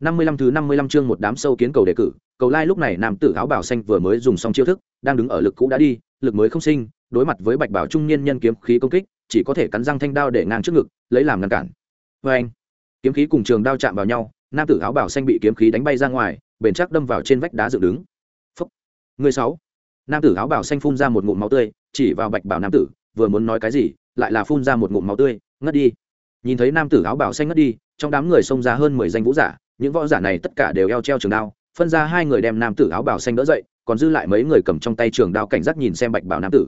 năm mươi lăm thứ năm mươi lăm chương một đám sâu kiến cầu đề cử, cầu lai lúc này nam tử áo bảo xanh vừa mới dùng xong chiêu thức, đang đứng ở lực cũ đã đi, lực mới không sinh, đối mặt với bạch bảo trung niên nhân kiếm khí công kích, chỉ có thể cắn răng thanh đao để ngang trước ngực, lấy làm ngăn cản. Vê anh, kiếm khí cùng trường đao chạm vào nhau, nam tử áo bảo xanh bị kiếm khí đánh bay ra ngoài, bền chắc đâm vào trên vách đá dựng đứng. Phúc. Người sáu. Nam tử áo bảo xanh phun ra một ngụm máu tươi, chỉ vào bạch bảo nam tử, vừa muốn nói cái gì, lại là phun ra một ngụm máu tươi, ngất đi. Nhìn thấy nam tử áo bảo xanh ngất đi, trong đám người xông ra hơn mười danh vũ giả những võ giả này tất cả đều eo treo trường đao, phân ra hai người đem nam tử áo bảo xanh đỡ dậy, còn dư lại mấy người cầm trong tay trường đao cảnh giác nhìn xem bạch bảo nam tử.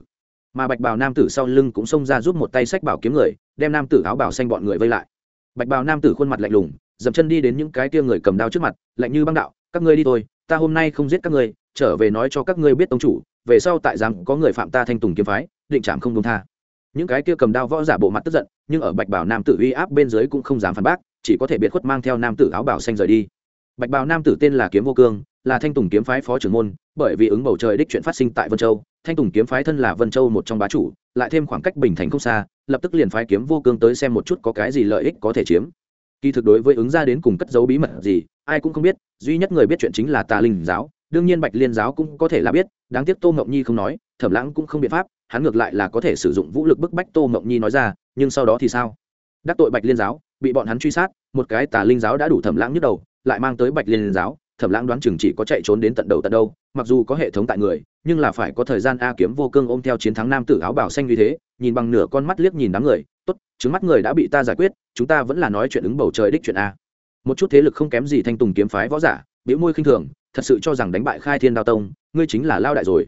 Mà bạch bào nam tử sau lưng cũng xông ra giúp một tay sách bảo kiếm người, đem nam tử áo bảo xanh bọn người vây lại. Bạch bào nam tử khuôn mặt lạnh lùng, dậm chân đi đến những cái kia người cầm đao trước mặt, lạnh như băng đạo, các ngươi đi thôi, ta hôm nay không giết các ngươi, trở về nói cho các ngươi biết tông chủ, về sau tại rằng có người phạm ta thanh tùng kiếm phái, định trảm không công tha. Những cái kia cầm đao võ giả bộ mặt tức giận, nhưng ở bạch bảo nam tử uy áp bên dưới cũng không dám phản bác chỉ có thể biệt khuất mang theo nam tử áo bảo xanh rời đi. Bạch bào nam tử tên là kiếm vô cương, là thanh tùng kiếm phái phó trưởng môn, bởi vì ứng bầu trời đích chuyện phát sinh tại vân châu, thanh tùng kiếm phái thân là vân châu một trong bá chủ, lại thêm khoảng cách bình thành không xa, lập tức liền phái kiếm vô cương tới xem một chút có cái gì lợi ích có thể chiếm. Kỳ thực đối với ứng ra đến cùng cất dấu bí mật gì, ai cũng không biết, duy nhất người biết chuyện chính là tà linh giáo, đương nhiên bạch liên giáo cũng có thể là biết, đáng tiếc tô mộng nhi không nói, thẩm lãng cũng không biện pháp, hắn ngược lại là có thể sử dụng vũ lực bức bách tô mộng nhi nói ra, nhưng sau đó thì sao? Đắc tội bạch liên giáo bị bọn hắn truy sát, một cái tà linh giáo đã đủ thẩm lãng nhức đầu, lại mang tới bạch liên giáo, thẩm lãng đoán chừng chỉ có chạy trốn đến tận đầu tận đâu, mặc dù có hệ thống tại người, nhưng là phải có thời gian a kiếm vô cương ôm theo chiến thắng nam tử áo bảo xanh như thế, nhìn bằng nửa con mắt liếc nhìn đám người, tốt, trứng mắt người đã bị ta giải quyết, chúng ta vẫn là nói chuyện ứng bầu trời đích chuyện a. Một chút thế lực không kém gì thanh tùng kiếm phái võ giả, biểu môi khinh thường, thật sự cho rằng đánh bại khai thiên đao tông, ngươi chính là lao đại rồi.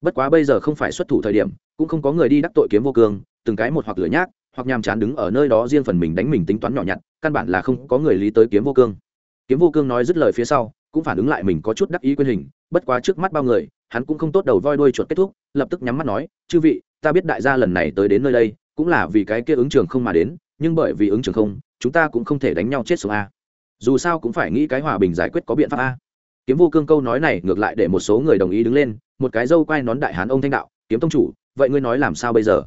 Bất quá bây giờ không phải xuất thủ thời điểm, cũng không có người đi đắc tội kiếm vô cương, từng cái một hoặc lửa nhác hoặc nhàm chán đứng ở nơi đó riêng phần mình đánh mình tính toán nhỏ nhặt, căn bản là không có người lý tới kiếm vô cương. Kiếm vô cương nói dứt lời phía sau, cũng phản ứng lại mình có chút đắc ý quyền hình, bất quá trước mắt bao người, hắn cũng không tốt đầu voi đuôi chuột kết thúc, lập tức nhắm mắt nói, chư vị, ta biết đại gia lần này tới đến nơi đây, cũng là vì cái kia ứng trường không mà đến, nhưng bởi vì ứng trường không, chúng ta cũng không thể đánh nhau chết sống a. Dù sao cũng phải nghĩ cái hòa bình giải quyết có biện pháp a. Kiếm vô cương câu nói này ngược lại để một số người đồng ý đứng lên, một cái dâu quay nón đại hán ông thanh đạo, kiếm tông chủ, vậy ngươi nói làm sao bây giờ?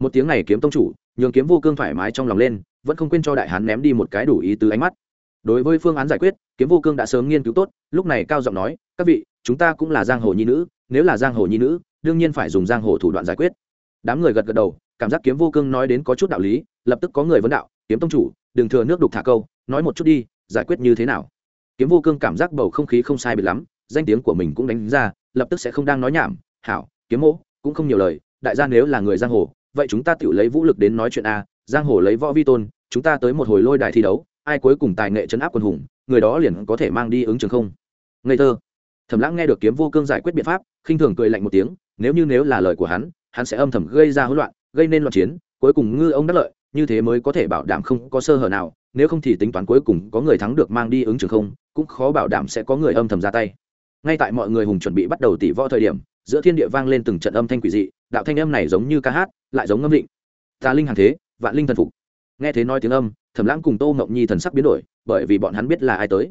Một tiếng này kiếm tông chủ nhường kiếm vô cương thoải mái trong lòng lên, vẫn không quên cho đại hán ném đi một cái đủ ý tứ ánh mắt. Đối với phương án giải quyết, kiếm vô cương đã sớm nghiên cứu tốt, lúc này cao giọng nói, các vị, chúng ta cũng là giang hồ nhi nữ, nếu là giang hồ nhi nữ, đương nhiên phải dùng giang hồ thủ đoạn giải quyết. Đám người gật gật đầu, cảm giác kiếm vô cương nói đến có chút đạo lý, lập tức có người vấn đạo, kiếm tông chủ, đừng thừa nước đục thả câu, nói một chút đi, giải quyết như thế nào? Kiếm vô cương cảm giác bầu không khí không sai biệt lắm, danh tiếng của mình cũng đánh ra, lập tức sẽ không đang nói nhảm, hảo, kiếm mỗ cũng không nhiều lời, đại gia nếu là người giang hồ vậy chúng ta tự lấy vũ lực đến nói chuyện a, giang hồ lấy võ vi tôn, chúng ta tới một hồi lôi đài thi đấu, ai cuối cùng tài nghệ chấn áp quân hùng, người đó liền có thể mang đi ứng trường không? Ngây thơ. Thẩm lãng nghe được kiếm vô cương giải quyết biện pháp, khinh thường cười lạnh một tiếng, nếu như nếu là lời của hắn hắn sẽ âm thầm gây ra hỗn loạn, gây nên loạn chiến, cuối cùng ngư ông đắc lợi, như thế mới có thể bảo đảm không có sơ hở nào, nếu không thì tính toán cuối cùng có người thắng được mang đi ứng trường không, cũng khó bảo đảm sẽ có người âm thầm ra tay. Ngay tại mọi người hùng chuẩn bị bắt đầu tỷ võ thời điểm giữa thiên địa vang lên từng trận âm thanh quỷ dị, đạo thanh âm này giống như ca hát, lại giống ngâm định. Tà linh hàng thế, vạn linh thần phục. Nghe thế nói tiếng âm, thẩm lãng cùng tô ngọc nhi thần sắc biến đổi, bởi vì bọn hắn biết là ai tới.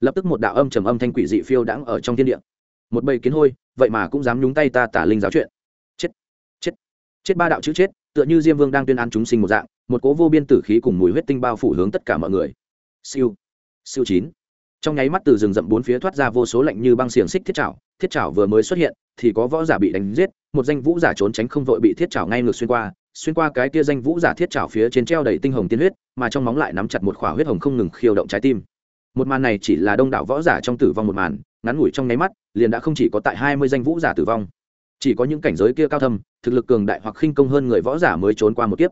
Lập tức một đạo âm trầm âm thanh quỷ dị phiêu đãng ở trong thiên địa. Một bầy kiến hôi, vậy mà cũng dám nhúng tay ta tả linh giáo chuyện. Chết chết chết ba đạo chữ chết, tựa như diêm vương đang tuyên án chúng sinh một dạng, một cố vô biên tử khí cùng mùi huyết tinh bao phủ hướng tất cả mọi người. Siêu siêu chín trong nháy mắt từ rừng rậm bốn phía thoát ra vô số lạnh như băng xiềng xích thiết trảo thiết trảo vừa mới xuất hiện thì có võ giả bị đánh giết, một danh vũ giả trốn tránh không vội bị thiết trảo ngay ngược xuyên qua xuyên qua cái kia danh vũ giả thiết trảo phía trên treo đầy tinh hồng tiên huyết, mà trong móng lại nắm chặt một khỏa huyết hồng không ngừng khiêu động trái tim. Một màn này chỉ là đông đảo võ giả trong tử vong một màn, ngắn ngủi trong nháy mắt, liền đã không chỉ có tại hai mươi danh vũ giả tử vong, chỉ có những cảnh giới kia cao thâm, thực lực cường đại hoặc khinh công hơn người võ giả mới trốn qua một kiếp.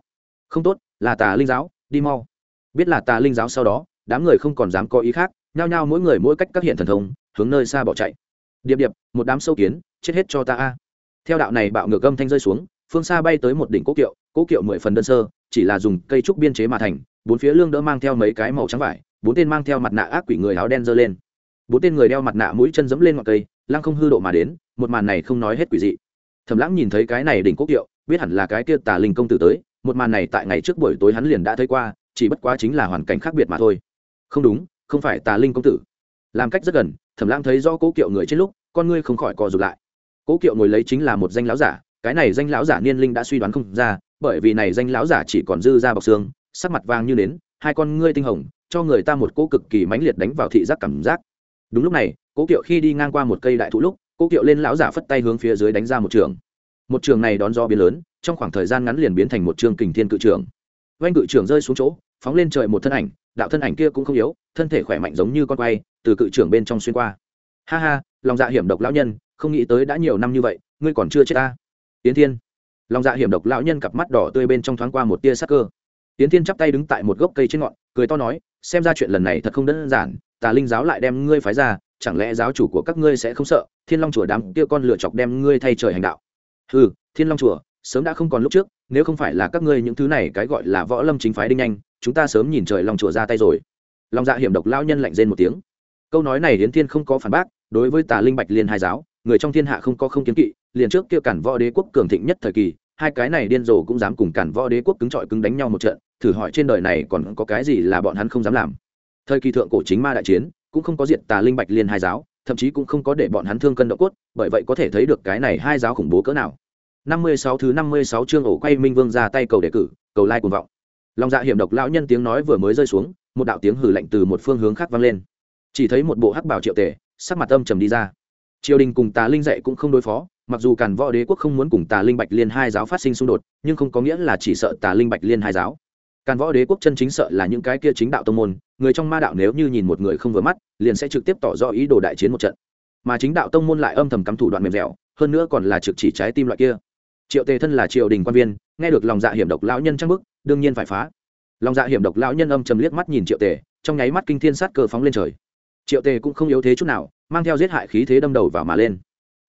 Không tốt, là tà linh giáo, đi mau. Biết là tà linh giáo sau đó, đám người không còn dám có ý khác nhao nhao mỗi người mỗi cách các hiện thần thông, hướng nơi xa bỏ chạy. Điệp điệp, một đám sâu kiến, chết hết cho ta a. Theo đạo này bạo ngược âm thanh rơi xuống, phương xa bay tới một đỉnh cố kiệu cố kiệu mười phần đơn sơ, chỉ là dùng cây trúc biên chế mà thành, bốn phía lương đỡ mang theo mấy cái màu trắng vải, bốn tên mang theo mặt nạ ác quỷ người áo đen giơ lên. Bốn tên người đeo mặt nạ mũi chân dẫm lên ngọn cây, lăng không hư độ mà đến, một màn này không nói hết quỷ dị. Thầm lãng nhìn thấy cái này đỉnh quốc kiệu, biết hẳn là cái kia tà linh công tử tới, một màn này tại ngày trước buổi tối hắn liền đã thấy qua, chỉ bất quá chính là hoàn cảnh khác biệt mà thôi. Không đúng không phải tà linh công tử. Làm cách rất gần, thẩm lãng thấy do cố kiệu người trên lúc, con ngươi không khỏi co rụt lại. Cố kiệu ngồi lấy chính là một danh lão giả, cái này danh lão giả niên linh đã suy đoán không ra, bởi vì này danh lão giả chỉ còn dư ra bọc xương, sắc mặt vàng như nến, hai con ngươi tinh hồng, cho người ta một cỗ cực kỳ mãnh liệt đánh vào thị giác cảm giác. Đúng lúc này, cố kiệu khi đi ngang qua một cây đại thụ lúc, cố kiệu lên lão giả phất tay hướng phía dưới đánh ra một trường. Một trường này đón gió biến lớn, trong khoảng thời gian ngắn liền biến thành một trường kình thiên cự trường. Vanh cự trường rơi xuống chỗ, phóng lên trời một thân ảnh đạo thân ảnh kia cũng không yếu, thân thể khỏe mạnh giống như con quay, từ cự trường bên trong xuyên qua. Ha ha, lòng dạ hiểm độc lão nhân, không nghĩ tới đã nhiều năm như vậy, ngươi còn chưa chết ta. Tiến thiên. Lòng dạ hiểm độc lão nhân cặp mắt đỏ tươi bên trong thoáng qua một tia sắc cơ. Tiến thiên chắp tay đứng tại một gốc cây trên ngọn, cười to nói, xem ra chuyện lần này thật không đơn giản, tà linh giáo lại đem ngươi phái ra, chẳng lẽ giáo chủ của các ngươi sẽ không sợ, thiên long chùa đám kia con lựa chọc đem ngươi thay trời hành đạo. Ừ thiên long chùa, sớm đã không còn lúc trước, nếu không phải là các ngươi những thứ này cái gọi là võ lâm chính phái đinh nhanh chúng ta sớm nhìn trời long chùa ra tay rồi. Long dạ hiểm độc lão nhân lạnh rên một tiếng. Câu nói này hiến thiên không có phản bác, đối với tà linh bạch liên hai giáo, người trong thiên hạ không có không kiến kỵ, liền trước kia cản võ đế quốc cường thịnh nhất thời kỳ, hai cái này điên rồ cũng dám cùng cản võ đế quốc cứng trọi cứng đánh nhau một trận, thử hỏi trên đời này còn có cái gì là bọn hắn không dám làm. Thời kỳ thượng cổ chính ma đại chiến, cũng không có diện tà linh bạch liên hai giáo, thậm chí cũng không có để bọn hắn thương cân độ cốt, bởi vậy có thể thấy được cái này hai giáo khủng bố cỡ nào. Năm mươi sáu thứ năm mươi sáu chương ổ quay minh vương ra tay cầu đề cử, cầu lai cuồng vọng lòng dạ hiểm độc lão nhân tiếng nói vừa mới rơi xuống, một đạo tiếng hử lạnh từ một phương hướng khác vang lên. Chỉ thấy một bộ hắc bảo triệu tể, sắc mặt âm trầm đi ra. Triều đình cùng tà linh dạy cũng không đối phó, mặc dù càn võ đế quốc không muốn cùng tà linh bạch liên hai giáo phát sinh xung đột, nhưng không có nghĩa là chỉ sợ tà linh bạch liên hai giáo. Càn võ đế quốc chân chính sợ là những cái kia chính đạo tông môn, người trong ma đạo nếu như nhìn một người không vừa mắt, liền sẽ trực tiếp tỏ rõ ý đồ đại chiến một trận. Mà chính đạo tông môn lại âm thầm cắm thủ đoạn mềm dẻo, hơn nữa còn là trực chỉ trái tim loại kia. Triệu tề thân là triều đình quan viên, nghe được lòng dạ hiểm độc lão nhân trang bức đương nhiên phải phá. Lòng dạ hiểm độc lão nhân âm trầm liếc mắt nhìn triệu tề, trong nháy mắt kinh thiên sát cơ phóng lên trời. Triệu tề cũng không yếu thế chút nào, mang theo giết hại khí thế đâm đầu vào mà lên.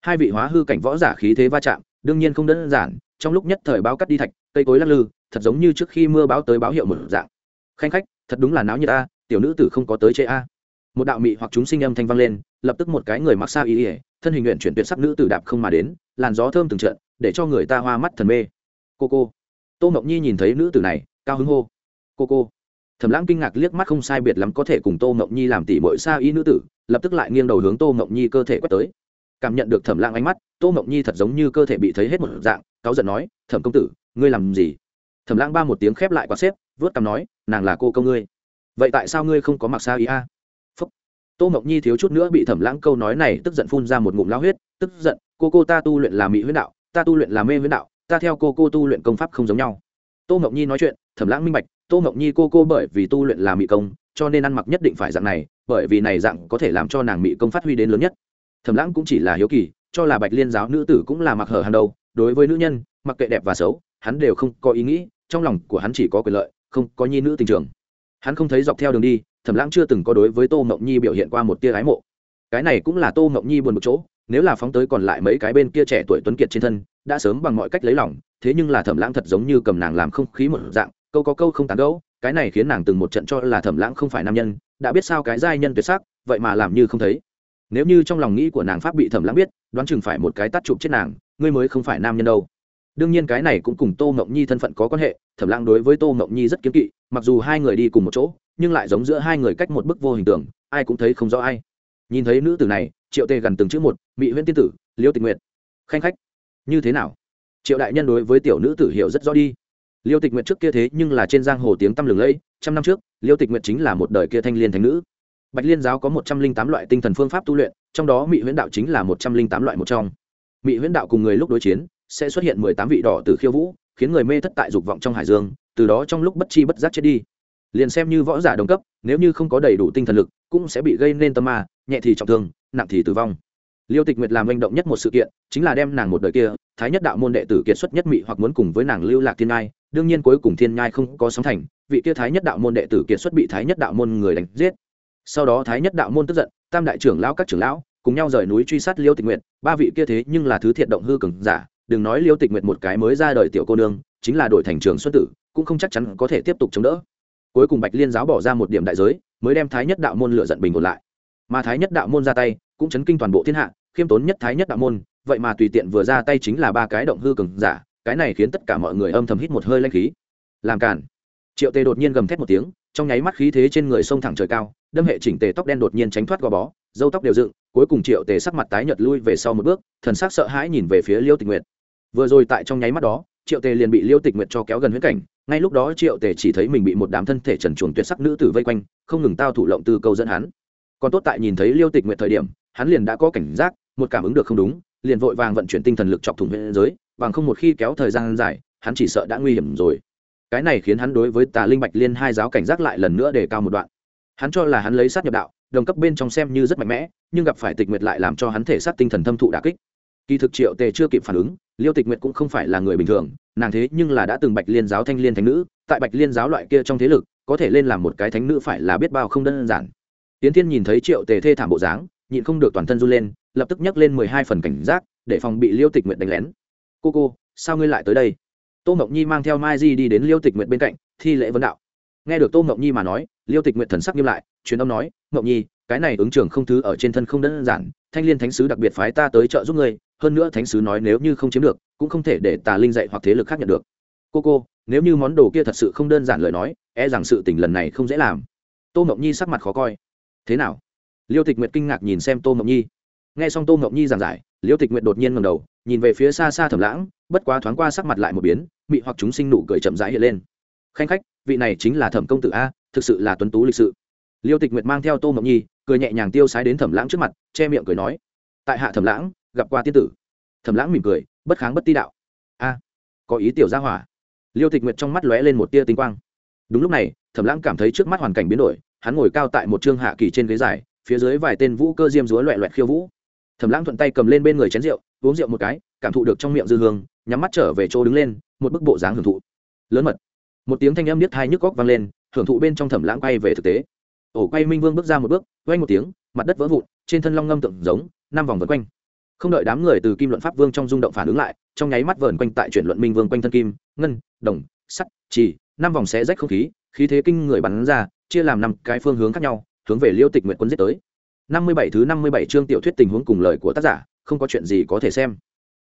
Hai vị hóa hư cảnh võ giả khí thế va chạm, đương nhiên không đơn giản, trong lúc nhất thời báo cắt đi thạch, cây cối lắc lư, thật giống như trước khi mưa báo tới báo hiệu một dạng. Khanh khách, thật đúng là náo như a, tiểu nữ tử không có tới chế a. Một đạo mị hoặc chúng sinh âm thanh vang lên, lập tức một cái người mặc xa y ỉa thân hình nguyện chuyển tuyệt sắc nữ tử đạp không mà đến, làn gió thơm từng trận, để cho người ta hoa mắt thần mê. Cô cô tô mộng nhi nhìn thấy nữ tử này, cao hứng hô, cô cô. Thẩm lãng kinh ngạc liếc mắt không sai biệt lắm có thể cùng tô mộng nhi làm tỉ bội xa y nữ tử, lập tức lại nghiêng đầu hướng tô mộng nhi cơ thể quét tới. Cảm nhận được thẩm lãng ánh mắt, tô mộng nhi thật giống như cơ thể bị thấy hết một dạng, cáu giận nói, thẩm công tử, ngươi làm gì? Thẩm lãng ba một tiếng khép lại quạt xếp, vớt cằm nói, nàng là cô công ngươi. Vậy tại sao ngươi không có mặc xa ý a? Phúc. Tô mộng nhi thiếu chút nữa bị thẩm lãng câu nói này tức giận phun ra một ngụm lao huyết, tức giận, cô cô ta tu luyện là mỹ huyết đạo, ta tu luyện là mê huyết đạo ta theo cô cô tu luyện công pháp không giống nhau. Tô mộng nhi nói chuyện thẩm lãng minh bạch, tô mộng nhi cô cô bởi vì tu luyện là mỹ công, cho nên ăn mặc nhất định phải dạng này, bởi vì này dạng có thể làm cho nàng mỹ công phát huy đến lớn nhất. Thẩm lãng cũng chỉ là hiếu kỳ, cho là bạch liên giáo nữ tử cũng là mặc hở hàng đầu đối với nữ nhân, mặc kệ đẹp và xấu, hắn đều không có ý nghĩ, trong lòng của hắn chỉ có quyền lợi, không có nhi nữ tình trường. Hắn không thấy dọc theo đường đi thẩm lãng chưa từng có đối với tô mộng nhi biểu hiện qua một tia ái mộ. Cái này cũng là tô mộng nhi buồn một chỗ nếu là phóng tới còn lại mấy cái bên kia trẻ tuổi tuấn kiệt trên thân, đã sớm bằng mọi cách lấy lòng, thế nhưng là thẩm lãng thật giống như cầm nàng làm không khí một dạng, câu có câu không tán gẫu, cái này khiến nàng từng một trận cho là thẩm lãng không phải nam nhân, đã biết sao cái giai nhân tuyệt sắc, vậy mà làm như không thấy. Nếu như trong lòng nghĩ của nàng pháp bị thẩm lãng biết, đoán chừng phải một cái tắt chụp chết nàng, ngươi mới không phải nam nhân đâu. Đương nhiên cái này cũng cùng tô mộng nhi thân phận có quan hệ, thẩm lãng đối với tô mộng nhi rất kiếm kỵ, mặc dù hai người đi cùng một chỗ, nhưng lại giống giữa hai người cách một bức vô hình tượng ai cũng thấy không rõ ai. Nhìn thấy nữ tử này triệu tề gần từng chữ một mỹ huyễn tiên tử, liêu tịch nguyện khanh khách, như thế nào? Triệu đại nhân đối với tiểu nữ tử hiểu rất rõ đi. Liêu tịch nguyện trước kia thế nhưng là trên giang hồ tiếng tăm lừng lẫy, trăm năm trước, liêu tịch nguyện chính là một đời kia thanh liên thành nữ. Bạch liên giáo có một trăm linh tám loại tinh thần phương pháp tu luyện, trong đó mỹ huyễn đạo chính là một trăm linh tám loại một trong. Mỹ huyễn đạo cùng người lúc đối chiến, sẽ xuất hiện mười tám vị đỏ từ khiêu vũ, khiến người mê thất tại dục vọng trong hải dương, từ đó trong lúc bất chi bất giác chết đi. Liền xem như võ giả đồng cấp, nếu như không có đầy đủ tinh thần lực, cũng sẽ bị gây nên tâm ma, nhẹ thì trọng thương nặng thì tử vong. Liêu tịch nguyệt làm manh động nhất một sự kiện, chính là đem nàng một đời kia, thái nhất đạo môn đệ tử kiệt xuất nhất mị hoặc muốn cùng với nàng lưu lạc thiên ngai, đương nhiên cuối cùng thiên nhai không có sóng thành, vị kia thái nhất đạo môn đệ tử kiệt xuất bị thái nhất đạo môn người đánh giết. Sau đó thái nhất đạo môn tức giận, tam đại trưởng lão các trưởng lão cùng nhau rời núi truy sát liêu tịch nguyệt, ba vị kia thế nhưng là thứ thiện động hư cường giả, đừng nói liêu tịch nguyệt một cái mới ra đời tiểu cô nương, chính là đổi thành trường xuất tử, cũng không chắc chắn có thể tiếp tục chống đỡ. Cuối cùng bạch liên giáo bỏ ra một điểm đại giới, mới đem thái nhất đạo môn lựa giận bình ổn lại mà thái nhất đạo môn ra tay cũng chấn kinh toàn bộ thiên hạ, khiêm tốn nhất thái nhất đạo môn, vậy mà tùy tiện vừa ra tay chính là ba cái động hư cường giả, cái này khiến tất cả mọi người âm thầm hít một hơi lanh khí. Làm cản triệu tề đột nhiên gầm thét một tiếng, trong nháy mắt khí thế trên người sông thẳng trời cao, đâm hệ chỉnh tề tóc đen đột nhiên tránh thoát gò bó, dâu tóc đều dựng, cuối cùng triệu tề sắc mặt tái nhợt lui về sau một bước, thần sắc sợ hãi nhìn về phía liêu tịch nguyệt. Vừa rồi tại trong nháy mắt đó, triệu tề liền bị liêu tịch nguyệt cho kéo gần huyết cảnh, ngay lúc đó triệu tề chỉ thấy mình bị một đám thân thể trần chuồng tuyệt sắc nữ tử vây quanh, không ngừng tao thủ lộng từ câu dẫn hắn còn tốt tại nhìn thấy liêu tịch nguyện thời điểm, hắn liền đã có cảnh giác, một cảm ứng được không đúng, liền vội vàng vận chuyển tinh thần lực chọc thủng huyện giới, bằng không một khi kéo thời gian dài, hắn chỉ sợ đã nguy hiểm rồi. Cái này khiến hắn đối với tà linh bạch liên hai giáo cảnh giác lại lần nữa để cao một đoạn. Hắn cho là hắn lấy sát nhập đạo, đồng cấp bên trong xem như rất mạnh mẽ, nhưng gặp phải tịch nguyệt lại làm cho hắn thể sát tinh thần thâm thụ đà kích. Kỳ thực triệu tề chưa kịp phản ứng, liêu tịch nguyệt cũng không phải là người bình thường, nàng thế nhưng là đã từng bạch liên giáo thanh liên thánh nữ, tại bạch liên giáo loại kia trong thế lực, có thể lên làm một cái thánh nữ phải là biết bao không đơn giản tiến thiên nhìn thấy triệu tề thê thảm bộ dáng, nhịn không được toàn thân run lên, lập tức nhấc lên mười hai phần cảnh giác, để phòng bị liêu tịch nguyệt đánh lén. Cô cô, sao ngươi lại tới đây? Tô mộng nhi mang theo mai di đi đến liêu tịch nguyệt bên cạnh, thi lễ vấn đạo. Nghe được tô mộng nhi mà nói, liêu tịch nguyệt thần sắc nghiêm lại, truyền âm nói, mộng nhi, cái này ứng trưởng không thứ ở trên thân không đơn giản, thanh liên thánh sứ đặc biệt phái ta tới trợ giúp ngươi, hơn nữa thánh sứ nói nếu như không chiếm được, cũng không thể để tà linh dạy hoặc thế lực khác nhận được. Cô cô, nếu như món đồ kia thật sự không đơn giản lời nói e rằng sự tình lần này không dễ làm. Tô mộng nhi sắc mặt khó coi thế nào? Liêu tịch nguyệt kinh ngạc nhìn xem tô mộng nhi. Nghe xong tô mộng nhi giảng giải, liêu tịch nguyệt đột nhiên ngầm đầu, nhìn về phía xa xa thầm lãng, bất quá thoáng qua sắc mặt lại một biến, mị hoặc chúng sinh nụ cười chậm rãi hiện lên. Khanh khách, vị này chính là thẩm công tử a, thực sự là tuấn tú lịch sự. Liêu tịch nguyệt mang theo tô mộng nhi, cười nhẹ nhàng tiêu sái đến thẩm lãng trước mặt, che miệng cười nói, tại hạ thẩm lãng, gặp qua tiên tử. Thẩm lãng mỉm cười, bất kháng bất ti đạo, a, có ý tiểu gia hỏa. Liêu tịch nguyệt trong mắt lóe lên một tia tinh quang. Đúng lúc này, thẩm lãng cảm thấy trước mắt hoàn cảnh biến đổi hắn ngồi cao tại một trương hạ kỳ trên ghế dài, phía dưới vài tên vũ cơ diêm dúa loẹ loẹt khiêu vũ. Thẩm lãng thuận tay cầm lên bên người chén rượu, uống rượu một cái, cảm thụ được trong miệng dư hương, nhắm mắt trở về chỗ đứng lên, một bức bộ dáng hưởng thụ. Lớn mật. Một tiếng thanh âm niết thai nhức góc vang lên, hưởng thụ bên trong thẩm lãng quay về thực tế. Ổ quay minh vương bước ra một bước, quay một tiếng, mặt đất vỡ vụn, trên thân long ngâm tượng giống, năm vòng vần quanh. Không đợi đám người từ kim luận pháp vương trong rung động phản ứng lại, trong nháy mắt vờn quanh tại chuyển luận minh vương quanh thân kim, ngân, đồng, sắt chỉ năm vòng xé rách không khí khí thế kinh người bắn ra chia làm năm cái phương hướng khác nhau, hướng về liêu tịch nguyện quân giết tới. Năm mươi bảy thứ năm mươi bảy chương tiểu thuyết tình huống cùng lời của tác giả, không có chuyện gì có thể xem.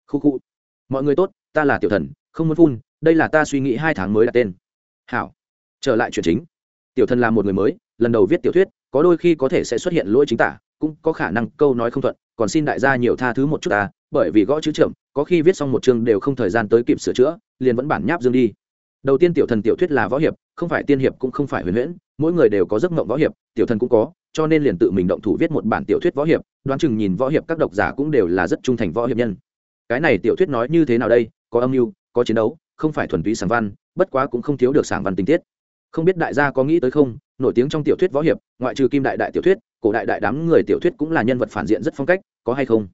Khu khu. Mọi người tốt, ta là tiểu thần, không muốn phun, đây là ta suy nghĩ hai tháng mới đặt tên. Hảo. Trở lại chuyện chính. Tiểu thần là một người mới, lần đầu viết tiểu thuyết, có đôi khi có thể sẽ xuất hiện lỗi chính tả, cũng có khả năng câu nói không thuận, còn xin đại gia nhiều tha thứ một chút ta, bởi vì gõ chữ trưởng, có khi viết xong một chương đều không thời gian tới kịp sửa chữa, liền vẫn bản nháp dương đi đầu tiên tiểu thần tiểu thuyết là võ hiệp, không phải tiên hiệp cũng không phải huyền huyễn, mỗi người đều có giấc mộng võ hiệp, tiểu thần cũng có, cho nên liền tự mình động thủ viết một bản tiểu thuyết võ hiệp, đoán chừng nhìn võ hiệp các độc giả cũng đều là rất trung thành võ hiệp nhân. Cái này tiểu thuyết nói như thế nào đây? Có âm mưu, có chiến đấu, không phải thuần túy sảng văn, bất quá cũng không thiếu được sảng văn tình tiết. Không biết đại gia có nghĩ tới không? Nổi tiếng trong tiểu thuyết võ hiệp, ngoại trừ kim đại đại tiểu thuyết, cổ đại đại đám người tiểu thuyết cũng là nhân vật phản diện rất phong cách, có hay không?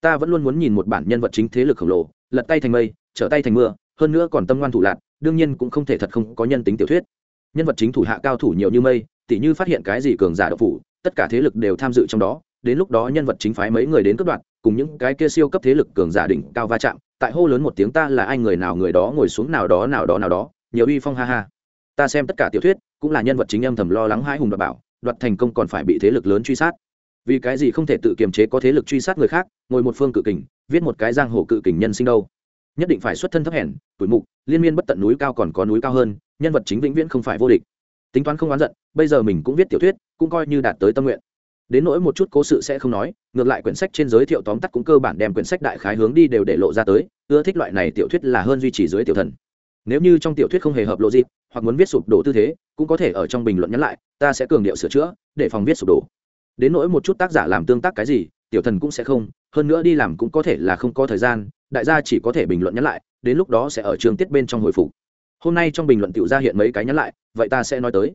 Ta vẫn luôn muốn nhìn một bản nhân vật chính thế lực khổng lồ, lật tay thành mây, trở tay thành mưa, hơn nữa còn tâm ngoan thủ lạc đương nhiên cũng không thể thật không có nhân tính tiểu thuyết. Nhân vật chính thủ hạ cao thủ nhiều như mây, tỉ như phát hiện cái gì cường giả độc phủ, tất cả thế lực đều tham dự trong đó, đến lúc đó nhân vật chính phái mấy người đến cướp đoạt, cùng những cái kia siêu cấp thế lực cường giả đỉnh cao va chạm, tại hô lớn một tiếng ta là ai người nào người đó ngồi xuống nào đó nào đó nào đó, nhiều uy phong ha ha. Ta xem tất cả tiểu thuyết, cũng là nhân vật chính âm thầm lo lắng hai hùng đoạt bảo, đoạt thành công còn phải bị thế lực lớn truy sát. Vì cái gì không thể tự kiềm chế có thế lực truy sát người khác, ngồi một phương cự kình, viết một cái giang hồ cự kình nhân sinh đâu? Nhất định phải xuất thân thấp hèn, tuổi mục, liên miên bất tận núi cao còn có núi cao hơn, nhân vật chính vĩnh viễn không phải vô địch. Tính toán không oán giận, bây giờ mình cũng viết tiểu thuyết, cũng coi như đạt tới tâm nguyện. Đến nỗi một chút cố sự sẽ không nói, ngược lại quyển sách trên giới thiệu tóm tắt cũng cơ bản đem quyển sách đại khái hướng đi đều để lộ ra tới, ưa thích loại này tiểu thuyết là hơn duy trì dưới tiểu thần. Nếu như trong tiểu thuyết không hề hợp lộ dịp hoặc muốn viết sụp đổ tư thế, cũng có thể ở trong bình luận nhắn lại, ta sẽ cường điệu sửa chữa, để phòng viết sụp đổ. Đến nỗi một chút tác giả làm tương tác cái gì tiểu thần cũng sẽ không, hơn nữa đi làm cũng có thể là không có thời gian, đại gia chỉ có thể bình luận nhắn lại, đến lúc đó sẽ ở trường tiết bên trong hồi phục. Hôm nay trong bình luận tiểu ra hiện mấy cái nhắn lại, vậy ta sẽ nói tới.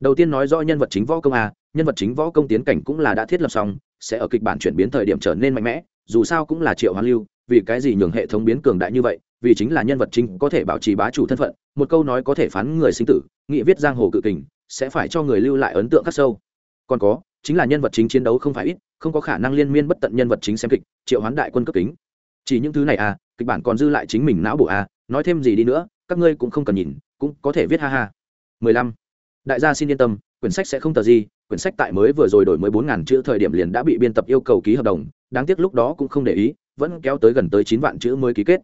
Đầu tiên nói rõ nhân vật chính võ công a, nhân vật chính võ công tiến cảnh cũng là đã thiết lập xong, sẽ ở kịch bản chuyển biến thời điểm trở nên mạnh mẽ, dù sao cũng là triệu hoán lưu, vì cái gì nhường hệ thống biến cường đại như vậy, vì chính là nhân vật chính có thể bảo trì bá chủ thân phận, một câu nói có thể phán người sinh tử, nghị viết giang hồ cự kình, sẽ phải cho người lưu lại ấn tượng khắc sâu. Còn có chính là nhân vật chính chiến đấu không phải ít, không có khả năng liên miên bất tận nhân vật chính xem kịch, triệu hoán đại quân cấp kính. Chỉ những thứ này à kịch bản còn dư lại chính mình não bộ à nói thêm gì đi nữa, các ngươi cũng không cần nhìn, cũng có thể viết ha ha. 15. đại gia xin yên tâm, quyển sách sẽ không tờ gì, quyển sách tại mới vừa rồi đổi mới bốn ngàn chữ thời điểm liền đã bị biên tập yêu cầu ký hợp đồng, đáng tiếc lúc đó cũng không để ý, vẫn kéo tới gần tới chín vạn chữ mới ký kết.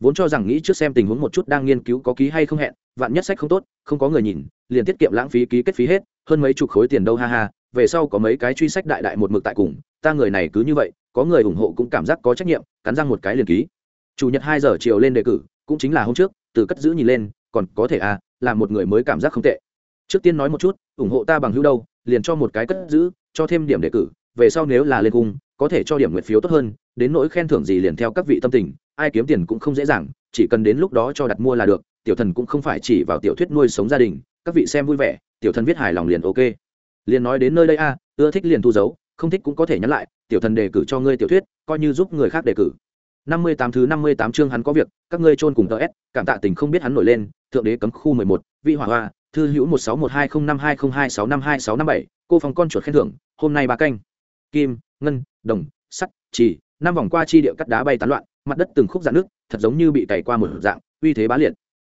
Vốn cho rằng nghĩ trước xem tình huống một chút đang nghiên cứu có ký hay không hẹn, vạn nhất sách không tốt, không có người nhìn, liền tiết kiệm lãng phí ký kết phí hết, hơn mấy chục khối tiền đâu ha ha về sau có mấy cái truy sách đại đại một mực tại cùng, ta người này cứ như vậy, có người ủng hộ cũng cảm giác có trách nhiệm, cắn răng một cái liền ký. Chủ nhật hai giờ chiều lên đề cử, cũng chính là hôm trước, từ cất giữ nhìn lên, còn có thể à là một người mới cảm giác không tệ. Trước tiên nói một chút, ủng hộ ta bằng hữu đâu, liền cho một cái cất giữ, cho thêm điểm đề cử, về sau nếu là lên cung, có thể cho điểm nguyện phiếu tốt hơn, đến nỗi khen thưởng gì liền theo các vị tâm tình, ai kiếm tiền cũng không dễ dàng, chỉ cần đến lúc đó cho đặt mua là được, tiểu thần cũng không phải chỉ vào tiểu thuyết nuôi sống gia đình, các vị xem vui vẻ, tiểu thần viết hài lòng liền ok liền nói đến nơi đây a, ưa thích liền thu dấu, không thích cũng có thể nhắn lại, tiểu thần đề cử cho ngươi tiểu thuyết, coi như giúp người khác đề cử. Năm mươi tám thứ năm mươi tám chương hắn có việc, các ngươi chôn cùng tờ s, cảm tạ tình không biết hắn nổi lên, thượng đế cấm khu mười một, vị hỏa hoa, thư hữu một sáu một hai không năm hai không hai sáu năm hai sáu năm bảy, cô phòng con chuột khen thưởng, hôm nay ba canh. Kim, ngân, đồng, sắt chỉ năm vòng qua chi địa cắt đá bay tán loạn, mặt đất từng khúc dạn nước, thật giống như bị cày qua một dạng, uy thế bá liệt.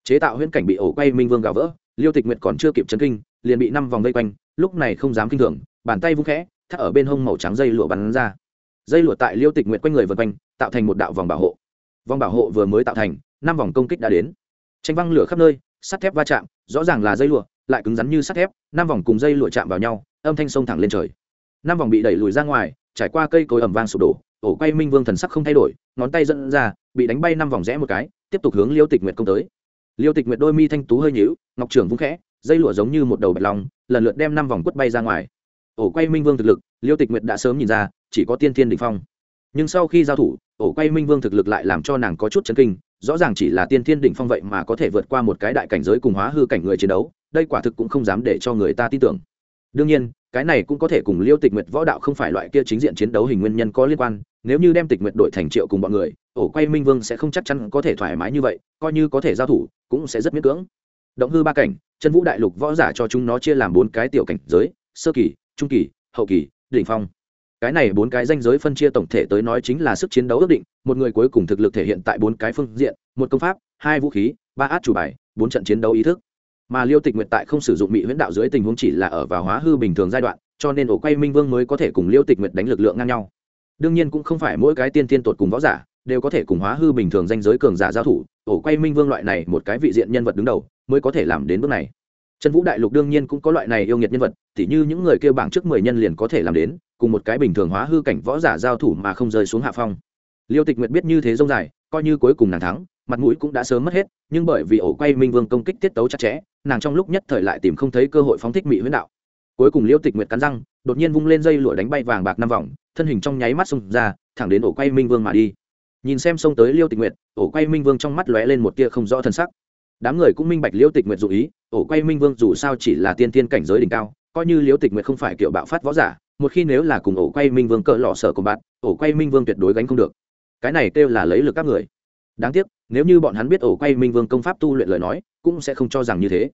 Chế tạo huyễn cảnh bị ổ quay minh vương gào vỡ, liêu tịch nguyệt còn chưa kịp chấn kinh liền bị năm vòng vây quanh, lúc này không dám kinh thường, bàn tay vung khẽ, thắt ở bên hông màu trắng dây lụa bắn ra. Dây lụa tại liêu tịch nguyệt quanh người vượt quanh, tạo thành một đạo vòng bảo hộ. Vòng bảo hộ vừa mới tạo thành, năm vòng công kích đã đến. Tranh văng lửa khắp nơi, sắt thép va chạm, rõ ràng là dây lụa, lại cứng rắn như sắt thép, năm vòng cùng dây lụa chạm vào nhau, âm thanh sông thẳng lên trời. Năm vòng bị đẩy lùi ra ngoài, trải qua cây cối ẩm vang sụp đổ, ổ quay minh vương thần sắc không thay đổi, ngón tay dẫn ra, bị đánh bay năm vòng rẽ một cái, tiếp tục hướng liêu tịch nguyệt công tới. Liêu tịch nguyệt đôi mi thanh tú hơi nhíu, ngọc trưởng vung khẽ dây lụa giống như một đầu bạch long, lần lượt đem năm vòng quất bay ra ngoài. Ổ quay minh vương thực lực, liêu tịch nguyệt đã sớm nhìn ra, chỉ có tiên thiên đ phong. Nhưng sau khi giao thủ, ổ quay minh vương thực lực lại làm cho nàng có chút chấn kinh, rõ ràng chỉ là tiên thiên đỉnh phong vậy mà có thể vượt qua một cái đại cảnh giới cùng hóa hư cảnh người chiến đấu, đây quả thực cũng không dám để cho người ta tin tưởng. Đương nhiên, cái này cũng có thể cùng liêu tịch nguyệt võ đạo không phải loại kia chính diện chiến đấu hình nguyên nhân có liên quan, nếu như đem tịch nguyệt đội thành triệu cùng bọn người, ổ quay minh vương sẽ không chắc chắn có thể thoải mái như vậy, coi như có thể giao thủ, cũng sẽ rất miễn cưỡng động hư ba cảnh, chân vũ đại lục võ giả cho chúng nó chia làm bốn cái tiểu cảnh giới, sơ kỳ, trung kỳ, hậu kỳ, đỉnh phong. Cái này bốn cái danh giới phân chia tổng thể tới nói chính là sức chiến đấu ước định, một người cuối cùng thực lực thể hiện tại bốn cái phương diện, một công pháp, hai vũ khí, ba át chủ bài, bốn trận chiến đấu ý thức. Mà liêu tịch nguyện tại không sử dụng mỹ huyễn đạo dưới tình huống chỉ là ở vào hóa hư bình thường giai đoạn, cho nên ổ quay minh vương mới có thể cùng liêu tịch nguyện đánh lực lượng ngang nhau. Đương nhiên cũng không phải mỗi cái tiên tiên tột cùng võ giả đều có thể cùng hóa hư bình thường danh giới cường giả giao thủ, ổ quay minh vương loại này một cái vị diện nhân vật đứng đầu mới có thể làm đến bước này. Trần vũ đại lục đương nhiên cũng có loại này yêu nghiệt nhân vật t như những người kêu bảng trước mười nhân liền có thể làm đến, cùng một cái bình thường hóa hư cảnh võ giả giao thủ mà không rơi xuống hạ phong. Liêu tịch nguyệt biết như thế rông dài, coi như cuối cùng nàng thắng, mặt mũi cũng đã sớm mất hết, nhưng bởi vì ổ quay minh vương công kích tiết tấu chặt chẽ, nàng trong lúc nhất thời lại tìm không thấy cơ hội phóng thích mỹ huyễn đạo. Cuối cùng liêu tịch nguyệt cắn răng, đột nhiên vung lên dây lụa đánh bay vàng bạc năm vòng, thân hình trong nháy mắt xông ra, thẳng đến ổ quay minh vương mà đi nhìn xem xông tới liêu tịch nguyệt, ổ quay minh vương trong mắt lóe lên một tia không rõ thân sắc. Đám người cũng minh bạch liêu tịch nguyệt dụ ý, ổ quay minh vương dù sao chỉ là tiên tiên cảnh giới đỉnh cao, coi như liêu tịch nguyệt không phải kiểu bạo phát võ giả, một khi nếu là cùng ổ quay minh vương cỡ lọ sở của bạn, ổ quay minh vương tuyệt đối gánh không được. Cái này kêu là lấy lực các người. Đáng tiếc, nếu như bọn hắn biết ổ quay minh vương công pháp tu luyện lời nói, cũng sẽ không cho rằng như thế.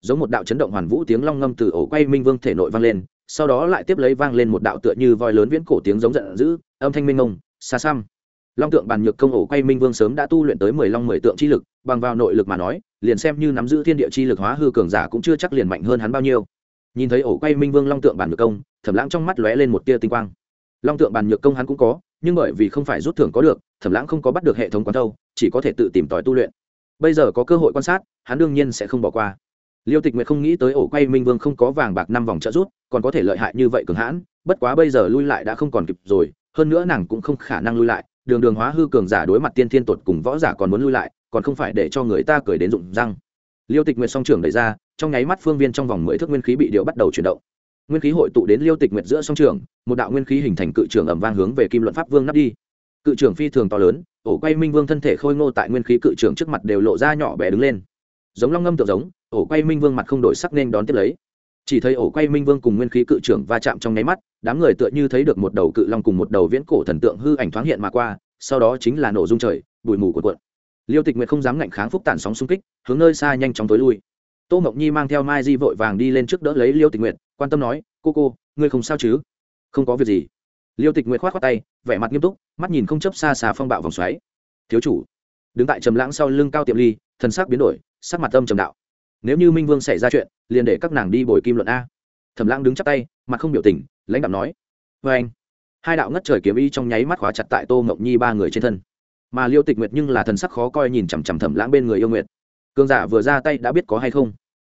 Giống một đạo chấn động hoàn vũ tiếng long ngâm từ ổ quay minh vương thể nội vang lên, sau đó lại tiếp lấy vang lên một đạo tựa như voi lớn viễn cổ tiếng giống giận dữ, âm thanh minh ngông xa xăm long tượng bàn nhược công ổ quay minh vương sớm đã tu luyện tới mười long mười tượng chi lực, bằng vào nội lực mà nói, liền xem như nắm giữ thiên địa chi lực hóa hư cường giả cũng chưa chắc liền mạnh hơn hắn bao nhiêu. Nhìn thấy ổ quay minh vương long tượng bàn nhược công, thẩm lãng trong mắt lóe lên một tia tinh quang. Long tượng bàn nhược công hắn cũng có, nhưng bởi vì không phải rút thưởng có được, thẩm lãng không có bắt được hệ thống quán thâu, chỉ có thể tự tìm tòi tu luyện. Bây giờ có cơ hội quan sát, hắn đương nhiên sẽ không bỏ qua. Liêu tịch nguyệt không nghĩ tới ổ quay minh vương không có vàng bạc năm vòng trợ rút còn có thể lợi hại như vậy cường hãn, bất quá bây giờ lui lại đã không còn kịp rồi, hơn nữa nàng cũng không khả năng lui lại đường đường hóa hư cường giả đối mặt tiên thiên tột cùng võ giả còn muốn lui lại, còn không phải để cho người ta cười đến rụng răng. Liêu tịch nguyệt song trưởng đẩy ra, trong nháy mắt phương viên trong vòng mười thước nguyên khí bị điệu bắt đầu chuyển động. Nguyên khí hội tụ đến liêu tịch nguyệt giữa song trường một đạo nguyên khí hình thành cự trường ẩm vang hướng về kim luận pháp vương nắp đi. Cự trường phi thường to lớn, ổ quay minh vương thân thể khôi ngô tại nguyên khí cự trường trước mặt đều lộ ra nhỏ bé đứng lên. Giống long ngâm tượng giống, ổ quay minh vương mặt không đổi sắc nên đón tiếp lấy chỉ thấy ổ quay minh vương cùng nguyên khí cự trưởng va chạm trong nháy mắt, đám người tựa như thấy được một đầu cự long cùng một đầu viễn cổ thần tượng hư ảnh thoáng hiện mà qua, sau đó chính là nổ dung trời, bụi mù của cuộn. Liêu tịch nguyệt không dám ngạnh kháng phúc tản sóng xung kích, hướng nơi xa nhanh chóng tối lui. Tô mộng nhi mang theo mai di vội vàng đi lên trước đỡ lấy liêu tịch nguyệt, quan tâm nói, cô cô, ngươi không sao chứ? Không có việc gì. Liêu tịch nguyệt k h o á t khoác tay, vẻ mặt nghiêm túc, mắt nhìn không chấp xa xà phong bạo vòng xoáy. Thiếu chủ. Đứng tại trầm lãng sau lưng cao tiệm ly, thần sắc biến đổi, sắc mặt âm trầm đạo nếu như minh vương xảy ra chuyện, liền để các nàng đi bồi kim luận a. Thẩm lãng đứng chắp tay, mặt không biểu tình, lãnh đạo nói vê anh. Hai đạo ngất trời kiếm y trong nháy mắt khóa chặt tại tô mộng nhi ba người trên thân. Mà liêu tịch nguyệt nhưng là thần sắc khó coi nhìn chằm chằm thẩm lãng bên người yêu nguyệt. Cương giả vừa ra tay đã biết có hay không?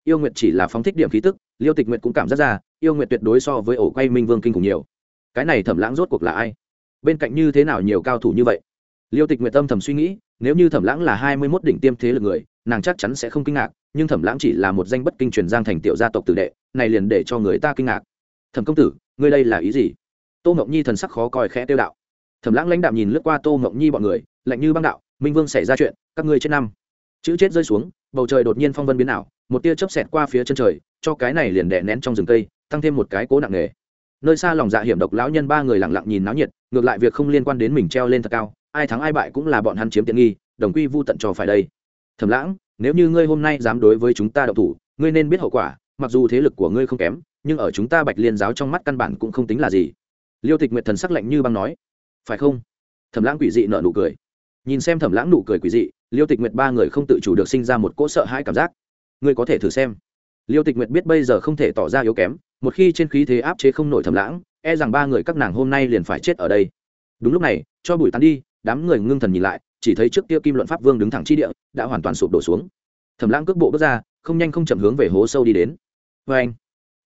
Yêu nguyệt chỉ là phóng thích điểm khí tức, liêu tịch nguyệt cũng cảm giác ra, yêu nguyệt tuyệt đối so với ổ quay minh vương kinh khủng nhiều. Cái này thẩm lãng rốt cuộc là ai? Bên cạnh như thế nào nhiều cao thủ như vậy? Liêu tịch nguyệt tâm thầm suy nghĩ, nếu như thẩm lãng là hai mươi mốt đỉnh tiêm thế lực người, nàng chắc chắn sẽ không kinh ngạc nhưng thẩm lãng chỉ là một danh bất kinh truyền giang thành tiểu gia tộc tử đệ, này liền để cho người ta kinh ngạc. Thẩm công tử, ngươi đây là ý gì? Tô ngọc nhi thần sắc khó coi khẽ tiêu đạo. Thẩm lãng lãnh đạm nhìn lướt qua tô ngọc nhi bọn người, lạnh như băng đạo, minh vương xảy ra chuyện, các ngươi chết năm. Chữ chết rơi xuống, bầu trời đột nhiên phong vân biến ảo, một tia chớp xẹt qua phía chân trời, cho cái này liền đè nén trong rừng cây, tăng thêm một cái cố nặng nề. Nơi xa lòng dạ hiểm độc lão nhân ba người lặng lặng nhìn náo nhiệt, ngược lại việc không liên quan đến mình treo lên thật cao, ai thắng ai bại cũng là bọn hắn chiếm tiện nghi, đồng quy vu tận trò phải đây. Thẩm lãng nếu như ngươi hôm nay dám đối với chúng ta đậu thủ, ngươi nên biết hậu quả, mặc dù thế lực của ngươi không kém, nhưng ở chúng ta bạch liên giáo trong mắt căn bản cũng không tính là gì. Liêu tịch nguyệt thần sắc lạnh như băng nói. Phải không? Thẩm lãng quỷ dị nợ nụ cười. Nhìn xem thẩm lãng nụ cười quỷ dị, liêu tịch nguyệt ba người không tự chủ được sinh ra một cỗ sợ hãi cảm giác. Ngươi có thể thử xem. Liêu tịch nguyệt biết bây giờ không thể tỏ ra yếu kém, một khi trên khí thế áp chế không nổi thẩm lãng e rằng ba người các nàng hôm nay liền phải chết ở đây. Đúng lúc này, cho bụi tán đi, đám người ngưng thần nhìn lại chỉ thấy trước kia kim luận pháp vương đứng thẳng chi địa, đã hoàn toàn sụp đổ xuống. Thẩm lãng cước bộ bước ra, không nhanh không chậm hướng về hố sâu đi đến. Vê anh,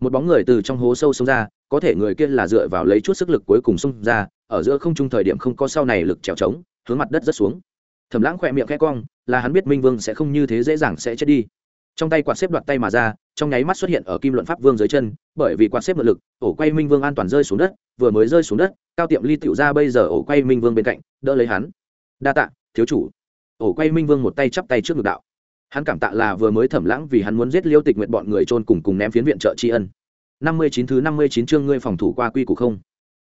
một bóng người từ trong hố sâu xông ra, có thể người kia là dựa vào lấy chút sức lực cuối cùng xông ra, ở giữa không trung thời điểm không có sau này lực trèo trống, hướng mặt đất rất xuống. Thẩm lãng khỏe miệng khẽ cong, là hắn biết minh vương sẽ không như thế dễ dàng sẽ chết đi. Trong tay quạt xếp đoạt tay mà ra, trong nháy mắt xuất hiện ở kim luận pháp vương dưới chân, bởi vì quạt xếp mượn lực, ổ quay minh vương an toàn rơi xuống đất, vừa mới rơi xuống đất, cao tiệm ly tựu ra bây giờ ổ quay minh vương bên cạnh, đỡ lấy hắn. Đa tạ thiếu chủ. Ổ quay minh vương một tay chắp tay trước ngực đạo. Hắn cảm tạ là vừa mới thẩm lãng vì hắn muốn giết liêu tịch nguyện bọn người trôn cùng cùng ném phiến viện trợ tri ân. Năm mươi chín thứ năm mươi chín chương ngươi phòng thủ qua quy củ không?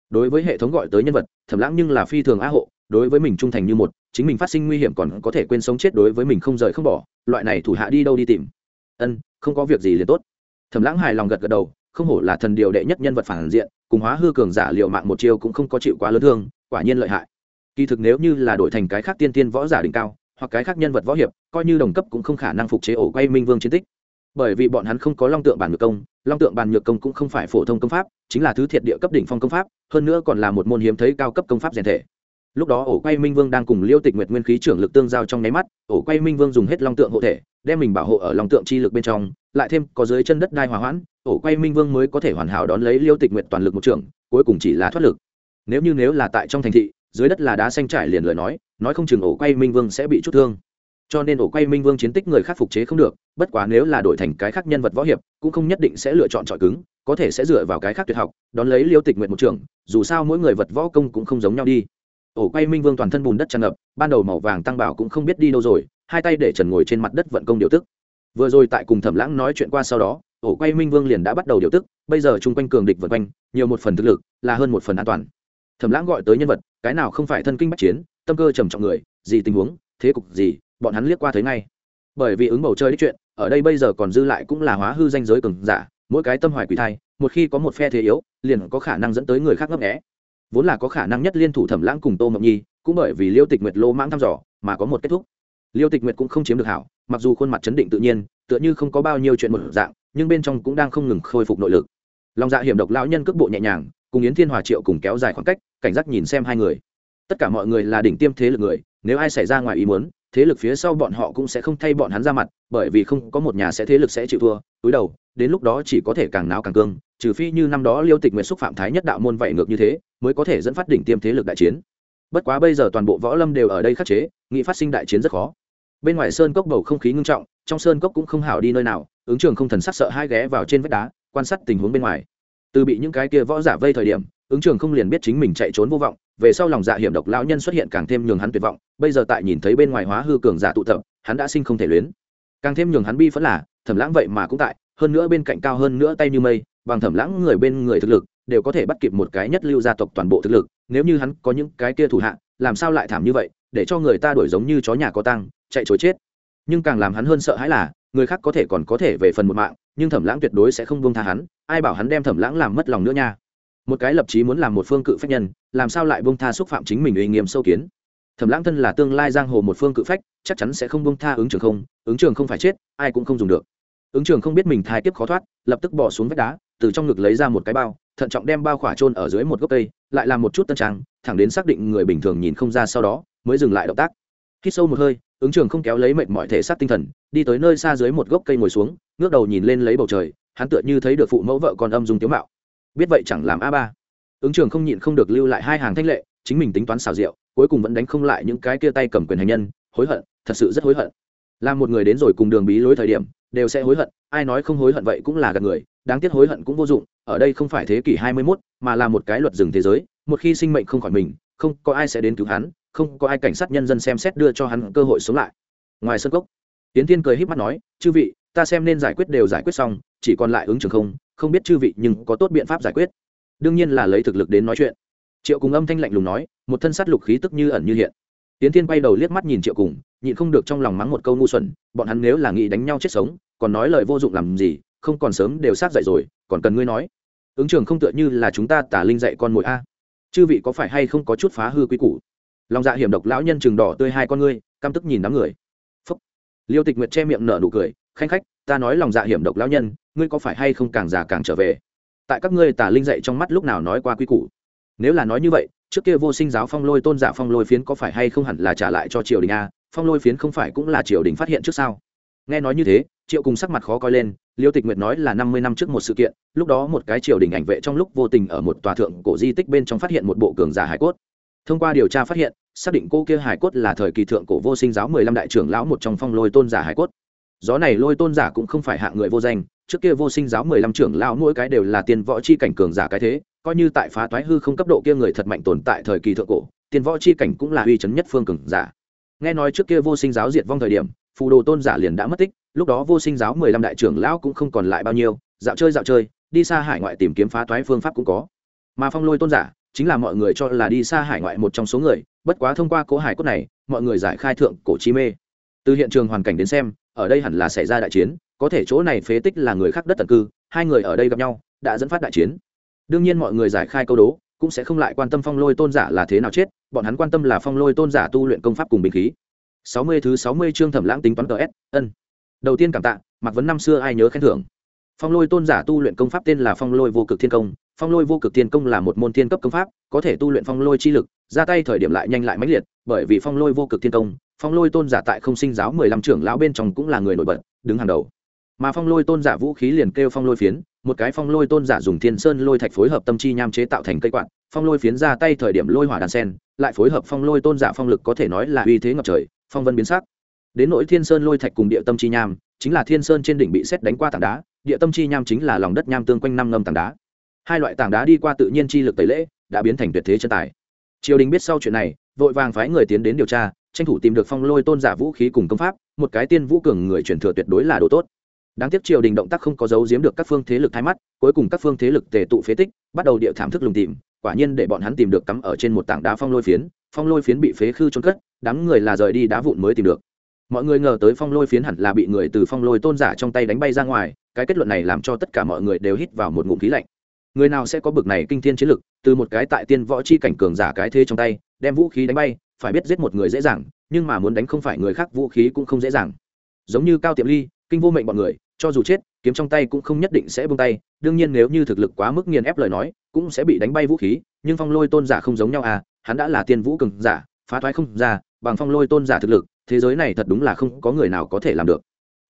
Đối với hệ thống gọi tới nhân vật, thẩm lãng nhưng là phi thường á hộ, đối với mình trung thành như một, chính mình phát sinh nguy hiểm còn có thể quên sống chết đối với mình không rời không bỏ, loại này thủ hạ đi đâu đi tìm. Ân, không có việc gì liền tốt. Thẩm lãng hài lòng gật gật đầu, không hổ là thần điều đệ nhất nhân vật phản diện, cùng hóa hư cường giả liệu mạng một chiêu cũng không có chịu quá lớn thương, quả nhiên lợi hại kỳ thực nếu như là đổi thành cái khác tiên tiên võ giả đỉnh cao, hoặc cái khác nhân vật võ hiệp, coi như đồng cấp cũng không khả năng phục chế ổ quay minh vương chiến tích. Bởi vì bọn hắn không có long tượng bản nhược công, long tượng bản nhược công cũng không phải phổ thông công pháp, chính là thứ thiệt địa cấp đỉnh phong công pháp, hơn nữa còn là một môn hiếm thấy cao cấp công pháp rèn thể. Lúc đó ổ quay minh vương đang cùng liêu tịch nguyệt nguyên khí trưởng lực tương giao trong nháy mắt, ổ quay minh vương dùng hết long tượng hộ thể, đem mình bảo hộ ở long tượng chi lực bên trong, lại thêm có dưới chân đất đai hòa hoãn, ổ quay minh vương mới có thể hoàn hảo đón lấy liêu tịch nguyệt toàn lực một trưởng, cuối cùng chỉ là thoát lực. Nếu như nếu là tại trong thành thị dưới đất là đá xanh trải liền lời nói nói không chừng ổ quay minh vương sẽ bị chút thương. Cho nên ổ quay minh vương chiến tích người khác phục chế không được, bất quá nếu là đổi thành cái khác nhân vật võ hiệp, cũng không nhất định sẽ lựa chọn trọi cứng, có thể sẽ dựa vào cái khác tuyệt học, đón lấy liêu tịch nguyện một trường, dù sao mỗi người vật võ công cũng không giống nhau đi. Ổ quay minh vương toàn thân bùn đất tràn ngập, ban đầu màu vàng tăng bảo cũng không biết đi đâu rồi, hai tay để trần ngồi trên mặt đất vận công điều tức. Vừa rồi tại cùng thẩm lãng nói chuyện qua sau đó, ổ quay minh vương liền đã bắt đầu điều tức, bây giờ chung quanh cường địch vận quanh, nhiều một phần thực lực, là hơn một phần an toàn thẩm lãng gọi tới nhân vật, cái nào không phải thân kinh bách chiến, tâm cơ trầm trọng người, gì tình huống, thế cục gì, bọn hắn liếc qua thấy ngay. Bởi vì ứng bầu chơi đích chuyện, ở đây bây giờ còn dư lại cũng là hóa hư danh giới cường giả, mỗi cái tâm hoài quỷ thai, một khi có một phe thế yếu, liền có khả năng dẫn tới người khác ngấp nghẽ vốn là có khả năng nhất liên thủ thẩm lãng cùng tô mộng nhi, cũng bởi vì liêu tịch nguyệt lô mãng thăm dò, mà có một kết thúc. Liêu tịch nguyệt cũng không chiếm được hảo, mặc dù khuôn mặt chấn định tự nhiên, tựa như không có bao nhiêu chuyện một dạng, nhưng bên trong cũng đang không ngừng khôi phục nội lực. Lòng dạ hiểm độc lão nhân cước bộ nhẹ nhàng cùng yến thiên hòa triệu cùng kéo dài khoảng cách, cảnh giác nhìn xem hai người. Tất cả mọi người là đỉnh tiêm thế lực người, nếu ai xảy ra ngoài ý muốn, thế lực phía sau bọn họ cũng sẽ không thay bọn hắn ra mặt, bởi vì không có một nhà sẽ thế lực sẽ chịu thua, túi đầu, đến lúc đó chỉ có thể càng náo càng cương, trừ phi như năm đó liêu tịch nguyện xúc phạm thái nhất đạo môn vậy ngược như thế, mới có thể dẫn phát đỉnh tiêm thế lực đại chiến. Bất quá bây giờ toàn bộ võ lâm đều ở đây khắc chế, nghị phát sinh đại chiến rất khó. Bên ngoài sơn cốc bầu không khí ngưng trọng, trong sơn cốc cũng không hảo đi nơi nào, ứng trường không thần sắc sợ hai ghé vào trên vách đá, quan sát tình huống bên ngoài từ bị những cái kia võ giả vây thời điểm, ứng trường không liền biết chính mình chạy trốn vô vọng, về sau lòng dạ hiểm độc lão nhân xuất hiện càng thêm nhường hắn tuyệt vọng, bây giờ tại nhìn thấy bên ngoài hóa hư cường giả tụ tập, hắn đã sinh không thể luyến. Càng thêm nhường hắn bi phẫn là, thẩm lãng vậy mà cũng tại, hơn nữa bên cạnh cao hơn nữa tay như mây, bằng thẩm lãng người bên người thực lực, đều có thể bắt kịp một cái nhất lưu gia tộc toàn bộ thực lực, nếu như hắn có những cái kia thủ hạ, làm sao lại thảm như vậy, để cho người ta đuổi giống như chó nhà có tăng chạy chối chết. Nhưng càng làm hắn hơn sợ hãi là, người khác có thể còn có thể về phần một mạng, nhưng thẩm lãng tuyệt đối sẽ không buông tha hắn ai bảo hắn đem thẩm lãng làm mất lòng nữa nha. Một cái lập chí muốn làm một phương cự phách nhân, làm sao lại buông tha xúc phạm chính mình uy nghiêm sâu kiến? Thẩm lãng thân là tương lai giang hồ một phương cự phách, chắc chắn sẽ không buông tha ứng trường không, ứng trường không phải chết, ai cũng không dùng được. Ứng trường không biết mình thai tiếp khó thoát, lập tức bỏ xuống vách đá, từ trong ngực lấy ra một cái bao, thận trọng đem bao khỏa trôn ở dưới một gốc cây, lại làm một chút tân trang, thẳng đến xác định người bình thường nhìn không ra sau đó, mới dừng lại động tác. Khi sâu một hơi, ứng trường không kéo lấy mệt mọi thể xác tinh thần, đi tới nơi xa dưới một gốc cây ngồi xuống, ngước đầu nhìn lên lấy bầu trời hắn tựa như thấy được phụ mẫu vợ con âm dung tiếu mạo. Biết vậy chẳng làm a ba. Ứng trường không nhịn không được lưu lại hai hàng thanh lệ chính mình tính toán xào rượu cuối cùng vẫn đánh không lại những cái kia tay cầm quyền hành nhân hối hận thật sự rất hối hận. Làm một người đến rồi cùng đường bí lối thời điểm đều sẽ hối hận ai nói không hối hận vậy cũng là gạt người đáng tiếc hối hận cũng vô dụng ở đây không phải thế kỷ hai mươi 21, mà là một cái luật rừng thế giới một khi sinh mệnh không khỏi mình không có ai sẽ đến cứu hắn không có ai cảnh sát nhân dân xem xét đưa cho hắn cơ hội sống lại. Ngoài sân cốc tiến thiên cười híp mắt nói chư vị ta xem nên giải quyết đều giải quyết xong, chỉ còn lại ứng trường không không biết chư vị nhưng có tốt biện pháp giải quyết. Đương nhiên là lấy thực lực đến nói chuyện. Triệu cùng âm thanh lạnh lùng nói, một thân sát lục khí tức như ẩn như hiện. Tiến thiên quay đầu liếc mắt nhìn triệu cùng, nhịn không được trong lòng mắng một câu ngu xuẩn, bọn hắn nếu là nghĩ đánh nhau chết sống, còn nói lời vô dụng làm gì, không còn sớm đều sát dậy rồi, còn cần ngươi nói. Ứng trường không tựa như là chúng ta tả linh dạy con mồi a. Chư vị có phải hay không có chút phá hư quý củ? Lòng dạ hiểm độc lão nhân chừng đỏ tươi hai con ngươi, căm tức nhìn đám người. Phúc. Liêu tịch nguyệt che miệng nở nụ cười khanh khách, ta nói lòng dạ hiểm độc lão nhân, ngươi có phải hay không càng già càng trở về? Tại các ngươi tà linh dạy trong mắt lúc nào nói qua quy củ? Nếu là nói như vậy, trước kia vô sinh giáo phong lôi tôn giả phong lôi phiến có phải hay không hẳn là trả lại cho triều đình a? Phong lôi phiến không phải cũng là triều đình phát hiện trước sao? Nghe nói như thế, triệu cùng sắc mặt khó coi lên, liêu tịch nguyệt nói là năm mươi năm trước một sự kiện, lúc đó một cái triều đình ảnh vệ trong lúc vô tình ở một tòa thượng cổ di tích bên trong phát hiện một bộ cường giả hải cốt. Thông qua điều tra phát hiện, xác định cô kia hải cốt là thời kỳ thượng cổ vô sinh giáo mười lăm đại trưởng lão một trong phong lôi tôn giả hải cốt gió này lôi tôn giả cũng không phải hạng người vô danh, trước kia vô sinh giáo mười lăm trưởng lão mỗi cái đều là tiên võ chi cảnh cường giả cái thế, coi như tại phá toái hư không cấp độ kia người thật mạnh tồn tại thời kỳ thượng cổ, tiên võ chi cảnh cũng là uy chấn nhất phương cường giả. Nghe nói trước kia vô sinh giáo diệt vong thời điểm, phù đồ tôn giả liền đã mất tích, lúc đó vô sinh giáo mười lăm đại trưởng lão cũng không còn lại bao nhiêu, dạo chơi dạo chơi, đi xa hải ngoại tìm kiếm phá toái phương pháp cũng có. Mà phong lôi tôn giả, chính là mọi người cho là đi xa hải ngoại một trong số người, bất quá thông qua cố hải cốt này, mọi người giải khai thượng cổ chi mê. Từ hiện trường hoàn cảnh đến xem ở đây hẳn là xảy ra đại chiến, có thể chỗ này phế tích là người khác đất tận cư, hai người ở đây gặp nhau, đã dẫn phát đại chiến. Đương nhiên mọi người giải khai câu đố, cũng sẽ không lại quan tâm phong lôi tôn giả là thế nào chết, bọn hắn quan tâm là phong lôi tôn giả tu luyện công pháp cùng bình khí. Sáu mươi thứ sáu mươi chương thẩm lãng tính toán ts ân. Đầu tiên cảm tạ mặc vấn năm xưa ai nhớ khen thưởng. Phong lôi tôn giả tu luyện công pháp tên là phong lôi vô cực thiên công. Phong lôi vô cực thiên công là một môn thiên cấp công pháp, có thể tu luyện phong lôi chi lực, ra tay thời điểm lại nhanh lại mãnh liệt bởi vì phong lôi vô cực thiên công phong lôi tôn giả tại không sinh giáo mười lăm trưởng lão bên trong cũng là người nổi bật, đứng hàng đầu. Mà phong lôi tôn giả vũ khí liền kêu phong lôi phiến, một cái phong lôi tôn giả dùng thiên sơn lôi thạch phối hợp tâm chi nham chế tạo thành cây quạt, phong lôi phiến ra tay thời điểm lôi hỏa đàn sen, lại phối hợp phong lôi tôn giả phong lực có thể nói là uy thế ngập trời, phong vân biến sắc. Đến nỗi thiên sơn lôi thạch cùng địa tâm chi nham, chính là thiên sơn trên đỉnh bị xét đánh qua tảng đá, địa tâm chi nham chính là lòng đất nham tương quanh năm ngâm tảng đá. Hai loại tảng đá đi qua tự nhiên chi lực tẩy lễ, đã biến thành tuyệt thế chân tài triều đình biết sau chuyện này, vội vàng phái người tiến đến điều tra, tranh thủ tìm được phong lôi tôn giả vũ khí cùng công pháp, một cái tiên vũ cường người truyền thừa tuyệt đối là đồ tốt. Đáng tiếc triều đình động tác không có giấu giếm được các phương thế lực thái mắt, cuối cùng các phương thế lực tề tụ phế tích, bắt đầu địa thảm thức lùng tìm, quả nhiên để bọn hắn tìm được cắm ở trên một tảng đá phong lôi phiến, phong lôi phiến bị phế khư trôn cất, đám người là rời đi đá vụn mới tìm được. Mọi người ngờ tới phong lôi phiến hẳn là bị người từ phong lôi tôn giả trong tay đánh bay ra ngoài, cái kết luận này làm cho tất cả mọi người đều hít vào một ngụm khí lạnh người nào sẽ có bực này kinh thiên chiến lực, từ một cái tại tiên võ chi cảnh cường giả cái thế trong tay, đem vũ khí đánh bay, phải biết giết một người dễ dàng, nhưng mà muốn đánh không phải người khác, vũ khí cũng không dễ dàng. Giống như cao tiệm ly, kinh vô mệnh bọn người, cho dù chết, kiếm trong tay cũng không nhất định sẽ bung tay, đương nhiên nếu như thực lực quá mức nghiền ép lời nói, cũng sẽ bị đánh bay vũ khí, nhưng phong lôi tôn giả không giống nhau à hắn đã là tiên vũ cường giả, phá thoái không ra, bằng phong lôi tôn giả thực lực, thế giới này thật đúng là không có người nào có thể làm được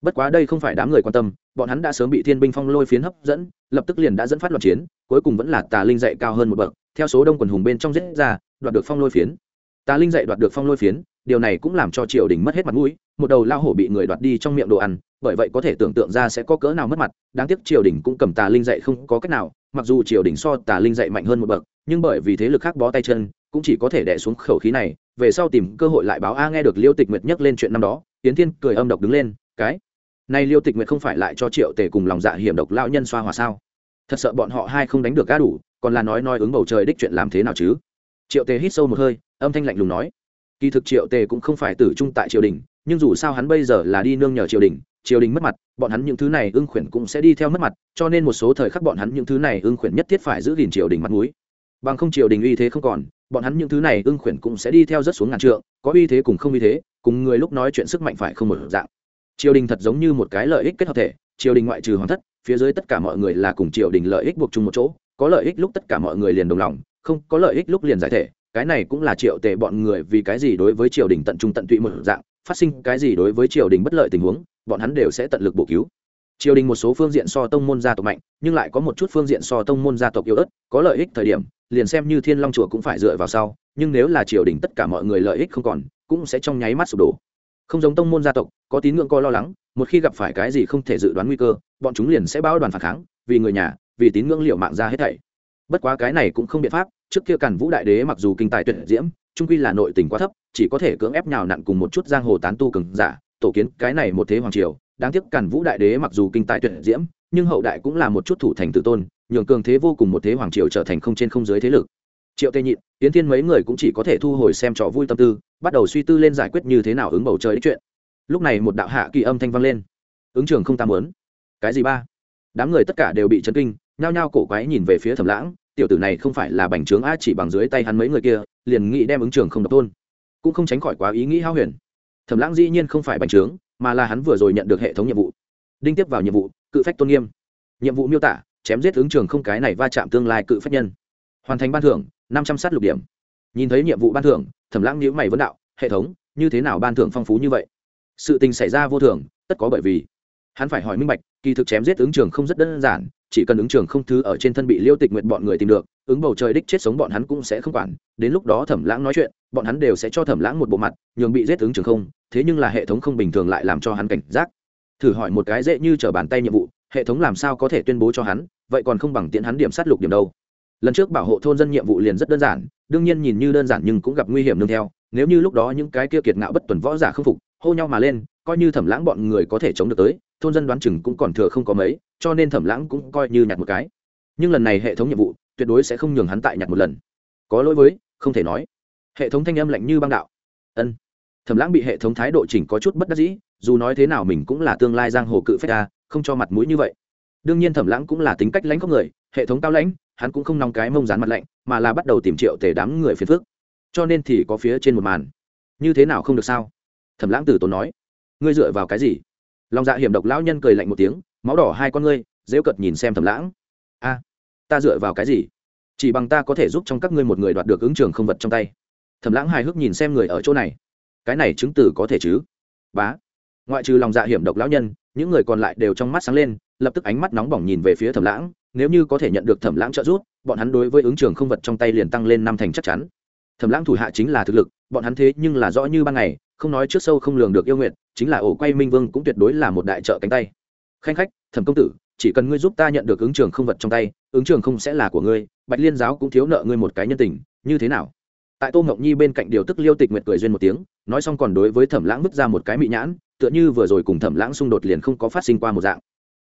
bất quá đây không phải đám người quan tâm, bọn hắn đã sớm bị thiên binh phong lôi phiến hấp dẫn, lập tức liền đã dẫn phát loạn chiến, cuối cùng vẫn là tà linh dạy cao hơn một bậc, theo số đông quần hùng bên trong giết ra, đoạt được phong lôi phiến. Tà linh dạy đoạt được phong lôi phiến, điều này cũng làm cho triều đình mất hết mặt mũi, một đầu lao hổ bị người đoạt đi trong miệng đồ ăn, bởi vậy có thể tưởng tượng ra sẽ có cỡ nào mất mặt, đáng tiếc triều đình cũng cầm tà linh dạy không có cách nào, mặc dù triều đình so tà linh dạy mạnh hơn một bậc, nhưng bởi vì thế lực khác bó tay chân, cũng chỉ có thể đẻ xuống khẩu khí này, về sau tìm cơ hội lại báo a nghe được liêu tịch nguyệt nhắc lên chuyện năm đó tiến thiên cười âm độc đứng lên, cái nay liêu tịch nguyệt không phải lại cho triệu tề cùng lòng dạ hiểm độc lão nhân xoa hòa sao? Thật sợ bọn họ hai không đánh được ga đủ, còn là nói nói ứng bầu trời đích chuyện làm thế nào chứ? Triệu tề hít sâu một hơi, âm thanh lạnh lùng nói. Kỳ thực triệu tề cũng không phải tử trung tại triều đình, nhưng dù sao hắn bây giờ là đi nương nhờ triều đình triều đình mất mặt, bọn hắn những thứ này ưng khuyển cũng sẽ đi theo mất mặt, cho nên một số thời khắc bọn hắn những thứ này ưng khuyển nhất thiết phải giữ gìn triều đình mặt mũi. Bằng không triều đình uy thế không còn, bọn hắn những thứ này ưng khuyển cũng sẽ đi theo rất xuống ngàn trượng, có uy thế cùng không uy thế, cùng người lúc nói chuyện sức mạnh phải không một dạng triều đình thật giống như một cái lợi ích kết hợp thể, triều đình ngoại trừ hoàng thất, phía dưới tất cả mọi người là cùng triều đình lợi ích buộc chung một chỗ, có lợi ích lúc tất cả mọi người liền đồng lòng, không có lợi ích lúc liền giải thể, cái này cũng là triệu tệ bọn người vì cái gì đối với triều đình tận trung tận tụy một dạng, phát sinh cái gì đối với triều đình bất lợi tình huống, bọn hắn đều sẽ tận lực bổ cứu. Triều đình một số phương diện so tông môn gia tộc mạnh, nhưng lại có một chút phương diện so tông môn gia tộc yếu ớt, có lợi ích thời điểm, liền xem như thiên long chùa cũng phải dựa vào sau, nhưng nếu là triều đình tất cả mọi người lợi ích không còn, cũng sẽ trong nháy mắt sụp đổ không giống tông môn gia tộc, có tín ngưỡng coi lo lắng, một khi gặp phải cái gì không thể dự đoán nguy cơ, bọn chúng liền sẽ báo đoàn phản kháng, vì người nhà, vì tín ngưỡng liệu mạng ra hết thảy. Bất quá cái này cũng không biện pháp, trước kia càn vũ đại đế mặc dù kinh tài tuyệt diễm trung quy là nội tình quá thấp, chỉ có thể cưỡng ép nhào nặn cùng một chút giang hồ tán tu cường giả, tổ kiến cái này một thế hoàng triều. Đáng tiếc càn vũ đại đế mặc dù kinh tài tuyệt diễm, nhưng hậu đại cũng là một chút thủ thành tự tôn, nhường cường thế vô cùng một thế hoàng triều trở thành không trên không dưới thế lực triệu Tê nhịn tiến thiên mấy người cũng chỉ có thể thu hồi xem trò vui tâm tư, bắt đầu suy tư lên giải quyết như thế nào ứng bầu trời đích chuyện. Lúc này một đạo hạ kỳ âm thanh vang lên. Ứng trường không tam muốn. Cái gì ba? Đám người tất cả đều bị chấn kinh, nhao nhao cổ quái nhìn về phía thẩm lãng, tiểu tử này không phải là bành trướng a chỉ bằng dưới tay hắn mấy người kia, liền nghĩ đem ứng trường không độc tôn. Cũng không tránh khỏi quá ý nghĩ hao huyền. Thẩm lãng dĩ nhiên không phải bành trướng, mà là hắn vừa rồi nhận được hệ thống nhiệm vụ. Đinh tiếp vào nhiệm vụ, cự phách tôn nghiêm. Nhiệm vụ miêu tả, chém giết ứng trường không cái này va chạm tương lai cự phách nhân. Hoàn thành ban thưởng năm trăm sát lục điểm. Nhìn thấy nhiệm vụ ban thưởng, thẩm lãng nhữ mày vấn đạo, hệ thống, như thế nào ban thưởng phong phú như vậy? Sự tình xảy ra vô thường, tất có bởi vì. Hắn phải hỏi minh bạch, kỳ thực chém giết ứng trường không rất đơn giản, chỉ cần ứng trường không thứ ở trên thân bị liêu tịch nguyện bọn người tìm được, ứng bầu trời đích chết sống bọn hắn cũng sẽ không quản, đến lúc đó thẩm lãng nói chuyện, bọn hắn đều sẽ cho thẩm lãng một bộ mặt, nhường bị giết ứng trường không, thế nhưng là hệ thống không bình thường lại làm cho hắn cảnh giác. Thử hỏi một cái dễ như t r ở bàn tay nhiệm vụ, hệ thống làm sao có thể tuyên bố cho hắn, vậy còn không bằng tiện hắn điểm sát lục điểm đâu lần trước bảo hộ thôn dân nhiệm vụ liền rất đơn giản, đương nhiên nhìn như đơn giản nhưng cũng gặp nguy hiểm nương theo. Nếu như lúc đó những cái kia kiệt ngạo bất tuần võ giả không phục, hô nhau mà lên, coi như thẩm lãng bọn người có thể chống được tới, thôn dân đoán chừng cũng còn thừa không có mấy, cho nên thẩm lãng cũng coi như nhặt một cái. Nhưng lần này hệ thống nhiệm vụ, tuyệt đối sẽ không nhường hắn tại nhặt một lần. Có lỗi với, không thể nói. Hệ thống thanh âm lạnh như băng đạo. Ân. Thẩm lãng bị hệ thống thái độ chỉnh có chút bất đắc dĩ, dù nói thế nào mình cũng là tương lai giang hồ cự phách ta không cho mặt mũi như vậy. Đương nhiên thẩm lãng cũng là tính cách lãnh khóc người hệ thống cao lãnh, hắn cũng không nóng cái mông dán mặt lạnh, mà là bắt đầu tìm triệu tề đám người phiền phước cho nên thì có phía trên một màn. Như thế nào không được sao? Thẩm lãng tử tốn nói. Ngươi dựa vào cái gì? Lòng dạ hiểm độc lão nhân cười lạnh một tiếng, máu đỏ hai con ngươi, dễu cợt nhìn xem thẩm lãng. A, ta dựa vào cái gì? Chỉ bằng ta có thể giúp trong các ngươi một người đoạt được ứng trường không vật trong tay. Thẩm lãng hài hước nhìn xem người ở chỗ này. Cái này chứng từ có thể chứ? Bá. Ngoại trừ lòng dạ hiểm độc lão nhân, những người còn lại đều trong mắt sáng lên, lập tức ánh mắt nóng bỏng nhìn về phía thẩm lãng nếu như có thể nhận được thẩm lãng trợ giúp, bọn hắn đối với ứng trường không vật trong tay liền tăng lên năm thành chắc chắn. Thẩm lãng thủ hạ chính là thực lực, bọn hắn thế nhưng là rõ như ban ngày, không nói trước sâu không lường được yêu nguyện, chính là ổ quay minh vương cũng tuyệt đối là một đại trợ cánh tay. Khanh khách, thẩm công tử, chỉ cần ngươi giúp ta nhận được ứng trường không vật trong tay, ứng trường không sẽ là của ngươi, bạch liên giáo cũng thiếu nợ ngươi một cái nhân tình, như thế nào? Tại tô ngọc nhi bên cạnh điều tức liêu tịch nguyệt cười duyên một tiếng, nói xong còn đối với thẩm lãng vứt ra một cái mị nhãn, tựa như vừa rồi cùng thẩm lãng xung đột liền không có phát sinh qua một dạng.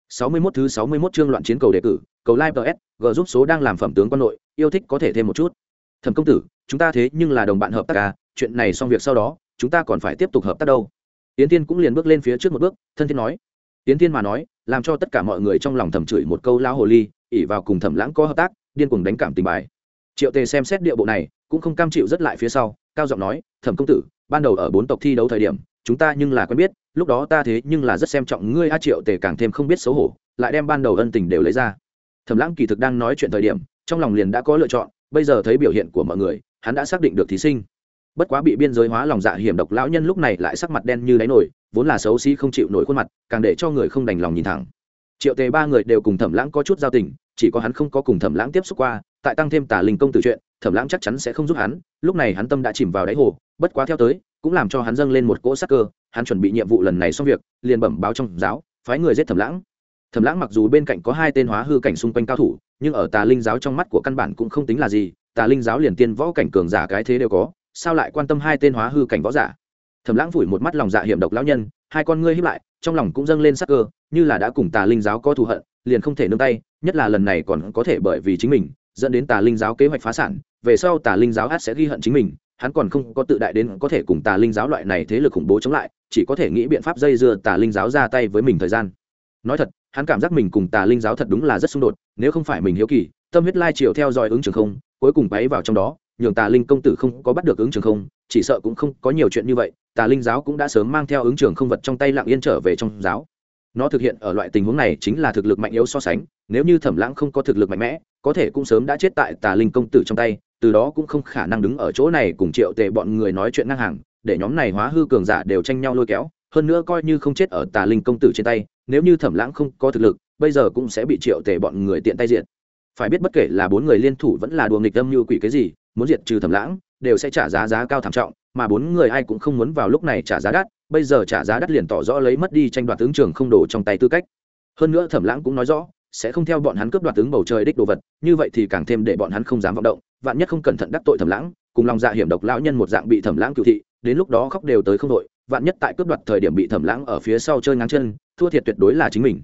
Sáu mươi 61 thứ sáu mươi 61 chương loạn chiến cầu đề cử cầu live ts g giúp số đang làm phẩm tướng quân nội, yêu thích có thể thêm một chút. Thẩm công tử, chúng ta thế nhưng là đồng bạn hợp tác à chuyện này xong việc sau đó, chúng ta còn phải tiếp tục hợp tác đâu. Yến tiên cũng liền bước lên phía trước một bước, thân thiên nói. Yến tiên mà nói, làm cho tất cả mọi người trong lòng thầm chửi một câu lao hồ ly ỉ vào cùng thẩm lãng có hợp tác, điên cuồng đánh cảm tình bài. Triệu tề xem xét địa bộ này, cũng không cam chịu rất lại phía sau, cao giọng nói, thẩm công tử, ban đầu ở bốn tộc thi đấu thời điểm, chúng ta nhưng là quen biết, lúc đó ta thế nhưng là rất xem trọng ngươi a. Triệu tề càng thêm không biết xấu hổ, lại đem ban đầu ân tình đều lấy ra thẩm lãng kỳ thực đang nói chuyện thời điểm, trong lòng liền đã có lựa chọn, bây giờ thấy biểu hiện của mọi người, hắn đã xác định được thí sinh. Bất quá bị biên giới hóa lòng dạ hiểm độc lão nhân lúc này lại sắc mặt đen như đáy nổi, vốn là xấu xí không chịu nổi khuôn mặt, càng để cho người không đành lòng nhìn thẳng. Triệu tề ba người đều cùng thẩm lãng có chút giao tình, chỉ có hắn không có cùng thẩm lãng tiếp xúc qua, tại tăng thêm tả linh công từ chuyện, thẩm lãng chắc chắn sẽ không giúp hắn, lúc này hắn tâm đã chìm vào đáy hồ, bất quá theo tới, cũng làm cho hắn dâng lên một cỗ sắc cơ, hắn chuẩn bị nhiệm vụ lần này xong việc, liền bẩm báo trong giáo, phái người giết thẩm lãng thẩm lãng mặc dù bên cạnh có hai tên hóa hư cảnh xung quanh cao thủ, nhưng ở tà linh giáo trong mắt của căn bản cũng không tính là gì, tà linh giáo liền tiên võ cảnh cường giả cái thế đều có, sao lại quan tâm hai tên hóa hư cảnh võ giả? Thẩm lãng phủi một mắt lòng dạ hiểm độc lão nhân, hai con ngươi hiếp lại, trong lòng cũng dâng lên sắc cơ, như là đã cùng tà linh giáo có thù hận, liền không thể nương tay, nhất là lần này còn có thể bởi vì chính mình, dẫn đến tà linh giáo kế hoạch phá sản, về sau tà linh giáo hát sẽ ghi hận chính mình, hắn còn không có tự đại đến có thể cùng tà linh giáo loại này thế lực khủng bố chống lại, chỉ có thể nghĩ biện pháp dây dưa tà linh giáo ra tay với mình thời gian. Nói thật hắn cảm giác mình cùng tà linh giáo thật đúng là rất xung đột, nếu không phải mình hiếu kỳ, tâm huyết lai chiều theo dõi ứng trường không, cuối cùng bay vào trong đó, nhường tà linh công tử không có bắt được ứng trường không, chỉ sợ cũng không có nhiều chuyện như vậy, tà linh giáo cũng đã sớm mang theo ứng trường không vật trong tay lặng yên trở về trong giáo. Nó thực hiện ở loại tình huống này chính là thực lực mạnh yếu so sánh, nếu như thẩm lãng không có thực lực mạnh mẽ, có thể cũng sớm đã chết tại tà linh công tử trong tay, từ đó cũng không khả năng đứng ở chỗ này cùng triệu tệ bọn người nói chuyện ngang hàng, để nhóm này hóa hư cường giả đều tranh nhau lôi kéo hơn nữa coi như không chết ở tà linh công tử trên tay, nếu như thẩm lãng không có thực lực, bây giờ cũng sẽ bị triệu tệ bọn người tiện tay diện phải biết bất kể là bốn người liên thủ vẫn là đùa nghịch âm như quỷ cái gì, muốn diệt trừ thẩm lãng, đều sẽ trả giá giá cao thảm trọng, mà bốn người ai cũng không muốn vào lúc này trả giá đắt, bây giờ trả giá đắt liền tỏ rõ lấy mất đi tranh đoạt tướng trường không đổ trong tay tư cách. Hơn nữa thẩm lãng cũng nói rõ, sẽ không theo bọn hắn cướp đoạt tướng bầu trời đích đồ vật, như vậy thì càng thêm để bọn hắn không dám vọng động, vạn nhất không cẩn thận đắc tội thẩm lãng, cùng lòng dạ hiểm độc lão nhân một dạng bị thẩm lãng cựu thị, đến lúc đó khóc đều tới không đội vạn nhất tại cướp đoạt thời điểm bị thẩm lãng ở phía sau chơi ngang chân, thua thiệt tuyệt đối là chính mình.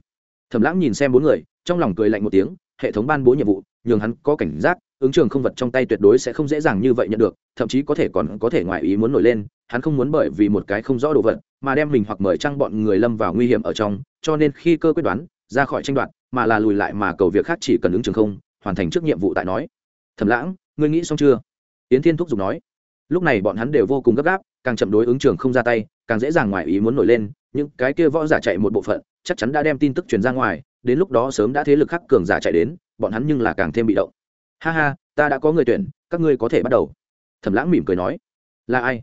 Thẩm lãng nhìn xem bốn người, trong lòng cười lạnh một tiếng, hệ thống ban bố nhiệm vụ, nhường hắn có cảnh giác, ứng trường không vật trong tay tuyệt đối sẽ không dễ dàng như vậy nhận được, thậm chí có thể còn có thể ngoài ý muốn nổi lên, hắn không muốn bởi vì một cái không rõ đồ vật mà đem mình hoặc mời trăng bọn người lâm vào nguy hiểm ở trong, cho nên khi cơ quyết đoán, ra khỏi tranh đoạt, mà là lùi lại mà cầu việc khác chỉ cần ứng trường không, hoàn thành trước nhiệm vụ tại nói. Thẩm lãng, ngươi nghĩ xong chưa? Yến thiên thúc giục nói lúc này bọn hắn đều vô cùng gấp gáp, càng chậm đối ứng trường không ra tay, càng dễ dàng ngoài ý muốn nổi lên, những cái kia võ giả chạy một bộ phận, chắc chắn đã đem tin tức truyền ra ngoài, đến lúc đó sớm đã thế lực khắc cường giả chạy đến, bọn hắn nhưng là càng thêm bị động. Ha ha, ta đã có người tuyển, các ngươi có thể bắt đầu. Thẩm lãng mỉm cười nói. Là ai?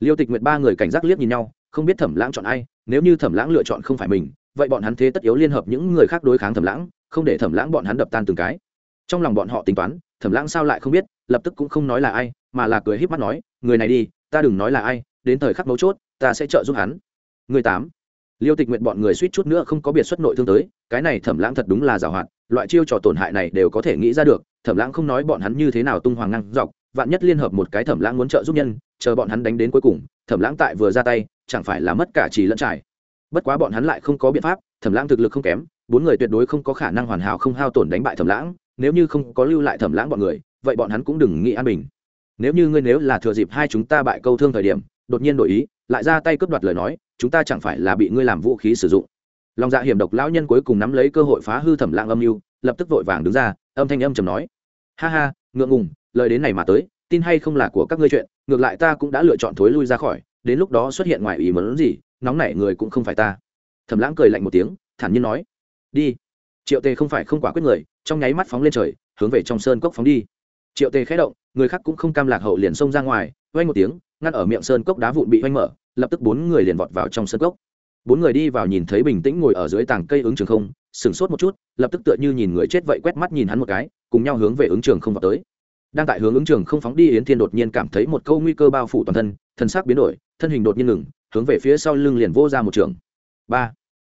Liêu tịch nguyệt ba người cảnh giác liếc nhìn nhau, không biết thẩm lãng chọn ai, nếu như thẩm lãng lựa chọn không phải mình, vậy bọn hắn thế tất yếu liên hợp những người khác đối kháng thẩm lãng, không để thẩm lãng bọn hắn đập tan từng cái. Trong lòng bọn họ tính toán, thẩm lãng sao lại không biết lập tức cũng không nói là ai, mà là cười híp mắt nói, người này đi, ta đừng nói là ai, đến thời khắc mấu chốt, ta sẽ trợ giúp hắn. Người tám. Liêu tịch nguyện bọn người suýt chút nữa không có biệt xuất nội thương tới, cái này thẩm lãng thật đúng là giàu hoạt, loại chiêu trò tổn hại này đều có thể nghĩ ra được, thẩm lãng không nói bọn hắn như thế nào tung hoàng ngang dọc, vạn nhất liên hợp một cái thẩm lãng muốn trợ giúp nhân, chờ bọn hắn đánh đến cuối cùng, thẩm lãng tại vừa ra tay, chẳng phải là mất cả trì lẫn trải. Bất quá bọn hắn lại không có biện pháp, thẩm lãng thực lực không kém, bốn người tuyệt đối không có khả năng hoàn hảo không hao tổn đánh bại thẩm lãng, nếu như không có lưu lại thẩm lãng bọn người vậy bọn hắn cũng đừng nghĩ an bình. Nếu như ngươi nếu là thừa dịp hai chúng ta bại câu thương thời điểm, đột nhiên đổi ý, lại ra tay cướp đoạt lời nói, chúng ta chẳng phải là bị ngươi làm vũ khí sử dụng. Lòng dạ hiểm độc lão nhân cuối cùng nắm lấy cơ hội phá hư thẩm lãng âm mưu, lập tức vội vàng đứng ra, âm thanh âm trầm nói. Ha ha, ngượng ngùng, lời đến này mà tới, tin hay không là của các ngươi chuyện, ngược lại ta cũng đã lựa chọn thối lui ra khỏi, đến lúc đó xuất hiện ngoài ý mớn gì, nóng nảy người cũng không phải ta. Thẩm lãng cười lạnh một tiếng, thản nhiên nói. Đi. Triệu tề không phải không quả quyết người, trong nháy mắt phóng lên trời, hướng về trong sơn cốc phóng đi triệu tề khé động, người khác cũng không cam lạc hậu liền xông ra ngoài, oanh một tiếng, ngăn ở miệng sơn cốc đá vụn bị oanh mở, lập tức bốn người liền vọt vào trong sơn cốc. Bốn người đi vào nhìn thấy bình tĩnh ngồi ở dưới tảng cây ứng trường không, sửng sốt một chút, lập tức tựa như nhìn người chết vậy quét mắt nhìn hắn một cái, cùng nhau hướng về ứng trường không vào tới. Đang tại hướng ứng trường không phóng đi, yến thiên đột nhiên cảm thấy một câu nguy cơ bao phủ toàn thân thân xác biến đổi, thân hình đột nhiên ngừng, hướng về phía sau lưng liền vô ra một trường. Ba.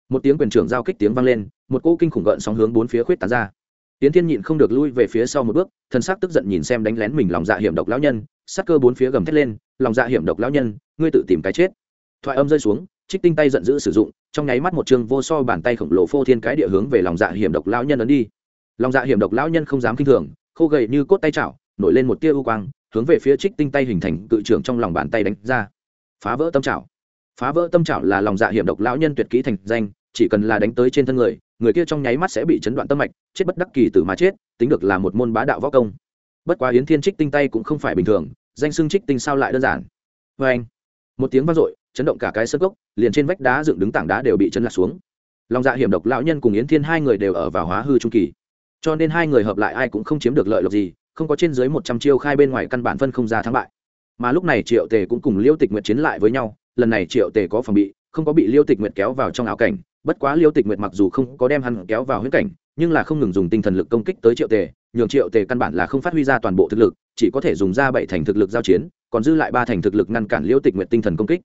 Một tiếng quyền trưởng giao kích tiếng vang lên, một cỗ kinh khủng gợn sóng hướng bốn phía khuyết tán ra. Tiến thiên nhịn không được lui về phía sau một bước thân xác tức giận nhìn xem đánh lén mình lòng dạ hiểm độc lão nhân, sắc cơ bốn phía gầm thét lên, lòng dạ hiểm độc lão nhân, ngươi tự tìm cái chết. Thoại âm rơi xuống, trích tinh tay giận dữ sử dụng, trong nháy mắt một trường vô so bàn tay khổng lồ phô thiên cái địa hướng về lòng dạ hiểm độc lão nhân ấn đi. Lòng dạ hiểm độc lão nhân không dám kinh thường, khô gầy như cốt tay chảo, nổi lên một tia u quang, hướng về phía trích tinh tay hình thành cự trưởng trong lòng bàn tay đánh ra. Phá vỡ tâm chảo. Phá vỡ tâm chảo là lòng dạ hiểm độc lão nhân tuyệt kỹ thành danh, chỉ cần là đánh tới trên thân người người kia trong nháy mắt sẽ bị chấn đoạn tâm mạch, chết bất đắc kỳ tử mà chết, tính được là một môn bá đạo võ công. Bất quá yến thiên trích tinh tay cũng không phải bình thường, danh xưng trích tinh sao lại đơn giản. Vê anh, một tiếng vang dội, chấn động cả cái sơ gốc, liền trên vách đá dựng đứng tảng đá đều bị chấn lạc xuống. Lòng dạ hiểm độc lão nhân cùng yến thiên hai người đều ở vào hóa hư trung kỳ. Cho nên hai người hợp lại ai cũng không chiếm được lợi lộc gì, không có trên dưới một trăm chiêu khai bên ngoài căn bản phân không ra thắng bại. Mà lúc này triệu tề cũng cùng liêu tịch nguyệt chiến lại với nhau, lần này triệu tề có phòng bị, không có bị liêu tịch nguyệt kéo vào trong áo cảnh bất quá liêu tịch nguyệt mặc dù không có đem hắn kéo vào huyết cảnh, nhưng là không ngừng dùng tinh thần lực công kích tới triệu tề, nhường triệu tề căn bản là không phát huy ra toàn bộ thực lực, chỉ có thể dùng ra bảy thành thực lực giao chiến, còn dư lại ba thành thực lực ngăn cản liêu tịch nguyệt tinh thần công kích.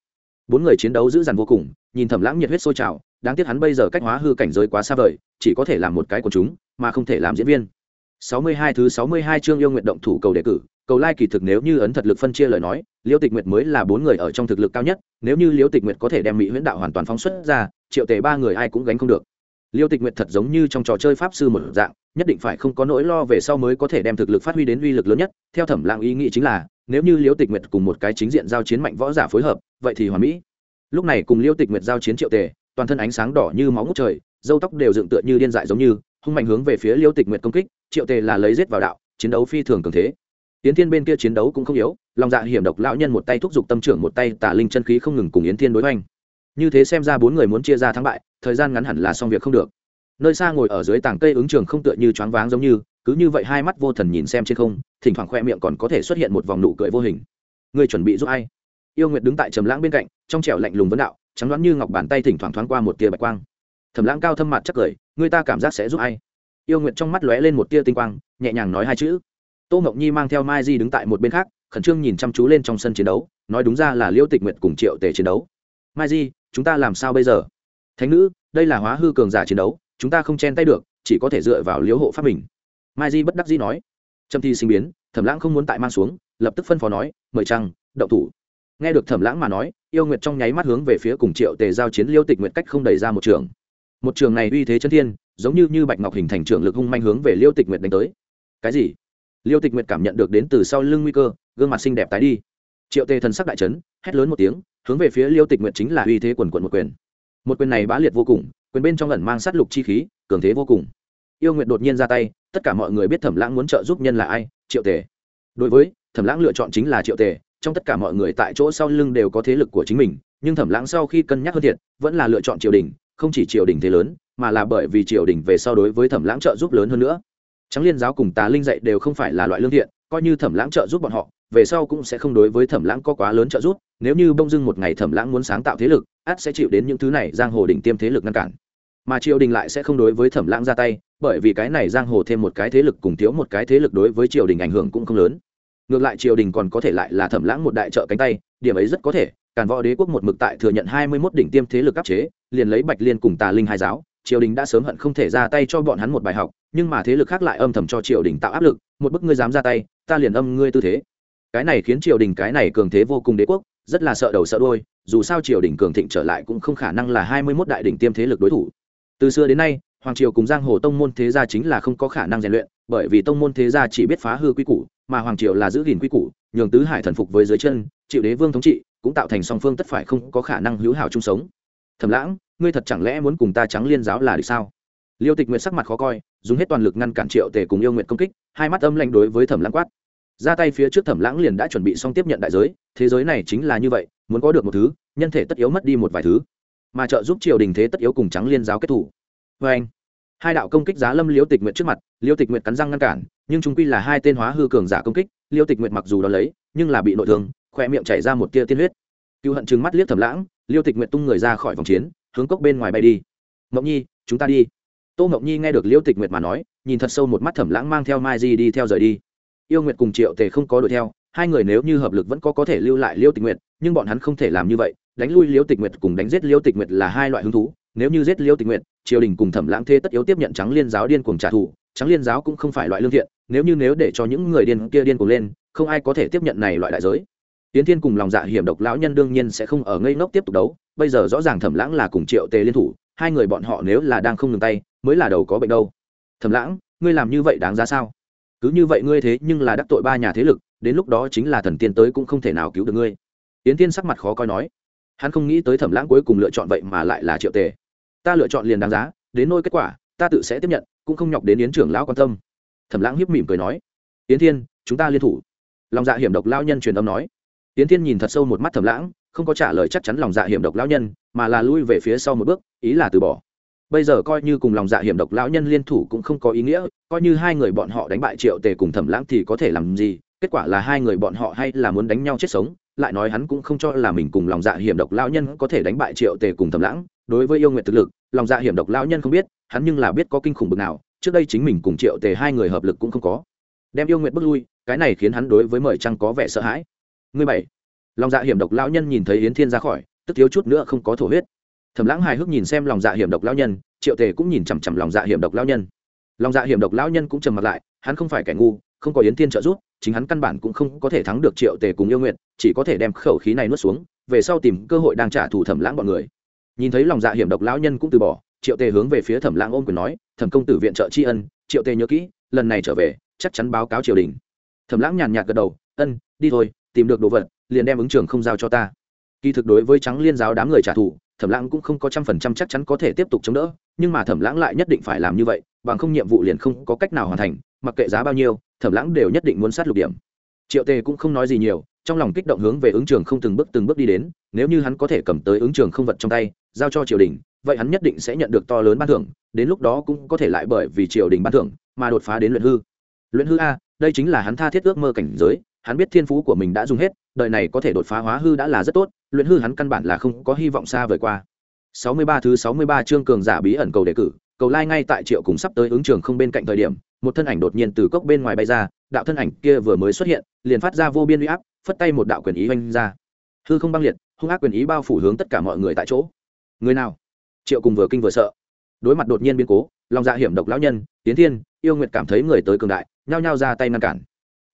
Bốn người chiến đấu dữ dằn vô cùng, nhìn thẩm lãng nhiệt huyết sôi trào, đáng tiếc hắn bây giờ cách hóa hư cảnh giới quá xa vời, chỉ có thể làm một cái của chúng, mà không thể làm diễn viên. 62 thứ 62 chương yêu nguyện động thủ cầu đề cử, cầu lai kỳ thực nếu như ấn thật lực phân chia lời nói, liêu tịch nguyệt mới là bốn người ở trong thực lực cao nhất, nếu như liêu tịch nguyệt có thể đem mỹ huyễn đạo hoàn toàn phóng xuất ra, triệu tề ba người ai cũng gánh không được. Liêu tịch nguyệt thật giống như trong trò chơi pháp sư một dạng, nhất định phải không có nỗi lo về sau mới có thể đem thực lực phát huy đến uy lực lớn nhất. Theo thẩm lãng ý nghĩ chính là, nếu như liêu tịch nguyệt cùng một cái chính diện giao chiến mạnh võ giả phối hợp, vậy thì hoàn mỹ. Lúc này cùng liêu tịch nguyệt giao chiến triệu tề, toàn thân ánh sáng đỏ như máu ngút trời, râu tóc đều dựng tựa như điên dại giống như hung mạnh hướng về phía liêu tịch nguyệt công kích, triệu tề là lấy giết vào đạo, chiến đấu phi thường cường thế. Yến thiên bên kia chiến đấu cũng không yếu, lòng dạ hiểm độc lão nhân một tay thúc giục tâm trưởng, một tay tả linh chân khí không ngừng cùng yến thiên đối oanh như thế xem ra bốn người muốn chia ra thắng bại, thời gian ngắn hẳn là xong việc không được. Nơi xa ngồi ở dưới tảng cây ứng trường không tựa như choáng váng giống như, cứ như vậy hai mắt vô thần nhìn xem trên không, thỉnh thoảng khoe miệng còn có thể xuất hiện một vòng nụ cười vô hình. Người chuẩn bị giúp ai? Yêu nguyệt đứng tại trầm lãng bên cạnh, trong trẻo lạnh lùng vấn đạo, trắng đoán như ngọc bàn tay thỉnh thoảng thoáng qua một tia bạch quang thẩm lãng cao thâm mặt chắc cười, người ta cảm giác sẽ giúp ai? Yêu nguyệt trong mắt lóe lên một tia tinh quang, nhẹ nhàng nói hai chữ. Tô ngọc nhi mang theo mai di đứng tại một bên khác, khẩn trương nhìn chăm chú lên trong sân chiến đấu, nói đúng ra là liêu tịch nguyệt cùng triệu tề chiến đấu. Mai di, chúng ta làm sao bây giờ? Thánh nữ, đây là hóa hư cường giả chiến đấu, chúng ta không chen tay được, chỉ có thể dựa vào liễu hộ pháp mình. Mai di bất đắc dĩ nói. Trâm thi sinh biến, thẩm lãng không muốn tại mang xuống, lập tức phân phó nói, mời trăng động thủ. Nghe được thẩm lãng mà nói, yêu nguyệt trong nháy mắt hướng về phía cùng triệu tề giao chiến, liêu tịch nguyệt cách không đẩy ra một trường một trường này uy thế chân thiên, giống như như bạch ngọc hình thành trường lực hung manh hướng về liêu tịch nguyệt đánh tới. Cái gì? Liêu tịch nguyệt cảm nhận được đến từ sau lưng nguy cơ, gương mặt xinh đẹp tái đi. Triệu tề thần sắc đại trấn hét lớn một tiếng, hướng về phía liêu tịch nguyệt chính là uy thế quần quận một quyền. Một quyền này bá liệt vô cùng, quyền bên trong ẩn mang sát lục chi khí, cường thế vô cùng. Yêu nguyệt đột nhiên ra tay, tất cả mọi người biết thẩm lãng muốn trợ giúp nhân là ai, triệu tề. Đối với, thẩm lãng lựa chọn chính là triệu tề, trong tất cả mọi người tại chỗ sau lưng đều có thế lực của chính mình, nhưng thẩm lãng sau khi cân nhắc hơn thiệt, vẫn là lựa chọn triều đình không chỉ triều đình thế lớn, mà là bởi vì triều đình về sau đối với thẩm lãng trợ giúp lớn hơn nữa. Trắng liên giáo cùng tà linh dạy đều không phải là loại lương thiện, coi như thẩm lãng trợ giúp bọn họ, về sau cũng sẽ không đối với thẩm lãng có quá lớn trợ giúp, nếu như bông dưng một ngày thẩm lãng muốn sáng tạo thế lực át sẽ chịu đến những thứ này giang hồ đỉnh tiêm thế lực ngăn cản. Mà triều đình lại sẽ không đối với thẩm lãng ra tay, bởi vì cái này giang hồ thêm một cái thế lực cùng thiếu một cái thế lực đối với triều đình ảnh hưởng cũng không lớn. Ngược lại triều đình còn có thể lại là thẩm lãng một đại trợ cánh tay, điểm ấy rất có thể, càn võ đế quốc một mực tại thừa nhận hai mươi 21 đỉnh tiêm thế lực áp chế liền lấy bạch liên cùng tà linh hai giáo, triều đình đã sớm hận không thể ra tay cho bọn hắn một bài học, nhưng mà thế lực khác lại âm thầm cho triều đình tạo áp lực, một bức ngươi dám ra tay, ta liền âm ngươi tư thế. Cái này khiến triều đình, cái này cường thế vô cùng đế quốc, rất là sợ đầu sợ đôi dù sao triều đình cường thịnh trở lại cũng không khả năng là hai mươi mốt đại đỉnh tiêm thế lực đối thủ. Từ xưa đến nay, hoàng triều cùng giang hồ tông môn thế gia chính là không có khả năng rèn luyện, bởi vì tông môn thế gia chỉ biết phá hư quy củ, mà hoàng triều là giữ gìn quy củ, nhường tứ hải thần phục với dưới chân chịu đế vương thống trị, cũng tạo thành song phương tất phải không có khả năng hữu hảo chung sống. Thầm lãng ngươi thật chẳng lẽ muốn cùng ta trắng liên giáo là được sao? Liêu tịch nguyệt sắc mặt khó coi, dùng hết toàn lực ngăn cản triệu tề cùng yêu nguyện công kích, hai mắt âm lanh đối với thẩm lãng quát. Ra tay phía trước thẩm lãng liền đã chuẩn bị xong tiếp nhận đại giới, thế giới này chính là như vậy, muốn có được một thứ, nhân thể tất yếu mất đi một vài thứ. Mà trợ giúp triều đình thế tất yếu cùng trắng liên giáo kết thủ. Vê anh, hai đạo công kích giá lâm liêu tịch nguyệt trước mặt, liêu tịch nguyệt cắn răng ngăn cản, nhưng chúng quy là hai tên hóa hư cường giả công kích, liêu tịch nguyệt mặc dù đ ó lấy, nhưng là bị nội thương khoe miệng chảy ra một tia tiên huyết. Cựu hận chừng mắt liếc thẩm lãng, liêu tịch nguyệt tung người ra khỏi vòng chiến hướng cốc bên ngoài bay đi. Mộng nhi, chúng ta đi. Tô mộng nhi nghe được liêu tịch nguyệt mà nói, nhìn thật sâu một mắt thẩm lãng mang theo mai di đi theo rời đi. Yêu nguyệt cùng triệu tề không có đuổi theo, hai người nếu như hợp lực vẫn có có thể lưu lại liêu tịch nguyệt, nhưng bọn hắn không thể làm như vậy, đánh lui liêu tịch nguyệt cùng đánh giết liêu tịch nguyệt là hai loại hứng thú, nếu như giết liêu tịch nguyệt, triều đình cùng thẩm lãng thê tất yếu tiếp nhận trắng liên giáo điên cuồng trả thù trắng liên giáo cũng không phải loại lương thiện, nếu như nếu để cho những người điên kia điên cuồng lên, không ai có thể tiếp nhận này loại đại giới. Tiến thiên cùng lòng dạ hiểm độc lão nhân đương nhiên sẽ không ở ngây ngốc tiếp tục đấu bây giờ rõ ràng thẩm lãng là cùng triệu tề liên thủ, hai người bọn họ nếu là đang không ngừng tay, mới là đầu có bệnh đâu. Thẩm lãng, ngươi làm như vậy đáng giá sao? Cứ như vậy ngươi thế nhưng là đắc tội ba nhà thế lực, đến lúc đó chính là thần tiên tới cũng không thể nào cứu được ngươi. Yến thiên sắc mặt khó coi nói. Hắn không nghĩ tới thẩm lãng cuối cùng lựa chọn vậy mà lại là triệu tề. Ta lựa chọn liền đáng giá, đến nôi kết quả, ta tự sẽ tiếp nhận, cũng không nhọc đến yến trưởng lão quan tâm. Thẩm lãng hiếp mỉm cười nói. Yến thiên, chúng ta liên thủ. Lòng dạ hiểm độc lao nhân truyền âm nói. Yến thiên nhìn thật sâu một mắt thẩm lãng không có trả lời chắc chắn lòng dạ hiểm độc lão nhân, mà là lui về phía sau một bước, ý là từ bỏ. Bây giờ coi như cùng lòng dạ hiểm độc lão nhân liên thủ cũng không có ý nghĩa, coi như hai người bọn họ đánh bại triệu tề cùng thẩm lãng thì có thể làm gì? Kết quả là hai người bọn họ hay là muốn đánh nhau chết sống, lại nói hắn cũng không cho là mình cùng lòng dạ hiểm độc lão nhân có thể đánh bại triệu tề cùng thẩm lãng. Đối với yêu nguyện thực lực, lòng dạ hiểm độc lão nhân không biết, hắn nhưng là biết có kinh khủng bực nào, trước đây chính mình cùng triệu tề hai người hợp lực cũng không có. Đem yêu nguyện bước lui, cái này khiến hắn đối với mời trăng có vẻ sợ hãi. Ngươi bảy. Lòng dạ hiểm độc lão nhân nhìn thấy Yến Thiên ra khỏi, tức thiếu chút nữa không có thổ huyết. Thẩm Lãng hài hước nhìn xem lòng dạ hiểm độc lão nhân, Triệu Tề cũng nhìn chằm chằm lòng dạ hiểm độc lão nhân. Lòng dạ hiểm độc lão nhân cũng trầm mặt lại, hắn không phải kẻ ngu, không có Yến Thiên trợ giúp, chính hắn căn bản cũng không có thể thắng được Triệu Tề cùng yêu nguyện, chỉ có thể đem khẩu khí này nuốt xuống, về sau tìm cơ hội đang trả thù Thẩm Lãng bọn người. Nhìn thấy lòng dạ hiểm độc lão nhân cũng từ bỏ, Triệu Tề hướng về phía Thẩm Lãng ôm quyền nói, "Thẩm công tử viện trợ tri ân, Triệu Tề nhớ kỹ, lần này trở về, chắc chắn báo cáo triều đình." Thẩm Lãng nhàn nhạt gật đầu, "Ân, đi thôi, tìm được đồ vật, liền đem ứng trường không giao cho ta. Kỳ thực đối với trắng liên giáo đám người trả thù, thẩm lãng cũng không có trăm phần trăm chắc chắn có thể tiếp tục chống đỡ, nhưng mà thẩm lãng lại nhất định phải làm như vậy, bằng không nhiệm vụ liền không có cách nào hoàn thành, mặc kệ giá bao nhiêu, thẩm lãng đều nhất định muốn sát lục điểm. Triệu tề cũng không nói gì nhiều, trong lòng kích động hướng về ứng trường không từng bước từng bước đi đến, nếu như hắn có thể cầm tới ứng trường không vật trong tay, giao cho triều đình, vậy hắn nhất định sẽ nhận được to lớn ban thưởng, đến lúc đó cũng có thể lại bởi vì triều đình ban thưởng mà đột phá đến luyện hư. Luyện hư a, đây chính là hắn tha thiết ước mơ cảnh giới, hắn biết thiên phú của mình đã dùng hết đời này có thể đột phá hóa hư đã là rất tốt, luyện hư hắn căn bản là không có hy vọng xa vời qua. 63 thứ 63 chương cường giả bí ẩn cầu đề cử, cầu lai ngay tại triệu cùng sắp tới ứng trường không bên cạnh thời điểm, một thân ảnh đột nhiên từ cốc bên ngoài bay ra, đạo thân ảnh kia vừa mới xuất hiện, liền phát ra vô biên uy áp, phất tay một đạo quyền ý vung ra. Hư không băng liệt, hung ác quyền ý bao phủ hướng tất cả mọi người tại chỗ. Người nào? Triệu cùng vừa kinh vừa sợ. Đối mặt đột nhiên biến cố, lòng dạ hiểm độc lão nhân tiến thiên, yêu nguyệt cảm thấy người tới cường đại, nhao nhao ra tay ngăn cản.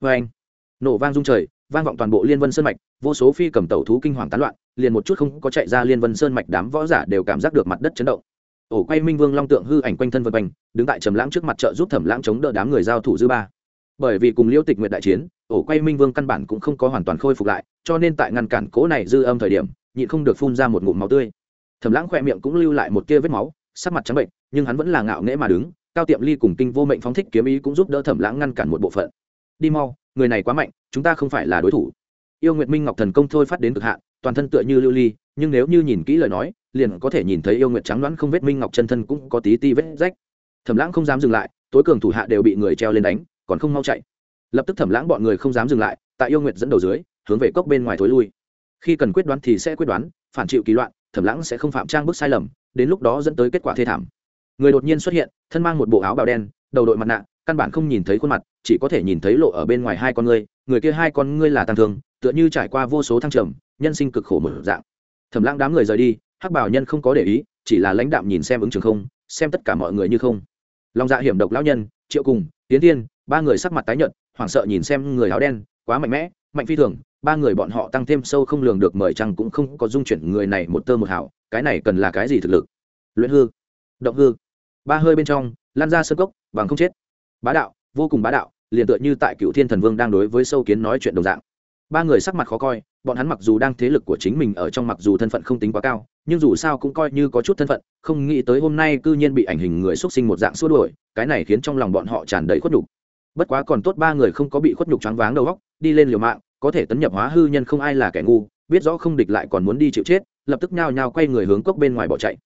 Oeng! anh nổ vang rung trời vang vọng toàn bộ liên vân sơn mạch, vô số phi cầm tẩu thú kinh hoàng tán loạn, liền một chút không có chạy ra liên vân sơn mạch đám võ giả đều cảm giác được mặt đất chấn động. Ổ quay minh vương long tượng hư ảnh quanh thân vân quanh, đứng tại trầm lãng trước mặt trợ giúp thẩm lãng chống đỡ đám người giao thủ dư ba. Bởi vì cùng liêu tịch nguyện đại chiến, ổ quay minh vương căn bản cũng không có hoàn toàn khôi phục lại, cho nên tại ngăn cản cố này dư âm thời điểm, nhịn không được phun ra một ngụm máu tươi. Thẩm lãng khỏe miệng cũng lưu lại một tia vết máu, sắc mặt trắng bệnh, nhưng hắn vẫn là ngạo nghễ mà đứng, cao tiệm ly cùng kinh vô mệnh phóng thích kiếm ý cũng giúp đỡ thẩm lãng ngăn cản một bộ phận. Đi mau người này quá mạnh, chúng ta không phải là đối thủ. Yêu nguyệt minh ngọc thần công thôi phát đến cực hạn, toàn thân tựa như lưu ly, nhưng nếu như nhìn kỹ lời nói, liền có thể nhìn thấy yêu nguyệt trắng đoán không vết minh ngọc chân thân cũng có tí ti vết rách. Thẩm lãng không dám dừng lại, tối cường thủ hạ đều bị người treo lên đánh, còn không mau chạy. Lập tức thẩm lãng bọn người không dám dừng lại, tại yêu nguyệt dẫn đầu dưới, hướng về cốc bên ngoài thối lui. Khi cần quyết đoán thì sẽ quyết đoán, phản chịu kỳ loạn, thẩm lãng sẽ không phạm trang bước sai lầm, đến lúc đó dẫn tới kết quả thê thảm. Người đột nhiên xuất hiện, thân mang một bộ áo bào đen, đầu đội mặt nạ căn bản không nhìn thấy khuôn mặt, chỉ có thể nhìn thấy lộ ở bên ngoài hai con ngươi, người kia hai con ngươi là tăng thương, tựa như trải qua vô số thăng trầm, nhân sinh cực khổ một dạng. Thẩm lãng đám người rời đi, hắc bảo nhân không có để ý, chỉ là lãnh đạm nhìn xem ứng trường không, xem tất cả mọi người như không. Lòng dạ hiểm độc lão nhân, triệu cùng, tiến tiên ba người sắc mặt tái nhợt, hoảng sợ nhìn xem người áo đen, quá mạnh mẽ, mạnh phi thường, ba người bọn họ tăng thêm sâu không lường được mời chăng cũng không có dung chuyển người này một tơ một hảo cái này cần là cái gì thực lực? Luyện hư, động hư. Ba hơi bên trong, lan ra sơ cốc, bằng không chết bá đạo, vô cùng bá đạo, liền tựa như tại cựu thiên thần vương đang đối với sâu kiến nói chuyện đồng dạng. Ba người sắc mặt khó coi, bọn hắn mặc dù đang thế lực của chính mình ở trong mặc dù thân phận không tính quá cao, nhưng dù sao cũng coi như có chút thân phận, không nghĩ tới hôm nay cư nhiên bị ảnh hình người xuất sinh một dạng xua đuổi, cái này khiến trong lòng bọn họ tràn đầy khuất nhục. Bất quá còn tốt ba người không có bị khuất nhục choáng váng đầu góc đi lên liều mạng, có thể tấn nhập hóa hư nhân không ai là kẻ ngu, biết rõ không địch lại còn muốn đi chịu chết, lập tức nhao nhao quay người hướng cốc bên ngoài bỏ chạy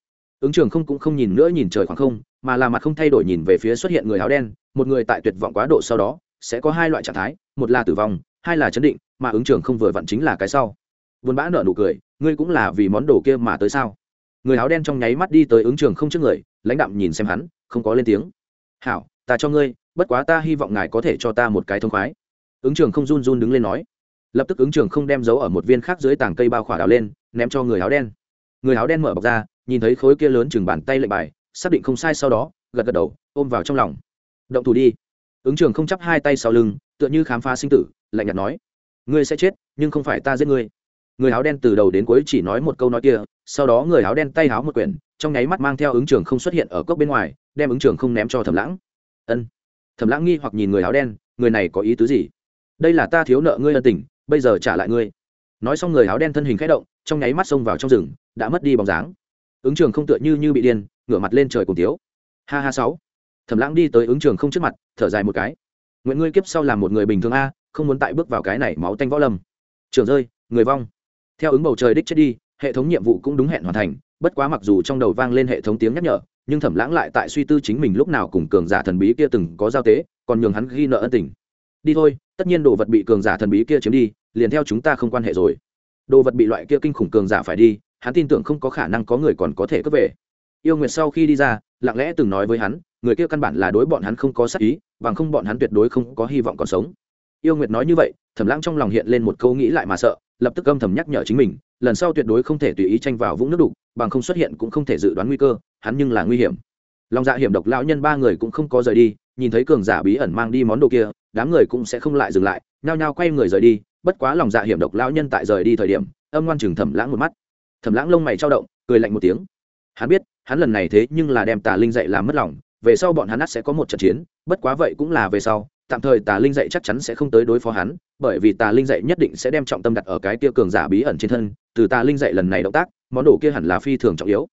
ứng trường không cũng không nhìn nữa nhìn trời khoảng không, mà là mặt không thay đổi nhìn về phía xuất hiện người áo đen, một người tại tuyệt vọng quá độ sau đó, sẽ có hai loại trạng thái, một là tử vong, hai là chấn định, mà ứng trường không vừa vặn chính là cái sau. Buồn bã nợ nụ cười, ngươi cũng là vì món đồ kia mà tới sao? Người áo đen trong nháy mắt đi tới ứng trường không trước người, lãnh đạm nhìn xem hắn, không có lên tiếng. Hảo, ta cho ngươi, bất quá ta hy vọng ngài có thể cho ta một cái thông khoái. Ứng trường không run run đứng lên nói. Lập tức ứng trường không đem dấu ở một viên khác dưới tảng cây bao khỏa đào lên, ném cho người áo đen. Người áo đen mở bọc ra nhìn thấy khối kia lớn chừng bàn tay lệnh bài, xác định không sai sau đó, gật gật đầu, ôm vào trong lòng. Động thủ đi. Ứng trường không chắp hai tay sau lưng, tựa như khám phá sinh tử, lạnh nhạt nói, ngươi sẽ chết, nhưng không phải ta giết ngươi. Người áo đen từ đầu đến cuối chỉ nói một câu nói kia, sau đó người áo đen tay áo một quyển, trong nháy mắt mang theo ứng trường không xuất hiện ở cốc bên ngoài, đem ứng trường không ném cho thẩm lãng. Ân. Thẩm lãng nghi hoặc nhìn người áo đen, người này có ý tứ gì? Đây là ta thiếu nợ ngươi ân tình, bây giờ trả lại ngươi. Nói xong người áo đen thân hình khẽ động, trong nháy mắt xông vào trong rừng, đã mất đi bóng dáng ứng trường không tựa như như bị điên, ngửa mặt lên trời cùng tiếu. Ha ha sáu. Thẩm lãng đi tới ứng trường không trước mặt, thở dài một cái. Nguyện ngươi kiếp sau làm một người bình thường a, không muốn tại bước vào cái này máu tanh võ lâm. Trường rơi, người vong. Theo ứng bầu trời đích chết đi, hệ thống nhiệm vụ cũng đúng hẹn hoàn thành, bất quá mặc dù trong đầu vang lên hệ thống tiếng nhắc nhở, nhưng thẩm lãng lại tại suy tư chính mình lúc nào cùng cường giả thần bí kia từng có giao tế, còn nhường hắn ghi nợ ân tình. Đi thôi, tất nhiên đồ vật bị cường giả thần bí kia chiếm đi, liền theo chúng ta không quan hệ rồi. Đồ vật bị loại kia kinh khủng cường giả phải đi hắn tin tưởng không có khả năng có người còn có thể cướp về. Yêu nguyệt sau khi đi ra, lặng lẽ từng nói với hắn, người kia căn bản là đối bọn hắn không có sắc ý, bằng không bọn hắn tuyệt đối không có hy vọng còn sống. Yêu nguyệt nói như vậy, thẩm lãng trong lòng hiện lên một câu nghĩ lại mà sợ, lập tức âm thầm nhắc nhở chính mình, lần sau tuyệt đối không thể tùy ý tranh vào vũng nước đục, bằng không xuất hiện cũng không thể dự đoán nguy cơ, hắn nhưng là nguy hiểm. Lòng dạ hiểm độc lão nhân ba người cũng không có rời đi, nhìn thấy cường giả bí ẩn mang đi món đồ kia, đám người cũng sẽ không lại dừng lại, nhao nhao quay người rời đi, bất quá lòng dạ hiểm độc lão nhân tại rời đi thời điểm, âm ngoan chừng thẩm lãng một mắt thẩm lãng lông mày trao động, cười lạnh một tiếng. Hắn biết, hắn lần này thế nhưng là đem tà linh dạy làm mất lòng, về sau bọn hắn ắt sẽ có một trận chiến, bất quá vậy cũng là về sau, tạm thời tà linh dạy chắc chắn sẽ không tới đối phó hắn, bởi vì tà linh dạy nhất định sẽ đem trọng tâm đặt ở cái kia cường giả bí ẩn trên thân, từ tà linh dạy lần này động tác, món đồ kia hẳn là phi thường trọng yếu.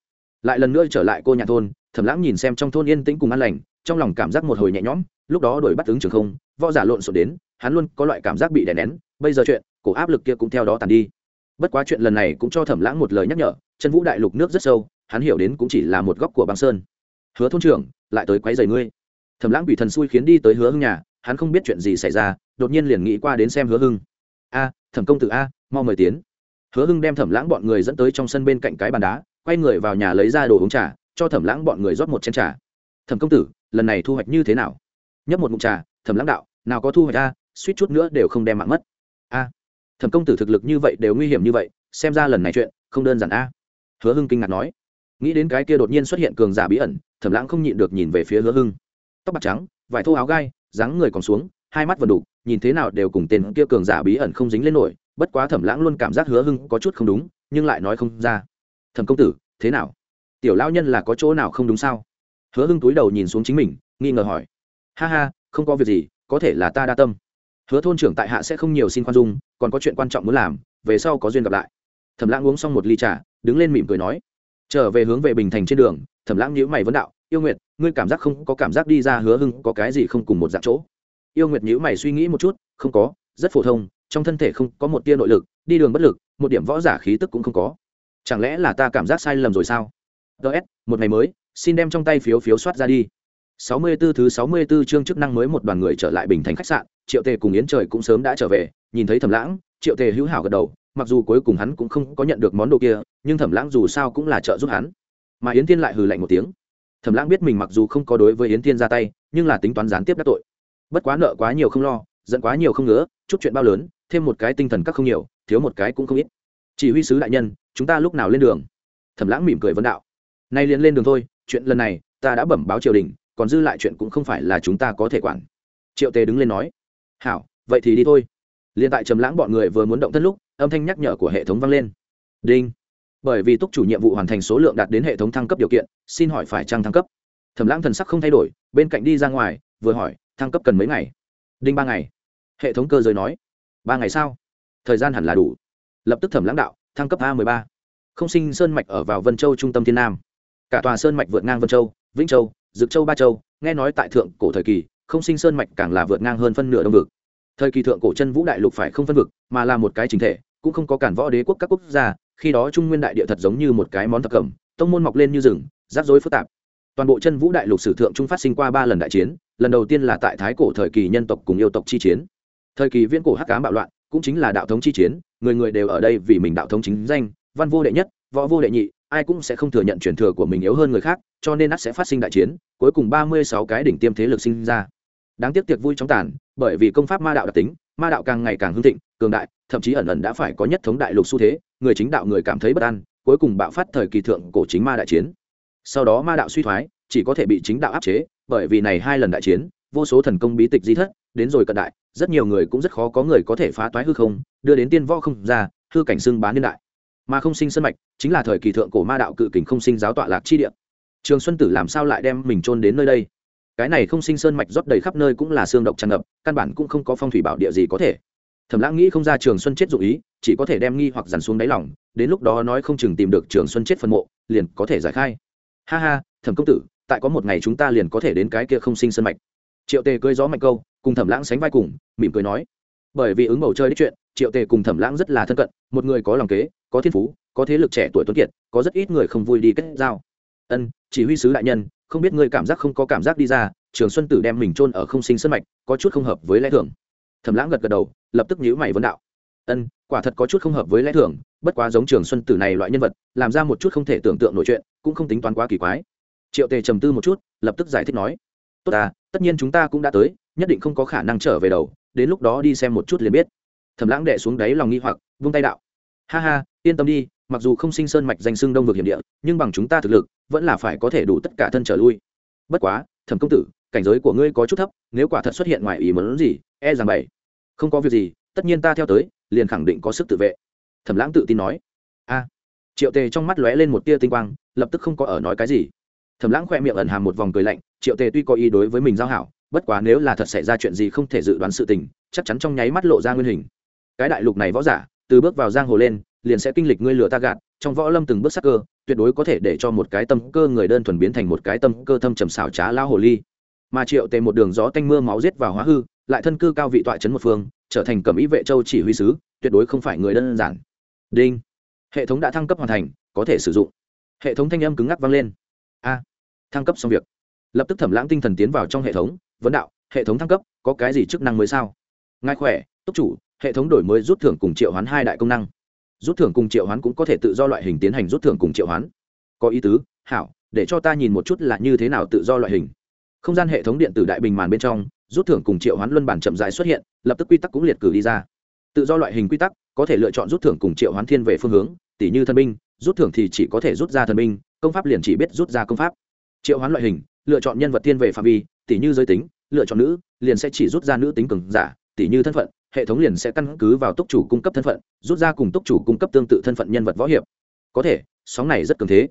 Lại lần nữa trở lại cô nhà thôn, thẩm lãng nhìn xem trong thôn yên tĩnh cùng an lành, trong lòng cảm giác một hồi nhẹ nhõm, lúc đó đổi bắt ứng trường không, võ giả lộn xộn đến, hắn luôn có loại cảm giác bị đè nén, bây giờ chuyện, cổ áp lực kia cũng theo đó tàn đi bất quá chuyện lần này cũng cho thẩm lãng một lời nhắc nhở chân vũ đại lục nước rất sâu, hắn hiểu đến cũng chỉ là một góc của băng sơn. Hứa thôn trưởng, lại tới quấy giày ngươi. Thẩm lãng bị thần xui khiến đi tới hứa hưng nhà, hắn không biết chuyện gì xảy ra, đột nhiên liền nghĩ qua đến xem hứa hưng. A, thẩm công tử a, mau mời tiến. Hứa hưng đem thẩm lãng bọn người dẫn tới trong sân bên cạnh cái bàn đá, quay người vào nhà lấy ra đồ uống trà, cho thẩm lãng bọn người rót một chén trà. Thẩm công tử, lần này thu hoạch như thế nào? Nhấp một mụn trà, thẩm lãng đạo, nào có thu hoạch a, suýt chút nữa đều không đem mạng mất thẩm công tử thực lực như vậy đều nguy hiểm như vậy, xem ra lần này chuyện không đơn giản a. Hứa hưng kinh ngạc nói. Nghĩ đến cái kia đột nhiên xuất hiện cường giả bí ẩn, thẩm lãng không nhịn được nhìn về phía hứa hưng. Tóc bạc trắng, vải thô áo gai, dáng người còn xuống, hai mắt vần đục nhìn thế nào đều cùng tên kia cường giả bí ẩn không dính lên nổi, bất quá thẩm lãng luôn cảm giác hứa hưng có chút không đúng, nhưng lại nói không ra. Thẩm công tử, thế nào? Tiểu lao nhân là có chỗ nào không đúng sao? Hứa hưng túi đầu nhìn xuống chính mình, nghi ngờ hỏi. Ha ha, không có việc gì, có thể là ta đa tâm hứa thôn trưởng tại hạ sẽ không nhiều xin khoan dung, còn có chuyện quan trọng muốn làm, về sau có duyên gặp lại. Thẩm lãng uống xong một ly trà, đứng lên mỉm cười nói, trở về hướng về bình thành trên đường. Thẩm lãng nhíu mày vấn đạo, yêu nguyệt, ngươi cảm giác không có cảm giác đi ra hứa hưng có cái gì không cùng một dạng chỗ? Yêu nguyệt nhíu mày suy nghĩ một chút, không có, rất phổ thông, trong thân thể không có một tia nội lực, đi đường bất lực, một điểm võ giả khí tức cũng không có. Chẳng lẽ là ta cảm giác sai lầm rồi sao? Ts một ngày mới, xin đem trong tay phiếu phiếu soát ra đi. 64 thứ 64 chương chức năng mới một đoàn người trở lại bình thành khách sạn triệu tề cùng yến trời cũng sớm đã trở về, nhìn thấy thẩm lãng, triệu tề hữu hảo gật đầu, mặc dù cuối cùng hắn cũng không có nhận được món đồ kia, nhưng thẩm lãng dù sao cũng là trợ giúp hắn. Mà yến tiên lại hừ lạnh một tiếng. Thẩm lãng biết mình mặc dù không có đối với yến tiên ra tay, nhưng là tính toán gián tiếp các tội. Bất quá nợ quá nhiều không lo, giận quá nhiều không ngứa, chút chuyện bao lớn, thêm một cái tinh thần các không nhiều, thiếu một cái cũng không ít. Chỉ huy sứ đại nhân, chúng ta lúc nào lên đường? Thẩm lãng mỉm cười vấn đạo. Nay liền lên đường thôi, chuyện lần này, ta đã bẩm báo triều đình, còn dư lại chuyện cũng không phải là chúng ta có thể quản. Triệu tề đứng lên nói hảo, vậy thì đi thôi. Liền tại trầm lãng bọn người vừa muốn động thân lúc, âm thanh nhắc nhở của hệ thống vang lên. Đinh. Bởi vì túc chủ nhiệm vụ hoàn thành số lượng đạt đến hệ thống thăng cấp điều kiện, xin hỏi phải trang thăng cấp? Thẩm lãng thần sắc không thay đổi, bên cạnh đi ra ngoài, vừa hỏi, thăng cấp cần mấy ngày? Đinh ba ngày. Hệ thống cơ giới nói. Ba ngày sao? Thời gian hẳn là đủ. Lập tức thẩm lãng đạo, thăng cấp a mười ba. Không sinh sơn mạch ở vào vân châu trung tâm thiên nam. Cả tòa sơn mạch vượt ngang vân châu, vĩnh châu, dực châu, ba châu, nghe nói tại thượng cổ thời kỳ không sinh sơn mạch càng là vượt ngang hơn phân nửa đông vực. Thời kỳ thượng cổ chân vũ đại lục phải không phân vực, mà là một cái chính thể, cũng không có cản võ đế quốc các quốc gia, khi đó trung nguyên đại địa thật giống như một cái món thập cẩm, tông môn mọc lên như rừng, rắc rối phức tạp. Toàn bộ chân vũ đại lục sử thượng trung phát sinh qua ba lần đại chiến, lần đầu tiên là tại thái cổ thời kỳ nhân tộc cùng yêu tộc chi chiến. Thời kỳ viễn cổ hắc cám bạo loạn, cũng chính là đạo thống chi chiến, người người đều ở đây vì mình đạo thống chính danh, văn vô đệ nhất, võ vô đệ nhị, ai cũng sẽ không thừa nhận truyền thừa của mình yếu hơn người khác, cho nên ắt sẽ phát sinh đại chiến, cuối cùng ba mươi sáu cái đỉnh tiêm thế lực sinh ra đáng tiếc tiệc vui chóng tàn, bởi vì công pháp ma đạo đặc tính, ma đạo càng ngày càng hưng thịnh, cường đại, thậm chí ẩn ẩn đã phải có nhất thống đại lục xu thế, người chính đạo người cảm thấy bất an, cuối cùng bạo phát thời kỳ thượng cổ chính ma đại chiến. Sau đó ma đạo suy thoái, chỉ có thể bị chính đạo áp chế, bởi vì này hai lần đại chiến, vô số thần công bí tịch di thất, đến rồi cận đại, rất nhiều người cũng rất khó có người có thể phá toái hư không, đưa đến tiên võ không ra, hư cảnh xưng bán niên đại. Mà không sinh sân mạch, chính là thời kỳ thượng cổ ma đạo cự kình không sinh giáo tọa lạc chi địa. Trường xuân tử làm sao lại đem mình trôn đến nơi đây? Cái này không sinh sơn mạch rót đầy khắp nơi cũng là xương độc tràn ngập, căn bản cũng không có phong thủy bảo địa gì có thể. Thẩm lãng nghĩ không ra trường xuân chết dụ ý, chỉ có thể đem nghi hoặc dằn xuống đáy lòng, đến lúc đó nói không chừng tìm được trường xuân chết phân mộ, liền có thể giải khai. Ha ha, thẩm công tử, tại có một ngày chúng ta liền có thể đến cái kia không sinh sơn mạch. Triệu tề cưới gió mạnh câu, cùng thẩm lãng sánh vai cùng, mỉm cười nói. Bởi vì ứng bầu chơi đích chuyện, triệu tề cùng thẩm lãng rất là thân cận, một người có lòng kế, có thiên phú, có thế lực trẻ tuổi tuấn kiệt, có rất ít người không vui đi kết giao. Ân, chỉ huy sứ đại nhân không biết ngươi cảm giác không có cảm giác đi ra, trường xuân tử đem mình chôn ở không sinh sân mạch, có chút không hợp với lẽ thường. Thẩm lãng gật gật đầu, lập tức nhíu mày vấn đạo. Ân, quả thật có chút không hợp với lẽ thường, bất quá giống trường xuân tử này loại nhân vật, làm ra một chút không thể tưởng tượng nổi chuyện, cũng không tính toán quá kỳ quái. Triệu tề trầm tư một chút, lập tức giải thích nói, tốt à tất nhiên chúng ta cũng đã tới, nhất định không có khả năng trở về đầu, đến lúc đó đi xem một chút liền biết. Thẩm lãng đệ xuống đáy lòng nghi hoặc, vung tay đạo, ha ha, yên tâm đi mặc dù không sinh sơn mạch danh xưng đông vực hiểm địa, nhưng bằng chúng ta thực lực, vẫn là phải có thể đủ tất cả thân trở lui. Bất quá, thẩm công tử, cảnh giới của ngươi có chút thấp, nếu quả thật xuất hiện ngoài ý muốn gì e rằng bảy không có việc gì, tất nhiên ta theo tới, liền khẳng định có sức tự vệ. Thẩm lãng tự tin nói. A. Triệu tề trong mắt lóe lên một tia tinh quang, lập tức không có ở nói cái gì. Thẩm lãng khoe miệng ẩn hàm một vòng cười lạnh, triệu tề tuy có ý đối với mình giao hảo, bất quá nếu là thật xảy ra chuyện gì không thể dự đoán sự tình, chắc chắn trong nháy mắt lộ ra nguyên hình. Cái đại lục này võ giả, từ bước vào giang hồ lên liền sẽ kinh lịch ngươi lừa ta gạt, trong võ lâm từng bước sắc cơ, tuyệt đối có thể để cho một cái tâm cơ người đơn thuần biến thành một cái tâm cơ thâm trầm xảo trá lao hồ ly. Mà triệu tề một đường gió tanh mưa máu giết vào hóa hư, lại thân cư cao vị toại trấn một phương, trở thành cẩm ý vệ châu chỉ huy sứ, tuyệt đối không phải người đơn giản. Đinh. Hệ thống đã thăng cấp hoàn thành, có thể sử dụng. Hệ thống thanh âm cứng ngắc vang lên. A. Thăng cấp xong việc. Lập tức thẩm lãng tinh thần tiến vào trong hệ thống, vấn đạo, hệ thống thăng cấp, có cái gì chức năng mới sao? Ngài khỏe, túc chủ, hệ thống đổi mới rút thưởng cùng triệu hoán hai đại công năng rút thưởng cùng triệu hoán cũng có thể tự do loại hình tiến hành rút thưởng cùng triệu hoán. Có ý tứ, hảo, để cho ta nhìn một chút là như thế nào tự do loại hình. Không gian hệ thống điện tử đại bình màn bên trong, rút thưởng cùng triệu hoán luân bản chậm dài xuất hiện, lập tức quy tắc cũng liệt cử đi ra. Tự do loại hình quy tắc, có thể lựa chọn rút thưởng cùng triệu hoán thiên về phương hướng tỷ như thân binh, rút thưởng thì chỉ có thể rút ra thần binh, công pháp liền chỉ biết rút ra công pháp. Triệu hoán loại hình, lựa chọn nhân vật thiên về phạm vi tỷ như giới tính, lựa chọn nữ, liền sẽ chỉ rút ra nữ tính cường giả tỷ như thân phận hệ thống liền sẽ căn cứ vào túc chủ cung cấp thân phận, rút ra cùng túc chủ cung cấp tương tự thân phận nhân vật võ hiệp. Có thể, sóng này rất cường thế.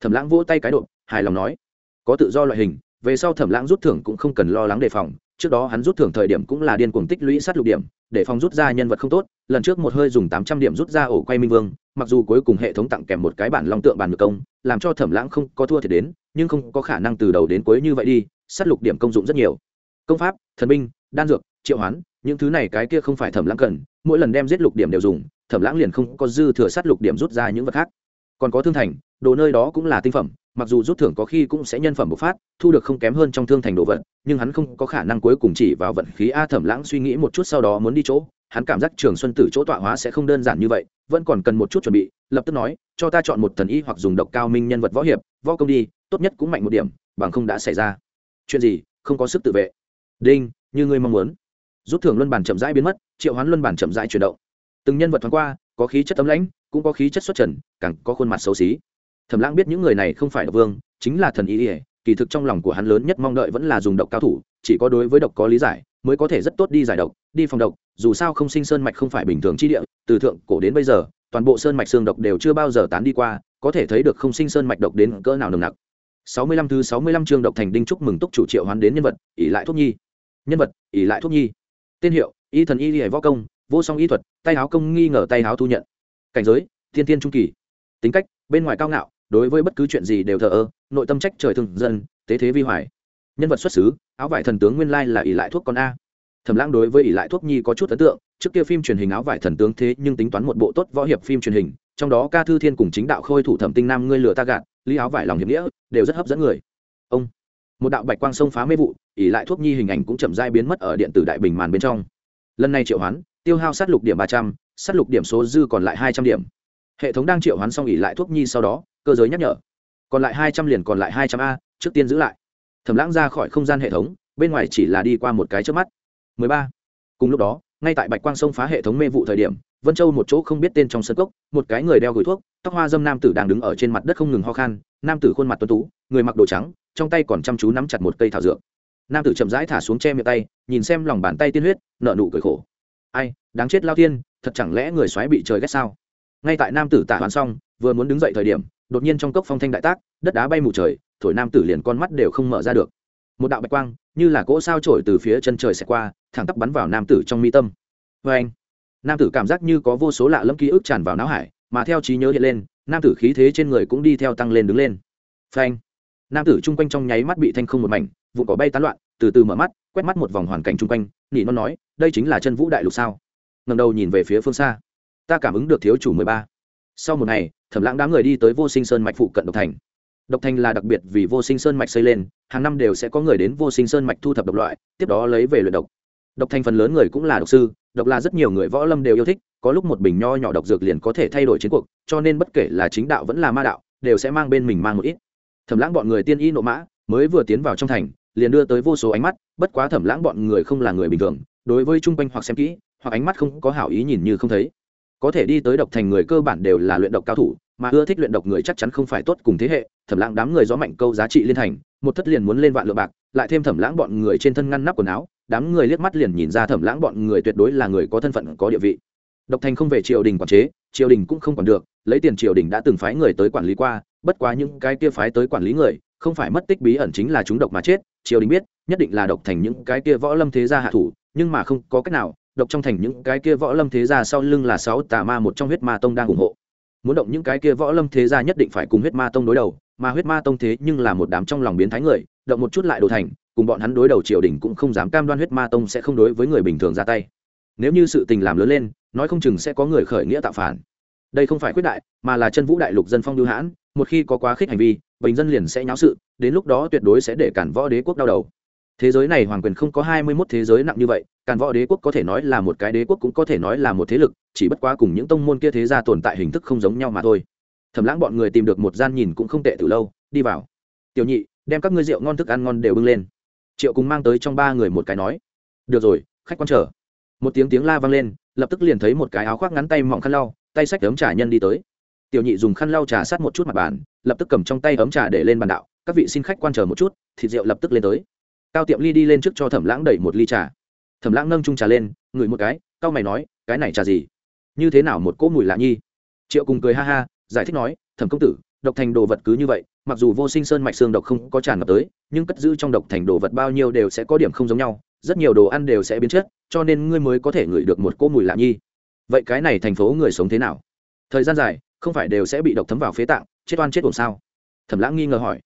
Thẩm lãng vỗ tay cái độ, hài lòng nói. Có tự do loại hình, về sau thẩm lãng rút thưởng cũng không cần lo lắng đề phòng. Trước đó hắn rút thưởng thời điểm cũng là điên cuồng tích lũy sát lục điểm, để phòng rút ra nhân vật không tốt. Lần trước một hơi dùng tám trăm điểm rút ra ổ quay minh vương, mặc dù cuối cùng hệ thống tặng kèm một cái bản long tượng bàn ngược công, làm cho thẩm lãng không có thua thì đến, nhưng không có khả năng từ đầu đến cuối như vậy đi, sát lục điểm công dụng rất nhiều. Công pháp, thần binh, đan dược, triệu hoán những thứ này cái kia không phải thẩm lãng cần, mỗi lần đem giết lục điểm đều dùng, thẩm lãng liền không có dư thừa sát lục điểm rút ra những vật khác. Còn có thương thành, đồ nơi đó cũng là tinh phẩm, mặc dù rút thưởng có khi cũng sẽ nhân phẩm bộc phát, thu được không kém hơn trong thương thành đồ vật, nhưng hắn không có khả năng cuối cùng chỉ vào vận khí a thẩm lãng suy nghĩ một chút sau đó muốn đi chỗ, hắn cảm giác trường xuân tử chỗ tọa hóa sẽ không đơn giản như vậy, vẫn còn cần một chút chuẩn bị, lập tức nói, cho ta chọn một thần y hoặc dùng độc cao minh nhân vật võ hiệp, võ công đi, tốt nhất cũng mạnh một điểm, bằng không đã xảy ra. Chuyện gì? Không có sức tự vệ. Đinh, như ngươi mong muốn rút thưởng luân bản chậm rãi biến mất, triệu hoán luân bản chậm rãi chuyển động. Từng nhân vật thoáng qua, có khí chất tấm lãnh, cũng có khí chất xuất trần, càng có khuôn mặt xấu xí. Thẩm lãng biết những người này không phải độc vương, chính là thần ý ỉa kỳ thực trong lòng của hắn lớn nhất mong đợi vẫn là dùng độc cao thủ, chỉ có đối với độc có lý giải, mới có thể rất tốt đi giải độc, đi phòng độc, dù sao không sinh sơn mạch không phải bình thường chi địa, từ thượng cổ đến bây giờ, toàn bộ sơn mạch xương độc đều chưa bao giờ tán đi qua, có thể thấy được không sinh sơn mạch độc đến cỡ nào nồng nặc. Sáu mươi lăm thứ sáu mươi lăm chương độc thành đinh chúc mừng túc chủ triệu hoán đến nhân vật, ỷ lại thuốc nhi. Nhân vật, ỷ lại thuốc nhi tên hiệu, y thần y hệ võ công, vô song y thuật, tay áo công nghi ngờ tay áo thu nhận. Cảnh giới, thiên thiên trung kỳ. Tính cách, bên ngoài cao ngạo, đối với bất cứ chuyện gì đều thờ ơ, nội tâm trách trời thường dân, tế thế vi hoài. Nhân vật xuất xứ, áo vải thần tướng nguyên lai là ỷ lại thuốc con a. Thẩm lãng đối với ỷ lại thuốc nhi có chút ấn tượng, trước kia phim truyền hình áo vải thần tướng thế nhưng tính toán một bộ tốt võ hiệp phim truyền hình, trong đó ca thư thiên cùng chính đạo khôi thủ thẩm tinh nam ngươi lừa ta gạt, lý áo vải lòng hiệp nghĩa, đều rất hấp dẫn người. Ông một đạo bạch quang sông phá mê vụ ỉ lại thuốc nhi hình ảnh cũng chậm dai biến mất ở điện tử đại bình màn bên trong. Lần này triệu hoán, tiêu hao sát lục điểm ba trăm, sát lục điểm số dư còn lại hai trăm điểm. Hệ thống đang triệu hoán xong ỉ lại thuốc nhi sau đó, cơ giới nhắc nhở. Còn lại hai trăm liền còn lại hai trăm a, trước tiên giữ lại. Thẩm lãng ra khỏi không gian hệ thống, bên ngoài chỉ là đi qua một cái trước mắt. Mười ba. Cùng lúc đó, ngay tại bạch quang sông phá hệ thống mê vụ thời điểm, vân châu một chỗ không biết tên trong sân cốc, một cái người đeo gửi thuốc, tóc hoa dâm nam tử đang đứng ở trên mặt đất không ngừng ho khan nam tử khuôn mặt tuấn tú, người mặc đồ trắng, trong tay còn chăm chú nắm chặt một cây thảo dược. Nam tử chậm rãi thả xuống che miệng tay, nhìn xem lòng bàn tay tiên huyết nợ nụ cười khổ. Ai, đáng chết lao tiên thật chẳng lẽ người xoáy bị trời ghét sao? Ngay tại nam tử tả hoàn xong, vừa muốn đứng dậy thời điểm, đột nhiên trong cốc phong thanh đại tác, đất đá bay mù trời, thổi nam tử liền con mắt đều không mở ra được. Một đạo bạch quang, như là cỗ sao trổi từ phía chân trời xẹt qua, thẳng tắp bắn vào nam tử trong mi tâm. Vê anh nam tử cảm giác như có vô số lạ lẫm ký ức tràn vào não hải, mà theo trí nhớ hiện lên nam tử khí thế trên người cũng đi theo tăng lên đứng lên. Phanh. Nam tử chung quanh trong nháy mắt bị thanh không một mảnh vụ cỏ bay tán loạn, từ từ mở mắt, quét mắt một vòng hoàn cảnh chung quanh, nỉ non nói, đây chính là chân vũ đại lục sao? Ngầm đầu nhìn về phía phương xa. Ta cảm ứng được thiếu chủ mười ba. Sau một ngày, thẩm lãng đám người đi tới vô sinh sơn mạch phụ cận độc thành. Độc thành là đặc biệt vì vô sinh sơn mạch xây lên, hàng năm đều sẽ có người đến vô sinh sơn mạch thu thập độc loại, tiếp đó lấy về luyện độc. Độc thành phần lớn người cũng là độc sư độc là rất nhiều người võ lâm đều yêu thích, có lúc một bình nho nhỏ độc dược liền có thể thay đổi chiến cuộc, cho nên bất kể là chính đạo vẫn là ma đạo, đều sẽ mang bên mình mang một ít. Thẩm lãng bọn người tiên y nộ mã, mới vừa tiến vào trong thành, liền đưa tới vô số ánh mắt, bất quá thẩm lãng bọn người không là người bình thường, đối với chung quanh hoặc xem kỹ, hoặc ánh mắt không có hảo ý nhìn như không thấy. Có thể đi tới độc thành người cơ bản đều là luyện độc cao thủ mà ưa thích luyện độc người chắc chắn không phải tốt cùng thế hệ, thẩm lãng đám người gió mạnh câu giá trị liên thành, một thất liền muốn lên vạn lượng bạc, lại thêm thẩm lãng bọn người trên thân ngăn nắp quần áo, đám người liếc mắt liền nhìn ra thẩm lãng bọn người tuyệt đối là người có thân phận, có địa vị. Độc thành không về triều đình quản chế, triều đình cũng không còn được, lấy tiền triều đình đã từng phái người tới quản lý qua, bất quá những cái kia phái tới quản lý người, không phải mất tích bí ẩn chính là chúng độc mà chết, triều đình biết, nhất định là độc thành những cái kia võ lâm thế gia hạ thủ, nhưng mà không có cách nào, độc trong thành những cái kia võ lâm thế gia sau lưng là sáu tà ma một trong huyết ma tông đang ủng hộ muốn động những cái kia võ lâm thế gia nhất định phải cùng huyết ma tông đối đầu, mà huyết ma tông thế nhưng là một đám trong lòng biến thái người, động một chút lại đồ thành, cùng bọn hắn đối đầu triều đình cũng không dám cam đoan huyết ma tông sẽ không đối với người bình thường ra tay. Nếu như sự tình làm lớn lên, nói không chừng sẽ có người khởi nghĩa tạo phản. Đây không phải quyết đại, mà là chân vũ đại lục dân phong lưu hãn, một khi có quá khích hành vi, bình dân liền sẽ nháo sự, đến lúc đó tuyệt đối sẽ để cản võ đế quốc đau đầu thế giới này hoàng quyền không có hai mươi mốt thế giới nặng như vậy, càn võ đế quốc có thể nói là một cái đế quốc cũng có thể nói là một thế lực, chỉ bất quá cùng những tông môn kia thế gia tồn tại hình thức không giống nhau mà thôi. Thầm lãng bọn người tìm được một gian nhìn cũng không tệ từ lâu, đi vào. Tiểu nhị, đem các ngươi rượu ngon thức ăn ngon đều bưng lên. Triệu cùng mang tới trong ba người một cái nói. Được rồi, khách quan chờ. Một tiếng tiếng la vang lên, lập tức liền thấy một cái áo khoác ngắn tay mỏng khăn lau, tay sách ấm trà nhân đi tới. Tiểu nhị dùng khăn lau trà sát một chút mặt bàn, lập tức cầm trong tay ấm trà để lên bàn đạo. Các vị xin khách quan chờ một chút, thịt rượu lập tức lên tới cao tiệm ly đi lên trước cho thẩm lãng đẩy một ly trà. Thẩm lãng nâng trung trà lên, ngửi một cái, cao mày nói, cái này trà gì? Như thế nào một cỗ mùi lạ nhi? Triệu cùng cười ha ha, giải thích nói, thẩm công tử, độc thành đồ vật cứ như vậy, mặc dù vô sinh sơn mạch xương độc không có tràn ngập tới, nhưng cất giữ trong độc thành đồ vật bao nhiêu đều sẽ có điểm không giống nhau, rất nhiều đồ ăn đều sẽ biến chất, cho nên ngươi mới có thể ngửi được một cỗ mùi lạ nhi. Vậy cái này thành phố người sống thế nào? Thời gian dài, không phải đều sẽ bị độc thấm vào phế tạng, chết oan chết ổn sao? Thẩm lãng nghi ngờ hỏi.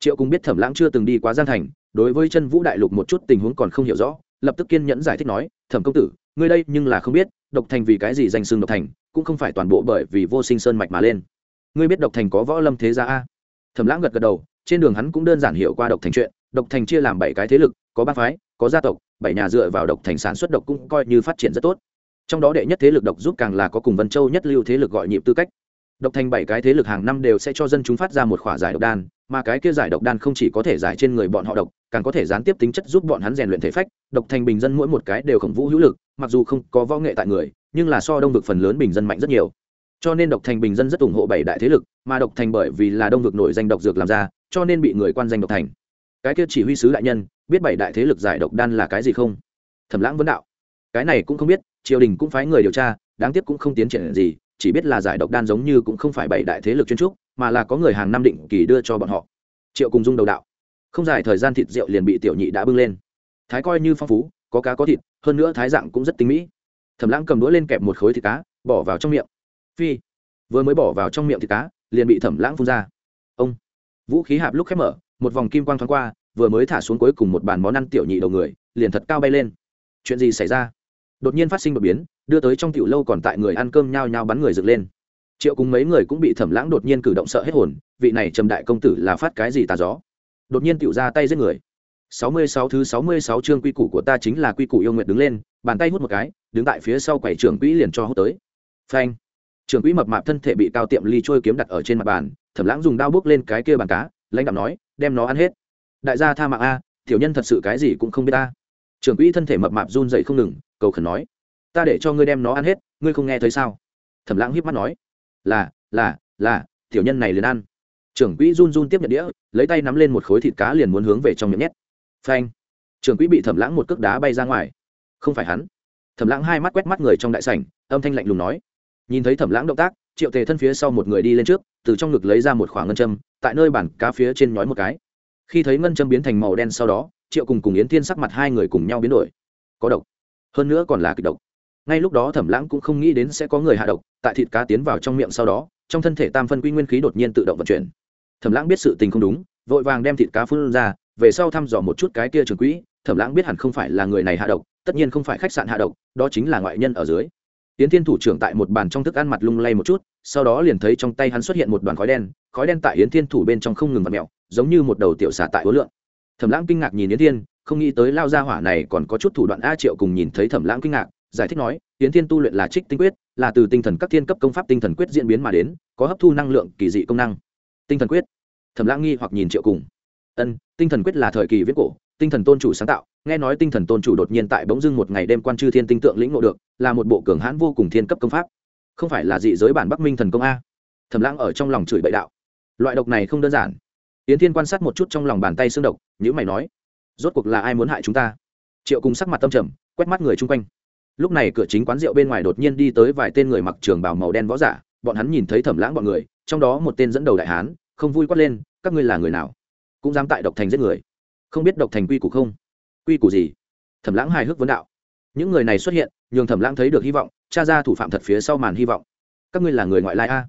Triệu cùng biết thẩm lãng chưa từng đi quá giang thành đối với chân vũ đại lục một chút tình huống còn không hiểu rõ, lập tức kiên nhẫn giải thích nói, thẩm công tử, ngươi đây nhưng là không biết, độc thành vì cái gì danh xưng độc thành, cũng không phải toàn bộ bởi vì vô sinh sơn mạch mà lên. Ngươi biết độc thành có võ lâm thế gia a? Thẩm lãng gật gật đầu, trên đường hắn cũng đơn giản hiểu qua độc thành chuyện, độc thành chia làm bảy cái thế lực, có ba phái, có gia tộc, bảy nhà dựa vào độc thành sản xuất độc cũng coi như phát triển rất tốt. Trong đó đệ nhất thế lực độc giúp càng là có cùng vân châu nhất lưu thế lực gọi nhịp tư cách độc thành bảy cái thế lực hàng năm đều sẽ cho dân chúng phát ra một khỏa giải độc đan, mà cái kia giải độc đan không chỉ có thể giải trên người bọn họ độc, càng có thể gián tiếp tính chất giúp bọn hắn rèn luyện thể phách. Độc thành bình dân mỗi một cái đều khổng vũ hữu lực, mặc dù không có võ nghệ tại người, nhưng là so đông vực phần lớn bình dân mạnh rất nhiều. Cho nên độc thành bình dân rất ủng hộ bảy đại thế lực, mà độc thành bởi vì là đông vực nổi danh độc dược làm ra, cho nên bị người quan danh độc thành. Cái kia chỉ huy sứ đại nhân, biết bảy đại thế lực giải độc đan là cái gì không? Thẩm lãng vấn đạo. Cái này cũng không biết, triều đình cũng phái người điều tra, đáng tiếc cũng không tiến triển gì chỉ biết là giải độc đan giống như cũng không phải bảy đại thế lực chuyên trúc, mà là có người hàng năm định kỳ đưa cho bọn họ. Triệu cùng dung đầu đạo. Không dài thời gian thịt rượu liền bị tiểu nhị đã bưng lên. Thái coi như phong phú, có cá có thịt, hơn nữa thái dạng cũng rất tinh mỹ. Thẩm lãng cầm đũa lên kẹp một khối thịt cá, bỏ vào trong miệng. Phi, vừa mới bỏ vào trong miệng thịt cá, liền bị thẩm lãng phun ra. Ông, vũ khí hạp lúc khép mở, một vòng kim quang thoáng qua, vừa mới thả xuống cuối cùng một bàn món ăn tiểu nhị đầu người, liền thật cao bay lên. Chuyện gì xảy ra? Đột nhiên phát sinh đột biến đưa tới trong tiểu lâu còn tại người ăn cơm nhao nhao bắn người dựng lên. Triệu cùng mấy người cũng bị thẩm lãng đột nhiên cử động sợ hết hồn, vị này trầm đại công tử là phát cái gì tà gió? Đột nhiên tiểu ra tay giết người. Sáu mươi sáu thứ sáu mươi sáu chương quy củ của ta chính là quy củ yêu nguyện đứng lên, bàn tay hút một cái, đứng tại phía sau quầy trưởng quỹ liền cho hút tới. Phanh. Trưởng quỹ mập mạp thân thể bị cao tiệm ly trôi kiếm đặt ở trên mặt bàn, thẩm lãng dùng đao bước lên cái kia bàn cá, lãnh đạo nói, đem nó ăn hết. Đại gia tha mạng a, tiểu nhân thật sự cái gì cũng không biết ta. Trưởng quỹ thân thể mập mạp run dậy không ngừng, cầu khẩn nói ta để cho ngươi đem nó ăn hết, ngươi không nghe thấy sao? Thẩm lãng hiếp mắt nói, là là là, tiểu nhân này liền ăn. Trưởng quỹ run run tiếp nhận đĩa, lấy tay nắm lên một khối thịt cá liền muốn hướng về trong miệng nhét. Phanh. Trưởng quỹ bị thẩm lãng một cước đá bay ra ngoài. Không phải hắn. Thẩm lãng hai mắt quét mắt người trong đại sảnh, âm thanh lạnh lùng nói. Nhìn thấy thẩm lãng động tác, triệu tề thân phía sau một người đi lên trước, từ trong ngực lấy ra một khoảng ngân châm, tại nơi bản cá phía trên nhói một cái. Khi thấy ngân châm biến thành màu đen sau đó, triệu cùng cùng yến thiên sắc mặt hai người cùng nhau biến đổi. Có độc. Hơn nữa còn là kịch độc ngay lúc đó thẩm lãng cũng không nghĩ đến sẽ có người hạ độc, tại thịt cá tiến vào trong miệng sau đó, trong thân thể tam phân quy nguyên khí đột nhiên tự động vận chuyển. Thẩm lãng biết sự tình không đúng, vội vàng đem thịt cá phun ra, về sau thăm dò một chút cái kia trường quỹ, thẩm lãng biết hẳn không phải là người này hạ độc, tất nhiên không phải khách sạn hạ độc, đó chính là ngoại nhân ở dưới. Tiến thiên thủ trưởng tại một bàn trong thức ăn mặt lung lay một chút, sau đó liền thấy trong tay hắn xuất hiện một đoàn khói đen khói đen tại yến thiên thủ bên trong không ngừng vặt mẹo giống như một đầu tiểu xả tại hối lượng thẩm lãng kinh ngạc nhìn yến thiên, không nghĩ tới lao ra hỏa này còn có chút thủ đoạn a triệu cùng nhìn thấy thẩm lãng kinh ngạc giải thích nói, yến thiên tu luyện là trích tinh quyết, là từ tinh thần các thiên cấp công pháp tinh thần quyết diễn biến mà đến, có hấp thu năng lượng kỳ dị công năng. Tinh thần quyết. Thẩm lãng nghi hoặc nhìn triệu cùng. Ân, tinh thần quyết là thời kỳ viết cổ, tinh thần tôn chủ sáng tạo, nghe nói tinh thần tôn chủ đột nhiên tại bỗng dưng một ngày đêm quan chư thiên tinh tượng lĩnh ngộ được, là một bộ cường hãn vô cùng thiên cấp công pháp. Không phải là dị giới bản bắc minh thần công a. Thẩm lãng ở trong lòng chửi bậy đạo. Loại độc này không đơn giản. Yến thiên quan sát một chút trong lòng bàn tay xương độc nhữ mày nói, rốt cuộc là ai muốn hại chúng ta? Triệu cùng sắc mặt tâm trầm, quét mắt người chung quanh lúc này cửa chính quán rượu bên ngoài đột nhiên đi tới vài tên người mặc trường bào màu đen võ giả, bọn hắn nhìn thấy thẩm lãng bọn người, trong đó một tên dẫn đầu đại hán, không vui quát lên, các ngươi là người nào? Cũng dám tại độc thành giết người? Không biết độc thành quy củ không? Quy củ gì? Thẩm lãng hài hước vấn đạo. Những người này xuất hiện, nhường thẩm lãng thấy được hy vọng, cha ra thủ phạm thật phía sau màn hy vọng. Các ngươi là người ngoại lai a?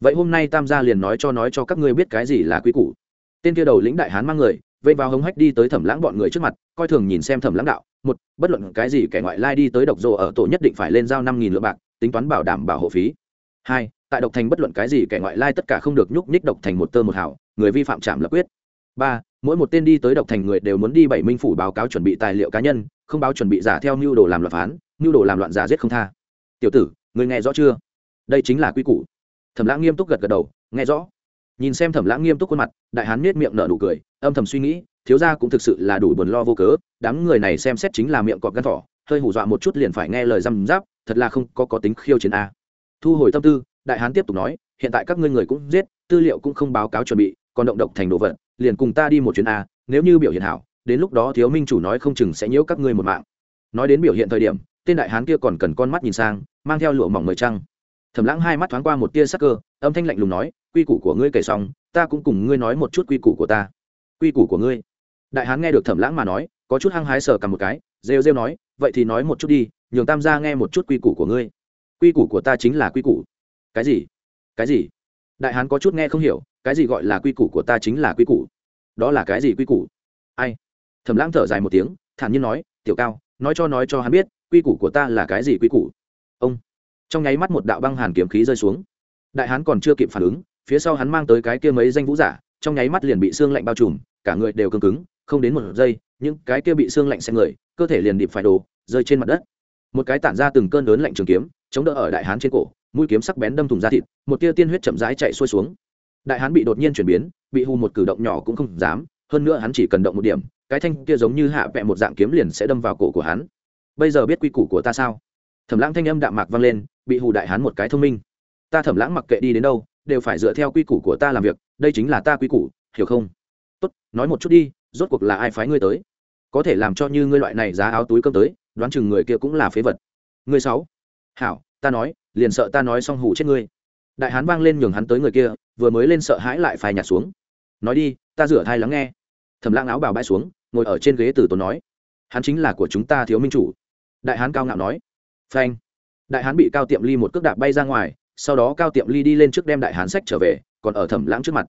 Vậy hôm nay tam gia liền nói cho nói cho các ngươi biết cái gì là quy củ. Tên kia đầu lĩnh đại hán mang người, vây vào hống hách đi tới thẩm lãng bọn người trước mặt, coi thường nhìn xem thẩm lãng đạo một, bất luận cái gì kẻ ngoại lai đi tới độc rồ ở tổ nhất định phải lên giao năm nghìn lượng bạc, tính toán bảo đảm bảo hộ phí. Hai, tại độc thành bất luận cái gì kẻ ngoại lai tất cả không được nhúc nhích độc thành một tơ một hảo người vi phạm trạm lập quyết. Ba, mỗi một tên đi tới độc thành người đều muốn đi bảy minh phủ báo cáo chuẩn bị tài liệu cá nhân, không báo chuẩn bị giả theo mưu đồ làm loạn phán, mưu đồ làm loạn giả giết không tha. Tiểu tử, người nghe rõ chưa? Đây chính là quy củ. Thẩm lãng nghiêm túc gật gật đầu, nghe rõ nhìn xem thẩm lãng nghiêm túc khuôn mặt, đại hán nết miệng nở nụ cười, âm thầm suy nghĩ, thiếu gia cũng thực sự là đủ buồn lo vô cớ, đám người này xem xét chính là miệng cọp gan thỏ, hơi hù dọa một chút liền phải nghe lời răm giáp thật là không có có tính khiêu chiến a. Thu hồi tâm tư, đại hán tiếp tục nói, hiện tại các ngươi người cũng giết, tư liệu cũng không báo cáo chuẩn bị, còn động độc thành đồ vật, liền cùng ta đi một chuyến a, nếu như biểu hiện hảo, đến lúc đó thiếu minh chủ nói không chừng sẽ nhiễu các ngươi một mạng. Nói đến biểu hiện thời điểm, tên đại hán kia còn cần con mắt nhìn sang, mang theo lụa mỏng mời trăng. Thẩm lãng hai mắt thoáng qua một tia sắc cơ, âm thanh lạnh lùng nói quy củ của ngươi kể xong, ta cũng cùng ngươi nói một chút quy củ của ta. Quy củ của ngươi. Đại hán nghe được thẩm lãng mà nói, có chút hăng hái sờ cầm một cái, rêu rêu nói, vậy thì nói một chút đi, nhường tam gia nghe một chút quy củ của ngươi. Quy củ của ta chính là quy củ. Cái gì? Cái gì? Đại hán có chút nghe không hiểu, cái gì gọi là quy củ của ta chính là quy củ. Đó là cái gì quy củ? Ai? Thẩm lãng thở dài một tiếng, thản nhiên nói, tiểu cao, nói cho nói cho hắn biết, quy củ của ta là cái gì quy củ? Ông. Trong nháy mắt một đạo băng hàn kiếm khí rơi xuống. Đại hán còn chưa kịp phản ứng phía sau hắn mang tới cái kia mấy danh vũ giả, trong nháy mắt liền bị xương lạnh bao trùm, cả người đều cứng cứng, không đến một giây, những cái kia bị xương lạnh xen người, cơ thể liền điệp phải đổ, rơi trên mặt đất. Một cái tản ra từng cơn lớn lạnh trường kiếm, chống đỡ ở đại hán trên cổ, mũi kiếm sắc bén đâm thủng da thịt, một tia tiên huyết chậm rãi chạy xuôi xuống. Đại hán bị đột nhiên chuyển biến, bị hù một cử động nhỏ cũng không dám, hơn nữa hắn chỉ cần động một điểm, cái thanh kia giống như hạ vẹ một dạng kiếm liền sẽ đâm vào cổ của hắn. Bây giờ biết quy củ của ta sao? Thẩm lãng thanh âm đạm mạc vang lên, bị hù đại hán một cái thông minh. Ta thẩm lãng mặc kệ đi đến đâu đều phải dựa theo quy củ của ta làm việc, đây chính là ta quy củ, hiểu không? Tốt, nói một chút đi, rốt cuộc là ai phái ngươi tới? Có thể làm cho như ngươi loại này giá áo túi cơm tới, đoán chừng người kia cũng là phế vật. Ngươi sáu. Hảo, ta nói, liền sợ ta nói xong hủ chết ngươi. Đại hán vang lên nhường hắn tới người kia, vừa mới lên sợ hãi lại phai nhạt xuống. Nói đi, ta rửa thai lắng nghe. Thẩm lãng áo bào bãi xuống, ngồi ở trên ghế từ tốn nói. Hắn chính là của chúng ta thiếu minh chủ. Đại hán cao ngạo nói. Phanh. Đại hán bị cao tiệm ly một cước đạp bay ra ngoài sau đó cao tiệm ly đi lên trước đem đại hán sách trở về, còn ở thẩm lãng trước mặt.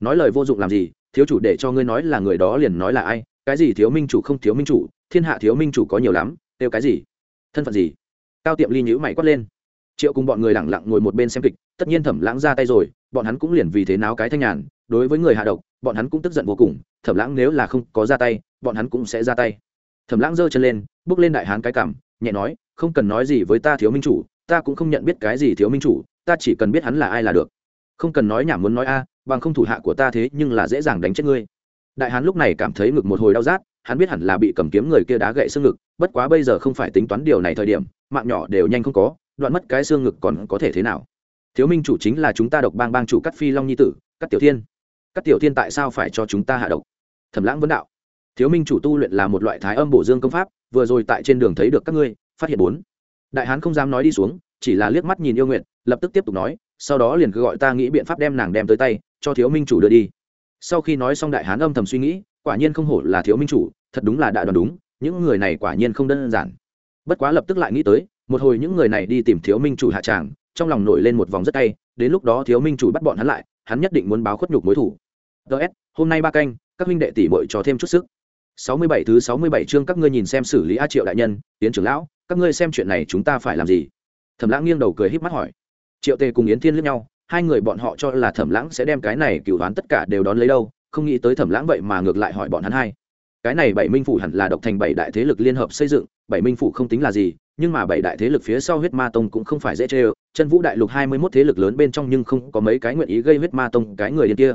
Nói lời vô dụng làm gì, thiếu chủ để cho ngươi nói là người đó liền nói là ai, cái gì thiếu minh chủ không thiếu minh chủ, thiên hạ thiếu minh chủ có nhiều lắm, kêu cái gì? Thân phận gì? Cao tiệm ly nhữ mày quát lên. Triệu cùng bọn người lẳng lặng ngồi một bên xem kịch, tất nhiên thẩm lãng ra tay rồi, bọn hắn cũng liền vì thế náo cái thanh nhàn, đối với người hạ độc, bọn hắn cũng tức giận vô cùng, thẩm lãng nếu là không có ra tay, bọn hắn cũng sẽ ra tay. Thẩm lãng giơ chân lên, bước lên đại hán cái cảm nhẹ nói, không cần nói gì với ta thiếu minh chủ, ta cũng không nhận biết cái gì thiếu minh chủ ta chỉ cần biết hắn là ai là được. Không cần nói nhảm muốn nói a, bằng không thủ hạ của ta thế nhưng là dễ dàng đánh chết ngươi. Đại hán lúc này cảm thấy ngực một hồi đau rát, hắn biết hẳn là bị cầm kiếm người kia đá gậy xương ngực, bất quá bây giờ không phải tính toán điều này thời điểm, mạng nhỏ đều nhanh không có, đoạn mất cái xương ngực còn có thể thế nào? Thiếu minh chủ chính là chúng ta độc bang bang chủ cắt phi long nhi tử cắt tiểu thiên. Cắt tiểu thiên tại sao phải cho chúng ta hạ độc? Thẩm lãng vấn đạo. Thiếu minh chủ tu luyện là một loại thái âm bổ dương công pháp, vừa rồi tại trên đường thấy được các ngươi, phát hiện bốn. Đại hán không dám nói đi xuống chỉ là liếc mắt nhìn yêu nguyện lập tức tiếp tục nói, sau đó liền cứ gọi ta nghĩ biện pháp đem nàng đem tới tay, cho thiếu minh chủ đưa đi. Sau khi nói xong đại hán âm thầm suy nghĩ, quả nhiên không hổ là thiếu minh chủ, thật đúng là đã đoán đúng, những người này quả nhiên không đơn giản. Bất quá lập tức lại nghĩ tới, một hồi những người này đi tìm thiếu minh chủ hạ tràng, trong lòng nổi lên một vòng rất tay đến lúc đó thiếu minh chủ bắt bọn hắn lại, hắn nhất định muốn báo khuất nhục mối thủ. Ts hôm nay ba canh, các huynh đệ tỷ bội cho thêm chút sức. Sáu mươi bảy thứ sáu mươi bảy chương các ngươi nhìn xem xử lý a triệu đại nhân tiến trưởng lão, các ngươi xem chuyện này chúng ta phải làm gì? Thẩm lãng nghiêng đầu cười híp mắt hỏi. Triệu tề cùng yến thiên lướt nhau, hai người bọn họ cho là thẩm lãng sẽ đem cái này cửu đoán tất cả đều đón lấy đâu, không nghĩ tới thẩm lãng vậy mà ngược lại hỏi bọn hắn hai. Cái này bảy minh phủ hẳn là độc thành bảy đại thế lực liên hợp xây dựng, bảy minh phủ không tính là gì, nhưng mà bảy đại thế lực phía sau huyết ma tông cũng không phải dễ chê ơ chân vũ đại lục hai mươi mốt thế lực lớn bên trong nhưng không có mấy cái nguyện ý gây huyết ma tông cái người điên kia.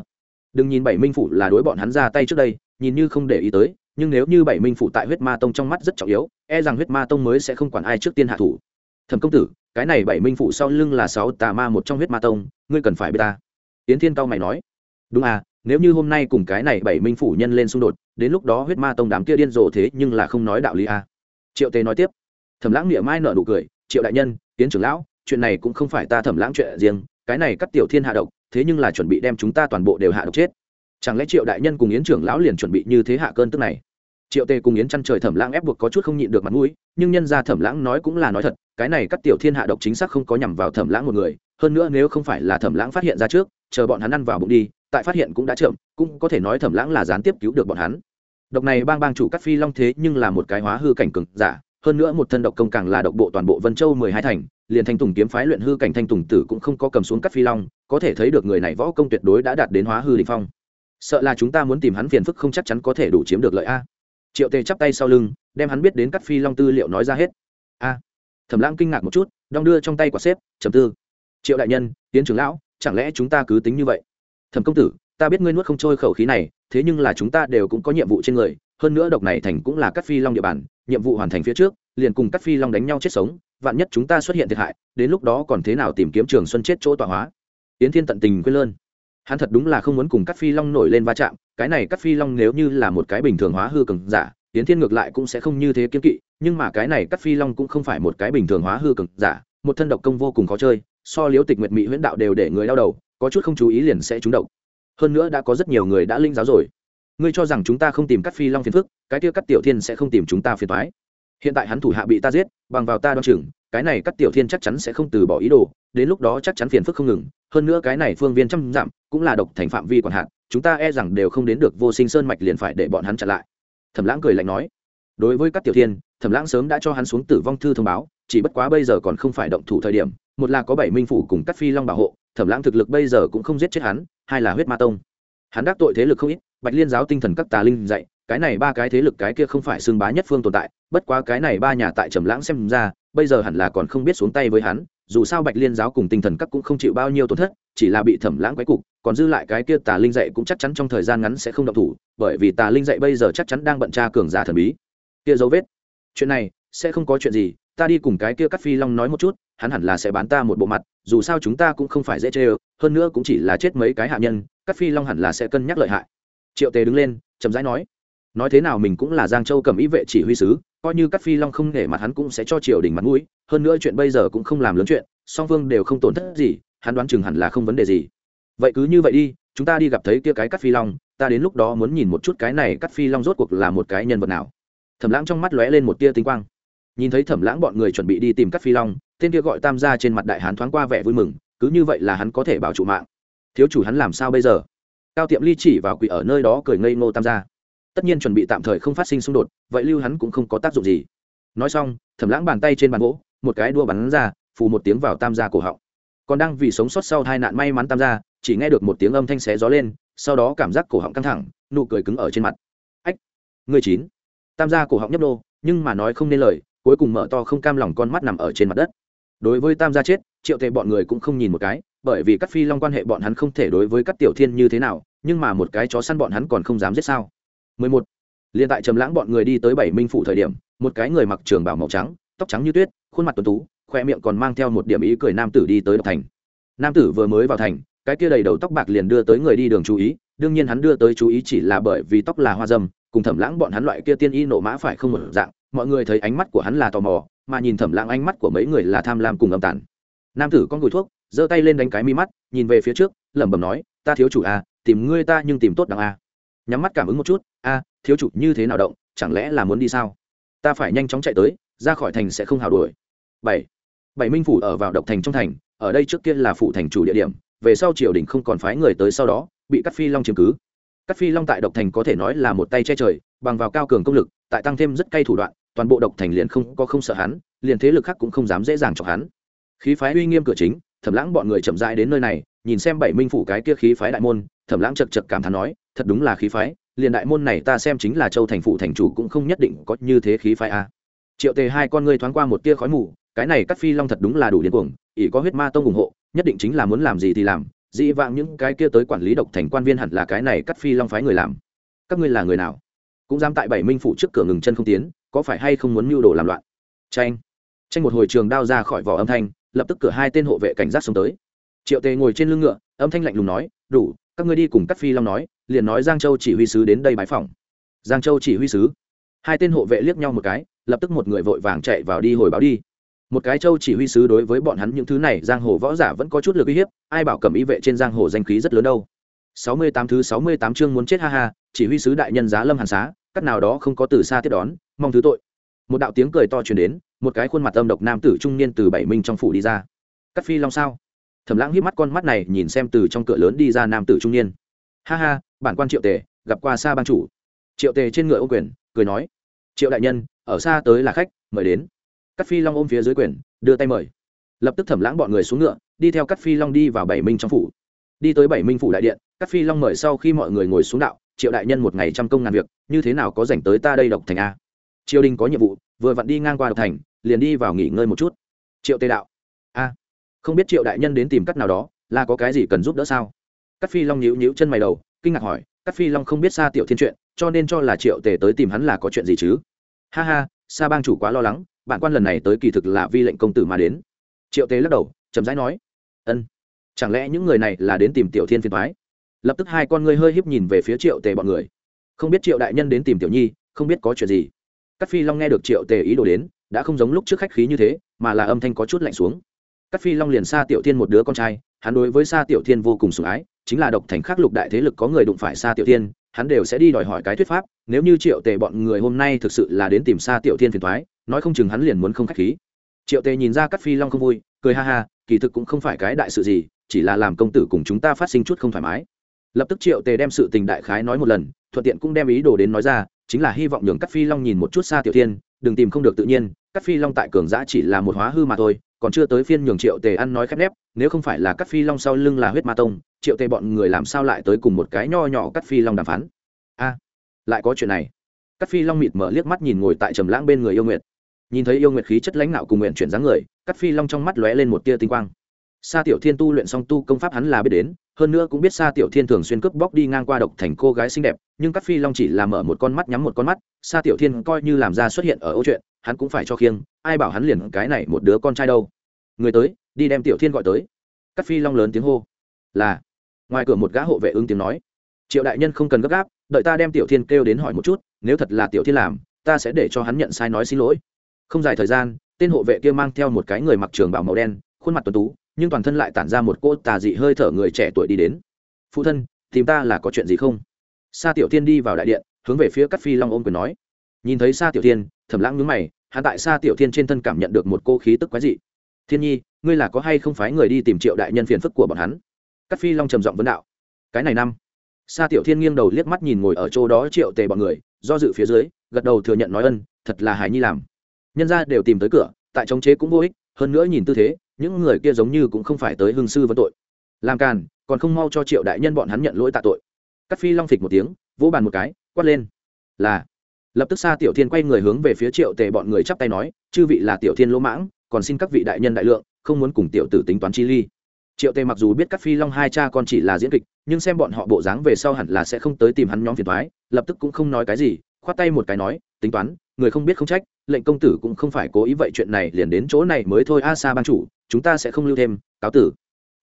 Đừng nhìn bảy minh phủ là đối bọn hắn ra tay trước đây, nhìn như không để ý tới, nhưng nếu như bảy minh phủ tại huyết ma tông trong mắt rất trọng yếu e rằng huyết ma tông mới sẽ không quản ai trước tiên hạ thủ thẩm công tử, cái này bảy minh phụ sau lưng là sáu tà ma một trong huyết ma tông, ngươi cần phải biết ta. Yến thiên cao mày nói. Đúng à nếu như hôm nay cùng cái này bảy minh phủ nhân lên xung đột, đến lúc đó huyết ma tông đám kia điên rồ thế nhưng là không nói đạo lý à. triệu Tề nói tiếp. Thẩm lãng niệm mai nợ nụ cười. Triệu đại nhân tiến trưởng lão, chuyện này cũng không phải ta thẩm lãng chuyện riêng, cái này cắt tiểu thiên hạ độc, thế nhưng là chuẩn bị đem chúng ta toàn bộ đều hạ độc chết. Chẳng lẽ triệu đại nhân cùng yến trưởng lão liền chuẩn bị như thế hạ cơn tức này? Triệu tề cùng yến chăn trời thẩm lãng ép buộc có chút không nhịn được mặt mũi, nhưng nhân ra thẩm lãng nói cũng là nói thật cái này các tiểu thiên hạ độc chính xác không có nhằm vào thẩm lãng một người, hơn nữa nếu không phải là thẩm lãng phát hiện ra trước, chờ bọn hắn ăn vào bụng đi, tại phát hiện cũng đã chậm, cũng có thể nói thẩm lãng là gián tiếp cứu được bọn hắn. Độc này bang bang chủ cắt phi long thế nhưng là một cái hóa hư cảnh cường giả, hơn nữa một thân độc công càng là độc bộ toàn bộ vân châu mười hai thành, liền thanh tùng kiếm phái luyện hư cảnh thanh tùng tử cũng không có cầm xuống cắt phi long, có thể thấy được người này võ công tuyệt đối đã đạt đến hóa hư đình phong. Sợ là chúng ta muốn tìm hắn phiền phức không chắc chắn có thể đủ chiếm được lợi a. Triệu tề chắp tay sau lưng, đem hắn biết đến cắt phi long tư liệu nói ra hết. A thẩm lãng kinh ngạc một chút, đong đưa trong tay quả xếp, trầm tư. Triệu đại nhân, tiến trưởng lão, chẳng lẽ chúng ta cứ tính như vậy? Thẩm công tử, ta biết ngươi nuốt không trôi khẩu khí này, thế nhưng là chúng ta đều cũng có nhiệm vụ trên người, hơn nữa độc này thành cũng là cắt phi long địa bàn, nhiệm vụ hoàn thành phía trước, liền cùng cắt phi long đánh nhau chết sống, vạn nhất chúng ta xuất hiện thiệt hại, đến lúc đó còn thế nào tìm kiếm trường xuân chết chỗ tọa hóa? Yến thiên tận tình quên lơn. Hắn thật đúng là không muốn cùng cắt phi long nổi lên va chạm, cái này cắt phi long nếu như là một cái bình thường hóa hư cường giả yến thiên ngược lại cũng sẽ không như thế kiếm kỵ, nhưng mà cái này cắt phi long cũng không phải một cái bình thường hóa hư cường giả, một thân độc công vô cùng khó chơi, so liếu tịch nguyệt mỹ huyễn đạo đều để người đau đầu, có chút không chú ý liền sẽ trúng độc. Hơn nữa đã có rất nhiều người đã linh giáo rồi. Ngươi cho rằng chúng ta không tìm cắt phi long phiền phức, cái kia cắt tiểu thiên sẽ không tìm chúng ta phiền thoái hiện tại hắn thủ hạ bị ta giết, bằng vào ta đoan chừng, cái này cắt tiểu thiên chắc chắn sẽ không từ bỏ ý đồ, đến lúc đó chắc chắn phiền phức không ngừng, hơn nữa cái này phương viên trăm dặm cũng là độc thành phạm vi còn hạn, chúng ta e rằng đều không đến được vô sinh sơn mạch liền phải để bọn hắn chặn lại thẩm lãng cười lạnh nói, đối với các tiểu thiên, thẩm lãng sớm đã cho hắn xuống tử vong thư thông báo, chỉ bất quá bây giờ còn không phải động thủ thời điểm, một là có bảy minh phủ cùng các phi long bảo hộ, thẩm lãng thực lực bây giờ cũng không giết chết hắn, hai là huyết ma tông. Hắn đắc tội thế lực không ít, bạch liên giáo tinh thần các tà linh dạy, cái này ba cái thế lực cái kia không phải xương bá nhất phương tồn tại, bất quá cái này ba nhà tại trầm lãng xem ra, bây giờ hẳn là còn không biết xuống tay với hắn dù sao bạch liên giáo cùng tinh thần các cũng không chịu bao nhiêu tổn thất, chỉ là bị thẩm lãng quái cục, còn dư lại cái kia tà linh dạy cũng chắc chắn trong thời gian ngắn sẽ không động thủ, bởi vì tà linh dạy bây giờ chắc chắn đang bận tra cường giả thần bí. Kia dấu vết. Chuyện này, sẽ không có chuyện gì, ta đi cùng cái kia cắt phi long nói một chút, hắn hẳn là sẽ bán ta một bộ mặt, dù sao chúng ta cũng không phải dễ chê ơ, hơn nữa cũng chỉ là chết mấy cái hạ nhân cắt phi long hẳn là sẽ cân nhắc lợi hại. Triệu tề đứng lên, chậm rãi nói nói thế nào mình cũng là giang châu cầm ý vệ chỉ huy sứ, coi như cắt phi long không nể mặt hắn cũng sẽ cho triều đình mặt mũi, hơn nữa chuyện bây giờ cũng không làm lớn chuyện, song phương đều không tổn thất gì, hắn đoán chừng hẳn là không vấn đề gì. Vậy cứ như vậy đi, chúng ta đi gặp thấy kia cái cắt phi long, ta đến lúc đó muốn nhìn một chút cái này cắt phi long rốt cuộc là một cái nhân vật nào. Thẩm lãng trong mắt lóe lên một tia tinh quang. Nhìn thấy thẩm lãng bọn người chuẩn bị đi tìm cắt phi long, tên kia gọi tam gia trên mặt đại hán thoáng qua vẻ vui mừng, cứ như vậy là hắn có thể bảo trụ mạng. Thiếu chủ hắn làm sao bây giờ? Cao tiệm ly chỉ vào quỷ ở nơi đó cười ngây ngô tam gia tất nhiên chuẩn bị tạm thời không phát sinh xung đột, vậy lưu hắn cũng không có tác dụng gì. Nói xong, thẩm lãng bàn tay trên bàn gỗ, một cái đua bắn ra, phù một tiếng vào tam gia cổ họng. Còn đang vì sống sót sau hai nạn may mắn tam gia, chỉ nghe được một tiếng âm thanh xé gió lên, sau đó cảm giác cổ họng căng thẳng, nụ cười cứng ở trên mặt. Ách người chín. Tam gia cổ họng nhấp đô nhưng mà nói không nên lời, cuối cùng mở to không cam lòng con mắt nằm ở trên mặt đất. Đối với tam gia chết, triệu tệ bọn người cũng không nhìn một cái, bởi vì các phi long quan hệ bọn hắn không thể đối với các tiểu thiên như thế nào, nhưng mà một cái chó săn bọn hắn còn không dám giết sao? 11. Liên tại Trầm Lãng bọn người đi tới Bảy Minh phủ thời điểm, một cái người mặc trường bào màu trắng, tóc trắng như tuyết, khuôn mặt tuấn tú, khoe miệng còn mang theo một điểm ý cười nam tử đi tới độc thành. Nam tử vừa mới vào thành, cái kia đầy đầu tóc bạc liền đưa tới người đi đường chú ý, đương nhiên hắn đưa tới chú ý chỉ là bởi vì tóc là hoa dâm, cùng Thẩm Lãng bọn hắn loại kia tiên y nộ mã phải không một dạng, mọi người thấy ánh mắt của hắn là tò mò, mà nhìn Thẩm Lãng ánh mắt của mấy người là tham lam cùng âm tàn. Nam tử con gùi thuốc, giơ tay lên đánh cái mi mắt, nhìn về phía trước, lẩm bẩm nói, "Ta thiếu chủ a, à, tìm ngươi ta nhưng tìm tốt đằng a." nhắm mắt cảm ứng một chút, a, thiếu chủ, như thế nào động? Chẳng lẽ là muốn đi sao? Ta phải nhanh chóng chạy tới, ra khỏi thành sẽ không hào đuổi. Bảy. Bảy minh phủ ở vào độc thành trong thành, ở đây trước kia là phủ thành chủ địa điểm, về sau triều đình không còn phái người tới sau đó, bị cắt phi long chiếm cứ. Cắt phi long tại độc thành có thể nói là một tay che trời, bằng vào cao cường công lực, tại tăng thêm rất cay thủ đoạn, toàn bộ độc thành liền không có không sợ hắn, liền thế lực khác cũng không dám dễ dàng chọc hắn. Khí phái uy nghiêm cửa chính, thẩm lãng bọn người chậm rãi đến nơi này, nhìn xem bảy minh phủ cái kia khí phái đại môn, thẩm lãng chật chật cảm thán nói thật đúng là khí phái, liền đại môn này ta xem chính là châu thành phụ thành chủ cũng không nhất định có như thế khí phái a à. triệu tề hai con ngươi thoáng qua một tia khói mù, cái này cắt phi long thật đúng là đủ điên cuồng, ỷ có huyết ma tông ủng hộ, nhất định chính là muốn làm gì thì làm, dĩ vãng những cái kia tới quản lý độc thành quan viên hẳn là cái này cắt phi long phái người làm. Các ngươi là người nào? Cũng dám tại bảy minh phủ trước cửa ngừng chân không tiến, có phải hay không muốn mưu đồ làm loạn? Tranh tranh một hồi trường đao ra khỏi vỏ âm thanh, lập tức cửa hai tên hộ vệ cảnh giác xông tới. Triệu tề ngồi trên lưng ngựa, âm thanh lạnh lùng nói, đủ, các ngươi đi cùng cắt phi long nói liền nói giang châu chỉ huy sứ đến đây bãi phòng giang châu chỉ huy sứ. Hai tên hộ vệ liếc nhau một cái, lập tức một người vội vàng chạy vào đi hồi báo đi. Một cái châu chỉ huy sứ đối với bọn hắn những thứ này, giang hồ võ giả vẫn có chút lực uy hiếp, ai bảo cầm ý vệ trên giang hồ danh khí rất lớn đâu. Sáu mươi tám thứ sáu mươi tám chương muốn chết ha ha, chỉ huy sứ đại nhân giá lâm hàn xá cắt nào đó không có từ xa tiếp đón, mong thứ tội. Một đạo tiếng cười to truyền đến, một cái khuôn mặt âm độc nam tử trung niên từ bảy minh trong phủ đi ra. Cắt phi long sao? Thẩm lãng hiếp mắt con mắt này, nhìn xem từ trong cửa lớn đi ra nam tử trung niên ha ha, bản quan triệu tề, gặp qua xa ban chủ. Triệu tề trên ngựa ô quyền, cười nói, triệu đại nhân, ở xa tới là khách, mời đến. Cắt phi long ôm phía dưới quyền, đưa tay mời. Lập tức thẩm lãng bọn người xuống ngựa, đi theo cắt phi long đi vào bảy minh trong phủ. Đi tới bảy minh phủ đại điện cắt phi long mời sau khi mọi người ngồi xuống đạo, triệu đại nhân một ngày trăm công ngàn việc, như thế nào có dành tới ta đây độc thành a? Triều đình có nhiệm vụ, vừa vặn đi ngang qua độc thành, liền đi vào nghỉ ngơi một chút. Triệu tề đạo, a, không biết triệu đại nhân đến tìm cắt nào đó, là có cái gì cần giúp đỡ sao? Cát phi long nhíu nhíu chân mày đầu, kinh ngạc hỏi, Cát phi long không biết Sa tiểu thiên chuyện, cho nên cho là triệu tề tới tìm hắn là có chuyện gì chứ? Ha ha, sa bang chủ quá lo lắng bản quan lần này tới kỳ thực là vi lệnh công tử mà đến. Triệu Tề lắc đầu, chậm rãi nói, ân, chẳng lẽ những người này là đến tìm tiểu thiên phiền toái? lập tức hai con ngươi hơi híp nhìn về phía triệu tề bọn người. Không biết triệu đại nhân đến tìm tiểu nhi, không biết có chuyện gì? Cát phi long nghe được triệu tề ý đồ đến, đã không giống lúc trước khách khí như thế, mà là âm thanh có chút lạnh xuống. Cát phi long liền xa tiểu thiên một đứa con trai, hắn đối với xa tiểu thiên vô cùng sủng ái chính là độc thành khắc lục đại thế lực có người đụng phải xa tiểu thiên, hắn đều sẽ đi đòi hỏi cái thuyết pháp, nếu như triệu tề bọn người hôm nay thực sự là đến tìm xa tiểu thiên phiền thoái nói không chừng hắn liền muốn không khách khí. Triệu tề nhìn ra các phi long không vui, cười ha ha, kỳ thực cũng không phải cái đại sự gì, chỉ là làm công tử cùng chúng ta phát sinh chút không thoải mái. Lập tức triệu tề đem sự tình đại khái nói một lần, thuận tiện cũng đem ý đồ đến nói ra, chính là hy vọng nhường cắt phi long nhìn một chút xa tiểu thiên, đừng tìm không được tự nhiên cắt phi long tại cường giã chỉ là một hóa hư mà thôi còn chưa tới phiên nhường triệu tề ăn nói khép nép, nếu không phải là cắt phi long sau lưng là huyết ma tông, triệu tề bọn người làm sao lại tới cùng một cái nho nhỏ cắt phi long đàm phán? A, lại có chuyện này. Cắt phi long mịt mở liếc mắt nhìn ngồi tại trầm lãng bên người yêu nguyệt. Nhìn thấy yêu nguyệt khí chất lãnh nạo cùng nguyện chuyển dáng người, cắt phi long trong mắt lóe lên một tia tinh quang. Sa tiểu thiên tu luyện xong tu công pháp hắn là biết đến, hơn nữa cũng biết sa tiểu thiên thường xuyên cướp bóc đi ngang qua độc thành cô gái xinh đẹp, nhưng cắt phi long chỉ là mở một con mắt nhắm một con mắt, sa tiểu thiên coi như làm ra xuất hiện ở ô chuyện, hắn cũng phải cho khiêng, ai bảo hắn liền cái này một đứa con trai đâu người tới, đi đem tiểu thiên gọi tới. Cắt phi long lớn tiếng hô. Là. Ngoài cửa một gã hộ vệ ứng tiếng nói. Triệu đại nhân không cần gấp gáp, đợi ta đem tiểu thiên kêu đến hỏi một chút, nếu thật là tiểu thiên làm, ta sẽ để cho hắn nhận sai nói xin lỗi. Không dài thời gian, tên hộ vệ kia mang theo một cái người mặc trường bảo màu đen, khuôn mặt tuấn tú, nhưng toàn thân lại tản ra một cô tà dị hơi thở người trẻ tuổi đi đến. Phụ thân, tìm ta là có chuyện gì không? Sa tiểu thiên đi vào đại điện, hướng về phía cắt phi long ôm quyền nói. Nhìn thấy sa tiểu thiên, thẩm lãng nhướng mày, hắn tại sa tiểu thiên trên thân cảm nhận được một cô khí tức quái dị thiên nhi, ngươi là có hay không phái người đi tìm triệu đại nhân phiền phức của bọn hắn? Cắt phi long trầm giọng vấn đạo. Cái này năm. Sa tiểu thiên nghiêng đầu liếc mắt nhìn ngồi ở chỗ đó triệu tề bọn người, do dự phía dưới, gật đầu thừa nhận nói ân, thật là hài nhi làm. Nhân ra đều tìm tới cửa, tại chống chế cũng vô ích, hơn nữa nhìn tư thế, những người kia giống như cũng không phải tới hương sư vấn tội. Làm càn, còn không mau cho triệu đại nhân bọn hắn nhận lỗi tạ tội. Cắt phi long phịch một tiếng, vỗ bàn một cái, quát lên. Là. Lập tức Sa tiểu thiên quay người hướng về phía triệu tề bọn người chắp tay nói, chư vị là tiểu thiên lỗ mãng còn xin các vị đại nhân đại lượng, không muốn cùng tiểu tử tính toán chi ly. Triệu tề mặc dù biết các phi long hai cha con chỉ là diễn kịch, nhưng xem bọn họ bộ dáng về sau hẳn là sẽ không tới tìm hắn nhóm phiền thoái lập tức cũng không nói cái gì, khoát tay một cái nói, tính toán, người không biết không trách, lệnh công tử cũng không phải cố ý vậy chuyện này liền đến chỗ này mới thôi, a sa ban chủ, chúng ta sẽ không lưu thêm, cáo tử.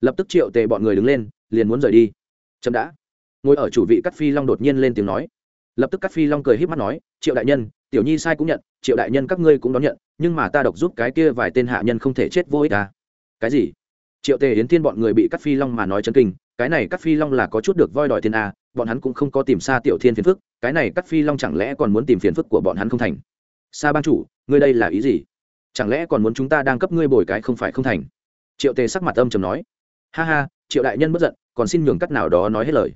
Lập tức triệu tề bọn người đứng lên, liền muốn rời đi. Chậm đã. Ngồi ở chủ vị cắt phi long đột nhiên lên tiếng nói. Lập tức cắt phi long cười h í p mắt nói, triệu đại nhân tiểu nhi sai cũng nhận, triệu đại nhân các ngươi cũng đón nhận, nhưng mà ta độc giúp cái kia vài tên hạ nhân không thể chết vô ích ta cái gì? Triệu tề yến thiên bọn người bị cắt phi long mà nói chân kinh, cái này cắt phi long là có chút được voi đòi thiên a à, bọn hắn cũng không có tìm xa tiểu thiên phiền phức, cái này cắt phi long chẳng lẽ còn muốn tìm phiền phức của bọn hắn không thành? Sa ban chủ, ngươi đây là ý gì? Chẳng lẽ còn muốn chúng ta đang cấp ngươi bồi cái không phải không thành? Triệu tề sắc mặt âm chầm nói. Ha ha, triệu đại nhân bất giận, còn xin nhường cắt nào đó nói hết lời.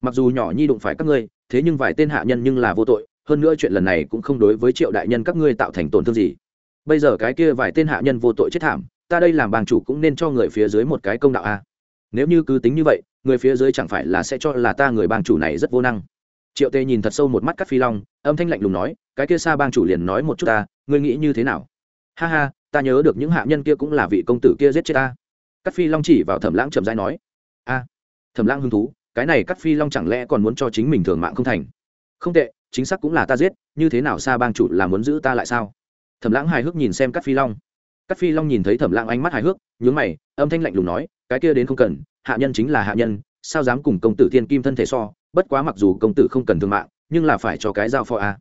Mặc dù nhỏ nhi đụng phải các ngươi, thế nhưng vài tên hạ nhân nhưng là vô tội hơn nữa chuyện lần này cũng không đối với triệu đại nhân các ngươi tạo thành tổn thương gì. Bây giờ cái kia vài tên hạ nhân vô tội chết thảm, ta đây làm bàng chủ cũng nên cho người phía dưới một cái công đạo a. Nếu như cứ tính như vậy, người phía dưới chẳng phải là sẽ cho là ta người bàng chủ này rất vô năng. Triệu tê nhìn thật sâu một mắt cắt phi long, âm thanh lạnh lùng nói, cái kia xa bang chủ liền nói một chút ta, ngươi nghĩ như thế nào? Ha ha, ta nhớ được những hạ nhân kia cũng là vị công tử kia giết chết ta. Cắt phi long chỉ vào thẩm lãng chậm rãi nói, a, thẩm lãng hứng thú, cái này cắt phi long chẳng lẽ còn muốn cho chính mình thường mạng không thành? Không tệ chính xác cũng là ta giết, như thế nào xa bang chủ là muốn giữ ta lại sao? Thẩm lãng hài hước nhìn xem các phi long. Các phi long nhìn thấy thẩm lãng ánh mắt hài hước, nhướng mày, âm thanh lạnh lùng nói, cái kia đến không cần, hạ nhân chính là hạ nhân, sao dám cùng công tử thiên kim thân thể so? Bất quá mặc dù công tử không cần thương mạng, nhưng là phải cho cái giao phó a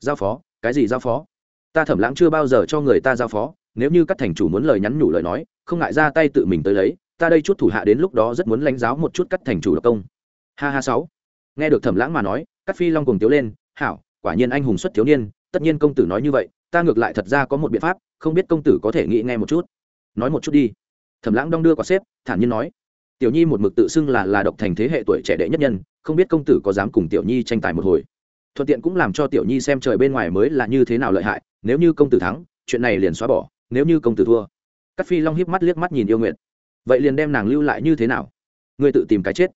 giao phó? Cái gì giao phó? Ta thẩm lãng chưa bao giờ cho người ta giao phó, nếu như các thành chủ muốn lời nhắn nhủ lời nói, không ngại ra tay tự mình tới lấy, ta đây chút thủ hạ đến lúc đó rất muốn lãnh giáo một chút các thành chủ độc công. Ha ha sáu. Nghe được thẩm lãng mà nói các phi long cùng tiếu lên hảo, quả nhiên anh hùng xuất thiếu niên, tất nhiên công tử nói như vậy, ta ngược lại thật ra có một biện pháp, không biết công tử có thể nghĩ nghe một chút. Nói một chút đi. Thẩm lãng đong đưa quả xếp, thản nhiên nói, tiểu nhi một mực tự xưng là là độc thành thế hệ tuổi trẻ đệ nhất nhân, không biết công tử có dám cùng tiểu nhi tranh tài một hồi. Thuận tiện cũng làm cho tiểu nhi xem trời bên ngoài mới là như thế nào lợi hại, nếu như công tử thắng, chuyện này liền xóa bỏ, nếu như công tử thua. Cắt phi long hiếp mắt liếc mắt nhìn yêu nguyện vậy liền đem nàng lưu lại như thế nào? Ngươi tự tìm cái chết.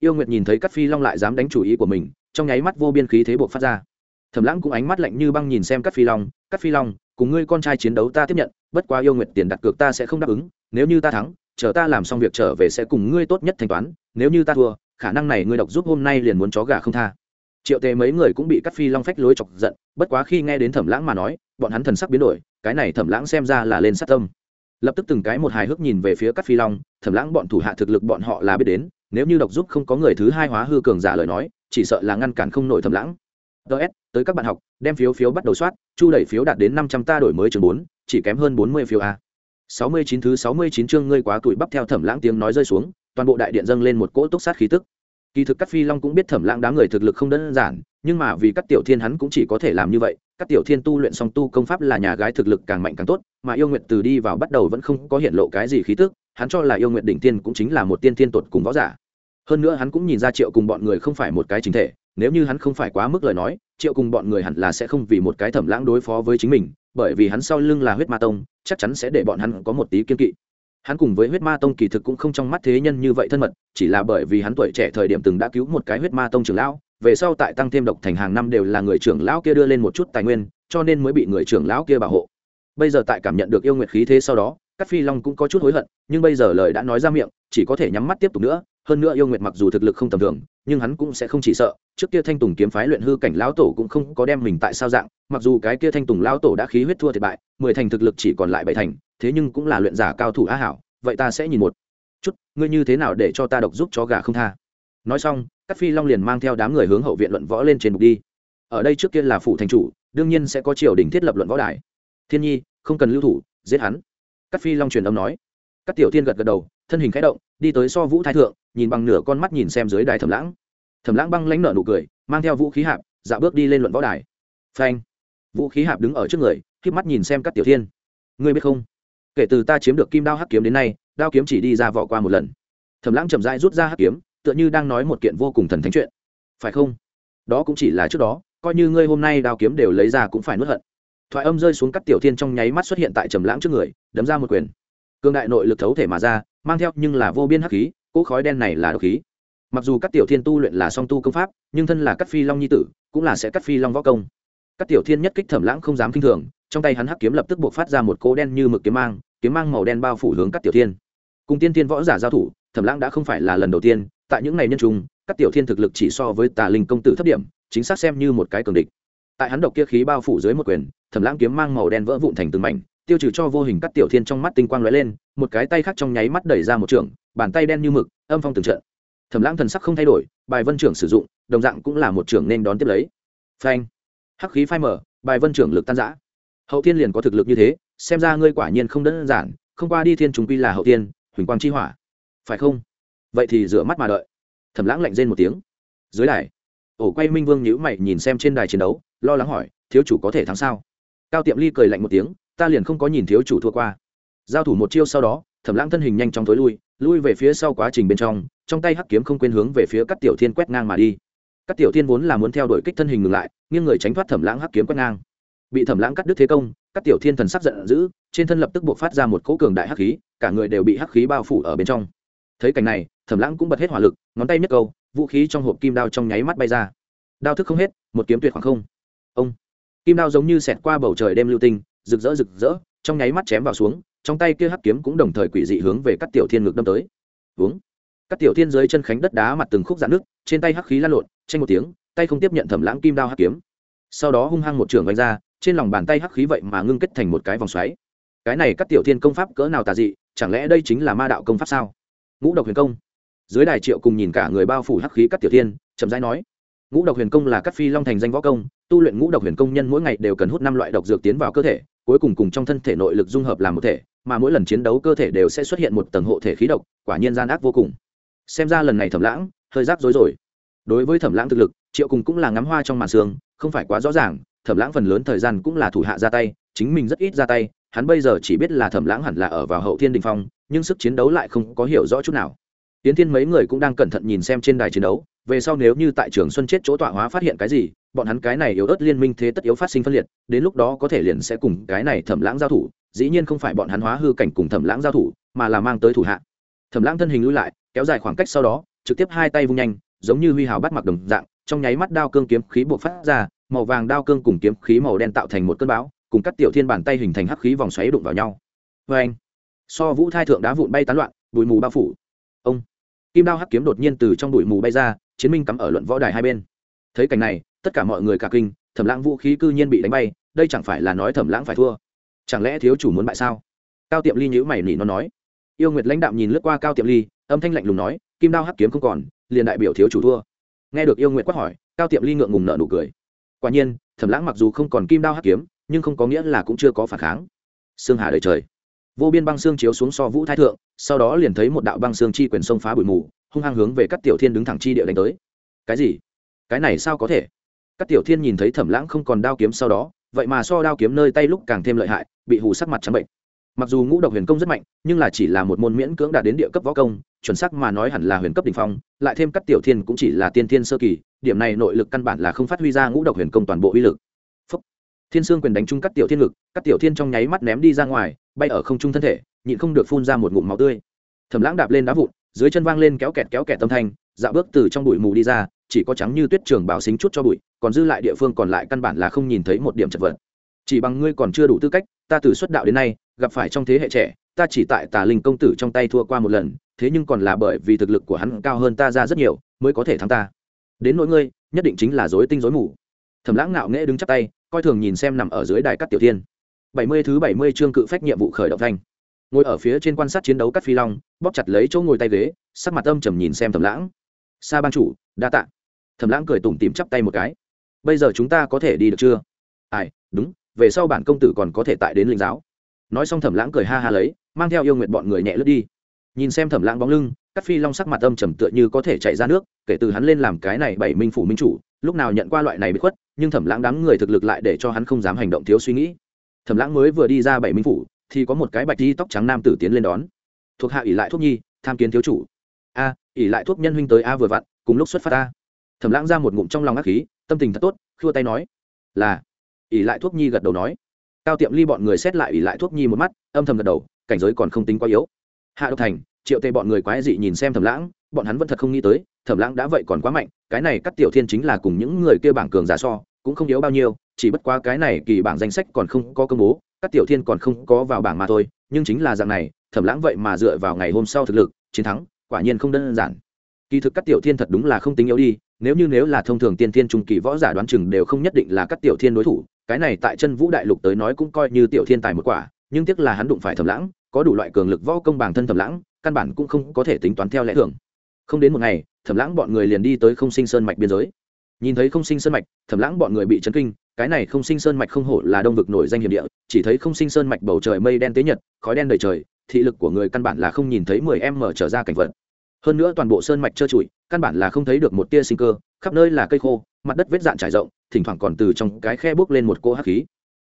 Yêu nguyệt nhìn thấy cắt phi long lại dám đánh chủ ý của mình trong nháy mắt vô biên khí thế buộc phát ra. Thẩm lãng cũng ánh mắt lạnh như băng nhìn xem cắt phi long cắt phi long, cùng ngươi con trai chiến đấu ta tiếp nhận, bất quá yêu nguyệt tiền đặt cược ta sẽ không đáp ứng, nếu như ta thắng, chờ ta làm xong việc trở về sẽ cùng ngươi tốt nhất thanh toán, nếu như ta thua, khả năng này ngươi độc giúp hôm nay liền muốn chó gà không tha. Triệu tề mấy người cũng bị cắt phi long phách lối chọc giận, bất quá khi nghe đến thẩm lãng mà nói, bọn hắn thần sắc biến đổi, cái này thẩm lãng xem ra là lên sát tâm. Lập tức từng cái một hài hước nhìn về phía cắt phi long, thẩm lãng, bọn thủ hạ thực lực bọn họ là biết đến, nếu như độc giúp không có người thứ hai hóa hư cường giả lời nói chỉ sợ là ngăn cản không nổi thẩm lãng. Ts tới các bạn học, đem phiếu phiếu bắt đầu soát, chu đẩy phiếu đạt đến năm trăm ta đổi mới trường bốn, chỉ kém hơn bốn mươi phiếu a. Sáu mươi chín thứ sáu mươi chín chương ngươi quá tuổi bắp theo thẩm lãng tiếng nói rơi xuống, toàn bộ đại điện dâng lên một cỗ túc sát khí tức. Kỳ thực các phi long cũng biết thẩm lãng đám người thực lực không đơn giản, nhưng mà vì các tiểu thiên hắn cũng chỉ có thể làm như vậy, các tiểu thiên tu luyện song tu công pháp là nhà gái thực lực càng mạnh càng tốt, mà yêu nguyện từ đi vào bắt đầu vẫn không có hiện lộ cái gì khí tức, hắn cho là yêu nguyện đỉnh tiên cũng chính là một tiên thiên tuột cùng võ giả hơn nữa hắn cũng nhìn ra triệu cùng bọn người không phải một cái chính thể, nếu như hắn không phải quá mức lời nói, triệu cùng bọn người hẳn là sẽ không vì một cái thẩm lãng đối phó với chính mình, bởi vì hắn sau lưng là huyết ma tông, chắc chắn sẽ để bọn hắn có một tí kiên kỵ. Hắn cùng với huyết ma tông kỳ thực cũng không trong mắt thế nhân như vậy thân mật, chỉ là bởi vì hắn tuổi trẻ thời điểm từng đã cứu một cái huyết ma tông trưởng lão, về sau tại tăng thêm độc thành hàng năm đều là người trưởng lão kia đưa lên một chút tài nguyên, cho nên mới bị người trưởng lão kia bảo hộ. Bây giờ tại cảm nhận được yêu nguyệt khí thế sau đó các phi long cũng có chút hối hận, nhưng bây giờ lời đã nói ra miệng, chỉ có thể nhắm mắt tiếp tục nữa hơn nữa yêu nguyệt mặc dù thực lực không tầm thường, nhưng hắn cũng sẽ không chỉ sợ. Trước kia thanh tùng kiếm phái luyện hư cảnh lão tổ cũng không có đem mình tại sao dạng, mặc dù cái kia thanh tùng lão tổ đã khí huyết thua thiệt bại, mười thành thực lực chỉ còn lại bảy thành, thế nhưng cũng là luyện giả cao thủ á hảo, vậy ta sẽ nhìn một chút, ngươi như thế nào để cho ta độc giúp chó gà không tha? Nói xong các phi long liền mang theo đám người hướng hậu viện luận võ lên trên bục đi. Ở đây trước kia là phủ thành chủ, đương nhiên sẽ có triều đình thiết lập luận võ đài. Thiên nhi, không cần lưu thủ, giết hắn. Các phi long truyền âm nói. Các tiểu thiên gật gật đầu thân hình khẽ động, đi tới so vũ thái thượng, nhìn bằng nửa con mắt nhìn xem dưới đài thẩm lãng. Thẩm lãng băng lãnh nở nụ cười, mang theo vũ khí hạp dạo bước đi lên luận võ đài. Phanh. Vũ khí hạp đứng ở trước người k mắt nhìn xem các tiểu thiên. Ngươi biết không? Kể từ ta chiếm được kim đao hắc kiếm đến nay, đao kiếm chỉ đi ra vỏ qua một lần. Thẩm lãng chậm rãi rút ra hắc kiếm, tựa như đang nói một kiện vô cùng thần thánh chuyện. Phải không? Đó cũng chỉ là trước đó, coi như ngươi hôm nay đao kiếm đều lấy ra cũng phải nuốt hận. Thoại âm rơi xuống các tiểu thiên trong nháy mắt xuất hiện tại trầm lãng trước người, đấm ra một quyền. Cương đại nội lực thấu thể mà ra mang theo nhưng là vô biên hắc khí, cỗ khói đen này là độc khí. Mặc dù các tiểu thiên tu luyện là song tu công pháp, nhưng thân là các phi long nhi tử, cũng là sẽ cắt phi long võ công. Các tiểu thiên nhất kích thẩm lãng không dám kinh thường, trong tay hắn hắc kiếm lập tức buộc phát ra một cỗ đen như mực kiếm mang kiếm mang màu đen bao phủ hướng các tiểu thiên. Cùng tiên thiên võ giả giao thủ, thẩm lãng đã không phải là lần đầu tiên, tại những ngày nhân trung các tiểu thiên thực lực chỉ so với tà linh công tử thấp điểm, chính xác xem như một cái cường địch. Tại hắn độc kia khí bao phủ dưới một quyền, thẩm lãng kiếm mang màu đen vỡ vụn thành từng mảnh tiêu trừ cho vô hình cắt tiểu thiên trong mắt tinh quang lóe lên, một cái tay khác trong nháy mắt đẩy ra một trường, bàn tay đen như mực, âm phong từng trận. Thẩm lãng thần sắc không thay đổi, bài vân trưởng sử dụng, đồng dạng cũng là một trưởng nên đón tiếp lấy. Phanh. Hắc khí phai mở bài vân trưởng lực tan giã hậu thiên liền có thực lực như thế, xem ra ngươi quả nhiên không đơn giản, không qua đi thiên chúng quy là hậu thiên, huỳnh quang chi hỏa. Phải không? Vậy thì rửa mắt mà đợi. Thẩm lãng lạnh rên một tiếng. Dưới đài, ổ quay minh vương nhữ mày nhìn xem trên đài chiến đấu, lo lắng hỏi, thiếu chủ có thể thắng sao? Cao tiệm ly cười lạnh một tiếng ta liền không có nhìn thiếu chủ thua qua. Giao thủ một chiêu sau đó, thẩm lãng thân hình nhanh chóng tối lui lui về phía sau quá trình bên trong trong tay hắc kiếm không quên hướng về phía các tiểu thiên quét ngang mà đi. Các tiểu thiên vốn là muốn theo đuổi kích thân hình ngừng lại, nghiêng người tránh thoát thẩm lãng hắc kiếm quét ngang. Bị thẩm lãng cắt đứt thế công các tiểu thiên thần sắc giận dữ, trên thân lập tức buộc phát ra một cỗ cường đại hắc khí, cả người đều bị hắc khí bao phủ ở bên trong. Thấy cảnh này, thẩm lãng cũng bật hết hỏa lực, ngón tay nhất câu, vũ khí trong hộp kim đao trong nháy mắt bay ra. Đao thức không hết, một kiếm tuyệt khoảng không. Ông! Kim đao giống như xẹt qua bầu trời đêm lưu tinh rực rỡ rực rỡ, trong nháy mắt chém vào xuống, trong tay kia hắc kiếm cũng đồng thời quỷ dị hướng về các tiểu thiên ngực đâm tới. Uống các tiểu thiên dưới chân khánh đất đá mặt từng khúc dạn nước trên tay hắc khí lan lộn, tranh một tiếng, tay không tiếp nhận thẩm lãng kim đao hắc kiếm. Sau đó hung hăng một trường vanh ra, trên lòng bàn tay hắc khí vậy mà ngưng kết thành một cái vòng xoáy. Cái này các tiểu thiên công pháp cỡ nào tà dị, chẳng lẽ đây chính là ma đạo công pháp sao? Ngũ độc huyền công. Dưới đài triệu cùng nhìn cả người bao phủ hắc khí các tiểu thiên, chậm rãi nói, ngũ độc huyền công là các phi long thành danh võ công, tu luyện ngũ độc huyền công nhân mỗi ngày đều cần hút năm loại độc dược tiến vào cơ thể cuối cùng cùng trong thân thể nội lực dung hợp làm một thể, mà mỗi lần chiến đấu cơ thể đều sẽ xuất hiện một tầng hộ thể khí độc, quả nhiên gian ác vô cùng. Xem ra lần này thẩm lãng, hơi rắc rối rồi. Đối với thẩm lãng thực lực, triệu cùng cũng là ngắm hoa trong màn xương không phải quá rõ ràng, thẩm lãng phần lớn thời gian cũng là thủ hạ ra tay, chính mình rất ít ra tay, hắn bây giờ chỉ biết là thẩm lãng hẳn là ở vào hậu thiên đình phong, nhưng sức chiến đấu lại không có hiểu rõ chút nào tiến thiên mấy người cũng đang cẩn thận nhìn xem trên đài chiến đấu, về sau nếu như tại trường xuân chết chỗ tọa hóa phát hiện cái gì, bọn hắn cái này yếu ớt liên minh thế tất yếu phát sinh phân liệt, đến lúc đó có thể liền sẽ cùng cái này thẩm lãng giao thủ, dĩ nhiên không phải bọn hắn hóa hư cảnh cùng thẩm lãng giao thủ, mà là mang tới thủ hạ. Thẩm lãng thân hình lui lại, kéo dài khoảng cách sau đó, trực tiếp hai tay vung nhanh, giống như huy hào bắt mặc đồng dạng, trong nháy mắt đao cương kiếm khí buộc phát ra, màu vàng đao cương cùng kiếm khí màu đen tạo thành một cơn bão, cùng các tiểu thiên bàn tay hình thành hắc khí vòng xoáy đụng vào nhau. Vê anh so vũ thai thượng đá vụn bay tán loạn, bụi mù bao phủ. Ông kim đao hắc kiếm đột nhiên từ trong bụi mù bay ra, chiến minh cắm ở luận võ đài hai bên. Thấy cảnh này, tất cả mọi người cả kinh, thẩm lãng vũ khí cư nhiên bị đánh bay, đây chẳng phải là nói thẩm lãng phải thua? Chẳng lẽ thiếu chủ muốn bại sao? Cao tiệm ly nhữ mày nỉ nó nói. Yêu nguyệt lãnh đạo nhìn lướt qua cao tiệm ly, âm thanh lạnh lùng nói, kim đao hắc kiếm không còn, liền đại biểu thiếu chủ thua. Nghe được yêu nguyệt quát hỏi, cao tiệm ly ngượng ngùng nợ nụ cười. Quả nhiên, thẩm lãng mặc dù không còn kim đao hắc kiếm, nhưng không có nghĩa là cũng chưa có phản kháng. Xương hà đời trời. Vô biên băng xương chiếu xuống so vũ thái thượng sau đó liền thấy một đạo băng xương chi quyền sông phá bụi mù, hung hăng hướng về các tiểu thiên đứng thẳng chi địa đánh tới. Cái gì? Cái này sao có thể? Các tiểu thiên nhìn thấy thẩm lãng không còn đao kiếm sau đó, vậy mà so đao kiếm nơi tay lúc càng thêm lợi hại, bị hù sắc mặt trắng bệnh. Mặc dù ngũ độc huyền công rất mạnh, nhưng là chỉ là một môn miễn cưỡng đạt đến địa cấp võ công, chuẩn sắc mà nói hẳn là huyền cấp đ ỉ n h phong, lại thêm các tiểu thiên cũng chỉ là tiên thiên sơ kỳ, điểm này nội lực căn bản là không phát huy ra ngũ độc huyền công toàn bộ uy lực. Phúc. thiên sương quyền đánh trúng các tiểu thiên ngực, các tiểu thiên trong nháy mắt ném đi ra ngoài, bay ở không trung thân thể nhịn không được phun ra một ngụm máu tươi. Thầm lãng đạp lên đá vụn, dưới chân vang lên kéo kẹt kéo kẹt tâm thanh, dạo bước từ trong bụi mù đi ra, chỉ có trắng như tuyết trường bảo xính chút cho bụi, còn dư lại địa phương còn lại căn bản là không nhìn thấy một điểm chật vật. Chỉ bằng ngươi còn chưa đủ tư cách, ta từ xuất đạo đến nay, gặp phải trong thế hệ trẻ, ta chỉ tại tà linh công tử trong tay thua qua một lần, thế nhưng còn là bởi vì thực lực của hắn cao hơn ta ra rất nhiều, mới có thể thắng ta. Đến nỗi ngươi, nhất định chính là dối tinh dối mù. Thẩm lãng ngạo nghễ đứng chắp tay, coi thường nhìn xem nằm ở dưới đài cắt tiểu thiên. Bảy mươi thứ bảy mươi chương cự phách nhiệm vụ khởi động thanh ngồi ở phía trên quan sát chiến đấu cắt phi long, bóp chặt lấy chỗ ngồi tay ghế, sắc mặt âm trầm nhìn xem thẩm lãng. Sa ban chủ, đa tạ. Thẩm lãng cười tủm tìm chắp tay một cái. Bây giờ chúng ta có thể đi được chưa? Ai, đúng, về sau bản công tử còn có thể tại đến linh giáo. Nói xong thẩm lãng cười ha ha lấy, mang theo yêu nguyện bọn người nhẹ lướt đi. Nhìn xem thẩm lãng bóng lưng các phi long sắc mặt âm trầm tựa như có thể chạy ra nước, kể từ hắn lên làm cái này bảy minh phủ minh chủ, lúc nào nhận qua loại này bị khuất, nhưng thẩm lãng đám người thực lực lại để cho hắn không dám hành động thiếu suy nghĩ. Thẩm lãng mới vừa đi ra bảy minh phủ thì có một cái bạch đi tóc trắng nam tử tiến lên đón. Thuộc hạ ỷ lại thuốc nhi, tham kiến thiếu chủ. A, ỷ lại thuốc nhân huynh tới a vừa vặn, cùng lúc xuất phát a. Thẩm lãng ra một ngụm trong lòng ác khí, tâm tình thật tốt, khua tay nói, là. Ỷ lại thuốc nhi gật đầu nói. Cao tiệm ly bọn người xét lại ỷ lại thuốc nhi một mắt, âm thầm gật đầu, cảnh giới còn không tính quá yếu. Hạ độc thành, triệu tề bọn người quái dị nhìn xem thẩm lãng, bọn hắn vẫn thật không nghĩ tới, thẩm lãng đã vậy còn quá mạnh, cái này các tiểu thiên chính là cùng những người kia bảng cường giả so, cũng không yếu bao nhiêu, chỉ bất quá cái này kỳ bảng danh sách còn không có công bố các tiểu thiên còn không có vào bảng mà thôi, nhưng chính là dạng này, thẩm lãng vậy mà dựa vào ngày hôm sau thực lực, chiến thắng, quả nhiên không đơn giản. Kỳ thực các tiểu thiên thật đúng là không tính yếu đi, nếu như nếu là thông thường tiên thiên trung kỳ võ giả đoán chừng đều không nhất định là các tiểu thiên đối thủ, cái này tại chân vũ đại lục tới nói cũng coi như tiểu thiên tài một quả, nhưng tiếc là hắn đụng phải thẩm lãng, có đủ loại cường lực võ công bản thân thẩm lãng, căn bản cũng không có thể tính toán theo lẽ thường. Không đến một ngày, thẩm lãng bọn người liền đi tới không sinh sơn mạch biên giới. Nhìn thấy không sinh sơn mạch, thẩm lãng bọn người bị chấn kinh cái này không sinh sơn mạch không hổ là đông vực nổi danh hiểm địa, chỉ thấy không sinh sơn mạch bầu trời mây đen tế nhật, khói đen đầy trời, thị lực của người căn bản là không nhìn thấy mười em mở trở ra cảnh vật. Hơn nữa toàn bộ sơn mạch trơ trụi, căn bản là không thấy được một tia sinh cơ, khắp nơi là cây khô, mặt đất vết dạn trải rộng, thỉnh thoảng còn từ trong cái khe bước lên một cô hắc khí.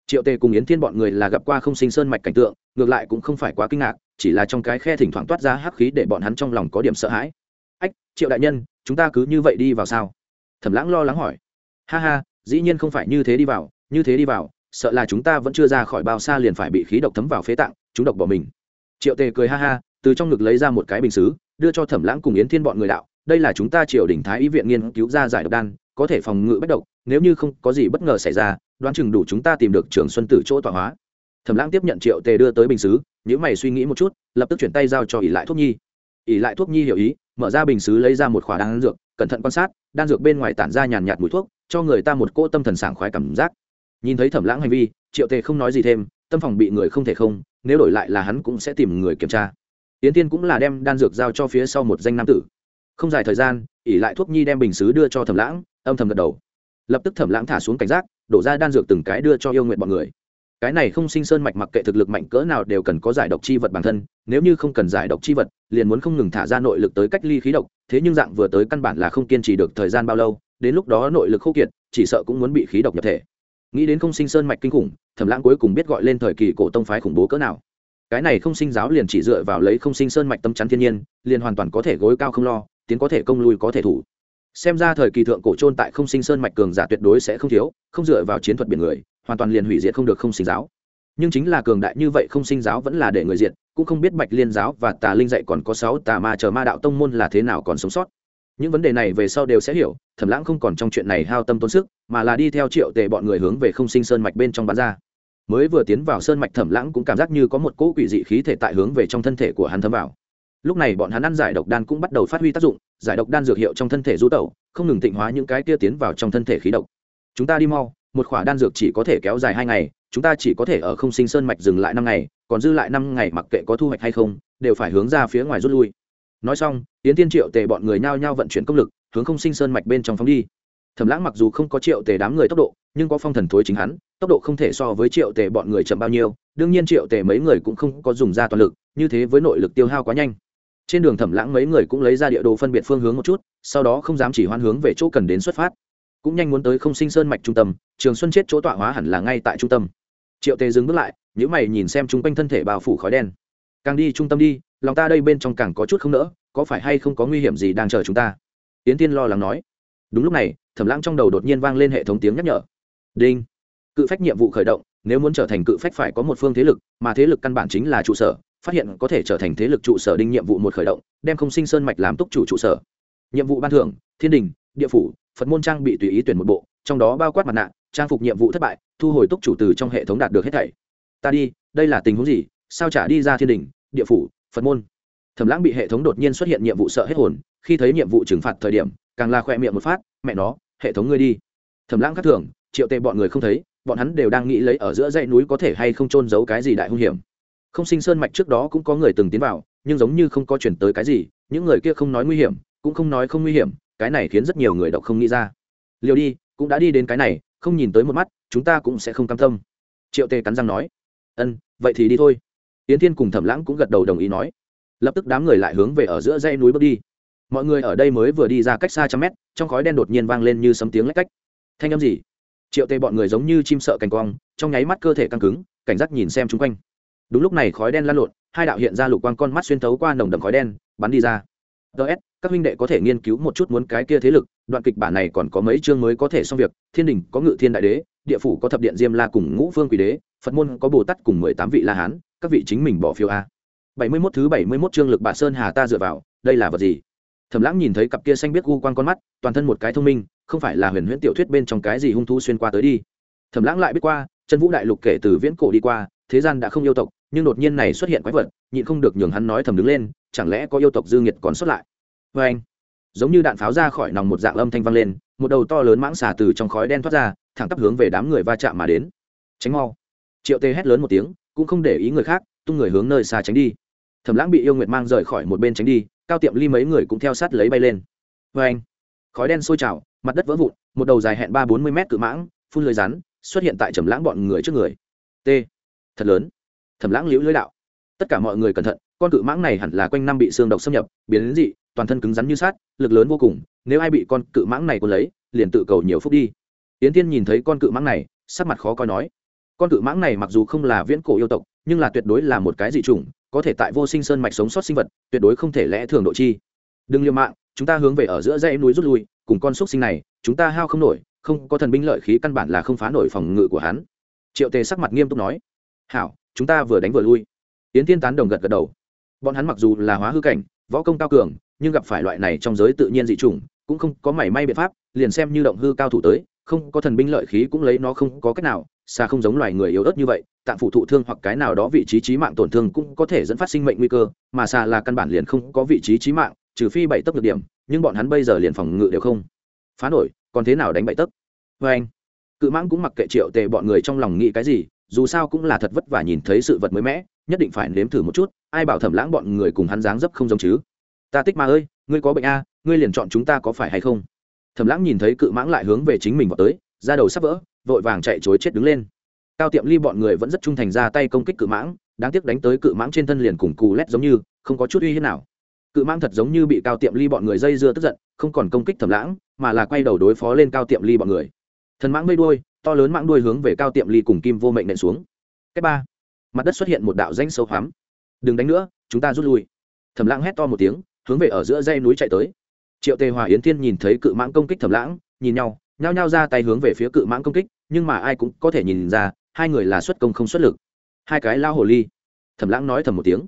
Triệu tề cùng yến thiên bọn người là gặp qua không sinh sơn mạch cảnh tượng, ngược lại cũng không phải quá kinh ngạc, chỉ là trong cái khe thỉnh thoảng toát ra hắc khí để bọn hắn trong lòng có điểm sợ hãi. Ách, triệu đại nhân, chúng ta cứ như vậy đi vào sao? Thẩm lãng lo lắng hỏi. Ha ha dĩ nhiên không phải như thế đi vào, như thế đi vào, sợ là chúng ta vẫn chưa ra khỏi bao xa liền phải bị khí độc thấm vào phế tạng, chúng độc bỏ mình. Triệu tề cười ha ha, từ trong ngực lấy ra một cái bình xứ, đưa cho thẩm lãng cùng yến thiên bọn người đạo, đây là chúng ta triều đình thái y viện nghiên cứu ra giải độc đan, có thể phòng ngự bất độc, nếu như không có gì bất ngờ xảy ra, đoán chừng đủ chúng ta tìm được trường xuân tử chỗ tọa hóa. Thẩm lãng tiếp nhận triệu tề đưa tới bình xứ nếu mày suy nghĩ một chút, lập tức chuyển tay giao cho ỷ lại thuốc nhi. Ỷ lại thuốc nhi hiểu ý, mở ra bình xứ lấy ra một khỏa đan dược, cẩn thận quan sát, đan dược bên ngoài tản ra nhàn nhạt mùi thuốc cho người ta một cỗ tâm thần sảng khoái cảm giác. Nhìn thấy thẩm lãng hành vi, triệu tề không nói gì thêm, tâm phòng bị người không thể không, nếu đổi lại là hắn cũng sẽ tìm người kiểm tra. Yến tiên cũng là đem đan dược giao cho phía sau một danh nam tử. Không dài thời gian ỉ lại thuốc nhi đem bình xứ đưa cho thẩm lãng, âm thầm gật đầu. Lập tức thẩm lãng thả xuống cảnh giác, đổ ra đan dược từng cái đưa cho yêu nguyện bọn người. Cái này không sinh sơn mạch mặc kệ thực lực mạnh cỡ nào đều cần có giải độc chi vật bản thân, nếu như không cần giải độc chi vật, liền muốn không ngừng thả ra nội lực tới cách ly khí độc, thế nhưng dạng vừa tới căn bản là không kiên trì được thời gian bao lâu đến lúc đó nội lực khô kiệt, chỉ sợ cũng muốn bị khí độc nhập thể. Nghĩ đến không sinh sơn mạch kinh khủng, thẩm lãng cuối cùng biết gọi lên thời kỳ cổ tông phái khủng bố cỡ nào. Cái này không sinh giáo liền chỉ dựa vào lấy không sinh sơn mạch tâm chắn thiên nhiên, liền hoàn toàn có thể gối cao không lo, tiến có thể công lui có thể thủ. Xem ra thời kỳ thượng cổ trôn tại không sinh sơn mạch cường giả tuyệt đối sẽ không thiếu, không dựa vào chiến thuật biển người, hoàn toàn liền hủy diệt không được không sinh giáo. Nhưng chính là cường đại như vậy không sinh giáo vẫn là để người diệt, cũng không biết bạch liên giáo và tà linh dạy còn có sáu tà ma chờ ma đạo tông môn là thế nào còn sống sót những vấn đề này về sau đều sẽ hiểu, thẩm lãng không còn trong chuyện này hao tâm tốn sức, mà là đi theo triệu tề bọn người hướng về không sinh sơn mạch bên trong bán ra. Mới vừa tiến vào sơn mạch, thẩm lãng cũng cảm giác như có một cỗ quỷ dị khí thể tại hướng về trong thân thể của hắn thấm vào. Lúc này bọn hắn ăn giải độc đan cũng bắt đầu phát huy tác dụng, giải độc đan dược hiệu trong thân thể du tẩu, không ngừng tịnh hóa những cái kia tiến vào trong thân thể khí độc. Chúng ta đi mau, một khỏa đan dược chỉ có thể kéo dài hai ngày, chúng ta chỉ có thể ở không sinh sơn mạch dừng lại năm ngày, còn dư lại năm ngày mặc kệ có thu hoạch hay không, đều phải hướng ra phía ngoài rút lui nói xong, yến tiên triệu tề bọn người nhao nhao vận chuyển công lực, hướng không sinh sơn mạch bên trong phóng đi. Thẩm lãng mặc dù không có triệu tề đám người tốc độ, nhưng có phong thần thối chính hắn, tốc độ không thể so với triệu tề bọn người chậm bao nhiêu. Đương nhiên triệu tề mấy người cũng không có dùng ra toàn lực, như thế với nội lực tiêu hao quá nhanh. Trên đường thẩm lãng mấy người cũng lấy ra địa đồ phân biệt phương hướng một chút, sau đó không dám chỉ hoan hướng về chỗ cần đến xuất phát. Cũng nhanh muốn tới không sinh sơn mạch trung tâm, trường xuân chết chỗ tọa hóa hẳn là ngay tại trung tâm. Triệu tề dừng bước lại nhữ mày nhìn xem chung quanh thân thể bao phủ khói đen. Càng đi trung tâm đi lòng ta đây bên trong càng có chút không nỡ, có phải hay không có nguy hiểm gì đang chờ chúng ta? Yến tiên lo lắng nói. Đúng lúc này, thẩm lãng trong đầu đột nhiên vang lên hệ thống tiếng nhắc nhở. Đinh. Cự phách nhiệm vụ khởi động, nếu muốn trở thành cự phách phải có một phương thế lực, mà thế lực căn bản chính là trụ sở, phát hiện có thể trở thành thế lực trụ sở đinh nhiệm vụ một khởi động, đem không sinh sơn mạch làm túc chủ trụ sở. Nhiệm vụ ban thưởng, thiên đình, địa phủ, phật môn trang bị tùy ý tuyển một bộ, trong đó bao quát mặt nạ, trang phục nhiệm vụ thất bại, thu hồi túc chủ từ trong hệ thống đạt được hết thảy. Ta đi, đây là tình huống gì? Sao trả đi ra thiên đình, địa phủ phật môn. Thẩm lãng bị hệ thống đột nhiên xuất hiện nhiệm vụ sợ hết hồn, khi thấy nhiệm vụ trừng phạt thời điểm, càng là khỏe miệng một phát, mẹ nó, hệ thống ngươi đi. Thẩm lãng khắc thường, triệu tệ bọn người không thấy, bọn hắn đều đang nghĩ lấy ở giữa dãy núi có thể hay không trôn giấu cái gì đại hung hiểm. Không sinh sơn mạch trước đó cũng có người từng tiến vào, nhưng giống như không có chuyển tới cái gì, những người kia không nói nguy hiểm, cũng không nói không nguy hiểm, cái này khiến rất nhiều người đọc không nghĩ ra. Liều đi, cũng đã đi đến cái này, không nhìn tới một mắt, chúng ta cũng sẽ không cam tâm. Triệu tề cắn răng nói, ân, vậy thì đi thôi yến thiên cùng thẩm lãng cũng gật đầu đồng ý nói. Lập tức đám người lại hướng về ở giữa dãy núi bước đi. Mọi người ở đây mới vừa đi ra cách xa trăm mét, trong khói đen đột nhiên vang lên như sấm tiếng lách cách. Thanh âm gì? Triệu tề bọn người giống như chim sợ cành quang, trong nháy mắt cơ thể căng cứng, cảnh giác nhìn xem chung quanh. Đúng lúc này khói đen lan lộn, hai đạo hiện ra lục quang con mắt xuyên thấu qua nồng đậm khói đen, bắn đi ra. Ts các huynh đệ có thể nghiên cứu một chút muốn cái kia thế lực, đoạn kịch bản này còn có mấy chương mới có thể xong việc, thiên đình có ngự thiên đại đế, địa phủ có thập điện diêm la cùng ngũ phương quỷ đế, phật môn có bồ tát cùng mười tám vị la hán các vị chính mình bỏ phiếu a. Bảy mươi mốt thứ bảy mươi mốt chương lực bà sơn hà ta dựa vào, đây là vật gì? Thẩm lãng nhìn thấy cặp kia xanh biết u quan con mắt, toàn thân một cái thông minh, không phải là huyền huyễn tiểu thuyết bên trong cái gì hung thú xuyên qua tới đi. Thẩm lãng lại biết qua chân vũ đại lục kể từ viễn cổ đi qua, thế gian đã không yêu tộc, nhưng đột nhiên này xuất hiện quái vật, nhịn không được nhường hắn nói thầm đứng lên, chẳng lẽ có yêu tộc dư nghiệt còn xuất lại? Vê anh, giống như đạn pháo ra khỏi nòng một dạng âm thanh vang lên, một đầu to lớn mãng xà từ trong khói đen thoát ra, thẳng tắp hướng về đám người va chạm mà đến. Tránh mau. Triệu tê hét lớn một tiếng cũng không để ý người khác, tung người hướng nơi xa tránh đi. Thẩm lãng bị yêu nguyệt mang rời khỏi một bên tránh đi, cao tiệm ly mấy người cũng theo sát lấy bay lên. Vê anh, khói đen sôi trào, mặt đất vỡ vụn, một đầu dài hẹn ba bốn mươi mét cự mãng, phun lưới rắn, xuất hiện tại trầm lãng bọn người trước người. T, thật lớn. Thẩm lãng liễu lưới đạo. Tất cả mọi người cẩn thận, con cự mãng này hẳn là quanh năm bị xương độc xâm nhập, biến đến dị, toàn thân cứng rắn như sát lực lớn vô cùng, nếu ai bị con cự mãng này cuốn lấy, liền tự cầu nhiều phúc đi. Yến tiên nhìn thấy con cự mãng này, sắc mặt khó coi nói con cự mãng này mặc dù không là viễn cổ yêu tộc, nhưng là tuyệt đối là một cái dị chủng, có thể tại vô sinh sơn mạch sống sót sinh vật, tuyệt đối không thể lẽ thường độ chi. Đừng liều mạng, chúng ta hướng về ở giữa dãy núi rút lui, cùng con xúc sinh này, chúng ta hao không nổi, không có thần binh lợi khí căn bản là không phá nổi phòng ngự của hắn. Triệu tề sắc mặt nghiêm túc nói. Hảo, chúng ta vừa đánh vừa lui. Yến tiên tán đồng gật gật đầu. Bọn hắn mặc dù là hóa hư cảnh, võ công cao cường, nhưng gặp phải loại này trong giới tự nhiên dị chủng, cũng không có mảy may biện pháp, liền xem như động hư cao thủ tới, không có thần binh lợi khí cũng lấy nó không có cách nào xa không giống loài người yếu ớt như vậy, tạng phụ thụ thương hoặc cái nào đó vị trí trí mạng tổn thương cũng có thể dẫn phát sinh mệnh nguy cơ, mà xa là căn bản liền không có vị trí trí mạng, trừ phi bảy tấc được điểm, nhưng bọn hắn bây giờ liền phòng ngự đều không. Phá nổi, còn thế nào đánh bảy tấc? Vê anh, cự mãng cũng mặc kệ triệu tề bọn người trong lòng nghĩ cái gì, dù sao cũng là thật vất vả nhìn thấy sự vật mới mẻ, nhất định phải nếm thử một chút, ai bảo thẩm lãng bọn người cùng hắn dáng dấp không giống chứ? Ta tích ma ơi, ngươi có bệnh a, ngươi liền chọn chúng ta có phải hay không? Thẩm lãng nhìn thấy cự mãng lại hướng về chính mình vào tới ra đầu sắp vỡ vội vàng chạy chối chết đứng lên. Cao tiệm ly bọn người vẫn rất trung thành ra tay công kích cự mãng, đáng tiếc đánh tới cự mãng trên thân liền cùng cù lét giống như, không có chút uy hiếp nào. Cự mãng thật giống như bị cao tiệm ly bọn người dây dưa tức giận, không còn công kích thẩm lãng, mà là quay đầu đối phó lên cao tiệm ly bọn người. Thần mãng mây đuôi, to lớn mãng đuôi hướng về cao tiệm ly cùng kim vô mệnh nện xuống. Cách ba, mặt đất xuất hiện một đạo danh sâu hoắm. Đừng đánh nữa, chúng ta rút lui. Thẩm lãng hét to một tiếng, hướng về ở giữa dây núi chạy tới. Triệu tề hòa yến thiên nhìn thấy cự mãng công kích thẩm lãng, nhìn nhau nhao nhao ra tay hướng về phía cự mãng công kích, nhưng mà ai cũng có thể nhìn ra, hai người là xuất công không xuất lực. Hai cái lao hồ ly. Thẩm lãng nói thầm một tiếng.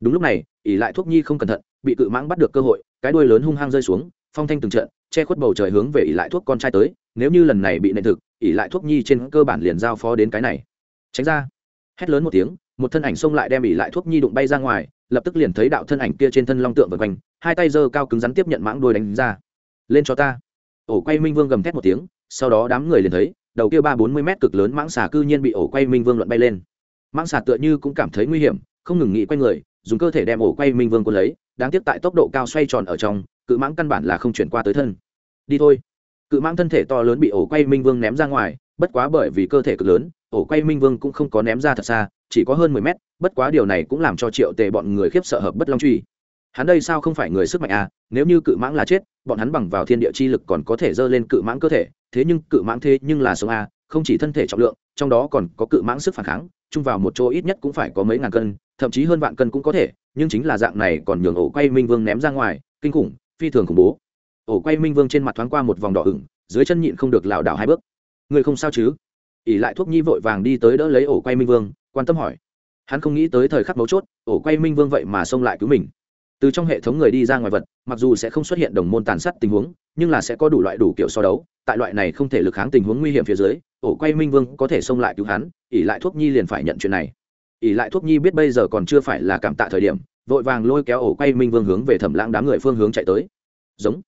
Đúng lúc này ỉ lại thuốc nhi không cẩn thận, bị cự mãng bắt được cơ hội, cái đuôi lớn hung hăng rơi xuống, phong thanh từng trận, che khuất bầu trời hướng về ỉ lại thuốc con trai tới. Nếu như lần này bị nệ thực ỉ lại thuốc nhi trên cơ bản liền giao phó đến cái này. Tránh ra. Hét lớn một tiếng, một thân ảnh xông lại đem ỉ lại thuốc nhi đụng bay ra ngoài, lập tức liền thấy đạo thân ảnh kia trên thân long tượng vật quanh, hai tay giơ cao cứng rắn tiếp nhận mãng đuôi đánh ra. Lên cho ta ổ quay minh vương gầm thét một tiếng, sau đó đám người liền thấy, đầu kia ba bốn mươi mét cực lớn mãng xà cư nhiên bị ổ quay minh vương luận bay lên. Mãng xà tựa như cũng cảm thấy nguy hiểm, không ngừng nghĩ quay người, dùng cơ thể đem ổ quay minh vương quân lấy, đáng tiếc tại tốc độ cao xoay tròn ở trong, cự mãng căn bản là không chuyển qua tới thân. Đi thôi. Cự mãng thân thể to lớn bị ổ quay minh vương ném ra ngoài, bất quá bởi vì cơ thể cực lớn, ổ quay minh vương cũng không có ném ra thật xa, chỉ có hơn mười mét, bất quá điều này cũng làm cho triệu tề bọn người khiếp sợ hợp bất long truy hắn đây sao không phải người sức mạnh à? Nếu như cự mãng là chết, bọn hắn bằng vào thiên địa chi lực còn có thể dơ lên cự mãng cơ thể, thế nhưng cự mãng thế nhưng là sống à? Không chỉ thân thể trọng lượng, trong đó còn có cự mãng sức phản kháng, chung vào một chỗ ít nhất cũng phải có mấy ngàn cân, thậm chí hơn vạn cân cũng có thể, nhưng chính là dạng này còn nhường ổ quay minh vương ném ra ngoài, kinh khủng, phi thường khủng bố. Ổ quay minh vương trên mặt thoáng qua một vòng đỏ ửng, dưới chân nhịn không được lảo đảo hai bước. Người không sao chứ? ỉ lại thuốc nhi vội vàng đi tới đỡ lấy ổ quay minh vương, quan tâm hỏi. Hắn không nghĩ tới thời khắc mấu chốt, ổ quay minh vương vậy mà xông lại cứu mình từ trong hệ thống người đi ra ngoài vật, mặc dù sẽ không xuất hiện đồng môn tàn sát tình huống, nhưng là sẽ có đủ loại đủ kiểu so đấu, tại loại này không thể lực kháng tình huống nguy hiểm phía dưới, ổ quay minh vương có thể xông lại cứu hắn ỉ lại thuốc nhi liền phải nhận chuyện này. Ỉ lại thuốc nhi biết bây giờ còn chưa phải là cảm tạ thời điểm, vội vàng lôi kéo ổ quay minh vương hướng về thẩm lãng đám người phương hướng chạy tới. Giống.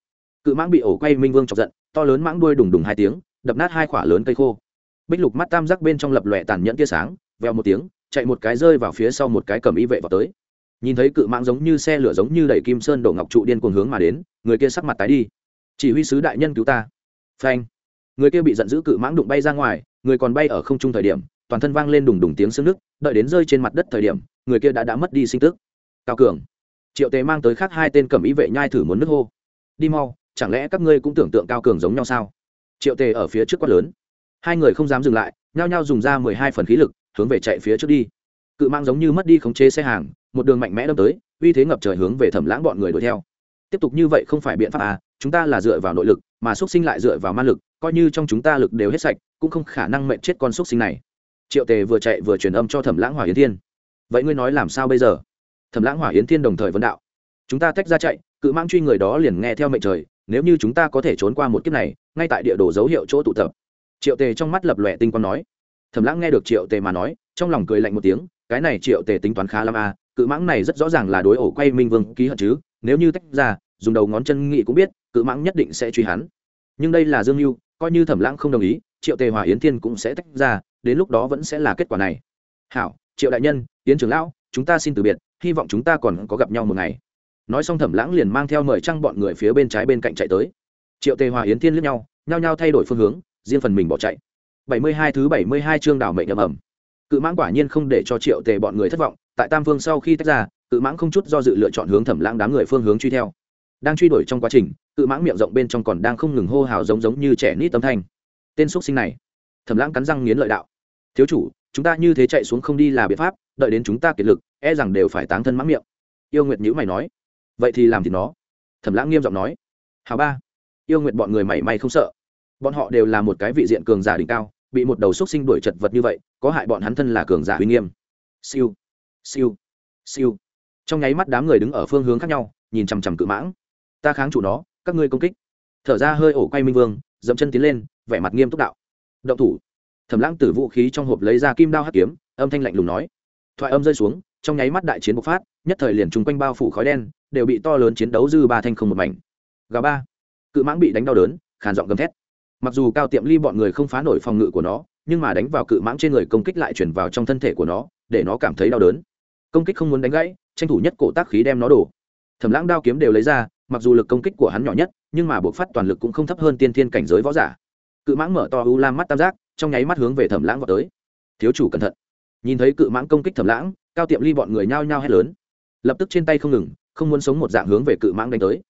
Cự mãng bị ổ quay minh vương chọc giận, to lớn mãng đuôi đùng đùng hai tiếng, đập nát hai khỏa lớn cây khô. Bích lục mắt tam giác bên trong lập lòe tàn nhẫn tia sáng veo một tiếng, chạy một cái rơi vào phía sau một cái cầm y vệ vào tới nhìn thấy cự mãng giống như xe lửa giống như đẩy kim sơn đổ ngọc trụ điên cuồng hướng mà đến, người kia sắc mặt tái đi. Chỉ huy sứ đại nhân cứu ta. Phanh. Người kia bị giận dữ cự mãng đụng bay ra ngoài, người còn bay ở không trung thời điểm, toàn thân vang lên đùng đùng tiếng xương nước, đợi đến rơi trên mặt đất thời điểm, người kia đã đã mất đi sinh tức. Cao cường. Triệu tế mang tới khác hai tên cầm ý vệ nhai thử muốn nước hô. Đi mau, chẳng lẽ các ngươi cũng tưởng tượng cao cường giống nhau sao? Triệu tề ở phía trước quát lớn. Hai người không dám dừng lại, nhao nhao dùng ra mười hai phần khí lực, hướng về chạy phía trước đi cự mang giống như mất đi khống chế xe hàng, một đường mạnh mẽ đâm tới, uy thế ngập trời hướng về thẩm lãng bọn người đuổi theo. Tiếp tục như vậy không phải biện pháp à chúng ta là dựa vào nội lực, mà x u ấ t sinh lại dựa vào ma lực, coi như trong chúng ta lực đều hết sạch, cũng không khả năng mệnh chết con x u ấ t sinh này. Triệu tề vừa chạy vừa truyền âm cho thẩm lãng hỏa yến thiên. Vậy ngươi nói làm sao bây giờ? Thẩm lãng hỏa yến thiên đồng thời vấn đạo. Chúng ta tách ra chạy, cự mang truy người đó liền nghe theo mệnh trời, nếu như chúng ta có thể trốn qua một kiếp này, ngay tại địa đồ dấu hiệu chỗ tụ tập. Triệu tề trong mắt lập lòe tinh quang nói. Thẩm lãng nghe được triệu tề mà nói, trong lòng cười lạnh một tiếng cái này triệu tề tính toán khá lắm à cự mãng này rất rõ ràng là đối ổ quay minh vương ký hận chứ, nếu như tách ra, dùng đầu ngón chân nghị cũng biết, cự mãng nhất định sẽ truy hắn. Nhưng đây là dương mưu coi như thẩm lãng không đồng ý, triệu tề hòa yến thiên cũng sẽ tách ra, đến lúc đó vẫn sẽ là kết quả này. Hảo, triệu đại nhân, yến trưởng lão, chúng ta xin từ biệt, hy vọng chúng ta còn có gặp nhau một ngày. Nói xong thẩm lãng liền mang theo mời trăng bọn người phía bên trái bên cạnh chạy tới. Triệu tề hòa yến thiên lướt nhau, nhao nhao thay đổi phương hướng, riêng phần mình bỏ chạy. Bảy mươi hai thứ bảy mươi hai chương đảo mệnh ầm ầm cự mãng quả nhiên không để cho triệu tề bọn người thất vọng, tại tam phương sau khi tách ra, cự mãng không chút do dự lựa chọn hướng thẩm lãng đám người phương hướng truy theo. Đang truy đuổi trong quá trình, cự mãng miệng rộng bên trong còn đang không ngừng hô hào giống giống như trẻ nít tâm thanh. Tên x sinh này, thẩm lãng cắn răng nghiến lợi đạo. Thiếu chủ, chúng ta như thế chạy xuống không đi là biện pháp, đợi đến chúng ta kiệt lực e rằng đều phải táng thân mãng miệng. Yêu nguyệt nhữ mày nói. Vậy thì làm thì nó. Thẩm lãng nghiêm giọng nói. Hào ba. Yêu nguyệt bọn người mảy may không sợ. Bọn họ đều là một cái vị diện cường giả đỉnh cao bị một đầu xúc sinh đuổi chật vật như vậy, có hại bọn hắn thân là cường giả uy nghiêm. Siêu siêu siêu. Trong nháy mắt đám người đứng ở phương hướng khác nhau, nhìn chằm chằm cự mãng. Ta kháng chủ nó, các ngươi công kích. Thở ra hơi ổ quay minh vương, dậm chân tiến lên, vẻ mặt nghiêm túc đạo. Động thủ. Thẩm lãng tử vũ khí trong hộp lấy ra kim đao hắc kiếm, âm thanh lạnh lùng nói. Thoại âm rơi xuống, trong nháy mắt đại chiến bộc phát, nhất thời liền chung quanh bao phủ khói đen, đều bị to lớn chiến đấu dư ba thanh không một mảnh. Gà ba. Cự mãng bị đánh đau đớn, khàn giọng gầm thét mặc dù cao tiệm ly bọn người không phá nổi phòng ngự của nó, nhưng mà đánh vào cự mãng trên người công kích lại chuyển vào trong thân thể của nó, để nó cảm thấy đau đớn. Công kích không muốn đánh gãy, tranh thủ nhất cổ tác khí đem nó đổ. Thẩm lãng đao kiếm đều lấy ra, mặc dù lực công kích của hắn nhỏ nhất, nhưng mà buộc phát toàn lực cũng không thấp hơn tiên thiên cảnh giới võ giả. Cự mãng mở to u lam mắt tam giác, trong nháy mắt hướng về thẩm lãng vào tới. Thiếu chủ cẩn thận. Nhìn thấy cự mãng công kích thẩm lãng, cao tiệm ly bọn người nhao nhao hét lớn. Lập tức trên tay không ngừng, không muốn sống một dạng hướng về cự mãng đánh tới.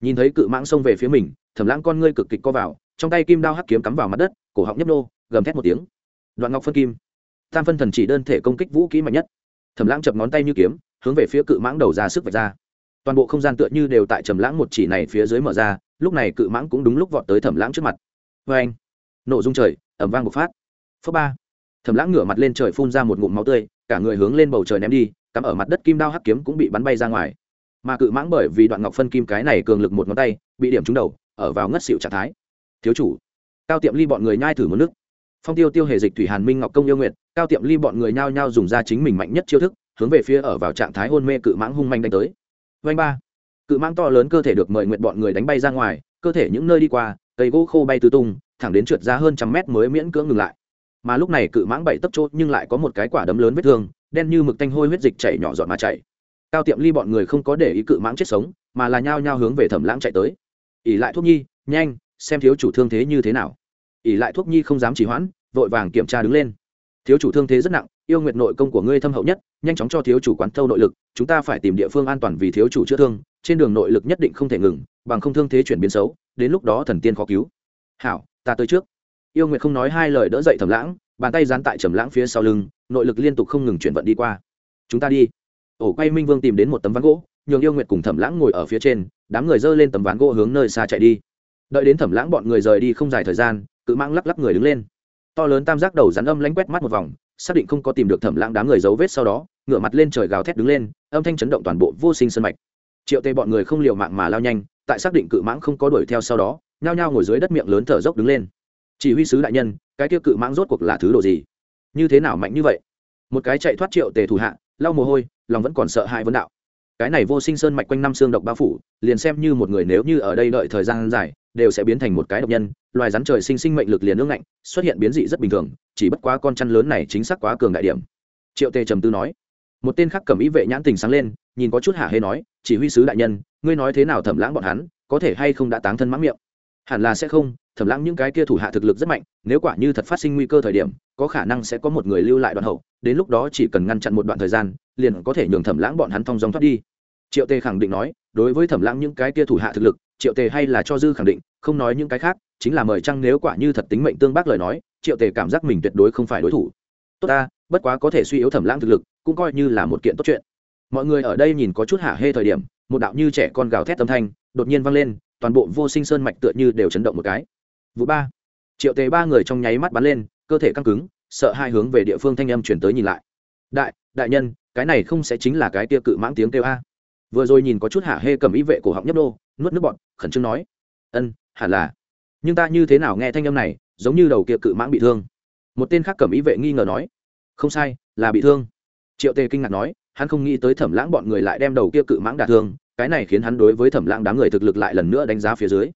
Nhìn thấy cự mãng xông về phía mình, thẩm lãng con ngươi cực kịch co vào trong tay kim đao hắc kiếm cắm vào mặt đất, cổ họng nhấp nô, gầm thét một tiếng. Đoạn ngọc phân kim. Tam phân thần chỉ đơn thể công kích vũ kỹ mạnh nhất. Thẩm lãng chập ngón tay như kiếm, hướng về phía cự mãng đầu ra sức vạch ra. Toàn bộ không gian tựa như đều tại trầm lãng một chỉ này phía dưới mở ra, lúc này cự mãng cũng đúng lúc vọt tới thẩm lãng trước mặt. Vê anh nổ dung trời ẩm vang một phát. Phớ ba! Thẩm lãng ngửa mặt lên trời phun ra một ngụm máu tươi, cả người hướng lên bầu trời ném đi, cắm ở mặt đất kim đao hắc kiếm cũng bị bắn bay ra ngoài. Mà cự mãng bởi vì đoạn ngọc phân kim cái này cường lực một ngón tay, bị điểm trúng đầu, ở vào ngất xịu trạng thái thiếu chủ. Cao tiệm ly bọn người nhai thử một nước. Phong tiêu tiêu hề dịch thủy hàn minh ngọc công yêu nguyệt, cao tiệm ly bọn người nhao nhao dùng ra chính mình mạnh nhất chiêu thức, hướng về phía ở vào trạng thái hôn mê cự mãng hung manh đánh tới. Vanh ba. Cự mãng to lớn cơ thể được mời nguyện bọn người đánh bay ra ngoài, cơ thể những nơi đi qua, cây gỗ khô bay tứ tung, thẳng đến trượt ra hơn trăm mét mới miễn cưỡng ngừng lại. Mà lúc này cự mãng bảy tấp chốt nhưng lại có một cái quả đấm lớn vết thương, đen như mực tanh hôi huyết dịch chảy nhỏ giọt mà chảy. Cao tiệm ly bọn người không có để ý cự mãng chết sống, mà là nhao nhao hướng về thẩm lãng chạy tới. Ỉ lại thuốc nhi, nhanh xem thiếu chủ thương thế như thế nào. ỉ lại thuốc nhi không dám chỉ hoãn, vội vàng kiểm tra đứng lên. thiếu chủ thương thế rất nặng, yêu nguyệt nội công của ngươi thâm hậu nhất, nhanh chóng cho thiếu chủ quán thâu nội lực, chúng ta phải tìm địa phương an toàn vì thiếu chủ chữa thương, trên đường nội lực nhất định không thể ngừng, bằng không thương thế chuyển biến xấu, đến lúc đó thần tiên khó cứu. hảo, ta tới trước. yêu nguyệt không nói hai lời đỡ dậy thẩm lãng, bàn tay dán tại trầm lãng phía sau lưng, nội lực liên tục không ngừng chuyển vận đi qua. chúng ta đi. ổ quay minh vương tìm đến một tấm ván gỗ, nhường yêu nguyệt cùng thẩm lãng ngồi ở phía trên, đám người dơ lên tấm ván gỗ hướng nơi xa chạy đi đợi đến thẩm lãng bọn người rời đi không dài thời gian, cự mãng lắc lắc người đứng lên. To lớn tam giác đầu rắn âm lánh quét mắt một vòng, xác định không có tìm được thẩm lãng đám người dấu vết sau đó, ngửa mặt lên trời gào thét đứng lên, âm thanh chấn động toàn bộ vô sinh sân mạch. Triệu tê bọn người không liều mạng mà lao nhanh, tại xác định cự mãng không có đuổi theo sau đó, nhao nhao ngồi dưới đất miệng lớn thở dốc đứng lên. Chỉ huy sứ đại nhân, cái kia cự mãng rốt cuộc là thứ độ gì? Như thế nào mạnh như vậy? Một cái chạy thoát triệu tề thủ hạ, lau mồ hôi, lòng vẫn còn sợ hãi vấn đạo. Cái này vô sinh sơn mạch quanh năm xương độc bao phủ, liền xem như một người nếu như ở đây đợi thời gian dài đều sẽ biến thành một cái độc nhân, loài rắn trời sinh sinh mệnh lực liền ương ngạnh, xuất hiện biến dị rất bình thường, chỉ bất quá con chăn lớn này chính xác quá cường đại điểm. Triệu tề trầm tư nói. Một tên khác cầm ý vệ nhãn tình sáng lên, nhìn có chút hạ hê nói, chỉ huy sứ đại nhân, ngươi nói thế nào thẩm lãng bọn hắn, có thể hay không đã táng thân mãng miệng? Hẳn là sẽ không, thẩm lãng những cái kia thủ hạ thực lực rất mạnh, nếu quả như thật phát sinh nguy cơ thời điểm, có khả năng sẽ có một người lưu lại đoạn hậu, đến lúc đó chỉ cần ngăn chặn một đoạn thời gian, liền có thể nhường thẩm lãng bọn hắn thong dòng thoát đi. Triệu tề khẳng định nói, đối với thẩm lãng những cái kia thủ hạ thực lực triệu tề hay là cho dư khẳng định, không nói những cái khác, chính là mời chăng nếu quả như thật tính mệnh tương bác lời nói, triệu tề cảm giác mình tuyệt đối không phải đối thủ. Tốt ta, bất quá có thể suy yếu thẩm lãng thực lực, cũng coi như là một kiện tốt chuyện. Mọi người ở đây nhìn có chút hạ hê thời điểm, một đạo như trẻ con gào thét âm thanh, đột nhiên vang lên, toàn bộ vô sinh sơn mạch tựa như đều chấn động một cái. Vụ ba. Triệu tề ba người trong nháy mắt bắn lên, cơ thể căng cứng, sợ hai hướng về địa phương thanh âm chuyển tới nhìn lại. Đại đại nhân, cái này không sẽ chính là cái tia cự mãng tiếng kêu a. Vừa rồi nhìn có chút hạ hê cầm ý vệ cổ họng nhấp đô nuốt nước bọn, khẩn trương nói. Ân, hẳn là. Nhưng ta như thế nào nghe thanh âm này, giống như đầu kia cự mãng bị thương. Một tên khác cầm ý vệ nghi ngờ nói. Không sai, là bị thương. Triệu tề kinh ngạc nói, hắn không nghĩ tới thẩm lãng bọn người lại đem đầu kia cự mãng đả thương, cái này khiến hắn đối với thẩm lãng đám người thực lực lại lần nữa đánh giá phía dưới.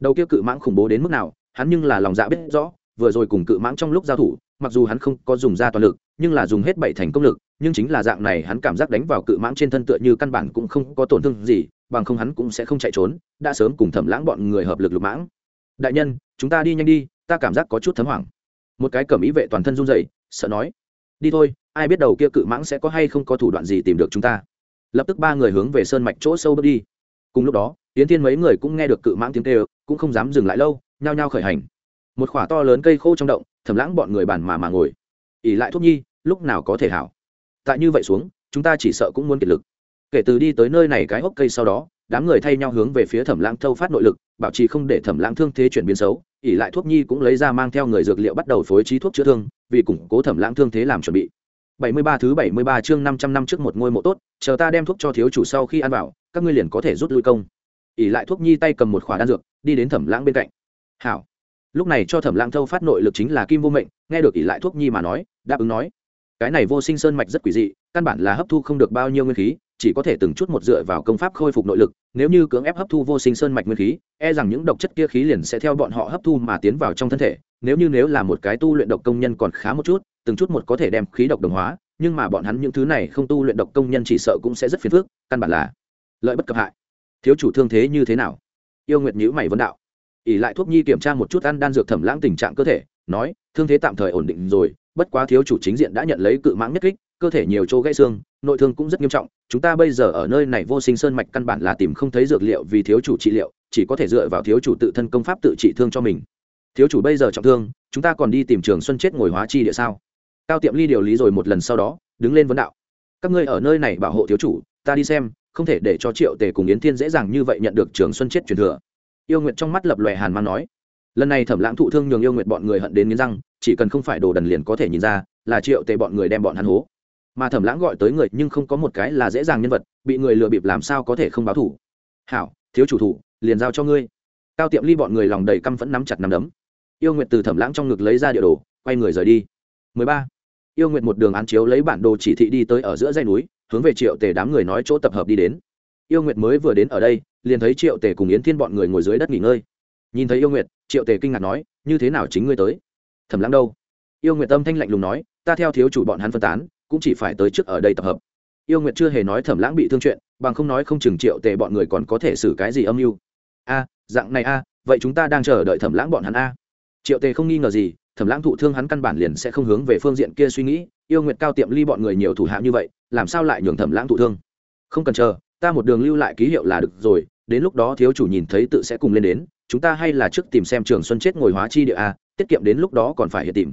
Đầu kia cự mãng khủng bố đến mức nào, hắn nhưng là lòng dạ biết rõ, vừa rồi cùng cự mãng trong lúc giao thủ, mặc dù hắn không có dùng ra toàn lực, nhưng là dùng hết bảy thành công lực, nhưng chính là dạng này hắn cảm giác đánh vào cự mãng trên thân tựa như căn bản cũng không có tổn thương gì bằng không hắn cũng sẽ không chạy trốn, đã sớm cùng thẩm lãng bọn người hợp lực lục mãng. Đại nhân, chúng ta đi nhanh đi, ta cảm giác có chút thấm hoảng. Một cái cẩm ý vệ toàn thân run rẩy, sợ nói, đi thôi, ai biết đầu kia cự mãng sẽ có hay không có thủ đoạn gì tìm được chúng ta. Lập tức ba người hướng về sơn mạch chỗ sâu bước đi. Cùng lúc đó tiến thiên mấy người cũng nghe được cự mãng tiếng kêu, cũng không dám dừng lại lâu, nhao nhao khởi hành. Một khỏa to lớn cây khô trong động, thẩm lãng bọn người bàn mà mà ngồi. Ỉ lại thuốc nhi, lúc nào có thể hảo? Tại như vậy xuống, chúng ta chỉ sợ cũng muốn kiệt lực kể từ đi tới nơi này cái hốc cây sau đó, đám người thay nhau hướng về phía thẩm lãng thâu phát nội lực, bảo trì không để thẩm lãng thương thế chuyển biến xấu ỉ lại thuốc nhi cũng lấy ra mang theo người dược liệu bắt đầu phối trí thuốc chữa thương, vì củng cố thẩm lãng thương thế làm chuẩn bị. 73 thứ 73 chương 500 năm trước một ngôi mộ tốt, chờ ta đem thuốc cho thiếu chủ sau khi ăn vào, các ngươi liền có thể rút lui công. Ỉ lại thuốc nhi tay cầm một khỏa đan dược, đi đến thẩm lãng bên cạnh. Hảo. Lúc này cho thẩm lãng thâu phát nội lực chính là kim vô mệnh, nghe được ỉ lại thuốc nhi mà nói, đáp ứng nói, cái này vô sinh sơn mạch rất quỷ dị, căn bản là hấp thu không được bao nhiêu nguyên khí chỉ có thể từng chút một dựa vào công pháp khôi phục nội lực, nếu như cưỡng ép hấp thu vô sinh sơn mạch nguyên khí e rằng những độc chất kia khí liền sẽ theo bọn họ hấp thu mà tiến vào trong thân thể, nếu như nếu là một cái tu luyện độc công nhân còn khá một chút, từng chút một có thể đem khí độc đồng hóa, nhưng mà bọn hắn những thứ này không tu luyện độc công nhân chỉ sợ cũng sẽ rất phiền phức, căn bản là lợi bất cập hại. Thiếu chủ thương thế như thế nào? Yêu nguyệt nhữ mày vấn đạo. Ỉ lại thuốc nhi kiểm tra một chút ăn đan dược thẩm lãng tình trạng cơ thể, nói, thương thế tạm thời ổn định rồi, bất quá thiếu chủ chính diện đã nhận lấy cự mãng nhất kích, cơ thể nhiều chỗ gãy xương nội thương cũng rất nghiêm trọng, chúng ta bây giờ ở nơi này vô sinh sơn mạch căn bản là tìm không thấy dược liệu vì thiếu chủ trị liệu, chỉ có thể dựa vào thiếu chủ tự thân công pháp tự trị thương cho mình. Thiếu chủ bây giờ trọng thương, chúng ta còn đi tìm trường xuân chết ngồi hóa chi địa sao? Cao tiệm ly điều lý rồi một lần sau đó, đứng lên vấn đạo. Các ngươi ở nơi này bảo hộ thiếu chủ, ta đi xem, không thể để cho triệu tề cùng yến thiên dễ dàng như vậy nhận được trường xuân chết truyền thừa. Yêu nguyệt trong mắt lập lòe hàn mang nói. Lần này thẩm lãng thụ thương nhường yêu nguyệt bọn người hận đến nghiến răng, chỉ cần không phải đồ đần liền có thể nhìn ra, là triệu tề bọn người đem bọn hắn hố mà thẩm lãng gọi tới người nhưng không có một cái là dễ dàng nhân vật, bị người lừa bịp làm sao có thể không báo thủ. Hảo, thiếu chủ thủ, liền giao cho ngươi. Cao tiệm ly bọn người lòng đầy căm phẫn nắm chặt nắm đấm. Yêu nguyệt từ thẩm lãng trong ngực lấy ra địa đồ, quay người rời đi. 13. yêu nguyệt một đường án chiếu lấy bản đồ chỉ thị đi tới ở giữa dây núi, hướng về triệu tề đám người nói chỗ tập hợp đi đến. Yêu nguyệt mới vừa đến ở đây, liền thấy triệu tề cùng yến thiên bọn người ngồi dưới đất nghỉ ngơi. Nhìn thấy yêu nguyệt, triệu tề kinh ngạc nói, như thế nào chính ngươi tới? Thẩm lãng đâu? Yêu nguyệt tâm thanh lạnh lùng nói, ta theo thiếu chủ bọn hắn phân tán cũng chỉ phải tới trước ở đây tập hợp. Yêu nguyệt chưa hề nói thẩm lãng bị thương chuyện, bằng không nói không chừng triệu tề bọn người còn có thể xử cái gì âm mưu. A, dạng này a, vậy chúng ta đang chờ đợi thẩm lãng bọn hắn a. Triệu tề không nghi ngờ gì, thẩm lãng thụ thương hắn căn bản liền sẽ không hướng về phương diện kia suy nghĩ, yêu nguyệt cao tiệm ly bọn người nhiều thủ hạ như vậy, làm sao lại nhường thẩm lãng thụ thương? Không cần chờ, ta một đường lưu lại ký hiệu là được rồi, đến lúc đó thiếu chủ nhìn thấy tự sẽ cùng lên đến, chúng ta hay là trước tìm xem trường xuân chết ngồi hóa chi địa a, tiết kiệm đến lúc đó còn phải hiện tìm.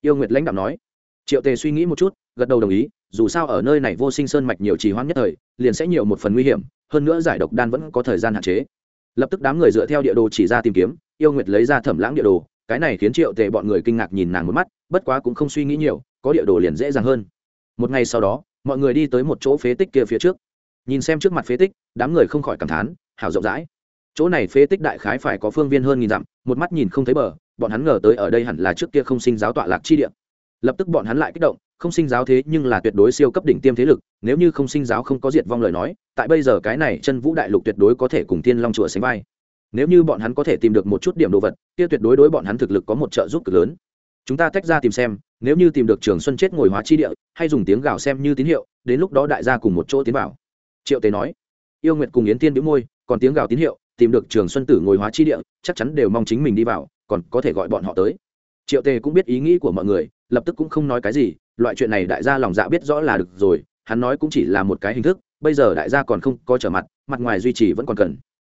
Yêu nguyệt lãnh đạo nói triệu tề suy nghĩ một chút, gật đầu đồng ý, dù sao ở nơi này vô sinh sơn mạch nhiều trì hoãn nhất thời, liền sẽ nhiều một phần nguy hiểm, hơn nữa giải độc đan vẫn có thời gian hạn chế. Lập tức đám người dựa theo địa đồ chỉ ra tìm kiếm, yêu nguyệt lấy ra thẩm lãng địa đồ, cái này khiến triệu tề bọn người kinh ngạc nhìn nàng một mắt, bất quá cũng không suy nghĩ nhiều, có địa đồ liền dễ dàng hơn. Một ngày sau đó, mọi người đi tới một chỗ phế tích kia phía trước. Nhìn xem trước mặt phế tích, đám người không khỏi cảm thán hảo rộng rãi. Chỗ này phế tích đại khái phải có phương viên hơn nghìn dặm, một mắt nhìn không thấy bờ, bọn hắn ngờ tới ở đây hẳn là trước kia không sinh giáo tọa lạc chi địa lập tức bọn hắn lại kích động, không sinh giáo thế nhưng là tuyệt đối siêu cấp đỉnh tiêm thế lực, nếu như không sinh giáo không có diệt vong lời nói, tại bây giờ cái này chân vũ đại lục tuyệt đối có thể cùng tiên long chùa sánh vai. Nếu như bọn hắn có thể tìm được một chút điểm đồ vật, kia tuyệt đối đối bọn hắn thực lực có một trợ giúp cực lớn. Chúng ta tách ra tìm xem, nếu như tìm được trường xuân chết ngồi hóa chi địa, hay dùng tiếng gào xem như tín hiệu, đến lúc đó đại gia cùng một chỗ tiến vào. Triệu tế nói. Yêu nguyệt cùng yến tiên đĩu môi, còn tiếng gào tín hiệu, tìm được trường xuân tử ngồi hóa chi địa, chắc chắn đều mong chính mình đi vào, còn có thể gọi bọn họ tới. Triệu tề cũng biết ý nghĩ của mọi người lập tức cũng không nói cái gì, loại chuyện này đại gia lòng dạ biết rõ là được rồi, hắn nói cũng chỉ là một cái hình thức, bây giờ đại gia còn không có trở mặt mặt ngoài duy trì vẫn còn cần.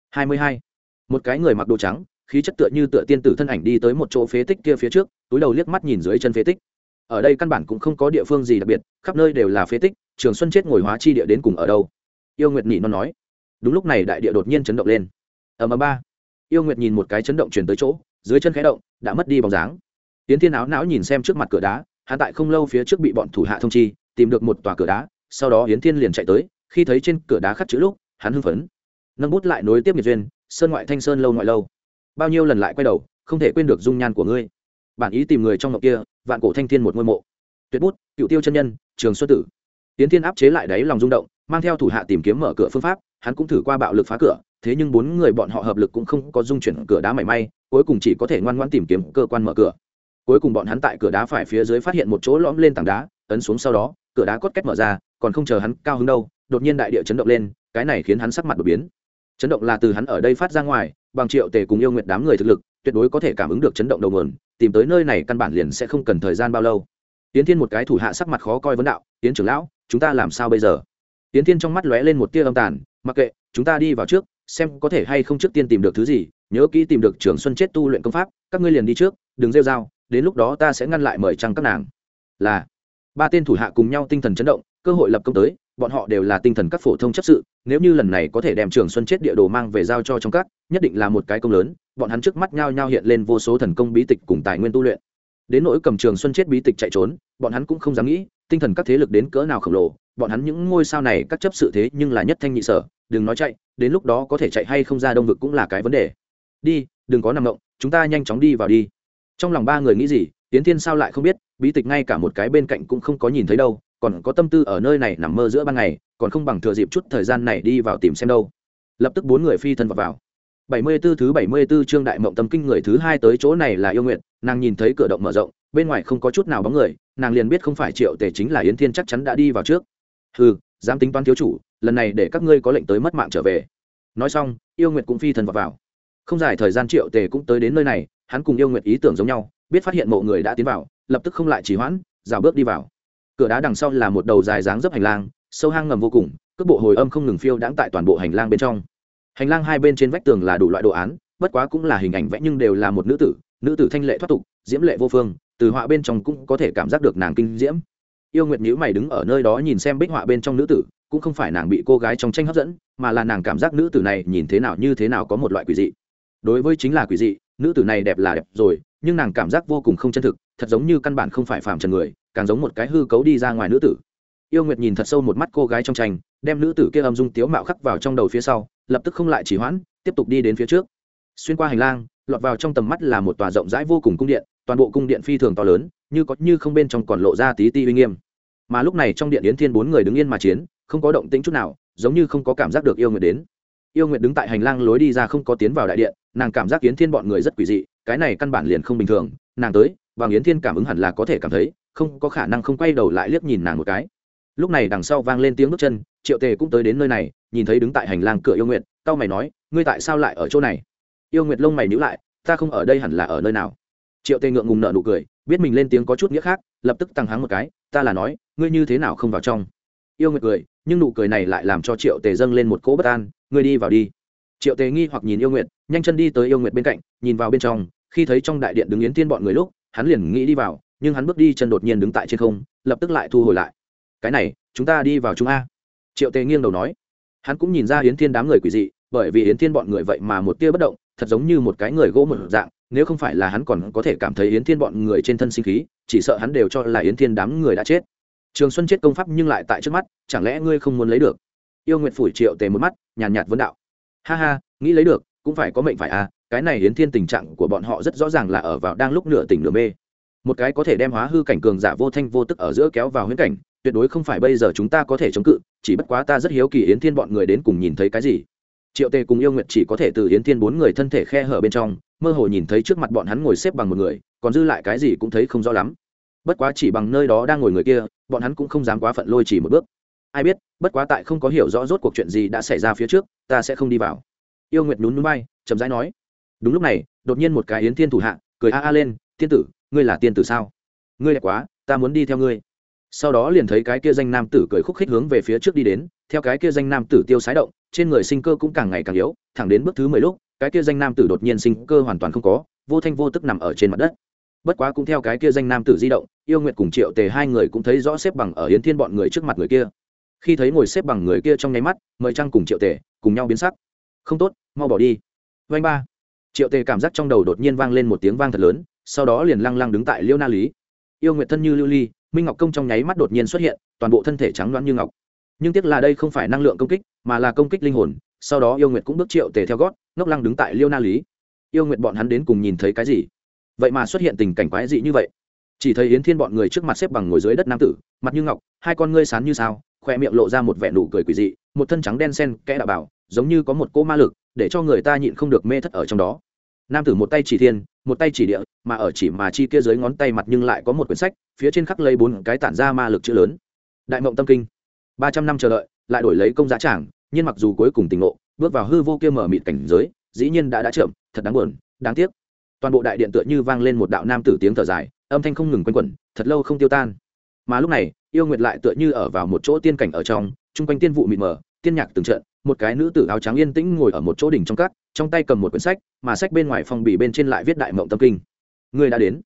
Hai mươi hai. Một cái người mặc đồ trắng, khí chất tựa như tựa tiên tử thân ảnh đi tới một chỗ phế tích kia phía trước, túi đầu liếc mắt nhìn dưới chân phế tích. Ở đây căn bản cũng không có địa phương gì đặc biệt, khắp nơi đều là phế tích, trường xuân chết ngồi hóa chi địa đến cùng ở đâu? Yêu nguyệt nhị nó nói. Đúng lúc này đại địa đột nhiên chấn động lên. Ở mà ba. Yêu nguyệt nhìn một cái chấn động chuyển tới chỗ, dưới chân khẽ động, đã mất đi bóng dáng tiến thiên áo não nhìn xem trước mặt cửa đá, hắn tại không lâu phía trước bị bọn thủ hạ thông chi, tìm được một tòa cửa đá, sau đó hiến thiên liền chạy tới, khi thấy trên cửa đá khắc chữ lúc, hắn hưng phấn. Nâng bút lại nối tiếp nghiệp duyên, sơn ngoại thanh sơn lâu ngoại lâu. Bao nhiêu lần lại quay đầu, không thể quên được dung nhan của ngươi. Bản ý tìm người trong ngọc kia, vạn cổ thanh thiên một ngôi mộ. Tuyệt bút, cựu tiêu chân nhân, trường xuất tử. Tiến thiên áp chế lại đáy lòng rung động, mang theo thủ hạ tìm kiếm mở cửa phương pháp, hắn cũng thử qua bạo lực phá cửa, thế nhưng bốn người bọn họ hợp lực cũng không có dung chuyển cửa đá mảy may, cuối cùng chỉ có thể ngoan ngoãn tìm kiếm cơ quan mở cửa cuối cùng bọn hắn tại cửa đá phải phía dưới phát hiện một chỗ lõm lên tảng đá, ấn xuống sau đó, cửa đá cốt cách mở ra, còn không chờ hắn cao hứng đâu, đột nhiên đại địa chấn động lên, cái này khiến hắn sắc mặt đột biến. Chấn động là từ hắn ở đây phát ra ngoài, bằng triệu tề cùng yêu nguyệt đám người thực lực, tuyệt đối có thể cảm ứng được chấn động đầu nguồn, tìm tới nơi này căn bản liền sẽ không cần thời gian bao lâu. Tiến thiên một cái thủ hạ sắc mặt khó coi vấn đạo, tiến trưởng lão, chúng ta làm sao bây giờ? Tiến thiên trong mắt lóe lên một tia âm tàn, mặc kệ, chúng ta đi vào trước, xem có thể hay không trước tiên tìm được thứ gì, nhớ kỹ tìm được trường xuân chết tu luyện công pháp, các ngươi liền đi trước, đừng rêu dao đến lúc đó ta sẽ ngăn lại mời trăng các nàng. Là, ba tên thủ hạ cùng nhau tinh thần chấn động, cơ hội lập công tới, bọn họ đều là tinh thần các phổ thông chấp sự, nếu như lần này có thể đem trường xuân chết địa đồ mang về giao cho trong các, nhất định là một cái công lớn, bọn hắn trước mắt nhao nhao hiện lên vô số thần công bí tịch cùng tài nguyên tu luyện. Đến nỗi cầm trường xuân chết bí tịch chạy trốn, bọn hắn cũng không dám nghĩ, tinh thần các thế lực đến cỡ nào khổng lồ, bọn hắn những ngôi sao này các chấp sự thế nhưng là nhất thanh nhị sở, đừng nói chạy, đến lúc đó có thể chạy hay không ra đông vực cũng là cái vấn đề. Đi, đừng có nằm động, chúng ta nhanh chóng đi vào đi trong lòng ba người nghĩ gì tiến thiên sao lại không biết bí tịch ngay cả một cái bên cạnh cũng không có nhìn thấy đâu còn có tâm tư ở nơi này nằm mơ giữa ban ngày còn không bằng thừa dịp chút thời gian này đi vào tìm xem đâu. Lập tức bốn người phi thân vào, vào. 74 thứ 74 chương đại mộng tâm kinh người thứ hai tới chỗ này là yêu nguyện nàng nhìn thấy cửa động mở rộng bên ngoài không có chút nào bóng người nàng liền biết không phải triệu tề chính là yến thiên chắc chắn đã đi vào trước. Hừ dám tính toán thiếu chủ lần này để các ngươi có lệnh tới mất mạng trở về. Nói xong yêu nguyện cũng phi thần vào, vào. Không dài thời gian triệu tề cũng tới đến nơi này hắn cùng yêu nguyệt ý tưởng giống nhau, biết phát hiện mộ người đã tiến vào, lập tức không lại chỉ hoãn, rào bước đi vào. Cửa đá đằng sau là một đầu dài dáng dấp hành lang, sâu hang ngầm vô cùng, cước bộ hồi âm không ngừng phiêu đãng tại toàn bộ hành lang bên trong. Hành lang hai bên trên vách tường là đủ loại đồ án, bất quá cũng là hình ảnh vẽ nhưng đều là một nữ tử nữ tử thanh lệ thoát tục, diễm lệ vô phương, từ họa bên trong cũng có thể cảm giác được nàng kinh diễm. Yêu nguyệt nhữ mày đứng ở nơi đó nhìn xem bích họa bên trong nữ tử, cũng không phải nàng bị cô gái trong tranh hấp dẫn, mà là nàng cảm giác nữ tử này nhìn thế nào như thế nào có một loại quỷ dị. Đối với chính là quỷ dị nữ tử này đẹp là đẹp rồi, nhưng nàng cảm giác vô cùng không chân thực, thật giống như căn bản không phải phàm trần người, càng giống một cái hư cấu đi ra ngoài nữ tử. Yêu nguyệt nhìn thật sâu một mắt cô gái trong tranh, đem nữ tử kia âm dung tiếu mạo khắc vào trong đầu phía sau, lập tức không lại chỉ hoãn, tiếp tục đi đến phía trước. Xuyên qua hành lang, lọt vào trong tầm mắt là một tòa rộng rãi vô cùng cung điện, toàn bộ cung điện phi thường to lớn, như có như không bên trong còn lộ ra tí ti uy nghiêm. Mà lúc này trong điện yến thiên bốn người đứng yên mà chiến, không có động tĩnh chút nào, giống như không có cảm giác được yêu nguyệt đến. Yêu nguyệt đứng tại hành lang lối đi ra không có tiến vào đại điện nàng cảm giác yến thiên bọn người rất quỷ dị, cái này căn bản liền không bình thường, nàng tới và yến thiên cảm ứng hẳn là có thể cảm thấy, không có khả năng không quay đầu lại liếc nhìn nàng một cái. Lúc này đằng sau vang lên tiếng bước chân, triệu tề cũng tới đến nơi này, nhìn thấy đứng tại hành lang cửa yêu nguyệt tao mày nói, ngươi tại sao lại ở chỗ này? Yêu nguyệt lông mày nhữ lại, ta không ở đây hẳn là ở nơi nào? Triệu tề ngượng ngùng nợ nụ cười, biết mình lên tiếng có chút nghĩa khác, lập tức tăng hắng một cái, ta là nói, ngươi như thế nào không vào trong? Yêu nguyệt cười, nhưng nụ cười này lại làm cho triệu tề dâng lên một cỗ bất an, ngươi đi vào đi triệu tề nghi hoặc nhìn yêu nguyệt, nhanh chân đi tới yêu nguyệt bên cạnh, nhìn vào bên trong, khi thấy trong đại điện đứng yến tiên bọn người lúc, hắn liền nghĩ đi vào, nhưng hắn bước đi chân đột nhiên đứng tại trên không, lập tức lại thu hồi lại. Cái này, chúng ta đi vào chúng a. Triệu tề nghiêng đầu nói. Hắn cũng nhìn ra yến thiên đám người quỷ dị, bởi vì yến thiên bọn người vậy mà một tia bất động, thật giống như một cái người gỗ một dạng, nếu không phải là hắn còn có thể cảm thấy yến thiên bọn người trên thân sinh khí, chỉ sợ hắn đều cho là yến thiên đám người đã chết. Trường xuân chết công pháp nhưng lại tại trước mắt, chẳng lẽ ngươi không muốn lấy được? Yêu nguyện phủi triệu tề một mắt, nhàn nhạt vấn đạo ha ha, nghĩ lấy được, cũng phải có mệnh phải à cái này yến thiên tình trạng của bọn họ rất rõ ràng là ở vào đang lúc nửa tỉnh nửa mê. Một cái có thể đem hóa hư cảnh cường giả vô thanh vô tức ở giữa kéo vào huyễn cảnh, tuyệt đối không phải bây giờ chúng ta có thể chống cự, chỉ bất quá ta rất hiếu kỳ yến thiên bọn người đến cùng nhìn thấy cái gì. Triệu tề cùng yêu nguyệt chỉ có thể từ yến thiên bốn người thân thể khe hở bên trong, mơ hồ nhìn thấy trước mặt bọn hắn ngồi xếp bằng một người, còn dư lại cái gì cũng thấy không rõ lắm. Bất quá chỉ bằng nơi đó đang ngồi người kia, bọn hắn cũng không dám quá phận lôi chỉ một bước ai biết, bất quá tại không có hiểu rõ rốt cuộc chuyện gì đã xảy ra phía trước, ta sẽ không đi vào. Yêu nguyệt nhún núi bay chậm rãi nói. Đúng lúc này, đột nhiên một cái yến thiên thủ hạ, cười a a lên, tiên tử, ngươi là tiên tử sao? Ngươi đẹp quá, ta muốn đi theo ngươi. Sau đó liền thấy cái kia danh nam tử cười khúc khích hướng về phía trước đi đến, theo cái kia danh nam tử tiêu sái động, trên người sinh cơ cũng càng ngày càng yếu, thẳng đến bước thứ mười lúc, cái kia danh nam tử đột nhiên sinh cơ hoàn toàn không có, vô thanh vô tức nằm ở trên mặt đất. Bất quá cũng theo cái kia danh nam tử di động, yêu nguyện cùng triệu tề hai người cũng thấy rõ xếp bằng ở yến thiên bọn người trước mặt người kia khi thấy ngồi xếp bằng người kia trong nháy mắt, mời trăng cùng triệu tề cùng nhau biến sắc. Không tốt, mau bỏ đi. Vanh ba. Triệu tề cảm giác trong đầu đột nhiên vang lên một tiếng vang thật lớn, sau đó liền lăng lăng đứng tại liêu na lý. Yêu nguyện thân như lưu ly, minh ngọc công trong nháy mắt đột nhiên xuất hiện, toàn bộ thân thể trắng loãng như ngọc. Nhưng tiếc là đây không phải năng lượng công kích, mà là công kích linh hồn. Sau đó yêu nguyệt cũng bước triệu tề theo gót, ngốc lăng đứng tại liêu na lý. Yêu nguyệt, bọn hắn đến cùng nhìn thấy cái gì? Vậy mà xuất hiện tình cảnh quái dị như vậy. Chỉ thấy yến thiên bọn người trước mặt xếp bằng ngồi dưới đất nam tử, mặt như ngọc, hai con ngươi sán như sao khoe miệng lộ ra một vẻ nụ cười quỷ dị, một thân trắng đen sen kẽ đạo bảo, giống như có một cỗ ma lực, để cho người ta nhịn không được mê thất ở trong đó. Nam tử một tay chỉ thiên, một tay chỉ địa, mà ở chỉ mà chi kia dưới ngón tay mặt nhưng lại có một quyển sách, phía trên khắc lấy bốn cái tản ra ma lực chữ lớn. Đại mộng tâm kinh. Ba trăm năm chờ đợi, lại đổi lấy công giá trảng nhưng mặc dù cuối cùng tỉnh ngộ, bước vào hư vô kia mở mịt cảnh giới, dĩ nhiên đã đã chậm, thật đáng buồn, đáng tiếc. Toàn bộ đại điện tựa như vang lên một đạo nam tử tiếng thở dài, âm thanh không ngừng quanh quẩn, thật lâu không tiêu tan mà lúc này, yêu nguyệt lại tựa như ở vào một chỗ tiên cảnh ở trong, chung quanh tiên vụ mịt mờ, tiên nhạc từng trận, một cái nữ tử áo trắng yên tĩnh ngồi ở một chỗ đỉnh trong cát trong tay cầm một quyển sách, mà sách bên ngoài phong bì bên trên lại viết đại mộng tâm kinh. Người đã đến.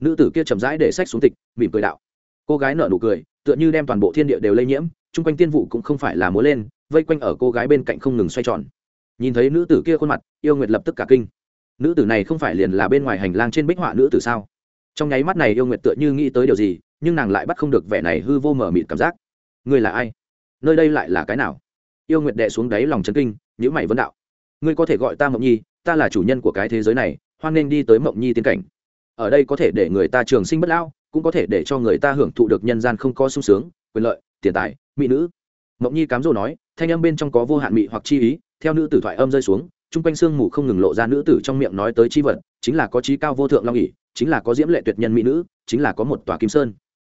Nữ tử kia chậm rãi để sách xuống tịch, mỉm cười đạo. Cô gái nở nụ cười, tựa như đem toàn bộ thiên địa đều lây nhiễm, chung quanh tiên vụ cũng không phải là múa lên, vây quanh ở cô gái bên cạnh không ngừng xoay tròn. Nhìn thấy nữ tử kia khuôn mặt, yêu nguyệt lập tức cả kinh. Nữ tử này không phải liền là bên ngoài hành lang trên bích họa nữ tử sao? Trong nháy mắt này yêu nguyệt tựa như nghĩ tới điều gì nhưng nàng lại bắt không được vẻ này hư vô mở mịt cảm giác. Ngươi là ai? Nơi đây lại là cái nào? Yêu nguyệt đệ xuống đáy lòng chấn kinh nhữ mày vấn đạo. Ngươi có thể gọi ta mộng nhi, ta là chủ nhân của cái thế giới này, hoan nên đi tới mộng nhi tiến cảnh. Ở đây có thể để người ta trường sinh bất lão, cũng có thể để cho người ta hưởng thụ được nhân gian không có sung sướng, quyền lợi, tiền tài, mỹ nữ. Mộng nhi cám dỗ nói, thanh âm bên trong có vô hạn mị hoặc chi ý, theo nữ tử thoại âm rơi xuống, chung quanh sương mù không ngừng lộ ra nữ tử trong miệng nói tới chi vật, chính là có trí cao vô thượng long ỉ chính là có diễm lệ tuyệt nhân mỹ nữ, chính là có một tòa kim sơn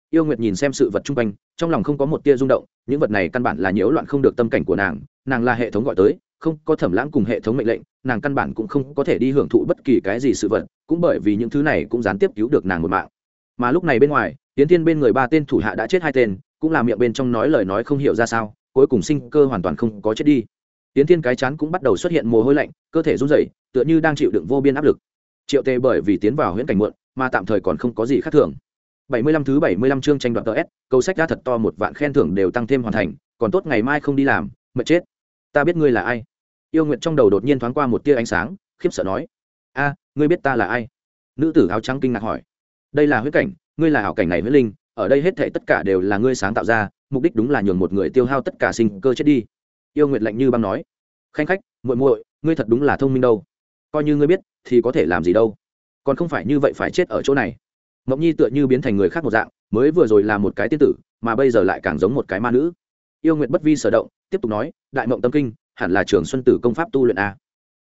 yêu nguyệt nhìn xem sự vật chung quanh, trong lòng không có một tia rung động, những vật này căn bản là nhiễu loạn không được tâm cảnh của nàng nàng là hệ thống gọi tới, không có thẩm lãng cùng hệ thống mệnh lệnh, nàng căn bản cũng không có thể đi hưởng thụ bất kỳ cái gì sự vật, cũng bởi vì những thứ này cũng gián tiếp cứu được nàng một mạng. Mà lúc này bên ngoài tiến thiên bên người ba tên thủ hạ đã chết hai tên, cũng là miệng bên trong nói lời nói không hiểu ra sao, cuối cùng sinh cơ hoàn toàn không có chết đi. Tiến thiên cái chán cũng bắt đầu xuất hiện mồ hôi lạnh, cơ thể run rẩy, tựa như đang chịu đựng vô biên áp lực. Triệu tề bởi vì tiến vào huyễn cảnh muộn, mà tạm thời còn không có gì khác thường. 75 thứ 75 chương tranh đoạt TS, câu sách đã thật to một vạn khen thưởng đều tăng thêm hoàn thành, còn tốt ngày mai không đi làm, mệt chết. Ta biết ngươi là ai. Yêu Nguyệt trong đầu đột nhiên thoáng qua một tia ánh sáng, khiếp sợ nói: "A, ngươi biết ta là ai?" Nữ tử áo trắng kinh ngạc hỏi: "Đây là huyết cảnh, ngươi là ảo cảnh này huyết linh, ở đây hết thảy tất cả đều là ngươi sáng tạo ra, mục đích đúng là nhường một người tiêu hao tất cả sinh cơ chết đi." Yêu Nguyệt lạnh như băng nói: "Khanh khách, muội muội, ngươi thật đúng là thông minh đâu. Coi như ngươi biết, thì có thể làm gì đâu. Còn không phải như vậy phải chết ở chỗ này." Mộng nhi tựa như biến thành người khác một dạng, mới vừa rồi là một cái tiên tử, mà bây giờ lại càng giống một cái ma nữ. Yêu nguyện bất vi sở động, tiếp tục nói, đại mộng tâm kinh, hẳn là trường xuân tử công pháp tu luyện a.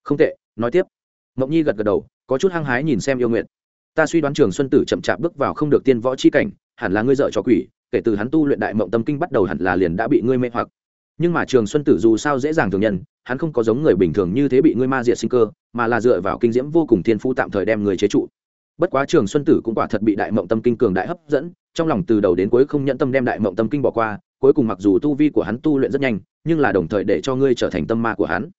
Không tệ, nói tiếp. Mộng nhi gật gật đầu, có chút hăng hái nhìn xem yêu nguyện ta suy đoán trường xuân tử chậm chạp bước vào không được tiên võ chi cảnh, hẳn là ngươi dợ cho quỷ, kể từ hắn tu luyện đại mộng tâm kinh bắt đầu hẳn là liền đã bị ngươi mê hoặc. Nhưng mà trường xuân tử dù sao dễ dàng thường nhân, hắn không có giống người bình thường như thế bị ngươi ma diệt sinh cơ, mà là dựa vào kinh diễm vô cùng thiên phú tạm thời đem người chế trụ bất quá trường xuân tử cũng quả thật bị đại mộng tâm kinh cường đại hấp dẫn, trong lòng từ đầu đến cuối không nhận tâm đem đại mộng tâm kinh bỏ qua, cuối cùng mặc dù tu vi của hắn tu luyện rất nhanh, nhưng là đồng thời để cho ngươi trở thành tâm ma của hắn.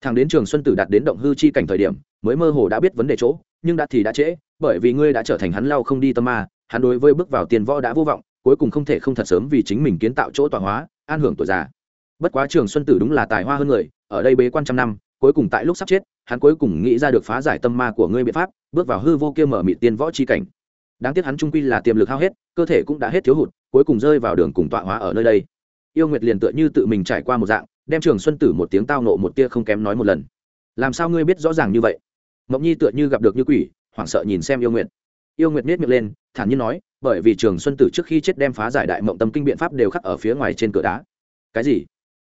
Thằng đến trường xuân tử đạt đến động hư chi cảnh thời điểm, mới mơ hồ đã biết vấn đề chỗ, nhưng đã thì đã trễ, bởi vì ngươi đã trở thành hắn lau không đi tâm ma, hắn đối với bước vào tiền võ đã vô vọng, cuối cùng không thể không thật sớm vì chính mình kiến tạo chỗ tọa hóa, an hưởng tuổi già. Bất quá trường xuân tử đúng là tài hoa hơn người, ở đây bế quan trăm năm cuối cùng tại lúc sắp chết, hắn cuối cùng nghĩ ra được phá giải tâm ma của ngươi biện pháp, bước vào hư vô kia mở mịt tiên võ chi cảnh. Đáng tiếc hắn trung quy là tiềm lực hao hết, cơ thể cũng đã hết thiếu hụt, cuối cùng rơi vào đường cùng tọa hóa ở nơi đây. Yêu nguyệt liền tựa như tự mình trải qua một dạng, đem trường xuân tử một tiếng tao nộ một tia không kém nói một lần. Làm sao ngươi biết rõ ràng như vậy? Mộng nhi tựa như gặp được như quỷ, hoảng sợ nhìn xem yêu nguyệt. Yêu nguyệt nết miệng lên, thản nhiên nói, bởi vì trường xuân tử trước khi chết đem phá giải đại mộng tâm kinh biện pháp đều khắc ở phía ngoài trên cửa đá. Cái gì?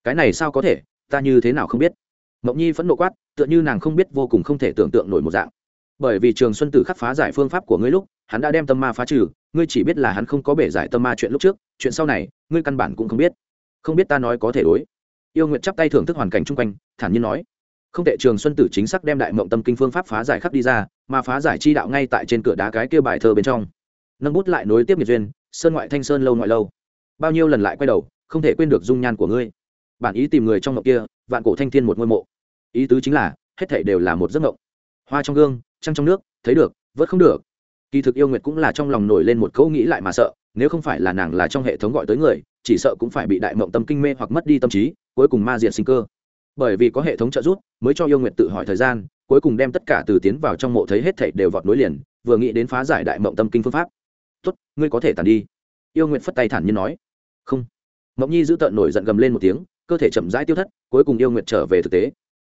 Cái này sao có thể? Ta như thế nào không biết? Mộng nhi phẫn nộ quát, tựa như nàng không biết vô cùng không thể tưởng tượng nổi một dạng. Bởi vì trường xuân tử khắc phá giải phương pháp của ngươi lúc, hắn đã đem tâm ma phá trừ, ngươi chỉ biết là hắn không có bể giải tâm ma chuyện lúc trước, chuyện sau này, ngươi căn bản cũng không biết. Không biết ta nói có thể đối. Yêu nguyện chắp tay thưởng thức hoàn cảnh chung quanh, thản nhiên nói. Không tệ trường xuân tử chính xác đem đại mộng tâm kinh phương pháp phá giải khắc đi ra, mà phá giải chi đạo ngay tại trên cửa đá cái kia bài thơ bên trong. Nâng bút lại nối tiếp nhiệt duyên, sơn ngoại thanh sơn lâu ngoại lâu. Bao nhiêu lần lại quay đầu, không thể quên được dung nhan của ngươi. Bản ý tìm người trong mộng kia, vạn cổ thanh thiên một ngôi mộ ý tứ chính là, hết thảy đều là một giấc mộng. Hoa trong gương, trăng trong nước, thấy được, vớt không được. Kỳ thực yêu nguyệt cũng là trong lòng nổi lên một câu nghĩ lại mà sợ, nếu không phải là nàng là trong hệ thống gọi tới người, chỉ sợ cũng phải bị đại mộng tâm kinh mê hoặc mất đi tâm trí, cuối cùng ma diệt sinh cơ. Bởi vì có hệ thống trợ giúp, mới cho yêu nguyệt tự hỏi thời gian, cuối cùng đem tất cả từ tiến vào trong mộ thấy hết thảy đều vọt nối liền, vừa nghĩ đến phá giải đại mộng tâm kinh phương pháp. Tốt, ngươi có thể tàn đi. Yêu nguyệt phất tay thản nhiên nói. Không. Mộng nhi giữ tợn nổi giận gầm lên một tiếng, cơ thể chậm rãi tiêu thất, cuối cùng yêu nguyệt trở về thực tế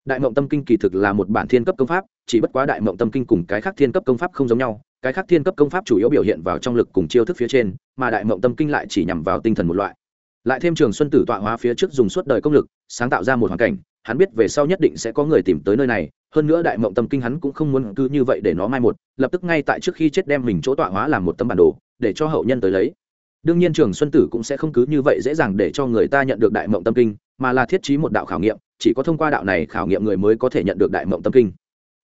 đại mộng tâm kinh kỳ thực là một bản thiên cấp công pháp, chỉ bất quá đại mộng tâm kinh cùng cái khác thiên cấp công pháp không giống nhau. Cái khác thiên cấp công pháp chủ yếu biểu hiện vào trong lực cùng chiêu thức phía trên, mà đại mộng tâm kinh lại chỉ nhằm vào tinh thần một loại. Lại thêm trường xuân tử tọa hóa phía trước dùng suốt đời công lực, sáng tạo ra một hoàn cảnh, hắn biết về sau nhất định sẽ có người tìm tới nơi này. Hơn nữa đại mộng tâm kinh hắn cũng không muốn cứ như vậy để nó mai một, lập tức ngay tại trước khi chết đem mình chỗ tọa hóa làm một tấm bản đồ, để cho hậu nhân tới lấy. Đương nhiên trường xuân tử cũng sẽ không cứ như vậy dễ dàng để cho người ta nhận được đại mộng tâm kinh, mà là thiết trí một đạo khảo nghiệm chỉ có thông qua đạo này khảo nghiệm người mới có thể nhận được đại mộng tâm kinh.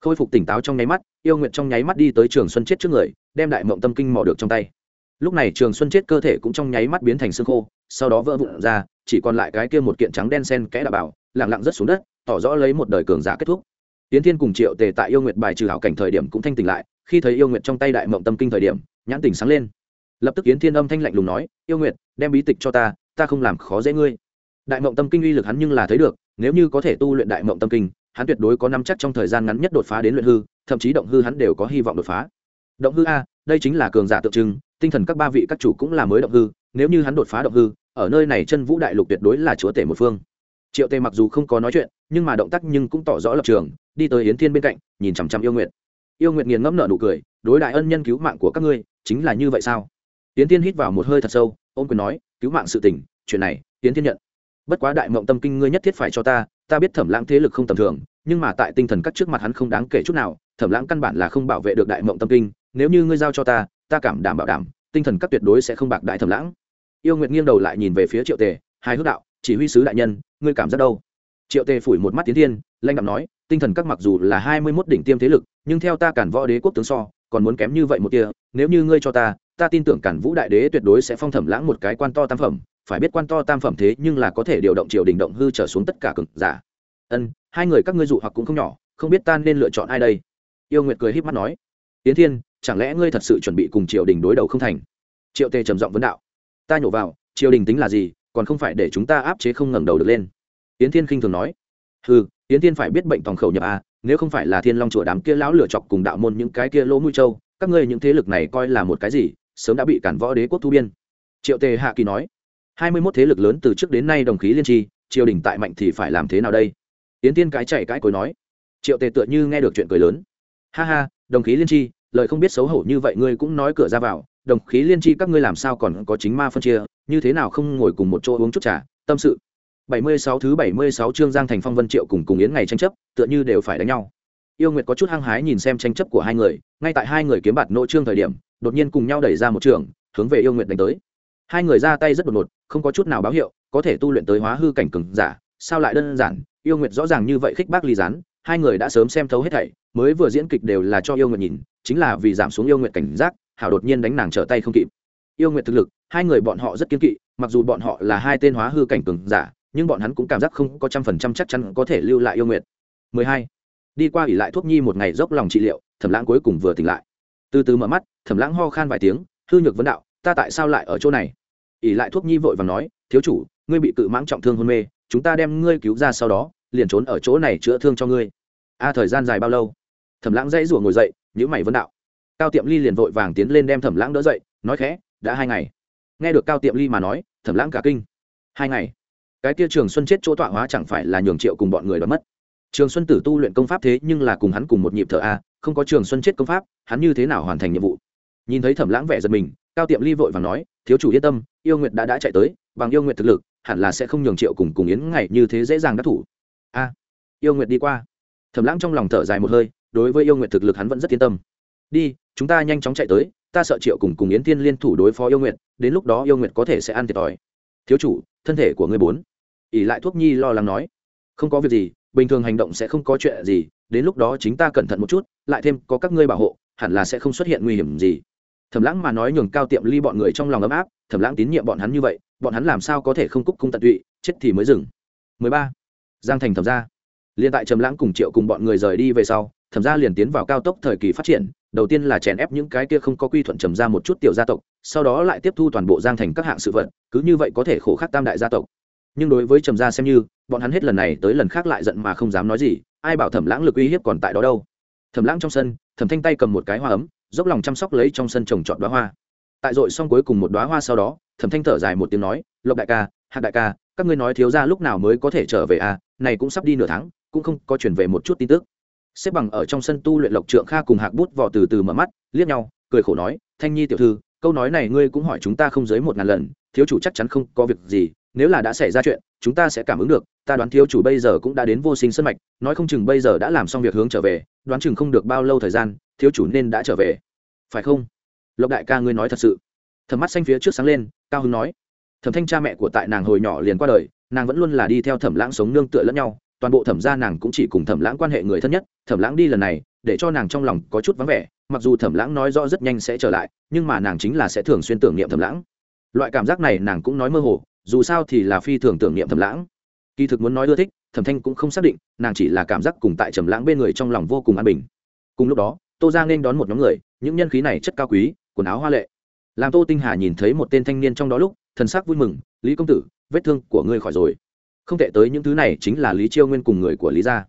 Khôi phục tỉnh táo trong nháy mắt, yêu nguyện trong nháy mắt đi tới trường xuân chết trước người, đem đại mộng tâm kinh mò được trong tay. Lúc này trường xuân chết cơ thể cũng trong nháy mắt biến thành xương khô, sau đó vỡ vụn ra, chỉ còn lại cái kia một kiện trắng đen sen kẽ đạo bảo lẳng lặng rất xuống đất, tỏ rõ lấy một đời cường giả kết thúc. Tiến thiên cùng triệu tề tại yêu nguyệt bài trừ hảo cảnh thời điểm cũng thanh tỉnh lại, khi thấy yêu nguyệt trong tay đại mộng tâm kinh thời điểm, nhãn tỉnh sáng lên. Lập tức yến thiên âm thanh lạnh lùng nói, yêu nguyệt đem bí tịch cho ta ta không làm khó dễ ngươi đại mộng tâm kinh uy lực hắn nhưng là thấy được, nếu như có thể tu luyện đại mộng tâm kinh, hắn tuyệt đối có năm chắc trong thời gian ngắn nhất đột phá đến luyện hư, thậm chí động hư hắn đều có hy vọng đột phá. Động hư a, đây chính là cường giả tượng trưng, tinh thần các ba vị các chủ cũng là mới động hư, nếu như hắn đột phá động hư, ở nơi này chân vũ đại lục tuyệt đối là chúa tể một phương. Triệu tề mặc dù không có nói chuyện, nhưng mà động tác nhưng cũng tỏ rõ lập trường, đi tới yến thiên bên cạnh, nhìn chằm chằm yêu nguyện yêu nguyện nghiền ngẫm nở nụ cười, đối đại ân nhân cứu mạng của các ngươi, chính là như vậy sao? Yến thiên hít vào một hơi thật sâu ôm quyền nói, cứu mạng sự tình, chuyện này, yến thiên nhận bất quá đại mộng tâm kinh ngươi nhất thiết phải cho ta ta biết thẩm lãng thế lực không tầm thường, nhưng mà tại tinh thần các trước mặt hắn không đáng kể chút nào, thẩm lãng căn bản là không bảo vệ được đại mộng tâm kinh, nếu như ngươi giao cho ta ta cảm đảm bảo đảm, tinh thần các tuyệt đối sẽ không bạc đại thẩm lãng. Yêu nguyệt nghiêng đầu lại nhìn về phía triệu tề hai hước đạo, chỉ huy sứ đại nhân, ngươi cảm giác đâu? Triệu tề phủi một mắt tiến thiên lanh đạm nói, tinh thần các mặc dù là hai mươi mốt đỉnh tiêm thế lực, nhưng theo ta cản võ đế quốc tướng so, còn muốn kém như vậy một kia nếu như ngươi cho ta ta tin tưởng cản vũ đại đế tuyệt đối sẽ phong thẩm lãng một cái quan to tam phẩm phải biết quan to tam phẩm thế nhưng là có thể điều động triều đình động hư trở xuống tất cả cực giả. Ân, hai người các ngươi dụ hoặc cũng không nhỏ, không biết ta nên lựa chọn ai đây? Yêu nguyệt cười híp mắt nói. Yến thiên, chẳng lẽ ngươi thật sự chuẩn bị cùng triều đình đối đầu không thành? Triệu tề trầm giọng vấn đạo. Ta nhổ vào, triều đình tính là gì, còn không phải để chúng ta áp chế không ngẩng đầu được lên. Yến thiên khinh thường nói. Ừ yến thiên phải biết bệnh tòng khẩu nhập a nếu không phải là thiên long chùa đám kia lão lửa chọc cùng đạo môn những cái kia lỗ mũi châu các ngươi những thế lực này coi là một cái gì, sớm đã bị cản võ đế quốc thu biên. Triệu tề hạ kỳ nói hai mươi mốt thế lực lớn từ trước đến nay đồng khí liên tri, triều đình tại mạnh thì phải làm thế nào đây? Yến tiên cái chạy cái cối nói. Triệu tề tựa như nghe được chuyện cười lớn. Ha ha, đồng khí liên tri, lời không biết xấu hổ như vậy ngươi cũng nói cửa ra vào. Đồng khí liên tri các ngươi làm sao còn có chính ma phân chia? Như thế nào không ngồi cùng một chỗ uống chút trà? Tâm sự. bảy mươi sáu thứ bảy mươi sáu chương giang thành phong vân triệu cùng cùng yến ngày tranh chấp, tựa như đều phải đánh nhau. Yêu nguyệt có chút hăng hái nhìn xem tranh chấp của hai người, ngay tại hai người kiếm bạt nội trương thời điểm, đột nhiên cùng nhau đẩy ra một trường, hướng về yêu nguyệt đánh tới hai người ra tay rất đột ngột, không có chút nào báo hiệu, có thể tu luyện tới hóa hư cảnh cừng giả, sao lại đơn giản? Yêu nguyệt rõ ràng như vậy khích bác ly gián, hai người đã sớm xem thấu hết thảy, mới vừa diễn kịch đều là cho yêu nguyệt nhìn, chính là vì giảm xuống yêu nguyệt cảnh giác, hảo đột nhiên đánh nàng trở tay không kịp. Yêu nguyệt thực lực, hai người bọn họ rất kiên kỵ, mặc dù bọn họ là hai tên hóa hư cảnh cường giả, nhưng bọn hắn cũng cảm giác không có trăm phần trăm chắc chắn có thể lưu lại yêu nguyệt. 12. đi qua ỉ lại thuốc nhi một ngày dốc lòng trị liệu, thẩm lãng cuối cùng vừa tỉnh lại. Từ từ mở mắt, thẩm lãng ho khan vài tiếng, hư nhược vấn đạo, ta tại sao lại ở chỗ này? Ỉ lại thuốc nhi vội và nói, thiếu chủ, ngươi bị cự mãng trọng thương hôn mê, chúng ta đem ngươi cứu ra sau đó, liền trốn ở chỗ này chữa thương cho ngươi. A, thời gian dài bao lâu? Thẩm lãng dãy rủa ngồi dậy nhữ mày vân đạo. Cao tiệm ly liền vội vàng tiến lên đem thẩm lãng đỡ dậy, nói khẽ, đã hai ngày. Nghe được cao tiệm ly mà nói, thẩm lãng cả kinh. Hai ngày? Cái kia trường xuân chết chỗ tọa hóa chẳng phải là nhường triệu cùng bọn người đoán mất? Trường xuân tử tu luyện công pháp thế nhưng là cùng hắn cùng một nhịp thở a, không có trường xuân chết công pháp, hắn như thế nào hoàn thành nhiệm vụ? Nhìn thấy thẩm lãng vẻ giật mình, cao tiệm ly vội và nói thiếu chủ yên tâm, yêu nguyệt đã đã chạy tới, bằng yêu nguyệt thực lực, hẳn là sẽ không nhường triệu cùng cùng yến ngày như thế dễ dàng đắc thủ. A, yêu nguyệt đi qua. Thẩm lãng trong lòng thở dài một hơi, đối với yêu nguyệt thực lực hắn vẫn rất yên tâm. Đi, chúng ta nhanh chóng chạy tới, ta sợ triệu cùng cùng yến tiên liên thủ đối phó yêu nguyệt, đến lúc đó yêu nguyệt có thể sẽ ăn thiệt thòi. Thiếu chủ, thân thể của ngươi bốn. Ỉ lại thuốc nhi lo lắng nói. Không có việc gì, bình thường hành động sẽ không có chuyện gì, đến lúc đó chính ta cẩn thận một chút, lại thêm có các ngươi bảo hộ, hẳn là sẽ không xuất hiện nguy hiểm gì thẩm lãng mà nói nhường cao tiệm ly bọn người trong lòng ấm áp, thẩm lãng tín nhiệm bọn hắn như vậy, bọn hắn làm sao có thể không cúc cung tận tụy, chết thì mới dừng. 13. giang thành thẩm gia liên tại trầm lãng cùng triệu cùng bọn người rời đi về sau, thẩm gia liền tiến vào cao tốc thời kỳ phát triển, đầu tiên là chèn ép những cái kia không có quy thuận trầm ra một chút tiểu gia tộc, sau đó lại tiếp thu toàn bộ giang thành các hạng sự vật, cứ như vậy có thể khổ khắc tam đại gia tộc. Nhưng đối với trầm gia xem như, bọn hắn hết lần này tới lần khác lại giận mà không dám nói gì, ai bảo thẩm lãng lực uy hiếp còn tại đó đâu. Thẩm lãng trong sân, thẩm thanh tay cầm một cái hoa ấm dốc lòng chăm sóc lấy trong sân trồng trọt đoá hoa. Tại dội xong cuối cùng một đoá hoa sau đó, thẩm thanh thở dài một tiếng nói, lộc đại ca, hạc đại ca, các ngươi nói thiếu ra lúc nào mới có thể trở về à? Này cũng sắp đi nửa tháng, cũng không có chuyển về một chút tin tức. Xếp bằng ở trong sân tu luyện lộc trượng kha cùng hạc bút vò từ từ mở mắt, liếc nhau, cười khổ nói, thanh nhi tiểu thư, câu nói này ngươi cũng hỏi chúng ta không dưới một ngàn lần, thiếu chủ chắc chắn không có việc gì nếu là đã xảy ra chuyện, chúng ta sẽ cảm ứng được, ta đoán thiếu chủ bây giờ cũng đã đến vô sinh sân mạch, nói không chừng bây giờ đã làm xong việc hướng trở về, đoán chừng không được bao lâu thời gian, thiếu chủ nên đã trở về. Phải không? Lộc đại ca ngươi nói thật sự. Thầm mắt xanh phía trước sáng lên, cao hưng nói. Thẩm thanh cha mẹ của tại nàng hồi nhỏ liền qua đời, nàng vẫn luôn là đi theo thẩm lãng sống nương tựa lẫn nhau, toàn bộ thẩm gia nàng cũng chỉ cùng thẩm lãng quan hệ người thân nhất, thẩm lãng đi lần này, để cho nàng trong lòng có chút vắng vẻ, mặc dù thẩm lãng nói rõ rất nhanh sẽ trở lại, nhưng mà nàng chính là sẽ thường xuyên tưởng niệm thẩm lãng. Loại cảm giác này nàng cũng nói mơ hồ dù sao thì là phi thường tưởng niệm thẩm lãng. Kỳ thực muốn nói ưa thích, thẩm thanh cũng không xác định, nàng chỉ là cảm giác cùng tại trầm lãng bên người trong lòng vô cùng an bình. Cùng lúc đó, tô giang nên đón một nhóm người, những nhân khí này chất cao quý, quần áo hoa lệ. Làm tô tinh hà nhìn thấy một tên thanh niên trong đó lúc, thần sắc vui mừng, lý công tử, vết thương của ngươi khỏi rồi. Không tệ tới những thứ này chính là lý chiêu nguyên cùng người của lý gia.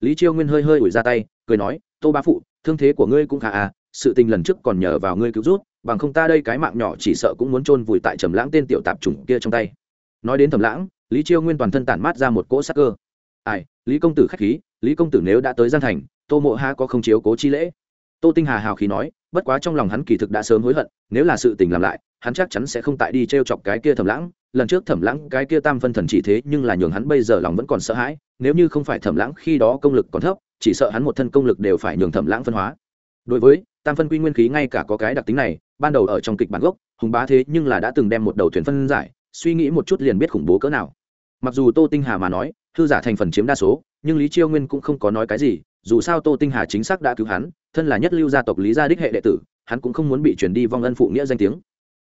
Lý chiêu nguyên hơi hơi ủi ra tay, cười nói, tô bá phụ, thương thế của ngươi cũng khá à sự tình lần trước còn nhờ vào ngươi cứu rút bằng không ta đây cái mạng nhỏ chỉ sợ cũng muốn chôn vùi tại trầm lãng tên tiểu tạp chủng kia trong tay. Nói đến thầm lãng, lý chiêu nguyên toàn thân tản mát ra một cỗ sắc cơ. Ai, lý công tử khách khí, lý công tử nếu đã tới giang thành, tô mộ ha có không chiếu cố chi lễ? Tô tinh hà hào khí nói, bất quá trong lòng hắn kỳ thực đã sớm hối hận, nếu là sự tình làm lại, hắn chắc chắn sẽ không tại đi t r e o chọc cái kia thầm lãng. Lần trước thẩm lãng cái kia tam phân thần chỉ thế nhưng là nhường hắn bây giờ lòng vẫn còn sợ hãi, nếu như không phải thẩm lãng khi đó công lực còn thấp, chỉ sợ hắn một thân công lực đều phải nhường thẩm lãng phân hóa. Đối với, tam phân quy nguyên khí ngay cả có cái đặc tính này ban đầu ở trong kịch bản gốc, hùng bá thế nhưng là đã từng đem một đầu thuyền phân giải, suy nghĩ một chút liền biết khủng bố cỡ nào. Mặc dù tô tinh hà mà nói, thư giả thành phần chiếm đa số, nhưng lý chiêu nguyên cũng không có nói cái gì, dù sao tô tinh hà chính xác đã cứu hắn, thân là nhất lưu gia tộc lý gia đích hệ đệ tử, hắn cũng không muốn bị chuyển đi vong ân phụ nghĩa danh tiếng.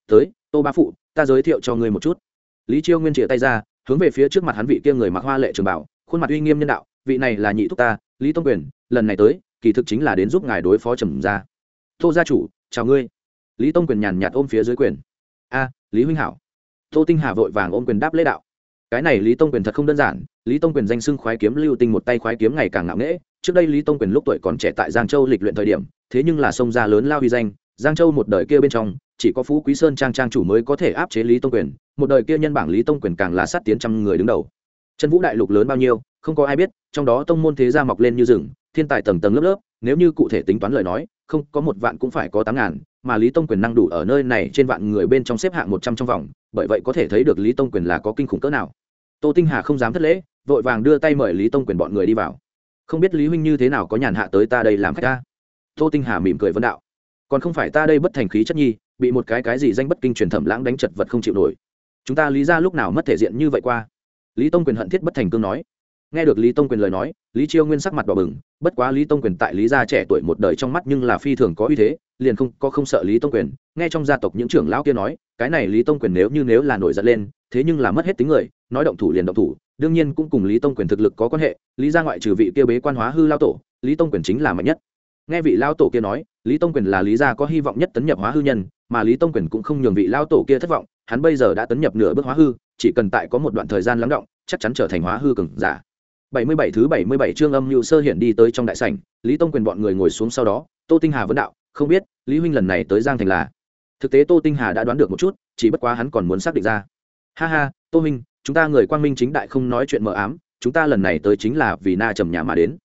Tới, tô ba phụ, ta giới thiệu cho ngươi một chút. Lý chiêu nguyên chĩa tay ra, hướng về phía trước mặt hắn vị kia người mặc hoa lệ trường bảo, khuôn mặt uy nghiêm nhân đạo, vị này là nhị thúc ta, lý tông quyền, lần này tới, kỳ thực chính là đến giúp ngài đối phó trầm gia. Tô gia chủ, chào ngươi lý tông quyền nhàn nhạt ôm phía dưới quyền. A, lý huynh hảo. Tô tinh hà vội vàng ôm quyền đáp lễ đạo. Cái này lý tông quyền thật không đơn giản, lý tông quyền danh xưng khoái kiếm lưu tinh một tay khoái kiếm ngày càng ngạo nghễ. Trước đây lý tông quyền lúc tuổi còn trẻ tại giang châu lịch luyện thời điểm, thế nhưng là sông gia lớn lao huy danh, giang châu một đời kia bên trong, chỉ có phú quý sơn trang trang chủ mới có thể áp chế lý tông quyền, một đời kia nhân bảng lý tông quyền càng là sát tiến trăm người đứng đầu. Chân vũ đại lục lớn bao nhiêu, không có ai biết, trong đó tông môn thế gia mọc lên như rừng, thiên tài tầng tầng lớp lớp, nếu như cụ thể tính toán lời nói, không có một vạn cũng phải có tám ngàn mà lý tông quyền năng đủ ở nơi này trên vạn người bên trong xếp hạng một trăm trong vòng, bởi vậy có thể thấy được lý tông quyền là có kinh khủng cỡ nào. Tô tinh hà không dám thất lễ, vội vàng đưa tay mời lý tông quyền bọn người đi vào. Không biết lý huynh như thế nào có nhàn hạ tới ta đây làm khách ta? Tô tinh hà mỉm cười vân đạo. Còn không phải ta đây bất thành khí chất nhi, bị một cái cái gì danh bất kinh truyền thẩm lãng đánh chật vật không chịu nổi. Chúng ta lý ra lúc nào mất thể diện như vậy qua? Lý tông quyền hận thiết bất thành cương nói. Nghe được lý tông quyền lời nói, lý chiêu nguyên sắc mặt đỏ bừng, bất quá lý tông quyền tại lý gia trẻ tuổi một đời trong mắt nhưng là phi thường có uy thế liền không có không sợ lý tông quyền. Nghe trong gia tộc những trưởng lão kia nói cái này lý tông quyền nếu như nếu là nổi giận lên thế nhưng là mất hết tính người nói động thủ liền động thủ đương nhiên cũng cùng lý tông quyền thực lực có quan hệ lý gia ngoại trừ vị kia bế quan hóa hư lao tổ lý tông quyền chính là mạnh nhất. Nghe vị lao tổ kia nói lý tông quyền là lý gia có hy vọng nhất tấn nhập hóa hư nhân mà lý tông quyền cũng không nhường vị lao tổ kia thất vọng hắn bây giờ đã tấn nhập nửa bước hóa hư chỉ cần tại có một đoạn thời gian lắng động chắc chắn trở thành hóa hư cường giả. 77 thứ 77 chương âm nhu sơ hiện đi tới trong đại sảnh, Lý Tông quyền bọn người ngồi xuống sau đó, Tô Tinh Hà vấn đạo, không biết, Lý huynh lần này tới Giang thành là. Thực tế Tô Tinh Hà đã đoán được một chút, chỉ bất quá hắn còn muốn xác định ra. Ha ha, Tô huynh, chúng ta người quang minh chính đại không nói chuyện mờ ám, chúng ta lần này tới chính là vì Na trầm nhà mà đến.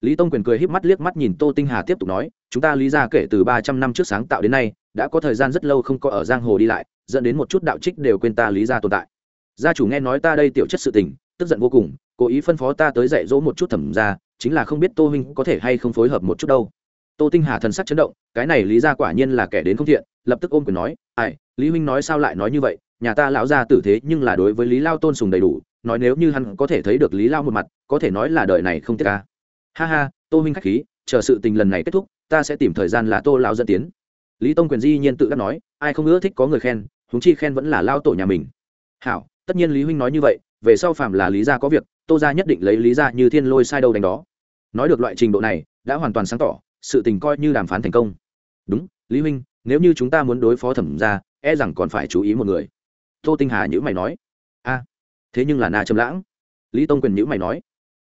Lý Tông quyền cười híp mắt liếc mắt nhìn Tô Tinh Hà tiếp tục nói, chúng ta lý ra kể từ 300 năm trước sáng tạo đến nay, đã có thời gian rất lâu không có ở giang hồ đi lại, dẫn đến một chút đạo trích đều quên ta lý ra tồn tại. Gia chủ nghe nói ta đây tiểu chất sự tình, tức giận vô cùng, cố ý phân phó ta tới dạy dỗ một chút thẩm ra chính là không biết tô huynh có thể hay không phối hợp một chút đâu tô tinh hà thần sắc chấn động, cái này lý ra quả nhiên là kẻ đến không thiện, lập tức ôm quyền nói, ai, lý huynh nói sao lại nói như vậy? Nhà ta lão ra tử thế nhưng là đối với lý lao tôn sùng đầy đủ, nói nếu như hắn có thể thấy được lý lao một mặt, có thể nói là đời này không tiếc ca ha ha, tô huynh khách khí, chờ sự tình lần này kết thúc, ta sẽ tìm thời gian là tô lao dẫn tiến. Lý tông quyền di nhiên tự đắc nói, ai không ưa thích có người khen húng chi khen vẫn là lao tổ nhà mình. Hảo, tất nhiên lý huynh nói như vậy, về sau phạm là lý gia có việc, tô gia nhất định lấy lý gia như thiên lôi sai đâu đánh đó. Nói được loại trình độ này, đã hoàn toàn sáng tỏ sự tình coi như đàm phán thành công. Đúng, lý huynh, nếu như chúng ta muốn đối phó thẩm gia e rằng còn phải chú ý một người. Tô tinh hà nhữ mày nói. A, thế nhưng là na trầm lãng. Lý tông quyền nhữ mày nói.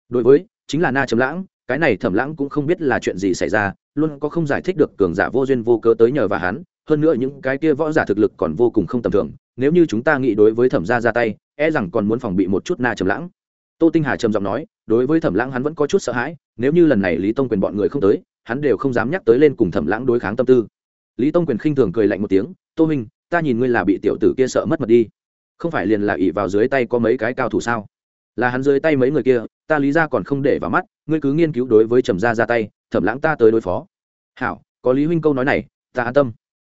Đối với, chính là na trầm lãng, cái này thẩm lãng cũng không biết là chuyện gì xảy ra, luôn có không giải thích được cường giả vô duyên vô cớ tới nhờ và hắn, hơn nữa những cái kia võ giả thực lực còn vô cùng không tầm thường, nếu như chúng ta nghĩ đối với thẩm gia ra tay e rằng còn muốn phòng bị một chút na trầm lãng. Tô tinh hà trầm giọng nói, đối với thẩm lãng hắn vẫn có chút sợ hãi, nếu như lần này lý tông quyền bọn người không tới hắn đều không dám nhắc tới lên cùng thẩm lãng đối kháng tâm tư. Lý tông quyền khinh thường cười lạnh một tiếng, tô minh, ta nhìn ngươi là bị tiểu tử kia sợ mất mật đi. Không phải liền là ỉ vào dưới tay có mấy cái cao thủ sao? Là hắn dưới tay mấy người kia, ta lý ra còn không để vào mắt, ngươi cứ nghiên cứu đối với trầm gia ra tay, thẩm lãng ta tới đối phó. Hảo, có lý huynh câu nói này, ta an tâm.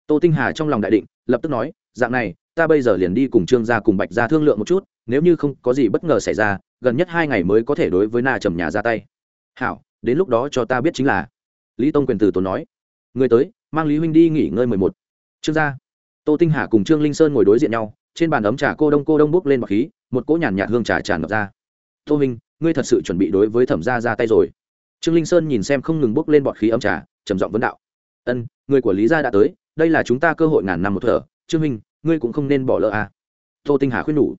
Tô tinh hà trong lòng đại định, lập tức nói, dạng này, ta bây giờ liền đi cùng trương gia cùng bạch gia thương lượng một chút, nếu như không có gì bất ngờ xảy ra, gần nhất hai ngày mới có thể đối với na trầm nhà ra tay. Hảo, đến lúc đó cho ta biết chính là lý tông quyền từ tốn nói, người tới, mang lý huynh đi nghỉ ngơi mười một. Trương gia, tô tinh hà cùng trương linh sơn ngồi đối diện nhau, trên bàn ấm trà cô đông cô đông bốc lên bọc khí, một cỗ nhàn nhạt hương trà tràn ngập ra. Tô huynh, ngươi thật sự chuẩn bị đối với thẩm gia ra tay rồi. Trương linh sơn nhìn xem không ngừng bốc lên bọt khí ấm trà, trầm giọng vấn đạo, ân, người của lý gia đã tới, đây là chúng ta cơ hội ngàn năm một thở, trương huynh, ngươi cũng không nên bỏ lỡ à. tô tinh hà khuyên nhủ,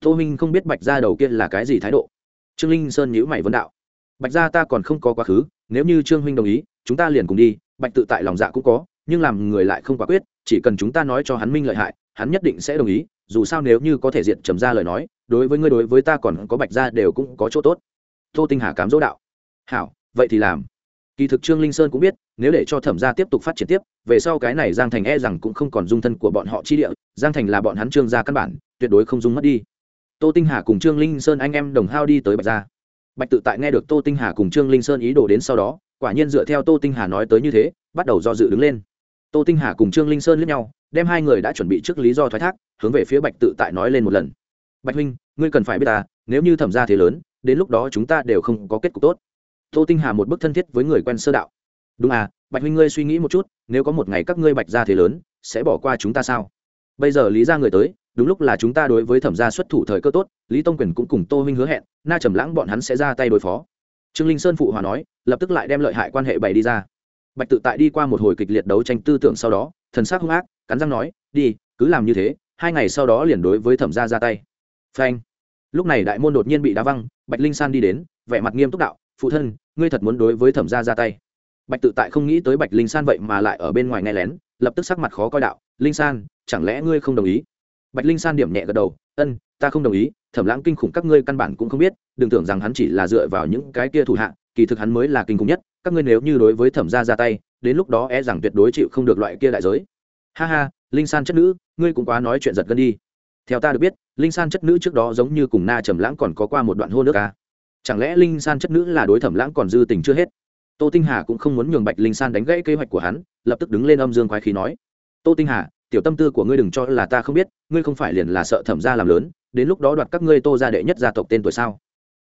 tô minh không biết bạch gia đầu kia là cái gì thái độ. Trương linh sơn nhữ mày vấn đạo, bạch gia ta còn không có quá khứ nếu như trương huynh đồng ý, chúng ta liền cùng đi, bạch tự tại lòng dạ cũng có, nhưng làm người lại không quả quyết, chỉ cần chúng ta nói cho hắn minh lợi hại, hắn nhất định sẽ đồng ý, dù sao nếu như có thể diện trầm ra lời nói, đối với ngươi đối với ta còn có bạch gia đều cũng có chỗ tốt. Tô tinh hà cám dỗ đạo. Hảo, vậy thì làm. Kỳ thực trương linh sơn cũng biết, nếu để cho thẩm gia tiếp tục phát triển tiếp, về sau cái này giang thành e rằng cũng không còn dung thân của bọn họ chi địa, giang thành là bọn hắn trương gia căn bản, tuyệt đối không dung mất đi. Tô tinh hà cùng trương linh sơn anh em đồng hao đi tới bạch gia bạch tự tại nghe được tô tinh hà cùng trương linh sơn ý đồ đến sau đó, quả nhiên dựa theo tô tinh hà nói tới như thế, bắt đầu do dự đứng lên. Tô tinh hà cùng trương linh sơn lướt nhau, đem hai người đã chuẩn bị trước lý do thoái thác, hướng về phía bạch tự tại nói lên một lần. Bạch huynh, ngươi cần phải biết ta, nếu như thẩm gia thế lớn, đến lúc đó chúng ta đều không có kết cục tốt. Tô tinh hà một bức thân thiết với người quen sơ đạo. Đúng à bạch huynh ngươi suy nghĩ một chút, nếu có một ngày các ngươi bạch gia thế lớn, sẽ bỏ qua chúng ta sao? Bây giờ lý ra người tới, đúng lúc là chúng ta đối với thẩm gia xuất thủ thời cơ tốt, lý tông quyền cũng cùng tô huynh hứa hẹn, na trầm lãng bọn hắn sẽ ra tay đối phó. Trương linh sơn phụ hòa nói, lập tức lại đem lợi hại quan hệ bày đi ra. Bạch tự tại đi qua một hồi kịch liệt đấu tranh tư tưởng sau đó, thần sắc hung ác, cắn răng nói, đi, cứ làm như thế, hai ngày sau đó liền đối với thẩm gia ra tay. Phanh. Lúc này đại môn đột nhiên bị đá văng, bạch linh san đi đến, vẻ mặt nghiêm túc đạo, phụ thân, ngươi thật muốn đối với thẩm gia ra tay. Bạch tự tại không nghĩ tới bạch linh san vậy mà lại ở bên ngoài nghe lén, lập tức sắc mặt khó coi đạo linh san, chẳng lẽ ngươi không đồng ý? Bạch linh san điểm nhẹ gật đầu, ân, ta không đồng ý, thẩm lãng kinh khủng các ngươi căn bản cũng không biết, đừng tưởng rằng hắn chỉ là dựa vào những cái kia thủ hạ, kỳ thực hắn mới là kinh khủng nhất, các ngươi nếu như đối với thẩm gia ra tay, đến lúc đó e rằng tuyệt đối chịu không được loại kia đại giới. Ha ha, linh san chất nữ, ngươi cũng quá nói chuyện giật gân đi. Theo ta được biết, linh san chất nữ trước đó giống như cùng na trầm lãng còn có qua một đoạn hôn nước ca à. chẳng lẽ linh san chất nữ là đối thẩm lãng còn dư tình chưa hết? Tô tinh hà cũng không muốn nhường bạch linh san đánh gãy kế hoạch của hắn, lập tức đứng lên âm dương quái khí nói tô tinh hà, tiểu tâm tư của ngươi đừng cho là ta không biết, ngươi không phải liền là sợ thẩm gia làm lớn, đến lúc đó đoạt các ngươi tô gia đệ nhất gia tộc tên tuổi sao?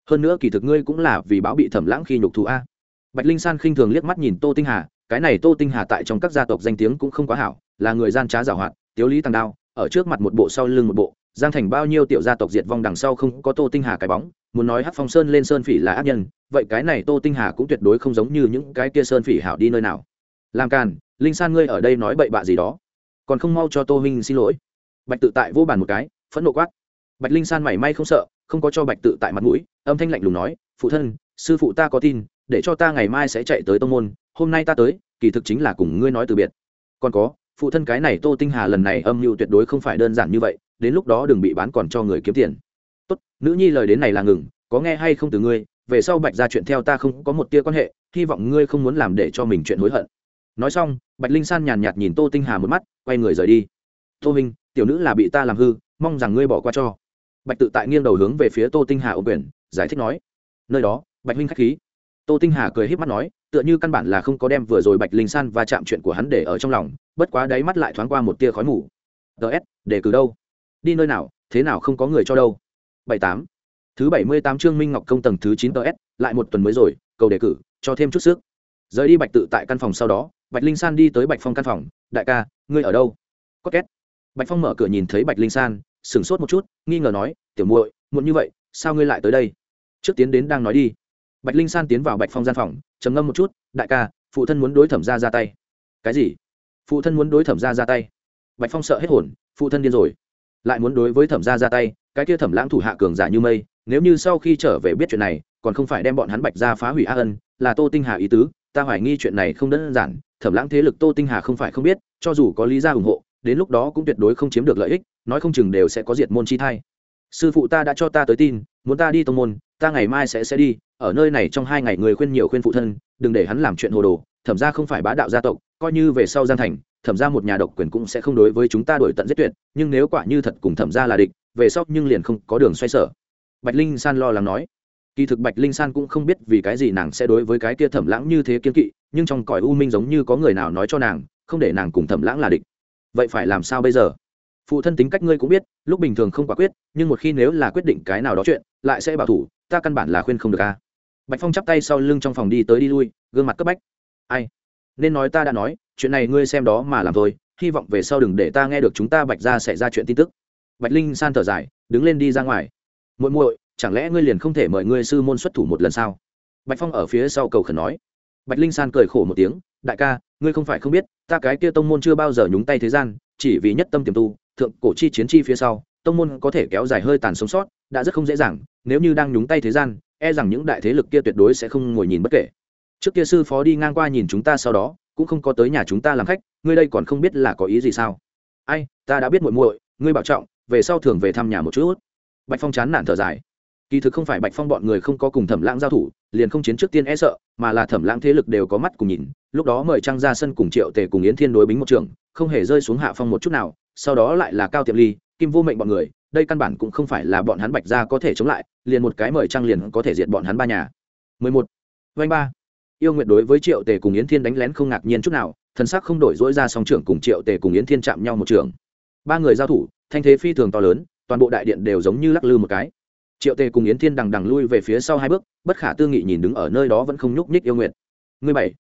Hơn nữa kỳ thực ngươi cũng là vì báo bị thẩm lãng khi nhục thù a. Bạch linh san khinh thường liếc mắt nhìn tô tinh hà, cái này tô tinh hà tại trong các gia tộc danh tiếng cũng không quá hảo, là người gian trá giảo hoạt, tiếu lý tăng đao, ở trước mặt một bộ sau lưng một bộ, giang thành bao nhiêu tiểu gia tộc diệt vong đằng sau không có tô tinh hà cái bóng, muốn nói hát phong sơn lên sơn phỉ là ác nhân, vậy cái này tô tinh hà cũng tuyệt đối không giống như những cái kia sơn phỉ hảo đi nơi nào. Làm càn, linh san ngươi ở đây nói bậy bạ gì đó còn không mau cho tô huynh xin lỗi. Bạch tự tại vô bàn một cái, phẫn nộ quát. Bạch linh san mảy may không sợ, không có cho bạch tự tại mặt mũi, âm thanh lạnh lùng nói, phụ thân, sư phụ ta có tin, để cho ta ngày mai sẽ chạy tới tông môn, hôm nay ta tới, kỳ thực chính là cùng ngươi nói từ biệt. Còn có, phụ thân cái này tô tinh hà lần này âm mưu tuyệt đối không phải đơn giản như vậy, đến lúc đó đừng bị bán còn cho người kiếm tiền. Tốt, nữ nhi lời đến này là ngừng, có nghe hay không từ ngươi, về sau bạch ra chuyện theo ta không có một tia quan hệ, hy vọng ngươi không muốn làm để cho mình chuyện hối hận nói xong, bạch linh san nhàn nhạt nhìn tô tinh hà một mắt, quay người rời đi. Tô minh tiểu nữ là bị ta làm hư, mong rằng ngươi bỏ qua cho. Bạch tự tại nghiêng đầu hướng về phía tô tinh hà ô quyền, giải thích nói, nơi đó, bạch huynh khách khí. Tô tinh hà cười híp mắt nói, tựa như căn bản là không có đem vừa rồi bạch linh san và chạm chuyện của hắn để ở trong lòng, bất quá đáy mắt lại thoáng qua một tia khói mù. Ts để cử đâu? Đi nơi nào, thế nào không có người cho đâu? Bảy tám. Thứ bảy mươi tám trương minh ngọc công tầng thứ chín ts lại một tuần mới rồi, cầu đề cử, cho thêm chút sức. Rời đi bạch tự tại căn phòng sau đó bạch linh san đi tới bạch phong căn phòng. Đại ca, ngươi ở đâu? Có két. Bạch phong mở cửa nhìn thấy bạch linh san, sửng sốt một chút, nghi ngờ nói, tiểu muội, muộn như vậy, sao ngươi lại tới đây? Trước tiến đến đang nói đi. Bạch linh san tiến vào bạch phong gian phòng, trầm ngâm một chút, đại ca, phụ thân muốn đối thẩm ra ra tay. Cái gì? Phụ thân muốn đối thẩm ra ra tay. Bạch phong sợ hết hồn, phụ thân điên rồi, lại muốn đối với thẩm ra ra tay, cái kia thẩm lãng thủ hạ cường giả như mây, nếu như sau khi trở về biết chuyện này, còn không phải đem bọn hắn bạch ra phá hủy a ân, là tô tinh hà ý tứ ta hoài nghi chuyện này không đơn giản, thẩm lãng thế lực tô tinh hà không phải không biết, cho dù có lý ra ủng hộ, đến lúc đó cũng tuyệt đối không chiếm được lợi ích, nói không chừng đều sẽ có diệt môn chi thai. Sư phụ ta đã cho ta tới tin, muốn ta đi tông môn, ta ngày mai sẽ sẽ đi, ở nơi này trong hai ngày người khuyên nhiều khuyên phụ thân, đừng để hắn làm chuyện hồ đồ, thẩm ra không phải bá đạo gia tộc, coi như về sau gian thành, thẩm ra một nhà độc quyền cũng sẽ không đối với chúng ta đổi tận giết tuyệt, nhưng nếu quả như thật cùng thẩm ra là địch, về sau nhưng liền không có đường xoay sở. Bạch linh san lo lắng nói kỳ thực bạch linh san cũng không biết vì cái gì nàng sẽ đối với cái kia thẩm lãng như thế kiên kỵ, nhưng trong cõi u minh giống như có người nào nói cho nàng, không để nàng cùng thẩm lãng là địch. Vậy phải làm sao bây giờ? Phụ thân tính cách ngươi cũng biết, lúc bình thường không quả quyết, nhưng một khi nếu là quyết định cái nào đó chuyện, lại sẽ bảo thủ, ta căn bản là khuyên không được a. Bạch phong chắp tay sau lưng trong phòng đi tới đi lui, gương mặt cấp bách. Ai? Nên nói ta đã nói, chuyện này ngươi xem đó mà làm thôi, hy vọng về sau đừng để ta nghe được chúng ta bạch ra sẽ ra chuyện tin tức. Bạch linh san thở dài, đứng lên đi ra ngoài. Muội muội chẳng lẽ ngươi liền không thể mời ngươi sư môn xuất thủ một lần sao? Bạch phong ở phía sau cầu khẩn nói. Bạch linh san cười khổ một tiếng, đại ca, ngươi không phải không biết, ta cái kia tông môn chưa bao giờ nhúng tay thế gian, chỉ vì nhất tâm tiềm tu, thượng cổ chi chiến chi phía sau, tông môn có thể kéo dài hơi tàn sống sót, đã rất không dễ dàng, nếu như đang nhúng tay thế gian e rằng những đại thế lực kia tuyệt đối sẽ không ngồi nhìn bất kể. Trước kia sư phó đi ngang qua nhìn chúng ta sau đó, cũng không có tới nhà chúng ta làm khách, ngươi đây còn không biết là có ý gì sao? Ai, ta đã biết muội muội, ngươi bảo trọng, về sau thường về thăm nhà một chút. Bạch phong chán nản thở dài kỳ thực không phải bạch phong bọn người không có cùng thẩm lãng giao thủ, liền không chiến trước tiên e sợ, mà là thẩm lãng thế lực đều có mắt cùng nhìn. Lúc đó mời trang ra sân cùng triệu tề cùng yến thiên đối bính một trường, không hề rơi xuống hạ phong một chút nào, sau đó lại là cao tiệm ly, kim vô mệnh bọn người, đây căn bản cũng không phải là bọn hắn bạch ra có thể chống lại, liền một cái mời trang liền có thể diệt bọn hắn ba nhà. 11. Vành ba. Yêu nguyệt đối với triệu tề cùng yến thiên đánh lén không ngạc nhiên chút nào, thần sắc không đổi dỗi ra song trưởng cùng triệu tề cùng yến thiên chạm nhau một trường. Ba người giao thủ, thanh thế phi thường to lớn, toàn bộ đại điện đều giống như lắc lư một cái triệu tề cùng yến thiên đằng đằng lui về phía sau hai bước, bất khả tư nghị nhìn đứng ở nơi đó vẫn không nhúc nhích yêu nguyệt. Ngươi bảy.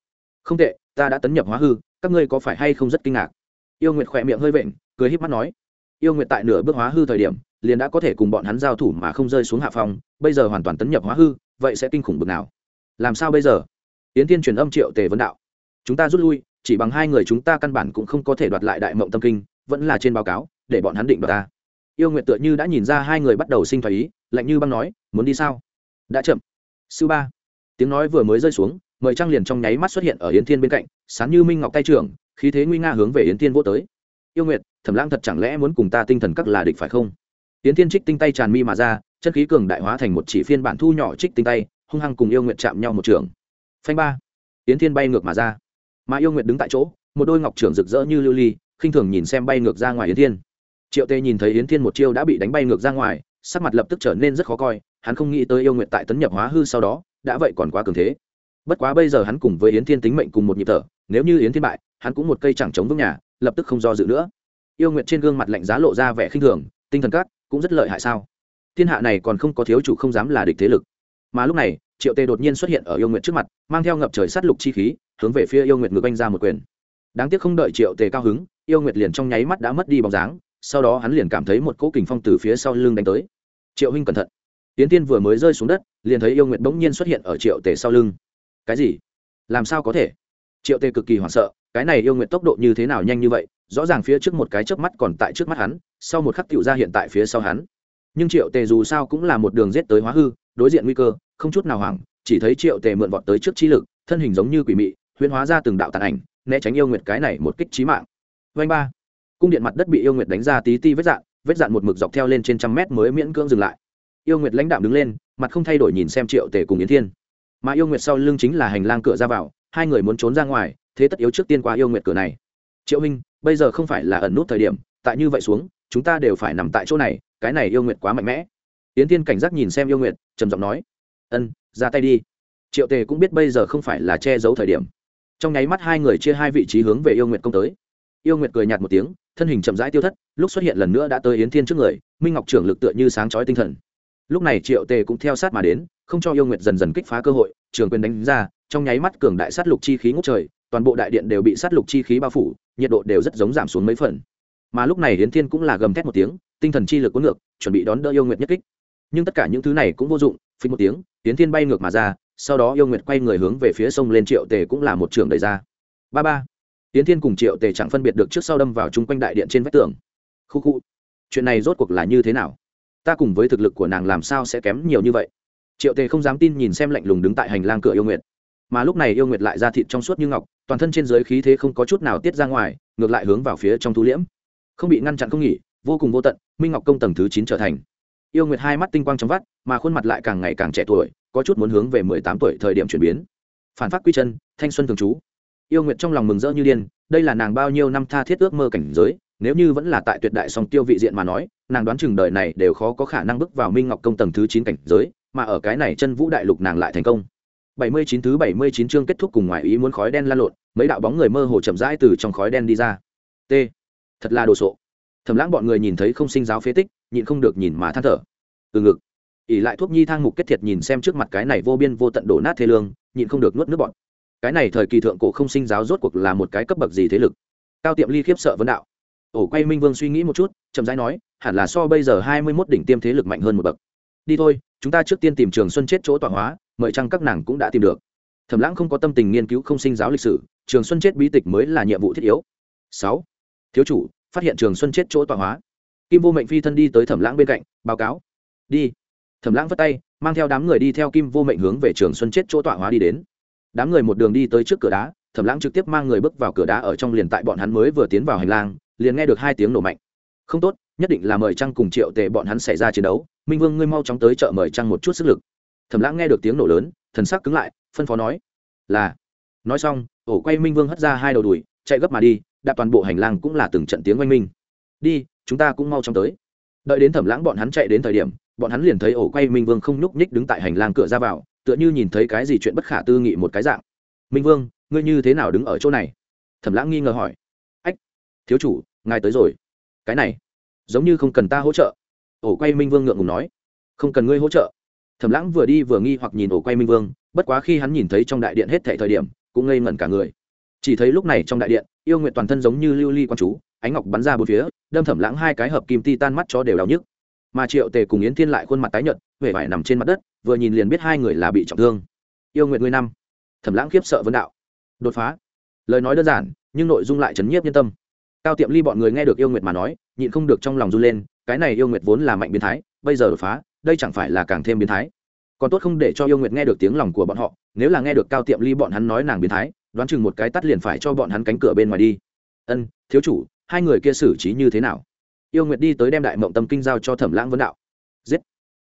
Không tệ, ta đã tấn nhập hóa hư, các ngươi có phải hay không rất kinh ngạc? Yêu nguyệt khỏe miệng hơi vện, cười híp mắt nói. Yêu nguyệt tại nửa bước hóa hư thời điểm, liền đã có thể cùng bọn hắn giao thủ mà không rơi xuống hạ phòng, bây giờ hoàn toàn tấn nhập hóa hư, vậy sẽ kinh khủng bực nào? Làm sao bây giờ? Yến thiên truyền âm triệu tề vấn đạo. Chúng ta rút lui, chỉ bằng hai người chúng ta căn bản cũng không có thể đoạt lại đại mộng tâm kinh, vẫn là trên báo cáo, để bọn hắn định đoạt ta. Yêu nguyện tựa như đã nhìn ra hai người bắt đầu sinh thái ý lạnh như băng nói, muốn đi sao? Đã chậm. Sư ba. Tiếng nói vừa mới rơi xuống, mời trang liền trong nháy mắt xuất hiện ở yến thiên bên cạnh, sán như minh ngọc tay trưởng, khí thế nguy nga hướng về yến thiên vô tới. Yêu nguyệt, thẩm lãng thật chẳng lẽ muốn cùng ta tinh thần các là địch phải không? Yến thiên trích tinh tay tràn mi mà ra, chân khí cường đại hóa thành một chỉ phiên bản thu nhỏ trích tinh tay, hung hăng cùng yêu nguyệt chạm nhau một trường. Phanh ba. Yến thiên bay ngược mà ra. Mà yêu nguyệt đứng tại chỗ, một đôi ngọc trưởng rực rỡ như lưu ly, khinh thường nhìn xem bay ngược ra ngoài yến thiên. Triệu tê nhìn thấy yến thiên một chiêu đã bị đánh bay ngược ra ngoài sắc mặt lập tức trở nên rất khó coi, hắn không nghĩ tới yêu nguyện tại tấn nhập hóa hư sau đó, đã vậy còn quá cường thế. Bất quá bây giờ hắn cùng với yến thiên tính mệnh cùng một nhịp thở, nếu như yến thiên bại, hắn cũng một cây chẳng chống vững nhà, lập tức không do dự nữa. Yêu nguyện trên gương mặt lạnh giá lộ ra vẻ khinh thường, tinh thần cát, cũng rất lợi hại sao? Thiên hạ này còn không có thiếu chủ không dám là địch thế lực. Mà lúc này, triệu tề đột nhiên xuất hiện ở yêu nguyện trước mặt, mang theo ngập trời sát lục chi khí, hướng về phía yêu nguyện ngược anh ra một quyền. Đáng tiếc không đợi triệu tề cao hứng, yêu nguyệt liền trong nháy mắt đã mất đi bóng dáng, sau đó hắn liền cảm thấy một cỗ kình phong từ phía sau lưng đánh tới triệu huynh cẩn thận. Tiến tiên vừa mới rơi xuống đất, liền thấy yêu nguyệt bỗng nhiên xuất hiện ở triệu tề sau lưng. Cái gì? Làm sao có thể? Triệu tề cực kỳ hoảng sợ, cái này yêu nguyệt tốc độ như thế nào nhanh như vậy, rõ ràng phía trước một cái chớp mắt còn tại trước mắt hắn, sau một khắc tựu ra hiện tại phía sau hắn. Nhưng triệu tề dù sao cũng là một đường rết tới hóa hư, đối diện nguy cơ, không chút nào hoảng, chỉ thấy triệu tề mượn vọt tới trước trí lực, thân hình giống như quỷ mị, huyễn hóa ra từng đạo tàn ảnh, né tránh yêu nguyệt cái này một kích trí mạng. Vanh ba. Cung điện mặt đất bị yêu nguyệt đánh ra tí ti vết dạng vết dạn một mực dọc theo lên trên trăm mét mới miễn cưỡng dừng lại. Yêu nguyệt lãnh đạm đứng lên, mặt không thay đổi nhìn xem triệu tề cùng yến thiên. Mà yêu nguyệt sau lưng chính là hành lang cửa ra vào, hai người muốn trốn ra ngoài, thế tất yếu trước tiên qua yêu nguyệt cửa này. Triệu minh bây giờ không phải là ẩn nút thời điểm, tại như vậy xuống, chúng ta đều phải nằm tại chỗ này, cái này yêu nguyệt quá mạnh mẽ. Yến thiên cảnh giác nhìn xem yêu nguyệt, trầm giọng nói, ân, ra tay đi. Triệu tề cũng biết bây giờ không phải là che giấu thời điểm. Trong nháy mắt hai người chia hai vị trí hướng về yêu nguyệt công tới yêu nguyệt cười nhạt một tiếng, thân hình chậm rãi tiêu thất, lúc xuất hiện lần nữa đã tới yến thiên trước người, minh ngọc trưởng lực tựa như sáng chói tinh thần. Lúc này triệu tề cũng theo sát mà đến, không cho yêu nguyệt dần dần kích phá cơ hội, trường quyền đánh ra, trong nháy mắt cường đại sát lục chi khí ngút trời, toàn bộ đại điện đều bị sát lục chi khí bao phủ, nhiệt độ đều rất giống giảm xuống mấy phần. Mà lúc này yến thiên cũng là gầm thét một tiếng, tinh thần chi lực cuốn ngược, chuẩn bị đón đỡ yêu nguyệt nhất kích. Nhưng tất cả những thứ này cũng vô dụng phí một tiếng, yến thiên bay ngược mà ra, sau đó yêu nguyệt quay người hướng về phía sông lên triệu tề cũng là một trường đẩy ra. Ba ba tiến thiên cùng triệu tề chẳng phân biệt được trước sau đâm vào chung quanh đại điện trên vách tường. Khu khu, chuyện này rốt cuộc là như thế nào? Ta cùng với thực lực của nàng làm sao sẽ kém nhiều như vậy? Triệu tề không dám tin nhìn xem lạnh lùng đứng tại hành lang cửa yêu nguyệt. Mà lúc này yêu nguyệt lại ra thịt trong suốt như ngọc, toàn thân trên giới khí thế không có chút nào tiết ra ngoài, ngược lại hướng vào phía trong thu liễm. Không bị ngăn chặn không nghỉ, vô cùng vô tận, minh ngọc công tầng thứ chín trở thành. Yêu nguyệt hai mắt tinh quang trong vắt, mà khuôn mặt lại càng ngày càng trẻ tuổi, có chút muốn hướng về mười tám tuổi thời điểm chuyển biến. Phản phát quy chân, thanh xuân thường trú yêu nguyệt trong lòng mừng rỡ như điên, đây là nàng bao nhiêu năm tha thiết ước mơ cảnh giới, nếu như vẫn là tại tuyệt đại song tiêu vị diện mà nói, nàng đoán chừng đời này đều khó có khả năng bước vào minh ngọc công tầng thứ chín cảnh giới, mà ở cái này chân vũ đại lục nàng lại thành công. Bảy mươi chín thứ bảy mươi chín chương kết thúc cùng ngoài ý muốn khói đen lan lộn, mấy đạo bóng người mơ hồ chậm rãi từ trong khói đen đi ra. T. Thật là đồ sộ. Thầm lãng bọn người nhìn thấy không sinh giáo phế tích, nhịn không được nhìn mà than thở. Từ ngực. ỉ lại thuốc nhi thang mục kết thiệt nhìn xem trước mặt cái này vô biên vô tận đổ nát thế lương, nhịn không được nuốt nước bọn cái này thời kỳ thượng cổ không sinh giáo rốt cuộc là một cái cấp bậc gì thế lực? Cao tiệm ly khiếp sợ vấn đạo. Ổ quay minh vương suy nghĩ một chút, chậm rãi nói, hẳn là so bây giờ hai mươi mốt đỉnh tiêm thế lực mạnh hơn một bậc. Đi thôi, chúng ta trước tiên tìm trường xuân chết chỗ tọa hóa, mời chăng các nàng cũng đã tìm được. Thẩm lãng không có tâm tình nghiên cứu không sinh giáo lịch sử, trường xuân chết bí tịch mới là nhiệm vụ thiết yếu. Sáu, thiếu chủ, phát hiện trường xuân chết chỗ tọa hóa. Kim vô mệnh phi thân đi tới thẩm lãng bên cạnh, báo cáo. Đi. Thẩm lãng vất tay, mang theo đám người đi theo kim vô mệnh hướng về trường xuân chết chỗ tọa hóa đi đến đám người một đường đi tới trước cửa đá, thẩm lãng trực tiếp mang người bước vào cửa đá ở trong liền tại bọn hắn mới vừa tiến vào hành lang, liền nghe được hai tiếng nổ mạnh. Không tốt, nhất định là mời trăng cùng triệu tề bọn hắn xảy ra chiến đấu, minh vương ngươi mau chóng tới chợ mời trăng một chút sức lực. Thẩm lãng nghe được tiếng nổ lớn, thần sắc cứng lại, phân phó nói, là. Nói xong, ổ quay minh vương hất ra hai đầu đùi, chạy gấp mà đi, đạp toàn bộ hành lang cũng là từng trận tiếng oanh minh. Đi, chúng ta cũng mau chóng tới. Đợi đến thẩm lãng bọn hắn chạy đến thời điểm, bọn hắn liền thấy ổ quay minh vương không nhúc nhích đứng tại hành lang cửa ra vào tựa như nhìn thấy cái gì chuyện bất khả tư nghị một cái dạng. Minh vương, ngươi như thế nào đứng ở chỗ này? Thẩm lãng nghi ngờ hỏi. Ách, thiếu chủ, ngài tới rồi. Cái này, giống như không cần ta hỗ trợ. Ổ quay minh vương ngượng ngùng nói. Không cần ngươi hỗ trợ. Thẩm lãng vừa đi vừa nghi hoặc nhìn ổ quay minh vương, bất quá khi hắn nhìn thấy trong đại điện hết thệ thời điểm, cũng ngây ngẩn cả người. Chỉ thấy lúc này trong đại điện, yêu nguyện toàn thân giống như lưu ly li quan chú, ánh ngọc bắn ra bốn phía, đâm thẩm lãng hai cái hợp kim ti tan mắt cho đều đau nhức. Mà triệu tề cùng yến thiên lại khuôn mặt tái nhợt, vẻ vải nằm trên mặt đất vừa nhìn liền biết hai người là bị trọng thương. Yêu nguyện ngươi năm. Thẩm lãng khiếp sợ vấn đạo. Đột phá. Lời nói đơn giản, nhưng nội dung lại chấn nhiếp nhân tâm. Cao tiệm ly bọn người nghe được yêu nguyệt mà nói, nhịn không được trong lòng run lên, cái này yêu nguyệt vốn là mạnh biến thái, bây giờ đột phá, đây chẳng phải là càng thêm biến thái. Còn tốt không để cho yêu nguyệt nghe được tiếng lòng của bọn họ, nếu là nghe được cao tiệm ly bọn hắn nói nàng biến thái, đoán chừng một cái tắt liền phải cho bọn hắn cánh cửa bên ngoài đi. Ân, thiếu chủ, hai người kia xử trí như thế nào? Yêu nguyệt đi tới đem đại mộng tâm kinh giao cho thẩm lãng vấn đạo. Giết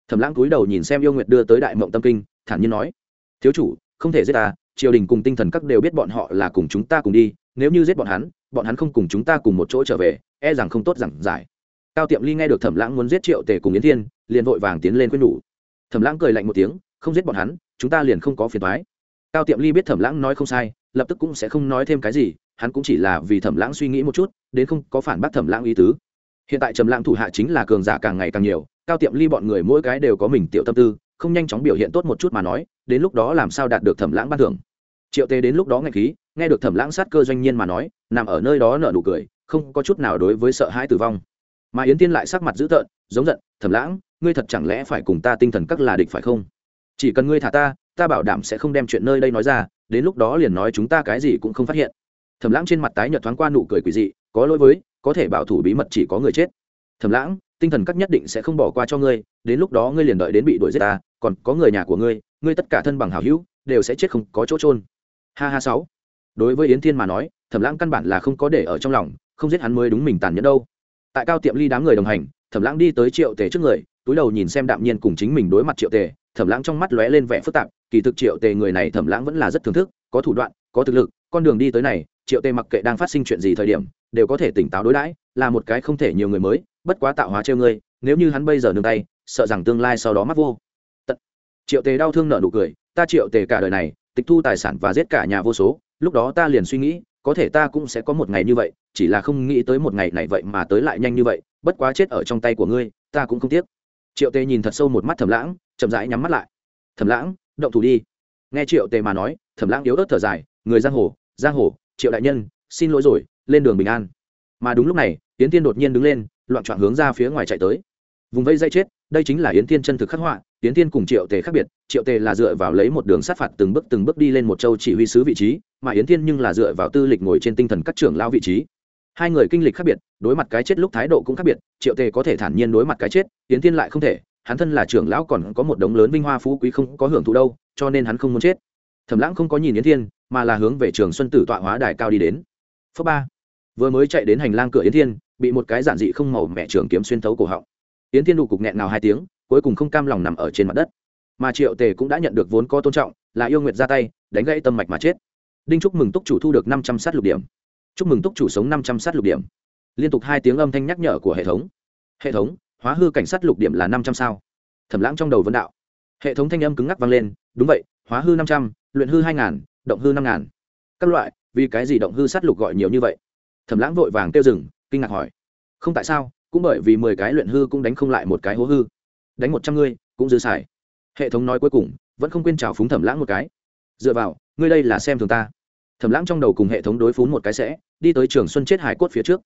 thẩm lãng cúi đầu nhìn xem yêu nguyệt đưa tới đại mộng tâm kinh, thản nhiên nói, thiếu chủ, không thể giết ta, triều đình cùng tinh thần các đều biết bọn họ là cùng chúng ta cùng đi, nếu như giết bọn hắn bọn hắn không cùng chúng ta cùng một chỗ trở về e rằng không tốt giảng giải. Cao tiệm ly nghe được thẩm lãng muốn giết triệu tề cùng yến thiên, liền vội vàng tiến lên quyết nhủ. Thẩm lãng cười lạnh một tiếng, không giết bọn hắn, chúng ta liền không có phiền thoái cao tiệm ly biết thẩm lãng nói không sai, lập tức cũng sẽ không nói thêm cái gì, hắn cũng chỉ là vì thẩm lãng suy nghĩ một chút, đến không có phản bác thẩm lãng ý tứ. Hiện tại trầm lãng thủ hạ chính là cường giả càng ngày càng nhiều cao tiệm ly bọn người mỗi cái đều có mình tiểu tâm tư, không nhanh chóng biểu hiện tốt một chút mà nói, đến lúc đó làm sao đạt được thẩm lãng ban thưởng. Triệu tề đến lúc đó ngạch khí, nghe được thẩm lãng sát cơ doanh nhiên mà nói, nằm ở nơi đó nở nụ cười, không có chút nào đối với sợ hãi tử vong. Mà yến tiên lại sắc mặt dữ tợn, giống giận, thẩm lãng, ngươi thật chẳng lẽ phải cùng ta tinh thần các là địch phải không? Chỉ cần ngươi thả ta ta bảo đảm sẽ không đem chuyện nơi đây nói ra, đến lúc đó liền nói chúng ta cái gì cũng không phát hiện. Thẩm lãng trên mặt tái nhợt thoáng qua nụ cười quỷ dị, có lỗi với, có thể bảo thủ bí mật chỉ có người chết. Thẩm lãng tinh thần các nhất định sẽ không bỏ qua cho ngươi, đến lúc đó ngươi liền đợi đến bị đuổi giết ta, còn có người nhà của ngươi ngươi tất cả thân bằng hảo hữu, đều sẽ chết không có chỗ trôn ha ha sáu. Đối với yến thiên mà nói, thẩm lãng căn bản là không có để ở trong lòng, không giết hắn mới đúng mình tàn nhẫn đâu. Tại cao tiệm ly đám người đồng hành, thẩm lãng đi tới triệu tề trước người, túi đầu nhìn xem đạm nhiên cùng chính mình đối mặt triệu tề, thẩm lãng trong mắt lóe lên vẻ phức tạp, kỳ thực triệu tề người này thẩm lãng vẫn là rất thưởng thức, có thủ đoạn, có thực lực, con đường đi tới này, triệu tề mặc kệ đang phát sinh chuyện gì thời điểm, đều có thể tỉnh táo đối đãi, là một cái không thể nhiều người mới bất quá tạo hóa trêu ngươi, nếu như hắn bây giờ nương tay, sợ rằng tương lai sau đó mắc vô. Tận. Triệu tề đau thương nợ nụ cười, ta triệu tề cả đời này, tịch thu tài sản và giết cả nhà vô số, lúc đó ta liền suy nghĩ, có thể ta cũng sẽ có một ngày như vậy, chỉ là không nghĩ tới một ngày này vậy mà tới lại nhanh như vậy, bất quá chết ở trong tay của ngươi, ta cũng không tiếc. Triệu tề nhìn thật sâu một mắt thầm lãng, chậm rãi nhắm mắt lại. Thầm lãng, động thủ đi. Nghe triệu tề mà nói thầm lãng yếu ớt thở dài, người giang hồ giang hồ, triệu đại nhân, xin lỗi rồi, lên đường bình an. Mà đúng lúc này tiến tiên đột nhiên đứng lên loạn trọn hướng ra phía ngoài chạy tới. Vùng vây dây chết, đây chính là yến tiên chân thực khắc họa, yến tiên cùng triệu tề khác biệt, triệu tề là dựa vào lấy một đường sát phạt từng bước từng bước đi lên một châu chỉ huy sứ vị trí, mà yến tiên nhưng là dựa vào tư lịch ngồi trên tinh thần các trưởng lao vị trí. Hai người kinh lịch khác biệt, đối mặt cái chết lúc thái độ cũng khác biệt, triệu tề có thể thản nhiên đối mặt cái chết, yến tiên lại không thể, hắn thân là trưởng lão còn có một đống lớn vinh hoa phú quý không có hưởng thụ đâu, cho nên hắn không muốn chết. Thẩm lãng không có nhìn yến thiên, mà là hướng về trường xuân tử tọa hóa đài cao đi đến. Phước ba, vừa mới chạy đến hành lang cửa yến thiên bị một cái giản dị không màu mẹ trường kiếm xuyên thấu cổ họng. Yến thiên đủ cục nghẹn nào hai tiếng, cuối cùng không cam lòng nằm ở trên mặt đất. Mà triệu tề cũng đã nhận được vốn có tôn trọng, là yêu nguyệt ra tay, đánh gãy tâm mạch mà chết. Đinh chúc mừng túc chủ thu được năm trăm sát lục điểm. Chúc mừng túc chủ sống năm trăm sát lục điểm. Liên tục hai tiếng âm thanh nhắc nhở của hệ thống. Hệ thống, hóa hư cảnh sát lục điểm là năm trăm sao. Thẩm lãng trong đầu vân đạo. Hệ thống thanh âm cứng ngắc vang lên, đúng vậy, hóa hư năm trăm, luyện hư hai ngàn, động hư năm ngàn. Các loại, vì cái gì động hư sát lục gọi nhiều như vậy? Thẩm lãng vội vàng tiêu rừng kinh ngạc hỏi. Không tại sao, cũng bởi vì mười cái luyện hư cũng đánh không lại một cái hố hư. Đánh một trăm ngươi, cũng dư xài. Hệ thống nói cuối cùng, vẫn không quên trào phúng thẩm lãng một cái. Dựa vào, ngươi đây là xem thường ta. Thẩm lãng trong đầu cùng hệ thống đối phún một cái sẽ, đi tới trường xuân chết hải cốt phía trước.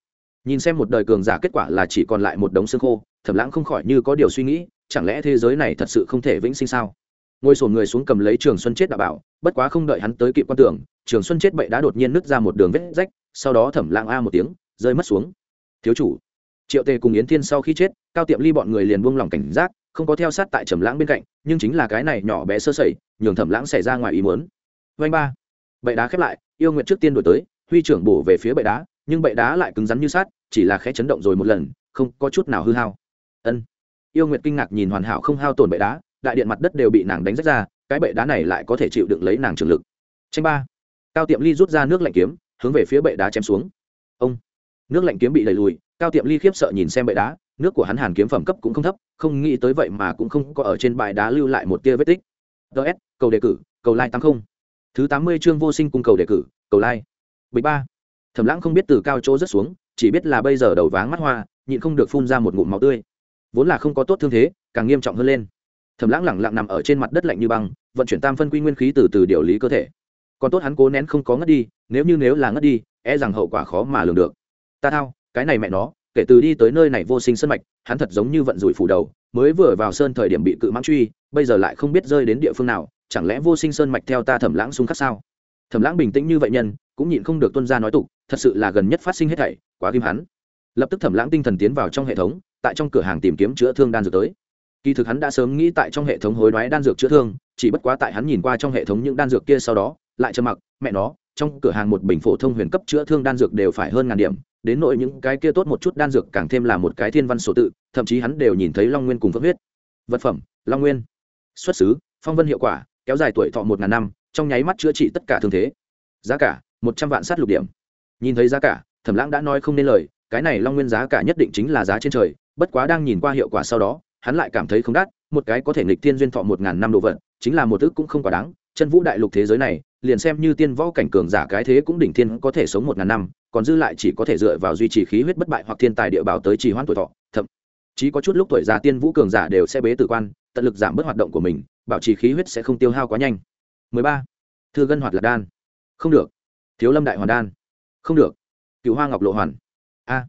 Nhìn xem một đời cường giả kết quả là chỉ còn lại một đống xương khô, thẩm lãng không khỏi như có điều suy nghĩ, chẳng lẽ thế giới này thật sự không thể vĩnh sinh sao? Ngồi sổn người xuống cầm lấy trường xuân chết đã bảo, bất quá không đợi hắn tới kịp quan tưởng, trường xuân chết bậy đã đột nhiên nứt ra một đường vết rách, sau đó thẩm lãng a một tiếng rơi mất xuống. Thiếu chủ, triệu tề cùng yến thiên sau khi chết, cao tiệm ly bọn người liền buông lỏng cảnh giác, không có theo sát tại trầm lãng bên cạnh, nhưng chính là cái này nhỏ bé sơ sẩy, nhường thẩm lãng xảy ra ngoài ý muốn. Vanh ba, bệ đá khép lại, yêu nguyện trước tiên đổi tới, huy trưởng bổ về phía bệ đá, nhưng bệ đá lại cứng rắn như sát chỉ là khẽ chấn động rồi một lần, không có chút nào hư hao. Ân. Yêu nguyệt kinh ngạc nhìn hoàn hảo không hao tổn bệ đá, đại điện mặt đất đều bị nàng đánh rách ra, cái bệ đá này lại có thể chịu đựng lấy nàng trường lực. Tranh ba, cao tiệm ly rút ra nước lạnh kiếm, hướng về phía bệ đá chém xuống nước lạnh kiếm bị đẩy lùi, cao tiệm ly khiếp sợ nhìn xem bệ đá, nước của hắn hàn kiếm phẩm cấp cũng không thấp, không nghĩ tới vậy mà cũng không có ở trên bãi đá lưu lại một tia vết tích. Ts cầu đề cử, cầu lai tăng không. Thứ tám mươi chương vô sinh cung cầu đề cử, cầu lai. Bịch ba. Thẩm lãng không biết từ cao chỗ rất xuống, chỉ biết là bây giờ đầu váng mắt hoa, nhịn không được phun ra một ngụm máu tươi. Vốn là không có tốt thương thế, càng nghiêm trọng hơn lên. Thẩm lãng lẳng lặng nằm ở trên mặt đất lạnh như băng, vận chuyển tam phân quy nguyên khí từ từ điều lý cơ thể. Còn tốt hắn cố nén không có ngất đi, nếu như nếu là ngất đi e rằng hậu quả khó mà lường được ta thao, cái này mẹ nó, kể từ đi tới nơi này vô sinh sân mạch, hắn thật giống như vận rủi phủ đầu, mới vừa vào sơn thời điểm bị cự mãng truy, bây giờ lại không biết rơi đến địa phương nào, chẳng lẽ vô sinh sơn mạch theo ta thẩm lãng xung khắc sao? Thẩm lãng bình tĩnh như vậy nhân, cũng nhịn không được tuân ra nói tục, thật sự là gần nhất phát sinh hết thảy, quá kim hắn. Lập tức thẩm lãng tinh thần tiến vào trong hệ thống, tại trong cửa hàng tìm kiếm chữa thương đan dược tới. Kỳ thực hắn đã sớm nghĩ tại trong hệ thống hối đoái đan dược chữa thương, chỉ bất quá tại hắn nhìn qua trong hệ thống những đan dược kia sau đó, lại trầm mặc, mẹ nó, trong cửa hàng một bình phổ thông huyền cấp chữa thương đan dược đều phải hơn ngàn điểm đến nội những cái kia tốt một chút đan dược càng thêm là một cái thiên văn sổ tự, thậm chí hắn đều nhìn thấy long nguyên cùng phước huyết. Vật phẩm, long nguyên. Xuất xứ, phong vân hiệu quả, kéo dài tuổi thọ một ngàn năm, trong nháy mắt chữa trị tất cả thương thế. Giá cả, một trăm vạn sát lục điểm. Nhìn thấy giá cả, thẩm lãng đã nói không nên lời, cái này long nguyên giá cả nhất định chính là giá trên trời, bất quá đang nhìn qua hiệu quả sau đó, hắn lại cảm thấy không đắt, một cái có thể nghịch tiên duyên thọ một ngàn năm đồ vật, chính là một thứ cũng không quá đáng chân vũ đại lục thế giới này liền xem như tiên võ cảnh cường giả cái thế cũng đỉnh thiên có thể sống một ngàn năm còn dư lại chỉ có thể dựa vào duy trì khí huyết bất bại hoặc thiên tài địa bảo tới trì hoãn tuổi thọ thậm chí có chút lúc tuổi già tiên vũ cường giả đều sẽ bế tử quan tận lực giảm bớt hoạt động của mình bảo trì khí huyết sẽ không tiêu hao quá nhanh. 13. thư gân hoạt lạc đan. Không được. Thiếu lâm đại hoàn đan. Không được. Cựu hoa ngọc lộ hoàn. A.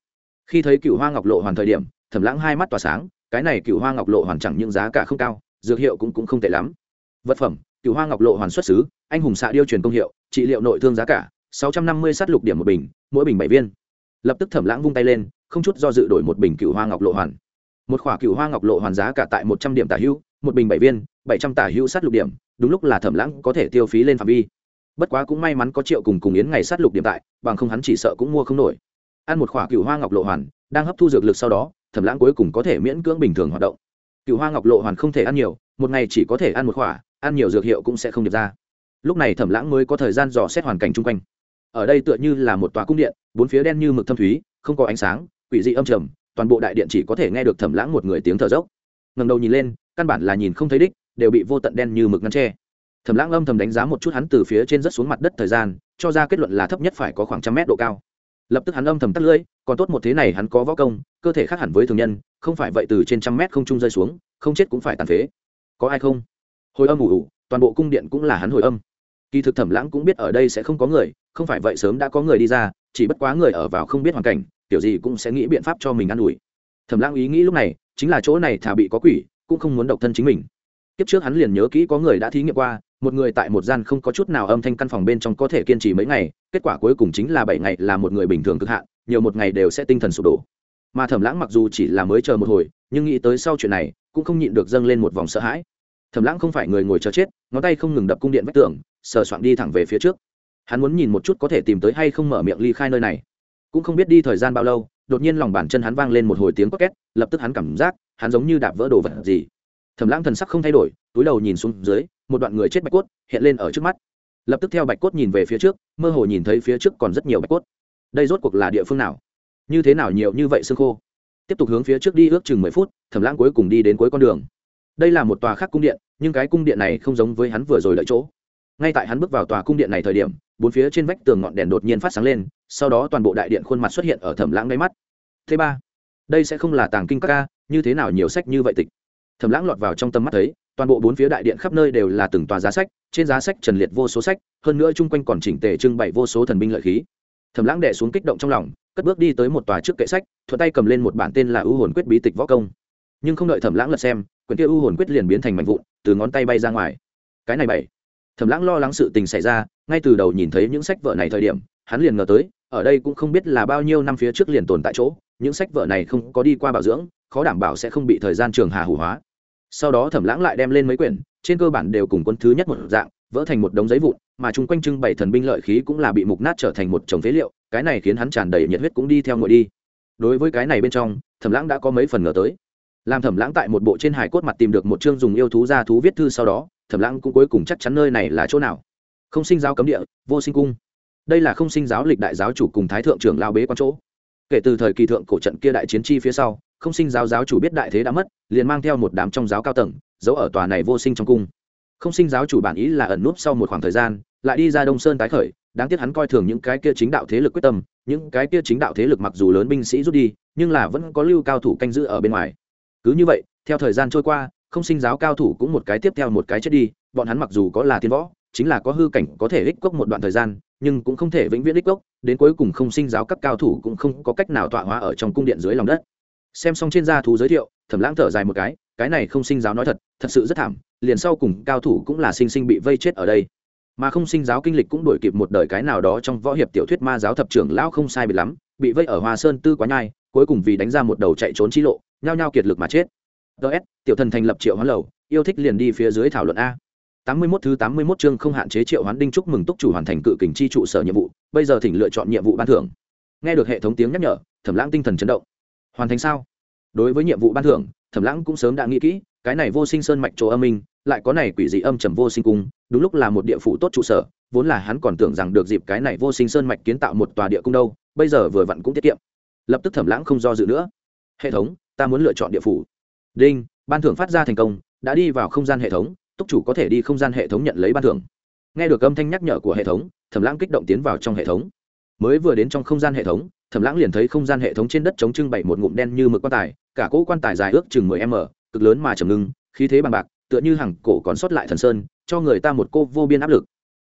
Khi thấy cựu hoa ngọc lộ hoàn thời điểm thẩm lãng hai mắt tỏa sáng cái này cựu hoa ngọc lộ hoàn chẳng những giá cả không cao dược hiệu cũng, cũng không tệ lắm. Vật phẩm cựu hoa ngọc lộ hoàn xuất xứ, anh hùng xạ điêu truyền công hiệu, trị liệu nội thương giá cả, sáu trăm năm mươi sát lục điểm một bình, mỗi bình bảy viên. Lập tức thẩm lãng vung tay lên, không chút do dự đổi một bình cựu hoa ngọc lộ hoàn. Một khỏa cựu hoa ngọc lộ hoàn giá cả tại một trăm điểm tả hữu, một bình bảy viên, bảy trăm tả hữu sát lục điểm, đúng lúc là thẩm lãng có thể tiêu phí lên phạm vi. Bất quá cũng may mắn có triệu cùng cùng yến ngày sát lục điểm tại, bằng không hắn chỉ sợ cũng mua không nổi. Ăn một khỏa cựu hoa ngọc lộ hoàn, đang hấp thu dược lực sau đó, thẩm lãng cuối cùng có thể miễn cưỡng bình thường hoạt động. Cựu hoa ngọc lộ hoàn không thể ăn nhiều, một ngày chỉ có thể ăn một khỏa ăn nhiều dược hiệu cũng sẽ không được ra. Lúc này thẩm lãng mới có thời gian dò xét hoàn cảnh chung quanh. Ở đây tựa như là một tòa cung điện, bốn phía đen như mực thâm thúy, không có ánh sáng, quỷ dị âm trầm, toàn bộ đại điện chỉ có thể nghe được thẩm lãng một người tiếng thở dốc. Ngầm đầu nhìn lên, căn bản là nhìn không thấy đích, đều bị vô tận đen như mực ngăn tre thẩm lãng âm thầm đánh giá một chút hắn từ phía trên rất xuống mặt đất thời gian, cho ra kết luận là thấp nhất phải có khoảng trăm mét độ cao. Lập tức hắn âm thầm tắt lưỡi, còn tốt một thế này hắn có võ công, cơ thể khác hẳn với thường nhân, không phải vậy từ trên trăm mét không trung rơi xuống, không chết cũng phải tàn phế. Có ai không? Hồi âm ủ ủ, toàn bộ cung điện cũng là hắn hồi âm. Kỳ thực thẩm lãng cũng biết ở đây sẽ không có người, không phải vậy sớm đã có người đi ra, chỉ bất quá người ở vào không biết hoàn cảnh, kiểu gì cũng sẽ nghĩ biện pháp cho mình ă n ủi. Thẩm lãng ý nghĩ lúc này, chính là chỗ này thả bị có quỷ, cũng không muốn độc thân chính mình. Kiếp trước hắn liền nhớ kỹ có người đã thí nghiệm qua, một người tại một gian không có chút nào âm thanh căn phòng bên trong có thể kiên trì mấy ngày, kết quả cuối cùng chính là bảy ngày là một người bình thường cực hạn, nhiều một ngày đều sẽ tinh thần sụp đổ. Mà thẩm lãng mặc dù chỉ là mới chờ một hồi, nhưng nghĩ tới sau chuyện này, cũng không nhịn được dâng lên một vòng sợ hãi thẩm lãng không phải người ngồi chờ chết, ngón tay không ngừng đập cung điện vách tường, sờ soạn đi thẳng về phía trước. Hắn muốn nhìn một chút có thể tìm tới hay không mở miệng ly khai nơi này. Cũng không biết đi thời gian bao lâu, đột nhiên lòng bàn chân hắn vang lên một hồi tiếng có két, lập tức hắn cảm giác, hắn giống như đạp vỡ đồ vật gì. Thẩm lãng thần sắc không thay đổi, túi đầu nhìn xuống dưới, một đoạn người chết bạch cốt hiện lên ở trước mắt. Lập tức theo bạch cốt nhìn về phía trước, mơ hồ nhìn thấy phía trước còn rất nhiều bạch cốt. Đây rốt cuộc là địa phương nào? Như thế nào nhiều như vậy xương khô? Tiếp tục hướng phía trước đi ước chừng mười phút, thẩm lãng cuối cùng đi đến cuối con đường đây là một tòa khác cung điện, nhưng cái cung điện này không giống với hắn vừa rồi lợi chỗ. Ngay tại hắn bước vào tòa cung điện này thời điểm, bốn phía trên vách tường ngọn đèn đột nhiên phát sáng lên, sau đó toàn bộ đại điện khuôn mặt xuất hiện ở thẩm lãng đáy mắt. Thứ ba, đây sẽ không là tàng kinh các ca, như thế nào nhiều sách như vậy tịch? Thẩm lãng lọt vào trong tầm mắt thấy, toàn bộ bốn phía đại điện khắp nơi đều là từng tòa giá sách, trên giá sách trần liệt vô số sách, hơn nữa chung quanh còn chỉnh tề trưng bày vô số thần binh lợi khí. Thẩm lãng đệ xuống kích động trong lòng, cất bước đi tới một tòa trước kệ sách, thuận tay cầm lên một bản tên là ưu hồn quyết bí tịch võ công. Nhưng không đợi thẩm lãng lật xem quyển kia ưu hồn quyết liền biến thành mảnh vụn, từ ngón tay bay ra ngoài. Cái này bảy. Thẩm lãng lo lắng sự tình xảy ra, ngay từ đầu nhìn thấy những sách vở này thời điểm, hắn liền ngờ tới, ở đây cũng không biết là bao nhiêu năm phía trước liền tồn tại chỗ, những sách vở này không có đi qua bảo dưỡng, khó đảm bảo sẽ không bị thời gian trường hà hủ hóa. Sau đó thẩm lãng lại đem lên mấy quyển, trên cơ bản đều cùng quân thứ nhất một dạng, vỡ thành một đống giấy vụn, mà chung quanh trưng bày thần binh lợi khí cũng là bị mục nát trở thành một chồng phế liệu, cái này khiến hắn tràn đầy nhiệt huyết cũng đi theo ngồi đi. Đối với cái này bên trong, thẩm lãng đã có mấy phần ngờ tới làm thẩm lãng tại một bộ trên hải cốt mặt tìm được một chương dùng yêu thú ra thú viết thư sau đó, thẩm lãng cũng cuối cùng chắc chắn nơi này là chỗ nào. Không sinh giáo cấm địa, vô sinh cung. Đây là không sinh giáo lịch đại giáo chủ cùng thái thượng trưởng lao bế quan chỗ. Kể từ thời kỳ thượng cổ trận kia đại chiến chi phía sau, không sinh giáo giáo chủ biết đại thế đã mất, liền mang theo một đám trong giáo cao tầng, giấu ở tòa này vô sinh trong cung. Không sinh giáo chủ bản ý là ẩn núp sau một khoảng thời gian, lại đi ra đông sơn tái khởi, đáng tiếc hắn coi thường những cái kia chính đạo thế lực quyết tâm, những cái kia chính đạo thế lực mặc dù lớn binh sĩ rút đi, nhưng là vẫn có lưu cao thủ canh giữ ở bên ngoài cứ như vậy, theo thời gian trôi qua, không sinh giáo cao thủ cũng một cái tiếp theo một cái chết đi, bọn hắn mặc dù có là tiên võ, chính là có hư cảnh có thể ích cốc một đoạn thời gian, nhưng cũng không thể vĩnh viễn ích cốc, đến cuối cùng không sinh giáo các cao thủ cũng không có cách nào tọa hóa ở trong cung điện dưới lòng đất. Xem xong trên gia thú giới thiệu, thẩm lãng thở dài một cái cái này không sinh giáo nói thật thật sự rất thảm, liền sau cùng cao thủ cũng là sinh sinh bị vây chết ở đây. Mà không sinh giáo kinh lịch cũng đổi kịp một đời cái nào đó trong võ hiệp tiểu thuyết ma giáo thập trưởng lão không sai bị lắm, bị vây ở hoa sơn tư quá nhai, cuối cùng vì đánh ra một đầu chạy trốn chi lộ nhao nhao kiệt lực mà chết. Ts tiểu thần thành lập triệu hoán lầu, yêu thích liền đi phía dưới thảo luận a. Tám mươi 81 thứ tám mươi 81 chương không hạn chế triệu hoán đinh chúc mừng túc chủ hoàn thành cự kình chi trụ sở nhiệm vụ, bây giờ thỉnh lựa chọn nhiệm vụ ban thưởng. Nghe được hệ thống tiếng nhắc nhở, thẩm lãng tinh thần chấn động. Hoàn thành sao? Đối với nhiệm vụ ban thưởng, thẩm lãng cũng sớm đã nghĩ kỹ, cái này vô sinh sơn mạch chỗ âm minh, lại có này quỷ dị âm trầm vô sinh cung, đúng lúc là một địa phủ tốt trụ sở, vốn là hắn còn tưởng rằng được dịp cái này vô sinh sơn mạch kiến tạo một tòa địa cung đâu, bây giờ vừa vặn cũng tiết kiệm. Lập tức thẩm lãng không do dự nữa. Hệ thống ta muốn lựa chọn địa phủ. Đinh, ban thưởng phát ra thành công, đã đi vào không gian hệ thống, túc chủ có thể đi không gian hệ thống nhận lấy ban thưởng. Nghe được âm thanh nhắc nhở của hệ thống, thẩm lãng kích động tiến vào trong hệ thống. Mới vừa đến trong không gian hệ thống, thẩm lãng liền thấy không gian hệ thống trên đất chống trưng bày một ngụm đen như mực quan tài, cả cỗ quan tài dài ước chừng mười m, cực lớn mà trầm ngưng, khí thế bằng bạc, tựa như hàng cổ còn sót lại thần sơn, cho người ta một cô vô biên áp lực.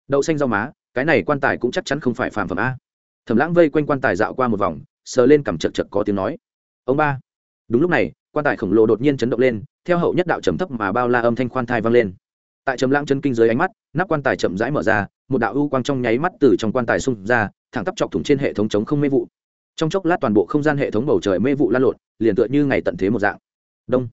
Đậu xanh rau má, cái này quan tài cũng chắc chắn không phải phàm phẩm a. Thẩm lãng vây quanh quan tài dạo qua một vòng, sờ lên cằm chật chật có tiếng nói. Ông ba đúng lúc này, quan tài khổng lồ đột nhiên chấn động lên, theo hậu nhất đạo trầm thấp mà bao la âm thanh khoan thai vang lên. Tại trầm lãng chân kinh dưới ánh mắt, nắp quan tài chậm rãi mở ra, một đạo ưu quang trong nháy mắt từ trong quan tài xung ra, thẳng tắp chọc thủng trên hệ thống chống không mê vụ. Trong chốc lát toàn bộ không gian hệ thống bầu trời mê vụ lan lộn, liền tựa như ngày tận thế một dạng. Đông.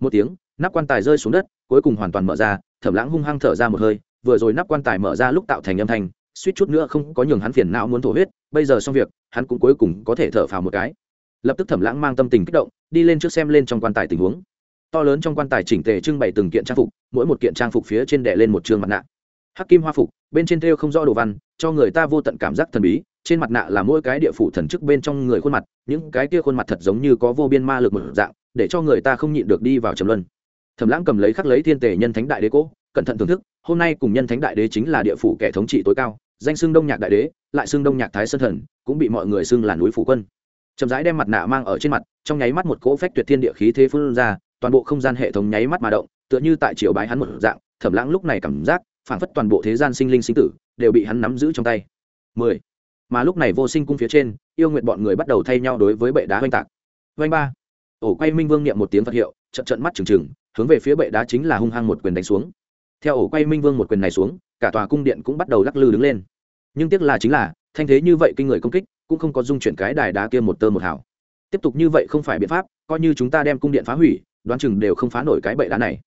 Một tiếng, nắp quan tài rơi xuống đất, cuối cùng hoàn toàn mở ra, thẩm lãng hung hăng thở ra một hơi, vừa rồi nắp quan tài mở ra lúc tạo thành âm thanh, suýt chút nữa không có nhường hắn phiền não muốn thổ huyết, bây giờ xong việc, hắn cũng cuối cùng có thể thở phào một cái lập tức thẩm lãng mang tâm tình kích động, đi lên trước xem lên trong quan tài tình huống. To lớn trong quan tài chỉnh tề trưng bày từng kiện trang phục, mỗi một kiện trang phục phía trên đè lên một trường mặt nạ. Hắc kim hoa phục, bên trên thêu không rõ đồ văn, cho người ta vô tận cảm giác thần bí, trên mặt nạ là mỗi cái địa phủ thần chức bên trong người khuôn mặt, những cái kia khuôn mặt thật giống như có vô biên ma lực một dạng, để cho người ta không nhịn được đi vào trầm luân. Thẩm lãng cầm lấy khắc lấy thiên tề nhân thánh đại đế cố, cẩn thận thưởng thức, hôm nay cùng nhân thánh đại đế chính là địa phủ kẻ thống trị tối cao, danh xưng đông nhạc đại đế, lại xưng đông nhạc thái sơn thần, cũng bị mọi người xưng là núi phủ quân chậm rãi đem mặt nạ mang ở trên mặt, trong nháy mắt một cỗ phách tuyệt thiên địa khí thế phun ra, toàn bộ không gian hệ thống nháy mắt mà động, tựa như tại triều bái hắn một dạng, thẩm lãng lúc này cảm giác, phảng phất toàn bộ thế gian sinh linh sinh tử, đều bị hắn nắm giữ trong tay. 10. mà lúc này vô sinh cung phía trên, yêu nguyện bọn người bắt đầu thay nhau đối với bệ đá oanh tạc. Oanh ba. Ổ quay minh vương niệm một tiếng phật hiệu, trận trận mắt trừng trừng, hướng về phía bệ đá chính là hung hăng một quyền đánh xuống. Theo ổ quay minh vương một quyền này xuống, cả tòa cung điện cũng bắt đầu lắc lư đứng lên. Nhưng tiếc là chính là thanh thế như vậy kinh người công kích, cũng không có dung chuyển cái đài đá kia một tơ một hào. Tiếp tục như vậy không phải biện pháp, coi như chúng ta đem cung điện phá hủy, đoán chừng đều không phá nổi cái bệ đá này.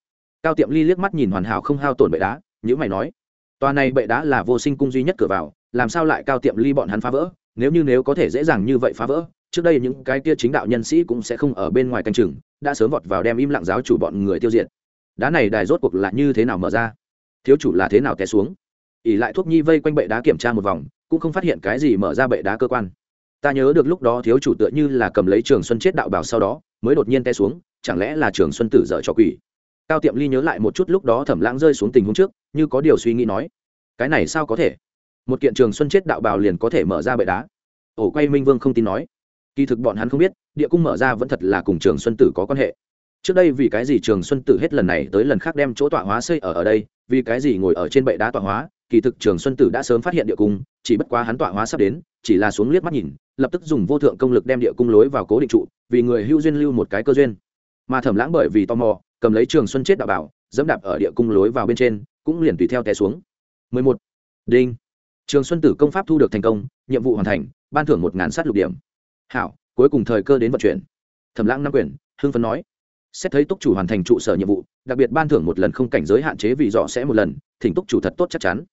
Cao tiệm ly liếc mắt nhìn hoàn hảo không hao tổn bệ đá nhữ mày nói, tòa này bệ đá là vô sinh cung duy nhất cửa vào, làm sao lại cao tiệm ly bọn hắn phá vỡ? Nếu như nếu có thể dễ dàng như vậy phá vỡ, trước đây những cái kia chính đạo nhân sĩ cũng sẽ không ở bên ngoài canh chừng, đã sớm vọt vào đem im lặng giáo chủ bọn người tiêu diệt. Đá này đài rốt cuộc là như thế nào mở ra? Thiếu chủ là thế nào té xuống? Ỉ lại thuốc nhi vây quanh bệ đá kiểm tra một vòng cũng không phát hiện cái gì mở ra bệ đá cơ quan. Ta nhớ được lúc đó thiếu chủ tựa như là cầm lấy trường xuân chết đạo bảo sau đó, mới đột nhiên té xuống, chẳng lẽ là trường xuân tử dở cho quỷ? Cao tiệm ly nhớ lại một chút lúc đó thẩm lãng rơi xuống tình huống trước, như có điều suy nghĩ nói, cái này sao có thể? Một kiện trường xuân chết đạo bào liền có thể mở ra bệ đá? Ổ quay minh vương không tin nói. Kỳ thực bọn hắn không biết, địa cung mở ra vẫn thật là cùng trường xuân tử có quan hệ. Trước đây vì cái gì trường xuân tử hết lần này tới lần khác đem chỗ tọa hóa xây ở ở đây, vì cái gì ngồi ở trên bệ đá tọa hóa kỳ thực trường xuân tử đã sớm phát hiện địa cung, chỉ bất quá hắn tọa hóa sắp đến, chỉ là xuống liếc mắt nhìn, lập tức dùng vô thượng công lực đem địa cung lối vào cố định trụ, vì người hưu duyên lưu một cái cơ duyên. Mà thẩm lãng bởi vì tò mò, cầm lấy trường xuân chết đạo bảo, dẫm đạp ở địa cung lối vào bên trên, cũng liền tùy theo té xuống. 11. đinh. Trường xuân tử công pháp thu được thành công, nhiệm vụ hoàn thành, ban thưởng một ngàn sát lục điểm. Hảo, cuối cùng thời cơ đến vận chuyển. Thẩm lãng năm quyền, hưng phấn nói. Xét thấy túc chủ hoàn thành trụ sở nhiệm vụ, đặc biệt ban thưởng một lần không cảnh giới hạn chế vì dọ sẽ một lần, thỉnh túc chủ thật tốt chắc chắn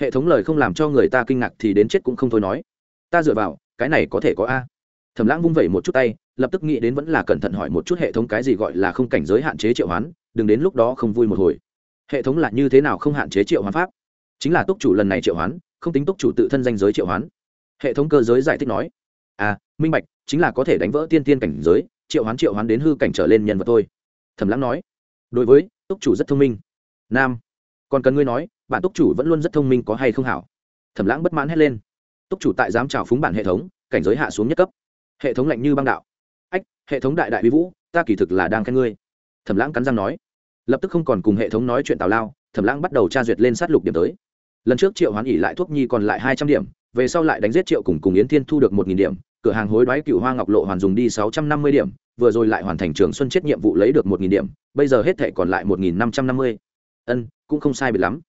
hệ thống lời không làm cho người ta kinh ngạc thì đến chết cũng không thôi nói. Ta dựa vào, cái này có thể có a. Thẩm lãng vung vẩy một chút tay, lập tức nghĩ đến vẫn là cẩn thận hỏi một chút hệ thống cái gì gọi là không cảnh giới hạn chế triệu hoán, đừng đến lúc đó không vui một hồi. Hệ thống là như thế nào không hạn chế triệu hoán pháp? Chính là túc chủ lần này triệu hoán, không tính túc chủ tự thân danh giới triệu hoán. Hệ thống cơ giới giải thích nói. À minh bạch, chính là có thể đánh vỡ tiên tiên cảnh giới, triệu hoán triệu hoán đến hư cảnh trở lên nhân vật thôi. Thẩm lãng nói. Đối với, túc chủ rất thông minh. Nam, còn cần ngươi nói bản túc chủ vẫn luôn rất thông minh có hay không hảo. Thẩm lãng bất mãn hét lên. Túc chủ tại dám trào phúng bản hệ thống, cảnh giới hạ xuống nhất cấp. Hệ thống lạnh như băng đạo. Ách, hệ thống đại đại bí vũ, ta kỳ thực là đang khen ngươi. Thẩm lãng cắn răng nói. Lập tức không còn cùng hệ thống nói chuyện tào lao, thẩm lãng bắt đầu tra duyệt lên sát lục điểm tới. Lần trước triệu hoán ỉ lại thuốc nhi còn lại hai trăm điểm, về sau lại đánh giết triệu cùng cùng yến thiên thu được một nghìn điểm, cửa hàng hối đoái cựu hoa ngọc lộ hoàn dùng đi sáu trăm năm mươi điểm, vừa rồi lại hoàn thành trường xuân chết nhiệm vụ lấy được một nghìn điểm, bây giờ hết thệ còn lại một nghìn năm trăm năm mươi. Ân, cũng không sai biệt lắm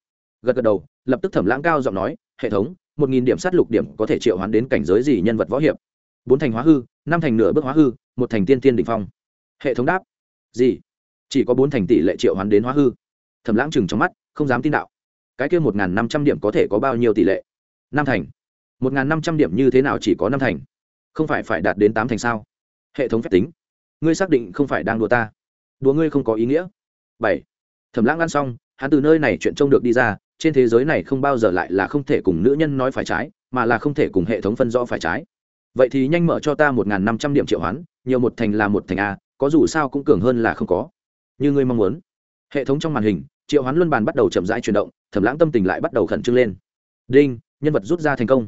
gật gật đầu, lập tức thẩm lãng cao giọng nói, hệ thống, một nghìn điểm sát lục điểm có thể triệu hoán đến cảnh giới gì nhân vật võ hiệp? Bốn thành hóa hư, năm thành nửa bước hóa hư, một thành tiên tiên đ ỉ n h phong. Hệ thống đáp, gì? Chỉ có bốn thành tỷ lệ triệu hoán đến hóa hư? Thẩm lãng chừng trong mắt, không dám tin đạo. Cái kia một n g h n năm trăm điểm có thể có bao nhiêu tỷ lệ? Năm thành. Một n g h n năm trăm điểm như thế nào chỉ có năm thành? Không phải phải đạt đến tám thành sao? Hệ thống phép tính, ngươi xác định không phải đang đùa ta. Đùa ngươi không có ý nghĩa. Bảy. Thẩm lãng ăn xong, hắn từ nơi này chuyện trông được đi ra trên thế giới này không bao giờ lại là không thể cùng nữ nhân nói phải trái, mà là không thể cùng hệ thống phân rõ phải trái. Vậy thì nhanh mở cho ta một n g h n năm trăm điểm triệu hoán, nhiều một thành là một thành a, có dù sao cũng cường hơn là không có. Như ngươi mong muốn. Hệ thống trong màn hình, triệu hoán luân bàn bắt đầu chậm rãi chuyển động thẩm lãng tâm tình lại bắt đầu khẩn trương lên. Đinh, nhân vật rút ra thành công.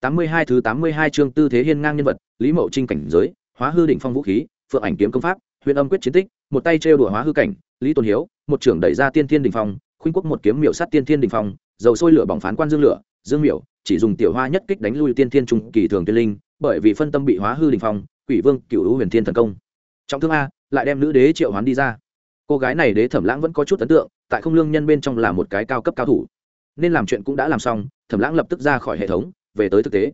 Tám mươi hai thứ tám mươi hai chương tư thế hiên ngang nhân vật, lý mậu trinh cảnh giới, hóa hư đỉnh phong vũ khí, phượng ảnh kiếm công pháp, huyền âm quyết chiến tích, một tay trêu đùa hóa hư cảnh, lý tôn hiếu, một trưởng đẩy ra tiên thiên đình phong khuynh quốc một kiếm miểu sát tiên thiên đình phong, dầu sôi lửa bỏng phán quan dương lửa, dương miểu, chỉ dùng tiểu hoa nhất kích đánh lui tiên thiên trung kỳ thường tiên linh, bởi vì phân tâm bị hóa hư đình phong, quỷ vương cựu hữu huyền thiên thần công. Trọng thương a, lại đem nữ đế triệu hoán đi ra. Cô gái này đế thẩm lãng vẫn có chút ấn tượng, tại không lương nhân bên trong là một cái cao cấp cao thủ. Nên làm chuyện cũng đã làm xong, thẩm lãng lập tức ra khỏi hệ thống, về tới thực tế.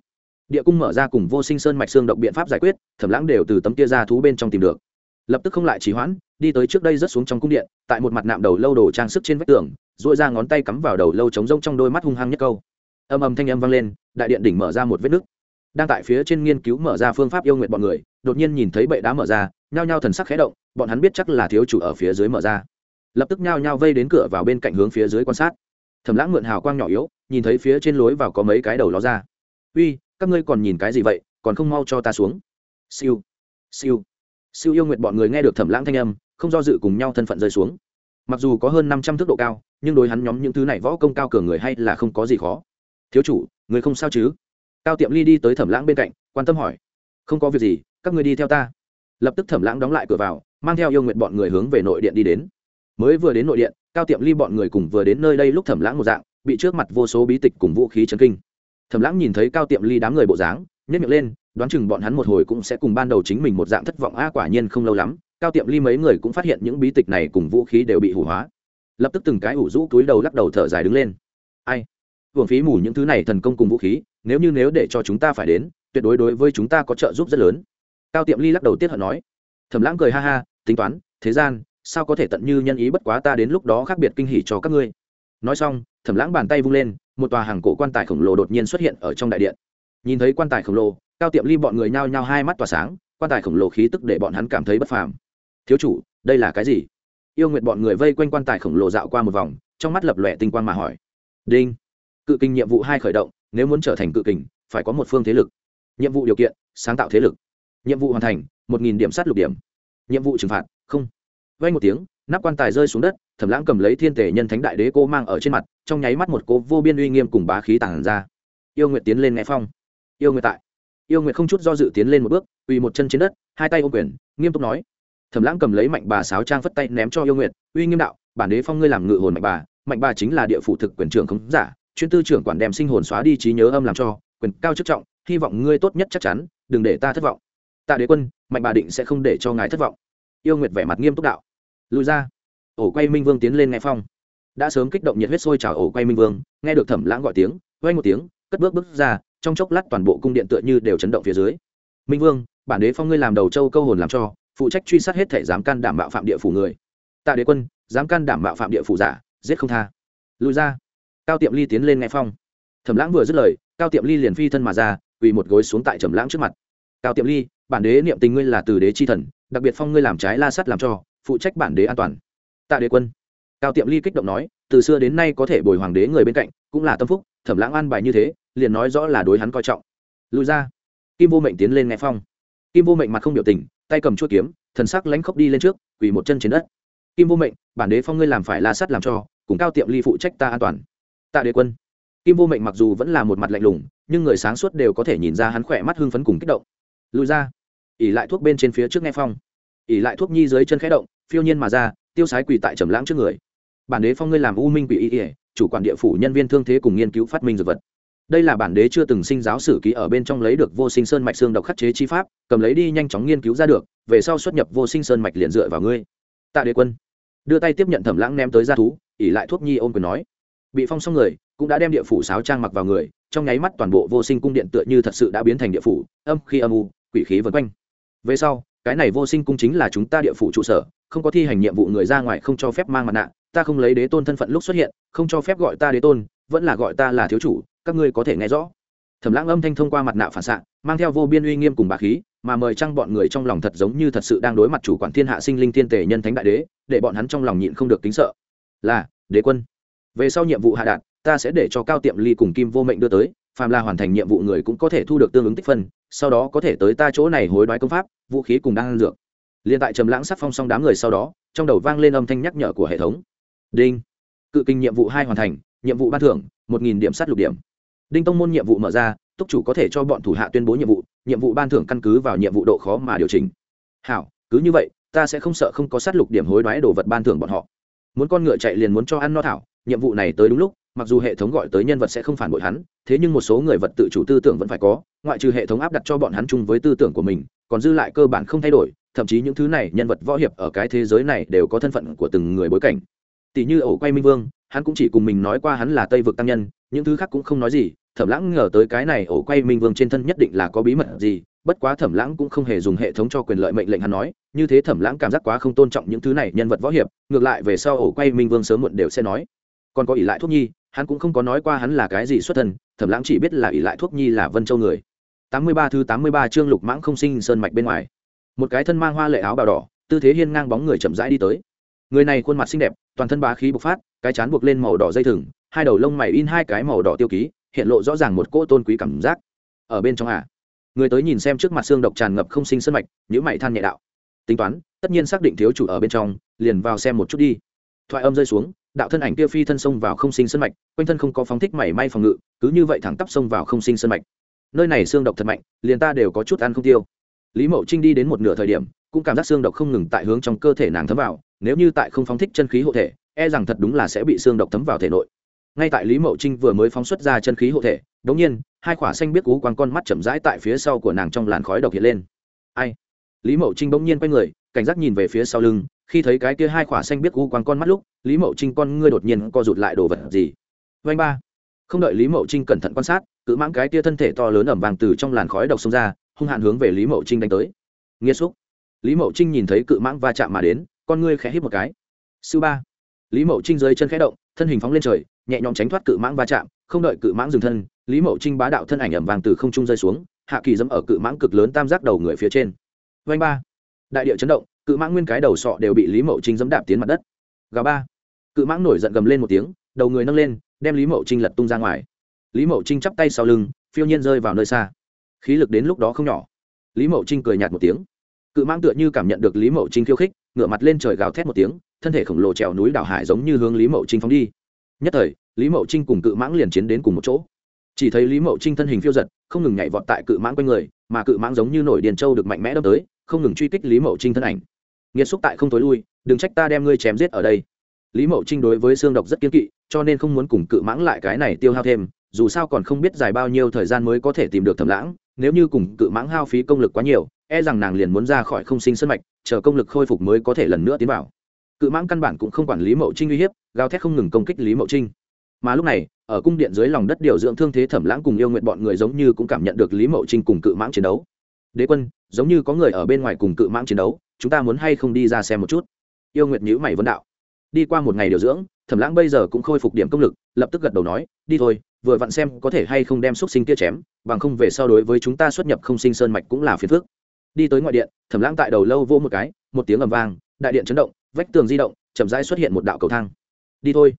Địa cung mở ra cùng vô sinh sơn mạch xương động biện pháp giải quyết, thẩm lãng đều từ tấm kia ra thú bên trong tìm được lập tức không lại trì hoãn, đi tới trước đây rớt xuống trong cung điện, tại một mặt nạm đầu lâu đồ trang sức trên vách tường dội ra ngón tay cắm vào đầu lâu trống rông trong đôi mắt hung hăng nhất câu. Âm âm thanh âm vang lên, đại điện đỉnh mở ra một vết nứt. Đang tại phía trên nghiên cứu mở ra phương pháp yêu nguyện bọn người, đột nhiên nhìn thấy bệ đá mở ra, nhao nhao thần sắc khẽ động, bọn hắn biết chắc là thiếu chủ ở phía dưới mở ra. Lập tức nhao nhao vây đến cửa vào bên cạnh hướng phía dưới quan sát. Thầm lãng mượn hào quang nhỏ yếu, nhìn thấy phía trên lối vào có mấy cái đầu ló ra. Uy, các ngươi còn nhìn cái gì vậy? Còn không mau cho ta xuống. Siêu siêu siêu yêu nguyện bọn người nghe được thẩm lãng thanh âm, không do dự cùng nhau thân phận rơi xuống. Mặc dù có hơn năm trăm thước độ cao, nhưng đối hắn nhóm những thứ này võ công cao cường người hay là không có gì khó. Thiếu chủ, người không sao chứ? Cao tiệm ly đi tới thẩm lãng bên cạnh, quan tâm hỏi. Không có việc gì, các người đi theo ta. Lập tức thẩm lãng đóng lại cửa vào, mang theo yêu nguyện bọn người hướng về nội điện đi đến. Mới vừa đến nội điện, cao tiệm ly bọn người cùng vừa đến nơi đây lúc thẩm lãng một dạng, bị trước mặt vô số bí tịch cùng vũ khí chấn kinh. Thẩm lãng nhìn thấy cao tiệm ly đám người bộ dáng nhét miệng lên đoán chừng bọn hắn một hồi cũng sẽ cùng ban đầu chính mình một dạng thất vọng. A, quả nhiên không lâu lắm, cao tiệm ly mấy người cũng phát hiện những bí tịch này cùng vũ khí đều bị hủ hóa. Lập tức từng cái ủ rũ túi đầu lắc đầu thở dài đứng lên. Ai? Hưởng phí mù những thứ này thần công cùng vũ khí, nếu như nếu để cho chúng ta phải đến, tuyệt đối đối với chúng ta có trợ giúp rất lớn. Cao tiệm ly lắc đầu tiết hận nói. Thầm lãng cười ha ha, tính toán, thế gian, sao có thể tận như nhân ý bất quá ta đến lúc đó khác biệt kinh hỉ cho các ngươi. Nói xong, thẩm lãng bàn tay vung lên, một tòa hàng cổ quan tài khổng lồ đột nhiên xuất hiện ở trong đại điện. Nhìn thấy quan tài khổng lồ cao tiệm ly bọn người nhao nhao hai mắt tỏa sáng, quan tài khổng lồ khí tức để bọn hắn cảm thấy bất phàm. Thiếu chủ, đây là cái gì? Yêu nguyệt bọn người vây quanh quan tài khổng lồ dạo qua một vòng, trong mắt lập lòe tinh quang mà hỏi. Đinh. Cự kinh nhiệm vụ hai khởi động, nếu muốn trở thành cự kình, phải có một phương thế lực. Nhiệm vụ điều kiện, sáng tạo thế lực. Nhiệm vụ hoàn thành, một nghìn điểm sát lục điểm. Nhiệm vụ trừng phạt, không. Vay một tiếng, nắp quan tài rơi xuống đất, thẩm lãng cầm lấy thiên tể nhân thánh đại đế cô mang ở trên mặt, trong nháy mắt một cố vô biên uy nghiêm cùng bá khí tản ra. Yêu nguyệt tiến lên nghe phong. Yêu nguyệt tại yêu nguyệt không chút do dự tiến lên một bước uy một chân trên đất, hai tay ô quyền, nghiêm túc nói, thẩm lãng cầm lấy mạnh bà sáo trang phất tay ném cho yêu nguyệt, uy nghiêm đạo, bản đế phong ngươi làm ngự hồn mạnh bà mạnh bà chính là địa phủ thực quyền trưởng khống giả, chuyên tư trưởng quản đem sinh hồn xóa đi trí nhớ âm làm cho, quyền cao chức trọng, hy vọng ngươi tốt nhất chắc chắn, đừng để ta thất vọng. Tạ đế quân, mạnh bà định sẽ không để cho ngài thất vọng. Yêu nguyệt vẻ mặt nghiêm túc đạo. Lùi ra. Ổ quay minh vương tiến lên nghe phong. Đã sớm kích động nhiệt huyết sôi trào ổ quay minh vương, nghe được thẩm lãng gọi tiếng quay một tiếng, cất bước bước ra trong chốc lát toàn bộ cung điện tựa như đều chấn động phía dưới. Minh vương, bản đế phong ngươi làm đầu châu câu hồn làm cho, phụ trách truy sát hết thể dám can đảm bạo phạm địa phủ người. Tạ đế quân dám can đảm bạo phạm địa phủ giả, giết không tha. Lùi ra. Cao tiệm ly tiến lên nghe phong. Thẩm lãng vừa dứt lời, cao tiệm ly liền phi thân mà ra, quỳ một gối xuống tại thẩm lãng trước mặt. Cao tiệm ly, bản đế niệm tình ngươi là từ đế chi thần, đặc biệt phong ngươi làm trái la sắt làm cho, phụ trách bản đế an toàn. Tạ đế quân. Cao tiệm ly kích động nói, từ xưa đến nay có thể bồi hoàng đế người bên cạnh, cũng là tâm phúc, thẩm lãng an bài như thế liền nói rõ là đối hắn coi trọng. Lùi ra. Kim vô mệnh tiến lên nghe phong. Kim vô mệnh mặt không biểu tình, tay cầm chuỗi kiếm, thần sắc lãnh khốc đi lên trước, quỳ một chân trên đất. Kim vô mệnh, bản đế phong ngươi làm phải la sắt làm cho, cùng cao tiệm ly phụ trách ta an toàn. Tạ đế quân. Kim vô mệnh mặc dù vẫn là một mặt lạnh lùng, nhưng người sáng suốt đều có thể nhìn ra hắn khỏe mắt hưng phấn cùng kích động. Lùi ra. Ỉ lại thuốc bên trên phía trước nghe phong. Ỉ lại thuốc nhi dưới chân khẽ động, phiêu nhiên mà ra, tiêu sái quỳ tại trầm lãng trước người. Bản đế phong ngươi làm u minh quỷ y ỉa chủ quản địa phủ nhân viên thương thế cùng nghiên cứu phát minh dược vật đây là bản đế chưa từng sinh giáo sử ký ở bên trong lấy được vô sinh sơn mạch xương độc khắc chế chi pháp, cầm lấy đi nhanh chóng nghiên cứu ra được, về sau xuất nhập vô sinh sơn mạch liền dựa vào ngươi. Tạ đế quân đưa tay tiếp nhận thẩm lãng ném tới gia thú, ỉ lại thuốc nhi ôm quyền nói. Bị phong xong người, cũng đã đem địa phủ sáo trang mặc vào người, trong nháy mắt toàn bộ vô sinh cung điện tựa như thật sự đã biến thành địa phủ, âm khi âm u, quỷ khí vân quanh. Về sau, cái này vô sinh cung chính là chúng ta địa phủ trụ sở, không có thi hành nhiệm vụ người ra ngoài không cho phép mang mặt nạ, ta không lấy đế tôn thân phận lúc xuất hiện, không cho phép gọi ta đế tôn vẫn là gọi ta là thiếu chủ, các ngươi có thể nghe rõ. Thẩm lãng âm thanh thông qua mặt nạ phản xạ, mang theo vô biên uy nghiêm cùng bà khí, mà mời trăng bọn người trong lòng thật giống như thật sự đang đối mặt chủ quản thiên hạ sinh linh thiên tề nhân thánh đại đế, để bọn hắn trong lòng nhịn không được kính sợ. Là, đế quân. Về sau nhiệm vụ hạ đạn ta sẽ để cho cao tiệm ly cùng kim vô mệnh đưa tới, phàm là hoàn thành nhiệm vụ người cũng có thể thu được tương ứng tích phân, sau đó có thể tới ta chỗ này hối đoái công pháp, vũ khí cùng đang ăn dược. Liên tại trầm lãng sắc phong xong đám người sau đó, trong đầu vang lên âm thanh nhắc nhở của hệ thống. Đinh. Cự kinh nhiệm vụ hai hoàn thành nhiệm vụ ban thưởng, một nghìn điểm sát lục điểm. Đinh tông môn nhiệm vụ mở ra, túc chủ có thể cho bọn thủ hạ tuyên bố nhiệm vụ nhiệm vụ ban thưởng căn cứ vào nhiệm vụ độ khó mà điều chỉnh. Hảo, cứ như vậy, ta sẽ không sợ không có sát lục điểm hối đoái đồ vật ban thưởng bọn họ. Muốn con ngựa chạy liền muốn cho ăn no thảo, nhiệm vụ này tới đúng lúc, mặc dù hệ thống gọi tới nhân vật sẽ không phản bội hắn, thế nhưng một số người vật tự chủ tư tưởng vẫn phải có, ngoại trừ hệ thống áp đặt cho bọn hắn chung với tư tưởng của mình, còn dư lại cơ bản không thay đổi, thậm chí những thứ này nhân vật võ hiệp ở cái thế giới này đều có thân phận của từng người bối cảnh tỷ như ổ quay minh vương, hắn cũng chỉ cùng mình nói qua hắn là tây vực tăng nhân, những thứ khác cũng không nói gì, thẩm lãng ngờ tới cái này ổ quay minh vương trên thân nhất định là có bí mật gì, bất quá thẩm lãng cũng không hề dùng hệ thống cho quyền lợi mệnh lệnh hắn nói, như thế thẩm lãng cảm giác quá không tôn trọng những thứ này nhân vật võ hiệp, ngược lại về sau ổ quay minh vương sớm muộn đều sẽ nói. Còn có ỷ lại thuốc nhi, hắn cũng không có nói qua hắn là cái gì xuất thân, thẩm lãng chỉ biết là ỷ lại thuốc nhi là vân châu người. Tám mươi ba thứ tám mươi ba chương lục mãng không sinh sơn mạch bên ngoài. Một cái thân mang hoa lệ áo bào đỏ, tư thế hiên ngang bóng người chậm rãi đi tới người này khuôn mặt xinh đẹp, toàn thân bá khí bộc phát, cái chán buộc lên màu đỏ dây thừng, hai đầu lông mày in hai cái màu đỏ tiêu ký, hiện lộ rõ ràng một cỗ tôn quý cảm giác. Ở bên trong à? Người tới nhìn xem trước mặt xương độc tràn ngập không sinh sân mạch nhữ mày than nhẹ đạo. Tính toán, tất nhiên xác định thiếu chủ ở bên trong, liền vào xem một chút đi. Thoại âm rơi xuống, đạo thân ảnh kia phi thân xông vào không sinh sân mạch, quanh thân không có phóng thích mảy may phòng ngự, cứ như vậy thẳng tắp xông vào không sinh sân mạch. Nơi này xương độc thật mạnh, liền ta đều có chút ăn không tiêu. Lý mậu trinh đi đến một nửa thời điểm, cũng cảm giác xương độc không ngừng tại hướng trong cơ thể nàng thấm vào nếu như tại không phóng thích chân khí hộ thể e rằng thật đúng là sẽ bị xương độc thấm vào thể nội. Ngay tại lý mậu trinh vừa mới phóng xuất ra chân khí hộ thể đống nhiên, hai khỏa xanh biết cú quang con mắt chậm rãi tại phía sau của nàng trong làn khói độc hiện lên. Ai? Lý mậu trinh bỗng nhiên quay người, cảnh giác nhìn về phía sau lưng, khi thấy cái kia hai khỏa xanh biết cú quang con mắt lúc, lý mậu trinh con ngươi đột nhiên co rụt lại đồ vật gì? Vanh ba. Không đợi lý mậu trinh cẩn thận quan sát, cự mãng cái kia thân thể to lớn ẩm vàng từ trong làn khói độc xông ra, hung hạn hướng về lý mậu trinh đánh tới. Nghiêm xúc. Lý mậu trinh nhìn thấy cự mãng va chạm mà đến con ngươi khẽ hít một cái. Sư ba. Lý mậu trinh dưới chân khẽ động, thân hình phóng lên trời, nhẹ nhõm tránh thoát cự mãng va chạm, không đợi cự mãng dừng thân, lý mậu trinh bá đạo thân ảnh ẩm vàng từ không trung rơi xuống, hạ kỳ dẫm ở cự mãng cực lớn tam giác đầu người phía trên. Vanh ba. Đại địa chấn động, cự mãng nguyên cái đầu sọ đều bị lý mậu trinh dẫm đạp tiến mặt đất. Gà ba. Cự mãng nổi giận gầm lên một tiếng, đầu người nâng lên, đem lý mậu trinh lật tung ra ngoài. Lý mậu trinh chắp tay sau lưng, phiêu nhiên rơi vào nơi xa. Khí lực đến lúc đó không nhỏ. Lý mậu trinh cười nhạt một tiếng cự mãng tựa như cảm nhận được lý mậu trinh khiêu khích, ngửa mặt lên trời gào thét một tiếng, thân thể khổng lồ trèo núi đảo hải giống như hướng lý mậu trinh phóng đi. Nhất thời, lý mậu trinh cùng cự mãng liền chiến đến cùng một chỗ. Chỉ thấy lý mậu trinh thân hình phiêu giật, không ngừng nhảy vọt tại cự mãng quanh người, mà cự mãng giống như nổi điền châu được mạnh mẽ đâm tới, không ngừng truy kích lý mậu trinh thân ảnh. Nghiệt xúc tại không tối lui, đừng trách ta đem ngươi chém giết ở đây. Lý mậu trinh đối với xương độc rất kiên kỵ, cho nên không muốn cùng cự mãng lại cái này tiêu hao thêm, dù sao còn không biết dài bao nhiêu thời gian mới có thể tìm được thẩm lãng, nếu như cùng cự mãng hao phí công lực quá nhiều e rằng nàng liền muốn ra khỏi không sinh sân mạch, chờ công lực khôi phục mới có thể lần nữa tiến vào. Cự mãng căn bản cũng không quản lý mậu trinh uy hiếp, gào thét không ngừng công kích lý mậu trinh. Mà lúc này, ở cung điện dưới lòng đất điều dưỡng thương thế thẩm lãng cùng yêu nguyện bọn người giống như cũng cảm nhận được lý mậu trinh cùng cự mãng chiến đấu. Đế quân, giống như có người ở bên ngoài cùng cự mãng chiến đấu, chúng ta muốn hay không đi ra xem một chút? Yêu nguyệt nhữ mày vấn đạo. Đi qua một ngày điều dưỡng, thẩm lãng bây giờ cũng khôi phục điểm công lực, lập tức gật đầu nói, đi thôi, vừa vặn xem có thể hay không đem xúc sinh kia chém, bằng không về sau đối với chúng ta xuất nhập không sinh sơn mạch cũng là phiền phức đi tới ngoại điện, thẩm lãng tại đầu lâu vô một cái, một tiếng ầm vang, đại điện chấn động, vách tường di động, chậm rãi xuất hiện một đạo cầu thang. Đi thôi.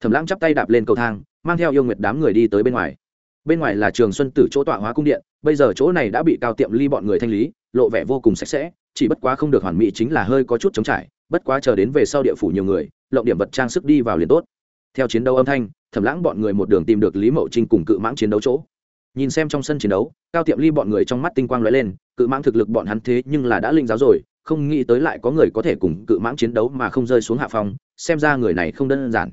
Thẩm lãng chắp tay đạp lên cầu thang, mang theo yêu nguyệt đám người đi tới bên ngoài. Bên ngoài là trường xuân tử chỗ tọa hóa cung điện, bây giờ chỗ này đã bị cao tiệm ly bọn người thanh lý, lộ vẻ vô cùng sạch sẽ, chỉ bất quá không được hoàn mỹ chính là hơi có chút chống trải, bất quá chờ đến về sau địa phủ nhiều người, lộng điểm vật trang sức đi vào liền tốt. Theo chiến đấu âm thanh, thẩm lãng bọn người một đường tìm được lý mậu trinh cùng cự mãng chiến đấu chỗ nhìn xem trong sân chiến đấu, cao tiệm ly bọn người trong mắt tinh quang lóe lên, cự mãng thực lực bọn hắn thế nhưng là đã linh giáo rồi, không nghĩ tới lại có người có thể cùng cự mãng chiến đấu mà không rơi xuống hạ phòng xem ra người này không đơn giản.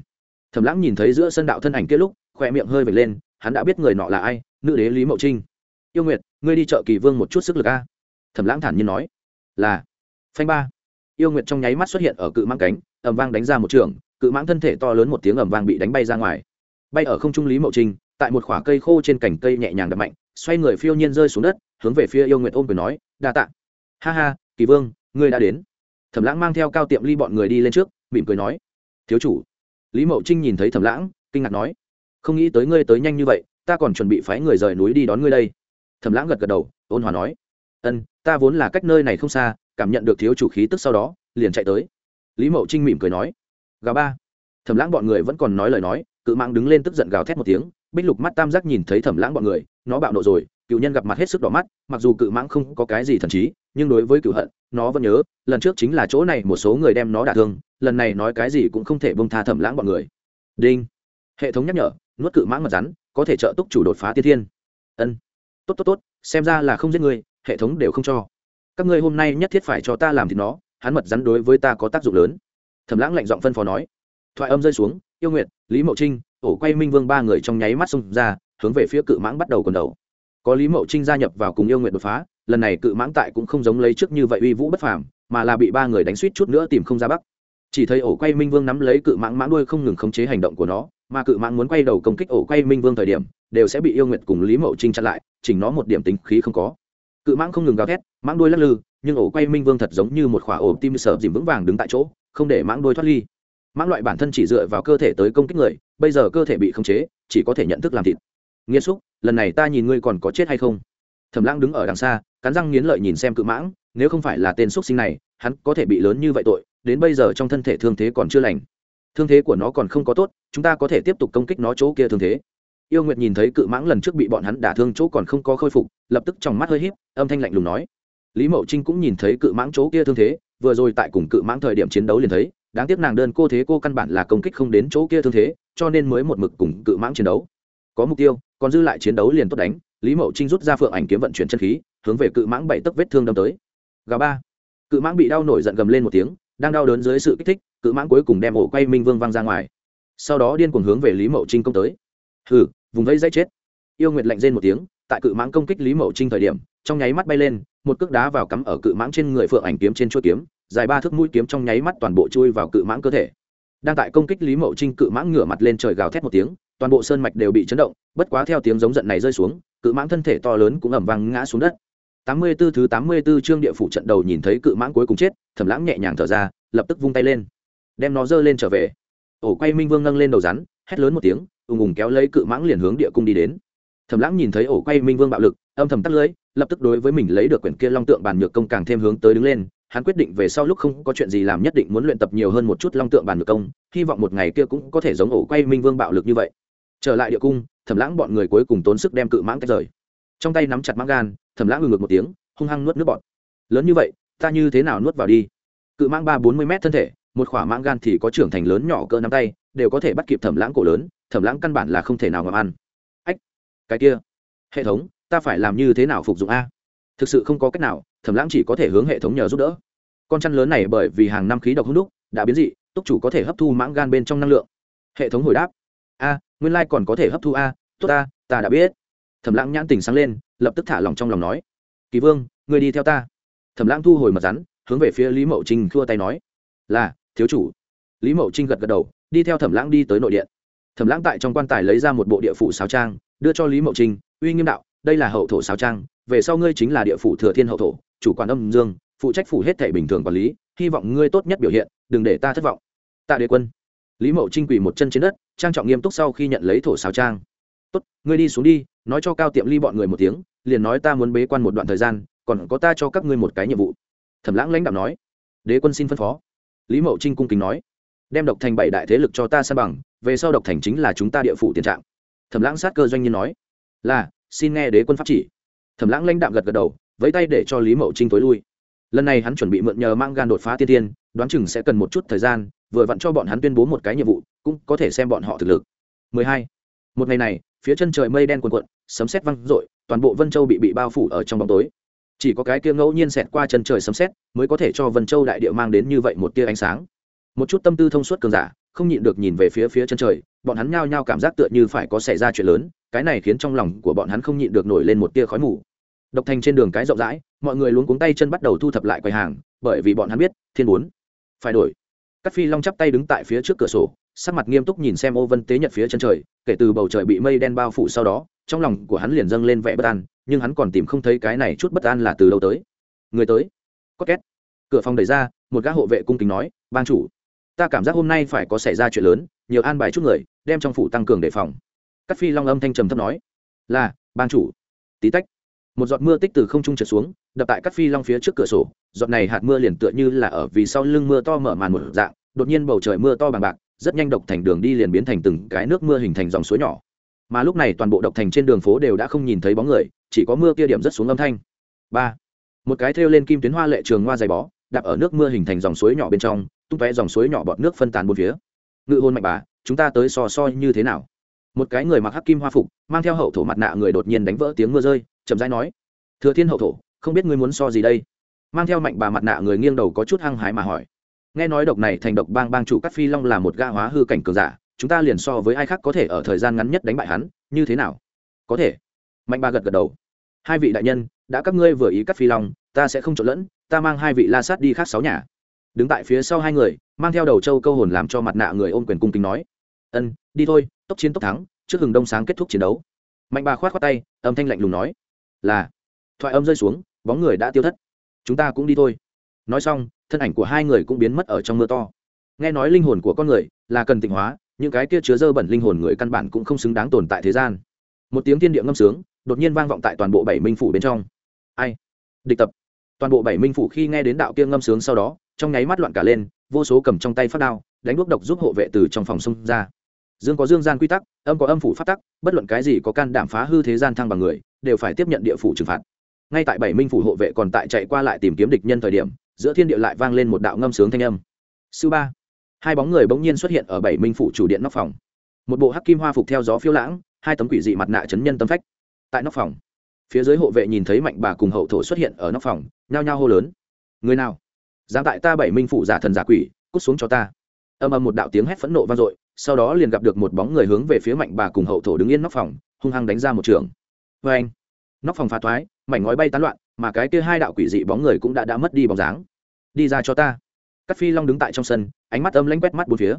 Thẩm lãng nhìn thấy giữa sân đạo thân ảnh kết lúc, khoe miệng hơi vệt lên, hắn đã biết người nọ là ai, nữ đế lý mậu trinh. Yêu nguyệt, ngươi đi chợ kỳ vương một chút sức lực a. Thẩm lãng thản nhiên nói. Là. Phanh ba. Yêu nguyệt trong nháy mắt xuất hiện ở cự mãng cánh, ầm vang đánh ra một trường, cự mãng thân thể to lớn một tiếng ầm vang bị đánh bay ra ngoài. Bay ở không trung lý mậu trinh tại một khoả cây khô trên cành cây nhẹ nhàng đập mạnh, xoay người phiêu nhiên rơi xuống đất, hướng về phía yêu nguyệt ôm quyền nói, đa tạ. Ha ha, kỳ vương, ngươi đã đến. Thẩm lãng mang theo cao tiệm ly bọn người đi lên trước, mỉm cười nói, thiếu chủ. Lý mậu trinh nhìn thấy thẩm lãng, kinh ngạc nói, không nghĩ tới ngươi tới nhanh như vậy, ta còn chuẩn bị phái người rời núi đi đón ngươi đây. Thẩm lãng gật gật đầu, ôn hòa nói, ân, ta vốn là cách nơi này không xa, cảm nhận được thiếu chủ khí tức sau đó, liền chạy tới. Lý mậu trinh mỉm cười nói, gà ba. Thẩm lãng bọn người vẫn còn nói lời nói, cự mạng đứng lên tức giận gào thét một tiếng bích lục mắt tam giác nhìn thấy thẩm lãng bọn người, nó bạo nộ rồi, cựu nhân gặp mặt hết sức đỏ mắt, mặc dù cự mãng không có cái gì thần trí, nhưng đối với cựu hận, nó vẫn nhớ, lần trước chính là chỗ này một số người đem nó đả thương, lần này nói cái gì cũng không thể bông tha thẩm lãng bọn người. Đinh. Hệ thống nhắc nhở, nuốt cự mãng mật rắn, có thể trợ túc chủ đột phá tiên thiên. Ân. Tốt tốt tốt, xem ra là không giết người, hệ thống đều không cho. Các ngươi hôm nay nhất thiết phải cho ta làm thì nó, hắn mật rắn đối với ta có tác dụng lớn. Thẩm lãng lạnh giọng phân phó nói. Thoại âm rơi xuống, yêu nguyệt, lý mậu trinh ổ quay minh vương ba người trong nháy mắt xông ra, hướng về phía cự mãng bắt đầu quần đầu. Có lý mậu trinh gia nhập vào cùng yêu nguyện đột phá, lần này cự mãng tại cũng không giống lấy trước như vậy uy vũ bất phàm, mà là bị ba người đánh suýt chút nữa tìm không ra bắc. Chỉ thấy ổ quay minh vương nắm lấy cự mãng mãng đuôi không ngừng khống chế hành động của nó, mà cự mãng muốn quay đầu công kích ổ quay minh vương thời điểm, đều sẽ bị yêu nguyện cùng lý mậu trinh chặn lại, chỉnh nó một điểm tính khí không có. Cự mãng không ngừng gào thét, mãng đuôi lắc lư, nhưng ổ quay minh vương thật giống như một khỏa ổ tim sợ dìm vững vàng đứng tại chỗ, không để mãng đuôi thoát ly. Mãng loại bản thân chỉ dựa vào cơ thể tới công kích người bây giờ cơ thể bị khống chế, chỉ có thể nhận thức làm thịt. Nghiêm xúc, lần này ta nhìn ngươi còn có chết hay không? Thẩm lãng đứng ở đằng xa, cắn răng nghiến lợi nhìn xem cự mãng, nếu không phải là tên xúc sinh này, hắn có thể bị lớn như vậy tội, đến bây giờ trong thân thể thương thế còn chưa lành. Thương thế của nó còn không có tốt, chúng ta có thể tiếp tục công kích nó chỗ kia thương thế. Yêu nguyệt nhìn thấy cự mãng lần trước bị bọn hắn đả thương chỗ còn không có khôi phục, lập tức trong mắt hơi híp, âm thanh lạnh lùng nói. Lý mậu trinh cũng nhìn thấy cự mãng chỗ kia thương thế, vừa rồi tại cùng cự mãng thời điểm chiến đấu liền thấy đáng tiếc nàng đơn cô thế cô căn bản là công kích không đến chỗ kia thương thế, cho nên mới một mực cùng cự mãng chiến đấu. Có mục tiêu, còn dư lại chiến đấu liền tốt đánh, lý mậu trinh rút ra phượng ảnh kiếm vận chuyển chân khí, hướng về cự mãng bảy tấc vết thương đâm tới. Gà ba. Cự mãng bị đau nổi giận gầm lên một tiếng, đang đau đớn dưới sự kích thích, cự mãng cuối cùng đem ổ quay minh vương văng ra ngoài. Sau đó điên cuồng hướng về lý mậu trinh công tới. Hừ, vùng vây dây chết. Yêu nguyệt lạnh rên một tiếng, tại cự mãng công kích lý mậu trinh thời điểm, trong nháy mắt bay lên, một cước đá vào cắm ở cự mãng trên người phượng ảnh kiếm trên chuỗi kiếm dài ba thước mũi kiếm trong nháy mắt toàn bộ chui vào cự mãng cơ thể. Đang tại công kích lý mậu trinh, cự mãng ngửa mặt lên trời gào thét một tiếng, toàn bộ sơn mạch đều bị chấn động, bất quá theo tiếng giống giận này rơi xuống, cự mãng thân thể to lớn cũng ẩm vang ngã xuống đất. Tám mươi 84 thứ tám mươi 84 chương địa phủ trận đầu nhìn thấy cự mãng cuối cùng chết thẩm lãng nhẹ nhàng thở ra, lập tức vung tay lên, đem nó dơ lên trở về. Ổ quay minh vương nâng lên đầu rắn, hét lớn một tiếng, ùng ùng kéo lấy cự mãng liền hướng địa cung đi đến. Thẩm lãng nhìn thấy ổ quay minh vương bạo lực, âm thầm tắt lưới, lập tức đối với mình lấy được quyển kia long tượng bàn nhược công càng thêm hướng tới đứng lên hắn quyết định về sau lúc không có chuyện gì làm nhất định muốn luyện tập nhiều hơn một chút long tượng bàn nhược công, hy vọng một ngày kia cũng có thể giống ổ quay minh vương bạo lực như vậy. Trở lại địa cung, thẩm lãng bọn người cuối cùng tốn sức đem cự mãng tách rời. Trong tay nắm chặt mãng gan, thẩm lãng ngừng ngược một tiếng, hung hăng nuốt nước bọt. Lớn như vậy, ta như thế nào nuốt vào đi? Cự mãng ba bốn mươi mét thân thể, một khỏa mãng gan thì có trưởng thành lớn nhỏ cỡ nắm tay, đều có thể bắt kịp thẩm lãng cổ lớn, thẩm lãng căn bản là không thể nào ngậm ăn. Ách, cái kia, hệ thống, ta phải làm như thế nào phục dụng a? Thực sự không có cách nào thẩm lãng chỉ có thể hướng hệ thống nhờ giúp đỡ. Con chăn lớn này bởi vì hàng năm khí độc hút đúc đã biến dị túc chủ có thể hấp thu mãng gan bên trong năng lượng. Hệ thống hồi đáp a nguyên lai còn có thể hấp thu a tốt ta, ta đã biết. Thẩm lãng nhãn tình sáng lên lập tức thả lòng trong lòng nói kỳ vương người đi theo ta. Thẩm lãng thu hồi mật rắn hướng về phía lý mậu trinh khua tay nói là thiếu chủ. Lý mậu trinh gật gật đầu đi theo thẩm lãng đi tới nội điện. Thẩm lãng tại trong quan tài lấy ra một bộ địa phủ sáo trang đưa cho lý mậu trinh uy nghiêm đạo đây là hậu thổ sáo trang về sau ngươi chính là địa phủ thừa thiên hậu thổ chủ quản âm dương, phụ trách phủ hết thể bình thường quản lý, hy vọng ngươi tốt nhất biểu hiện, đừng để ta thất vọng. Tạ đế quân. Lý mậu trinh quỳ một chân trên đất, trang trọng nghiêm túc sau khi nhận lấy thổ sáo trang. Tốt, ngươi đi xuống đi, nói cho cao tiệm ly bọn người một tiếng, liền nói ta muốn bế quan một đoạn thời gian, còn có ta cho các ngươi một cái nhiệm vụ. Thẩm lãng lãnh đạo nói. Đế quân xin phân phó. Lý mậu trinh cung kính nói. Đem độc thành bảy đại thế lực cho ta san bằng, về sau độc thành chính là chúng ta địa phủ tiền trạng. Thẩm lãng sát cơ doanh nhân nói. Là, xin nghe đế quân pháp chỉ. Thẩm lãng lãnh đạo gật gật đầu vẫy tay để cho lý mậu trinh tối lui. Lần này hắn chuẩn bị mượn nhờ mang gan đột phá tiên tiên đoán chừng sẽ cần một chút thời gian, vừa vặn cho bọn hắn tuyên bố một cái nhiệm vụ, cũng có thể xem bọn họ thực lực. 12. một ngày này, phía chân trời mây đen cuồn cuộn, sấm sét văng rội toàn bộ vân châu bị bị bao phủ ở trong bóng tối. Chỉ có cái kia ngẫu nhiên xẹt qua chân trời sấm sét mới có thể cho vân châu đại địa mang đến như vậy một tia ánh sáng. Một chút tâm tư thông suốt cường giả, không nhịn được nhìn về phía phía chân trời, bọn hắn nhao nhao cảm giác tựa như phải có xảy ra chuyện lớn, cái này khiến trong lòng của bọn hắn không nhịn được nổi lên một tia khói mù độc thành trên đường cái rộng rãi mọi người luống cuống tay chân bắt đầu thu thập lại quầy hàng bởi vì bọn hắn biết thiên bốn phải đổi Cát Phi Long chắp tay đứng tại phía trước cửa sổ, sắc mặt nghiêm túc nhìn xem Ô Vân Tế Nhật phía chân trời, kể từ bầu trời bị mây đen bao phủ sau đó, trong lòng của hắn liền dâng lên vẻ bất an, nhưng hắn còn tìm không thấy cái này chút bất an là từ đâu tới. Người tới. Có két. Cửa phòng đẩy ra, một gã hộ vệ cung kính nói, ban chủ, ta cảm giác hôm nay phải có xảy ra chuyện lớn, nhiều an bài chút người, đem trong phủ tăng cường đề phòng." Cát Phi Long âm thanh trầm thấp nói, "Là, ban chủ." Tí tách. Một giọt mưa tích từ không trung trượt xuống, đập tại Cát Phi Long phía trước cửa sổ, giọt này hạt mưa liền tựa như là ở vì sau lưng mưa to mở màn một dạng đột nhiên bầu trời mưa to bằng bạc rất nhanh độc thành đường đi liền biến thành từng cái nước mưa hình thành dòng suối nhỏ. Mà lúc này toàn bộ độc thành trên đường phố đều đã không nhìn thấy bóng người chỉ có mưa kia điểm rất xuống âm thanh. Ba. Một cái thêu lên kim tuyến hoa lệ trường hoa dày bó đạp ở nước mưa hình thành dòng suối nhỏ bên trong tung tóe dòng suối nhỏ bọt nước phân tán bốn phía. Ngự hôn mạnh bà chúng ta tới so so như thế nào? Một cái người mặc hắc kim hoa phục, mang theo hậu thổ mặt nạ người đột nhiên đánh vỡ tiếng mưa rơi, chậm rãi nói, thừa thiên hậu thổ, không biết ngươi muốn so gì đây? Mang theo mạnh bà mặt nạ người nghiêng đầu có chút hăng hái mà hỏi, nghe nói độc này thành độc bang bang chủ cắt phi long là một gã hóa hư cảnh cường giả, chúng ta liền so với ai khác có thể ở thời gian ngắn nhất đánh bại hắn, như thế nào? Có thể. Mạnh bà gật gật đầu, hai vị đại nhân, đã các ngươi vừa ý cắt phi long, ta sẽ không trộn lẫn, ta mang hai vị la sát đi khác sáu nhà. Đứng tại phía sau hai người, mang theo đầu châu câu hồn làm cho mặt nạ người ôm quyền cung kính nói ân, đi thôi, tốc chiến tốc thắng, trước hừng đông sáng kết thúc chiến đấu. Mạnh bà khoát khoát tay, âm thanh lạnh lùng nói, là. Thoại âm rơi xuống, bóng người đã tiêu thất. Chúng ta cũng đi thôi. Nói xong, thân ảnh của hai người cũng biến mất ở trong mưa to. Nghe nói linh hồn của con người là cần tịnh hóa, những cái kia chứa dơ bẩn linh hồn người căn bản cũng không xứng đáng tồn tại thế gian. Một tiếng tiên địa ngâm sướng, đột nhiên vang vọng tại toàn bộ bảy minh phủ bên trong. Ai? Địch tập. Toàn bộ bảy minh phủ khi nghe đến đạo kia ngâm sướng sau đó, trong nháy mắt loạn cả lên, vô số cầm trong tay phát đao, đánh đuốc độc giúp hộ vệ từ trong phòng xông ra dương có dương gian quy tắc, âm có âm phủ phát tắc, bất luận cái gì có can đảm phá hư thế gian thăng bằng người, đều phải tiếp nhận địa phủ trừng phạt. Ngay tại bảy minh phủ hộ vệ còn tại chạy qua lại tìm kiếm địch nhân thời điểm, giữa thiên địa lại vang lên một đạo ngâm sướng thanh âm. Sư ba, hai bóng người bỗng nhiên xuất hiện ở bảy minh phủ chủ điện nóc phòng. Một bộ hắc kim hoa phục theo gió phiêu lãng, hai tấm quỷ dị mặt nạ chấn nhân tâm phách. Tại nóc phòng, phía dưới hộ vệ nhìn thấy mạnh bà cùng hậu thổ xuất hiện ở nóc phòng, nhao nhao hô lớn. Người nào? Dám tại ta bảy minh phủ giả thần giả quỷ, cút xuống cho ta. Âm âm một đạo tiếng hét phẫn nộ vang dội sau đó liền gặp được một bóng người hướng về phía mạnh bà cùng hậu thổ đứng yên nóc phòng hung hăng đánh ra một trường vê anh nóc phòng phá thoái mảnh ngói bay tán loạn mà cái kia hai đạo quỷ dị bóng người cũng đã đã mất đi bóng dáng đi ra cho ta Cát Phi Long đứng tại trong sân, ánh mắt âm lãnh quét mắt bốn phía.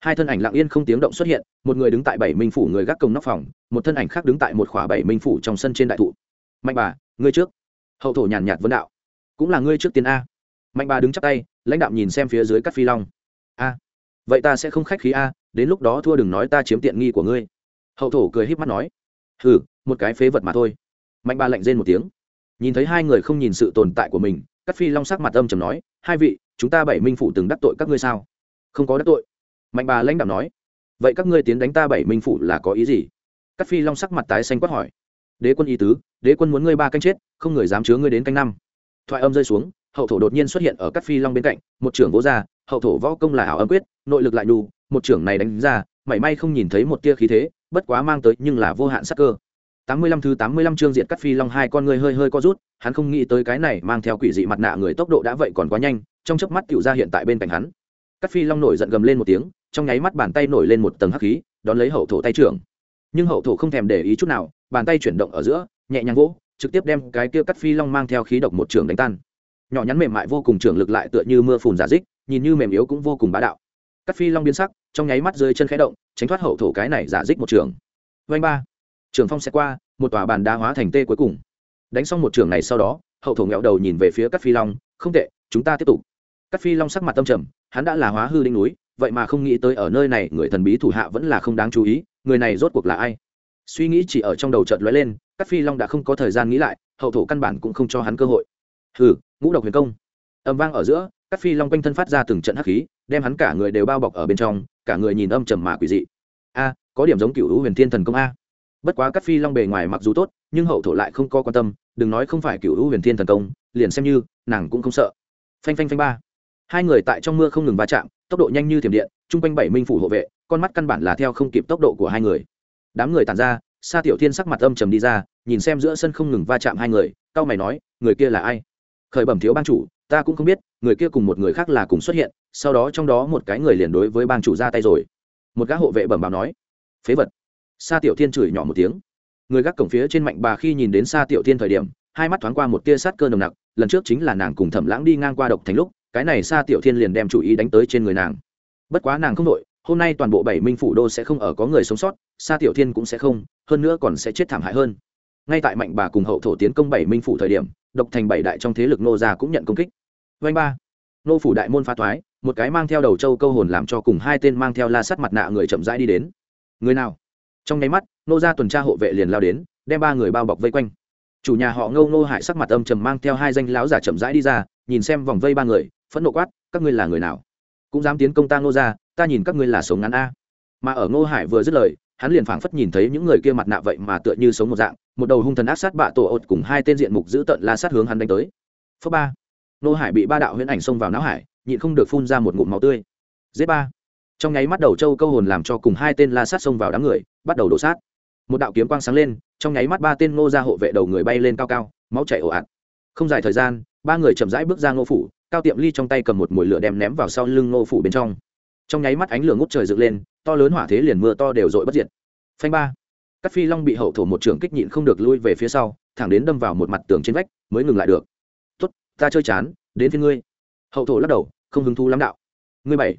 Hai thân ảnh lặng yên không tiếng động xuất hiện, một người đứng tại bảy minh phủ người gác công nóc phòng, một thân ảnh khác đứng tại một khỏa bảy minh phủ trong sân trên đại thụ. Mạnh bà, ngươi trước. Hậu thổ nhàn nhạt vấn đạo. Cũng là ngươi trước tiên a. Mạnh bà đứng chắp tay, lãnh đạo nhìn xem phía dưới Cát Phi Long. A. Vậy ta sẽ không khách khí a, đến lúc đó thua đừng nói ta chiếm tiện nghi của ngươi. Hậu thổ cười híp mắt nói. Hừ, một cái phế vật mà thôi. Mạnh bà lạnh rên một tiếng. Nhìn thấy hai người không nhìn sự tồn tại của mình, Cát Phi Long sắc mặt âm trầm nói, hai vị, chúng ta bảy minh phụ từng đắc tội các ngươi sao không có đắc tội mạnh bà lãnh đạo nói vậy các ngươi tiến đánh ta bảy minh phụ là có ý gì cắt phi long sắc mặt tái xanh quát hỏi đế quân ý tứ đế quân muốn ngươi ba canh chết không người dám chứa ngươi đến canh năm thoại âm rơi xuống hậu thổ đột nhiên xuất hiện ở cắt phi long bên cạnh một trưởng vỗ ra hậu thổ võ công là ảo âm quyết, nội lực lại đủ. một trưởng này đánh ra, mảy may không nhìn thấy một tia khí thế, bất quá mang tới nhưng là vô hạn sắc cơ. Tám mươi lăm thứ tám mươi lăm chương diện cắt phi long hai con người hơi hơi co rút, hắn không nghĩ tới cái này mang theo quỷ dị mặt nạ người tốc độ đã vậy còn quá nhanh, trong chớp mắt tiểu ra hiện tại bên cạnh hắn. Cắt phi long nổi giận gầm lên một tiếng, trong nháy mắt bàn tay nổi lên một tầng hắc khí, đón lấy hậu thổ tay trưởng. Nhưng hậu thổ không thèm để ý chút nào, bàn tay chuyển động ở giữa, nhẹ nhàng vỗ, trực tiếp đem cái kia cắt phi long mang theo khí độc một trường đánh tan. Nhỏ nhắn mềm mại vô cùng trường lực lại tựa như mưa phùn giả dích nhìn như mềm yếu cũng vô cùng bá đạo cắt phi long biến sắc trong nháy mắt rơi chân khẽ động tránh thoát hậu thổ cái này giả dích một trường vanh ba trường phong sẽ qua một tòa bàn đá hóa thành tê cuối cùng đánh xong một trường này sau đó hậu thổ nghẹo đầu nhìn về phía cắt phi long không tệ chúng ta tiếp tục Cát Phi Long sắc mặt tâm trầm, hắn đã là hóa hư đỉnh núi, vậy mà không nghĩ tới ở nơi này người thần bí thủ hạ vẫn là không đáng chú ý, người này rốt cuộc là ai? Suy nghĩ chỉ ở trong đầu chợt lóe lên, Cát Phi Long đã không có thời gian nghĩ lại, hậu thổ căn bản cũng không cho hắn cơ hội. Hừ, ngũ độc huyền công. Âm vang ở giữa, Cát Phi Long quanh thân phát ra từng trận hắc khí, đem hắn cả người đều bao bọc ở bên trong, cả người nhìn âm trầm mà quỷ dị. A, có điểm giống Cửu Huyền Thiên Thần công a. Bất quá Cát Phi Long bề ngoài mặc dù tốt, nhưng hậu thổ lại không có quan tâm, đừng nói không phải Cửu Huyền Thiên Thần công, liền xem như nàng cũng không sợ. Phanh phanh phanh ba hai người tại trong mưa không ngừng va chạm tốc độ nhanh như thiểm điện chung quanh bảy minh phủ hộ vệ con mắt căn bản là theo không kịp tốc độ của hai người đám người tàn ra sa tiểu thiên sắc mặt âm trầm đi ra nhìn xem giữa sân không ngừng va chạm hai người cao mày nói người kia là ai khởi bẩm thiếu ban chủ ta cũng không biết, người kia cùng một người khác là cùng xuất hiện, sau đó trong đó một cái người liền đối với bang chủ ra tay rồi. Một gã hộ vệ bẩm báo nói, phế vật. Sa tiểu thiên chửi nhỏ một tiếng. Người gác cổng phía trên mạnh bà khi nhìn đến sa tiểu thiên thời điểm, hai mắt thoáng qua một tia sát cơ nồng nặc, lần trước chính là nàng cùng thẩm lãng đi ngang qua độc thành lúc, cái này Sa tiểu thiên liền đem chủ ý đánh tới trên người nàng. Bất quá nàng không đội hôm nay toàn bộ bảy minh phủ đô sẽ không ở có người sống sót, Sa tiểu thiên cũng sẽ không, hơn nữa còn sẽ chết thảm hại hơn. Ngay tại mạnh bà cùng hậu thổ tiến công bảy minh phủ thời điểm độc thành bảy đại trong thế lực nô gia cũng nhận công kích. Vanh ba. Nô phủ đại môn phá thoái một cái mang theo đầu châu câu hồn làm cho cùng hai tên mang theo la sắt mặt nạ người chậm rãi đi đến. Người nào? Trong nháy mắt nô gia tuần tra hộ vệ liền lao đến đem ba người bao bọc vây quanh. Chủ nhà họ ngâu nô hại sắc mặt âm trầm mang theo hai danh lão giả chậm rãi đi ra nhìn xem vòng vây ba người phẫn nộ quát các ngươi là người nào? Cũng dám tiến công ta ngô gia, ta nhìn các ngươi là sống ngắn a. Mà ở ngô hải vừa dứt lời hắn liền phảng phất nhìn thấy những người kia mặt nạ vậy mà tựa như sống một dạng một đầu hung thần ác sát bạ tổ ột cùng hai tên diện mục giữ tận la sát hướng hắn đánh tới. Phớ ba. Nô hải bị ba đạo huyễn ảnh xông vào não hải, nhịn không được phun ra một ngụm máu tươi. Giết ba. Trong nháy mắt đầu châu câu hồn làm cho cùng hai tên la sát xông vào đám người, bắt đầu đổ sát. Một đạo kiếm quang sáng lên, trong nháy mắt ba tên ngô ra hộ vệ đầu người bay lên cao cao, máu chảy ồ ạt. Không dài thời gian, ba người chậm rãi bước ra ngô phủ, cao tiệm ly trong tay cầm một mũi lửa đem ném vào sau lưng ngô phủ bên trong. Trong nháy mắt ánh lửa ngút trời dựng lên, to lớn hỏa thế liền mưa to đều dội bất diệt. Phanh ba. Cát phi long bị hậu thổ một trưởng kích nhịn không được lui về phía sau, thẳng đến đâm vào một mặt tường trên vách, mới ngừng lại được. Tốt, ta chơi chán, đến phía ngươi. Hậu thổ lắc đầu, không hứng thú lắm đạo. Ngươi bảy.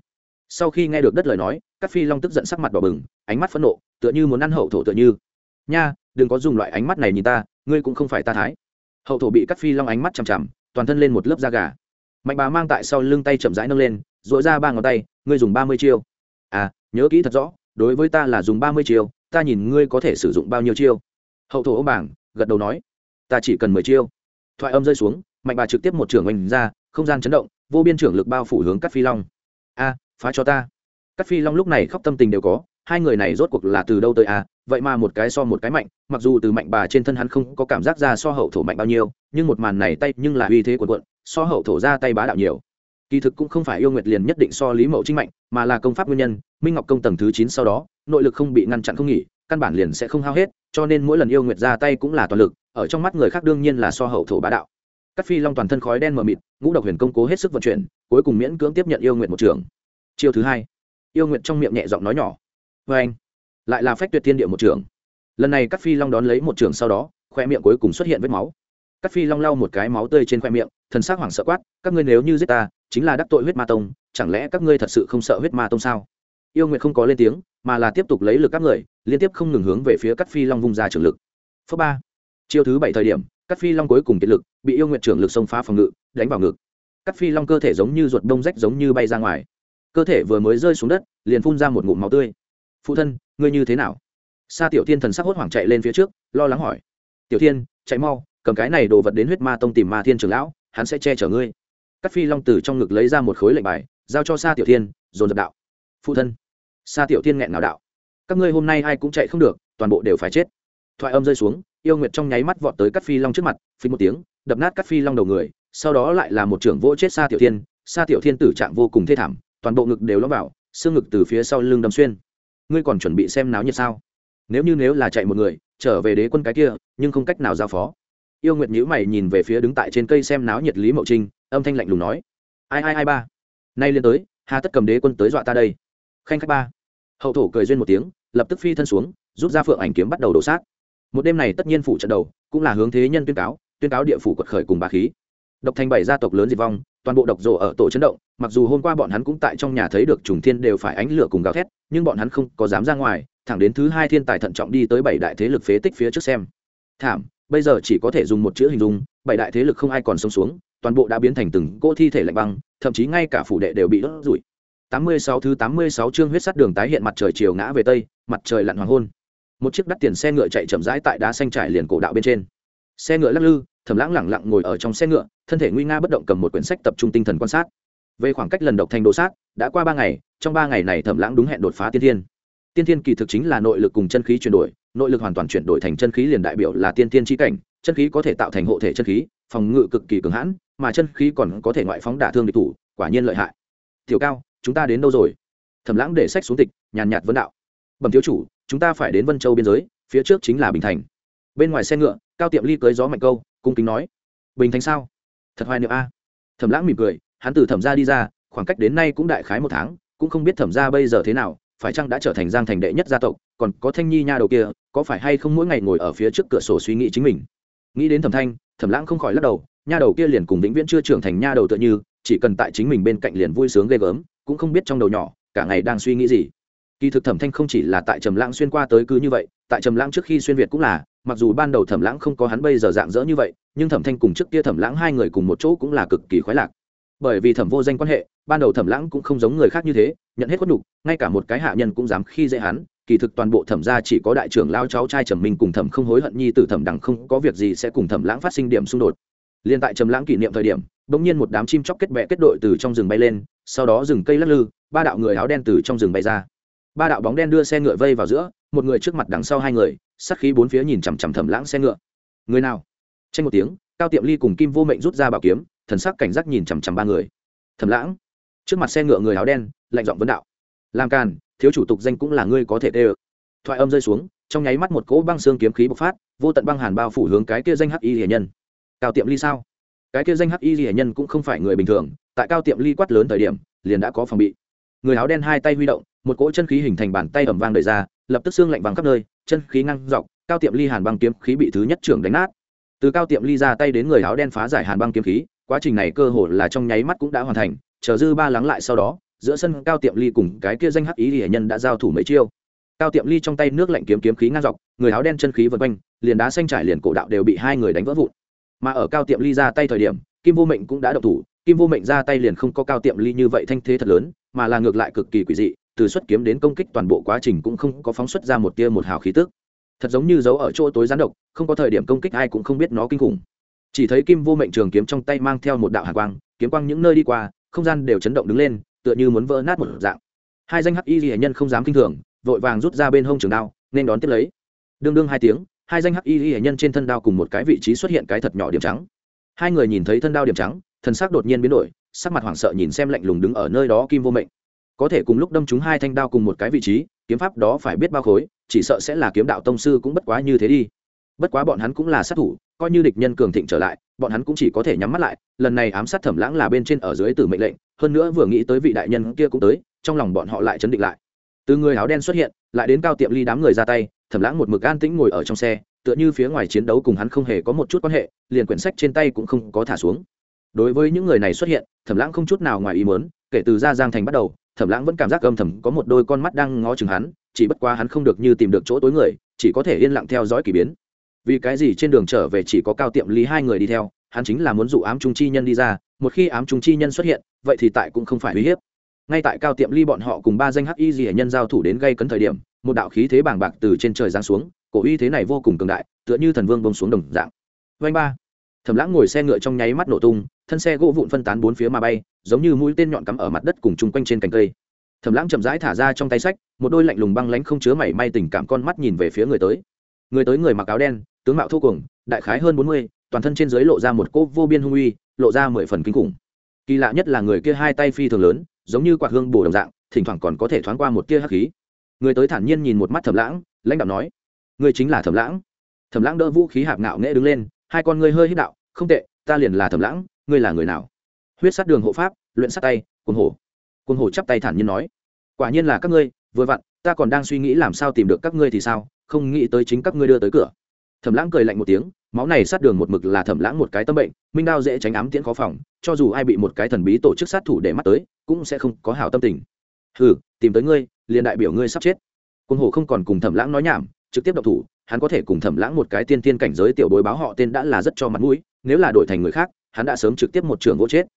Sau khi nghe được đất lời nói, Cát phi long tức giận sắc mặt đỏ bừng, ánh mắt phẫn nộ, tựa như muốn ăn hậu thổ tựa như. Nha, đừng có dùng loại ánh mắt này nhìn ta, ngươi cũng không phải ta thái. Hậu thổ bị Cát phi long ánh mắt chằm chằm, toàn thân lên một lớp da gà. Mạnh bà mang tại sau lưng tay chậm rãi nâng lên dội ra ba ngón tay, ngươi dùng ba mươi chiêu. À nhớ kỹ thật rõ, đối với ta là dùng ba mươi chiêu ta nhìn ngươi có thể sử dụng bao nhiêu chiêu? Hậu thổ ô bảng, gật đầu nói, ta chỉ cần mười chiêu. Thoại âm rơi xuống, mạnh bà trực tiếp một trưởng oanh ra, không gian chấn động, vô biên trưởng lực bao phủ hướng cắt phi long. A, phá cho ta. Cắt phi long lúc này khóc tâm tình đều có, hai người này rốt cuộc là từ đâu tới a? Vậy mà một cái so một cái mạnh, mặc dù từ mạnh bà trên thân hắn không có cảm giác ra so hậu thổ mạnh bao nhiêu, nhưng một màn này tay nhưng là uy thế của quận so hậu thổ ra tay bá đạo nhiều. Kỳ thực cũng không phải yêu nguyệt liền nhất định so lý mậu trinh mạnh, mà là công pháp nguyên nhân, minh ngọc công tầng thứ chín sau đó nội lực không bị ngăn chặn không nghỉ, căn bản liền sẽ không hao hết, cho nên mỗi lần yêu nguyệt ra tay cũng là toàn lực, ở trong mắt người khác đương nhiên là so hậu thổ bá đạo. Cắt phi long toàn thân khói đen mờ mịt, ngũ độc huyền công cố hết sức vận chuyển, cuối cùng miễn cưỡng tiếp nhận yêu nguyệt một trường. Chiêu thứ hai, yêu nguyệt trong miệng nhẹ giọng nói nhỏ. Vê anh, lại là phách tuyệt thiên địa một trường. Lần này cắt phi long đón lấy một trường sau đó khoe miệng cuối cùng xuất hiện vết máu. Cắt phi long lau một cái máu tươi trên khoe miệng, thần s c hoảng sợ quát, các ngươi nếu như giết ta, chính là đắc tội huyết ma tông, chẳng lẽ các ngươi thật sự không sợ huyết ma tông sao? Yêu nguyệt không có lên tiếng mà là tiếp tục lấy lực các người, liên tiếp không ngừng hướng về phía cắt phi long vung ra trường lực. Phớ ba. Chiêu thứ bảy thời điểm cắt phi long cuối cùng kiệt lực, bị yêu nguyện trưởng lực xông phá phòng ngự, đánh vào ngực. Cắt phi long cơ thể giống như ruột đông rách giống như bay ra ngoài. Cơ thể vừa mới rơi xuống đất, liền phun ra một ngụm máu tươi. Phụ thân, ngươi như thế nào? Sa tiểu thiên thần sắc hốt hoảng chạy lên phía trước, lo lắng hỏi. Tiểu thiên, chạy mau, cầm cái này đồ vật đến huyết ma tông tìm ma thiên trưởng lão, hắn sẽ che chở ngươi. Cắt phi long từ trong ngực lấy ra một khối lệnh bài, giao cho sa tiểu thiên, dồn dập đạo. Phụ thân sa tiểu thiên nghẹn nào đạo, các ngươi hôm nay ai cũng chạy không được, toàn bộ đều phải chết. Thoại âm rơi xuống, yêu nguyệt trong nháy mắt vọt tới cắt phi long trước mặt phí một tiếng, đập nát cắt phi long đầu người, sau đó lại là một trưởng vỗ chết sa tiểu thiên. Sa tiểu thiên tử trạng vô cùng thê thảm, toàn bộ ngực đều lõm vào, xương ngực từ phía sau lưng đâm xuyên. Ngươi còn chuẩn bị xem náo nhiệt sao? Nếu như nếu là chạy một người, trở về đế quân cái kia, nhưng không cách nào giao phó. Yêu nguyệt nhữ mày nhìn về phía đứng tại trên cây xem náo nhiệt lý mậu trinh, âm thanh lạnh lùng nói, ai ai ai ba, nay lên tới, hà tất cầm đế quân tới dọa ta đây. Khanh khách ba hậu thổ cười duyên một tiếng lập tức phi thân xuống rút ra phượng ảnh kiếm bắt đầu đổ sát một đêm này tất nhiên phủ trận đầu cũng là hướng thế nhân tuyên cáo tuyên cáo địa phủ quật khởi cùng bà khí độc thành bảy gia tộc lớn diệt vong toàn bộ độc rộ ở tổ chấn động mặc dù hôm qua bọn hắn cũng tại trong nhà thấy được trùng thiên đều phải ánh lửa cùng gào thét nhưng bọn hắn không có dám ra ngoài thẳng đến thứ hai thiên tài thận trọng đi tới bảy đại thế lực phế tích phía trước xem thảm bây giờ chỉ có thể dùng một chữ hình dung bảy đại thế lực không ai còn sống xuống toàn bộ đã biến thành từng cỗ thi thể lạnh băng thậm chí ngay cả phủ đệ đều bị đốt rủi 86 thứ 86 chương huyết sắt đường tái hiện mặt trời chiều ngã về tây, mặt trời lặn hoàng hôn. Một chiếc đắt tiền xe ngựa chạy chậm rãi tại đá xanh trải liền cổ đạo bên trên. Xe ngựa lắc lư thẩm lãng lẳng lặng ngồi ở trong xe ngựa, thân thể nguy nga bất động cầm một quyển sách tập trung tinh thần quan sát. Về khoảng cách lần độc thành đồ sát, đã qua ba ngày, trong ba ngày này thẩm lãng đúng hẹn đột phá tiên thiên. Tiên thiên kỳ thực chính là nội lực cùng chân khí chuyển đổi, nội lực hoàn toàn chuyển đổi thành chân khí liền đại biểu là tiên thiên chi cảnh, chân khí có thể tạo thành hộ thể chân khí, phòng ngự cực kỳ cường hãn, mà chân khí còn có thể ngoại phóng đả thương địch thủ, quả nhiên lợi hại. Tiểu cao chúng ta đến đâu rồi? Thẩm lãng để sách xuống tịch, nhàn nhạt vấn đạo. Bẩm thiếu chủ, chúng ta phải đến vân châu biên giới, phía trước chính là bình thành. Bên ngoài xe ngựa, cao tiệm ly cưới gió mạnh câu, cung kính nói. Bình thành sao? Thật hoài niệm a. Thẩm lãng mỉm cười, hắn từ thẩm gia đi ra, khoảng cách đến nay cũng đại khái một tháng, cũng không biết thẩm gia bây giờ thế nào, phải chăng đã trở thành giang thành đệ nhất gia tộc, còn có thanh nhi nha đầu kia, có phải hay không mỗi ngày ngồi ở phía trước cửa sổ suy nghĩ chính mình? Nghĩ đến thẩm thanh, thẩm lãng không khỏi lắc đầu, nha đầu kia liền cùng vĩnh viễn chưa trưởng thành nha đầu tựa như, chỉ cần tại chính mình bên cạnh liền vui sướng ghê gớm cũng không biết trong đầu nhỏ, cả ngày đang suy nghĩ gì. Kỳ thực thẩm thanh không chỉ là tại trầm lãng xuyên qua tới cứ như vậy, tại trầm lãng trước khi xuyên việt cũng là, mặc dù ban đầu thẩm lãng không có hắn bây giờ dạng dỡ như vậy, nhưng thẩm thanh cùng trước kia thẩm lãng hai người cùng một chỗ cũng là cực kỳ khoái lạc. Bởi vì thẩm vô danh quan hệ, ban đầu thẩm lãng cũng không giống người khác như thế, nhận hết khuất nhục, ngay cả một cái hạ nhân cũng dám khi dễ hắn, kỳ thực toàn bộ thẩm gia chỉ có đại trưởng lao cháu trai trầm minh cùng thẩm không hối hận nhi tử thẩm đằng không có việc gì sẽ cùng thẩm lãng phát sinh điểm xung đột liên tại trầm lãng kỷ niệm thời điểm, bỗng nhiên một đám chim chóc kết bè kết đội từ trong rừng bay lên, sau đó rừng cây lắc lư, ba đạo người áo đen từ trong rừng bay ra. Ba đạo bóng đen đưa xe ngựa vây vào giữa, một người trước mặt đằng sau hai người, sát khí bốn phía nhìn chằm chằm thẩm lãng xe ngựa. Người nào? Tranh một tiếng, cao tiệm ly cùng kim vô mệnh rút ra bảo kiếm, thần sắc cảnh giác nhìn chằm chằm ba người. Thẩm lãng? Trước mặt xe ngựa người áo đen, lạnh giọng vấn đạo. Làm càn, thiếu chủ tục danh cũng là ngươi có thể tê ơ. Thoại âm rơi xuống, trong nháy mắt một cỗ băng xương kiếm khí bộc phát, vô tận băng hàn bao phủ hướng cái kia danh hắc y hiền nhân cao tiệm ly sao? Cái kia danh hắc y hiền nhân cũng không phải người bình thường, tại cao tiệm ly quát lớn thời điểm, liền đã có phòng bị. Người áo đen hai tay huy động, một cỗ chân khí hình thành bàn tay ẩm vang đầy ra, lập tức xương lạnh vàng khắp nơi, chân khí ngăn dọc, cao tiệm ly hàn băng kiếm khí bị thứ nhất trưởng đánh nát. Từ cao tiệm ly ra tay đến người áo đen phá giải hàn băng kiếm khí, quá trình này cơ hồ là trong nháy mắt cũng đã hoàn thành, chờ dư ba lắng lại sau đó, giữa sân cao tiệm ly cùng cái kia danh hắc ý hệ nhân đã giao thủ mấy chiêu. Cao tiệm ly trong tay nước lạnh kiếm kiếm khí ngang dọc, người áo đen chân khí vân quanh, liền đá xanh trải liền cổ đạo đều bị hai người đánh vỡ vụn mà ở cao tiệm ly ra tay thời điểm, kim vô mệnh cũng đã động thủ. Kim vô mệnh ra tay liền không có cao tiệm ly như vậy thanh thế thật lớn, mà là ngược lại cực kỳ quỷ dị, từ xuất kiếm đến công kích toàn bộ quá trình cũng không có phóng xuất ra một tia một hào khí tức. Thật giống như giấu ở chỗ tối gián độc, không có thời điểm công kích ai cũng không biết nó kinh khủng. Chỉ thấy kim vô mệnh trường kiếm trong tay mang theo một đạo hạ quang, kiếm quang những nơi đi qua, không gian đều chấn động đứng lên, tựa như muốn vỡ nát một dạng. Hai danh hắc y hệ nhân không dám kinh thường, vội vàng rút ra bên hông trường đao, nên đón tiếp lấy. Đương đương hai tiếng hai danh hắc y hệ nhân trên thân đao cùng một cái vị trí xuất hiện cái thật nhỏ điểm trắng. Hai người nhìn thấy thân đao điểm trắng, thần sắc đột nhiên biến đổi, sắc mặt hoảng sợ nhìn xem lạnh lùng đứng ở nơi đó kim vô mệnh. Có thể cùng lúc đâm chúng hai thanh đao cùng một cái vị trí, kiếm pháp đó phải biết bao khối, chỉ sợ sẽ là kiếm đạo tông sư cũng bất quá như thế đi. Bất quá bọn hắn cũng là sát thủ, coi như địch nhân cường thịnh trở lại, bọn hắn cũng chỉ có thể nhắm mắt lại, lần này ám sát thẩm lãng là bên trên ở dưới từ mệnh lệnh, hơn nữa vừa nghĩ tới vị đại nhân kia cũng tới, trong lòng bọn họ lại chấn định lại từ người áo đen xuất hiện, lại đến cao tiệm ly đám người ra tay, thẩm lãng một mực an tĩnh ngồi ở trong xe, tựa như phía ngoài chiến đấu cùng hắn không hề có một chút quan hệ, liền quyển sách trên tay cũng không có thả xuống. Đối với những người này xuất hiện, thẩm lãng không chút nào ngoài ý mớn kể từ ra giang thành bắt đầu, thẩm lãng vẫn cảm giác âm thầm có một đôi con mắt đang ngó chừng hắn, chỉ bất quá hắn không được như tìm được chỗ tối người, chỉ có thể yên lặng theo dõi k ỳ biến. Vì cái gì trên đường trở về chỉ có cao tiệm lý hai người đi theo, hắn chính là muốn dụ ám trung chi nhân đi ra, một khi ám trung chi nhân xuất hiện, vậy thì tại cũng không phải uy hiếp ngay tại cao tiệm ly bọn họ cùng ba danh hắc y gì nhân giao thủ đến gây cấn thời điểm, một đạo khí thế bàng bạc từ trên trời giáng xuống, cổ uy thế này vô cùng cường đại, tựa như thần vương bông xuống đồng dạng. Vanh ba. Thẩm lãng ngồi xe ngựa trong nháy mắt nổ tung, thân xe gỗ vụn phân tán bốn phía mà bay, giống như mũi tên nhọn cắm ở mặt đất cùng chung quanh trên cành cây. Thẩm lãng chậm rãi thả ra trong tay sách, một đôi lạnh lùng băng lánh không chứa mảy may tình cảm con mắt nhìn về phía người tới. Người tới người mặc áo đen, tướng mạo thô cùng đại khái hơn bốn mươi, toàn thân trên dưới lộ ra một cỗ vô biên hung uy, lộ ra mười phần kinh khủng kỳ lạ nhất là người kia hai tay phi thường lớn, giống như quạt hương bổ đồng dạng, thỉnh thoảng còn có thể thoáng qua một tia hắc khí. Người tới thản nhiên nhìn một mắt thẩm lãng, lãnh đạo nói, người chính là thẩm lãng. Thẩm lãng đỡ vũ khí hạp ngạo nghễ đứng lên, hai con ngươi hơi hít đạo, không tệ, ta liền là thẩm lãng, ngươi là người nào? Huyết sát đường hộ pháp, luyện sát tay, cuồng hổ. Cuồng hổ chắp tay thản nhiên nói, quả nhiên là các ngươi, vừa vặn, ta còn đang suy nghĩ làm sao tìm được các ngươi thì sao, không nghĩ tới chính các ngươi đưa tới cửa thẩm lãng cười lạnh một tiếng, máu này sát đường một mực là thẩm lãng một cái tâm bệnh, minh đao dễ tránh ám tiễn khó phòng, cho dù ai bị một cái thần bí tổ chức sát thủ để mắt tới, cũng sẽ không có hảo tâm tình. Hừ, tìm tới ngươi, liền đại biểu ngươi sắp chết. Quân hồ không còn cùng thẩm lãng nói nhảm, trực tiếp động thủ, hắn có thể cùng thẩm lãng một cái tiên tiên cảnh giới tiểu bối báo họ tên đã là rất cho mặt mũi, nếu là đổi thành người khác, hắn đã sớm trực tiếp một trường gỗ chết.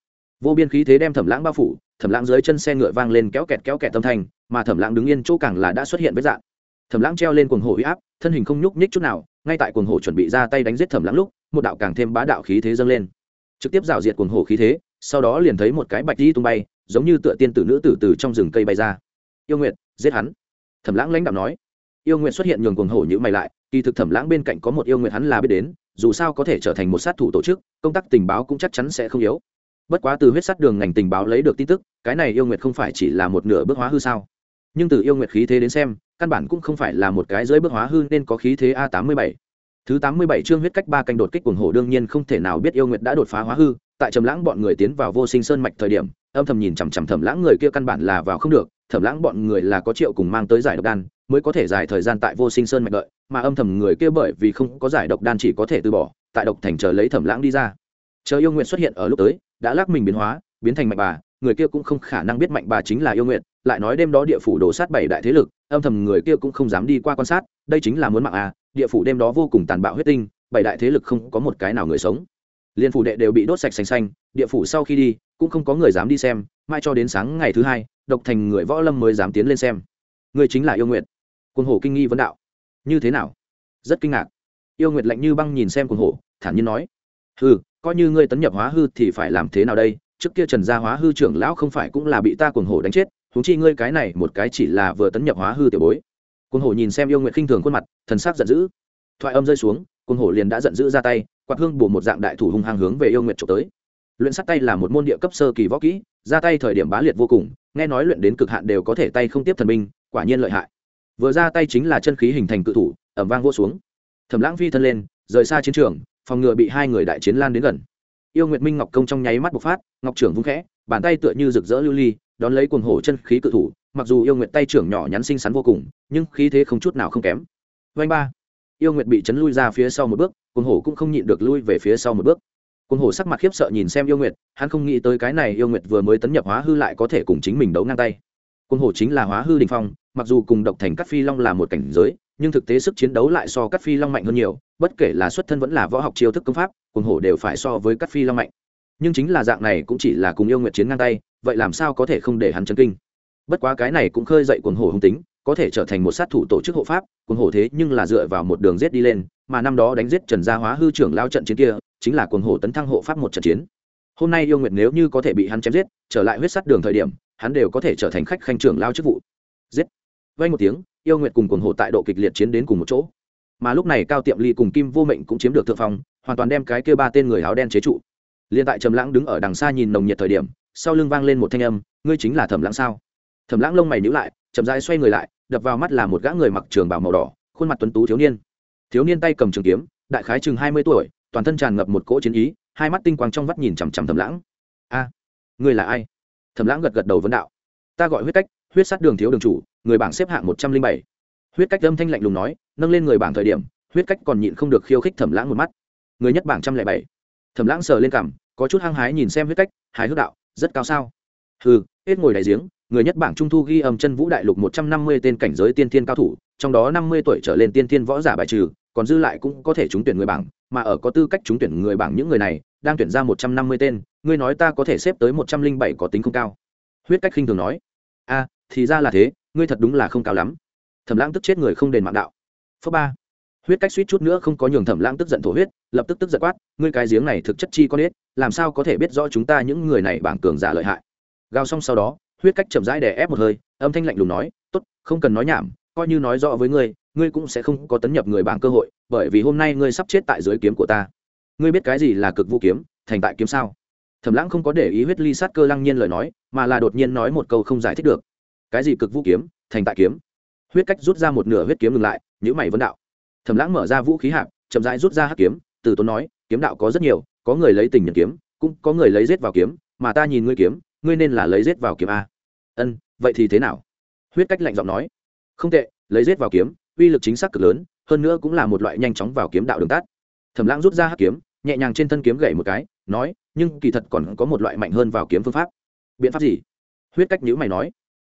Vô biên khí thế đem thẩm lãng bao phủ, thẩm lãng dưới chân xe ngựa vang lên kéo kẹt kéo kẹt tâm thanh, mà thẩm lãng đứng yên chỗ càng là đã xuất hiện với dạng thẩm lãng treo lên cuồng hổ huy áp, thân hình không nhúc nhích chút nào ngay tại cuồng hổ chuẩn bị ra tay đánh giết thẩm lãng lúc, một đạo càng thêm bá đạo khí thế dâng lên. Trực tiếp rào diệt cuồng hổ khí thế, sau đó liền thấy một cái bạch đi tung bay, giống như tựa tiên tử nữ tử từ trong rừng cây bay ra. Yêu nguyệt, giết hắn. Thẩm lãng lãnh đạo nói. Yêu nguyệt xuất hiện nhường cuồng hổ nhữ mày lại, kỳ thực thẩm lãng bên cạnh có một yêu nguyệt hắn là biết đến, dù sao có thể trở thành một sát thủ tổ chức, công tác tình báo cũng chắc chắn sẽ không yếu. Bất quá từ huyết sát đường ngành tình báo lấy được tin tức, cái này yêu nguyệt không phải chỉ là một nửa bước hóa hư sao. Nhưng từ yêu nguyệt khí thế đến xem căn bản cũng không phải là một cái dưới bước hóa hư nên có khí thế a tám mươi bảy. Thứ tám mươi bảy chương huyết cách ba canh đột kích cuồng hổ đương nhiên không thể nào biết yêu nguyệt đã đột phá hóa hư. Tại trầm lãng bọn người tiến vào vô sinh sơn mạch thời điểm, âm thầm nhìn chằm chằm thẩm lãng người kia căn bản là vào không được. Thẩm lãng bọn người là có triệu cùng mang tới giải độc đan, mới có thể dài thời gian tại vô sinh sơn mạch đợi, mà âm thầm người kia bởi vì không có giải độc đan chỉ có thể từ bỏ, tại độc thành chờ lấy thẩm lãng đi ra. Chờ yêu nguyện xuất hiện ở lúc tới, đã lắc mình biến hóa, biến thành mạnh bà, người kia cũng không khả năng biết mạnh bà chính là yêu nguyện lại nói đêm đó địa phủ đổ sát bảy đại thế lực âm thầm người kia cũng không dám đi qua quan sát, đây chính là muốn mạng à địa phủ đêm đó vô cùng tàn bạo huyết tinh, bảy đại thế lực không có một cái nào người sống. Liên phủ đệ đều bị đốt sạch xanh xanh, địa phủ sau khi đi, cũng không có người dám đi xem, mai cho đến sáng ngày thứ hai, độc thành người võ lâm mới dám tiến lên xem. Người chính là yêu nguyện quân hổ kinh nghi vấn đạo. Như thế nào? Rất kinh ngạc. Yêu nguyệt lạnh như băng nhìn xem quân hổ, thản nhiên nói. Hư coi như ngươi tấn nhập hóa hư thì phải làm thế nào đây? Trước kia trần gia hóa hư trưởng lão không phải cũng là bị ta cuồng hổ đánh chết huống chi ngươi cái này một cái chỉ là vừa tấn nhập hóa hư tiểu bối. Côn hổ nhìn xem yêu nguyện khinh thường khuôn mặt, thần sắc giận dữ. Thoại âm rơi xuống côn hổ liền đã giận dữ ra tay, quạt hương bổ một dạng đại thủ hung hăng hướng về yêu nguyện trộm tới. Luyện sắt tay là một môn địa cấp sơ kỳ võ kỹ, ra tay thời điểm bá liệt vô cùng, nghe nói luyện đến cực hạn đều có thể tay không tiếp thần binh, quả nhiên lợi hại. Vừa ra tay chính là chân khí hình thành cự thủ ẩm vang vô xuống. Thẩm lãng phi thân lên, rời xa chiến trường, phòng ngừa bị hai người đại chiến lan đến gần. Yêu nguyệt minh ngọc công trong nháy mắt bộc phát, ngọc trưởng vung khẽ bàn tay tựa như rực rỡ lưu ly, đón lấy cuồng hổ chân khí cự thủ, mặc dù yêu nguyệt tay trưởng nhỏ nhắn xinh xắn vô cùng, nhưng khí thế không chút nào không kém. Vanh ba, yêu nguyệt bị chấn lui ra phía sau một bước, cuồng hổ cũng không nhịn được lui về phía sau một bước. Cuồng hổ sắc mặt khiếp sợ nhìn xem yêu nguyệt, hắn không nghĩ tới cái này yêu nguyệt vừa mới tấn nhập hóa hư lại có thể cùng chính mình đấu ngang tay. Cuồng hổ chính là hóa hư đình phong, mặc dù cùng độc thành cắt phi long là một cảnh giới, nhưng thực tế sức chiến đấu lại so cắt phi long mạnh hơn nhiều, bất kể là xuất thân vẫn là võ học chiêu thức công pháp, cuồng hổ đều phải so với cắt phi long mạnh nhưng chính là dạng này cũng chỉ là cùng yêu nguyệt chiến ngang tay, vậy làm sao có thể không để hắn chấn kinh? Bất quá cái này cũng khơi dậy cuồng hổ hung tính, có thể trở thành một sát thủ tổ chức hộ pháp, cuồng hổ thế nhưng là dựa vào một đường giết đi lên, mà năm đó đánh giết trần gia hóa hư trưởng lao trận chiến kia, chính là cuồng hổ tấn thăng hộ pháp một trận chiến. Hôm nay yêu nguyệt nếu như có thể bị hắn chém giết, trở lại huyết sắt đường thời điểm, hắn đều có thể trở thành khách khanh trưởng lao chức vụ. Giết! Vay một tiếng, yêu nguyệt cùng cuồng hổ tại độ kịch liệt chiến đến cùng một chỗ. Mà lúc này cao tiệm ly cùng kim vô mệnh cũng chiếm được thượng phong, hoàn toàn đem cái kia ba tên người áo đen chế trụ liên tại trầm lãng đứng ở đằng xa nhìn nồng nhiệt thời điểm, sau lưng vang lên một thanh âm, ngươi chính là thẩm lãng sao? Thẩm lãng lông mày nhíu lại, chậm rãi xoay người lại, đập vào mắt là một gã người mặc trường bào màu đỏ, khuôn mặt tuấn tú thiếu niên. Thiếu niên tay cầm trường kiếm, đại khái chừng hai mươi tuổi, toàn thân tràn ngập một cỗ chiến ý, hai mắt tinh quang trong vắt nhìn chằm chằm thẩm lãng. A, ngươi là ai? Thẩm lãng gật gật đầu vấn đạo. Ta gọi huyết cách, huyết sát đường thiếu đường chủ, người bảng xếp hạng một trăm linh bảy. Huyết cách âm thanh lạnh lùng nói, nâng lên người bảng thời điểm, huyết cách còn nhịn không được khiêu khích thẩm lãng một mắt. Người nhất bảng trăm lẻ bảy. Thẩm lãng sờ lên cằm có chút hăng hái nhìn xem huyết cách hái hước đạo, rất cao sao? Hừ, hết ngồi đại giếng, người nhất bảng trung thu ghi âm chân vũ đại lục một trăm năm mươi tên cảnh giới tiên thiên cao thủ, trong đó năm mươi tuổi trở lên tiên thiên võ giả bài trừ, còn dư lại cũng có thể trúng tuyển người bảng, mà ở có tư cách trúng tuyển người bảng những người này, đang tuyển ra một trăm năm mươi tên, ngươi nói ta có thể xếp tới một trăm linh bảy có tính không cao? Huyết cách khinh thường nói. A, thì ra là thế, ngươi thật đúng là không cao lắm. Thẩm lãng tức chết người không đền mạng đạo. Phớ ba huyết cách suýt chút nữa không có nhường thẩm lãng tức giận thổ huyết, lập tức tức giận quát, ngươi cái giếng này thực chất chi con ít làm sao có thể biết rõ chúng ta những người này bảng cường giả lợi hại? Gào xong sau đó, huyết cách chậm rãi đè ép một hơi, âm thanh lạnh lùng nói, tốt, không cần nói nhảm, coi như nói rõ với ngươi ngươi cũng sẽ không có tấn nhập người bảng cơ hội, bởi vì hôm nay ngươi sắp chết tại dưới kiếm của ta. Ngươi biết cái gì là cực vũ kiếm, thành tại kiếm sao? Thẩm lãng không có để ý huyết ly sát cơ lăng nhiên lời nói, mà là đột nhiên nói một câu không giải thích được. Cái gì cực vũ kiếm, thành tại kiếm? Huyết cách rút ra một nửa huyết kiếm ngừng lại nhữ mày vấn đạo thẩm lãng mở ra vũ khí hạp, chậm rãi rút ra hắc kiếm, từ tốn nói, kiếm đạo có rất nhiều, có người lấy tình nhận kiếm, cũng có người lấy rết vào kiếm, mà ta nhìn ngươi kiếm, ngươi nên là lấy rết vào kiếm a. Ân, vậy thì thế nào? Huyết cách lạnh giọng nói. Không tệ, lấy rết vào kiếm, uy lực chính xác cực lớn, hơn nữa cũng là một loại nhanh chóng vào kiếm đạo đường tắt. Thẩm lãng rút ra hắc kiếm, nhẹ nhàng trên thân kiếm gậy một cái, nói, nhưng kỳ thật còn có một loại mạnh hơn vào kiếm phương pháp. Biện pháp gì? Huyết cách nhữ mày nói.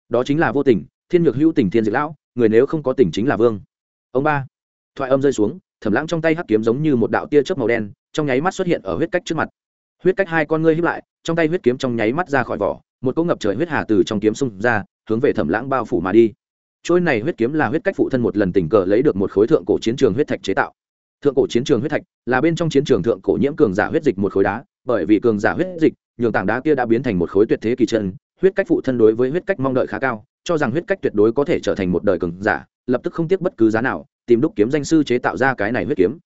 Đó chính là vô tình, thiên nhược hữu tình thiên diệt lão, người nếu không có tình chính là vương. Ông ba thoại âm rơi xuống, thẩm lãng trong tay hắc kiếm giống như một đạo tia chớp màu đen, trong nháy mắt xuất hiện ở huyết cách trước mặt. Huyết cách hai con ngươi hiếp lại, trong tay huyết kiếm trong nháy mắt ra khỏi vỏ, một cỗ ngập trời huyết hà từ trong kiếm xung ra, hướng về thẩm lãng bao phủ mà đi. Trôi này huyết kiếm là huyết cách phụ thân một lần tình cờ lấy được một khối thượng cổ chiến trường huyết thạch chế tạo. Thượng cổ chiến trường huyết thạch là bên trong chiến trường thượng cổ nhiễm cường giả huyết dịch một khối đá, bởi vì cường giả huyết dịch, nhường tảng đá kia đã biến thành một khối tuyệt thế kỳ chân, huyết cách phụ thân đối với huyết cách mong đợi khá cao cho rằng huyết cách tuyệt đối có thể trở thành một đời cường giả lập tức không tiếc bất cứ giá nào tìm đúc kiếm danh sư chế tạo ra cái này huyết kiếm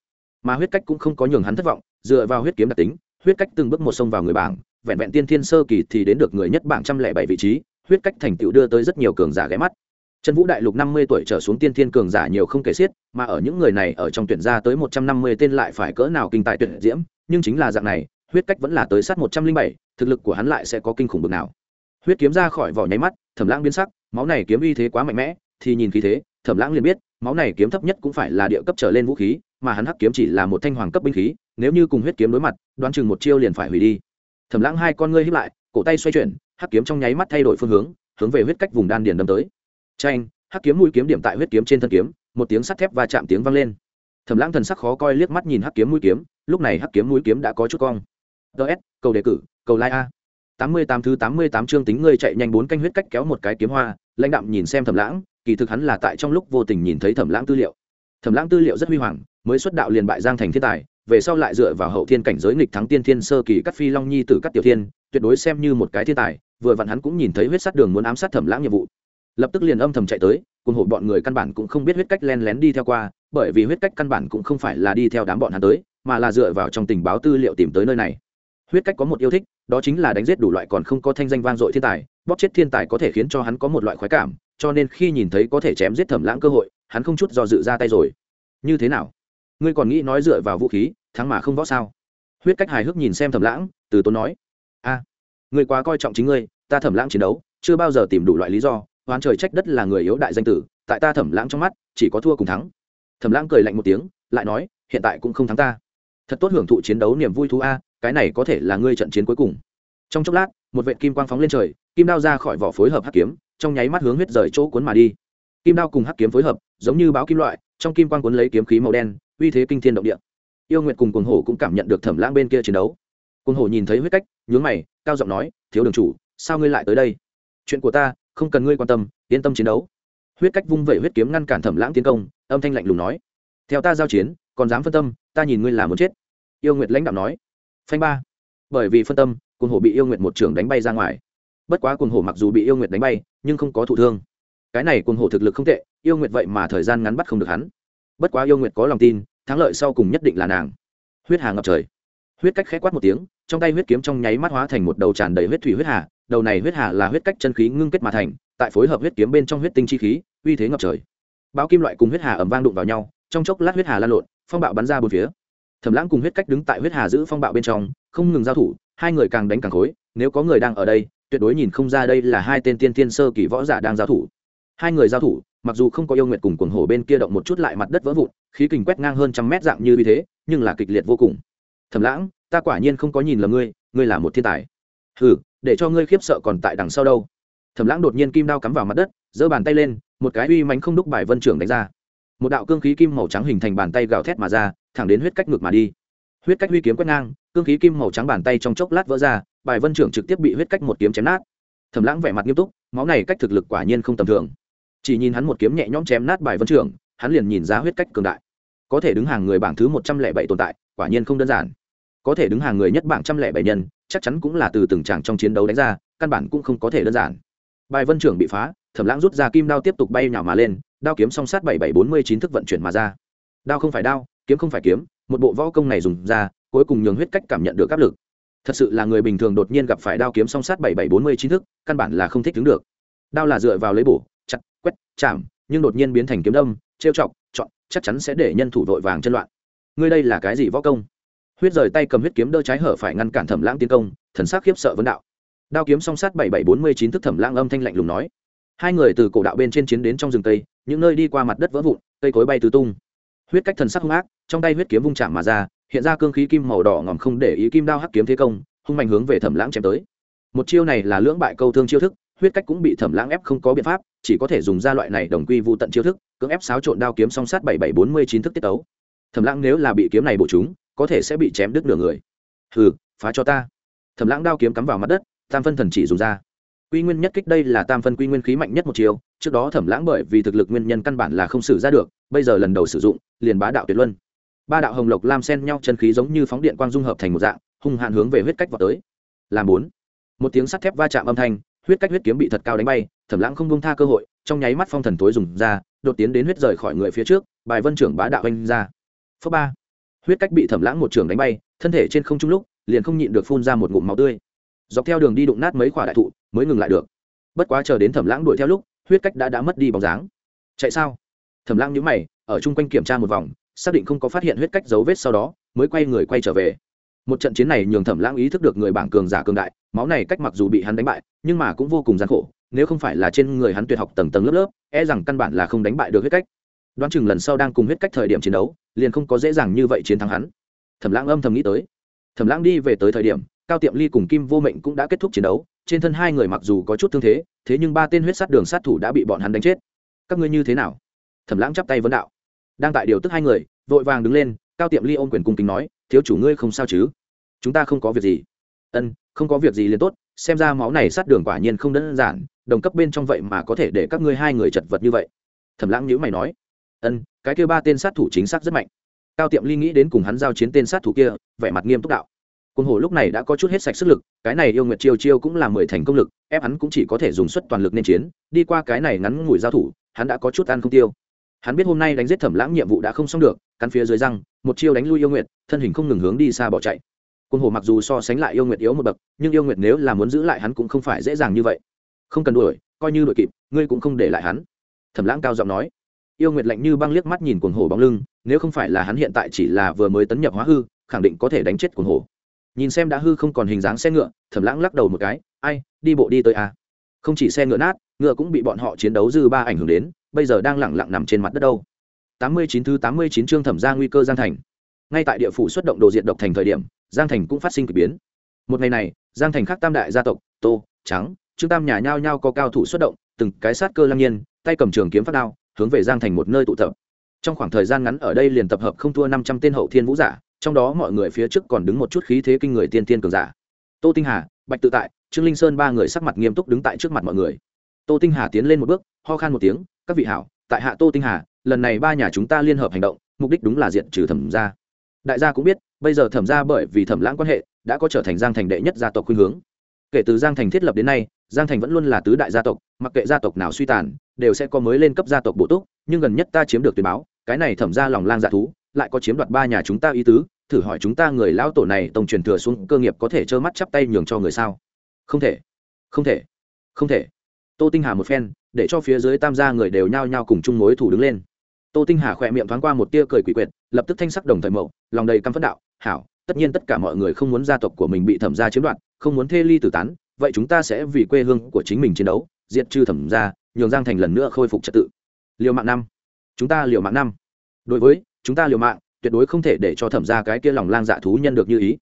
mà huyết cách cũng không có nhường hắn thất vọng dựa vào huyết kiếm đặc tính huyết cách từng bước một sông vào người bảng vẹn vẹn tiên thiên sơ kỳ thì đến được người nhất bảng trăm lẻ bảy vị trí huyết cách thành tựu đưa tới rất nhiều cường giả ghé mắt Trần Vũ đại lục năm mươi tuổi trở xuống tiên thiên cường giả nhiều không kể xiết, mà ở những người này ở trong tuyển ra tới một trăm năm mươi tên lại phải cỡ nào kinh tài tuyệt diễm, nhưng chính là dạng này, huyết cách vẫn là tới sát một trăm linh bảy, thực lực của hắn lại sẽ có kinh khủng bực nào. Huyết kiếm ra khỏi vỏ nháy mắt, Thẩm Lãng biến sắc, máu này kiếm uy thế quá mạnh mẽ, thì nhìn khí thế, Thẩm Lãng liền biết, máu này kiếm thấp nhất cũng phải là địa cấp trở lên vũ khí, mà hắn hắc kiếm chỉ là một thanh hoàng cấp binh khí, nếu như cùng huyết kiếm đối mặt, đoán chừng một chiêu liền phải hủy đi. Thẩm Lãng hai con ngươi híp lại, cổ tay xoay chuyển, hắc kiếm trong nháy mắt thay đổi phương hướng, hướng về huyết cách vùng đan điền đâm tới. Chanh, hắc kiếm mũi kiếm điểm tại huyết kiếm trên thân kiếm một tiếng sắt thép va chạm tiếng vang lên thẩm lãng thần sắc khó coi liếc mắt nhìn hắc kiếm mũi kiếm lúc này hắc kiếm mũi kiếm đã có chút cong ts cầu đề cử cầu like a tám mươi tám thứ tám mươi tám chương tính ngươi chạy nhanh bốn canh huyết cách kéo một cái kiếm hoa, lãnh đạm nhìn xem thẩm lãng, kỳ thực hắn là tại trong lúc vô tình nhìn thấy thẩm lãng tư liệu. Thẩm lãng tư liệu rất huy hoàng, mới xuất đạo liền bại giang thành thiên tài, về sau lại dựa vào hậu thiên cảnh giới nghịch thắng tiên thiên sơ kỳ cắt phi long nhi tử cắt tiểu thiên, tuyệt đối xem như một cái thiên tài, vừa vặn hắn cũng nhìn thấy huyết sát đường muốn ám sát thẩm lãng nhiệm vụ. Lập tức liền âm thầm chạy tới, cùng hội bọn người căn bản cũng không biết huyết cách lén lén đi theo qua, bởi vì huyết cách căn bản cũng không phải là đi theo đám bọn hắn tới, mà là dựa vào trong tình báo tư liệu tìm tới nơi này huyết cách có một yêu thích, đó chính là đánh giết đủ loại còn không có thanh danh vang dội thiên tài, bóp chết thiên tài có thể khiến cho hắn có một loại khoái cảm, cho nên khi nhìn thấy có thể chém giết thẩm lãng cơ hội, hắn không chút do dự ra tay rồi. Như thế nào? Ngươi còn nghĩ nói dựa vào vũ khí, thắng mà không võ sao? Huyết cách hài hước nhìn xem thẩm lãng, từ tốn nói. A, ngươi quá coi trọng chính ngươi, ta thẩm lãng chiến đấu, chưa bao giờ tìm đủ loại lý do oán trời trách đất là người yếu đại danh tử, tại ta thẩm lãng trong mắt, chỉ có thua cùng thắng. Thẩm lãng cười lạnh một tiếng, lại nói, hiện tại cũng không thắng ta. Thật tốt hưởng thụ chiến đấu niềm vui thú a cái này có thể là ngươi trận chiến cuối cùng. Trong chốc lát, một vệ kim quang phóng lên trời, kim đao ra khỏi vỏ phối hợp hắc kiếm, trong nháy mắt hướng huyết rời chỗ cuốn mà đi. Kim đao cùng hắc kiếm phối hợp, giống như báo kim loại, trong kim quang cuốn lấy kiếm khí màu đen, uy thế kinh thiên động địa. Yêu nguyệt cùng cuồng hổ cũng cảm nhận được thẩm lãng bên kia chiến đấu. Cuồng hổ nhìn thấy huyết cách, nhướng mày, cao giọng nói, thiếu đường chủ, sao ngươi lại tới đây? Chuyện của ta, không cần ngươi quan tâm, yên tâm chiến đấu. Huyết cách vung vẩy huyết kiếm ngăn cản thẩm lãng tiến công, âm thanh lạnh lùng nói, theo ta giao chiến, còn dám phân tâm, ta nhìn ngươi là muốn chết. Yêu nguyệt lãnh đạo nói phanh ba. Bởi vì phân tâm, cuồng hổ bị yêu nguyệt một trường đánh bay ra ngoài. Bất quá cuồng hổ mặc dù bị yêu nguyệt đánh bay, nhưng không có thụ thương. Cái này cuồng hổ thực lực không tệ, yêu nguyệt vậy mà thời gian ngắn bắt không được hắn. Bất quá yêu nguyệt có lòng tin, thắng lợi sau cùng nhất định là nàng. Huyết hà ngập trời. Huyết cách khẽ quát một tiếng, trong tay huyết kiếm trong nháy mắt hóa thành một đầu tràn đầy huyết thủy huyết hà, đầu này huyết hà là huyết cách chân khí ngưng kết mà thành, tại phối hợp huyết kiếm bên trong huyết tinh chi khí, uy thế ngập trời. Bao kim loại cùng huyết hà ẩm vang đụng vào nhau, trong chốc lát huyết hà lan lộn, phong bạo bắn ra bốn phía thẩm lãng cùng huyết cách đứng tại huyết hà giữ phong bạo bên trong, không ngừng giao thủ, hai người càng đánh càng khối, nếu có người đang ở đây, tuyệt đối nhìn không ra đây là hai tên tiên tiên sơ kỳ võ giả đang giao thủ. Hai người giao thủ, mặc dù không có yêu nguyện cùng cuồng hổ bên kia động một chút lại mặt đất vỡ vụn, khí kình quét ngang hơn trăm mét dạng như vì thế, nhưng là kịch liệt vô cùng. Thẩm lãng, ta quả nhiên không có nhìn lầm ngươi ngươi là một thiên tài. Hừ, để cho ngươi khiếp sợ còn tại đằng sau đâu. Thẩm lãng đột nhiên kim đao cắm vào mặt đất, giơ bàn tay lên, một cái uy mánh không đúc bài vân trưởng đánh ra một đạo cương khí kim màu trắng hình thành bàn tay gào thét mà ra, thẳng đến huyết cách ngược mà đi. Huyết cách huy kiếm quét ngang, cương khí kim màu trắng bàn tay trong chốc lát vỡ ra, bài vân trưởng trực tiếp bị huyết cách một kiếm chém nát. Thầm lãng vẻ mặt nghiêm túc, máu này cách thực lực quả nhiên không tầm thường. Chỉ nhìn hắn một kiếm nhẹ nhõm chém nát bài vân trưởng, hắn liền nhìn ra huyết cách cường đại. Có thể đứng hàng người bảng thứ một trăm lẻ bảy tồn tại, quả nhiên không đơn giản. Có thể đứng hàng người nhất bảng trăm lẻ bảy nhân, chắc chắn cũng là từ từng tràng trong chiến đấu đánh ra, căn bản cũng không có thể đơn giản bài vân trưởng bị phá, thẩm lãng rút ra kim đao tiếp tục bay nhào mà lên, đao kiếm song sát bảy bảy bốn mươi chín thức vận chuyển mà ra. Đao không phải đao, kiếm không phải kiếm, một bộ võ công này dùng ra, cuối cùng nhường huyết cách cảm nhận được áp lực. Thật sự là người bình thường đột nhiên gặp phải đao kiếm song sát bảy bảy bốn mươi chín thức, căn bản là không thích đứng được. Đao là dựa vào lấy bổ, chặt, quét, chạm, nhưng đột nhiên biến thành kiếm đâm, trêu chọc, chọn, chắc chắn sẽ để nhân thủ vội vàng chân loạn. Ngươi đây là cái gì võ công? Huyết rời tay cầm huyết kiếm đỡ trái hở phải ngăn cản thẩm lãng tiến công, thần sắc khiếp sợ vấn đạo đao kiếm song sát bảy bảy bốn mươi chín thức thẩm lãng âm thanh lạnh lùng nói. Hai người từ cổ đạo bên trên chiến đến trong rừng tây, những nơi đi qua mặt đất vỡ vụn, cây cối bay tứ tung. Huyết cách thần sắc hung ác, trong tay huyết kiếm vung chạm mà ra, hiện ra cương khí kim màu đỏ ngòm không để ý kim đao hắc kiếm thế công, hung mạnh hướng về thẩm lãng chém tới. Một chiêu này là lưỡng bại câu thương chiêu thức, huyết cách cũng bị thẩm lãng ép không có biện pháp, chỉ có thể dùng ra loại này đồng quy vụ tận chiêu thức, cưỡng ép xáo trộn đao kiếm song sát bảy bảy bốn mươi chín thức tiết tấu. Thẩm lãng nếu là bị kiếm này bổ chúng có thể sẽ bị chém đứt nửa người. Hừ, phá cho ta. Thẩm lãng đao kiếm cắm vào mặt đất tam phân thần chỉ dùng ra. Quy nguyên nhất kích đây là tam phân quy nguyên khí mạnh nhất một chiều, trước đó thẩm lãng bởi vì thực lực nguyên nhân căn bản là không xử ra được, bây giờ lần đầu sử dụng, liền bá đạo tuyệt luân. Ba đạo hồng lộc lam sen nhau chân khí giống như phóng điện quang dung hợp thành một dạng, hung hạn hướng về huyết cách vào tới. Làm bốn. Một tiếng sắt thép va chạm âm thanh, huyết cách huyết kiếm bị thật cao đánh bay, thẩm lãng không bông tha cơ hội, trong nháy mắt phong thần tối dùng ra, đột tiến đến huyết rời khỏi người phía trước, bài vân trưởng bá đạo anh ra. Phớ ba. Huyết cách bị thẩm lãng một trường đánh bay, thân thể trên không trung lúc, liền không nhịn được phun ra một ngụm máu tươi dọc theo đường đi đụng nát mấy quả đại thụ, mới ngừng lại được. Bất quá chờ đến thẩm lãng đuổi theo lúc, huyết cách đã đã mất đi bóng dáng. Chạy sao? Thẩm lãng nhíu mày, ở chung quanh kiểm tra một vòng, xác định không có phát hiện huyết cách dấu vết sau đó, mới quay người quay trở về. Một trận chiến này nhường thẩm lãng ý thức được người bảng cường giả cường đại, máu này cách mặc dù bị hắn đánh bại, nhưng mà cũng vô cùng gian khổ, nếu không phải là trên người hắn tuyệt học tầng tầng lớp lớp e rằng căn bản là không đánh bại được huyết cách. Đoán chừng lần sau đang cùng huyết cách thời điểm chiến đấu, liền không có dễ dàng như vậy chiến thắng hắn. Thẩm lãng âm thầm nghĩ tới. Thẩm lãng đi về tới thời điểm cao tiệm ly cùng kim vô mệnh cũng đã kết thúc chiến đấu, trên thân hai người mặc dù có chút thương thế thế nhưng ba tên huyết sát đường sát thủ đã bị bọn hắn đánh chết. Các ngươi như thế nào? Thẩm lãng chắp tay vấn đạo. Đang tại điều tức hai người, vội vàng đứng lên, cao tiệm ly ôm quyền cung kính nói, thiếu chủ ngươi không sao chứ? Chúng ta không có việc gì. Ân, không có việc gì liền tốt, xem ra máu này sát đường quả nhiên không đơn giản, đồng cấp bên trong vậy mà có thể để các ngươi hai người chật vật như vậy. Thẩm lãng nhữ mày nói. Ân, cái kêu ba tên sát thủ chính xác rất mạnh. Cao tiệm ly nghĩ đến cùng hắn giao chiến tên sát thủ kia, vẻ mặt nghiêm túc đạo. Cuồng hổ lúc này đã có chút hết sạch sức lực, cái này yêu nguyệt chiêu chiêu cũng là mười thành công lực, ép hắn cũng chỉ có thể dùng suất toàn lực nên chiến, đi qua cái này ngắn ngủi giao thủ, hắn đã có chút ăn không tiêu. Hắn biết hôm nay đánh giết Thẩm Lãng nhiệm vụ đã không xong được, cắn phía dưới răng, một chiêu đánh lui yêu nguyệt, thân hình không ngừng hướng đi xa bỏ chạy. Cuồng hổ mặc dù so sánh lại yêu nguyệt yếu một bậc, nhưng yêu nguyệt nếu là muốn giữ lại hắn cũng không phải dễ dàng như vậy. Không cần đuổi, coi như đuổi kịp, ngươi cũng không để lại hắn. Thẩm Lãng cao giọng nói. Yêu nguyệt lạnh như băng liếc mắt nhìn cuồng hổ bóng lưng, nếu không phải là hắn hiện tại chỉ là vừa mới tấn nhập hóa hư, khẳng định có thể đánh chết cuồng hổ nhìn xem đã hư không còn hình dáng xe ngựa thẩm lãng lắc đầu một cái, ai, đi bộ đi tới à. không chỉ xe ngựa nát, ngựa cũng bị bọn họ chiến đấu dư ba ảnh hưởng đến, bây giờ đang lẳng lặng nằm trên mặt đất đâu. Tám mươi chín thứ tám mươi chín chương thẩm ra nguy cơ giang thành. Ngay tại địa phủ xuất động đồ diện độc thành thời điểm, giang thành cũng phát sinh k ỳ biến. Một ngày này, giang thành khác tam đại gia tộc, tô, trắng, trương tam nhà nhao nhao có cao thủ xuất động, từng cái sát cơ lăng nhiên, tay cầm trường kiếm phát đao, hướng về giang thành một nơi tụ tập. Trong khoảng thời gian ngắn ở đây liền tập hợp không thua năm trăm tên hậu thiên vũ giả trong đó mọi người phía trước còn đứng một chút khí thế kinh người tiên tiên cường giả. Tô tinh hà, bạch tự tại, trương linh sơn ba người sắc mặt nghiêm túc đứng tại trước mặt mọi người. Tô tinh hà tiến lên một bước, ho khan một tiếng, các vị hảo, tại hạ tô tinh hà, lần này ba nhà chúng ta liên hợp hành động, mục đích đúng là diện trừ thẩm gia. Đại gia cũng biết, bây giờ thẩm gia bởi vì thẩm lãng quan hệ, đã có trở thành giang thành đệ nhất gia tộc khuynh hướng. Kể từ giang thành thiết lập đến nay, giang thành vẫn luôn là tứ đại gia tộc, mặc kệ gia tộc nào suy tàn, đều sẽ có mới lên cấp gia tộc bổ túc, nhưng gần nhất ta chiếm được tuyên báo, cái này thẩm gia lòng lang dạ thú lại có chiếm đoạt ba nhà chúng ta ý tứ, thử hỏi chúng ta người lão tổ này tông truyền thừa xuống cơ nghiệp có thể trơ mắt chắp tay nhường cho người sao? Không thể. Không thể. Không thể. Tô tinh hà một phen, để cho phía dưới tam gia người đều nhao nhao cùng chung mối thủ đứng lên. Tô tinh hà khỏe miệng thoáng qua một tia cười quỷ quyệt, lập tức thanh sắc đồng thời mậu, lòng đầy căm phẫn đạo, hảo, tất nhiên tất cả mọi người không muốn gia tộc của mình bị thẩm gia chiếm đoạt, không muốn thê ly tử tán, vậy chúng ta sẽ vì quê hương của chính mình chiến đấu, diệt trừ thẩm gia, nhường giang thành lần nữa khôi phục trật tự. Liều mạng năm. Chúng ta liều mạng năm. Đối với chúng ta liều mạng, tuyệt đối không thể để cho thẩm ra cái kia lòng lang dạ thú nhân được như ý.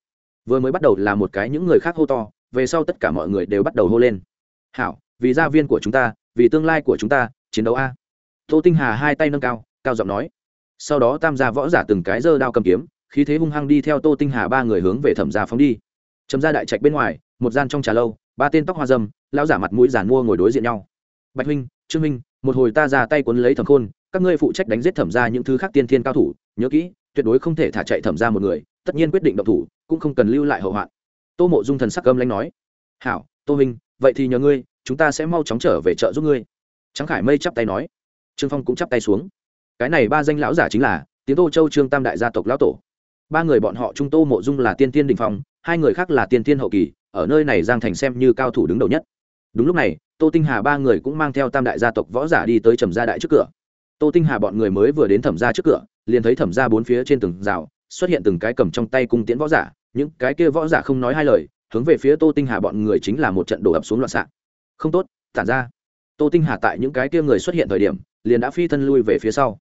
Vừa mới bắt đầu là một cái những người khác hô to, về sau tất cả mọi người đều bắt đầu hô lên. Hảo, vì gia viên của chúng ta, vì tương lai của chúng ta, chiến đấu a. Tô tinh hà hai tay nâng cao cao giọng nói. Sau đó tam gia võ giả từng cái giơ đao cầm kiếm, khí thế hung hăng đi theo tô tinh hà ba người hướng về thẩm gia phóng đi. Chấm ra đại trạch bên ngoài, một gian trong trà lâu, ba tên tóc hoa dâm, lão giả mặt mũi giản mua ngồi đối diện nhau. Bạch huynh, trương minh một hồi ta ra tay cuốn lấy thẩm khôn các ngươi phụ trách đánh giết thẩm ra những thứ khác tiên thiên cao thủ, nhớ kỹ, tuyệt đối không thể thả chạy thẩm ra một người, tất nhiên quyết định động thủ, cũng không cần lưu lại hậu hoạn. Tô mộ dung thần sắc âm lãnh nói. Hảo, tô minh vậy thì nhờ ngươi, chúng ta sẽ mau chóng trở về chợ giúp ngươi. Trắng khải mây chắp tay nói. Trương phong cũng chắp tay xuống. Cái này ba danh lão giả chính là tiếng tô châu, trương tam đại gia tộc lão tổ. Ba người bọn họ trung tô mộ dung là tiên tiên đình phong, hai người khác là tiên tiên hậu kỳ, ở nơi này giang thành xem như cao thủ đứng đầu nhất. Đúng lúc này, tô tinh hà ba người cũng mang theo tam đại gia tộc võ giả đi tới trầm gia đại trước cửa tô tinh hà bọn người mới vừa đến thẩm gia trước cửa, liền thấy thẩm gia bốn phía trên từng rào, xuất hiện từng cái cầm trong tay cung tiễn võ giả, những cái kia võ giả không nói hai lời, hướng về phía tô tinh hà bọn người chính là một trận đổ ập xuống loạn xạ. Không tốt, tản ra. Tô tinh hà tại những cái kia người xuất hiện thời điểm, liền đã phi thân lui về phía sau.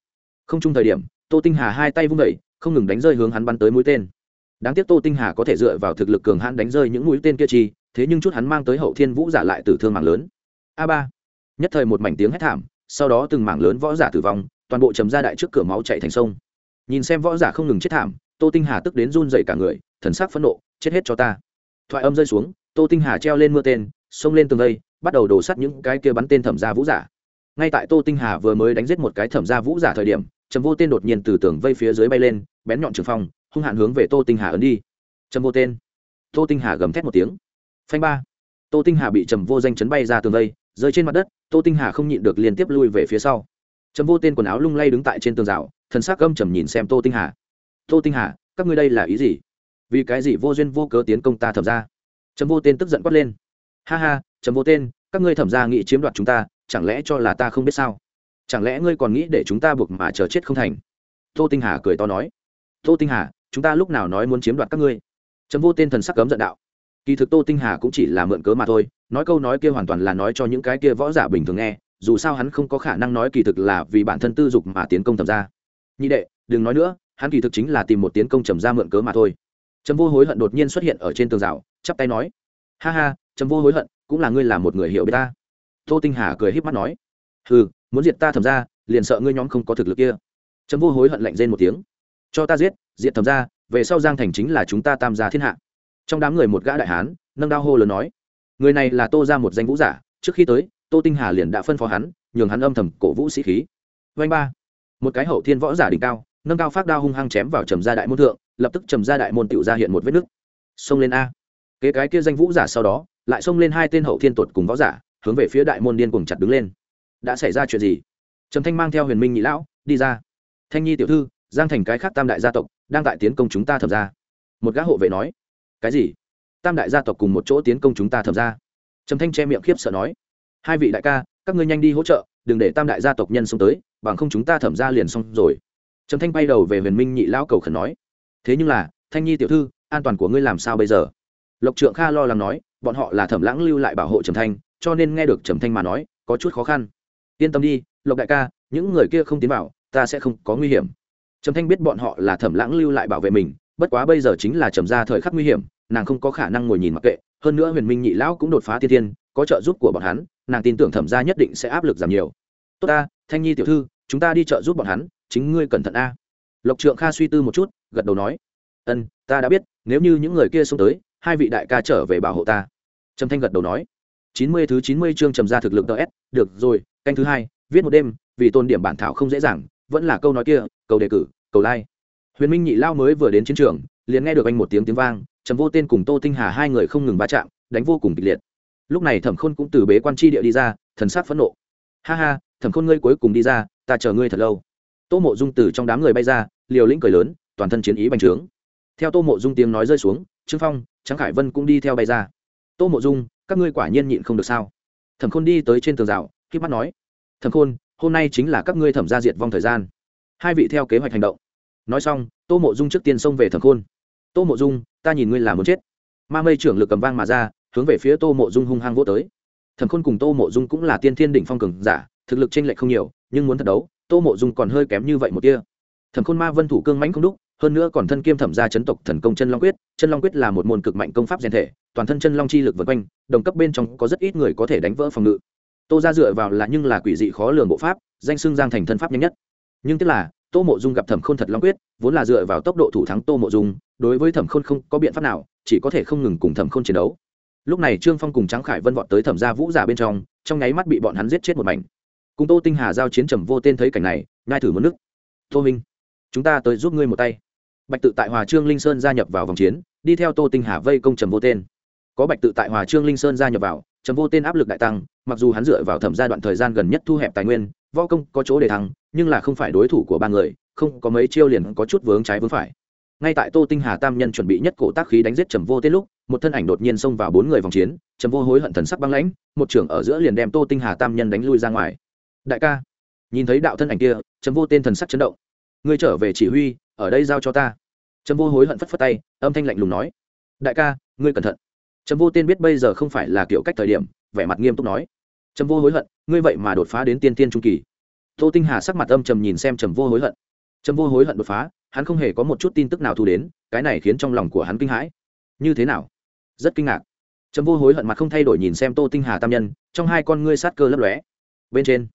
Không chung thời điểm, tô tinh hà hai tay vung đẩy, không ngừng đánh rơi hướng hắn bắn tới mũi tên. Đáng tiếc tô tinh hà có thể dựa vào thực lực cường hãn đánh rơi những mũi tên kia chi, thế nhưng chút hắn mang tới hậu thiên vũ giả lại tử thương mạng lớn. A ba. Nhất thời một mảnh tiếng hét thảm sau đó từng mảng lớn võ giả tử vong, toàn bộ chấm ra đại trước cửa máu chạy thành sông. Nhìn xem võ giả không ngừng chết thảm, tô tinh hà tức đến run dậy cả người, thần sắc phẫn nộ, chết hết cho ta. Thoại âm rơi xuống, tô tinh hà treo lên mưa tên, xông lên tường vây, bắt đầu đổ sắt những cái kia bắn tên thẩm gia vũ giả. Ngay tại tô tinh hà vừa mới đánh giết một cái thẩm gia vũ giả thời điểm, trầm vô tên đột nhiên từ tường vây phía dưới bay lên, bén nhọn trường phong, hung hạn hướng về tô tinh hà ấn đi. Trầm vô tên. Tô tinh hà gầm thét một tiếng. Phanh ba. Tô tinh hà bị trầm vô danh chấn bay ra tường vây rơi trên mặt đất, tô tinh hà không nhịn được liên tiếp lui về phía sau. Trầm vô tên quần áo lung lay đứng tại trên tường rào, thần sắc gâm trầm nhìn xem tô tinh hà. Tô tinh hà, các ngươi đây là ý gì? Vì cái gì vô duyên vô cớ tiến công ta thẩm ra trầm vô tên tức giận quát lên. Ha ha, trầm vô tên, các ngươi thẩm ra nghĩ chiếm đoạt chúng ta, chẳng lẽ cho là ta không biết sao? Chẳng lẽ ngươi còn nghĩ để chúng ta buộc mà chờ chết không thành? Tô tinh hà cười to nói. Tô tinh hà, chúng ta lúc nào nói muốn chiếm đoạt các ngươi? Trầm vô tên thần sắc cấm giận đạo. Kỳ thực tô tinh hà cũng chỉ là mượn cớ mà thôi nói câu nói kia hoàn toàn là nói cho những cái kia võ giả bình thường nghe, dù sao hắn không có khả năng nói kỳ thực là vì bản thân tư dục mà tiến công thẩm ra nhị đệ, đừng nói nữa, hắn kỳ thực chính là tìm một tiến công trầm ra mượn cớ mà thôi. Trầm vô hối hận đột nhiên xuất hiện ở trên tường rào, chắp tay nói, ha ha, trầm vô hối hận, cũng là ngươi là một người hiểu biết ta. Tô tinh hà cười híp mắt nói ừ muốn diệt ta thẩm ra liền sợ ngươi nhóm không có thực lực kia. Trầm vô hối hận lạnh rên một tiếng, cho ta giết, diệt thẩm ra về sau giang thành chính là chúng ta tam gia thiên hạ. Trong đám người một gã đại hán, nâng đao hô lớn nói người này là tô ra một danh vũ giả, trước khi tới, tô tinh hà liền đã phân phó hắn, nhường hắn âm thầm cổ vũ sĩ khí. Vanh ba. Một cái hậu thiên võ giả đỉnh cao, nâng cao phát đao hung hăng chém vào trầm gia đại môn thượng, lập tức trầm gia đại môn tựu ra hiện một vết nứt. Xông lên a. Kế cái kia danh vũ giả sau đó, lại xông lên hai tên hậu thiên tuột cùng võ giả, hướng về phía đại môn điên cùng chặt đứng lên. Đã xảy ra chuyện gì? Trầm thanh mang theo huyền minh nhị lão, đi ra. Thanh nhi tiểu thư, giang thành cái khác tam đại gia tộc, đang tại tiến công chúng ta thẩm ra một gã hộ vệ nói. Cái gì? Tam đại gia tộc cùng một chỗ tiến công chúng ta thẩm ra. Trầm thanh che miệng khiếp sợ nói, hai vị đại ca, các ngươi nhanh đi hỗ trợ, đừng để tam đại gia tộc nhân xông tới, bằng không chúng ta thẩm ra liền xong rồi. Trầm thanh bay đầu về huyền minh nhị lão cầu khẩn nói, thế nhưng là, thanh nhi tiểu thư, an toàn của ngươi làm sao bây giờ? Lộc trượng kha lo lắng nói, bọn họ là thẩm lãng lưu lại bảo hộ trầm thanh, cho nên nghe được trầm thanh mà nói, có chút khó khăn. Yên tâm đi, lộc đại ca, những người kia không tiến vào, ta sẽ không có nguy hiểm. Trầm thanh biết bọn họ là thẩm lãng lưu lại bảo vệ mình, bất quá bây giờ chính là trầm ra thời khắc nguy hiểm nàng không có khả năng ngồi nhìn mặc kệ, hơn nữa huyền minh nhị lão cũng đột phá tiên tiên có trợ giúp của bọn hắn, nàng tin tưởng thẩm ra nhất định sẽ áp lực giảm nhiều. Tốt ta, thanh nhi tiểu thư, chúng ta đi trợ giúp bọn hắn, chính ngươi cẩn thận a. Lộc trượng kha suy tư một chút, gật đầu nói, ân, ta đã biết, nếu như những người kia xông tới, hai vị đại ca trở về bảo hộ ta. Trầm thanh gật đầu nói, chín mươi thứ chín mươi chương trầm ra thực lực ts được rồi, canh thứ hai, viết một đêm, vì tôn điểm bản thảo không dễ dàng, vẫn là câu nói kia, cầu đề cử, cầu lai、like. huyền minh nhị lao mới vừa đến chiến trường, liền nghe được anh một tiếng tiếng vang trầm vô tên cùng tô tinh hà hai người không ngừng va chạm, đánh vô cùng kịch liệt. Lúc này thẩm khôn cũng từ bế quan tri địa đi ra, thần sát phẫn nộ. Ha ha, thẩm khôn ngươi cuối cùng đi ra, ta chờ ngươi thật lâu. Tô mộ dung từ trong đám người bay ra, liều lĩnh cười lớn, toàn thân chiến ý bành trướng. Theo tô mộ dung tiếng nói rơi xuống, trương phong trắng khải vân cũng đi theo bay ra. Tô mộ dung, các ngươi quả nhiên nhịn không được sao? Thẩm khôn đi tới trên tường rào k mắt nói, thẩm khôn, hôm nay chính là các ngươi thẩm gia diệt vong thời gian. Hai vị theo kế hoạch hành động. Nói xong, tô mộ dung trước tiên xông về thẩm khôn tô mộ dung, ta nhìn ngươi là muốn chết. Ma mây trưởng lực cầm vang mà ra, hướng về phía tô mộ dung hung hăng vô tới. Thẩm khôn cùng tô mộ dung cũng là tiên thiên đỉnh phong cường giả, thực lực tranh lệch không nhiều, nhưng muốn thật đấu, tô mộ dung còn hơi kém như vậy một kia thẩm khôn ma vân thủ cương mãnh không đúc, hơn nữa còn thân kiêm thẩm gia chấn tộc thần công chân long quyết, chân long quyết là một môn cực mạnh công pháp rèn thể, toàn thân chân long chi lực vượt quanh, đồng cấp bên trong có rất ít người có thể đánh vỡ phòng ngự. Tô ra dựa vào là nhưng là quỷ dị khó lường bộ pháp, danh xưng giang thành thân pháp nhanh nhất. Nhưng tức là tô mộ dung gặp thẩm khôn thật long quyết, vốn là dựa vào tốc độ thủ thắng tô mộ dung, đối với thẩm khôn không có biện pháp nào, chỉ có thể không ngừng cùng thẩm khôn chiến đấu. Lúc này trương phong cùng Tráng khải vân vọt tới thẩm gia vũ giả bên trong trong nháy mắt bị bọn hắn giết chết một mảnh. Cùng tô tinh hà giao chiến trầm vô tên thấy cảnh này ngai thử mất nước. Tô minh, chúng ta tới giúp ngươi một tay. Bạch tự tại hòa trương linh sơn gia nhập vào vòng chiến, đi theo tô tinh hà vây công trầm vô tên. Có bạch tự tại hòa trương linh sơn gia nhập vào, trầm vô tên áp lực đại tăng, mặc dù hắn dựa vào thẩm gia đoạn thời gian gần nhất thu hẹp tài nguyên, võ công có chỗ để thắng nhưng là không phải đối thủ của ba người, không có mấy chiêu liền có chút vướng trái vướng phải. Ngay tại tô tinh hà tam nhân chuẩn bị nhất cổ tác khí đánh giết trầm vô tên lúc, một thân ảnh đột nhiên xông vào bốn người vòng chiến, trầm vô hối hận thần sắc băng lãnh, một trưởng ở giữa liền đem tô tinh hà tam nhân đánh lui ra ngoài. Đại ca. Nhìn thấy đạo thân ảnh kia, trầm vô tên thần sắc chấn động. Ngươi trở về chỉ huy, ở đây giao cho ta. Trầm vô hối hận phất phất tay, âm thanh lạnh lùng nói. Đại ca, ngươi cẩn thận. Trầm vô tên biết bây giờ không phải là kiểu cách thời điểm, vẻ mặt nghiêm túc nói. Trầm vô hối hận, ngươi vậy mà đột phá đến tiên tiên trung kỳ tô tinh hà sắc mặt âm trầm nhìn xem trầm vô hối hận. Trầm vô hối hận đột phá, hắn không hề có một chút tin tức nào thu đến, cái này khiến trong lòng của hắn kinh hãi. Như thế nào? Rất kinh ngạc. Trầm vô hối hận mặt không thay đổi nhìn xem tô tinh hà tam nhân, trong hai con ngươi sát cơ lấp lóe. Bên trên,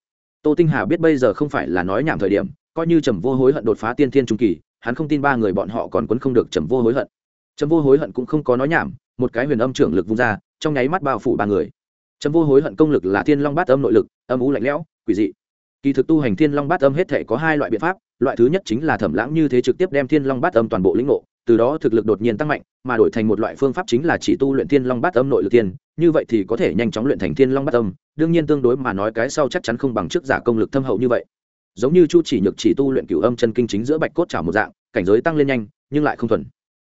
tô tinh hà biết bây giờ không phải là nói nhảm thời điểm, coi như trầm vô hối hận đột phá tiên thiên trung kỳ, hắn không tin ba người bọn họ còn quấn không được trầm vô hối hận. Trầm vô hối hận cũng không có nói nhảm, một cái huyền âm trưởng lực vung ra, trong nháy mắt bao phủ ba người. Trầm vô hối hận công lực là thiên long bát âm nội lực, âm ú lạnh lẽo, quỷ dị kỳ thực tu hành thiên long bát âm hết thể có hai loại biện pháp, loại thứ nhất chính là thẩm lãng như thế trực tiếp đem thiên long bát âm toàn bộ lĩnh ngộ, từ đó thực lực đột nhiên tăng mạnh, mà đổi thành một loại phương pháp chính là chỉ tu luyện thiên long bát âm nội lực tiên, như vậy thì có thể nhanh chóng luyện thành thiên long bát âm, đương nhiên tương đối mà nói cái sau chắc chắn không bằng trước giả công lực thâm hậu như vậy. Giống như chu chỉ nhược chỉ tu luyện cửu âm chân kinh chính giữa bạch cốt trào một dạng, cảnh giới tăng lên nhanh, nhưng lại không thuần.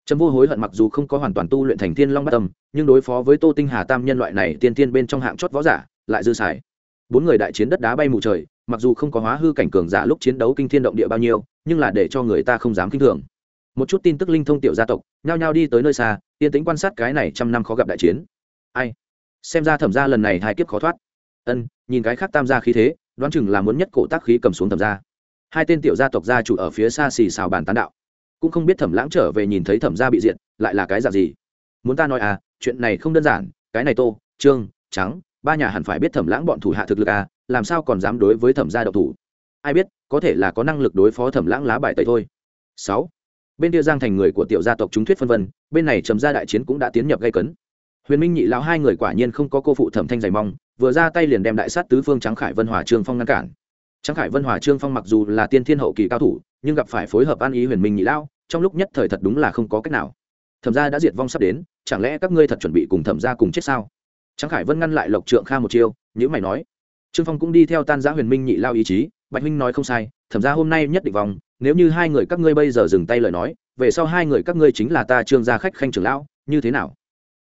Trầm vô hối hận mặc dù không có hoàn toàn tu luyện thành thiên long bát âm, nhưng đối phó với tô tinh hà tam nhân loại này tiên tiên bên trong hạng chót võ giả, lại dư xài. Bốn người đại chiến đất đá bay mù trời mặc dù không có hóa hư cảnh cường giả lúc chiến đấu kinh thiên động địa bao nhiêu, nhưng là để cho người ta không dám kinh thường. Một chút tin tức linh thông tiểu gia tộc, nhao nhao đi tới nơi xa, yên tĩnh quan sát cái này trăm năm khó gặp đại chiến. Ai? Xem ra thẩm ra lần này hai kiếp khó thoát. Ân, nhìn cái khác tam gia khí thế, đoán chừng là muốn nhất cổ tác khí cầm xuống thẩm ra hai tên tiểu gia tộc gia chủ ở phía xa xì xào bàn tán đạo. Cũng không biết thẩm lãng trở về nhìn thấy thẩm gia bị diện lại là cái dạng gì? Muốn ta nói à chuyện này không đơn giản, cái này tô, trương, trắng, ba nhà hẳn phải biết thẩm lãng bọn thủ hạ thực lực à làm sao còn dám đối với thẩm gia độc thủ? Ai biết, có thể là có năng lực đối phó thẩm lãng lá bài tẩy thôi. Sáu, bên kia giang thành người của tiểu gia tộc chúng thuyết phân vân, bên này trầm gia đại chiến cũng đã tiến nhập gây cấn. Huyền minh nhị lão hai người quả nhiên không có cô phụ thẩm thanh dày mong, vừa ra tay liền đem đại sát tứ phương trắng khải vân hòa trương phong ngăn cản. Trắng khải vân hòa trương phong mặc dù là tiên thiên hậu kỳ cao thủ, nhưng gặp phải phối hợp an ý huyền minh nhị lão, trong lúc nhất thời thật đúng là không có cách nào. Thẩm gia đã diệt vong sắp đến, chẳng lẽ các ngươi thật chuẩn bị cùng thẩm gia cùng chết sao? Trắng khải vân ngăn lại lộc trượng kha một chiêu nhữ mày nói trương phong cũng đi theo tan giã huyền minh nhị lao ý chí, bạch huynh nói không sai, thẩm ra hôm nay nhất định vòng, nếu như hai người các ngươi bây giờ dừng tay lời nói, về sau hai người các ngươi chính là ta trương gia khách khanh trưởng lão, như thế nào?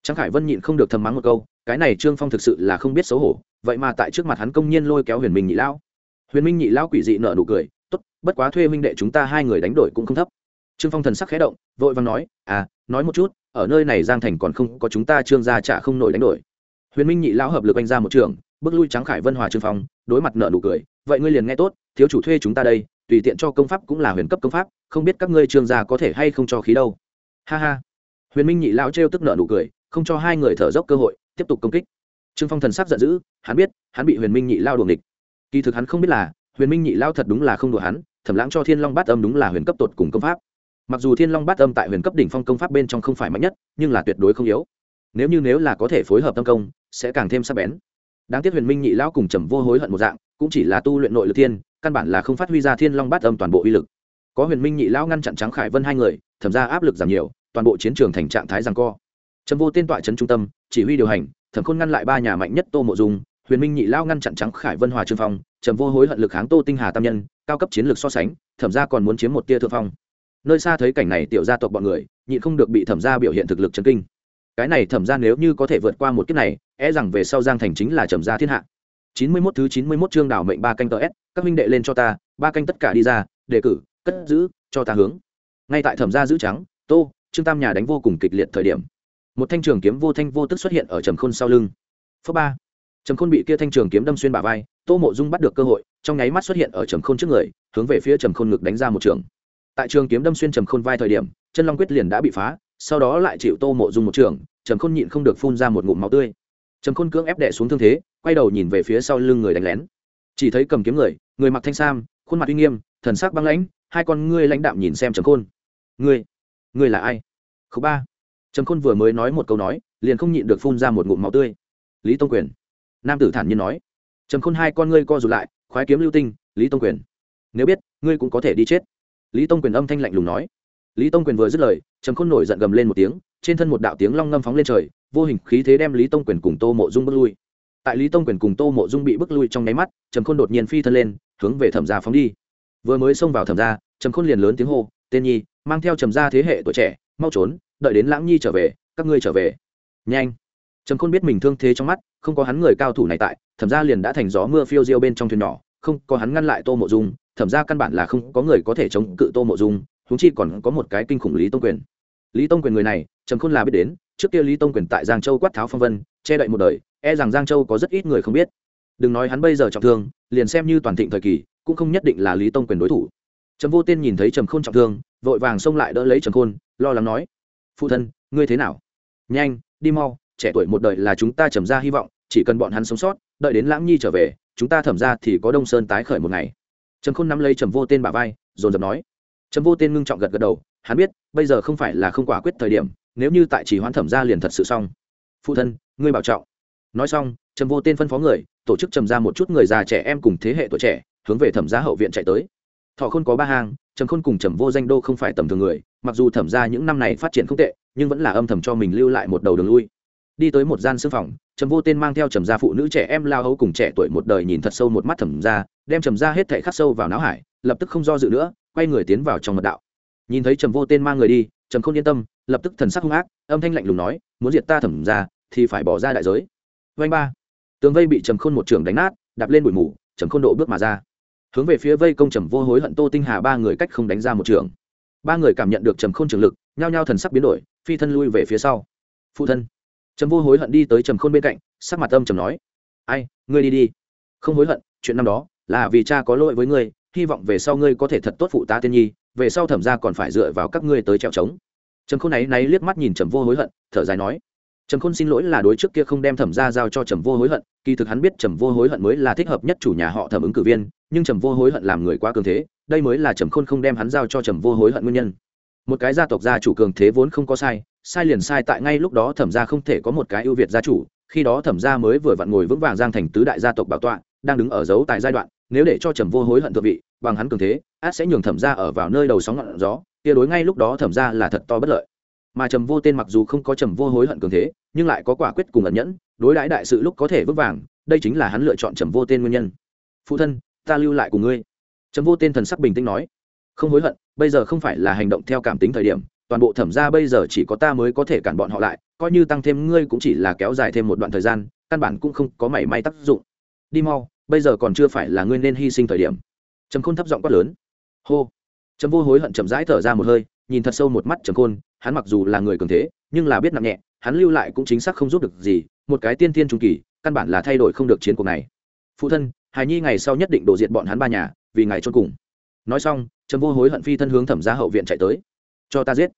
Trang khải vân nhịn không được thầm mắng một câu, cái này trương phong thực sự là không biết xấu hổ, vậy mà tại trước mặt hắn công nhiên lôi kéo huyền minh nhị lão. Huyền minh nhị lão quỷ dị nở nụ cười, tốt, bất quá thuê huynh đệ chúng ta hai người đánh đổi cũng không thấp. Trương phong thần sắc khẽ động, vội vàng nói à nói một chút, ở nơi này giang thành còn không có chúng ta trương gia trả không nổi đánh đổi. Huyền minh nhị lão hợp lực anh ra một trường bước lui trắng khải vân hòa trương phong, đối mặt nợ nụ cười, vậy ngươi liền nghe tốt, thiếu chủ thuê chúng ta đây, tùy tiện cho công pháp cũng là huyền cấp công pháp, không biết các ngươi trương gia có thể hay không cho khí đâu. Ha ha. Huyền minh nhị lão trêu tức nợ nụ cười, không cho hai người thở dốc cơ hội, tiếp tục công kích. Trương phong thần sắc giận dữ, hắn biết, hắn bị huyền minh nhị lao đuồng địch kỳ thực hắn không biết là, huyền minh nhị lao thật đúng là không đùa hắn, thẩm lãng cho thiên long bát âm đúng là huyền cấp tột cùng công pháp. Mặc dù thiên long bát âm tại huyền cấp đỉnh phong công pháp bên trong không phải mạnh nhất, nhưng là tuyệt đối không yếu. Nếu như nếu là có thể phối hợp tâm công, sẽ càng thêm sắc bén đáng tiếc huyền minh nhị lão cùng trầm vô hối hận một dạng, cũng chỉ là tu luyện nội lực thiên, căn bản là không phát huy ra thiên long bát âm toàn bộ uy lực. Có huyền minh nhị lão ngăn chặn trắng khải vân hai người thẩm ra áp lực giảm nhiều, toàn bộ chiến trường thành trạng thái rằng co. Trầm vô tên tọa trấn trung tâm, chỉ huy điều hành, thẩm khôn ngăn lại ba nhà mạnh nhất tô mộ dung, huyền minh nhị lão ngăn chặn trắng khải vân hòa trương phong, trầm vô hối hận lực kháng tô tinh hà tam nhân, cao cấp chiến lược so sánh thẩm ra còn muốn chiếm một tia thượng phong. Nơi xa thấy cảnh này tiểu gia tộc bọn người, nhịn không được bị thẩm ra biểu hiện thực lực chấn kinh. Cái này thẩm ra nếu như có thể vượt qua một kiếp này e rằng về sau giang thành chính là trầm gia thiên hạ. Chín mươi mốt thứ chín mươi mốt chương đảo mệnh ba canh tờ s, các minh đệ lên cho ta, ba canh tất cả đi ra, đề cử, cất giữ, cho ta hướng. Ngay tại thẩm gia giữ trắng, tô, trương tam nhà đánh vô cùng kịch liệt thời điểm. Một thanh trường kiếm vô thanh vô tức xuất hiện ở trầm khôn sau lưng. Phớ ba, trầm khôn bị kia thanh trường kiếm đâm xuyên bả vai, tô mộ dung bắt được cơ hội, trong nháy mắt xuất hiện ở trầm khôn trước người, hướng về phía trầm khôn ngực đánh ra một trường. Tại trường kiếm đâm xuyên trầm khôn vai thời điểm, chân long quyết liền đã bị phá, sau đó lại chịu tô mộ dung một trường, trầm khôn nhịn không được phun ra một ngụm máu tươi trầm khôn cưỡng ép đệ xuống thương thế, quay đầu nhìn về phía sau lưng người đánh lén. Chỉ thấy cầm kiếm người người mặc thanh sam, khuôn mặt uy nghiêm, thần sắc băng lãnh, hai con ngươi lãnh đạm nhìn xem trầm khôn. Ngươi ngươi là ai? Khấu ba. Trầm khôn vừa mới nói một câu nói, liền không nhịn được phun ra một ngụm máu tươi. Lý tông quyền. Nam tử thản nhiên nói. Trầm khôn hai con ngươi co rụt lại, khoái kiếm lưu tinh, lý tông quyền. Nếu biết, ngươi cũng có thể đi chết. Lý tông quyền âm thanh lạnh lùng nói. Lý tông quyền vừa dứt lời, trầm khôn nổi giận gầm lên một tiếng trên thân một đạo tiếng long ngâm phóng lên trời, vô hình khí thế đem lý tông quyền cùng tô mộ dung bước lui. Tại lý tông quyền cùng tô mộ dung bị bước lui trong nháy mắt, trầm khôn đột nhiên phi thân lên, hướng về thẩm gia phóng đi. Vừa mới xông vào thẩm gia, trầm khôn liền lớn tiếng hô, tên nhi, mang theo trầm gia thế hệ tuổi trẻ, mau trốn, đợi đến lãng nhi trở về, các ngươi trở về. Nhanh. Trầm khôn biết mình thương thế trong mắt, không có hắn người cao thủ này tại, thẩm gia liền đã thành gió mưa phiêu diêu bên trong thuyền nhỏ, không có hắn ngăn lại tô mộ dung, thẩm gia căn bản là không có người có thể chống cự tô mộ dung húng chi còn có một cái kinh khủng lý tông quyền lý tông quyền người này, trầm khôn là biết đến, trước kia lý tông quyền tại giang châu quát tháo phong vân, che đậy một đời e rằng giang châu có rất ít người không biết. Đừng nói hắn bây giờ trọng thương, liền xem như toàn thịnh thời kỳ, cũng không nhất định là lý tông quyền đối thủ. Trầm vô tên nhìn thấy trầm khôn trọng thương, vội vàng xông lại đỡ lấy trầm khôn, lo lắng nói, phụ thân, ngươi thế nào? Nhanh, đi mau, trẻ tuổi một đời là chúng ta trầm ra hy vọng, chỉ cần bọn hắn sống sót, đợi đến lãng nhi trở về, chúng ta thẩm ra thì có đông sơn tái khởi một ngày. Trầm khôn nắm lấy trầm vô tên bả vai, dồn dập nói. Trầm vô tên ngưng trọng gật gật đầu hắn biết, bây giờ không phải là không quả quyết thời điểm, nếu như tại chỉ hoãn thẩm ra liền thật sự xong. Phụ thân, ngươi bảo trọng. Nói xong, trầm vô tên phân phó người, tổ chức trầm ra một chút người già trẻ em cùng thế hệ tuổi trẻ, hướng về thẩm gia hậu viện chạy tới. Thọ khôn có ba hàng trầm khôn cùng trầm vô danh đô không phải tầm thường người, mặc dù thẩm ra những năm này phát triển không tệ, nhưng vẫn là âm thầm cho mình lưu lại một đầu đường lui. Đi tới một gian sư phòng, trầm vô tên mang theo trầm gia phụ nữ trẻ em lao hấu cùng trẻ tuổi một đời nhìn thật sâu một mắt thẩm ra đem trầm ra hết thệ khắc sâu vào não hải, lập tức không do dự nữa, quay người tiến vào trong mật đạo nhìn thấy trầm vô tên mang người đi, trầm không yên tâm, lập tức thần sắc hung ác, âm thanh lạnh lùng nói, muốn diệt ta thẩm ra thì phải bỏ ra đại giới. Vanh ba, tường vây bị trầm khôn một trường đánh nát, đạp lên bụi mù, trầm khôn độ bước mà ra. Hướng về phía vây công trầm vô hối hận tô tinh hà ba người cách không đánh ra một trường. Ba người cảm nhận được trầm khôn trường lực, nhao nhao thần sắc biến đổi, phi thân lui về phía sau. Phụ thân. Trầm vô hối hận đi tới trầm khôn bên cạnh, sắc mặt âm trầm nói, ai, ngươi đi đi. Không hối hận, chuyện năm đó là vì cha có lỗi với ngươi, hy vọng về sau ngươi có thể thật tốt phụ tá tiên nhi về sau thẩm ra còn phải dựa vào các ngươi tới trèo trống. Trầm khôn náy náy liếc mắt nhìn trầm vô hối hận, thở dài nói, trầm khôn xin lỗi là đối trước kia không đem thẩm ra giao cho trầm vô hối hận, kỳ thực hắn biết trầm vô hối hận mới là thích hợp nhất chủ nhà họ thẩm ứng cử viên, nhưng trầm vô hối hận làm người quá cường thế, đây mới là trầm khôn không đem hắn giao cho trầm vô hối hận nguyên nhân. Một cái gia tộc gia chủ cường thế vốn không có sai sai liền sai tại ngay lúc đó thẩm ra không thể có một cái ưu việt gia chủ, khi đó thẩm ra mới vừa vặn ngồi vững vàng giang thành tứ đại gia tộc bảo tọa, đang đứng ở dấu tại giai đoạn, nếu để cho trầm vô hối hận thượng vị bằng hắn cường thế, át sẽ nhường thẩm ra ở vào nơi đầu sóng ngọn gió, kia đối ngay lúc đó thẩm ra là thật to bất lợi. Mà trầm vô tên mặc dù không có trầm vô hối hận cường thế, nhưng lại có quả quyết cùng ẩn nhẫn, đối đãi đại sự lúc có thể vững vàng, đây chính là hắn lựa chọn trầm vô tên nguyên nhân. Phụ thân, ta lưu lại cùng ngươi. Trầm vô tên thần sắc bình tĩnh nói. Không hối hận, bây giờ không phải là hành động theo cảm tính thời điểm, toàn bộ thẩm ra bây giờ chỉ có ta mới có thể cản bọn họ lại, coi như tăng thêm ngươi cũng chỉ là kéo dài thêm một đoạn thời gian, căn bản cũng không có mảy may tác dụng. Đi mau, bây giờ còn chưa phải là ngươi nên hy sinh thời điểm trầm khôn thấp giọng quát lớn. Hô. Trầm vô hối hận chậm rãi thở ra một hơi, nhìn thật sâu một mắt trầm khôn, hắn mặc dù là người cường thế, nhưng là biết nặng nhẹ, hắn lưu lại cũng chính xác không giúp được gì, một cái tiên thiên trung kỳ, căn bản là thay đổi không được chiến cuộc này. Phụ thân hài nhi ngày sau nhất định đổ diện bọn hắn ba nhà, vì ngày chôn cùng. Nói xong, trầm vô hối hận phi thân hướng thẩm ra hậu viện chạy tới. Cho ta giết.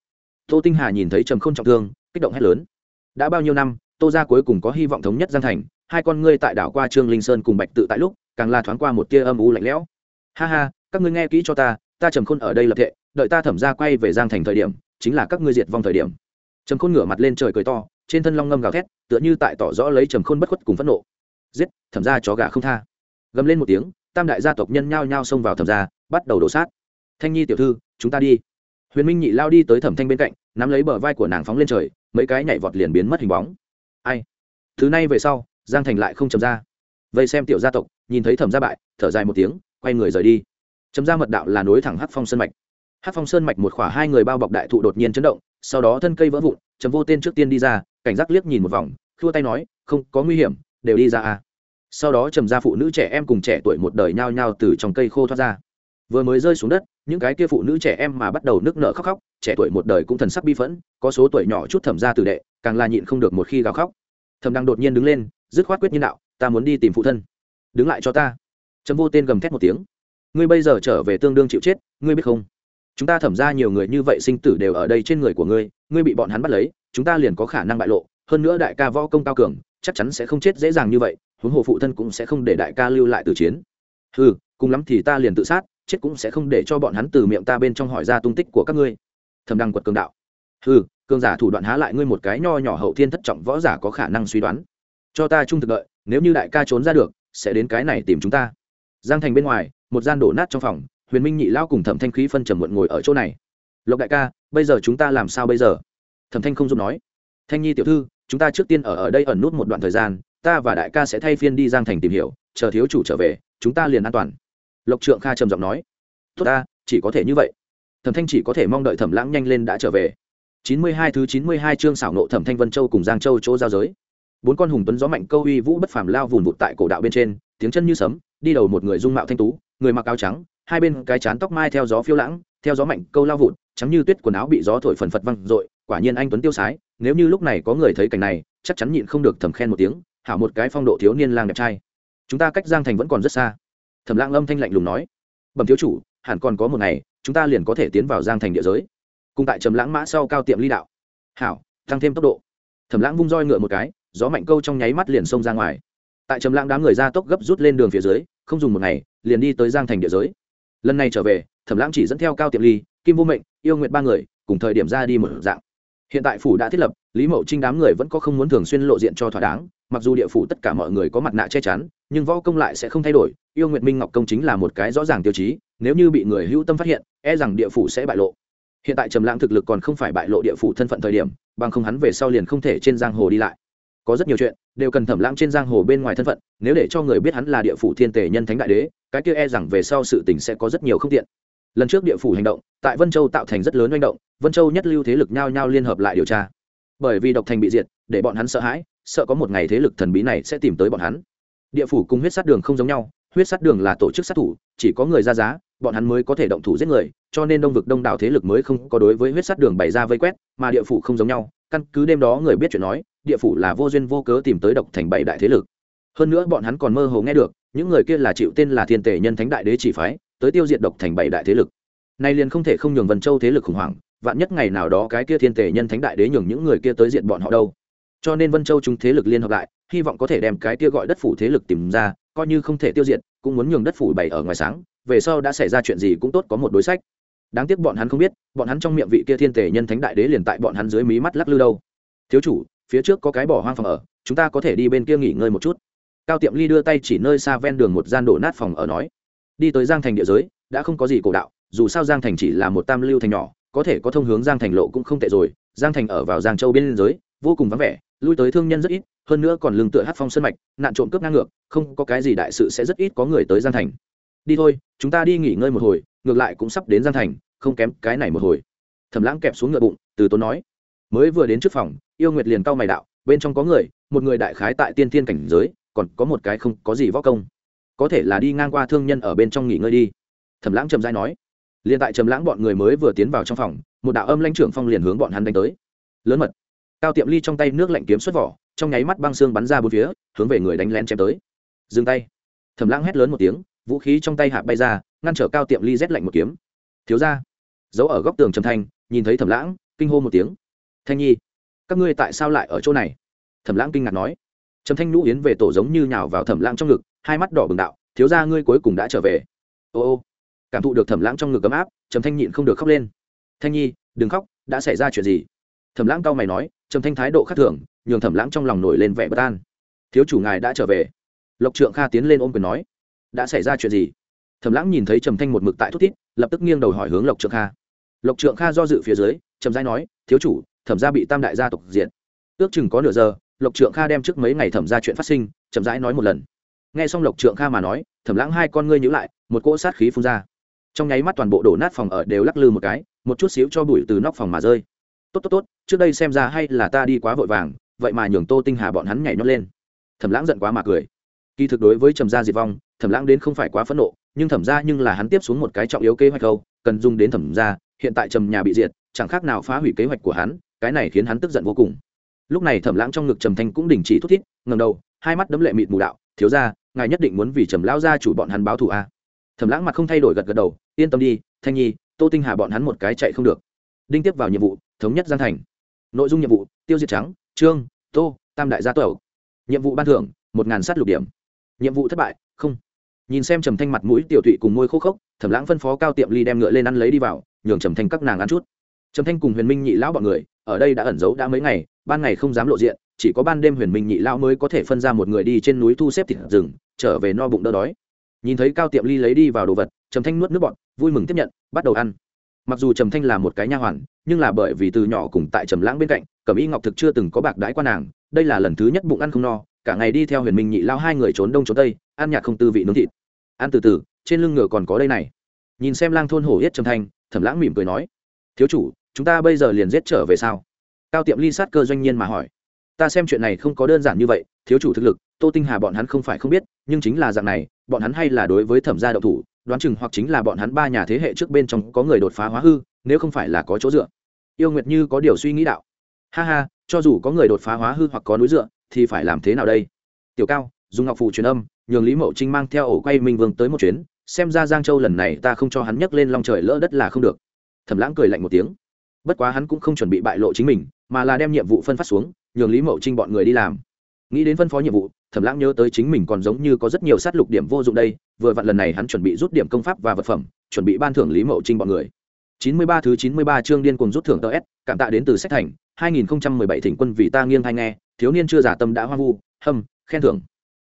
Tô tinh hà nhìn thấy trầm không trọng thương, kích động hét lớn. Đã bao nhiêu năm, tô ra cuối cùng có hy vọng thống nhất giang thành, hai con ngươi tại đảo qua trương linh sơn cùng bạch tự tại lúc, càng là thoáng qua một tia âm u lạnh lẽo ha ha, các ngươi nghe kỹ cho ta ta trầm khôn ở đây lập thệ, đợi ta thẩm ra quay về giang thành thời điểm, chính là các ngươi diệt vong thời điểm. Trầm khôn ngửa mặt lên trời cười to, trên thân long ngâm gào thét, tựa như tại tỏ rõ lấy trầm khôn bất khuất cùng phẫn nộ. Giết, thẩm ra chó gà không tha. Gầm lên một tiếng, tam đại gia tộc nhân nhao nhao xông vào thẩm ra bắt đầu đổ sát. Thanh nhi tiểu thư, chúng ta đi. Huyền minh nhị lao đi tới thẩm thanh bên cạnh, nắm lấy bờ vai của nàng phóng lên trời, mấy cái nhảy vọt liền biến mất hình bóng. Ai? Thứ này về sau, giang thành lại không chấm ra. Vậy xem tiểu gia tộc, nhìn thấy thẩm gia bại, thở dài một tiếng quay người rời đi. Chấm ra mật đạo là nối thẳng hát phong sơn mạch. Hát phong sơn mạch một khỏa hai người bao bọc đại thụ đột nhiên chấn động, sau đó thân cây vỡ vụn, chấm vô tên trước tiên đi ra, cảnh giác liếc nhìn một vòng, khua tay nói, không, có nguy hiểm, đều đi ra à. Sau đó trầm ra phụ nữ trẻ em cùng trẻ tuổi một đời nhao nhao từ trong cây khô thoát ra. Vừa mới rơi xuống đất, những cái kia phụ nữ trẻ em mà bắt đầu nức nở khóc khóc, trẻ tuổi một đời cũng thần sắc bi phẫn, có số tuổi nhỏ chút thẩm ra từ đệ, càng là nhịn không được một khi gào khóc. Thẩm đang đột nhiên đứng lên, dứt khoát quyết nhiên đạo, ta muốn đi tìm phụ thân. Đứng lại cho ta chấm vô tên gầm thét một tiếng. Ngươi bây giờ trở về tương đương chịu chết, ngươi biết không? Chúng ta thẩm ra nhiều người như vậy sinh tử đều ở đây trên người của ngươi ngươi bị bọn hắn bắt lấy, chúng ta liền có khả năng bại lộ. Hơn nữa đại ca võ công cao cường, chắc chắn sẽ không chết dễ dàng như vậy, huống hồ phụ thân cũng sẽ không để đại ca lưu lại từ chiến. Ừ cùng lắm thì ta liền tự sát, chết cũng sẽ không để cho bọn hắn từ miệng ta bên trong hỏi ra tung tích của các ngươi. Thầm đăng quật cường đạo. Ừ cường giả thủ đoạn há lại ngươi một cái nho nhỏ hậu thiên thất trọng võ giả có khả năng suy đoán. Cho ta trung thực đợi, nếu như đại ca trốn ra được, sẽ đến cái này tìm chúng ta giang thành bên ngoài, một gian đổ nát trong phòng, huyền minh nhị lao cùng thẩm thanh khí phân trầm muộn ngồi ở chỗ này. Lộc đại ca, bây giờ chúng ta làm sao bây giờ? Thẩm thanh không giúp nói. Thanh nhi tiểu thư, chúng ta trước tiên ở ở đây ẩn nút một đoạn thời gian, ta và đại ca sẽ thay phiên đi giang thành tìm hiểu, chờ thiếu chủ trở về, chúng ta liền an toàn. Lộc trượng kha trầm giọng nói. Tốt ta, chỉ có thể như vậy. Thẩm thanh chỉ có thể mong đợi thẩm lãng nhanh lên đã trở về. Chín mươi hai thứ chín mươi hai chương xảo nộ thẩm thanh vân châu cùng giang châu chỗ giao giới. Bốn con hùng tuấn gió mạnh câu uy vũ bất phàm lao vùn vụt tại cổ đạo bên trên tiếng chân như sấm, đi đầu một người dung mạo thanh tú, người mặc áo trắng, hai bên cái chán tóc mai theo gió phiêu lãng, theo gió mạnh câu lao vụt, trắng như tuyết quần áo bị gió thổi phần phật văng dội quả nhiên anh tuấn tiêu sái, nếu như lúc này có người thấy cảnh này, chắc chắn nhịn không được thầm khen một tiếng, hảo một cái phong độ thiếu niên lang đẹp trai. Chúng ta cách giang thành vẫn còn rất xa. Thẩm lãng âm thanh lạnh lùng nói. Bẩm thiếu chủ, hẳn còn có một ngày, chúng ta liền có thể tiến vào giang thành địa giới. Cùng tại trầm lãng mã sau cao tiệm ly đạo. Hảo, tăng thêm tốc độ. Thẩm lãng vung roi ngựa một cái, gió mạnh câu trong nháy mắt liền xông ra ngoài tại trầm lãng đám người ra tốc gấp rút lên đường phía dưới, không dùng một ngày, liền đi tới giang thành địa giới. Lần này trở về, thẩm lãng chỉ dẫn theo cao tiệm ly, kim vô mệnh, yêu nguyện ba người, cùng thời điểm ra đi một dạng. Hiện tại phủ đã thiết lập, lý mậu trinh đám người vẫn có không muốn thường xuyên lộ diện cho thỏa đáng, mặc dù địa phủ tất cả mọi người có mặt nạ che chắn, nhưng võ công lại sẽ không thay đổi, yêu nguyện minh ngọc công chính là một cái rõ ràng tiêu chí, nếu như bị người hữu tâm phát hiện e rằng địa phủ sẽ bại lộ. Hiện tại trầm lãng thực lực còn không phải bại lộ địa phủ thân phận thời điểm, bằng không hắn về sau liền không thể trên giang hồ đi lại có rất nhiều chuyện, đều cần thẩm lãng trên giang hồ bên ngoài thân phận, nếu để cho người biết hắn là địa phủ thiên tề nhân thánh đại đế, cái kia e rằng về sau sự tình sẽ có rất nhiều không tiện. Lần trước địa phủ hành động, tại vân châu tạo thành rất lớn manh động, vân châu nhất lưu thế lực nhao nhao liên hợp lại điều tra. Bởi vì độc thành bị diệt, để bọn hắn sợ hãi, sợ có một ngày thế lực thần bí này sẽ tìm tới bọn hắn. Địa phủ cùng huyết sát đường không giống nhau, huyết sát đường là tổ chức sát thủ, chỉ có người ra giá, bọn hắn mới có thể động thủ giết người, cho nên đông vực đông đảo thế lực mới không có đối với huyết sát đường bày ra vây quét, mà địa phủ không giống nhau căn cứ đêm đó người biết chuyện nói, địa phủ là vô duyên vô cớ tìm tới độc thành bảy đại thế lực. Hơn nữa bọn hắn còn mơ hồ nghe được, những người kia là chịu tên là thiên tể nhân thánh đại đế chỉ phái, tới tiêu diệt độc thành bảy đại thế lực. Nay liền không thể không nhường vân châu thế lực khủng hoảng, vạn nhất ngày nào đó cái kia thiên tể nhân thánh đại đế nhường những người kia tới diện bọn họ đâu. Cho nên vân châu chúng thế lực liên hợp lại, hy vọng có thể đem cái kia gọi đất phủ thế lực tìm ra, coi như không thể tiêu diệt, cũng muốn nhường đất phủ bày ở ngoài sáng, về sau đã xảy ra chuyện gì cũng tốt có một đối sách đáng tiếc bọn hắn không biết, bọn hắn trong miệng vị kia thiên tể nhân thánh đại đế liền tại bọn hắn dưới mí mắt lắc lư đâu. Thiếu chủ, phía trước có cái bỏ hoang phòng ở, chúng ta có thể đi bên kia nghỉ ngơi một chút. Cao tiệm ly đưa tay chỉ nơi xa ven đường một gian đổ nát phòng ở nói, đi tới giang thành địa giới, đã không có gì cổ đạo, dù sao giang thành chỉ là một tam lưu thành nhỏ, có thể có thông hướng giang thành lộ cũng không tệ rồi. Giang thành ở vào giang châu bên giới, vô cùng vắng vẻ, lui tới thương nhân rất ít, hơn nữa còn lương tựa hát phong sân mạch, nạn trộm cướp ngang ngược, không có cái gì đại sự sẽ rất ít có người tới giang thành. Đi thôi, chúng ta đi nghỉ ngơi một hồi, ngược lại cũng sắp đến giang thành không kém cái này một hồi. Thẩm lãng kẹp xuống ngựa bụng, từ tốn nói, mới vừa đến trước phòng, yêu nguyệt liền cau mày đạo, bên trong có người, một người đại khái tại tiên thiên cảnh giới, còn có một cái không có gì võ công. Có thể là đi ngang qua thương nhân ở bên trong nghỉ ngơi đi. Thẩm lãng trầm dai nói. Liền tại trầm lãng bọn người mới vừa tiến vào trong phòng, một đạo âm lãnh trưởng phong liền hướng bọn hắn đánh tới. Lớn mật. Cao tiệm ly trong tay nước lạnh kiếm xuất vỏ, trong nháy mắt băng xương bắn ra bốn phía, hướng về người đánh lén chém tới. Dừng tay. Thẩm lãng hét lớn một tiếng, vũ khí trong tay hạ bay ra, ngăn trở cao tiệm ly rét lạnh một kiếm. Thiếu ra giấu ở góc tường trầm thanh, nhìn thấy thẩm lãng, kinh hô một tiếng. Thanh nhi, các ngươi tại sao lại ở chỗ này? Thẩm lãng kinh ngạc nói. Trầm thanh nhũ yến về tổ giống như nhào vào thẩm lãng trong ngực, hai mắt đỏ bừng đạo, thiếu ra ngươi cuối cùng đã trở về. Ô ô. Cảm thụ được thẩm lãng trong ngực ấm áp, trầm thanh nhịn không được khóc lên. Thanh nhi, đừng khóc, đã xảy ra chuyện gì? Thẩm lãng cao mày nói, trầm thanh thái độ khác thường, nhường thẩm lãng trong lòng nổi lên vẻ bất an. Thiếu chủ ngài đã trở về. Lộc trượng kha tiến lên ôm quyền nói, đã xảy ra chuyện gì? Thẩm lãng nhìn thấy trầm thanh một mực tại thút thít, lập tức nghiêng đầu hỏi hướng lộc trượng kha lộc trượng kha do dự phía dưới, chậm rãi nói, thiếu chủ, thẩm gia bị tam đại gia tộc diện ước chừng có nửa giờ, lộc trượng kha đem trước mấy ngày thẩm ra chuyện phát sinh, chậm rãi nói một lần. N g h e xong lộc trượng kha mà nói, thẩm lãng hai con ngươi nhữ lại, một cỗ sát khí phun ra. Trong nháy mắt toàn bộ đổ nát phòng ở đều lắc lư một cái, một chút xíu cho bụi từ nóc phòng mà rơi. Tốt tốt tốt, trước đây xem ra hay là ta đi quá vội vàng, vậy mà nhường tô tinh hà bọn hắn nhảy nhót lên. Thẩm lãng giận quá mà cười. Kỳ thực đối với trầm gia diệt vong, thẩm lãng đến không phải quá phẫn nộ, nhưng thẩm ra nhưng là hắn tiếp xuống một cái trọng yếu kế hoạch câu, cần dùng đến thẩm ra hiện tại trầm nhà bị diệt, chẳng khác nào phá hủy kế hoạch của hắn, cái này khiến hắn tức giận vô cùng. Lúc này thẩm lãng trong ngực trầm thanh cũng đình chỉ thút thít ngầm đầu, hai mắt đấm lệ mịt mù đạo, thiếu ra ngài nhất định muốn vì trầm lao ra chủ bọn hắn báo thù a. Thẩm lãng mặt không thay đổi gật gật đầu, yên tâm đi, thanh nhi, tô tinh hà bọn hắn một cái chạy không được. Đinh tiếp vào nhiệm vụ, thống nhất giang thành. Nội dung nhiệm vụ, tiêu diệt trắng, trương, tô, tam đại gia tẩu nhiệm vụ ban thưởng, một ngàn sát lục điểm. Nhiệm vụ thất bại, không. Nhìn xem trầm thanh mặt mũi tiểu thụy cùng môi khô khốc, thẩm lãng phân phó cao tiệm ly đem ngựa lên ăn lấy đi vào nhường trầm thanh các nàng ăn chút. Trầm thanh cùng huyền minh nhị lão bọn người, ở đây đã ẩn giấu đã mấy ngày, ban ngày không dám lộ diện, chỉ có ban đêm huyền minh nhị lão mới có thể phân ra một người đi trên núi thu xếp thịt rừng, trở về no bụng đỡ đói. Nhìn thấy cao tiệm ly lấy đi vào đồ vật, trầm thanh nuốt nước bọn vui mừng tiếp nhận, bắt đầu ăn. Mặc dù trầm thanh là một cái nha hoàn, nhưng là bởi vì từ nhỏ cùng tại trầm lãng bên cạnh, cẩm y ngọc thực chưa từng có bạc đái qua nàng, đây là lần thứ nhất bụng ăn không no, cả ngày đi theo huyền minh nhị lao hai người trốn đông trốn tây, ăn nhạt không tư vị nướng thịt. Ăn từ từ, trên lưng ngựa còn có đây này. Nhìn xem lang thôn hổ yết trầm thanh thẩm lãng mỉm cười nói, thiếu chủ, chúng ta bây giờ liền giết trở về sao? Cao tiệm ly sát cơ doanh nhiên mà hỏi, ta xem chuyện này không có đơn giản như vậy, thiếu chủ thực lực, tô tinh hà bọn hắn không phải không biết, nhưng chính là dạng này, bọn hắn hay là đối với thẩm gia đậu thủ, đoán chừng hoặc chính là bọn hắn ba nhà thế hệ trước bên trong có người đột phá hóa hư, nếu không phải là có chỗ dựa. Yêu nguyệt như có điều suy nghĩ đạo, ha ha, cho dù có người đột phá hóa hư hoặc có núi dựa, thì phải làm thế nào đây? Tiểu cao, dùng ngọc phù truyền âm, nhường lý mậu trinh mang theo ổ quay minh vương tới một chuyến xem ra giang châu lần này ta không cho hắn nhấc lên lòng trời lỡ đất là không được. Thẩm lãng cười lạnh một tiếng. Bất quá hắn cũng không chuẩn bị bại lộ chính mình, mà là đem nhiệm vụ phân phát xuống, nhường lý mậu trinh bọn người đi làm. Nghĩ đến phân phó nhiệm vụ, thẩm lãng nhớ tới chính mình còn giống như có rất nhiều sát lục điểm vô dụng đây, vừa vặn lần này hắn chuẩn bị rút điểm công pháp và vật phẩm, chuẩn bị ban thưởng lý mậu trinh bọn người. Chín mươi ba thứ chín mươi ba chương điên cuồng rút thưởng ts cảm tạ đến từ sách thành, hai nghìn bảy thỉnh quân vì ta nghiêng hay nghe, thiếu niên chưa giả tâm đã hoang vu, hâm, khen thưởng.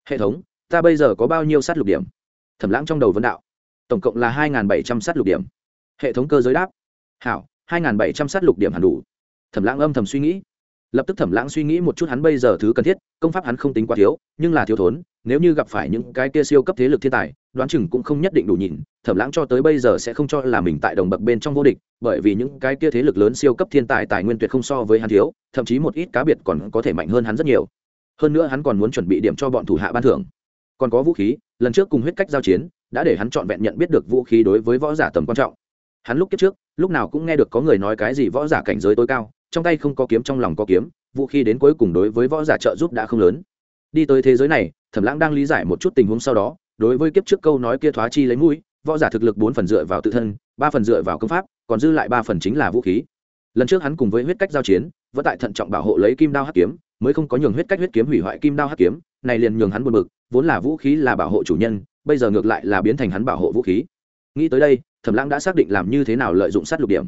Hệ thống, ta bây giờ có bao nhiêu sát lục điểm? Thẩm lãng trong đầu vấn đạo. Tổng cộng là hai bảy trăm sát lục điểm. Hệ thống cơ giới đáp. Hảo, hai bảy trăm sát lục điểm hẳn đủ. Thẩm lãng âm thầm suy nghĩ. Lập tức thẩm lãng suy nghĩ một chút hắn bây giờ thứ cần thiết, công pháp hắn không tính quá thiếu, nhưng là thiếu thốn, nếu như gặp phải những cái kia siêu cấp thế lực thiên tài, đoán chừng cũng không nhất định đủ nhìn, thẩm lãng cho tới bây giờ sẽ không cho là mình tại đồng bậc bên trong vô địch, bởi vì những cái kia thế lực lớn siêu cấp thiên tài tài nguyên tuyệt không so với hắn thiếu, thậm chí một ít cá biệt còn có thể mạnh hơn hắn rất nhiều. Hơn nữa hắn còn muốn chuẩn bị điểm cho bọn thủ hạ ban thưởng còn có vũ khí, lần trước cùng huyết cách giao chiến, đã để hắn trọn vẹn nhận biết được vũ khí đối với võ giả tầm quan trọng. Hắn lúc kiếp trước, lúc nào cũng nghe được có người nói cái gì võ giả cảnh giới tối cao, trong tay không có kiếm, trong lòng có kiếm, vũ khí đến cuối cùng đối với võ giả trợ giúp đã không lớn. Đi tới thế giới này, thẩm lãng đang lý giải một chút tình huống sau đó, đối với kiếp trước câu nói kia thoá chi lấy mũi, võ giả thực lực bốn phần dựa vào tự thân, ba phần dựa vào công pháp, còn dư lại ba phần chính là vũ khí. Lần trước hắn cùng với huyết cách giao chiến, vẫn tại thận trọng bảo hộ lấy kim đao hắc kiếm, mới không có nhường huyết cách huyết kiếm hủy hoại kim đao hắc kiếm, này liền nhường hắn buồn bực vốn là vũ khí là bảo hộ chủ nhân, bây giờ ngược lại là biến thành hắn bảo hộ vũ khí. Nghĩ tới đây, thẩm lãng đã xác định làm như thế nào lợi dụng sát lục điểm.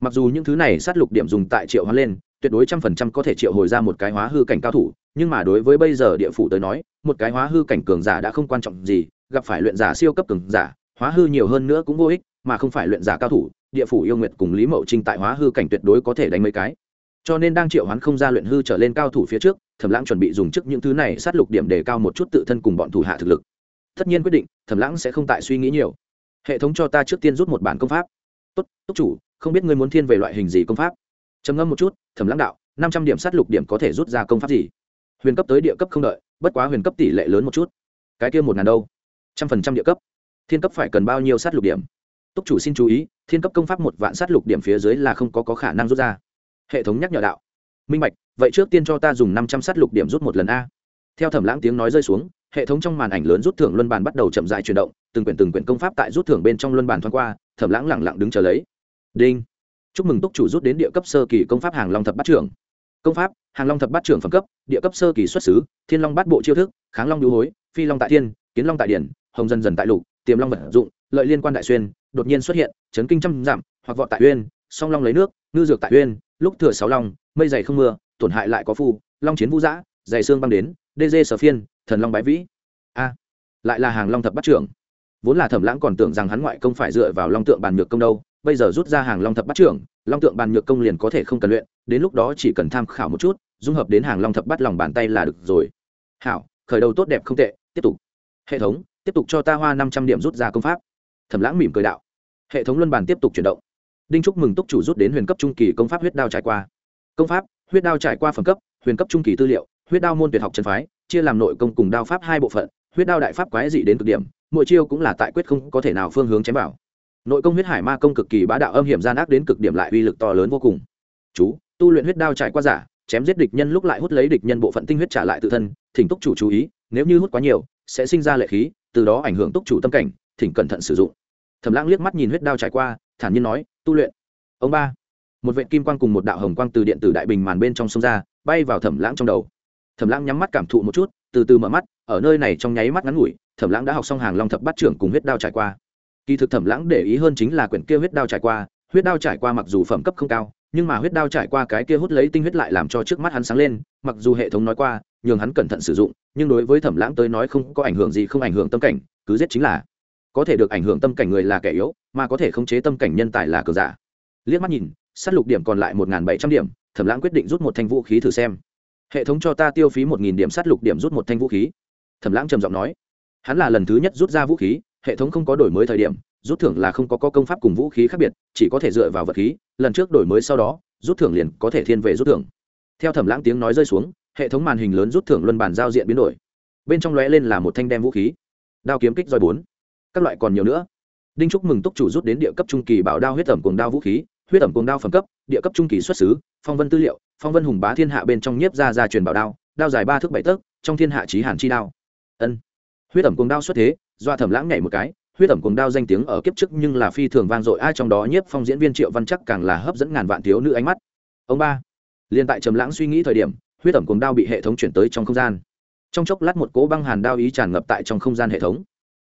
Mặc dù những thứ này sát lục điểm dùng tại triệu hóa lên, tuyệt đối trăm phần trăm có thể triệu hồi ra một cái hóa hư cảnh cao thủ, nhưng mà đối với bây giờ địa phủ tới nói, một cái hóa hư cảnh cường giả đã không quan trọng gì, gặp phải luyện giả siêu cấp cường giả, hóa hư nhiều hơn nữa cũng vô ích, mà không phải luyện giả cao thủ, địa phủ yêu nguyệt cùng lý mậu trinh tại hóa hư cảnh tuyệt đối có thể đánh mấy cái cho nên đang triệu hoán không ra luyện hư trở lên cao thủ phía trước thẩm lãng chuẩn bị dùng trước những thứ này sát lục điểm để cao một chút tự thân cùng bọn thủ hạ thực lực. Tất nhiên quyết định thẩm lãng sẽ không tại suy nghĩ nhiều. Hệ thống cho ta trước tiên rút một bản công pháp. Tốt túc chủ không biết ngươi muốn thiên về loại hình gì công pháp? Trầm ngâm một chút thẩm lãng đạo năm trăm điểm sát lục điểm có thể rút ra công pháp gì? Huyền cấp tới địa cấp không đợi bất quá huyền cấp tỷ lệ lớn một chút. Cái kia một ngàn đâu? Trăm phần trăm địa cấp. Thiên cấp phải cần bao nhiêu sát lục điểm? Túc chủ xin chú ý thiên cấp công pháp một vạn sát lục điểm phía dưới là không có, có khả năng rút ra hệ thống nhắc nhở đạo. Minh bạch, vậy trước tiên cho ta dùng năm trăm sát lục điểm rút một lần a. Theo thẩm lãng tiếng nói rơi xuống, hệ thống trong màn ảnh lớn rút thưởng luân bàn bắt đầu chậm dại chuyển động, từng quyển từng quyển công pháp tại rút thưởng bên trong luân bàn thoáng qua, thẩm lãng lẳng lặng đứng chờ lấy. Đinh. Chúc mừng túc chủ rút đến địa cấp sơ kỳ công pháp hàng long thập bát trưởng. Công pháp, hàng long thập bát trưởng phẩm cấp, địa cấp sơ kỳ xuất xứ, thiên long bát bộ chiêu thức, kháng long đũ hối, phi long tại thiên, kiến long tại điển, hồng dần dần tại lục, tiềm long vật dụng, lợi liên quan đại xuyên, đột nhiên xuất hiện, chấn kinh trăm dặm hoặc vọt tại uyên song long lấy nước, ngư dược tại uyên, lúc thừa sáu long, mây dày không mưa, tổn hại lại có phu, long chiến vũ giã, dày xương băng đến, đê dê sở phiên, thần long bái vĩ. A, lại là hàng long thập bát trưởng. Vốn là thẩm lãng còn tưởng rằng hắn ngoại công phải dựa vào long tượng bàn nhược công đâu, bây giờ rút ra hàng long thập bát trưởng, long tượng bàn nhược công liền có thể không cần luyện, đến lúc đó chỉ cần tham khảo một chút, dung hợp đến hàng long thập bát lòng bàn tay là được rồi. Hảo, khởi đầu tốt đẹp không tệ, tiếp tục. Hệ thống, tiếp tục cho ta hoa năm trăm điểm rút ra công pháp. Thẩm lãng mỉm cười đạo. Hệ thống luân bàn tiếp tục chuyển động đinh chúc mừng túc chủ rút đến huyền cấp trung kỳ công pháp huyết đao trải qua. Công pháp, huyết đao trải qua phẩm cấp, huyền cấp trung kỳ tư liệu, huyết đao môn tuyệt học chân phái, chia làm nội công cùng đao pháp hai bộ phận, huyết đao đại pháp quái dị đến cực điểm, mỗi chiêu cũng là tại quyết không có thể nào phương hướng chém vào. Nội công huyết hải ma công cực kỳ bá đạo âm hiểm gian ác đến cực điểm lại uy lực to lớn vô cùng. Chú, tu luyện huyết đao trải qua giả, chém giết địch nhân lúc lại hút lấy địch nhân bộ phận tinh huyết trả lại tự thân, thỉnh túc chủ chú ý, nếu như hút quá nhiều, sẽ sinh ra lệ khí, từ đó ảnh hưởng túc chủ tâm cảnh, thỉnh cẩn thận sử dụng. Thẩm lãng liếc mắt nhìn huyết đao trải qua, thản nhiên nói tu luyện. Ông ba. Một vệ kim quang cùng một đạo hồng quang từ điện tử đại bình màn bên trong sông ra, bay vào thẩm lãng trong đầu. Thẩm lãng nhắm mắt cảm thụ một chút, từ từ mở mắt, ở nơi này trong nháy mắt ngắn ngủi, thẩm lãng đã học xong hàng long thập bát trưởng cùng huyết đao trải qua. Kỳ thực thẩm lãng để ý hơn chính là quyển kia huyết đao trải qua, huyết đao trải qua mặc dù phẩm cấp không cao, nhưng mà huyết đao trải qua cái kia hút lấy tinh huyết lại làm cho trước mắt hắn sáng lên, mặc dù hệ thống nói qua, nhường hắn cẩn thận sử dụng, nhưng đối với thẩm lãng tới nói không có ảnh hưởng gì không ảnh hưởng tâm cảnh, cứ giết chính là. Có thể được ảnh hưởng tâm cảnh người là kẻ yếu mà có thể khống chế tâm cảnh nhân tài là cờ giả. Liếc mắt nhìn s á t lục điểm còn lại một bảy trăm điểm thẩm lãng quyết định rút một thanh vũ khí thử xem. Hệ thống cho ta tiêu phí một điểm s á t lục điểm rút một thanh vũ khí. Thẩm lãng trầm giọng nói. Hắn là lần thứ nhất rút ra vũ khí hệ thống không có đổi mới thời điểm rút thưởng là không có, có công pháp cùng vũ khí khác biệt chỉ có thể dựa vào vật khí lần trước đổi mới sau đó rút thưởng liền có thể thiên về rút thưởng. Theo thẩm lãng tiếng nói rơi xuống hệ thống màn hình lớn rút thưởng luân bàn giao diện biến đổi. Bên trong lóe lên là một thanh đem vũ khí. Đao kiếm kích roi bốn. Các loại còn nhiều nữa đinh Trúc mừng túc chủ rút đến địa cấp trung kỳ bảo đao huyết tẩm cuồng đao vũ khí, huyết tẩm cuồng đao phẩm cấp, địa cấp trung kỳ xuất xứ, phong vân tư liệu, phong vân hùng bá thiên hạ bên trong nhiếp ra ra truyền bảo đao đao dài ba thước bảy tấc, trong thiên hạ trí hàn chi đao. Ân. Huyết tẩm cuồng đao xuất thế do thẩm lãng nhảy một cái, huyết tẩm cuồng đao danh tiếng ở kiếp trước nhưng là phi thường vang dội, ai trong đó nhiếp phong diễn viên triệu văn chắc càng là hấp dẫn ngàn vạn thiếu nữ ánh mắt. Ông ba. Liên tại trầm lãng suy nghĩ thời điểm, huyết tẩm cuồng đao bị hệ thống chuyển tới trong không gian. Trong chốc lát một cỗ băng hàn đao ý tràn ngập tại trong không gian hệ thống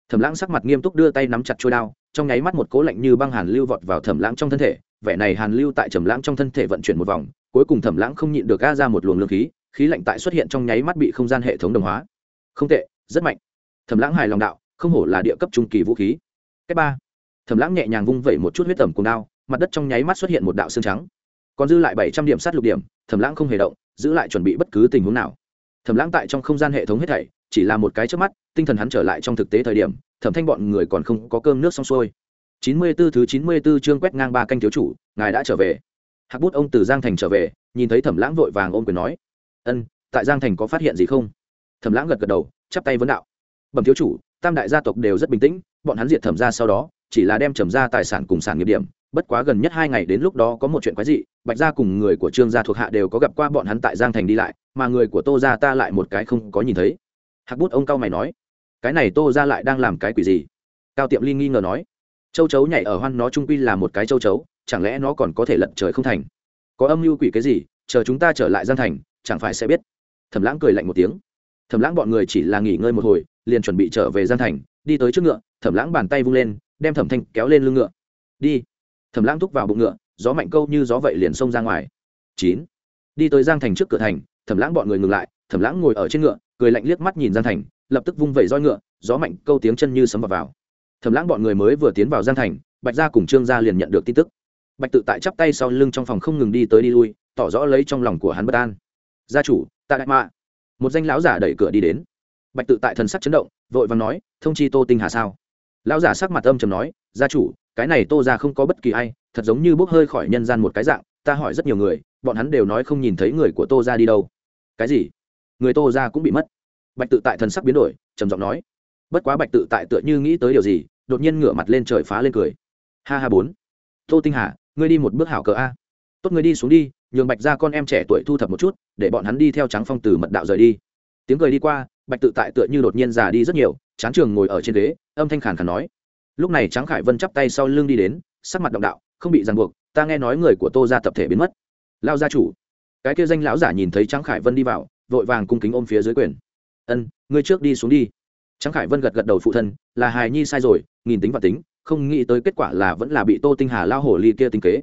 thẩm lãng sắc mặt nghiêm túc đưa tay nắm chặt trôi đao, trong nháy mắt một cố lạnh như băng hàn lưu vọt vào thẩm lãng trong thân thể, vẻ này hàn lưu tại thẩm lãng trong thân thể vận chuyển một vòng, cuối cùng thẩm lãng không nhịn được ga ra một luồng lương khí khí lạnh tại xuất hiện trong nháy mắt bị không gian hệ thống đồng hóa. Không tệ, rất mạnh. Thẩm lãng hài lòng đạo, không hổ là địa cấp trung kỳ vũ khí. Cách ba. Thẩm lãng nhẹ nhàng vung vẩy một chút huyết tẩm cùng đao, mặt đất trong nháy mắt xuất hiện một đạo xương trắng. Còn dư lại bảy trăm điểm sát lục điểm, thẩm lãng không hề động, giữ lại chuẩn bị bất cứ tình huống nào. Thẩm lãng tại trong không gian hệ thống hết thảy chỉ là một cái trước mắt, tinh thần hắn trở lại trong thực tế thời điểm, thẩm thanh bọn người còn không có cơm nước xong xuôi. Chín mươi 94 thứ chín mươi 94 chương quét ngang ba canh thiếu chủ, ngài đã trở về. Hạc bút ông từ giang thành trở về, nhìn thấy thẩm lãng vội vàng ôm quyền nói, ân, tại giang thành có phát hiện gì không? Thẩm lãng gật gật đầu, chắp tay vấn đạo, bẩm thiếu chủ, tam đại gia tộc đều rất bình tĩnh, bọn hắn diệt thẩm ra sau đó, chỉ là đem trầm ra tài sản cùng sản nghiệp điểm, bất quá gần nhất hai ngày đến lúc đó có một chuyện quái dị, bạch gia cùng người của trương gia thuộc hạ đều có gặp qua bọn hắn tại giang thành đi lại, mà người của tô gia ta lại một cái không có nhìn thấy hạc bút ông cao mày nói, cái này tô ra lại đang làm cái quỷ gì? Cao tiệm ly nghi ngờ nói, châu chấu nhảy ở hoan nó trung quy là một cái châu chấu, chẳng lẽ nó còn có thể lận trời không thành? Có âm mưu quỷ cái gì, chờ chúng ta trở lại giang thành, chẳng phải sẽ biết. Thẩm lãng cười lạnh một tiếng, thẩm lãng bọn người chỉ là nghỉ ngơi một hồi, liền chuẩn bị trở về giang thành, đi tới trước ngựa. Thẩm lãng bàn tay vung lên, đem thẩm thanh kéo lên lưng ngựa. Đi. Thẩm lãng thúc vào bụng ngựa, gió mạnh câu như gió vậy liền xông ra ngoài. Chín. Đi tới giang thành trước cửa thành, thẩm lãng bọn người ngừng lại thẩm lãng ngồi ở trên ngựa cười lạnh liếc mắt nhìn giang thành lập tức vung vẩy roi ngựa gió mạnh câu tiếng chân như sấm vào, vào. thẩm lãng bọn người mới vừa tiến vào giang thành bạch gia cùng trương gia liền nhận được tin tức. Bạch tự tại chắp tay sau lưng trong phòng không ngừng đi tới đi lui tỏ rõ lấy trong lòng của hắn bất an. Gia chủ tạ đại mạ. Một danh lão giả đẩy cửa đi đến. Bạch tự tại thần sắc chấn động vội vàng nói thông chi tô tinh hà sao? Lão giả sắc mặt âm trầm nói gia chủ cái này tô ra không có bất kỳ ai thật giống như bốc hơi khỏi nhân gian một cái dạng ta hỏi rất nhiều người bọn hắn đều nói không nhìn thấy người của tô ra đi đâu. Cái gì? Người tô ra cũng bị mất. Bạch tự tại thần sắc biến đổi, trầm giọng nói, bất quá bạch tự tại tựa như nghĩ tới điều gì, đột nhiên ngửa mặt lên trời phá lên cười. Ha ha bốn. Tô tinh hà, ngươi đi một bước hảo cờ a. Tốt ngươi đi xuống đi, nhường bạch ra con em trẻ tuổi thu thập một chút, để bọn hắn đi theo trắng phong từ mật đạo rời đi. Tiếng cười đi qua, bạch tự tại tựa như đột nhiên già đi rất nhiều tráng trường ngồi ở trên ghế, âm thanh khàn khàn nói, lúc này tráng khải vân chắp tay sau lưng đi đến, sắc mặt động đạo, không bị ràng buộc, ta nghe nói người của tô ra tập thể biến mất. Lao gia chủ. Cái kia danh lão giả nhìn thấy tráng khải vân đi vào vội vàng cung kính ôm phía dưới quyền. Ân, ngươi trước đi xuống đi. Tráng khải vân gật gật đầu phụ thân, là hài nhi sai rồi, nghìn tính và tính, không nghĩ tới kết quả là vẫn là bị tô tinh hà lao hổ ly kia tinh kế.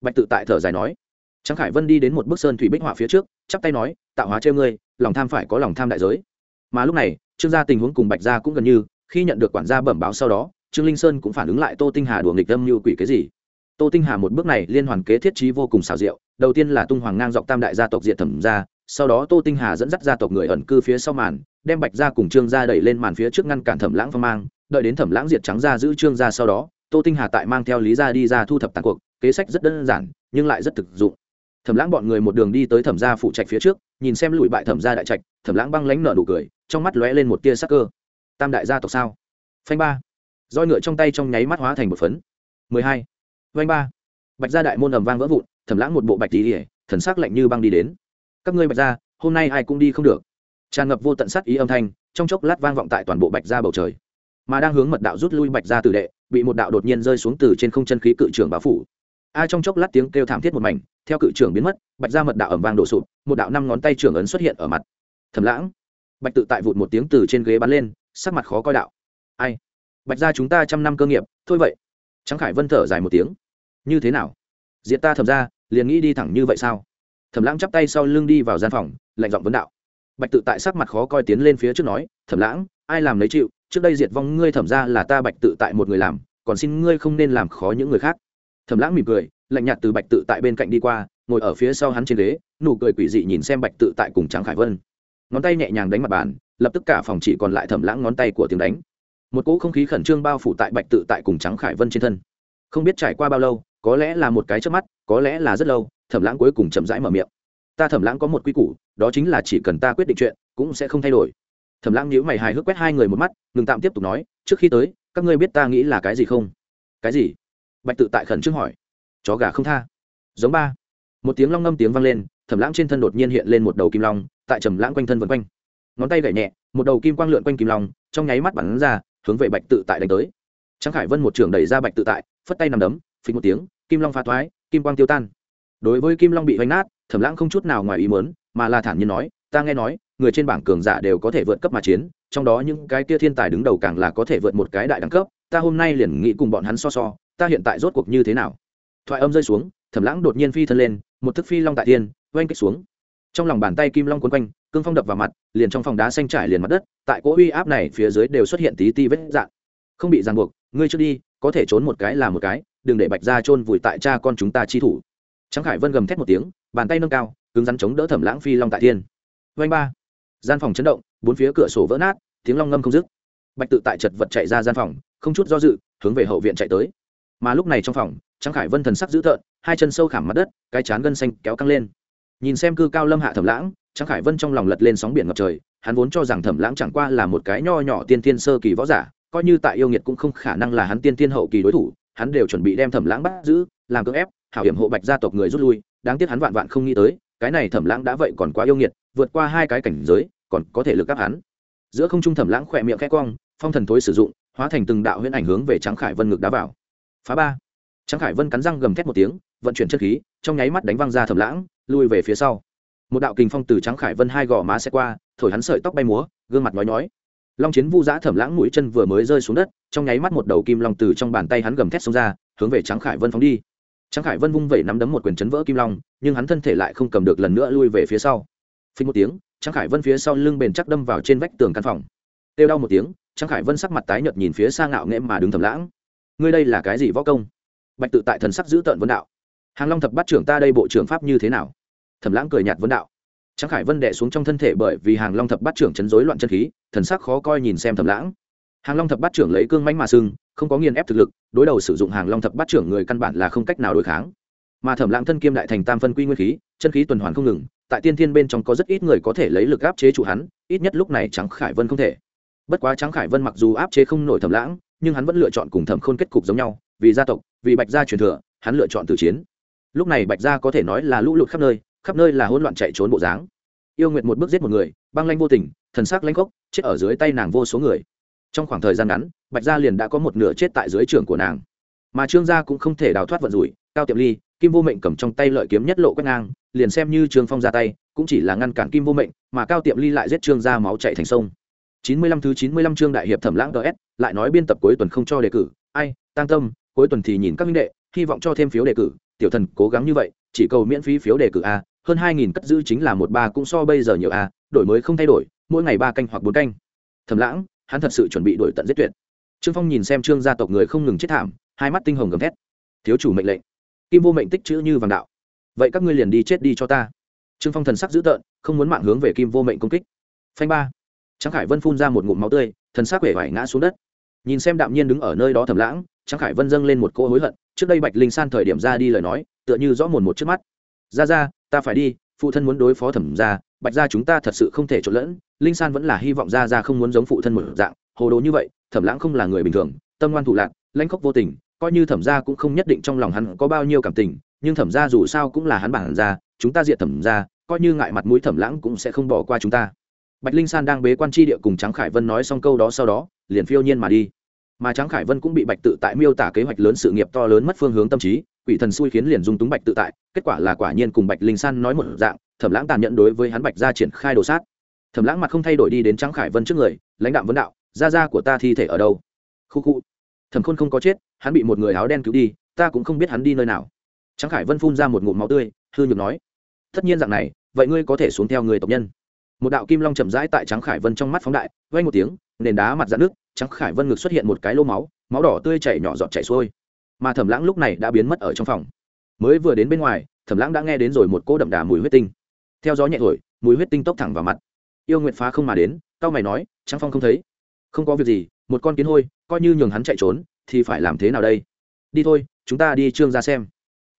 Bạch tự tại thở dài nói. Tráng khải vân đi đến một bức sơn thủy bích họa phía trước, chắp tay nói, tạo hóa treo ngươi, lòng tham phải có lòng tham đại giới. Mà lúc này, trương gia tình huống cùng bạch gia cũng gần như, khi nhận được quản gia bẩm báo sau đó, trương linh sơn cũng phản ứng lại tô tinh hà đùa nghịch âm như quỷ cái gì. Tô tinh hà một bước này liên hoàn kế thiết trí vô cùng xảo diệu, đầu tiên là tung hoàng ngang dọc tam đại gia tộc diện thẩm gia sau đó tô tinh hà dẫn dắt gia tộc người ẩn cư phía sau màn, đem bạch gia cùng trương gia đẩy lên màn phía trước ngăn cản thẩm lãng phong mang, đợi đến thẩm lãng diệt trắng gia giữ trương gia sau đó, tô tinh hà tại mang theo lý gia đi ra thu thập tàn cuộc, kế sách rất đơn giản, nhưng lại rất thực dụng. Thẩm lãng bọn người một đường đi tới thẩm gia phụ trạch phía trước, nhìn xem lùi bại thẩm gia đại trạch, thẩm lãng băng lánh nở nụ cười, trong mắt lóe lên một tia sắc cơ. Tam đại gia tộc sao? Phanh ba. Roi ngựa trong tay trong nháy mắt hóa thành một phấn. Mười hai. Vanh ba. Bạch gia đại môn ầm vang vỡ vụn, thẩm lãng một bộ bạch tí ỉa thần sắc lạnh như băng đi đến các ngươi bạch gia hôm nay ai cũng đi không được. Tràn ngập vô tận sát ý âm thanh, trong chốc lát vang vọng tại toàn bộ bạch gia bầu trời. Mà đang hướng mật đạo rút lui bạch gia tử đệ, bị một đạo đột nhiên rơi xuống từ trên không chân khí cự trưởng báo phủ. A trong chốc lát tiếng kêu thảm thiết một mảnh, theo cự trưởng biến mất, bạch gia mật đạo ẩm vang đổ sụp, một đạo năm ngón tay trưởng ấn xuất hiện ở mặt. Thầm lãng. Bạch tự tại vụt một tiếng từ trên ghế bắn lên, sắc mặt khó coi đạo. Ai? Bạch gia chúng ta trăm năm cơ nghiệp, thôi vậy. Trắng khải vân thở dài một tiếng. Như thế nào? Diệt ta thầm ra, liền nghĩ đi thẳng như vậy sao? Thẩm lãng chắp tay sau lưng đi vào gian phòng, lạnh giọng vấn đạo. Bạch tự tại sắc mặt khó coi tiến lên phía trước nói, thẩm lãng, ai làm lấy chịu, trước đây diệt vong ngươi thẩm ra là ta bạch tự tại một người làm, còn xin ngươi không nên làm khó những người khác. Thẩm lãng mỉm cười, lạnh nhạt từ bạch tự tại bên cạnh đi qua, ngồi ở phía sau hắn trên ghế, nụ cười quỷ dị nhìn xem bạch tự tại cùng Tráng khải vân. Ngón tay nhẹ nhàng đánh mặt bàn, lập tức cả phòng chỉ còn lại thẩm lãng ngón tay của tiếng đánh. Một cỗ không khí khẩn trương bao phủ tại bạch tự tại cùng trắng khải vân trên thân. Không biết trải qua bao lâu, có lẽ là một cái trước mắt có lẽ là rất lâu, thẩm lãng cuối cùng chậm rãi mở miệng. Ta thẩm lãng có một quy củ, đó chính là chỉ cần ta quyết định chuyện, cũng sẽ không thay đổi. Thẩm lãng nhíu mày hài hước quét hai người một mắt, ngừng tạm tiếp tục nói, trước khi tới, các ngươi biết ta nghĩ là cái gì không? Cái gì? Bạch tự tại khẩn trương hỏi. Chó gà không tha. Giống ba. Một tiếng long ngâm tiếng vang lên, thẩm lãng trên thân đột nhiên hiện lên một đầu kim long, tại trầm lãng quanh thân vân quanh. Ngón tay gảy nhẹ, một đầu kim quang lượn quanh kim long, trong nháy mắt bắn ra, hướng về bạch tự tại đánh tới. Trang khải vân một trường đẩy ra bạch tự tại, phất tay nằm đấm phình một tiếng, kim long phá thoái kim quang tiêu tan. Đối với kim long bị vánh nát thẩm lãng không chút nào ngoài ý muốn, mà là thản nhiên nói ta nghe nói người trên bảng cường giả đều có thể vượt cấp mà chiến trong đó những cái kia thiên tài đứng đầu càng là có thể vượt một cái đại đẳng cấp ta hôm nay liền nghĩ cùng bọn hắn so so ta hiện tại rốt cuộc như thế nào? Thoại âm rơi xuống thẩm lãng đột nhiên phi thân lên một thức phi long tại thiên oanh kích xuống. Trong lòng bàn tay kim long quấn quanh cương phong đập vào mặt liền trong phòng đá xanh trải liền mặt đất tại cỗ uy áp này phía dưới đều xuất hiện tí ti vết dạn. Không bị ràng buộc ngươi trước đi có thể trốn một cái là một cái đừng để bạch ra chôn vùi tại cha con chúng ta chi thủ. Trắng khải vân gầm thét một tiếng, bàn tay nâng cao, cứng rắn chống đỡ thẩm lãng phi long tại thiên. Vanh ba. Gian phòng chấn động, bốn phía cửa sổ vỡ nát, tiếng long ngâm không dứt. Bạch tự tại chật vật chạy ra gian phòng, không chút do dự, hướng về hậu viện chạy tới. Mà lúc này trong phòng trắng khải vân thần sắc dữ tợn, hai chân sâu khảm mặt đất, cái chán gân xanh kéo căng lên. Nhìn xem cư cao lâm hạ thẩm lãng trắng khải vân trong lòng lật lên sóng biển ngập trời, hắn vốn cho rằng thẩm lãng chẳng qua là một cái nho nhỏ tiên tiên sơ kỳ võ giả, coi như tại yêu nghiệt cũng không khả năng là hắn tiên tiên hậu kỳ đối thủ hắn đều chuẩn bị đem thẩm lãng bắt giữ làm cưỡng ép hảo hiểm hộ bạch gia tộc người rút lui đáng tiếc hắn vạn vạn không nghĩ tới cái này thẩm lãng đã vậy còn quá yêu nghiệt vượt qua hai cái cảnh giới còn có thể lực áp hắn. Giữa không trung thẩm lãng khỏe miệng khẽ quang, phong thần thối sử dụng hóa thành từng đạo huyễn ảnh hướng về trắng khải vân ngực đá vào. Phá ba. Trắng khải vân cắn răng gầm thét một tiếng vận chuyển chất khí trong nháy mắt đánh văng ra thẩm lãng lui về phía sau. Một đạo kình phong từ trắng khải vân hai gò má xe qua thổi hắn sợi tóc bay múa gương mặt nói nhói long chiến vu giã thẩm lãng mũi chân vừa mới rơi xuống đất, trong nháy mắt một đầu kim long từ trong bàn tay hắn gầm thét xông ra, hướng về tráng khải vân phóng đi. Tráng khải vân vung vẩy nắm đấm một quyền chấn vỡ kim long, nhưng hắn thân thể lại không cầm được lần nữa lui về phía sau. Phí một tiếng, tráng khải vân phía sau lưng bền chắc đâm vào trên vách tường căn phòng. Têu đau một tiếng, tráng khải vân sắc mặt tái nhợt nhìn phía xa ngạo nghễ mà đứng thầm lãng. Ngươi đây là cái gì võ công? Bạch tự tại thần sắc giữ tợn vân đạo. Hàng long thập bắt trưởng ta đây bộ trưởng pháp như thế nào? Thẩm lãng cười nhạt vấn đạo. Tráng khải vân đè xuống trong thân thể bởi vì hàng long thập bát trưởng chấn rối loạn chân khí, thần sắc khó coi nhìn xem thẩm lãng. Hàng long thập bát trưởng lấy cương mãnh mà sưng, không có nghiền ép thực lực, đối đầu sử dụng hàng long thập bát trưởng người căn bản là không cách nào đối kháng. Mà thẩm lãng thân kiêm đại thành tam phân quy nguyên khí, chân khí tuần hoàn không ngừng, tại tiên thiên bên trong có rất ít người có thể lấy lực áp chế chủ hắn, ít nhất lúc này Tráng khải vân không thể. Bất quá Tráng khải vân mặc dù áp chế không nổi thẩm lãng, nhưng hắn vẫn lựa chọn cùng thẩm khôn kết cục giống nhau, vì gia tộc, vì bạch gia truyền thừa, hắn lựa chọn tử chiến. Lúc này bạch gia có thể nói là lũ lụt khắp nơi khắp nơi là hỗn loạn chạy trốn bộ dáng. Yêu nguyệt một bước giết một người băng lanh vô tình thần sắc lanh khốc chết ở dưới tay nàng vô số người. Trong khoảng thời gian ngắn bạch gia liền đã có một nửa chết tại dưới trường của nàng. Mà trương gia cũng không thể đào thoát vận rủi cao tiệm ly kim vô mệnh cầm trong tay lợi kiếm nhất lộ quét ngang liền xem như trương phong ra tay cũng chỉ là ngăn cản kim vô mệnh mà cao tiệm ly lại giết trương gia máu chạy thành sông. Chín mươi lăm thứ chín mươi lăm chương đại hiệp thẩm lãng DS, lại nói biên tập cuối tuần không cho đề cử. Ai tăng tâm cuối tuần thì nhìn các minh đệ hy vọng cho thêm phiếu đề cử. Tiểu thần cố gắng như vậy chỉ cầu miễn phí phiếu đề cử a, hơn hai nghìn cất giữ chính là một ba cũng so bây giờ nhiều a, đổi mới không thay đổi, mỗi ngày ba canh hoặc bốn canh. Thầm lãng, hắn thật sự chuẩn bị đổi tận giết tuyệt. Trương phong nhìn xem trương gia tộc người không ngừng chết thảm, hai mắt tinh hồng gầm thét. Thiếu chủ mệnh lệnh. Kim vô mệnh tích chữ như vàng đạo. Vậy các ngươi liền đi chết đi cho ta. Trương phong thần sắc dữ tợn, không muốn mạng hướng về kim vô mệnh công kích. Phanh ba. Trang khải vân phun ra một ngụm máu tươi, thần sắc vẻ vải ngã xuống đất. Nhìn xem đạm nhiên đứng ở nơi đó thầm lãng trang khải vân dâng lên một cỗ hối hận, trước đây bạch linh san thời điểm ra đi lời nói tựa như rõ mồn một trước mắt. Ra ra, ta phải đi, phụ thân muốn đối phó thẩm ra bạch ra chúng ta thật sự không thể trộn lẫn, linh san vẫn là hy vọng ra ra không muốn giống phụ thân một dạng, hồ đồ như vậy, thẩm lãng không là người bình thường, tâm ngoan thủ lạc, lãnh khốc vô tình, coi như thẩm ra cũng không nhất định trong lòng hắn có bao nhiêu cảm tình, nhưng thẩm ra dù sao cũng là hắn bản ra chúng ta diệt thẩm ra coi như ngại mặt mũi thẩm lãng cũng sẽ không bỏ qua chúng ta. Bạch linh san đang bế quan tri địa cùng tráng khải vân nói xong câu đó sau đó, liền phiêu nhiên mà đi. Mà tráng khải vân cũng bị bạch tự tại miêu tả kế hoạch lớn sự nghiệp to lớn mất phương hướng tâm trí quỷ thần xui khiến liền dung túng bạch tự tại, kết quả là quả nhiên cùng bạch linh san nói một dạng, thẩm lãng tàn nhẫn đối với hắn bạch ra triển khai đồ sát. Thẩm lãng mặt không thay đổi đi đến trắng khải vân trước người, lãnh đạo vấn đạo, gia gia của ta thi thể ở đâu? Khu khu. Thẩm khôn không có chết, hắn bị một người áo đen cứu đi, ta cũng không biết hắn đi nơi nào. Trắng khải vân phun ra một ngụm máu tươi, hư nhược nói, tất nhiên dạng này, vậy ngươi có thể xuống theo người tộc nhân. Một đạo kim long chậm rãi tại trắng khải vân trong mắt phóng đại vay một tiếng, nền đá mặt dạn nước trắng khải vân ngực xuất hiện một cái lô máu máu đỏ tươi chảy nhỏ giọt chảy xuôi mà thẩm lãng lúc này đã biến mất ở trong phòng. Mới vừa đến bên ngoài, thẩm lãng đã nghe đến rồi một cô đậm đà mùi huyết tinh. Theo gió nhẹ thổi, mùi huyết tinh tốc thẳng vào mặt. Yêu nguyện phá không mà đến cao mày nói trắng phong không thấy. Không có việc gì, một con kiến hôi, coi như nhường hắn chạy trốn, thì phải làm thế nào đây? Đi thôi, chúng ta đi trương ra xem.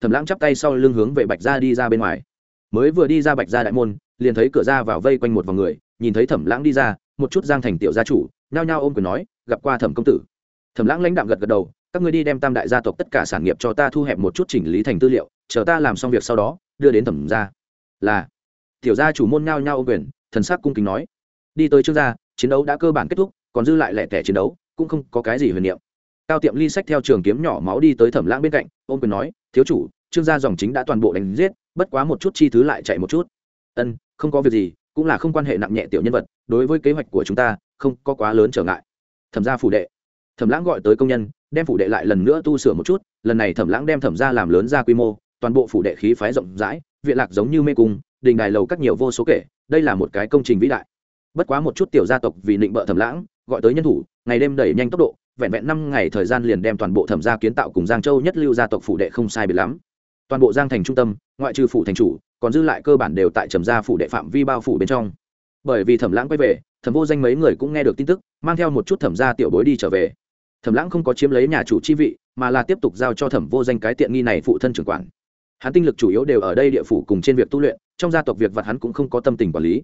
Thẩm lãng chắp tay sau lưng hướng về bạch ra đi ra bên ngoài. Mới vừa đi ra bạch ra đại môn, liền thấy cửa ra vào vây quanh một vòng người, nhìn thấy thẩm lãng đi ra, một chút giang thành tiểu gia chủ, nhao nhao ôm quyền nói, gặp qua thẩm công tử. Thẩm lãng lãnh đạm gật gật đầu các ngươi đi đem tam đại gia tộc tất cả sản nghiệp cho ta thu hẹp một chút chỉnh lý thành tư liệu, chờ ta làm xong việc sau đó, đưa đến thẩm gia. Là. Tiểu gia chủ môn nhao nhao ô quyền, thần sắc cung kính nói. Đi tới trương gia, chiến đấu đã cơ bản kết thúc, còn dư lại lẻ tẻ chiến đấu, cũng không có cái gì huyền niệm. Cao tiệm ly sách theo trường kiếm nhỏ máu đi tới thẩm lãng bên cạnh ôm quyền nói, thiếu chủ trương gia dòng chính đã toàn bộ đánh giết, bất quá một chút chi thứ lại chạy một chút. Ân, không có việc gì, cũng là không quan hệ nặng nhẹ tiểu nhân vật, đối với kế hoạch của chúng ta, không có quá lớn trở ngại. Thẩm gia phủ đệ. Thẩm lãng gọi tới công nhân đem phủ đệ lại lần nữa tu sửa một chút, lần này thẩm lãng đem thẩm gia làm lớn ra quy mô, toàn bộ phủ đệ khí phái rộng rãi, viện lạc giống như mê cung, đình đài lầu các nhiều vô số kể, đây là một cái công trình vĩ đại. Bất quá một chút tiểu gia tộc vì định bợ thẩm lãng, gọi tới nhân thủ, ngày đêm đẩy nhanh tốc độ, vẹn vẹn năm ngày thời gian liền đem toàn bộ thẩm gia kiến tạo cùng giang châu nhất lưu gia tộc phủ đệ không sai biệt lắm. Toàn bộ giang thành trung tâm, ngoại trừ phủ thành chủ, còn dư lại cơ bản đều tại trầm gia phủ đệ phạm vi bao phủ bên trong. Bởi vì thẩm lãng quay về, thẩm vô danh mấy người cũng nghe được tin tức, mang theo một chút thẩm gia tiểu bối đi trở về thẩm lãng không có chiếm lấy nhà chủ chi vị, mà là tiếp tục giao cho thẩm vô danh cái tiện nghi này phụ thân trưởng quản. Hắn tinh lực chủ yếu đều ở đây địa phủ cùng trên việc tu luyện, trong gia tộc việc vặt hắn cũng không có tâm tình quản lý.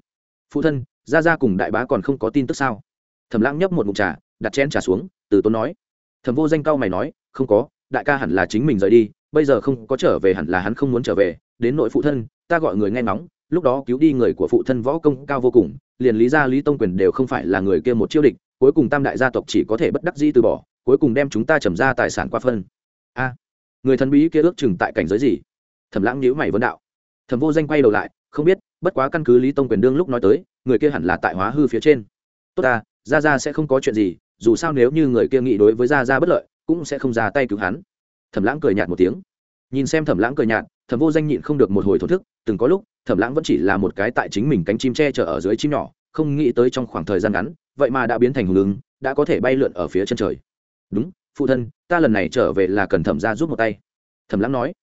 Phụ thân, gia gia cùng đại bá còn không có tin tức sao? Thẩm lãng nhấp một mục trà, đặt chén trà xuống, từ tốn nói. Thẩm vô danh cao mày nói, không có, đại ca hẳn là chính mình rời đi, bây giờ không có trở về hẳn là hắn không muốn trở về, đến nội phụ thân, ta gọi người nghe ngóng, lúc đó cứu đi người của phụ thân võ công cao vô cùng, liền lý gia lý tông quyền đều không phải là người kia một chiêu địch cuối cùng tam đại gia tộc chỉ có thể bất đắc dĩ từ bỏ, cuối cùng đem chúng ta trầm ra tài sản qua phân. A, người thần bí kia ước chừng tại cảnh giới gì? Thẩm lãng nhíu mày vấn đạo. Thẩm vô danh quay đầu lại, không biết, bất quá căn cứ lý tông quyền đương lúc nói tới, người kia hẳn là tại hóa hư phía trên. Tốt ta Ra Ra sẽ không có chuyện gì, dù sao nếu như người kia nghĩ đối với Ra Ra bất lợi, cũng sẽ không ra tay cứu hắn. Thẩm lãng cười nhạt một tiếng. Nhìn xem thẩm lãng cười nhạt, thẩm vô danh nhịn không được một hồi thổ thức, từng có lúc, thẩm lãng vẫn chỉ là một cái tại chính mình cánh chim tre chở ở dưới chim nhỏ không nghĩ tới trong khoảng thời gian ngắn, vậy mà đã biến thành hùng ứng, đã có thể bay lượn ở phía chân trời. Đúng, phụ thân, ta lần này trở về là cần thẩm ra giúp một tay. Thẩm lãng nói.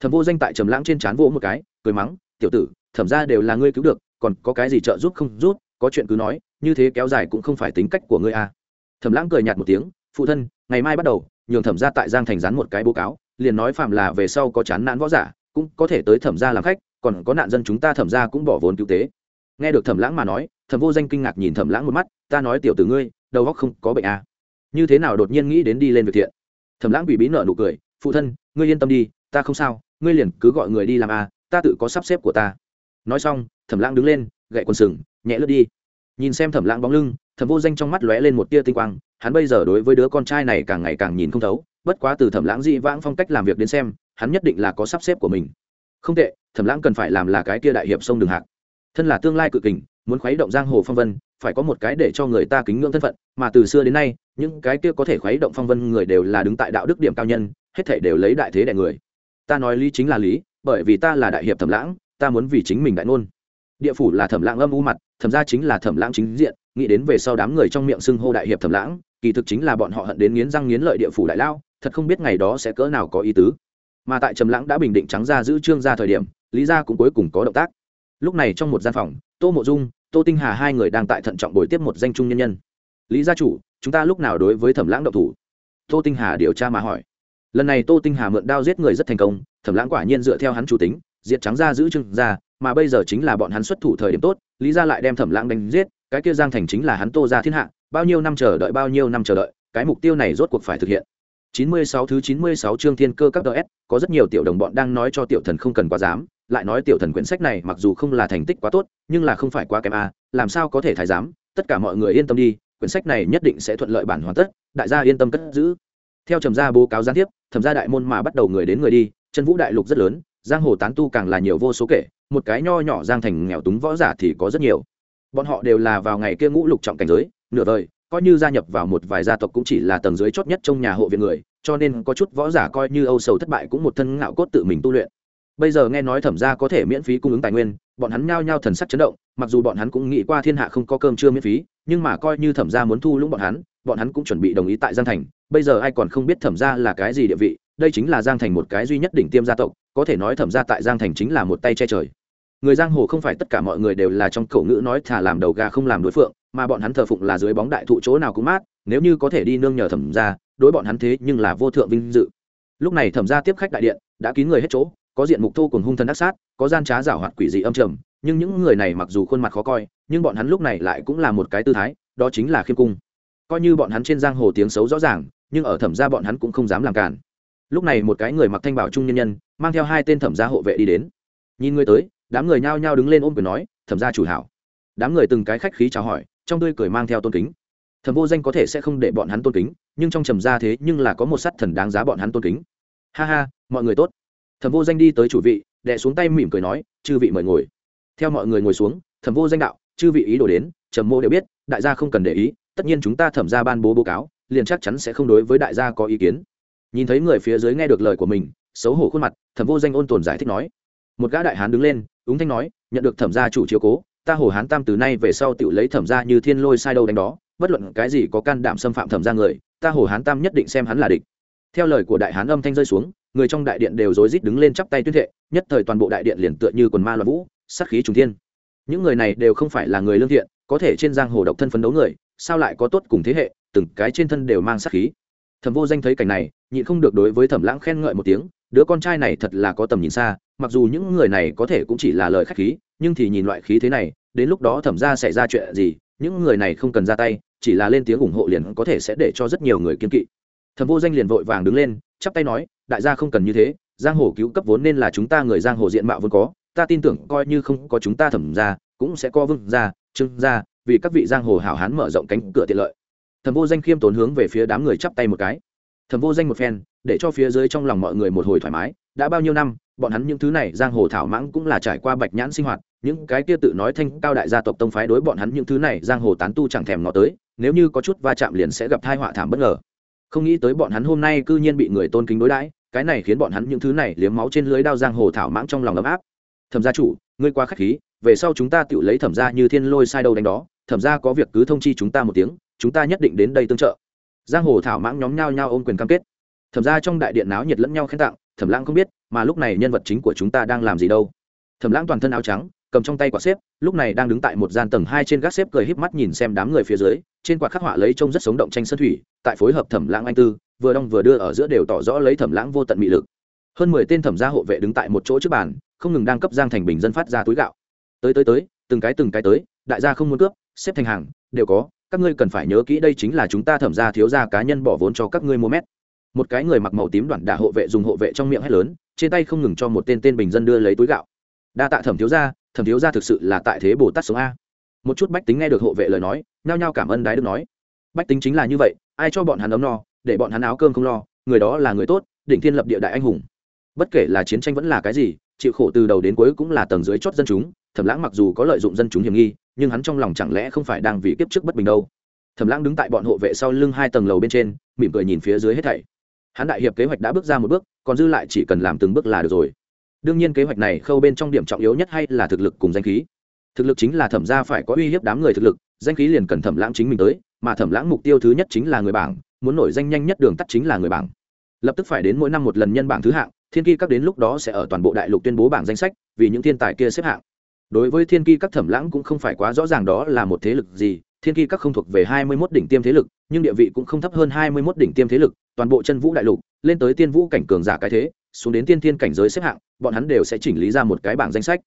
Thẩm vô danh tại trầm lãng trên trán vỗ một cái, cười mắng, tiểu tử, thẩm ra đều là ngươi cứu được, còn có cái gì trợ giúp không rút có chuyện cứ nói, như thế kéo dài cũng không phải tính cách của ngươi à. thẩm lãng cười nhạt một tiếng, phụ thân, ngày mai bắt đầu, nhường thẩm ra tại giang thành dán một cái báo cáo, liền nói phạm là về sau có chán nản võ giả, cũng có thể tới thẩm ra làm khách, còn có nạn dân chúng ta thẩm ra cũng bỏ vốn cứu tế nghe được thẩm lãng mà nói thẩm vô danh kinh ngạc nhìn thẩm lãng một mắt ta nói tiểu tử ngươi đầu óc không có bệnh à. như thế nào đột nhiên nghĩ đến đi lên việc thiện? Thẩm lãng bị bí nợ nụ cười phụ thân ngươi yên tâm đi ta không sao ngươi liền cứ gọi người đi làm à, ta tự có sắp xếp của ta. Nói xong thẩm lãng đứng lên gậy quần sừng nhẹ lướt đi. Nhìn xem thẩm lãng bóng lưng thẩm vô danh trong mắt lóe lên một tia tinh quang hắn bây giờ đối với đứa con trai này càng ngày càng nhìn không thấu bất quá từ thẩm lãng dị vãng phong cách làm việc đến xem hắn nhất định là có sắp xếp của mình. Không tệ thẩm lãng cần phải làm là cái kia đại hiệp sông đường hạc thân là tương lai cự kình, muốn khuấy động giang hồ phong vân, phải có một cái để cho người ta kính ngưỡng thân phận, mà từ xưa đến nay, những cái kia có thể khuấy động phong vân người đều là đứng tại đạo đức điểm cao nhân, hết thể đều lấy đại thế đại người. Ta nói lý chính là lý, bởi vì ta là đại hiệp thẩm lãng, ta muốn vì chính mình đại ngôn. Địa phủ là thẩm lãng âm u mặt, thẩm ra chính là thẩm lãng chính diện, nghĩ đến về sau đám người trong miệng xưng hô đại hiệp thẩm lãng, kỳ thực chính là bọn họ hận đến nghiến răng nghiến lợi địa phủ đại lao, thật không biết ngày đó sẽ cỡ nào có ý tứ. Mà tại trầm lãng đã bình định trắng ra giữ trương ra thời điểm, lý gia cũng cuối cùng có động tác lúc này trong một gian phòng tô mộ dung tô tinh hà hai người đang tại thận trọng buổi tiếp một danh trung nhân nhân. Lý gia chủ chúng ta lúc nào đối với thẩm lãng độc thủ? Tô tinh hà điều tra mà hỏi. Lần này tô tinh hà mượn đao giết người rất thành công thẩm lãng quả nhiên dựa theo hắn chủ tính diệt trắng ra giữ chưng ra mà bây giờ chính là bọn hắn xuất thủ thời điểm tốt lý gia lại đem thẩm lãng đánh giết cái kia giang thành chính là hắn tô ra thiên hạ bao nhiêu năm chờ đợi bao nhiêu năm chờ đợi cái mục tiêu này rốt cuộc phải thực hiện. 96 thứ 96 chương thiên cơ các DS, có rất nhiều tiểu đồng bọn đang nói cho tiểu thần không cần quá dám, lại nói tiểu thần quyển sách này mặc dù không là thành tích quá tốt, nhưng là không phải quá kém a, làm sao có thể thái giám tất cả mọi người yên tâm đi, quyển sách này nhất định sẽ thuận lợi bản hoàn tất, đại gia yên tâm cất giữ. Theo trầm gia bố cáo gián tiếp, thẩm gia đại môn mà bắt đầu người đến người đi, chân vũ đại lục rất lớn, giang hồ tán tu càng là nhiều vô số kể, một cái nho nhỏ giang thành nghèo túng võ giả thì có rất nhiều. Bọn họ đều là vào ngày kia ngũ lục trọng cảnh giới, nửa đời coi như gia nhập vào một vài gia tộc cũng chỉ là tầng dưới chót nhất trong nhà hộ viện người cho nên có chút võ giả coi như âu sầu thất bại cũng một thân ngạo cốt tự mình tu luyện bây giờ nghe nói thẩm gia có thể miễn phí cung ứng tài nguyên, bọn hắn nhao nhao thần sắc chấn động, mặc dù bọn hắn cũng nghĩ qua thiên hạ không có cơm chưa miễn phí, nhưng mà coi như thẩm gia muốn thu lũng bọn hắn bọn hắn cũng chuẩn bị đồng ý tại giang thành. Bây giờ ai còn không biết thẩm gia là cái gì địa vị, đây chính là giang thành một cái duy nhất đỉnh tiêm gia tộc, có thể nói thẩm gia tại giang thành chính là một tay che trời. Người giang hồ không phải tất cả mọi người đều là trong khẩu ngữ nói thả làm đầu gà không làm đối phượng, mà bọn hắn thờ phụng là dưới bóng đại thụ chỗ nào cũng mát, nếu như có thể đi nương nhờ thẩm ra đối bọn hắn thế nhưng là vô thượng vinh dự. Lúc này thẩm ra tiếp khách đại điện, đã kín người hết chỗ có diện mục thô cùng hung thần đắc sát, có gian trá giảo hoạt quỷ dị âm trầm, nhưng những người này mặc dù khuôn mặt khó coi, nhưng bọn hắn lúc này lại cũng là một cái tư thái, đó chính là khiêm cung. Coi như bọn hắn trên giang hồ tiếng xấu rõ ràng, nhưng ở thẩm gia bọn hắn cũng không dám làm cản lúc này một cái người mặc thanh bảo trung nhân nhân, mang theo hai tên thẩm gia hộ vệ đi đến. Nhìn người tới, đám người nhao nhao đứng lên ôm quyền nói, thẩm gia chủ hảo. Đám người từng cái khách khí chào hỏi, trong tươi cười mang theo tôn kính. Thẩm vô danh có thể sẽ không để bọn hắn tôn kính, nhưng trong trầm gia thế nhưng là có một sắt thần đáng giá bọn hắn tôn kính. Ha ha, mọi người tốt thẩm vô danh đi tới chủ vị đệ xuống tay mỉm cười nói, chư vị mời ngồi. Theo mọi người ngồi xuống, thẩm vô danh đạo, chư vị ý đồ đến, trầm mô đều biết, đại gia không cần để ý, tất nhiên chúng ta thẩm ra ban bố báo cáo, liền chắc chắn sẽ không đối với đại gia có ý kiến. Nhìn thấy người phía dưới nghe được lời của mình, xấu hổ khuôn mặt, thẩm vô danh ôn tồn giải thích nói. Một gã đại hán đứng lên ứng thanh nói, nhận được thẩm gia chủ chiếu cố, ta hồ hán tam từ nay về sau tự lấy thẩm gia như thiên lôi sai đâu đánh đó, bất luận cái gì có can đảm xâm phạm thẩm gia người, ta hồ hán tam nhất định xem hắn là địch. Theo lời của đại hán âm thanh rơi xuống người trong đại điện đều rối rít đứng lên chắp tay tuyên thệ, nhất thời toàn bộ đại điện liền tựa như quần ma loạn vũ, sát khí trùng thiên. Những người này đều không phải là người lương thiện, có thể trên giang hồ độc thân phấn đấu người, sao lại có tốt cùng thế hệ, từng cái trên thân đều mang sát khí. Thẩm vô danh thấy cảnh này, nhịn không được đối với thẩm lãng khen ngợi một tiếng, đứa con trai này thật là có tầm nhìn xa, mặc dù những người này có thể cũng chỉ là lời khách khí, nhưng thì nhìn loại khí thế này, đến lúc đó thẩm ra xảy ra chuyện gì, những người này không cần ra tay, chỉ là lên tiếng ủng hộ liền có thể sẽ để cho rất nhiều người kiên kỵ. Thẩm vô danh liền vội vàng đứng lên chắp tay nói, đại gia không cần như thế, giang hồ cứu cấp vốn nên là chúng ta người giang hồ diện mạo vốn có, ta tin tưởng coi như không có chúng ta thẩm ra cũng sẽ có vương ra trưng ra vì các vị giang hồ hảo hán mở rộng cánh cửa tiện lợi. Thẩm vô danh khiêm tốn hướng về phía đám người chắp tay một cái. Thẩm vô danh một phen, để cho phía dưới trong lòng mọi người một hồi thoải mái, đã bao nhiêu năm, bọn hắn những thứ này giang hồ thảo mãng cũng là trải qua bạch nhãn sinh hoạt, những cái kia tự nói thanh cao đại gia tộc tông phái đối bọn hắn những thứ này giang hồ tán tu chẳng thèm ngó tới, nếu như có chút va chạm liền sẽ gặp thai họa thảm bất ngờ không nghĩ tới bọn hắn hôm nay cư nhiên bị người tôn kính đối đãi, cái này khiến bọn hắn những thứ này liếm máu trên lưới đao giang hồ thảo mãng trong lòng ấm áp. Thẩm gia chủ, ngươi qua khách khí, về sau chúng ta tự lấy thẩm gia như thiên lôi sai đâu đánh đó, thẩm gia có việc cứ thông chi chúng ta một tiếng, chúng ta nhất định đến đây tương trợ. Giang hồ thảo mãng nhóm nhau nhau ôm quyền cam kết. Thẩm ra trong đại điện náo nhiệt lẫn nhau khen tặng, thẩm lãng không biết, mà lúc này nhân vật chính của chúng ta đang làm gì đâu. Thẩm lãng toàn thân áo trắng cầm trong tay quả xếp, lúc này đang đứng tại một gian tầng hai trên gác xếp cười híp mắt nhìn xem đám người phía dưới, trên quạt khắc họa lấy trông rất sống động tranh sơn thủy, tại phối hợp thẩm lãng anh tư, vừa đong vừa đưa ở giữa đều tỏ rõ lấy thẩm lãng vô tận mị lực. Hơn mười tên thẩm gia hộ vệ đứng tại một chỗ trước bàn, không ngừng đang cấp giang thành bình dân phát ra túi gạo. Tới tới tới, từng cái từng cái tới, đại gia không muốn cướp, xếp thành hàng, đều có, các ngươi cần phải nhớ kỹ đây chính là chúng ta thẩm gia thiếu gia cá nhân bỏ vốn cho các ngươi mua mét. Một cái người mặc màu tím đoạn đả hộ vệ dùng hộ vệ trong miệng hét lớn, trên tay không ngừng cho một tên tên bình dân đưa lấy túi gạo. Đa tạ thẩm thiếu gia thẩm thiếu gia thực sự là tại thế bồ tát sống a. Một chút bách tính nghe được hộ vệ lời nói, nhao nhao cảm ơn đái đức nói. Bách tính chính là như vậy, ai cho bọn hắn ấm no, để bọn hắn áo cơm không lo, người đó là người tốt Định thiên lập địa đại anh hùng. Bất kể là chiến tranh vẫn là cái gì, chịu khổ từ đầu đến cuối cũng là tầng dưới chót dân chúng, thẩm lãng mặc dù có lợi dụng dân chúng hiểm nghi, nhưng hắn trong lòng chẳng lẽ không phải đang vì kiếp trước bất bình đâu? Thẩm lãng đứng tại bọn hộ vệ sau lưng hai tầng lầu bên trên, mỉm cười nhìn phía dưới hết thảy. Hắn đại hiệp kế hoạch đã bước ra một bước, còn dư lại chỉ cần làm từng bước là được rồi đương nhiên kế hoạch này khâu bên trong điểm trọng yếu nhất hay là thực lực cùng danh khí. Thực lực chính là thẩm ra phải có uy hiếp đám người thực lực, danh khí liền cần thẩm lãng chính mình tới, mà thẩm lãng mục tiêu thứ nhất chính là người bảng, muốn nổi danh nhanh nhất đường tắt chính là người bảng. Lập tức phải đến mỗi năm một lần nhân bảng thứ hạng, thiên kỳ các đến lúc đó sẽ ở toàn bộ đại lục tuyên bố bảng danh sách, vì những thiên tài kia xếp hạng. Đối với thiên kỳ các thẩm lãng cũng không phải quá rõ ràng đó là một thế lực gì, thiên kỳ các không thuộc về hai mươi 21 đỉnh tiêm thế lực, nhưng địa vị cũng không thấp hơn hai mươi 21 đỉnh tiêm thế lực, toàn bộ chân vũ đại lục, lên tới tiên vũ cảnh cường giả cái thế xuống đến tiên thiên cảnh giới xếp hạng, bọn hắn đều sẽ chỉnh lý ra một cái bảng danh sách.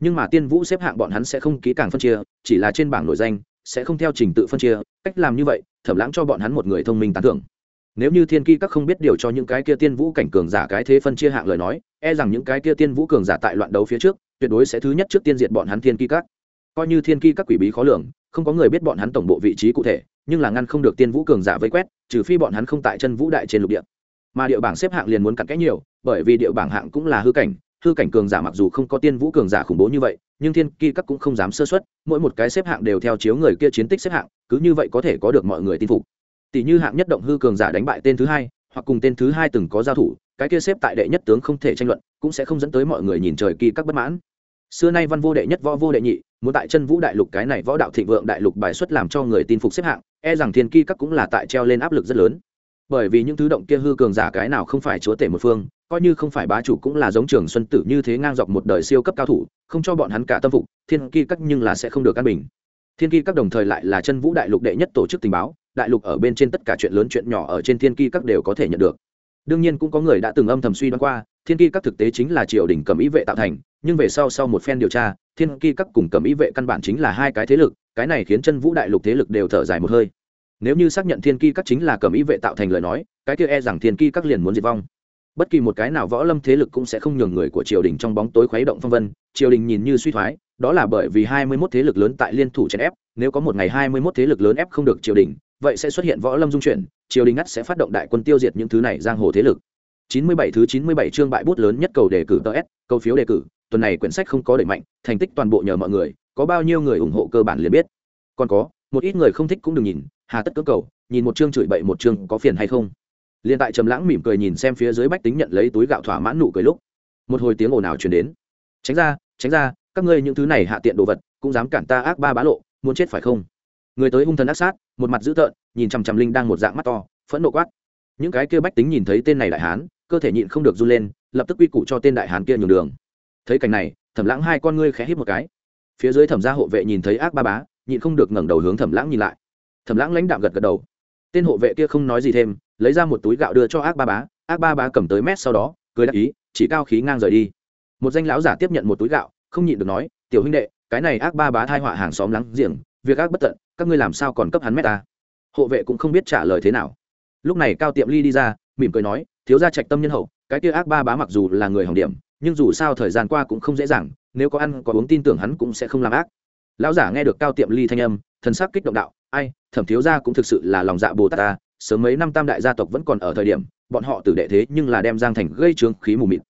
Nhưng mà tiên vũ xếp hạng bọn hắn sẽ không ký càng phân chia, chỉ là trên bảng nội danh, sẽ không theo trình tự phân chia. Cách làm như vậy, thẩm lãng cho bọn hắn một người thông minh tán thưởng. Nếu như thiên ki các không biết điều cho những cái kia tiên vũ cảnh cường giả cái thế phân chia hạng lời nói e rằng những cái kia tiên vũ cường giả tại loạn đấu phía trước, tuyệt đối sẽ thứ nhất trước tiên diệt bọn hắn thiên ki các. Coi như thiên ki các quỷ bí khó lường, không có người biết bọn hắn tổng bộ vị trí cụ thể, nhưng là ngăn không được tiên vũ cường giả vây quét, trừ phi bọn hắn không tại chân vũ đại trên lục địa mà địa bảng xếp hạng liền muốn cặn kẽ nhiều, bởi vì địa bảng hạng cũng là hư cảnh hư cảnh cường giả mặc dù không có tiên vũ cường giả khủng bố như vậy, nhưng thiên ki các cũng không dám sơ xuất mỗi một cái xếp hạng đều theo chiếu người kia chiến tích xếp hạng, cứ như vậy có thể có được mọi người tin phục. Tỷ như hạng nhất động hư cường giả đánh bại tên thứ hai, hoặc cùng tên thứ hai từng có giao thủ, cái kia xếp tại đệ nhất tướng không thể tranh luận, cũng sẽ không dẫn tới mọi người nhìn trời kỳ các bất mãn. Xưa nay văn vô đệ nhất, võ vô đệ nhị, muốn tại chân vũ đại lục cái này võ đạo thịnh vượng đại lục bài xuất làm cho người tin phục xếp hạng e rằng thiên ki các cũng là tại treo lên áp lực rất lớn bởi vì những thứ động kia hư cường giả cái nào không phải chúa tể một phương, coi như không phải bá chủ cũng là giống trường xuân tử như thế ngang dọc một đời siêu cấp cao thủ, không cho bọn hắn cả tâm phục, thiên ki các nhưng là sẽ không được căn bình. Thiên ki các đồng thời lại là chân vũ đại lục đệ nhất tổ chức tình báo, đại lục ở bên trên tất cả chuyện lớn chuyện nhỏ ở trên thiên ki các đều có thể nhận được. Đương nhiên cũng có người đã từng âm thầm suy đoán qua, thiên ki các thực tế chính là triều đình cầm ý vệ tạo thành, nhưng về sau sau một phen điều tra, thiên ki các cùng cầm ý vệ căn bản chính là hai cái thế lực, cái này khiến chân vũ đại lục thế lực đều thở dài một hơi nếu như xác nhận thiên ki các chính là cầm ý vệ tạo thành lời nói cái kia e rằng thiên ki các liền muốn diệt vong bất kỳ một cái nào võ lâm thế lực cũng sẽ không nhường người của triều đình trong bóng tối khuấy động phong vân triều đình nhìn như suy thoái đó là bởi vì hai mươi 21 thế lực lớn tại liên thủ chèn ép nếu có một ngày hai mươi 21 thế lực lớn ép không được triều đình vậy sẽ xuất hiện võ lâm dung chuyển triều đình ngắt sẽ phát động đại quân tiêu diệt những thứ này giang hồ thế lực Chín mươi bảy thứ chín mươi bảy chương bại bút lớn nhất cầu đề cử TS, câu phiếu đề cử, tuần này quyển sách không có đẩy mạnh, thành tích toàn bộ nhờ mọi người, có bao nhiêu người ủng hộ cơ bản liền biết. Còn có, một ít người không thích cũng đừng nhìn, hà tất cơ cầu, nhìn một chương chửi bậy một chương có phiền hay không. Liên tại Trầm Lãng mỉm cười nhìn xem phía dưới bách tính nhận lấy túi gạo thỏa mãn nụ cười lúc, một hồi tiếng ồn ào truyền đến. Tránh ra, tránh ra, các ngươi những thứ này hạ tiện đồ vật, cũng dám cản ta ác ba bá lộ, muốn chết phải không? Người tới hung thần ác sát, một mặt dữ tợn, nhìn chằm chằm Linh đang một dạng mắt to, phẫn nộ quát. Những cái kia bách tính nhìn thấy tên này đại hán, cơ thể nhịn không được run lên, lập tức quy củ cho tên đại hán kia nhường đường. Thấy cảnh này, Thẩm Lãng hai con ngươi khẽ hít một cái. Phía dưới Thẩm gia hộ vệ nhìn thấy ác ba bá, nhịn không được ngẩng đầu hướng Thẩm Lãng nhìn lại. Thẩm Lãng lãnh đạm gật gật đầu. Tên hộ vệ kia không nói gì thêm, lấy ra một túi gạo đưa cho ác ba bá, ác ba bá cầm tới mét sau đó, cười đáp ý, chỉ cao khí ngang rời đi. Một danh lão giả tiếp nhận một túi gạo, không nhịn được nói, "Tiểu huynh đệ, cái này ác ba bá thai họa hàng xóm láng giềng, việc ác bất tận, các ngươi làm sao còn cấp hắn mét ta?" Hộ vệ cũng không biết trả lời thế nào. Lúc này Cao Tiệm Ly đi ra, mỉm cười nói, "Thiếu gia trạch tâm nhân hậu, cái kia ác ba bá mặc dù là người hỏng điểm, nhưng dù sao thời gian qua cũng không dễ dàng, nếu có ăn có uống tin tưởng hắn cũng sẽ không làm ác." Lão giả nghe được Cao Tiệm Ly thanh âm, thần sắc kích động đạo, "Ai, Thẩm thiếu gia cũng thực sự là lòng dạ Bồ Tát ta, sớm mấy năm tam đại gia tộc vẫn còn ở thời điểm bọn họ tử đệ thế nhưng là đem giang thành gây trướng khí mù mịt.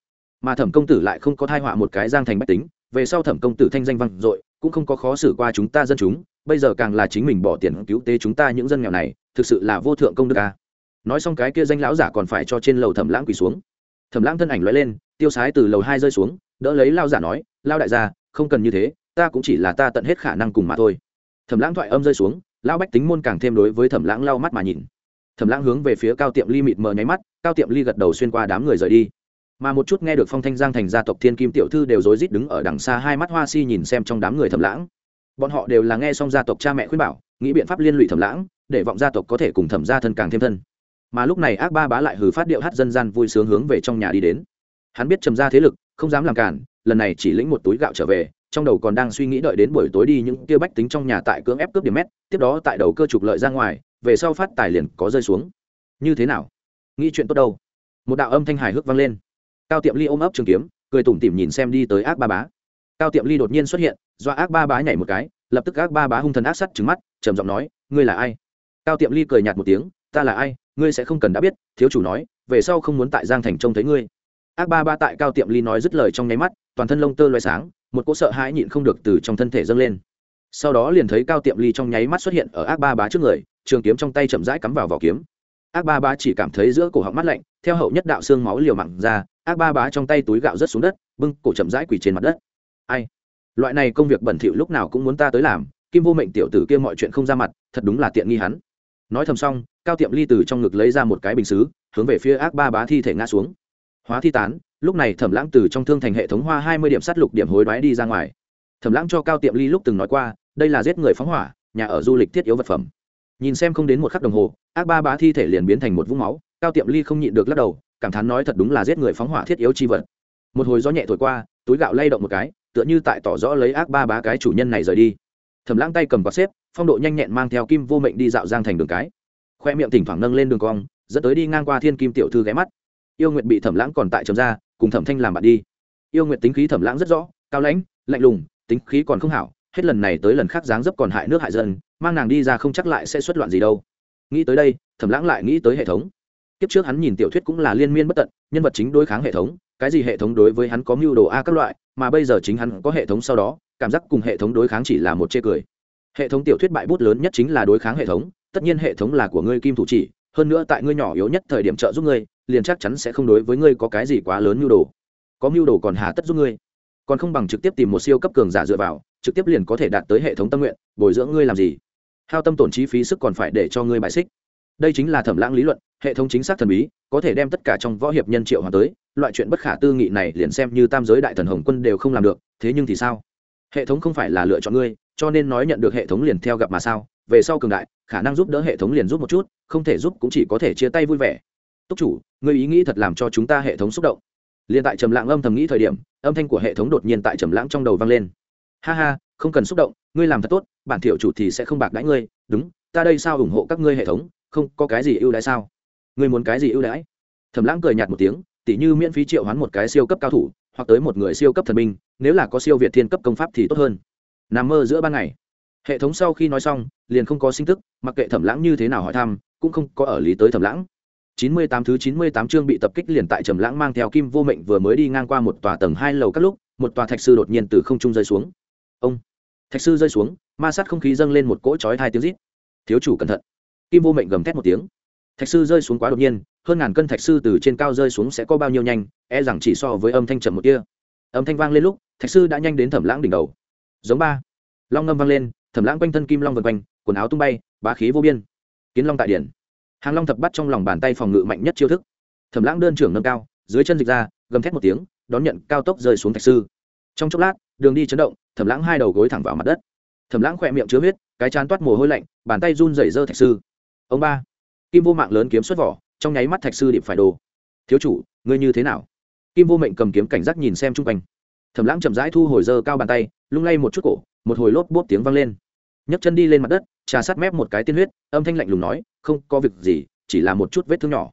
Mà thẩm công tử lại không có thai họa một cái giang thành bách tính về sau thẩm công tử thanh danh vang dội cũng không có khó xử qua chúng ta dân chúng bây giờ càng là chính mình bỏ tiền cứu tế chúng ta những dân nghèo này thực sự là vô thượng công đức ca nói xong cái kia danh lão giả còn phải cho trên lầu thẩm lãng quỳ xuống. Thẩm lãng thân ảnh lóe lên tiêu sái từ lầu hai rơi xuống đỡ lấy lao giả nói lao đại gia không cần như thế ta cũng chỉ là ta tận hết khả năng cùng mà thôi. Thẩm lãng thoại âm rơi xuống, lão bách tính môn càng thêm đối với thẩm lãng lau mắt mà nhìn. Thẩm lãng hướng về phía cao tiệm ly mịt mờ nháy mắt, cao tiệm ly gật đầu xuyên qua đám người rời đi. Mà một chút nghe được phong thanh giang thành gia tộc thiên kim tiểu thư đều rối rít đứng ở đằng xa hai mắt hoa si nhìn xem trong đám người thẩm lãng. Bọn họ đều là nghe xong gia tộc cha mẹ khuyên bảo, nghĩ biện pháp liên lụy thẩm lãng, để vọng gia tộc có thể cùng thẩm gia thân càng thêm thân. Mà lúc này ác ba bá lại hừ phát điệu hát dân gian vui sướng hướng về trong nhà đi đến. Hắn biết trầm gia thế lực, không dám làm cản, lần này chỉ lĩnh một túi gạo trở về trong đầu còn đang suy nghĩ đợi đến buổi tối đi những kia bách tính trong nhà tại cưỡng ép cướp điểm mét, tiếp đó tại đầu cơ trục lợi ra ngoài, về sau phát tài liền có rơi xuống. Như thế nào? Nghĩ chuyện tốt đâu? Một đạo âm thanh hài hước vang lên. Cao tiệm ly ôm ấp trường kiếm, cười tủm tỉm nhìn xem đi tới ác ba bá. Cao tiệm ly đột nhiên xuất hiện, do ác ba bá nhảy một cái, lập tức ác ba bá hung thần ác sắt trứng mắt, trầm giọng nói, ngươi là ai? Cao tiệm ly cười nhạt một tiếng, ta là ai? Ngươi sẽ không cần đã biết. Thiếu chủ nói, về sau không muốn tại giang thành trông thấy ngươi ác ba ba tại cao tiệm ly nói dứt lời trong nháy mắt, toàn thân lông tơ loay sáng, một cỗ sợ hãi nhịn không được từ trong thân thể dâng lên. Sau đó liền thấy cao tiệm ly trong nháy mắt xuất hiện ở ác ba bá trước người, trường kiếm trong tay chậm rãi cắm vào vỏ kiếm. Ác ba bá chỉ cảm thấy giữa cổ họng mắt lạnh, theo hậu nhất đạo xương máu liều mặn ra, ác ba bá trong tay túi gạo rớt xuống đất, bưng cổ chậm rãi quỳ trên mặt đất. Ai? Loại này công việc bẩn thỉu lúc nào cũng muốn ta tới làm, kim vô mệnh tiểu tử kia mọi chuyện không ra mặt, thật đúng là tiện nghi hắn. Nói thầm xong, cao tiệm ly từ trong ngực lấy ra một cái bình xứ, hướng về phía ác ba bá thi thể ngã xuống hóa thi tán, lúc này thẩm lãng từ trong thương thành hệ thống hoa hai mươi điểm s á t lục điểm hối đoái đi ra ngoài. Thẩm lãng cho cao tiệm ly lúc từng nói qua, đây là giết người phóng hỏa, nhà ở du lịch thiết yếu vật phẩm. Nhìn xem không đến một khắc đồng hồ, ác ba bá thi thể liền biến thành một vũng máu, cao tiệm ly không nhịn được lắc đầu, cảm thán nói thật đúng là giết người phóng hỏa thiết yếu chi vật. Một hồi gió nhẹ thổi qua, túi gạo lay động một cái, tựa như tại tỏ rõ lấy ác ba bá cái chủ nhân này rời đi. Thẩm lãng tay cầm quạt xếp, phong độ nhanh nhẹn mang theo kim vô mệnh đi dạo giang thành đường cái. Khoe miệng thỉnh thoảng nâng lên đường cong, dẫn tới đi ngang qua thiên kim tiểu thư ghé mắt yêu nguyện bị thẩm lãng còn tại trầm ra, cùng thẩm thanh làm bạn đi. Yêu nguyện tính khí thẩm lãng rất rõ, cao lãnh, lạnh lùng, tính khí còn không hảo, hết lần này tới lần khác dáng dấp còn hại nước hại dân, mang nàng đi ra không chắc lại sẽ xuất loạn gì đâu. Nghĩ tới đây, thẩm lãng lại nghĩ tới hệ thống. Kiếp trước hắn nhìn tiểu thuyết cũng là liên miên bất tận, nhân vật chính đối kháng hệ thống, cái gì hệ thống đối với hắn có mưu đồ a các loại, mà bây giờ chính hắn có hệ thống sau đó, cảm giác cùng hệ thống đối kháng chỉ là một chê cười. Hệ thống tiểu thuyết bại bút lớn nhất chính là đối kháng hệ thống, tất nhiên hệ thống là của ngươi kim thủ chỉ, hơn nữa tại ngươi nhỏ yếu nhất thời điểm trợ giúp ngươi liền chắc chắn sẽ không đối với ngươi có cái gì quá lớn mưu đồ. Có mưu đồ còn hà tất giúp ngươi. Còn không bằng trực tiếp tìm một siêu cấp cường giả dựa vào, trực tiếp liền có thể đạt tới hệ thống tâm nguyện, bồi dưỡng ngươi làm gì? Hao tâm tổn chi phí sức còn phải để cho ngươi bại xích. Đây chính là thẩm lãng lý luận, hệ thống chính xác thần bí, có thể đem tất cả trong võ hiệp nhân triệu hòa tới, loại chuyện bất khả tư nghị này liền xem như tam giới đại thần hồng quân đều không làm được, thế nhưng thì sao? Hệ thống không phải là lựa chọn ngươi, cho nên nói nhận được hệ thống liền theo gặp mà sao, về sau cường đại, khả năng giúp đỡ hệ thống liền giúp một chút, không thể giúp cũng chỉ có thể chia tay vui vẻ túc chủ ngươi ý nghĩ thật làm cho chúng ta hệ thống xúc động. Liền tại trầm lãng âm thầm nghĩ thời điểm âm thanh của hệ thống đột nhiên tại trầm lãng trong đầu vang lên. Ha ha không cần xúc động ngươi làm thật tốt bản thiệu chủ thì sẽ không bạc đãi ngươi. Đúng ta đây sao ủng hộ các ngươi hệ thống không có cái gì ưu đãi sao? Ngươi muốn cái gì ưu đãi? Thẩm lãng cười nhạt một tiếng tỉ như miễn phí triệu hoán một cái siêu cấp cao thủ hoặc tới một người siêu cấp thần minh, nếu là có siêu việt thiên cấp công pháp thì tốt hơn. Nằm mơ giữa ban ngày. Hệ thống sau khi nói xong liền không có sinh tức mặc kệ thẩm lãng như thế nào hỏi thăm cũng không có ở lý tới thẩm lãng chín mươi tám thứ chín mươi tám chương bị tập kích liền tại Trầm Lãng mang theo Kim Vô Mệnh vừa mới đi ngang qua một tòa tầng hai lầu các lúc, một tòa thạch sư đột nhiên từ không trung rơi xuống. Ông! Thạch sư rơi xuống, ma sát không khí dâng lên một cỗ chói tai tiếng rít. Thiếu chủ cẩn thận. Kim Vô Mệnh gầm thét một tiếng. Thạch sư rơi xuống quá đột nhiên, hơn ngàn cân thạch sư từ trên cao rơi xuống sẽ có bao nhiêu nhanh, e rằng chỉ so với âm thanh trầm một tia. Âm thanh vang lên lúc, thạch sư đã nhanh đến Thẩm Lãng đỉnh đầu. Giống ba. Long ngâm vang lên, Thẩm Lãng quanh thân kim long vần quanh, quần áo tung bay, bá khí vô biên. Kiến long tại điện hàng long thập bắt trong lòng bàn tay phòng ngự mạnh nhất chiêu thức. Thẩm lãng đơn trưởng nâng cao, dưới chân dịch ra, gầm thét một tiếng, đón nhận cao tốc rơi xuống thạch sư. Trong chốc lát, đường đi chấn động, thẩm lãng hai đầu gối thẳng vào mặt đất. Thẩm lãng khỏe miệng chứa huyết, cái chán toát mồ hôi lạnh, bàn tay run rẩy dơ thạch sư. Ông ba, kim vô mạng lớn kiếm xuất vỏ, trong nháy mắt thạch sư điệp phải đồ thiếu chủ, ngươi như thế nào? Kim vô mệnh cầm kiếm cảnh giác nhìn xem chung quanh. Thẩm lãng chậm rãi thu hồi dơ cao bàn tay, lung lay một chút cổ, một hồi lốp bốp tiếng vang lên. Nhấc chân đi lên mặt đất, trà sát mép một cái tiên huyết, âm thanh lạnh lùng nói không có việc gì, chỉ là một chút vết thương nhỏ.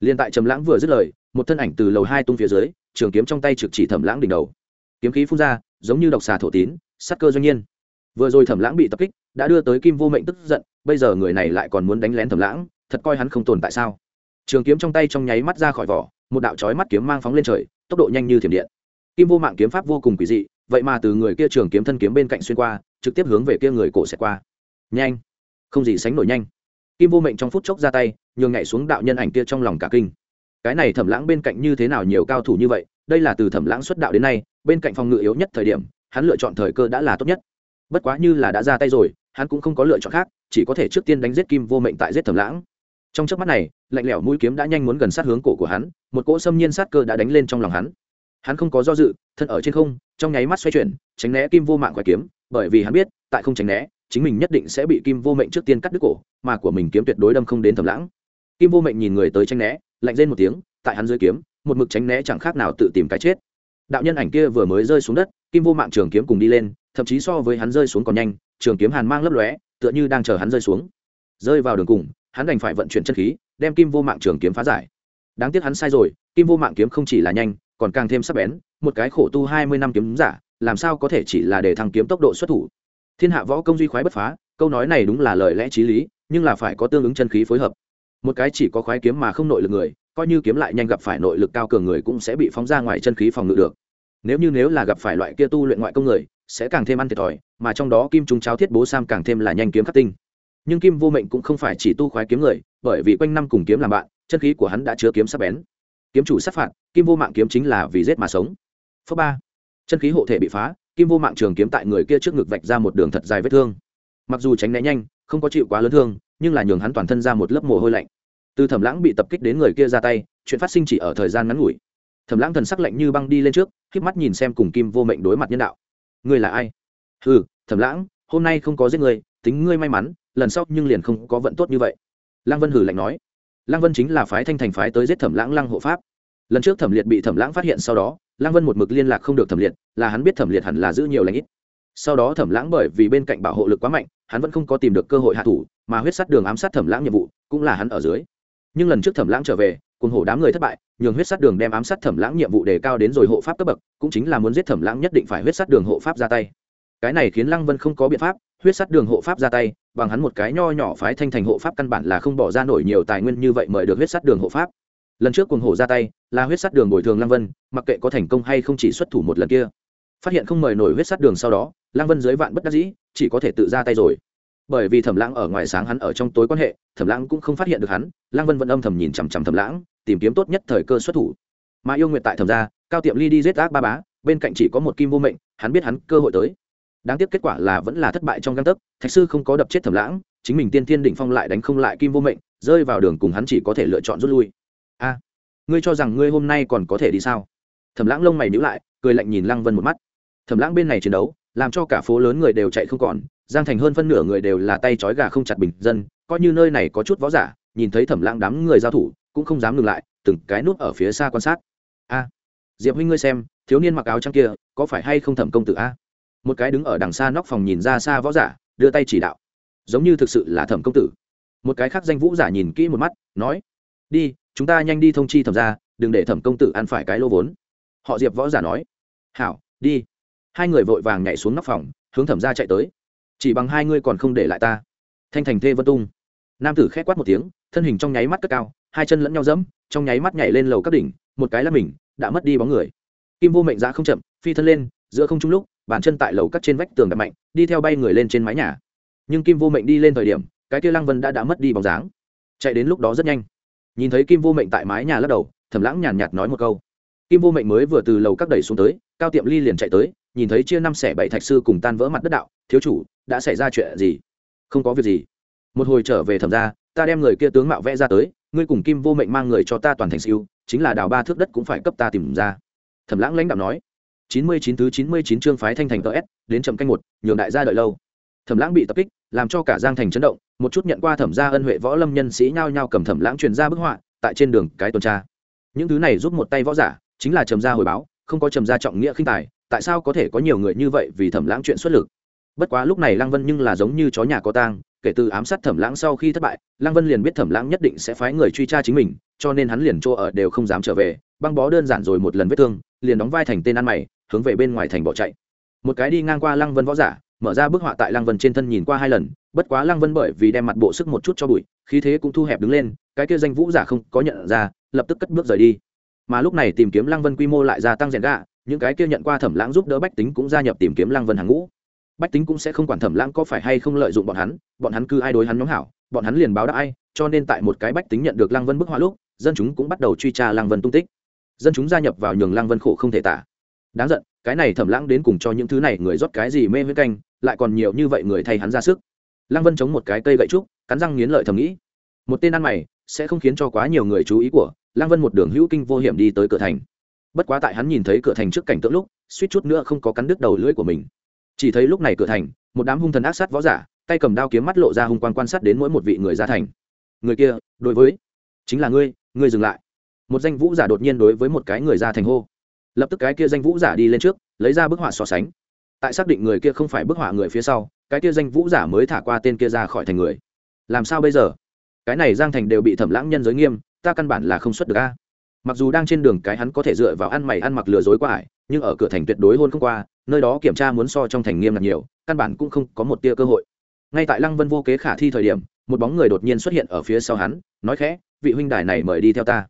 Liền tại trầm lãng vừa dứt lời, một thân ảnh từ lầu hai tung phía dưới, trường kiếm trong tay trực chỉ thẩm lãng đỉnh đầu. Kiếm khí phun ra, giống như độc xà thổ tín, sát cơ doanh nhiên. Vừa rồi thẩm lãng bị tập kích, đã đưa tới kim vô mệnh tức giận, bây giờ người này lại còn muốn đánh lén thẩm lãng, thật coi hắn không tồn tại sao? Trường kiếm trong tay trong nháy mắt ra khỏi vỏ, một đạo chói mắt kiếm mang phóng lên trời, tốc độ nhanh như thiểm điện. Kim vô mạng kiếm pháp vô cùng quỷ dị, vậy mà từ người kia trường kiếm thân kiếm bên cạnh xuyên qua, trực tiếp hướng về kia người cổ sẽ qua. Nhanh! Không gì sánh nổi nhanh kim vô mệnh trong phút chốc ra tay, nhường nhảy xuống đạo nhân ảnh kia trong lòng cả kinh. Cái này thẩm lãng bên cạnh như thế nào nhiều cao thủ như vậy, đây là từ thẩm lãng xuất đạo đến nay, bên cạnh phòng ngự yếu nhất thời điểm, hắn lựa chọn thời cơ đã là tốt nhất. Bất quá như là đã ra tay rồi, hắn cũng không có lựa chọn khác, chỉ có thể trước tiên đánh giết kim vô mệnh tại giết thẩm lãng. Trong trước mắt này, lạnh lẽo mũi kiếm đã nhanh muốn gần sát hướng cổ của hắn, một cỗ xâm nhiên sát cơ đã đánh lên trong lòng hắn. Hắn không có do dự, thân ở trên không, trong nháy mắt xoay chuyển, tránh né kim vô mạng khoái kiếm, bởi vì hắn biết, tại không tránh né chính mình nhất định sẽ bị kim vô mệnh trước tiên cắt đứt cổ, mà của mình kiếm tuyệt đối đâm không đến thầm lãng. Kim vô mệnh nhìn người tới tránh né, lạnh lên một tiếng, tại hắn dưới kiếm, một mực tránh né chẳng khác nào tự tìm cái chết. Đạo nhân ảnh kia vừa mới rơi xuống đất, kim vô mạng trường kiếm cùng đi lên, thậm chí so với hắn rơi xuống còn nhanh, trường kiếm hàn mang lấp lóe, tựa như đang chờ hắn rơi xuống. Rơi vào đường cùng, hắn đành phải vận chuyển chân khí, đem kim vô mạng trường kiếm phá giải. Đáng tiếc hắn sai rồi, kim vô mạng kiếm không chỉ là nhanh, còn càng thêm sắc bén, một cái khổ tu hai mươi năm kiếm giả, làm sao có thể chỉ là để thăng kiếm tốc độ xuất thủ? Thiên hạ võ công duy khoái bất phá, câu nói này đúng là lời lẽ t r í lý, nhưng là phải có tương ứng chân khí phối hợp. Một cái chỉ có khoái kiếm mà không nội lực người, coi như kiếm lại nhanh gặp phải nội lực cao cường người cũng sẽ bị phóng ra ngoài chân khí phòng ngự được. Nếu như nếu là gặp phải loại kia tu luyện ngoại công người, sẽ càng thêm ăn thiệt thòi, mà trong đó kim trung cháo thiết bố sam càng thêm là nhanh kiếm khắc tinh. Nhưng kim vô mệnh cũng không phải chỉ tu khoái kiếm người, bởi vì quanh năm cùng kiếm làm bạn, chân khí của hắn đã chứa kiếm sắc bén. Kiếm chủ sát phạt, kim vô mạng kiếm chính là vì giết mà sống. Phớ ba. Chân khí hộ thể bị phá kim vô mạng trường kiếm tại người kia trước ngực vạch ra một đường thật dài vết thương. Mặc dù tránh né nhanh, không có chịu quá lớn thương, nhưng là nhường hắn toàn thân ra một lớp mồ hôi lạnh. Từ thẩm lãng bị tập kích đến người kia ra tay, chuyện phát sinh chỉ ở thời gian ngắn ngủi. Thẩm lãng thần sắc lạnh như băng đi lên trước k mắt nhìn xem cùng kim vô mệnh đối mặt nhân đạo. Ngươi là ai? Ừ thẩm lãng, hôm nay không có giết người tính ngươi may mắn, lần sau nhưng liền không có vận tốt như vậy. Lăng vân hử lạnh nói. Lăng vân chính là phái thanh thành phái tới giết thẩm lãng lăng hộ pháp. Lần trước thẩm liệt bị thẩm lãng phát hiện sau đó lăng vân một mực liên lạc không được thẩm liệt, là hắn biết thẩm liệt hẳn là giữ nhiều lãnh ít. Sau đó thẩm lãng bởi vì bên cạnh bảo hộ lực quá mạnh, hắn vẫn không có tìm được cơ hội hạ thủ, mà huyết sát đường ám sát thẩm lãng nhiệm vụ cũng là hắn ở dưới. Nhưng lần trước thẩm lãng trở về cùng hổ đám người thất bại, nhường huyết sát đường đem ám sát thẩm lãng nhiệm vụ đề cao đến rồi hộ pháp cấp bậc, cũng chính là muốn giết thẩm lãng nhất định phải huyết sát đường hộ pháp ra tay. Cái này khiến lăng vân không có biện pháp, huyết sát đường hộ pháp ra tay, bằng hắn một cái nho nhỏ phái thanh thành hộ pháp căn bản là không bỏ ra nổi nhiều tài nguyên như vậy mời được huyết sát đường hộ pháp lần trước cuồng hổ ra tay, là huyết sát đường bồi thường lăng vân, mặc kệ có thành công hay không chỉ xuất thủ một lần kia. Phát hiện không mời nổi huyết sát đường sau đó, lăng vân dưới vạn bất đắc dĩ, chỉ có thể tự ra tay rồi. Bởi vì thẩm lãng ở ngoài sáng hắn ở trong tối quan hệ, thẩm lãng cũng không phát hiện được hắn, lăng vân vẫn âm thầm nhìn chằm chằm thẩm lãng, tìm kiếm tốt nhất thời cơ xuất thủ. Mà yêu nguyện tại thẩm gia, cao tiệm ly đi giết ác ba bá, bên cạnh chỉ có một kim vô mệnh, hắn biết hắn cơ hội tới. Đáng tiếc kết quả là vẫn là thất bại trong găng tấc, thạch sư không có đập chết thẩm lãng, chính mình tiên tiên đỉnh phong lại đánh không lại kim vô mệnh, rơi vào đường cùng hắn chỉ có thể lựa chọn rút lui a ngươi cho rằng ngươi hôm nay còn có thể đi sao? Thẩm lãng lông mày nhíu lại, cười lạnh nhìn lăng vân một mắt. Thẩm lãng bên này chiến đấu, làm cho cả phố lớn người đều chạy không còn, giang thành hơn phân nửa người đều là tay trói gà không chặt bình dân, coi như nơi này có chút võ giả, nhìn thấy thẩm lãng đám người giao thủ, cũng không dám ngừng lại, từng cái nút ở phía xa quan sát. A diệp huynh ngươi xem, thiếu niên mặc áo trắng kia, có phải hay không thẩm công tử a? Một cái đứng ở đằng xa nóc phòng nhìn ra xa võ giả, đưa tay chỉ đạo. Giống như thực sự là thẩm công tử. Một cái khác danh vũ giả nhìn kỹ một mắt, nói, đi chúng ta nhanh đi thông chi thẩm ra đừng để thẩm công tử ăn phải cái lô vốn. Họ diệp võ giả nói. Hảo, đi. Hai người vội vàng nhảy xuống nóc phòng, hướng thẩm ra chạy tới. Chỉ bằng hai ngươi còn không để lại ta. Thanh thành thê vân tung. Nam tử khét quát một tiếng, thân hình trong nháy mắt cất cao, hai chân lẫn nhau dẫm, trong nháy mắt nhảy lên lầu các đỉnh, một cái là mình, đã mất đi bóng người. Kim vô mệnh giá không chậm, phi thân lên, giữa không trung lúc, bàn chân tại lầu cắt trên vách tường đập mạnh, đi theo bay người lên trên mái nhà. Nhưng kim vô mệnh đi lên thời điểm, cái kia lăng vân đã đã mất đi bóng dáng. Chạy đến lúc đó rất nhanh nhìn thấy kim vô mệnh tại mái nhà lắc đầu, thẩm lãng nhàn nhạt nói một câu. Kim vô mệnh mới vừa từ lầu các đẩy xuống tới, cao tiệm ly liền chạy tới, nhìn thấy chia năm xẻ bảy thạch sư cùng tan vỡ mặt đất đạo, thiếu chủ, đã xảy ra chuyện gì? Không có việc gì. Một hồi trở về thẩm ra, ta đem người kia tướng mạo vẽ ra tới, ngươi cùng kim vô mệnh mang người cho ta toàn thành siêu, chính là đào ba thước đất cũng phải cấp ta tìm ra. Thẩm lãng lãnh đạo nói. Chín mươi chín thứ chín mươi chín chương phái thanh thành ts đến chậm canh một, nhường đại gia đợi lâu. Thẩm lãng bị tập kích làm cho cả giang thành chấn động, một chút nhận qua thẩm gia ân huệ võ lâm nhân sĩ nhao nhao cầm thẩm lãng truyền ra bức họa, tại trên đường cái tuần tra. Những thứ này giúp một tay võ giả, chính là trầm gia hồi báo, không có trầm gia trọng nghĩa khinh tài, tại sao có thể có nhiều người như vậy vì thẩm lãng chuyện xuất lực? Bất quá lúc này lăng vân nhưng là giống như chó nhà có tang, kể từ ám sát thẩm lãng sau khi thất bại, lăng vân liền biết thẩm lãng nhất định sẽ phái người truy tra chính mình, cho nên hắn liền chỗ ở đều không dám trở về, băng bó đơn giản rồi một lần vết thương, liền đóng vai thành tên ăn mày, hướng về bên ngoài thành bỏ chạy. Một cái đi ngang qua lăng vân võ giả mở ra bức họa tại lăng vân trên thân nhìn qua hai lần, bất quá lăng vân bởi vì đem mặt bộ sức một chút cho bụi, khí thế cũng thu hẹp đứng lên, cái kia danh vũ giả không có nhận ra, lập tức cất bước rời đi. Mà lúc này tìm kiếm lăng vân quy mô lại gia tăng rèn gạ, những cái kia nhận qua thẩm lãng giúp đỡ bách tính cũng gia nhập tìm kiếm lăng vân hàng ngũ. Bách tính cũng sẽ không quản thẩm lãng có phải hay không lợi dụng bọn hắn bọn hắn cứ ai đối hắn nhóm hảo, bọn hắn liền báo đáp ai, cho nên tại một cái bách tính nhận được lăng vân bức họa lúc, dân chúng cũng bắt đầu truy tra lăng vân tung tích. Dân chúng gia nhập vào nhường lăng vân khổ không thể tả. Đáng giận, cái này thẩm lãng đến cùng cho những thứ này người rót cái gì mê với canh lại còn nhiều như vậy người thay hắn ra sức. Lăng vân chống một cái cây gậy trúc, cắn răng nghiến lợi thầm nghĩ. Một tên ăn mày, sẽ không khiến cho quá nhiều người chú ý của lăng vân một đường hữu kinh vô hiểm đi tới cửa thành. Bất quá tại hắn nhìn thấy cửa thành trước cảnh tượng lúc, suýt chút nữa không có cắn đứt đầu lưỡi của mình. Chỉ thấy lúc này cửa thành, một đám hung thần ác sát võ giả, tay cầm đao kiếm mắt lộ ra hung quan quan sát đến mỗi một vị người ra thành. Người kia, đối với, chính là ngươi ngươi dừng lại. Một danh vũ giả đột nhiên đối với một cái người ra thành hô. Lập tức cái kia danh vũ giả đi lên trước, lấy ra bức họa so sánh tại xác định người kia không phải bức họa người phía sau, cái kia danh vũ giả mới thả qua tên kia ra khỏi thành người. Làm sao bây giờ? Cái này giang thành đều bị thẩm lãng nhân giới nghiêm, ta căn bản là không xuất được a. Mặc dù đang trên đường cái hắn có thể dựa vào ăn mày ăn mặc lừa dối qua ải, nhưng ở cửa thành tuyệt đối hôn không qua, nơi đó kiểm tra muốn so trong thành nghiêm ngặt nhiều, căn bản cũng không có một tia cơ hội. Ngay tại lăng vân vô kế khả thi thời điểm, một bóng người đột nhiên xuất hiện ở phía sau hắn, nói khẽ, vị huynh đài này mời đi theo ta.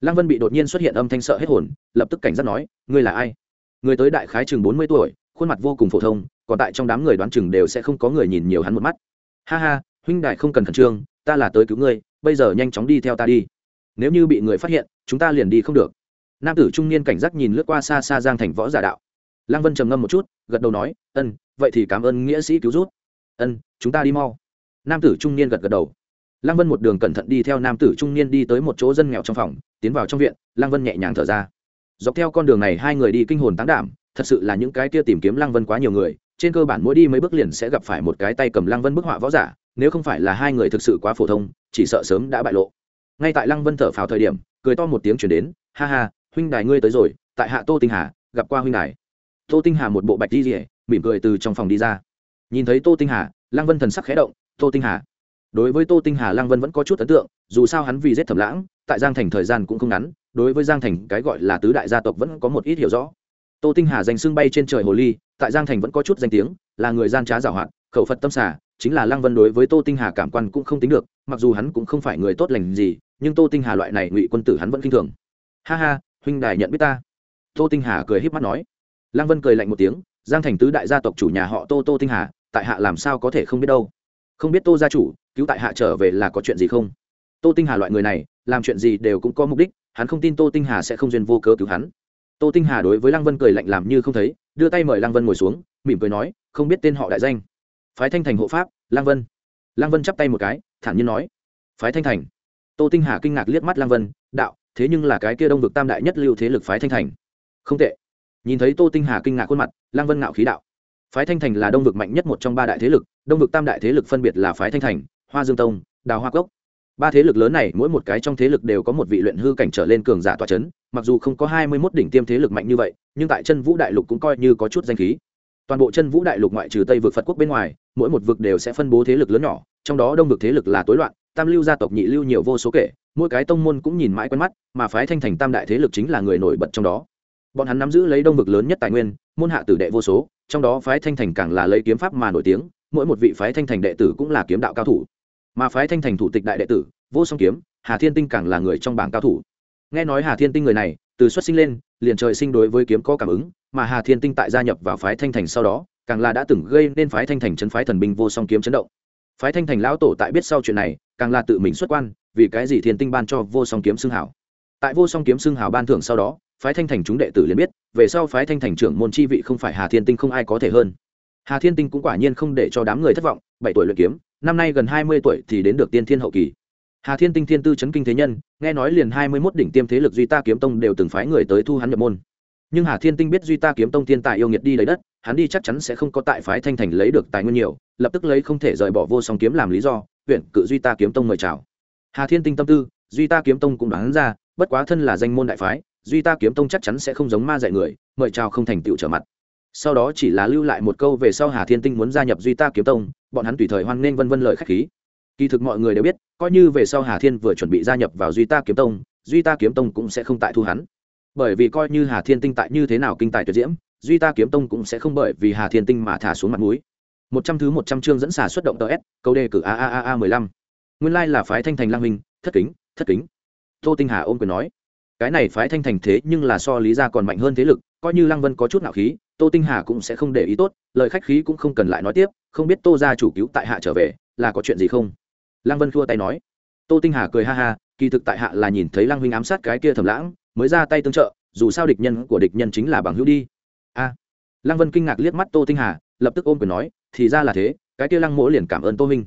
Lăng vân bị đột nhiên xuất hiện âm thanh sợ hết hồn, lập tức cảnh giác nói, ngươi là ai? Người tới đại khái chừng bốn mươi tuổi khuôn mặt vô cùng phổ thông, còn tại trong đám người đoán chừng đều sẽ không có người nhìn nhiều hắn một mắt. Ha ha, huynh đại không cần khẩn trương, ta là tới cứu ngươi, bây giờ nhanh chóng đi theo ta đi. Nếu như bị người phát hiện, chúng ta liền đi không được. Nam tử trung niên cảnh giác nhìn lướt qua xa xa giang thành võ giả đạo. Lăng vân trầm ngâm một chút, gật đầu nói, ân, vậy thì cảm ơn nghĩa sĩ cứu rút ân, chúng ta đi mau. Nam tử trung niên gật gật đầu. Lăng vân một đường cẩn thận đi theo nam tử trung niên đi tới một chỗ dân nghèo trong phòng, tiến vào trong viện, lăng vân nhẹ nhàng thở ra. Dọc theo con đường này hai người đi kinh hồn tán đảm thật sự là những cái kia tìm kiếm lăng vân quá nhiều người, trên cơ bản mỗi đi mấy bước liền sẽ gặp phải một cái tay cầm lăng vân bức họa võ giả, nếu không phải là hai người thực sự quá phổ thông, chỉ sợ sớm đã bại lộ. Ngay tại lăng vân thở phào thời điểm, cười to một tiếng chuyển đến, ha ha, huynh đài ngươi tới rồi, tại hạ tô tinh hà, gặp qua huynh đài. Tô tinh hà một bộ bạch đi rỉa mỉm cười từ trong phòng đi ra. Nhìn thấy tô tinh hà, lăng vân thần sắc khẽ động, tô tinh hà. Đối với tô tinh hà, lăng vân vẫn có chút ấn tượng, dù sao hắn vì giết thẩm lãng, tại giang thành thời gian cũng không ngắn, đối với giang thành cái gọi là tứ đại gia tộc vẫn có một ít hiểu rõ tô tinh hà danh xưng bay trên trời hồ ly, tại giang thành vẫn có chút danh tiếng, là người gian trá giảo hoạt, khẩu phật tâm xả chính là lăng vân đối với tô tinh hà cảm quan cũng không tính được, mặc dù hắn cũng không phải người tốt lành gì, nhưng tô tinh hà loại này ngụy quân tử hắn vẫn k i n h thường. Ha ha, huynh đài nhận biết ta. Tô tinh hà cười h í p mắt nói. Lăng vân cười lạnh một tiếng, giang thành tứ đại gia tộc chủ nhà họ tô tô tinh hà, tại hạ làm sao có thể không biết đâu. Không biết tô gia chủ, cứu tại hạ trở về là có chuyện gì không? Tô tinh hà loại người này, làm chuyện gì đều cũng có mục đích, hắn không tin tô tinh hà sẽ không duyên vô cớ cứu hắn tô tinh hà đối với lăng vân cười lạnh làm như không thấy, đưa tay mời lăng vân ngồi xuống, mỉm cười nói, không biết tên họ đại danh. Phái thanh thành hộ pháp, lăng vân. Lăng vân chắp tay một cái, thản nhiên nói, phái thanh thành. Tô tinh hà kinh ngạc liếc mắt lăng vân, đạo, thế nhưng là cái kia đông vực tam đại nhất lưu thế lực phái thanh thành. Không tệ. Nhìn thấy tô tinh hà kinh ngạc khuôn mặt, lăng vân ngạo khí đạo, phái thanh thành là đông vực mạnh nhất một trong ba đại thế lực, đông vực tam đại thế lực phân biệt là phái thanh thành, hoa dương tông, đào hoa cốc ba thế lực lớn này, mỗi một cái trong thế lực đều có một vị luyện hư cảnh trở lên cường giả tòa c h ấ n mặc dù không có hai mươi mốt đỉnh tiêm thế lực mạnh như vậy, nhưng tại chân vũ đại lục cũng coi như có chút danh khí. Toàn bộ chân vũ đại lục ngoại trừ tây vực phật quốc bên ngoài, mỗi một vực đều sẽ phân bố thế lực lớn nhỏ, trong đó đông vực thế lực là tối loạn, tam lưu gia tộc nhị lưu nhiều vô số kể, mỗi cái tông môn cũng nhìn mãi quen mắt, mà phái thanh thành tam đại thế lực chính là người nổi bật trong đó. Bọn hắn nắm giữ lấy đông vực lớn nhất tài nguyên, môn hạ tử đệ vô số, trong đó phái thanh thành càng là lấy kiếm pháp mà nổi tiếng, mỗi một vị phái thanh thành đệ tử cũng là kiếm đạo cao thủ mà phái thanh thành thủ tịch đại đệ tử, vô song kiếm, hà thiên tinh càng là người trong bảng cao thủ. Nghe nói hà thiên tinh người này, từ xuất sinh lên, liền trời sinh đối với kiếm có cảm ứng, mà hà thiên tinh tại gia nhập vào phái thanh thành sau đó, càng là đã từng gây nên phái thanh thành chấn phái thần binh vô song kiếm chấn động. Phái thanh thành lão tổ tại biết sau chuyện này, càng là tự mình xuất quan, vì cái gì thiên tinh ban cho vô song kiếm xưng hảo. Tại vô song kiếm xưng hảo ban thưởng sau đó, phái thanh thành chúng đệ tử liền biết, về sau phái thanh thành trưởng môn chi vị không phải hà thiên tinh không ai có thể hơn. Hà thiên tinh cũng quả nhiên không để cho đám người thất vọng, bảy tuổi luyện kiếm năm nay gần hai mươi tuổi thì đến được tiên thiên hậu kỳ. Hà thiên tinh thiên tư chấn kinh thế nhân, nghe nói liền hai mươi mốt đỉnh tiêm thế lực duy ta kiếm tông đều từng phái người tới thu hắn nhập môn. Nhưng hà thiên tinh biết duy ta kiếm tông thiên tài yêu nghiệt đi lấy đất, hắn đi chắc chắn sẽ không có tại phái thanh thành lấy được tài nguyên nhiều, lập tức lấy không thể rời bỏ vô song kiếm làm lý do, huyện cự duy ta kiếm tông mời chào. Hà thiên tinh tâm tư, duy ta kiếm tông cũng đoán ra, bất quá thân là danh môn đại phái, duy ta kiếm tông chắc chắn sẽ không giống ma dạy người, mời chào không thành tựu trở mặt sau đó chỉ là lưu lại một câu về sau hà thiên tinh muốn gia nhập duy ta kiếm tông, bọn hắn tùy thời hoan nghênh vân vân lời khách khí. Kỳ thực mọi người đều biết, coi như về sau hà thiên vừa chuẩn bị gia nhập vào duy ta kiếm tông, duy ta kiếm tông cũng sẽ không tại thu hắn. Bởi vì coi như hà thiên tinh tại như thế nào kinh tài tuyệt diễm, duy ta kiếm tông cũng sẽ không bởi vì hà thiên tinh mà thả xuống mặt mũi. Một trăm thứ một trăm chương dẫn xà xuất động tờ s, câu đề cử a a a a mười lăm. Nguyên lai là phái thanh thành lang minh, thất kính thất kính. Tô tinh hà ôm quyền nói cái này phái thanh thành thế nhưng là so lý ra còn mạnh hơn thế lực, coi như lăng vân có chút nạo khí, tô tinh hà cũng sẽ không để ý tốt, lời khách khí cũng không cần lại nói tiếp, không biết tô gia chủ cứu tại hạ trở về, là có chuyện gì không? Lăng vân thua tay nói. Tô tinh hà cười ha ha, kỳ thực tại hạ là nhìn thấy lăng huynh ám sát cái kia thầm lãng, mới ra tay tương trợ, dù sao địch nhân của địch nhân chính là bằng hữu đi. A. Lăng vân kinh ngạc liếc mắt tô tinh hà, lập tức ôm quyền nói, thì ra là thế, cái kia lăng mỗ liền cảm ơn tô huynh.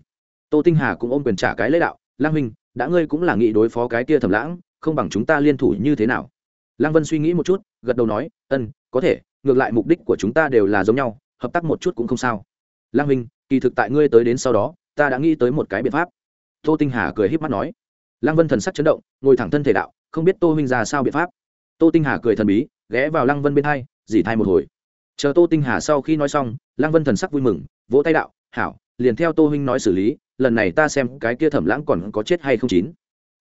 Tô tinh hà cũng ôm quyền trả cái lễ đạo, lăng huynh, đã ngươi cũng là nghĩ đối phó cái kia thầm lãng không bằng chúng ta liên thủ như thế nào? Lăng vân suy nghĩ một chút, gật đầu nói, ân, có thể, ngược lại mục đích của chúng ta đều là giống nhau, hợp tác một chút cũng không sao. Lăng minh kỳ thực tại ngươi tới đến sau đó, ta đã nghĩ tới một cái biện pháp. Tô tinh hà cười híp mắt nói. Lăng vân thần sắc chấn động, ngồi thẳng thân thể đạo, không biết tô huynh ra sao biện pháp. Tô tinh hà cười thần bí, ghé vào lăng vân bên hai, dỉ thai một hồi. Chờ tô tinh hà sau khi nói xong, lăng vân thần sắc vui mừng, vỗ tay đạo, hảo, liền theo tô huynh nói xử lý, lần này ta xem cái kia thẩm lãng còn có chết hay không chín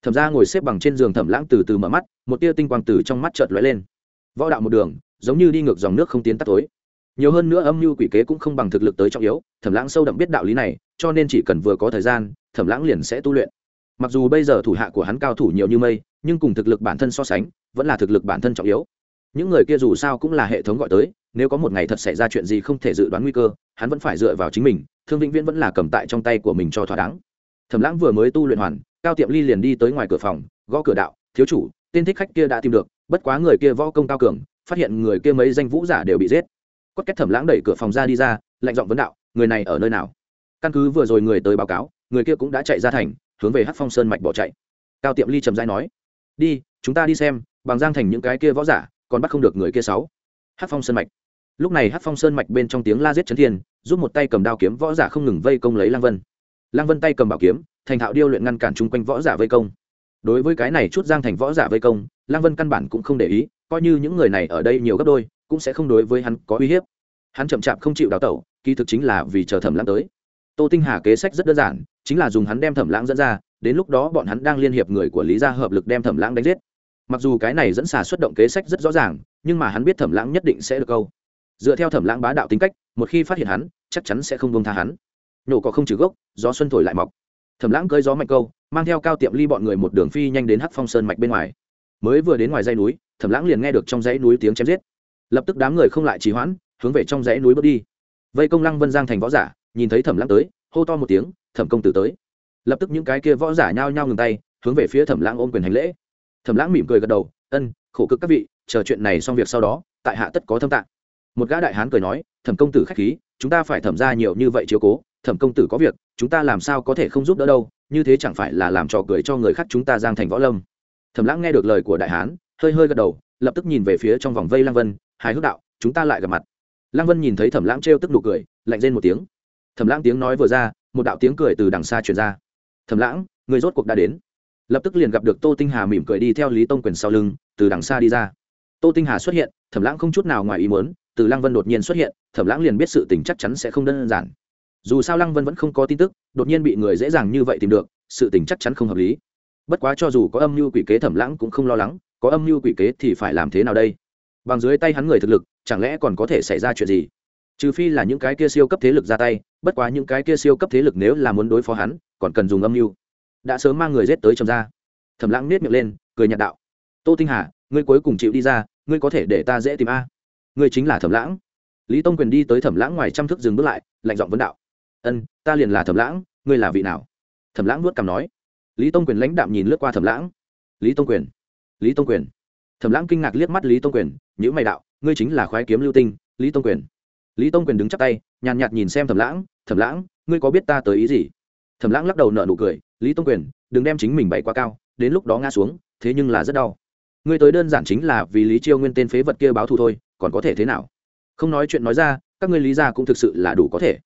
thẩm ra ngồi xếp bằng trên giường thẩm lãng từ từ mở mắt, một tia tinh quang từ trong mắt chợt lóe lên. Võ đạo một đường, giống như đi ngược dòng nước không tiến tắt tối. Nhiều hơn nữa âm mưu quỷ kế cũng không bằng thực lực tới trọng yếu, thẩm lãng sâu đậm biết đạo lý này, cho nên chỉ cần vừa có thời gian, thẩm lãng liền sẽ tu luyện. Mặc dù bây giờ thủ hạ của hắn cao thủ nhiều như mây, nhưng cùng thực lực bản thân so sánh, vẫn là thực lực bản thân trọng yếu. Những người kia dù sao cũng là hệ thống gọi tới, nếu có một ngày thật xảy ra chuyện gì không thể dự đoán nguy cơ, hắn vẫn phải dựa vào chính mình, thương vĩnh viễn vẫn là cầm tại trong tay của mình cho thỏa đáng. Thẩm lãng vừa mới tu luyện hoàn cao tiệm ly liền đi tới ngoài cửa phòng, gõ cửa đạo, thiếu chủ, tên thích khách kia đã tìm được, bất quá người kia võ công cao cường, phát hiện người kia mấy danh vũ giả đều bị giết. Quất kết thẩm lãng đẩy cửa phòng ra đi ra, lạnh giọng vấn đạo, người này ở nơi nào? Căn cứ vừa rồi người tới báo cáo, người kia cũng đã chạy ra thành, hướng về hát phong sơn mạch bỏ chạy. Cao tiệm ly trầm dai nói, đi, chúng ta đi xem, bằng giang thành những cái kia võ giả, còn bắt không được người kia sáu. Hát phong sơn mạch. Lúc này hát phong sơn mạch bên trong tiếng la giết chấn thiên, giúp một tay cầm đao kiếm võ giả không ngừng vây công lấy lang vân. Lang vân tay cầm bảo kiếm thành thạo điêu luyện ngăn cản chung quanh võ giả vây công. Đối với cái này chút giang thành võ giả vây công lang vân căn bản cũng không để ý, coi như những người này ở đây nhiều gấp đôi, cũng sẽ không đối với hắn có uy hiếp. Hắn chậm chạp không chịu đào tẩu, kỳ thực chính là vì chờ thẩm lãng tới. Tô tinh hà kế sách rất đơn giản, chính là dùng hắn đem thẩm lãng dẫn ra, đến lúc đó bọn hắn đang liên hiệp người của lý gia hợp lực đem thẩm lãng đánh giết. Mặc dù cái này dẫn xà xuất động kế sách rất rõ ràng, nhưng mà hắn biết thẩm lãng nhất định sẽ được câu. Dựa theo thẩm lãng bá đạo tính cách, một khi phát hiện hắn, chắc chắn sẽ không bông tha hắn. Nhổ có không trừ gốc, gió xuân thổi lại mọc thẩm lãng cơi gió mạnh câu, mang theo cao tiệm ly bọn người một đường phi nhanh đến hắc phong sơn mạch bên ngoài. Mới vừa đến ngoài dãy núi thẩm lãng liền nghe được trong dãy núi tiếng chém giết. Lập tức đám người không lại trì hoãn, hướng về trong dãy núi bước đi. Vây công lăng vân giang thành võ giả, nhìn thấy thẩm lãng tới, hô to một tiếng, thẩm công tử tới. Lập tức những cái kia võ giả nhao nhao ngừng tay, hướng về phía thẩm lãng ôm quyền hành lễ. Thẩm lãng mỉm cười gật đầu, ân, khổ cực các vị, chờ chuyện này xong việc sau đó, tại hạ tất có thâm tạng. Một gã đại hán cười nói, thẩm công tử khách khí, chúng ta phải thẩm ra nhiều như vậy chiếu cố thẩm công tử có việc, chúng ta làm sao có thể không giúp đỡ đâu, như thế chẳng phải là làm trò cười cho người khác chúng ta giang thành võ lâm. Thẩm lãng nghe được lời của đại hán, hơi hơi gật đầu, lập tức nhìn về phía trong vòng vây lang vân, hài hước đạo, chúng ta lại gặp mặt. Lang vân nhìn thấy thẩm lãng trêu tức nụ cười, lạnh lên một tiếng. Thẩm lãng tiếng nói vừa ra, một đạo tiếng cười từ đằng xa truyền ra. Thẩm lãng, người rốt cuộc đã đến. Lập tức liền gặp được tô tinh hà mỉm cười đi theo lý tông quyền sau lưng, từ đằng xa đi ra. Tô tinh hà xuất hiện, thẩm lãng không chút nào ngoài ý muốn, từ lăng vân đột nhiên xuất hiện, thẩm lãng liền biết sự tình chắc chắn sẽ không đơn giản dù sao lăng vân vẫn không có tin tức, đột nhiên bị người dễ dàng như vậy tìm được, sự tình chắc chắn không hợp lý. Bất quá cho dù có âm mưu quỷ kế thẩm lãng cũng không lo lắng, có âm mưu quỷ kế thì phải làm thế nào đây? Bằng dưới tay hắn người thực lực, chẳng lẽ còn có thể xảy ra chuyện gì? Trừ phi là những cái kia siêu cấp thế lực ra tay, bất quá những cái kia siêu cấp thế lực nếu là muốn đối phó hắn, còn cần dùng âm mưu. Đã sớm mang người giết tới trầm ra. Thẩm lãng nết miệng lên, cười nhạt đạo. Tô tinh hà, ngươi cuối cùng chịu đi ra, ngươi có thể để ta dễ tìm a. Ngươi chính là thẩm lãng. Lý tông quyền đi tới thẩm lãng ngoài trăm thước dừng bước lại, lạnh giọng vấn đạo ân, ta liền là thẩm lãng, ngươi là vị nào? Thẩm lãng nuốt cằm nói. Lý tông quyền lãnh đạm nhìn lướt qua thẩm lãng. Lý tông quyền. Lý tông quyền. Thẩm lãng kinh ngạc liếc mắt lý tông quyền nhữ mày đạo, ngươi chính là khoái kiếm lưu tinh, lý tông quyền. Lý tông quyền đứng chắp tay, nhàn nhạt nhìn xem thẩm lãng thẩm lãng, ngươi có biết ta tới ý gì? Thẩm lãng lắc đầu nợ nụ cười, lý tông quyền, đừng đem chính mình bày quá cao, đến lúc đó ngã xuống, thế nhưng là rất đau. Ngươi tới đơn giản chính là vì lý chiêu nguyên tên phế vật kia báo thù thôi, còn có thể thế nào? Không nói chuyện nói ra, các ngươi lý ra cũng thực sự là đủ có thể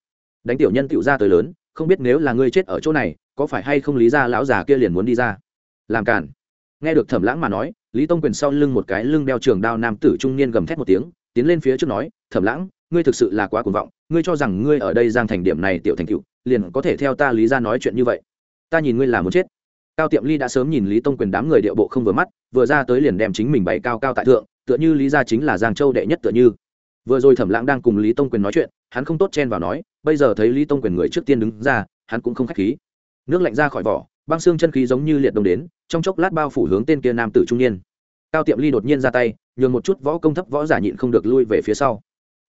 đánh tiểu nhân tựu ra tới lớn, không biết nếu là ngươi chết ở chỗ này, có phải hay không lý ra lão già kia liền muốn đi ra? Làm cản nghe được thẩm lãng mà nói, lý tông quyền sau lưng một cái lưng đeo trường đao nam tử trung niên gầm thét một tiếng, tiến lên phía trước nói, thẩm lãng, ngươi thực sự là quá cuồng vọng, ngươi cho rằng ngươi ở đây giang thành điểm này tiểu thành cựu liền có thể theo ta lý ra nói chuyện như vậy. Ta nhìn ngươi là muốn chết. Cao tiệm ly đã sớm nhìn lý tông quyền đám người điệu bộ không vừa mắt, vừa ra tới liền đem chính mình bày cao cao tại thượng, tựa như lý gia chính là giang châu đệ nhất tựa như vừa rồi thẩm lãng đang cùng lý tông quyền nói chuyện, hắn không tốt chen vào nói, bây giờ thấy lý tông quyền người trước tiên đứng ra, hắn cũng không k h á c h khí. Nước lạnh ra khỏi vỏ, băng xương chân khí giống như liệt đông đến, trong chốc lát bao phủ hướng tên kia nam tử trung niên. Cao tiệm ly đột nhiên ra tay, nhường một chút võ công thấp, võ giả nhịn không được lui về phía sau.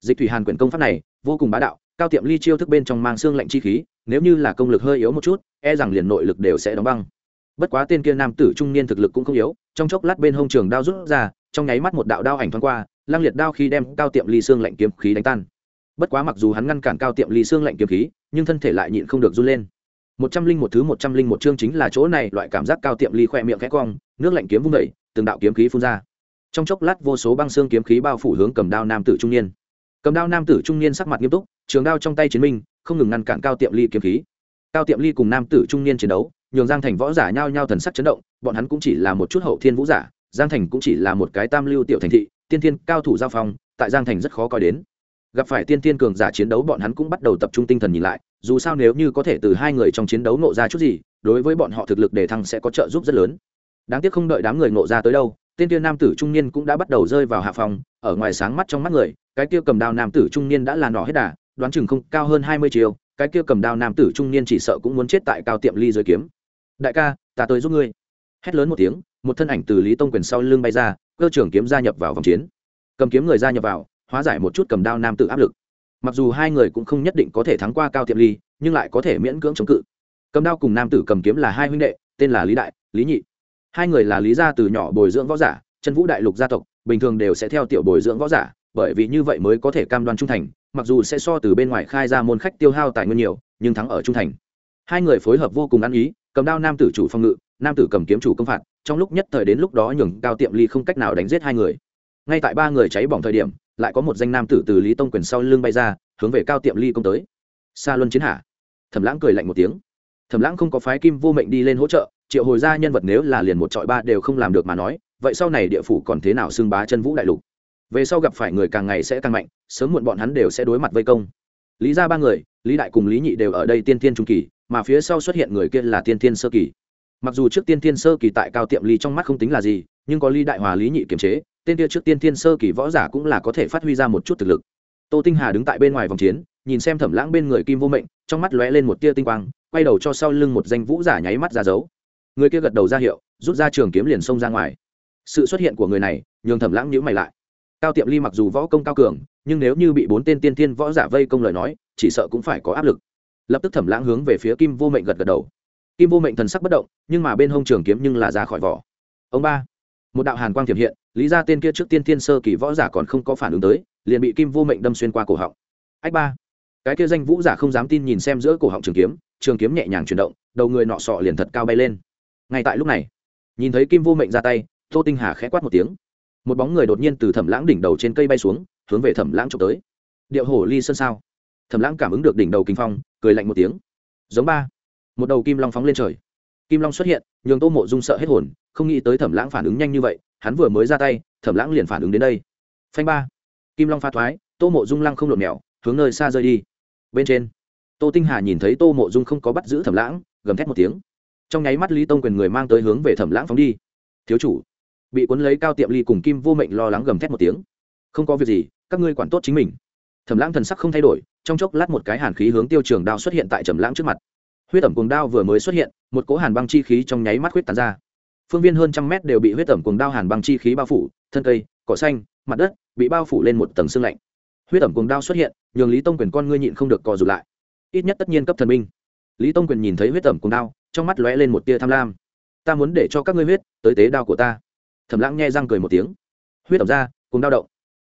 Dịch thủy hàn quyển công pháp này, vô cùng bá đạo, cao tiệm ly chiêu thức bên trong mang xương lạnh chi khí, nếu như là công lực hơi yếu một chút e rằng liền nội lực đều sẽ đóng băng. Bất quá tên kia nam tử trung niên thực lực cũng không yếu, trong chốc lát bên hông trường đao rút ra, trong nháy mắt một đạo đao ảnh thoáng qua lang liệt đao khi đem cao tiệm ly xương lạnh kiếm khí đánh tan. Bất quá mặc dù hắn ngăn cản cao tiệm ly xương lạnh kiếm khí, nhưng thân thể lại nhịn không được run lên. Một trăm linh một thứ một trăm linh một chương chính là chỗ này, loại cảm giác cao tiệm ly khoe miệng khẽ cong, nước lạnh kiếm vung đẩy từng đạo kiếm khí phun ra. Trong chốc lát vô số băng xương kiếm khí bao phủ hướng cầm đao nam tử trung niên. Cầm đao nam tử trung niên sắc mặt nghiêm túc, trường đao trong tay chiến minh, không ngừng ngăn cản cao tiệm ly kiếm khí. Cao tiệm ly cùng nam tử trung niên chiến đấu, nhường giang thành võ giả nhao nhao thần sắc chấn động, bọn hắn cũng chỉ là một chút hậu thiên vũ giả, giang thành cũng chỉ là một cái tam lưu tiểu thành thị tiên thiên cao thủ giao phong, tại giang thành rất khó coi đến. Gặp phải tiên thiên cường giả chiến đấu bọn hắn cũng bắt đầu tập trung tinh thần nhìn lại, dù sao nếu như có thể từ hai người trong chiến đấu nộ ra chút gì, đối với bọn họ thực lực đề thăng sẽ có trợ giúp rất lớn. Đáng tiếc không đợi đám người nộ ra tới đâu, tên tiên nam tử trung niên cũng đã bắt đầu rơi vào hạ phòng, ở ngoài sáng mắt trong mắt người, cái kia cầm đao nam tử trung niên đã là nỏ hết đà, đoán chừng không cao hơn hai mươi chiều, cái kia cầm đao nam tử trung niên chỉ sợ cũng muốn chết tại cao tiệm ly dưới kiếm. Đại ca, ta tới giúp ngươi. Hét lớn một tiếng, một thân ảnh từ lý tông quyền sau lưng bay ra cơ trưởng kiếm gia nhập vào vòng chiến. Cầm kiếm người gia nhập vào, hóa giải một chút cầm đao nam tử áp lực. Mặc dù hai người cũng không nhất định có thể thắng qua cao tiệm ly, nhưng lại có thể miễn cưỡng chống cự. Cầm đao cùng nam tử cầm kiếm là hai huynh đệ, tên là lý đại, lý nhị. Hai người là lý gia từ nhỏ bồi dưỡng võ giả, chân vũ đại lục gia tộc, bình thường đều sẽ theo tiểu bồi dưỡng võ giả, bởi vì như vậy mới có thể cam đoan trung thành, mặc dù sẽ so từ bên ngoài khai ra môn khách tiêu hao tài nguyên nhiều, nhưng thắng ở trung thành. Hai người phối hợp vô cùng ăn ý, cầm đao nam tử chủ phong ngự, nam tử cầm kiếm chủ công phạt trong lúc nhất thời đến lúc đó nhường cao tiệm ly không cách nào đánh giết hai người. Ngay tại ba người cháy bỏng thời điểm, lại có một danh nam tử từ lý tông quyền sau lưng bay ra, hướng về cao tiệm ly công tới. Xa luân chiến hạ. Thẩm lãng cười lạnh một tiếng. Thẩm lãng không có phái kim vô mệnh đi lên hỗ trợ, triệu hồi ra nhân vật nếu là liền một trọi ba đều không làm được mà nói, vậy sau này địa phủ còn thế nào xưng bá chân vũ đại lục? Về sau gặp phải người càng ngày sẽ càng mạnh, sớm muộn bọn hắn đều sẽ đối mặt vây công. Lý ra ba người, lý đại cùng lý nhị đều ở đây tiên thiên trung kỳ, mà phía sau xuất hiện người kia là tiên thiên sơ kỳ mặc dù trước tiên thiên sơ kỳ tại cao tiệm ly trong mắt không tính là gì, nhưng có lý đại hòa lý nhị kiềm chế, tên kia trước tiên thiên sơ kỳ võ giả cũng là có thể phát huy ra một chút thực lực. Tô tinh hà đứng tại bên ngoài vòng chiến, nhìn xem thẩm lãng bên người kim vô mệnh, trong mắt lóe lên một tia tinh quang, quay đầu cho sau lưng một danh vũ giả nháy mắt ra giấu. người kia gật đầu ra hiệu, rút ra trường kiếm liền xông ra ngoài. Sự xuất hiện của người này, nhường thẩm lãng nhữ mày lại. Cao tiệm ly mặc dù võ công cao cường, nhưng nếu như bị bốn tên tiên tiên võ giả vây công lời nói, chỉ sợ cũng phải có áp lực. Lập tức thẩm lãng hướng về phía kim vô mệnh gật gật đầu kim vô mệnh thần sắc bất động, nhưng mà bên hông trường kiếm nhưng là ra khỏi vỏ. Ông ba, một đạo hàn quang thiểm hiện, lý ra tên kia trước tiên tiên sơ kỳ võ giả còn không có phản ứng tới, liền bị kim vô mệnh đâm xuyên qua cổ họng. Ách ba, cái kia danh vũ giả không dám tin nhìn xem giữa cổ họng trường kiếm trường kiếm nhẹ nhàng chuyển động, đầu người nọ sọ liền thật cao bay lên. Ngay tại lúc này, nhìn thấy kim vô mệnh ra tay, tô tinh hà khẽ quát một tiếng. Một bóng người đột nhiên từ thẩm lãng đỉnh đầu trên cây bay xuống, hướng về thẩm lãng trộm tới. Điệu hổ ly sơn sao. Thẩm lãng cảm ứng được đỉnh đầu kinh phong, cười lạnh một tiếng. Giống ba một đầu kim long phóng lên trời. Kim long xuất hiện, nhường tô mộ dung sợ hết hồn, không nghĩ tới thẩm lãng phản ứng nhanh như vậy, hắn vừa mới ra tay, thẩm lãng liền phản ứng đến đây. Phanh ba. Kim long pha thoái, tô mộ dung lăng không lộn mèo, hướng nơi xa rơi đi. Bên trên, tô tinh hà nhìn thấy tô mộ dung không có bắt giữ thẩm lãng, gầm thét một tiếng. Trong nháy mắt lý tông quyền người mang tới hướng về thẩm lãng phóng đi. Thiếu chủ. Bị cuốn lấy cao tiệm ly cùng kim vô mệnh lo lắng gầm thét một tiếng. Không có việc gì, các ngươi quản tốt chính mình. Thẩm lãng thần sắc không thay đổi, trong chốc lát một cái hàn khí hướng tiêu trường đao xuất hiện tại trầm lãng trước mặt huyết ẩm cuồng đao vừa mới xuất hiện, một cỗ hàn băng chi khí trong nháy mắt huyết tàn ra. Phương viên hơn trăm mét đều bị huyết ẩm cuồng đao hàn băng chi khí bao phủ, thân cây, cỏ xanh, mặt đất bị bao phủ lên một tầng xương lạnh. Huyết ẩm cuồng đao xuất hiện, nhường lý tông quyền con ngươi nhịn không được cò rụt lại. Ít nhất tất nhiên cấp thần minh lý tông quyền nhìn thấy huyết ẩm cuồng đao, trong mắt lóe lên một tia tham lam. Ta muốn để cho các ngươi huyết tới tế đao của ta. Thẩm lãng nghe răng cười một tiếng. Huyết ẩm ra cùng đao động.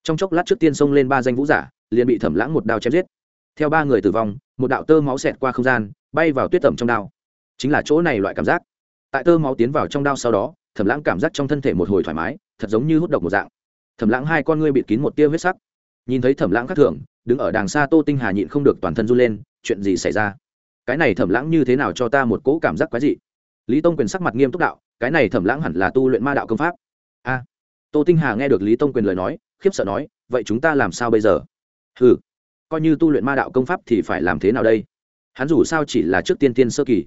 Trong chốc lát trước tiên xông lên ba danh vũ giả, liền bị thẩm lãng một đao chém giết theo ba người tử vong, một đạo tơ máu xẹt qua không gian, bay vào tuyết tẩm trong đao. Chính là chỗ này loại cảm giác. Tại tơ máu tiến vào trong đao sau đó, thẩm lãng cảm giác trong thân thể một hồi thoải mái, thật giống như hút độc một dạng. Thẩm lãng hai con ngươi bịt kín một tia huyết sắc. Nhìn thấy thẩm lãng khắc thường, đứng ở đàng xa tô tinh hà nhịn không được toàn thân run lên, chuyện gì xảy ra? Cái này thẩm lãng như thế nào cho ta một cỗ cảm giác quái dị? Lý tông quyền sắc mặt nghiêm túc đạo, cái này thẩm lãng hẳn là tu luyện ma đạo công pháp. A. Tô tinh hà nghe được lý tông quyền lời nói, khiếp sợ nói, vậy chúng ta làm sao bây giờ? Ừ coi như tu luyện ma đạo công pháp thì phải làm thế nào đây? Hắn dù sao chỉ là trước tiên tiên sơ kỳ.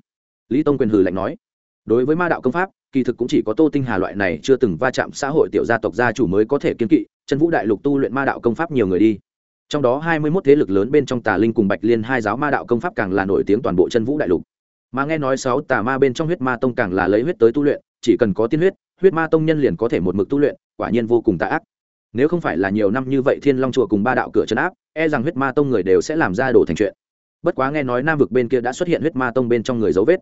Lý tông quyền hừ lạnh nói. Đối với ma đạo công pháp, kỳ thực cũng chỉ có tô tinh hà loại này chưa từng va chạm xã hội tiểu gia tộc gia chủ mới có thể kiên kỵ chân vũ đại lục tu luyện ma đạo công pháp nhiều người đi. Trong đó hai mươi mốt thế lực lớn bên trong tà linh cùng bạch liên hai giáo ma đạo công pháp càng là nổi tiếng toàn bộ chân vũ đại lục. Mà nghe nói sáu tà ma bên trong huyết ma tông càng là lấy huyết tới tu luyện, chỉ cần có tiên huyết huyết ma tông nhân liền có thể một mực tu luyện, quả nhiên vô cùng tà ác nếu không phải là nhiều năm như vậy thiên long chùa cùng ba đạo cửa trấn áp e rằng huyết ma tông người đều sẽ làm ra đồ thành chuyện. Bất quá nghe nói nam vực bên kia đã xuất hiện huyết ma tông bên trong người dấu vết.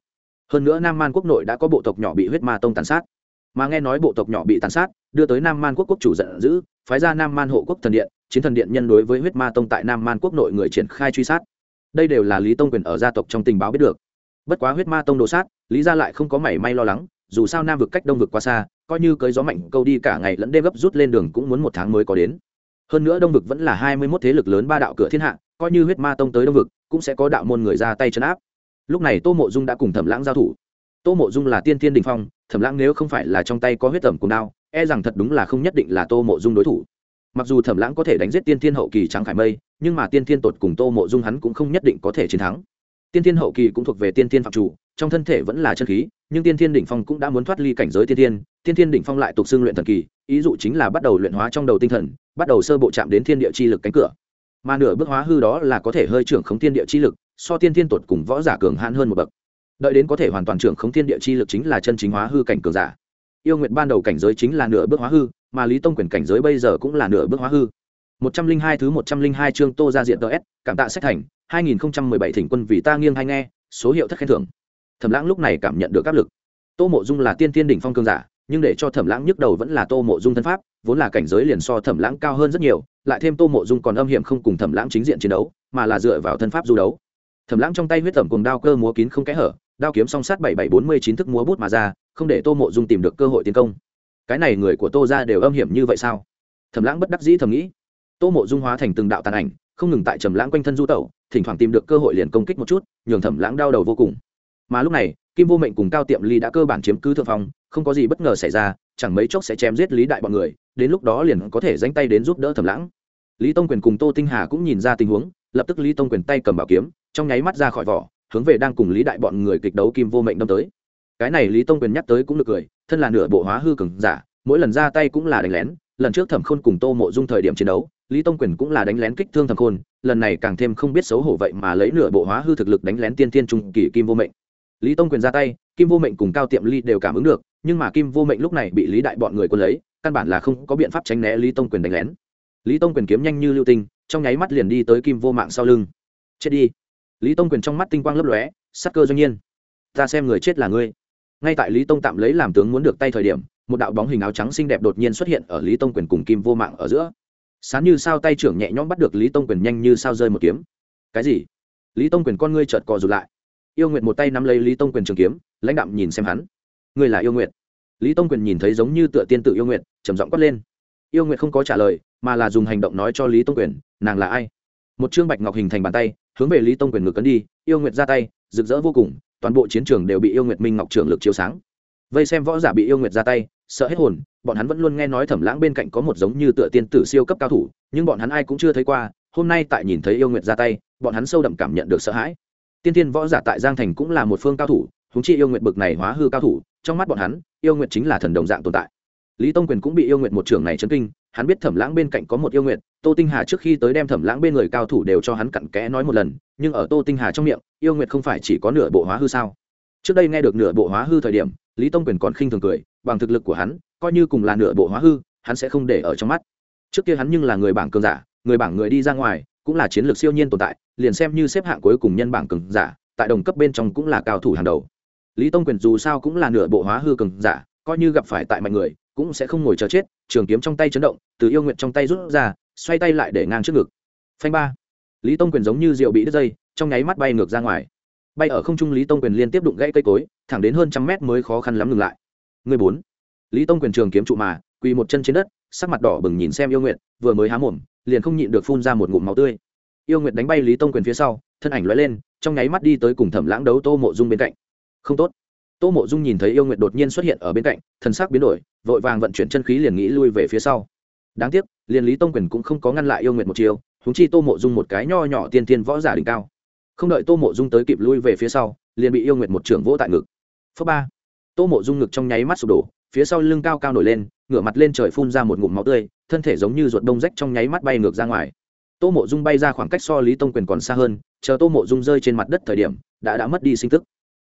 Hơn nữa nam man quốc nội đã có bộ tộc nhỏ bị huyết ma tông tàn sát. Mà nghe nói bộ tộc nhỏ bị tàn sát, đưa tới nam man quốc quốc chủ giận dữ, phái ra nam man hộ quốc thần điện, chiến thần điện nhân đối với huyết ma tông tại nam man quốc nội người triển khai truy sát. Đây đều là lý tông quyền ở gia tộc trong tình báo biết được. Bất quá huyết ma tông đồ sát, lý ra lại không có mảy may lo lắng, dù sao nam vực cách đông vực quá xa coi như cưới gió mạnh, câu đi cả ngày lẫn đêm gấp rút lên đường cũng muốn một tháng mới có đến. Hơn nữa đông vực vẫn là hai mươi mốt thế lực lớn ba đạo cửa thiên hạ, coi như huyết ma tông tới đông vực, cũng sẽ có đạo môn người ra tay chấn áp. Lúc này tô mộ dung đã cùng thẩm lãng giao thủ. Tô mộ dung là tiên thiên đình phong, thẩm lãng nếu không phải là trong tay có huyết tẩm cùng đao e rằng thật đúng là không nhất định là tô mộ dung đối thủ. Mặc dù thẩm lãng có thể đánh giết tiên thiên hậu kỳ trắng khải mây, nhưng mà tiên thiên tột cùng tô mộ dung hắn cũng không nhất định có thể chiến thắng. Tiên thiên hậu kỳ cũng thuộc về tiên thiên phạm chủ, trong thân thể vẫn là chân khí, nhưng tiên thiên đỉnh phong cũng đã muốn thoát ly cảnh giới tiên thiên tiên thiên đỉnh phong lại tục xưng luyện thần kỳ, ý dụ chính là bắt đầu luyện hóa trong đầu tinh thần, bắt đầu sơ bộ chạm đến thiên địa chi lực cánh cửa. Mà nửa bước hóa hư đó là có thể hơi trưởng khống thiên địa chi lực, so tiên thiên tột cùng võ giả cường hãn hơn một bậc. Đợi đến có thể hoàn toàn trưởng khống thiên địa chi lực chính là chân chính hóa hư cảnh cường giả. Yêu nguyện ban đầu cảnh giới chính là nửa bước hóa hư, mà lý tông quyền cảnh giới bây giờ cũng là nửa bước hóa hư. Một trăm linh hai thứ một trăm linh hai chương tô ra diện ts cảm tạ sách thành, hai nghìn bảy thỉnh quân vì ta nghiêng hay nghe, số hiệu thất khen thưởng. Thẩm lãng lúc này cảm nhận được áp lực. Tô mộ dung là tiên tiên đỉnh phong cường giả nhưng để cho thẩm lãng nhức đầu vẫn là tô mộ dung thân pháp, vốn là cảnh giới liền so thẩm lãng cao hơn rất nhiều, lại thêm tô mộ dung còn âm hiểm không cùng thẩm lãng chính diện chiến đấu, mà là dựa vào thân pháp du đấu. Thẩm lãng trong tay huyết tẩm cùng đao cơ múa kín không kẽ hở, đao kiếm song sát bảy bảy bốn mươi chín thức múa bút mà ra, không để tô mộ dung tìm được cơ hội tiến công. Cái này người của tô ra đều âm hiểm như vậy sao? Thẩm lãng bất đắc dĩ thầm nghĩ. Tô mộ dung hóa thành từng đạo tàn ảnh, không ngừng tại trầm lãng quanh thân du tẩu, thỉnh thoảng tìm được cơ hội liền công kích một chút, nhường thẩm lãng đau đầu vô cùng. Mà lúc này, kim vô mệnh cùng cao tiệm ly đã cơ bản chiếm cứ thượng phong không có gì bất ngờ xảy ra, chẳng mấy chốc sẽ chém giết lý đại bọn người, đến lúc đó liền có thể dánh tay đến giúp đỡ thẩm lãng. Lý tông quyền cùng tô tinh hà cũng nhìn ra tình huống, lập tức lý tông quyền tay cầm bảo kiếm, trong nháy mắt ra khỏi vỏ, hướng về đang cùng lý đại bọn người kịch đấu kim vô mệnh đâm tới. Cái này lý tông quyền nhắc tới cũng được cười, thân là nửa bộ hóa hư cường giả, mỗi lần ra tay cũng là đánh lén, lần trước thẩm khôn cùng tô mộ dung thời điểm chiến đấu, lý tông quyền cũng là đánh lén kích thương thẩm khôn, lần này càng thêm không biết xấu hổ vậy mà lấy nửa bộ hóa hư thực lực đánh lén tiên tiên trung kỳ kim vô mệnh. Lý tông quyền ra tay, kim vô mệnh cùng cao tiệm ly đều cảm ứng được nhưng mà kim vô mệnh lúc này bị lý đại bọn người quân lấy, căn bản là không có biện pháp tránh né lý tông quyền đánh lén. Lý tông quyền kiếm nhanh như lưu tinh, trong nháy mắt liền đi tới kim vô mạng sau lưng. Chết đi. Lý tông quyền trong mắt tinh quang lấp lóe sắc cơ doanh nhiên. Ta xem người chết là ngươi. Ngay tại lý tông tạm lấy làm tướng muốn được tay thời điểm, một đạo bóng hình áo trắng xinh đẹp đột nhiên xuất hiện ở lý tông quyền cùng kim vô mạng ở giữa. Sán như sao tay trưởng nhẹ nhõm bắt được lý tông quyền nhanh như sao rơi một kiếm. Cái gì? Lý tông quyền con ngươi chợt cò rụt lại. Yêu nguyện một tay nắm lấy lý tông quyền trường kiếm, lãnh đạm nhìn xem hắn ngươi là yêu nguyện lý tông quyền nhìn thấy giống như tựa tiên tự yêu nguyện trầm giọng quát lên. Yêu nguyện không có trả lời, mà là dùng hành động nói cho lý tông quyền, nàng là ai? Một chương bạch ngọc hình thành bàn tay, hướng về lý tông quyền ngược cấn đi, yêu nguyện ra tay, rực rỡ vô cùng, toàn bộ chiến trường đều bị yêu nguyệt minh ngọc trường lực chiếu sáng. Vây xem võ giả bị yêu nguyệt ra tay, sợ hết hồn, bọn hắn vẫn luôn nghe nói thẩm lãng bên cạnh có một giống như tựa tiên tử siêu cấp cao thủ, nhưng bọn hắn ai cũng chưa thấy qua, hôm nay tại nhìn thấy yêu nguyệt ra tay, bọn hắn sâu đậm cảm nhận được sợ hãi. Tiên tiên võ giả tại giang thành cũng là một phương cao thủ húng chi yêu nguyệt bực này hóa hư cao thủ trong mắt bọn hắn, yêu nguyệt chính là thần đồng dạng tồn tại. Lý tông quyền cũng bị yêu nguyệt một trường này chấn kinh, hắn biết thẩm lãng bên cạnh có một yêu nguyệt, tô tinh hà trước khi tới đem thẩm lãng bên người cao thủ đều cho hắn cặn kẽ nói một lần, nhưng ở tô tinh hà trong miệng, yêu nguyệt không phải chỉ có nửa bộ hóa hư sao? Trước đây nghe được nửa bộ hóa hư thời điểm, lý tông quyền còn khinh thường cười, bằng thực lực của hắn, coi như cùng là nửa bộ hóa hư, hắn sẽ không để ở trong mắt. Trước kia hắn nhưng là người bảng cường giả, người bảng người đi ra ngoài, cũng là chiến lược siêu nhiên tồn tại, liền xem như xếp hạng cuối cùng nhân bảng cường giả, tại đồng cấp bên trong cũng là cao thủ hàng đầu lý tông quyền dù sao cũng là nửa bộ hóa hư cường giả, coi như gặp phải tại mạnh người, cũng sẽ không ngồi chờ chết, trường kiếm trong tay chấn động, từ yêu nguyện trong tay rút ra, xoay tay lại để ngang trước ngực. Phanh ba. Lý tông quyền giống như rượu bị đứt dây, trong nháy mắt bay ngược ra ngoài. Bay ở không trung lý tông quyền liên tiếp đụng gãy cây cối, thẳng đến hơn trăm mét mới khó khăn lắm ngừng lại. Người bốn. Lý tông quyền trường kiếm trụ mà, quỳ một chân trên đất, sắc mặt đỏ bừng nhìn xem yêu nguyện, vừa mới há mồm, liền không nhịn được phun ra một ngụm máu tươi. Yêu nguyện đánh bay lý tông quyền phía sau, thân ảnh lóe lên, trong nháy mắt đi tới cùng thẩm lãng đấu tô mộ dung bên cạnh không tốt. Tô mộ dung nhìn thấy yêu Nguyệt đột nhiên xuất hiện ở bên cạnh thân xác biến đổi, vội vàng vận chuyển chân khí liền nghĩ lui về phía sau. Đáng tiếc, liền lý tông quyền cũng không có ngăn lại yêu Nguyệt một chiều húng chi tô mộ dung một cái nho nhỏ tiên tiên võ giả đỉnh cao. Không đợi tô mộ dung tới kịp lui về phía sau, liền bị yêu Nguyệt một trưởng vỗ tại ngực. Phớ ba. Tô mộ dung ngực trong nháy mắt sụp đổ, phía sau lưng cao cao nổi lên, ngửa mặt lên trời phun ra một ngụm máu tươi, thân thể giống như ruột đông rách trong nháy mắt bay ngược ra ngoài. Tô mộ dung bay ra khoảng cách so lý tông quyền còn xa hơn, chờ tô mộ dung rơi trên mặt đất thời điểm, đã đã mất đi sinh tức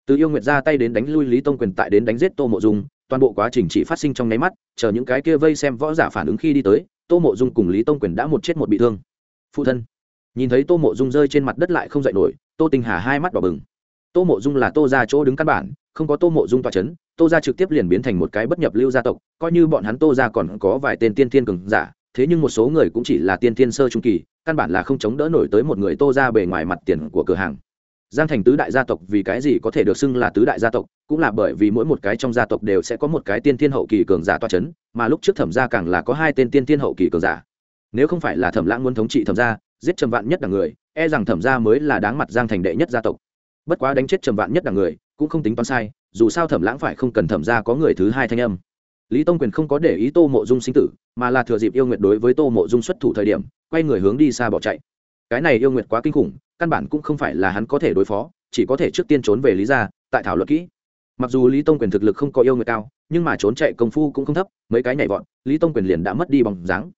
từ yêu nguyệt ra tay đến đánh lui lý tông quyền tại đến đánh giết tô mộ dung, toàn bộ quá trình chỉ phát sinh trong nháy mắt, chờ những cái kia vây xem võ giả phản ứng khi đi tới, tô mộ dung cùng lý tông quyền đã một chết một bị thương. Phụ thân. Nhìn thấy tô mộ dung rơi trên mặt đất lại không dậy nổi, tô tinh hà hai mắt đỏ bừng. Tô mộ dung là tô ra chỗ đứng căn bản, không có tô mộ dung tòa c h ấ n tô ra trực tiếp liền biến thành một cái bất nhập lưu gia tộc, coi như bọn hắn tô ra còn có vài tên tiên tiên cường giả, thế nhưng một số người cũng chỉ là tiên tiên sơ trung kỳ, căn bản là không chống đỡ nổi tới một người tô ra bề ngoài mặt tiền của cửa hàng giang thành tứ đại gia tộc vì cái gì có thể được xưng là tứ đại gia tộc, cũng là bởi vì mỗi một cái trong gia tộc đều sẽ có một cái tiên thiên hậu kỳ cường giả toa c h ấ n mà lúc trước thẩm gia càng là có hai tên tiên thiên hậu kỳ cường giả. Nếu không phải là thẩm lãng muốn thống trị thẩm gia, giết trầm vạn nhất đảng người e rằng thẩm gia mới là đáng mặt giang thành đệ nhất gia tộc. Bất quá đánh chết trầm vạn nhất đảng người, cũng không tính toán sai, dù sao thẩm lãng phải không cần thẩm gia có người thứ hai thanh âm. Lý tông quyền không có để ý tô mộ dung sinh tử, mà là thừa dịp yêu nguyệt đối với tô mộ dung xuất thủ thời điểm, quay người hướng đi xa bỏ chạy. Cái này yêu nguyệt quá kinh khủng căn bản cũng không phải là hắn có thể đối phó, chỉ có thể trước tiên trốn về lý gia, tại thảo luận kỹ. Mặc dù lý tông quyền thực lực không có yêu người cao, nhưng mà trốn chạy công phu cũng không thấp, mấy cái nhảy vọt, lý tông quyền liền đã mất đi bóng dáng.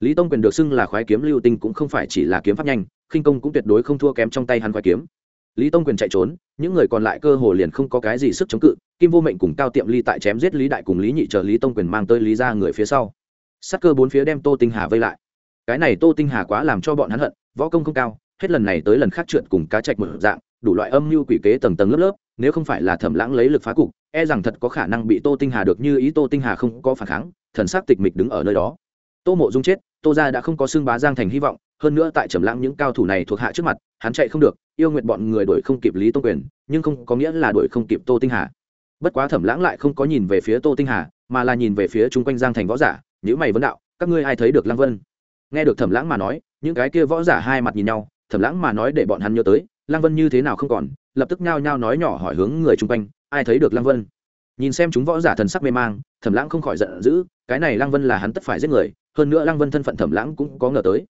Lý tông quyền được xưng là khoái kiếm lưu tinh cũng không phải chỉ là kiếm pháp nhanh, khinh công cũng tuyệt đối không thua kém trong tay hắn khoái kiếm. Lý tông quyền chạy trốn, những người còn lại cơ hồ liền không có cái gì sức chống cự, kim vô mệnh cùng cao tiệm ly tại chém giết lý đại cùng lý nhị chờ lý tông quyền mang tới lý ra người phía sau. Sắc cơ bốn phía đem tô tinh hà vây lại. Cái này tô tinh hà quá làm cho bọn hắn hận, võ công không cao hết lần này tới lần khác trượt cùng cá chạch một dạng, đủ loại âm mưu quỷ kế tầng tầng lớp lớp, nếu không phải là thẩm lãng lấy lực phá cục e rằng thật có khả năng bị tô tinh hà được như ý tô tinh hà không có phản kháng, thần sắc tịch mịch đứng ở nơi đó. Tô mộ dung chết, tô gia đã không có xương bá giang thành hy vọng, hơn nữa tại trầm lãng những cao thủ này thuộc hạ trước mặt, hắn chạy không được, yêu nguyện bọn người đuổi không kịp lý tô quyền, nhưng không có nghĩa là đuổi không kịp tô tinh hà. Bất quá thẩm lãng lại không có nhìn về phía tô tinh hà, mà là nhìn về phía chung quanh giang thành võ giả những mày vấn đạo, các ngươi ai thấy được lăng vân? Nghe được thẩm lãng mà nói, những cái kia võ giả hai mặt nhìn nhau thẩm lãng mà nói để bọn hắn nhớ tới, lăng vân như thế nào không còn, lập tức nhao nhao nói nhỏ hỏi hướng người chung quanh, ai thấy được lăng vân? Nhìn xem chúng võ giả thần sắc mê mang thẩm lãng không khỏi giận dữ, cái này lăng vân là hắn tất phải giết người, hơn nữa lăng vân thân phận thẩm lãng cũng có ngờ tới.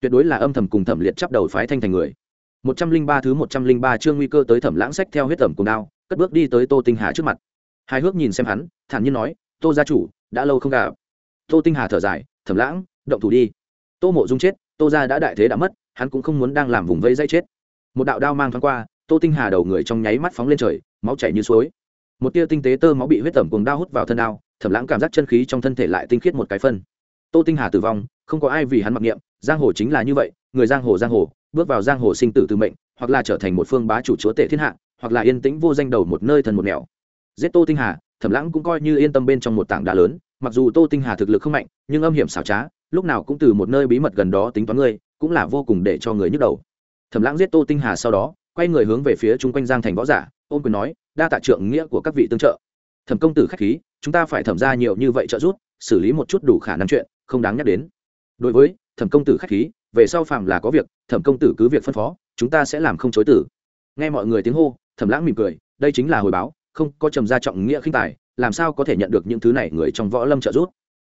Tuyệt đối là âm thầm cùng thẩm liệt chấp đầu phái thanh thành người. Một trăm linh ba thứ một trăm linh ba chương nguy cơ tới thẩm lãng sách theo huyết tẩm cùng đao, cất bước đi tới tô tinh hà trước mặt. Hai hước nhìn xem hắn, thản nhiên nói, tô gia chủ, đã lâu không gặp. Tô tinh hà thở dài, thẩm lãng, động thủ đi. Tô mộ dung chết, tô gia đã đại thế đã mất hắn cũng không muốn đang làm vùng vây dây chết. Một đạo đao mang thoáng qua, tô tinh hà đầu người trong nháy mắt phóng lên trời, máu chảy như suối. Một tia tinh tế tơ máu bị huyết tẩm cùng đao hút vào thân đao, thẩm lãng cảm giác chân khí trong thân thể lại tinh khiết một cái phân. Tô tinh hà tử vong, không có ai vì hắn mặc niệm, giang hồ chính là như vậy, người giang hồ giang hồ, bước vào giang hồ sinh tử từ mệnh, hoặc là trở thành một phương bá chủ chúa tể thiên hạ, hoặc là yên tĩnh vô danh đầu một nơi thần một nẻo. Giết tô tinh hà, thẩm lãng cũng coi như yên tâm bên trong một tảng đá lớn, mặc dù tô tinh hà thực lực không mạnh, nhưng âm hiểm xảo trá, lúc nào cũng từ một nơi bí mật gần đó tính toán ngươi cũng là vô cùng để cho người nhức đầu. Thẩm lãng giết tô tinh hà sau đó, quay người hướng về phía chung quanh giang thành võ giả, ôm quyền nói, đa tạ trượng nghĩa của các vị tương trợ. Thẩm công tử khách khí, chúng ta phải thẩm ra nhiều như vậy trợ giúp, xử lý một chút đủ khả năng chuyện, không đáng nhắc đến. Đối với thẩm công tử khách khí, về sau phàm là có việc, thẩm công tử cứ việc phân phó, chúng ta sẽ làm không chối tử nghe mọi người tiếng hô, thẩm lãng mỉm cười, đây chính là hồi báo, không có trầm gia trọng nghĩa khinh tài, làm sao có thể nhận được những thứ này người trong võ lâm trợ giúp?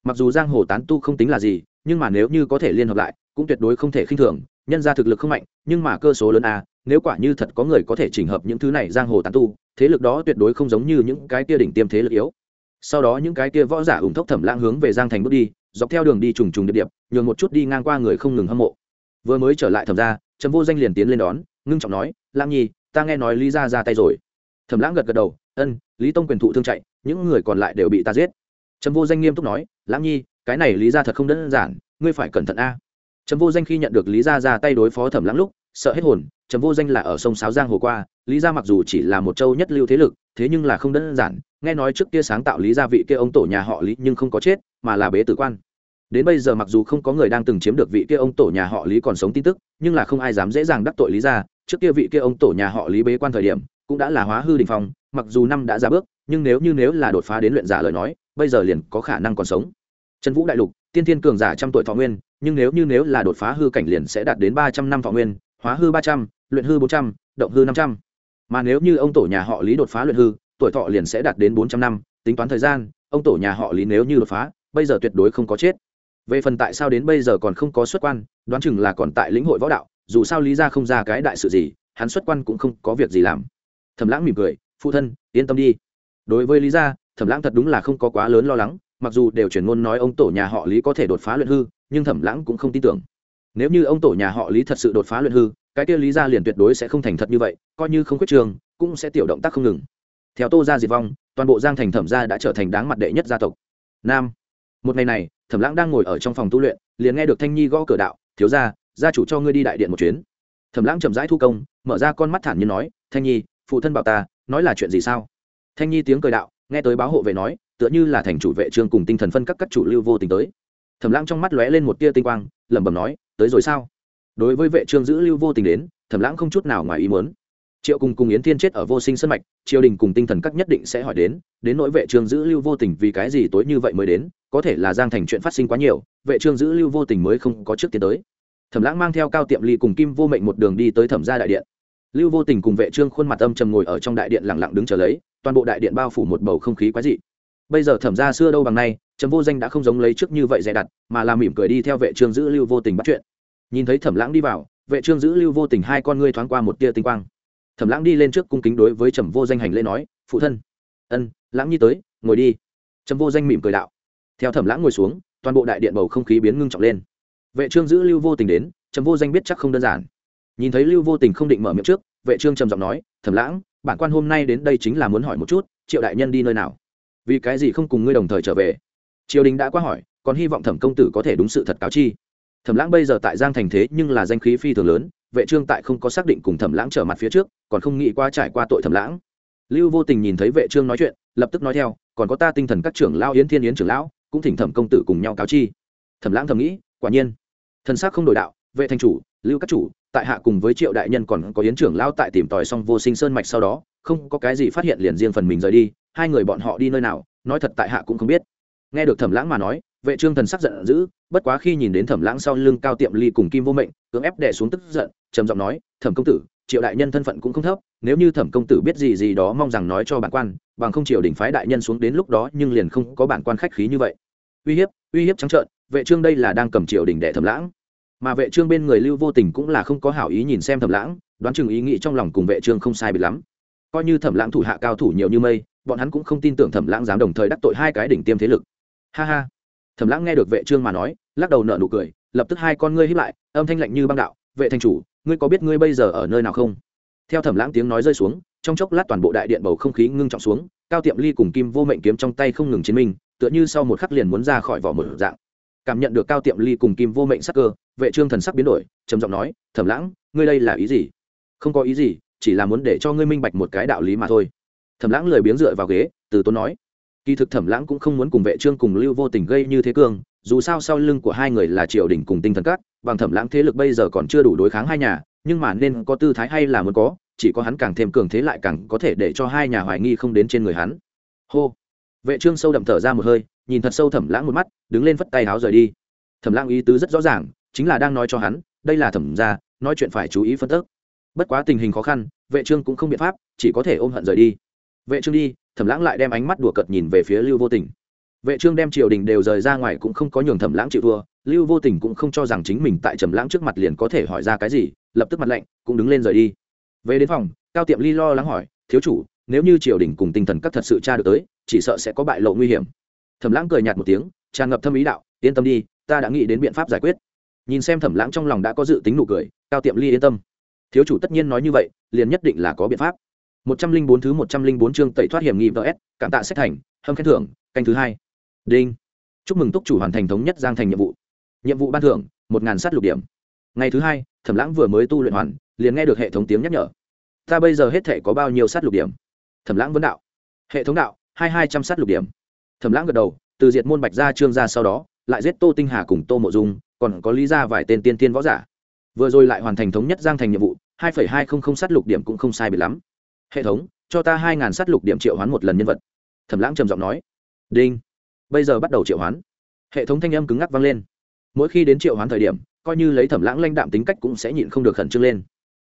Mặc dù giang hồ tán tu không tính là gì, nhưng mà nếu như có thể liên hợp lại cũng tuyệt đối không thể khinh thường, nhân ra thực lực không mạnh, nhưng mà cơ số lớn a, nếu quả như thật có người có thể chỉnh hợp những thứ này giang hồ tán tu, thế lực đó tuyệt đối không giống như những cái kia đỉnh tiêm thế lực yếu. Sau đó những cái kia võ giả ủng thốc thẩm lãng hướng về giang thành bước đi, dọc theo đường đi trùng trùng điệp điệp, nhường một chút đi ngang qua người không ngừng hâm mộ. Vừa mới trở lại thẩm ra trầm vô danh liền tiến lên đón, ngưng trọng nói, lãng nhi, ta nghe nói lý ra ra tay rồi. Thẩm lãng gật gật đầu, ân, lý tông quyền thụ thương chạy, những người còn lại đều bị ta giết. Trầm vô danh nghiêm túc nói, lãng nhi, cái này lý ra thật không đơn giản, ngươi phải cẩn thận a trầm vô danh khi nhận được lý Gia ra tay đối phó thẩm lãng lúc, sợ hết hồn, trầm vô danh là ở sông sáo giang hồ qua, lý gia mặc dù chỉ là một châu nhất lưu thế lực, thế nhưng là không đơn giản, nghe nói trước kia sáng tạo lý gia vị kia ông tổ nhà họ lý nhưng không có chết, mà là bế tử quan. Đến bây giờ mặc dù không có người đang từng chiếm được vị kia ông tổ nhà họ lý còn sống tin tức, nhưng là không ai dám dễ dàng đắc tội lý gia. Trước kia vị kia ông tổ nhà họ lý bế quan thời điểm, cũng đã là hóa hư đình phong, mặc dù năm đã ra bước, nhưng nếu như nếu là đột phá đến luyện giả lời nói, bây giờ liền có khả năng còn sống. Trần vũ đại lục, tiên thiên cường giả trăm tuổi thọ nguyên nhưng nếu như nếu là đột phá hư cảnh liền sẽ đạt đến ba trăm năm thọ nguyên, hóa hư ba trăm, luyện hư bốn trăm, động hư năm trăm. Mà nếu như ông tổ nhà họ lý đột phá luyện hư, tuổi thọ liền sẽ đạt đến bốn trăm năm, tính toán thời gian, ông tổ nhà họ lý nếu như đột phá, bây giờ tuyệt đối không có chết. Về phần tại sao đến bây giờ còn không có xuất quan, đoán chừng là còn tại lĩnh hội võ đạo, dù sao lý ra không ra cái đại sự gì, hắn xuất quan cũng không có việc gì làm. Thẩm lãng mỉm cười, phụ thân, yên tâm đi. Đối với lý gia, thẩm lãng thật đúng là không có quá lớn lo lắng, mặc dù đều chuyển ngôn nói ông tổ nhà họ lý có thể đột phá luyện hư nhưng thẩm lãng cũng không tin tưởng. Nếu như ông tổ nhà họ lý thật sự đột phá luyện hư, cái kia lý gia liền tuyệt đối sẽ không thành thật như vậy, coi như không khuyết trường, cũng sẽ tiểu động tác không ngừng. Theo tô gia diệt vong, toàn bộ giang thành thẩm gia đã trở thành đáng mặt đệ nhất gia tộc. Nam. Một ngày này, thẩm lãng đang ngồi ở trong phòng tu luyện, liền nghe được thanh nhi gõ cửa đạo, thiếu gia gia chủ cho ngươi đi đại điện một chuyến. Thẩm lãng chậm rãi thu công, mở ra con mắt thản nhiên nói, thanh nhi, phụ thân bảo ta, nói là chuyện gì sao? Thanh nhi tiếng cười đạo, nghe tới báo hộ vệ nói, tựa như là thành chủ vệ trương cùng tinh thần phân các các chủ lưu vô tình tới thẩm lãng trong mắt lóe lên một tia tinh quang, lẩm bẩm nói, tới rồi sao? Đối với vệ trương giữ lưu vô tình đến, thẩm lãng không chút nào ngoài ý muốn. Triệu cùng cùng yến thiên chết ở vô sinh sân mạch, triều đình cùng tinh thần các nhất định sẽ hỏi đến đến nỗi vệ trương giữ lưu vô tình vì cái gì tối như vậy mới đến, có thể là giang thành chuyện phát sinh quá nhiều, vệ trương giữ lưu vô tình mới không có trước tiến tới. Thẩm lãng mang theo cao tiệm ly cùng kim vô mệnh một đường đi tới thẩm gia đại điện. Lưu vô tình cùng vệ trương khuôn mặt âm trầm ngồi ở trong đại điện lặng lặng đứng chờ lấy, toàn bộ đại điện bao phủ một bầu không khí quái dị. Bây giờ thẩm gia xưa đâu bằng nay trầm vô danh đã không giống lấy trước như vậy dè đặt, mà là mỉm cười đi theo vệ trương giữ lưu vô tình bắt chuyện. Nhìn thấy thẩm lãng đi vào, vệ trương giữ lưu vô tình hai con ngươi thoáng qua một tia tinh quang. Thẩm lãng đi lên trước cung kính đối với trầm vô danh hành lễ nói, phụ thân. Ân, lãng nhi tới, ngồi đi. Trầm vô danh mỉm cười đạo. Theo thẩm lãng ngồi xuống, toàn bộ đại điện bầu không khí biến ngưng trọng lên. Vệ trương giữ lưu vô tình đến, trầm vô danh biết chắc không đơn giản. Nhìn thấy lưu vô tình không định mở miệng trước, vệ trương trầm giọng nói, thẩm lãng, bản quan hôm nay đến đây chính là muốn hỏi một chút, triệu đại nhân đi nơi nào? Vì cái gì không cùng ngươi đồng thời trở về? Triều đình đã qua hỏi, còn hy vọng thẩm công tử có thể đúng sự thật cáo chi. Thẩm lãng bây giờ tại giang thành thế nhưng là danh khí phi thường lớn, vệ trương tại không có xác định cùng thẩm lãng trở mặt phía trước, còn không nghĩ qua trải qua tội thẩm lãng. Lưu vô tình nhìn thấy vệ trương nói chuyện, lập tức nói theo, còn có ta tinh thần các trưởng lao yến thiên yến trưởng lão, cũng thỉnh thẩm công tử cùng nhau cáo chi. Thẩm lãng thầm nghĩ, quả nhiên, thần sắc không đổi đạo, vệ thành chủ, lưu các chủ, tại hạ cùng với triệu đại nhân còn có yến trưởng lão tại tìm tòi xong vô sinh sơn mạch sau đó, không có cái gì phát hiện liền riêng phần mình rời đi, hai người bọn họ đi nơi nào, nói thật tại hạ cũng không biết nghe được thẩm lãng mà nói, vệ trương thần sắc giận dữ, bất quá khi nhìn đến thẩm lãng sau lưng cao tiệm ly cùng kim vô mệnh, cưỡng ép đè xuống tức giận, trầm giọng nói, thẩm công tử, triệu đại nhân thân phận cũng không thấp, nếu như thẩm công tử biết gì gì đó mong rằng nói cho bản quan, bằng không triệu đỉnh phái đại nhân xuống đến lúc đó nhưng liền không có bản quan khách khí như vậy. Uy hiếp uy hiếp trắng trợn, vệ trương đây là đang cầm triệu đỉnh đệ thẩm lãng. Mà vệ trương bên người lưu vô tình cũng là không có hảo ý nhìn xem thẩm lãng, đoán chừng ý nghĩ trong lòng cùng vệ trương không sai biệt lắm. Coi như thẩm lãng thủ hạ cao thủ nhiều như mây, bọn hắn cũng không tin tưởng thẩm lãng dám đồng thời đắc tội hai cái đỉnh tiêm thế lực ha ha. Thẩm lãng nghe được vệ trương mà nói, lắc đầu nở nụ cười, lập tức hai con ngươi híp lại, âm thanh lạnh như băng đạo, vệ thành chủ, ngươi có biết ngươi bây giờ ở nơi nào không? Theo thẩm lãng tiếng nói rơi xuống, trong chốc lát toàn bộ đại điện bầu không khí ngưng trọng xuống, cao tiệm ly cùng kim vô mệnh kiếm trong tay không ngừng chiến minh, tựa như sau một khắc liền muốn ra khỏi vỏ mở dạng. Cảm nhận được cao tiệm ly cùng kim vô mệnh sắc cơ, vệ trương thần sắc biến đổi, trầm giọng nói, thẩm lãng, ngươi đây là ý gì? Không có ý gì, chỉ là muốn để cho ngươi minh bạch một cái đạo lý mà thôi. Thẩm lãng lười biếng dựa vào ghế, từ tốn nói kỳ thực thẩm lãng cũng không muốn cùng vệ trương cùng lưu vô tình gây như thế cương, dù sao sau lưng của hai người là triều đình cùng tinh thần cát bằng thẩm lãng thế lực bây giờ còn chưa đủ đối kháng hai nhà, nhưng mà nên có tư thái hay là muốn có, chỉ có hắn càng thêm cường thế lại càng có thể để cho hai nhà hoài nghi không đến trên người hắn. Hô. Vệ trương sâu đậm thở ra một hơi, nhìn thật sâu thẩm lãng một mắt, đứng lên phất tay háo rời đi. Thẩm lãng ý tứ rất rõ ràng, chính là đang nói cho hắn, đây là thẩm gia, nói chuyện phải chú ý phân tích. Bất quá tình hình khó khăn, vệ trương cũng không biện pháp, chỉ có thể ôm hận rời đi. Vệ trương đi thẩm lãng lại đem ánh mắt đùa cợt nhìn về phía lưu vô tình. Vệ trương đem triều đình đều rời ra ngoài cũng không có nhường thẩm lãng chịu thua, lưu vô tình cũng không cho rằng chính mình tại trầm lãng trước mặt liền có thể hỏi ra cái gì, lập tức mặt lạnh, cũng đứng lên rời đi. Về đến phòng, cao tiệm ly lo lắng hỏi, thiếu chủ, nếu như triều đình cùng tinh thần các thật sự tra được tới, chỉ sợ sẽ có bại lộ nguy hiểm. Thẩm lãng cười nhạt một tiếng, tràn ngập thâm ý đạo, yên tâm đi, ta đã nghĩ đến biện pháp giải quyết. Nhìn xem thẩm lãng trong lòng đã có dự tính nụ cười, cao tiệm ly yên tâm. Thiếu chủ tất nhiên nói như vậy, liền nhất định là có biện pháp một trăm linh bốn thứ một trăm linh bốn chương tẩy thoát hiểm nghi vs cảm tạ xét thành, hâm khen thưởng, canh thứ hai. Đinh. Chúc mừng túc chủ hoàn thành thống nhất giang thành nhiệm vụ. Nhiệm vụ ban thưởng, một ngàn sát lục điểm. Ngày thứ hai, thẩm lãng vừa mới tu luyện hoàn, liền nghe được hệ thống tiếng nhắc nhở. Ta bây giờ hết thể có bao nhiêu sát lục điểm? Thẩm lãng vấn đạo. Hệ thống đạo, hai hai trăm sát lục điểm. Thẩm lãng gật đầu, từ diệt môn bạch gia trương ra sau đó, lại giết tô tinh hà cùng tô mộ dung, còn có lý ra vài tên tiên tiên võ giả. Vừa rồi lại hoàn thành thống nhất giang thành nhiệm vụ, hai phẩy hai không không sát lục điểm cũng không sai biệt lắm hệ thống, cho ta hai ngàn sát lục điểm triệu hoán một lần nhân vật. Thẩm lãng trầm giọng nói. Đinh. Bây giờ bắt đầu triệu hoán. Hệ thống thanh âm cứng ngắc vang lên. Mỗi khi đến triệu hoán thời điểm, coi như lấy thẩm lãng lãnh đạm tính cách cũng sẽ nhịn không được khẩn trương lên.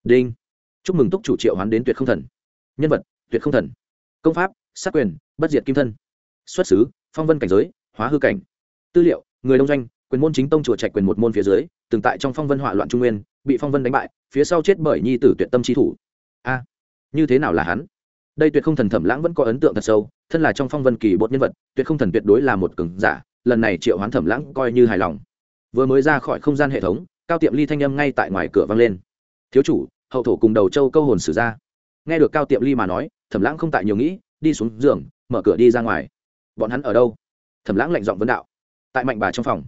Đinh. Chúc mừng túc chủ triệu hoán đến tuyệt không thần. Nhân vật, tuyệt không thần. Công pháp, sát quyền, bất diệt kim thân. Xuất xứ, phong vân cảnh giới, hóa hư cảnh. Tư liệu, người đông doanh, quyền môn chính tông chùa trạch quyền một môn phía dưới, từng tại trong phong vân hỏa loạn trung nguyên, bị phong vân đánh bại, phía sau chết bởi nhi tử tuyệt tâm trí thủ. A như thế nào là hắn? Đây tuyệt không thần thẩm lãng vẫn có ấn tượng thật sâu, thân là trong phong vân kỳ bột nhân vật, tuyệt không thần tuyệt đối là một cường giả, lần này triệu hoán thẩm lãng coi như hài lòng. Vừa mới ra khỏi không gian hệ thống, cao tiệm ly thanh âm ngay tại ngoài cửa vang lên. Thiếu chủ, hậu thổ cùng đầu châu câu hồn sử ra. Nghe được cao tiệm ly mà nói, thẩm lãng không tại nhiều nghĩ, đi xuống giường, mở cửa đi ra ngoài. Bọn hắn ở đâu? Thẩm lãng lạnh giọng vấn đạo. Tại mạnh bà trong phòng.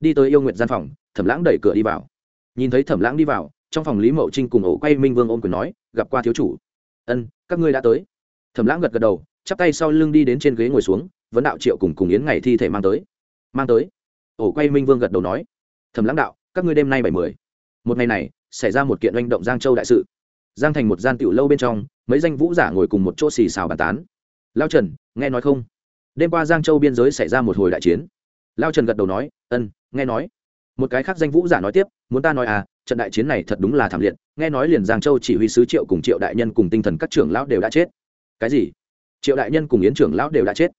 Đi tới yêu nguyện gian phòng. Thẩm lãng đẩy cửa đi vào. Nhìn thấy thẩm lãng đi vào, trong phòng lý mậu trinh cùng ổ quay minh vương ôm quyền nói, gặp qua thiếu chủ ân, các ngươi đã tới. Thẩm lãng gật gật đầu, chắp tay sau lưng đi đến trên ghế ngồi xuống, vấn đạo triệu cùng cùng yến ngày thi thể mang tới. Mang tới. Ổ quay minh vương gật đầu nói. Thẩm lãng đạo, các ngươi đêm nay bảy mười. Một ngày này, xảy ra một kiện oanh động giang châu đại sự. Giang thành một gian tiểu lâu bên trong, mấy danh vũ giả ngồi cùng một chỗ xì xào bàn tán. Lao trần, nghe nói không? Đêm qua giang châu biên giới xảy ra một hồi đại chiến. Lao trần gật đầu nói. Ân, nghe nói. Một cái khác danh vũ giả nói tiếp. Muốn ta nói à trận đại chiến này thật đúng là thảm liệt nghe nói liền giang châu chỉ huy sứ triệu cùng triệu đại nhân cùng tinh thần các trưởng lão đều đã chết. Cái gì? Triệu đại nhân cùng yến trưởng lão đều đã chết.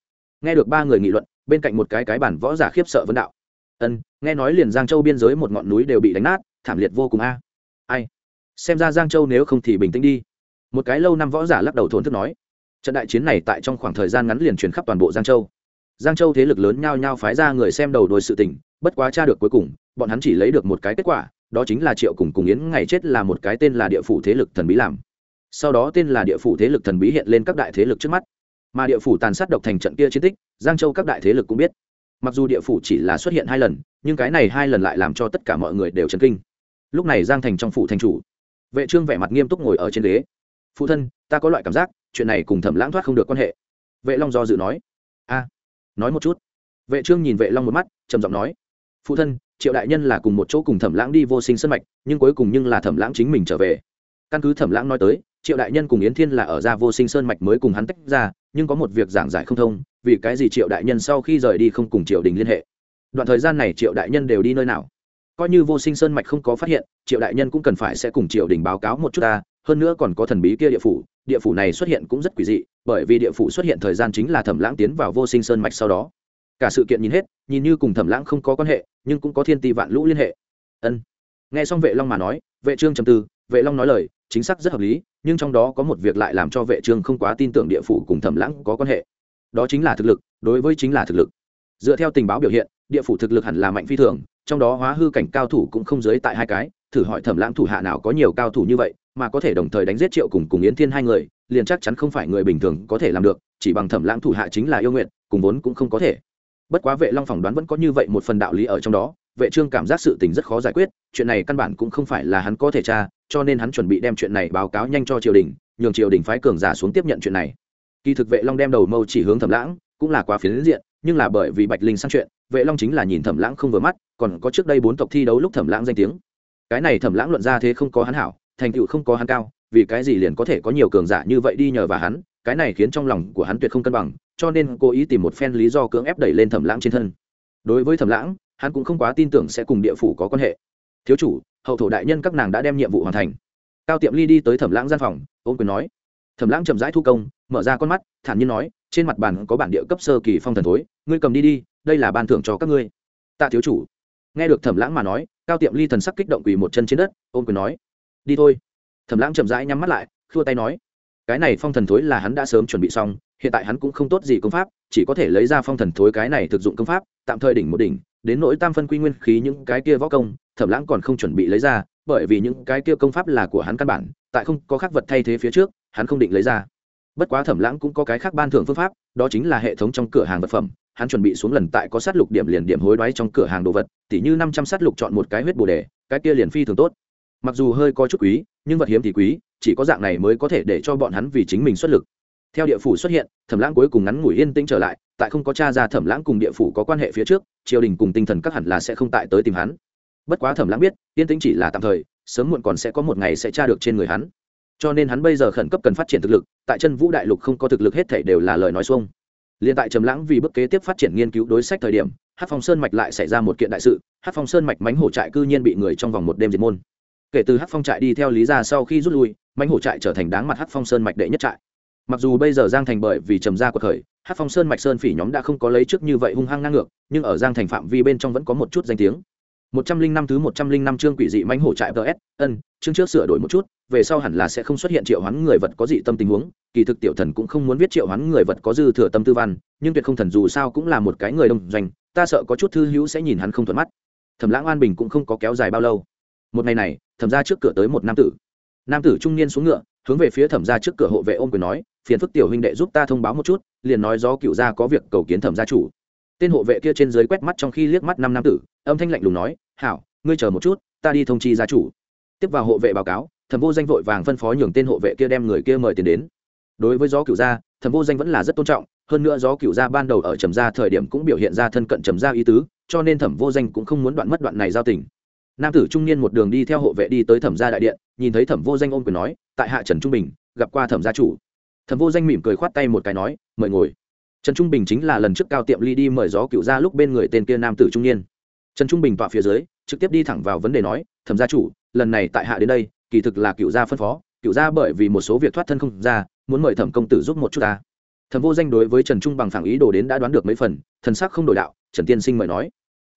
Nghe được ba người nghị luận, bên cạnh một cái cái bản võ giả khiếp sợ vấn đạo. Ân, nghe nói liền giang châu biên giới một ngọn núi đều bị đánh nát, thảm liệt vô cùng a. Ai? Xem ra giang châu nếu không thì bình tĩnh đi. Một cái lâu năm võ giả lắc đầu thốn thức nói. Trận đại chiến này tại trong khoảng thời gian ngắn liền truyền khắp toàn bộ giang châu. Giang châu thế lực lớn nhao nhao phái ra người xem đầu đuôi sự tình, bất quá tra được cuối cùng, bọn hắn chỉ lấy được một cái kết quả đó chính là triệu cùng cùng yến ngày chết là một cái tên là địa phủ thế lực thần bí làm. Sau đó tên là địa phủ thế lực thần bí hiện lên các đại thế lực trước mắt. Mà địa phủ tàn sát độc thành trận kia chiến tích, giang châu các đại thế lực cũng biết. Mặc dù địa phủ chỉ là xuất hiện hai lần, nhưng cái này hai lần lại làm cho tất cả mọi người đều chấn kinh. Lúc này giang thành trong phủ thành chủ, vệ trương vẻ mặt nghiêm túc ngồi ở trên ghế. Phụ thân, ta có loại cảm giác, chuyện này cùng thẩm lãng thoát không được quan hệ. Vệ long do dự nói. A, nói một chút. Vệ trương nhìn vệ long một mắt, trầm giọng nói. Phụ thân triệu đại nhân là cùng một chỗ cùng thẩm lãng đi vô sinh sân mạch, nhưng cuối cùng nhưng là thẩm lãng chính mình trở về. Căn cứ thẩm lãng nói tới, triệu đại nhân cùng yến thiên là ở ra vô sinh sơn mạch mới cùng hắn tách ra, nhưng có một việc giảng giải không thông, vì cái gì triệu đại nhân sau khi rời đi không cùng triệu đình liên hệ? Đoạn thời gian này triệu đại nhân đều đi nơi nào? Coi như vô sinh sơn mạch không có phát hiện, triệu đại nhân cũng cần phải sẽ cùng triệu đình báo cáo một chút ta, hơn nữa còn có thần bí kia địa phủ địa phủ này xuất hiện cũng rất quỷ dị, bởi vì địa phủ xuất hiện thời gian chính là thẩm lãng tiến vào vô sinh sơn mạch sau đó cả sự kiện nhìn hết, nhìn như cùng thẩm lãng không có quan hệ, nhưng cũng có thiên ti vạn lũ liên hệ. Ân. Nghe xong vệ long mà nói, vệ trương trầm tư, vệ long nói lời, chính xác rất hợp lý, nhưng trong đó có một việc lại làm cho vệ trương không quá tin tưởng địa phủ cùng thẩm lãng có quan hệ. Đó chính là thực lực, đối với chính là thực lực. Dựa theo tình báo biểu hiện, địa phủ thực lực hẳn là mạnh phi thường, trong đó hóa hư cảnh cao thủ cũng không dưới tại hai cái, thử hỏi thẩm lãng thủ hạ nào có nhiều cao thủ như vậy, mà có thể đồng thời đánh giết triệu cùng cùng yến thiên hai người, liền chắc chắn không phải người bình thường có thể làm được, chỉ bằng thẩm lãng thủ hạ chính là yêu nguyện, cùng vốn cũng không có thể bất quá vệ long phỏng đoán vẫn có như vậy một phần đạo lý ở trong đó, vệ trương cảm giác sự tình rất khó giải quyết, chuyện này căn bản cũng không phải là hắn có thể tra, cho nên hắn chuẩn bị đem chuyện này báo cáo nhanh cho triều đình, nhường triều đình phái cường giả xuống tiếp nhận chuyện này. Kỳ thực vệ long đem đầu mâu chỉ hướng thẩm lãng, cũng là quá phiến diện, nhưng là bởi vì bạch linh sang chuyện, vệ long chính là nhìn thẩm lãng không vừa mắt, còn có trước đây bốn tộc thi đấu lúc thẩm lãng danh tiếng. Cái này thẩm lãng luận ra thế không có hắn hảo, thành tựu không có hắn cao, vì cái gì liền có thể có nhiều cường giả như vậy đi nhờ vào hắn, cái này khiến trong lòng của hắn tuyệt không cân bằng cho nên cố ý tìm một phen lý do cưỡng ép đẩy lên thẩm lãng trên thân. Đối với thẩm lãng, hắn cũng không quá tin tưởng sẽ cùng địa phủ có quan hệ. Thiếu chủ, hậu thổ đại nhân các nàng đã đem nhiệm vụ hoàn thành. Cao tiệm ly đi tới thẩm lãng gian phòng ôm quyền nói. Thẩm lãng chậm rãi thu công, mở ra con mắt, thản nhiên nói, trên mặt bàn có bản địa cấp sơ kỳ phong thần thối, ngươi cầm đi đi, đây là ban thưởng cho các ngươi. Tạ thiếu chủ. Nghe được thẩm lãng mà nói, cao tiệm ly thần sắc kích động quỳ một chân trên đất ôm quyền nói. Đi thôi. Thẩm lãng chậm rãi nhắm mắt lại, khua tay nói. Cái này phong thần thối là hắn đã sớm chuẩn bị xong hiện tại hắn cũng không tốt gì công pháp, chỉ có thể lấy ra phong thần thối cái này thực dụng công pháp, tạm thời đỉnh một đỉnh, đến nỗi tam phân quy nguyên khí những cái kia võ công, thẩm lãng còn không chuẩn bị lấy ra, bởi vì những cái kia công pháp là của hắn căn bản, tại không có khác vật thay thế phía trước, hắn không định lấy ra. Bất quá thẩm lãng cũng có cái khác ban thưởng phương pháp, đó chính là hệ thống trong cửa hàng vật phẩm, hắn chuẩn bị xuống lần tại có sát lục điểm liền điểm hối đoái trong cửa hàng đồ vật, tỉ như năm trăm sát lục chọn một cái huyết bồ đề, cái kia liền phi thường tốt. Mặc dù hơi có chút quý, nhưng vật hiếm thì quý, chỉ có dạng này mới có thể để cho bọn hắn vì chính mình xuất lực theo địa phủ xuất hiện, thẩm lãng cuối cùng ngắn ngủi yên tĩnh trở lại, tại không có cha ra thẩm lãng cùng địa phủ có quan hệ phía trước, triều đình cùng tinh thần các hẳn là sẽ không tại tới tìm hắn. Bất quá thẩm lãng biết, yên tĩnh chỉ là tạm thời, sớm muộn còn sẽ có một ngày sẽ tra được trên người hắn. Cho nên hắn bây giờ khẩn cấp cần phát triển thực lực, tại chân vũ đại lục không có thực lực hết thể đều là lời nói xuông. Liên tại trầm lãng vì bước kế tiếp phát triển nghiên cứu đối sách thời điểm hát phong sơn mạch lại xảy ra một kiện đại sự hát phong sơn mạch mánh hổ trại cư nhiên bị người trong vòng một đêm diệt môn. Kể từ hát phong trại đi theo lý ra sau khi rút lui mánh hổ trại trở thành đáng mặt hát phong sơn mạch đệ nhất trại mặc dù bây giờ giang thành bởi vì trầm gia của khởi hát phong sơn mạch sơn phỉ nhóm đã không có lấy trước như vậy hung hăng ngang ngược, nhưng ở giang thành phạm vi bên trong vẫn có một chút danh tiếng. Một trăm linh năm thứ một trăm linh năm chương quỷ dị mánh hổ trại ts ân, chương trước sửa đổi một chút, về sau hẳn là sẽ không xuất hiện triệu hoán người vật có dị tâm tình huống, kỳ thực tiểu thần cũng không muốn viết triệu hoán người vật có dư thừa tâm tư văn, nhưng tuyệt không thần dù sao cũng là một cái người đông doanh, ta sợ có chút thư hữu sẽ nhìn hắn không thuận mắt. Thẩm lãng an bình cũng không có kéo dài bao lâu. Một ngày này, thẩm ra trước cửa tới một nam tử. Nam tử trung niên xuống ngựa, hướng về phía thẩm ra trước cửa hộ vệ ôm quyền nói phiền phức tiểu huynh đệ giúp ta thông báo một chút, liền nói do cựu gia có việc cầu kiến thẩm gia chủ. Tên hộ vệ kia trên dưới quét mắt trong khi liếc mắt năm nam tử, âm thanh lạnh lùng nói, hảo, ngươi chờ một chút, ta đi thông chi gia chủ. Tiếp vào hộ vệ báo cáo, thẩm vô danh vội vàng phân phó nhường tên hộ vệ kia đem người kia mời tiền đến. Đối với gió cựu gia, thẩm vô danh vẫn là rất tôn trọng, hơn nữa gió cựu gia ban đầu ở trầm gia thời điểm cũng biểu hiện ra thân cận trầm gia ý tứ, cho nên thẩm vô danh cũng không muốn đoạn mất đoạn này giao tình. Nam tử trung niên một đường đi theo hộ vệ đi tới thẩm gia đại điện, nhìn thấy thẩm vô danh ôm quyền nói, tại hạ trần trung bình, gặp qua thẩm gia chủ thẩm vô danh mỉm cười khoát tay một cái nói, mời ngồi. Trần trung bình chính là lần trước cao tiệm ly đi mời gió cựu ra lúc bên người tên kia nam tử trung niên. Trần trung bình tọa phía dưới, trực tiếp đi thẳng vào vấn đề nói, thẩm gia chủ, lần này tại hạ đến đây, kỳ thực là cựu gia phân phó, cựu gia bởi vì một số việc thoát thân không ra, muốn mời thẩm công tử giúp một chút ta. Thẩm vô danh đối với trần trung bằng phẳng ý đồ đến đã đoán được mấy phần, thần sắc không đổi đạo, trần tiên sinh mời nói.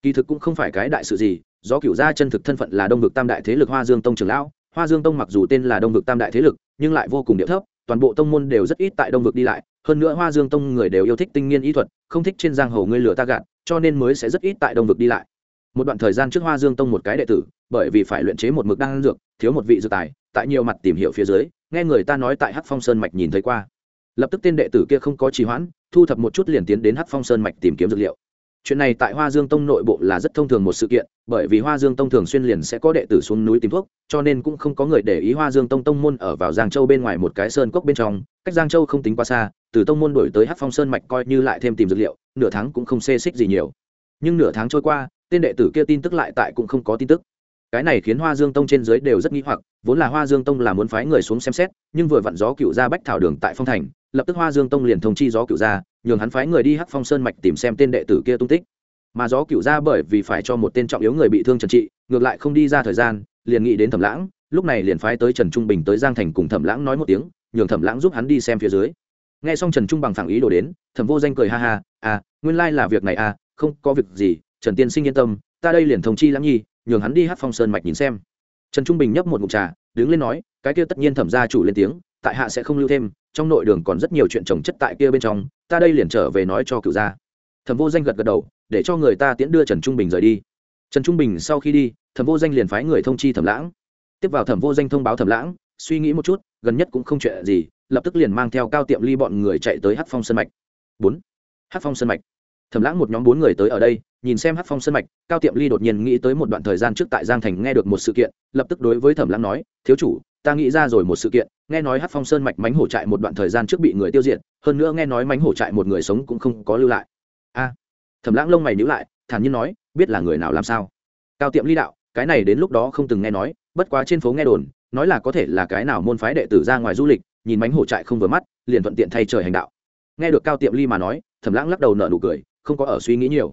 Kỳ thực cũng không phải cái đại sự gì, do cựu gia chân thực thân phận là đông vực tam đại thế lực hoa dương tông trường lão, hoa dương tông mặc dù tên là đông vực tam đại thế lực, nhưng lại vô cùng địa thấp toàn bộ tông môn đều rất ít tại đông vực đi lại, hơn nữa hoa dương tông người đều yêu thích tinh nghiên ý thuật, không thích trên giang hồ ngươi lửa ta gạt, cho nên mới sẽ rất ít tại đông vực đi lại. Một đoạn thời gian trước hoa dương tông một cái đệ tử, bởi vì phải luyện chế một mực đan dược, thiếu một vị dược tài, tại nhiều mặt tìm hiểu phía dưới, nghe người ta nói tại hắc phong sơn mạch nhìn thấy qua. Lập tức tên đệ tử kia không có trì hoãn, thu thập một chút liền tiến đến hắc phong sơn mạch tìm kiếm dược liệu chuyện này tại hoa dương tông nội bộ là rất thông thường một sự kiện, bởi vì hoa dương tông thường xuyên liền sẽ có đệ tử xuống núi tìm thuốc, cho nên cũng không có người để ý hoa dương tông tông môn ở vào giang châu bên ngoài một cái sơn cốc bên trong. Cách giang châu không tính quá xa, từ tông môn đổi tới hát phong sơn mạch coi như lại thêm tìm dược liệu, nửa tháng cũng không xê xích gì nhiều. Nhưng nửa tháng trôi qua, tên đệ tử kia tin tức lại tại cũng không có tin tức. Cái này khiến hoa dương tông trên dưới đều rất nghi hoặc, vốn là hoa dương tông là muốn phái người xuống xem xét, nhưng vừa vặn gió cựu ra bách thảo đường tại phong thành, lập tức hoa dương tông liền thông chi gió cựu ra nhường hắn phái người đi hắc phong sơn mạch tìm xem tên đệ tử kia tung tích. Mà gió cựu ra bởi vì phải cho một tên trọng yếu người bị thương trần trị, ngược lại không đi ra thời gian, liền nghĩ đến thẩm lãng, lúc này liền phái tới trần trung bình tới giang thành cùng thẩm lãng nói một tiếng, nhường thẩm lãng giúp hắn đi xem phía dưới. Nghe xong trần trung bằng phản ý đồ đến, thẩm vô danh cười ha ha à nguyên lai là việc này à không có việc gì, trần tiên sinh yên tâm, ta đây liền thông chi lãng nhi, nhường hắn đi hát phong sơn mạch nhìn xem. Trần trung bình nhấp một mục trà, đứng lên nói, cái kia tất nhiên thẩm gia chủ lên tiếng, tại hạ sẽ không lưu thêm trong nội đường còn rất nhiều chuyện trồng chất tại kia bên trong, ta đây liền trở về nói cho cựu gia. Thẩm vô danh gật gật đầu, để cho người ta tiễn đưa trần trung bình rời đi. Trần trung bình sau khi đi, thẩm vô danh liền phái người thông chi thẩm lãng. Tiếp vào thẩm vô danh thông báo thẩm lãng, suy nghĩ một chút, gần nhất cũng không chuyện gì, lập tức liền mang theo cao tiệm ly bọn người chạy tới hát phong sân mạch. Bốn hát phong sân mạch. Thẩm lãng một nhóm bốn người tới ở đây, nhìn xem hát phong sân mạch, cao tiệm ly đột nhiên nghĩ tới một đoạn thời gian trước tại giang thành nghe được một sự kiện, lập tức đối với thẩm lãng nói, thiếu chủ ta nghĩ ra rồi một sự kiện, nghe nói hát phong sơn mạch mánh hổ trại một đoạn thời gian trước bị người tiêu diệt, hơn nữa nghe nói mánh hổ trại một người sống cũng không có lưu lại. A, thẩm lãng lông mày nhữ lại, thản nhiên nói, biết là người nào làm sao? Cao tiệm ly đạo, cái này đến lúc đó không từng nghe nói, bất quá trên phố nghe đồn, nói là có thể là cái nào môn phái đệ tử ra ngoài du lịch, nhìn mánh hổ trại không vừa mắt, liền thuận tiện thay trời hành đạo. Nghe được cao tiệm ly mà nói, thẩm lãng lắc đầu nợ nụ cười, không có ở suy nghĩ nhiều.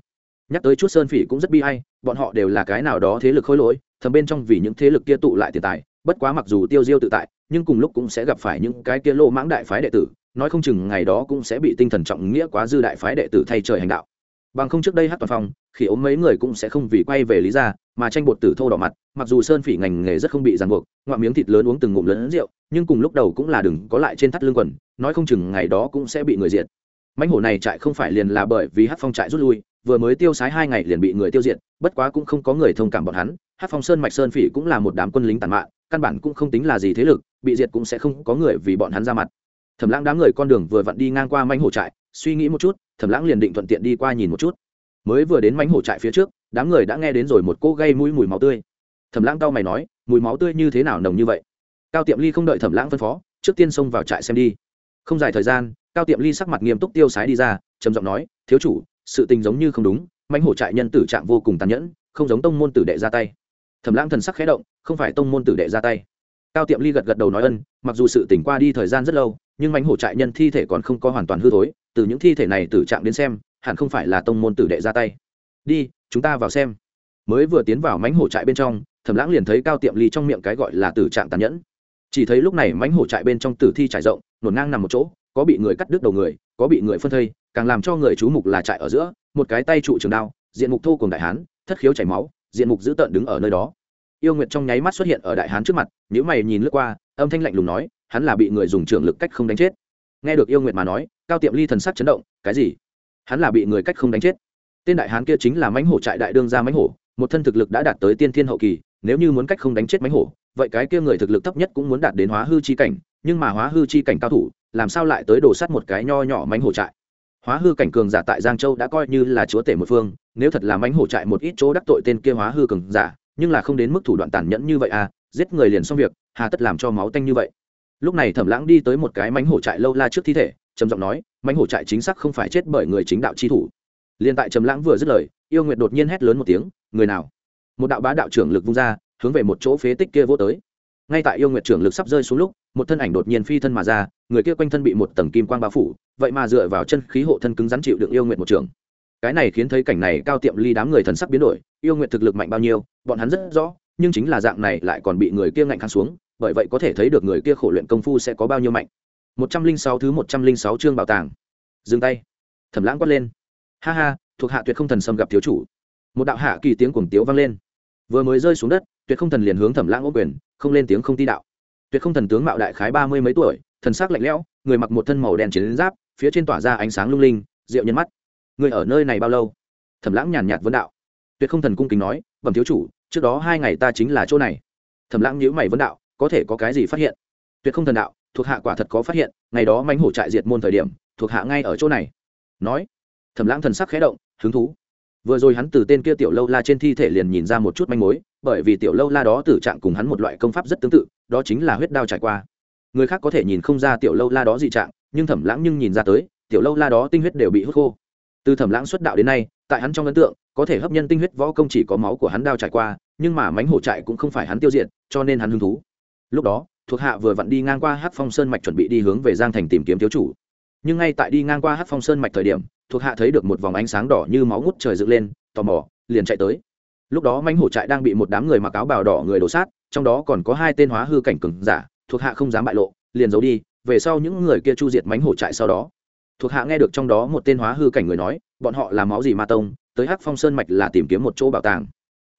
Nhắc tới chút sơn phỉ cũng rất bi hay bọn họ đều là cái nào đó thế lực khôi lỗi, thầm bên trong vì những thế lực kia tụ lại tiền tài bất quá mặc dù tiêu diêu tự tại, nhưng cùng lúc cũng sẽ gặp phải những cái kia lô mãng đại phái đệ tử, nói không chừng ngày đó cũng sẽ bị tinh thần trọng nghĩa quá dư đại phái đệ tử thay trời hành đạo. Bằng không trước đây hát toàn phòng khi ốm mấy người cũng sẽ không vì quay về lý ra mà tranh bột tử thô đỏ mặt, mặc dù sơn phỉ ngành nghề rất không bị ràng buộc, ngoạm miếng thịt lớn uống từng ngụm lớn rượu, nhưng cùng lúc đầu cũng là đừng có lại trên thắt lưng quần, nói không chừng ngày đó cũng sẽ bị người diệt. Mãnh hổ này trại không phải liền là bởi vì hát phong trại rút lui vừa mới tiêu sái hai ngày liền bị người tiêu diệt, bất quá cũng không có người thông cảm bọn hắn. Hát phong sơn, mạch sơn phỉ cũng là một đám quân lính tàn mạn, căn bản cũng không tính là gì thế lực, bị diệt cũng sẽ không có người vì bọn hắn ra mặt. Thẩm lãng đám người con đường vừa vặn đi ngang qua mánh hổ trại, suy nghĩ một chút, thẩm lãng liền định thuận tiện đi qua nhìn một chút. Mới vừa đến mánh hổ trại phía trước, đám người đã nghe đến rồi một cô gây mũi mùi máu tươi. Thẩm lãng cao mày nói, mùi máu tươi như thế nào nồng như vậy? Cao tiệm ly không đợi thẩm lãng phân phó, trước tiên xông vào trại xem đi. Không dài thời gian, cao tiệm ly sắc mặt nghiêm túc tiêu sái đi ra, trầm giọng nói, thiếu chủ sự tình giống như không đúng, mãnh hổ trại nhân tử trạng vô cùng tàn nhẫn, không giống tông môn tử đệ ra tay. Thẩm lãng thần sắc khẽ động, không phải tông môn tử đệ ra tay. Cao tiệm ly gật gật đầu nói ân, mặc dù sự tỉnh qua đi thời gian rất lâu, nhưng mãnh hổ trại nhân thi thể còn không có hoàn toàn hư thối, từ những thi thể này tử trạng đến xem, hẳn không phải là tông môn tử đệ ra tay. Đi, chúng ta vào xem. Mới vừa tiến vào mãnh hổ trại bên trong, thẩm lãng liền thấy cao tiệm ly trong miệng cái gọi là tử trạng tàn nhẫn. Chỉ thấy lúc này mãnh hổ trại bên trong tử thi trải rộng, nổn ngang nằm một chỗ, có bị người cắt đứt đầu người, có bị người phân thây càng làm cho người chú mục là trại ở giữa, một cái tay trụ trường đao, diện mục thô cùng đại hán, thất khiếu chảy máu, diện mục dữ tợn đứng ở nơi đó. Yêu nguyệt trong nháy mắt xuất hiện ở đại hán trước mặt nếu mày nhìn lướt qua, âm thanh lạnh lùng nói, hắn là bị người dùng trường lực cách không đánh chết. Nghe được yêu nguyệt mà nói, cao tiệm ly thần sắc chấn động, cái gì? Hắn là bị người cách không đánh chết. Tên đại hán kia chính là mãnh hổ trại đại đương gia mãnh hổ, một thân thực lực đã đạt tới tiên thiên hậu kỳ, nếu như muốn cách không đánh chết mãnh hổ, vậy cái kia người thực lực thấp nhất cũng muốn đạt đến hóa hư chi cảnh, nhưng mà hóa hư chi cảnh cao thủ, làm sao lại tới đổ sắt một cái nho nhỏ mãnh hổ trại? Hóa hư cảnh cường giả tại giang châu đã coi như là chúa tể một phương, nếu thật là mãnh hổ trại một ít chỗ đắc tội tên kia hóa hư cường giả, nhưng là không đến mức thủ đoạn tàn nhẫn như vậy à giết người liền xong việc, hà tất làm cho máu tanh như vậy. Lúc này thẩm lãng đi tới một cái mãnh hổ trại lâu la trước thi thể, trầm giọng nói, mãnh hổ trại chính xác không phải chết bởi người chính đạo chi thủ. Liên tại trầm lãng vừa dứt lời, yêu nguyệt đột nhiên hét lớn một tiếng, người nào? Một đạo bá đạo trưởng lực vung ra, hướng về một chỗ phế tích kia vô tới ngay tại yêu nguyệt trưởng lực sắp rơi xuống lúc, một thân ảnh đột nhiên phi thân mà ra, người kia quanh thân bị một tầng kim quang bao phủ, vậy mà dựa vào chân khí hộ thân cứng rắn chịu đựng yêu nguyệt một trường. Cái này khiến thấy cảnh này cao tiệm ly đám người thần sắc biến đổi, yêu nguyệt thực lực mạnh bao nhiêu, bọn hắn rất rõ, nhưng chính là dạng này lại còn bị người kia ngạnh kháng xuống, bởi vậy có thể thấy được người kia khổ luyện công phu sẽ có bao nhiêu mạnh. Một trăm linh sáu thứ một trăm linh sáu chương bảo tàng. Dừng tay. Thẩm lãng quát lên. Ha ha, thuộc hạ tuyệt không thần sâm gặp thiếu chủ. Một đạo hạ kỳ tiếng cuồng tiếu vang lên. Vừa mới rơi xuống đất, tuyệt không thần liền hướng thẩm lãng ô quyền không lên tiếng không ti đạo. Tuyệt không thần tướng mạo đại khái ba mươi mấy tuổi, thần sắc lạnh lẽo, người mặc một thân màu đen chiến giáp, phía trên tỏa ra ánh sáng lung linh, rượu nhân mắt. Người ở nơi này bao lâu? Thẩm lãng nhàn nhạt vấn đạo. Tuyệt không thần cung kính nói, bẩm thiếu chủ, trước đó hai ngày ta chính là chỗ này. Thẩm lãng nhíu mày vấn đạo, có thể có cái gì phát hiện? Tuyệt không thần đạo, thuộc hạ quả thật có phát hiện, ngày đó mánh hổ trại diệt môn thời điểm, thuộc hạ ngay ở chỗ này. Nói, thẩm lãng thần sắc khẽ động, hứng thú vừa rồi hắn từ tên kia tiểu lâu la trên thi thể liền nhìn ra một chút manh mối, bởi vì tiểu lâu la đó tử trạng cùng hắn một loại công pháp rất tương tự, đó chính là huyết đao trải qua. Người khác có thể nhìn không ra tiểu lâu la đó dị trạng, nhưng thẩm lãng nhưng nhìn ra tới, tiểu lâu la đó tinh huyết đều bị hút khô. Từ thẩm lãng xuất đạo đến nay, tại hắn trong ấn tượng, có thể hấp nhân tinh huyết võ công chỉ có máu của hắn đao trải qua, nhưng mà mánh hổ trại cũng không phải hắn tiêu diệt, cho nên hắn hứng thú. Lúc đó, thuộc hạ vừa vặn đi ngang qua hát phong sơn mạch chuẩn bị đi hướng về giang thành tìm kiếm thiếu chủ. Nhưng ngay tại đi ngang qua hát phong sơn mạch thời điểm thuộc hạ thấy được một vòng ánh sáng đỏ như máu ngút trời dựng lên, tò mò, liền chạy tới. Lúc đó mánh hổ trại đang bị một đám người mặc áo bào đỏ người đổ sát, trong đó còn có hai tên hóa hư cảnh cừng giả, thuộc hạ không dám bại lộ, liền giấu đi, về sau những người kia chu diệt mánh hổ trại sau đó. Thuộc hạ nghe được trong đó một tên hóa hư cảnh người nói, bọn họ làm máu gì ma tông, tới hắc phong sơn mạch là tìm kiếm một chỗ bảo tàng.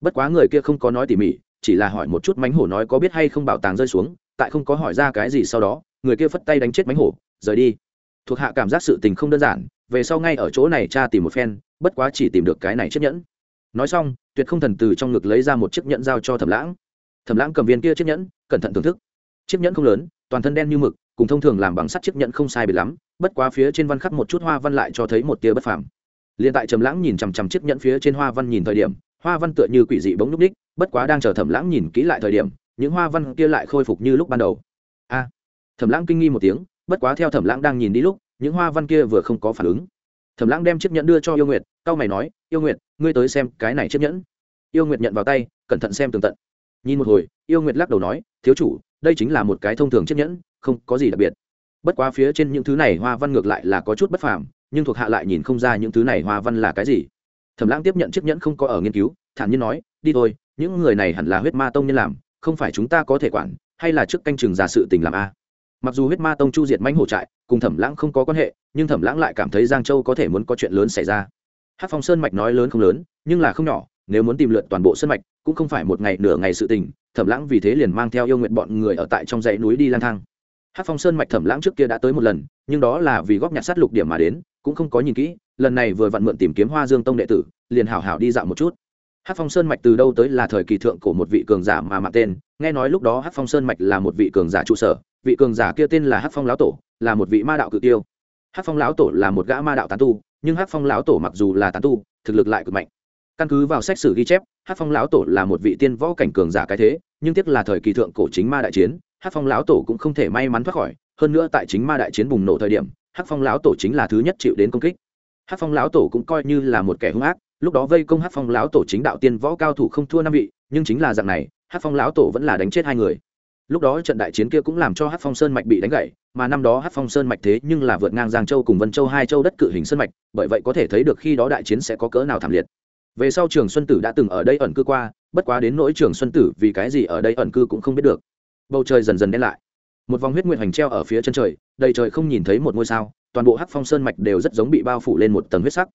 Bất quá người kia không có nói tỉ mỉ, chỉ là hỏi một chút mánh hổ nói có biết hay không bảo tàng rơi xuống, tại không có hỏi ra cái gì sau đó, người kia phất tay đánh chết mánh hổ, rời đi. Thuộc hạ cảm giác sự tình không đơn giản về sau ngay ở chỗ này cha tìm một phen, bất quá chỉ tìm được cái này chiếc nhẫn. Nói xong, tuyệt không thần từ trong ngực lấy ra một chiếc nhẫn giao cho thẩm lãng. Thẩm lãng cầm viên kia chiếc nhẫn, cẩn thận thưởng thức. Chiếc nhẫn không lớn, toàn thân đen như mực, cùng thông thường làm bằng sắt chiếc nhẫn không sai biệt lắm, bất quá phía trên văn khắc một chút hoa văn lại cho thấy một tia bất phàm. Liền tại trầm lãng nhìn chằm chằm chiếc nhẫn phía trên hoa văn nhìn thời điểm, hoa văn tựa như quỷ dị bỗng núp ních bất quá đang chờ thẩm lãng nhìn kỹ lại thời điểm, những hoa văn kia lại khôi phục như lúc ban đầu. A! Thẩm lãng kinh nghi một tiếng, bất quá theo thẩm lãng đang nhìn đi lúc những hoa văn kia vừa không có phản ứng. Thẩm lãng đem chiếc nhẫn đưa cho yêu nguyệt cao mày nói, yêu nguyệt, ngươi tới xem cái này chiếc nhẫn. Yêu nguyệt nhận vào tay, cẩn thận xem tường tận. Nhìn một hồi, yêu nguyệt lắc đầu nói, thiếu chủ, đây chính là một cái thông thường chiếc nhẫn, không có gì đặc biệt. Bất quá phía trên những thứ này hoa văn ngược lại là có chút bất phàm, nhưng thuộc hạ lại nhìn không ra những thứ này hoa văn là cái gì. Thẩm lãng tiếp nhận chiếc nhẫn không có ở nghiên cứu, thản nhiên nói, đi thôi, những người này hẳn là huyết ma tông nhân làm, không phải chúng ta có thể quản, hay là trước canh chừng giả sự tình làm a? Mặc dù huyết ma tông chu diệt mãnh hổ trại cùng thẩm lãng không có quan hệ, nhưng thẩm lãng lại cảm thấy giang châu có thể muốn có chuyện lớn xảy ra. Hát phong sơn mạch nói lớn không lớn, nhưng là không nhỏ, nếu muốn tìm lượt toàn bộ sơn mạch, cũng không phải một ngày nửa ngày sự tình, thẩm lãng vì thế liền mang theo yêu nguyện bọn người ở tại trong dãy núi đi lang thang. Hát phong sơn mạch thẩm lãng trước kia đã tới một lần, nhưng đó là vì góp nhặt sát lục điểm mà đến, cũng không có nhìn kỹ, lần này vừa vặn mượn tìm kiếm hoa dương tông đệ tử, liền hảo hảo đi dạo một chút. Hát phong sơn mạch từ đâu tới là thời kỳ thượng của một vị cường giả mà mạng tên, nghe nói lúc đó hát phong sơn mạch là một vị cường giả trụ sở vị cường giả kia tên là hát phong lão tổ, là một vị ma đạo cự tiêu. Hát phong lão tổ là một gã ma đạo tán tu, nhưng hát phong lão tổ mặc dù là tán tu, thực lực lại cực mạnh. Căn cứ vào sách sử ghi chép hát phong lão tổ là một vị tiên võ cảnh cường giả cái thế, nhưng tiếc là thời kỳ thượng cổ chính ma đại chiến hát phong lão tổ cũng không thể may mắn thoát khỏi. Hơn nữa tại chính ma đại chiến bùng nổ thời điểm hát phong lão tổ chính là thứ nhất chịu đến công kích. Hát phong lão tổ cũng coi như là một kẻ hung ác, lúc đó vây công hát phong lão tổ chính đạo tiên võ cao thủ không thua năm vị, nhưng chính là dạng này hát phong lão tổ vẫn là đánh chết hai người lúc đó trận đại chiến kia cũng làm cho hát phong sơn mạch bị đánh gãy, mà năm đó hát phong sơn mạch thế nhưng là vượt ngang giang châu cùng vân châu hai châu đất cự hình sơn mạch, bởi vậy có thể thấy được khi đó đại chiến sẽ có cỡ nào thảm liệt. Về sau trường xuân tử đã từng ở đây ẩn cư qua, bất quá đến nỗi trường xuân tử vì cái gì ở đây ẩn cư cũng không biết được. Bầu trời dần dần đen lại. Một vòng huyết nguyện hành treo ở phía chân trời, đầy trời không nhìn thấy một ngôi sao, toàn bộ hát phong sơn mạch đều rất giống bị bao phủ lên một tầng huyết sắc.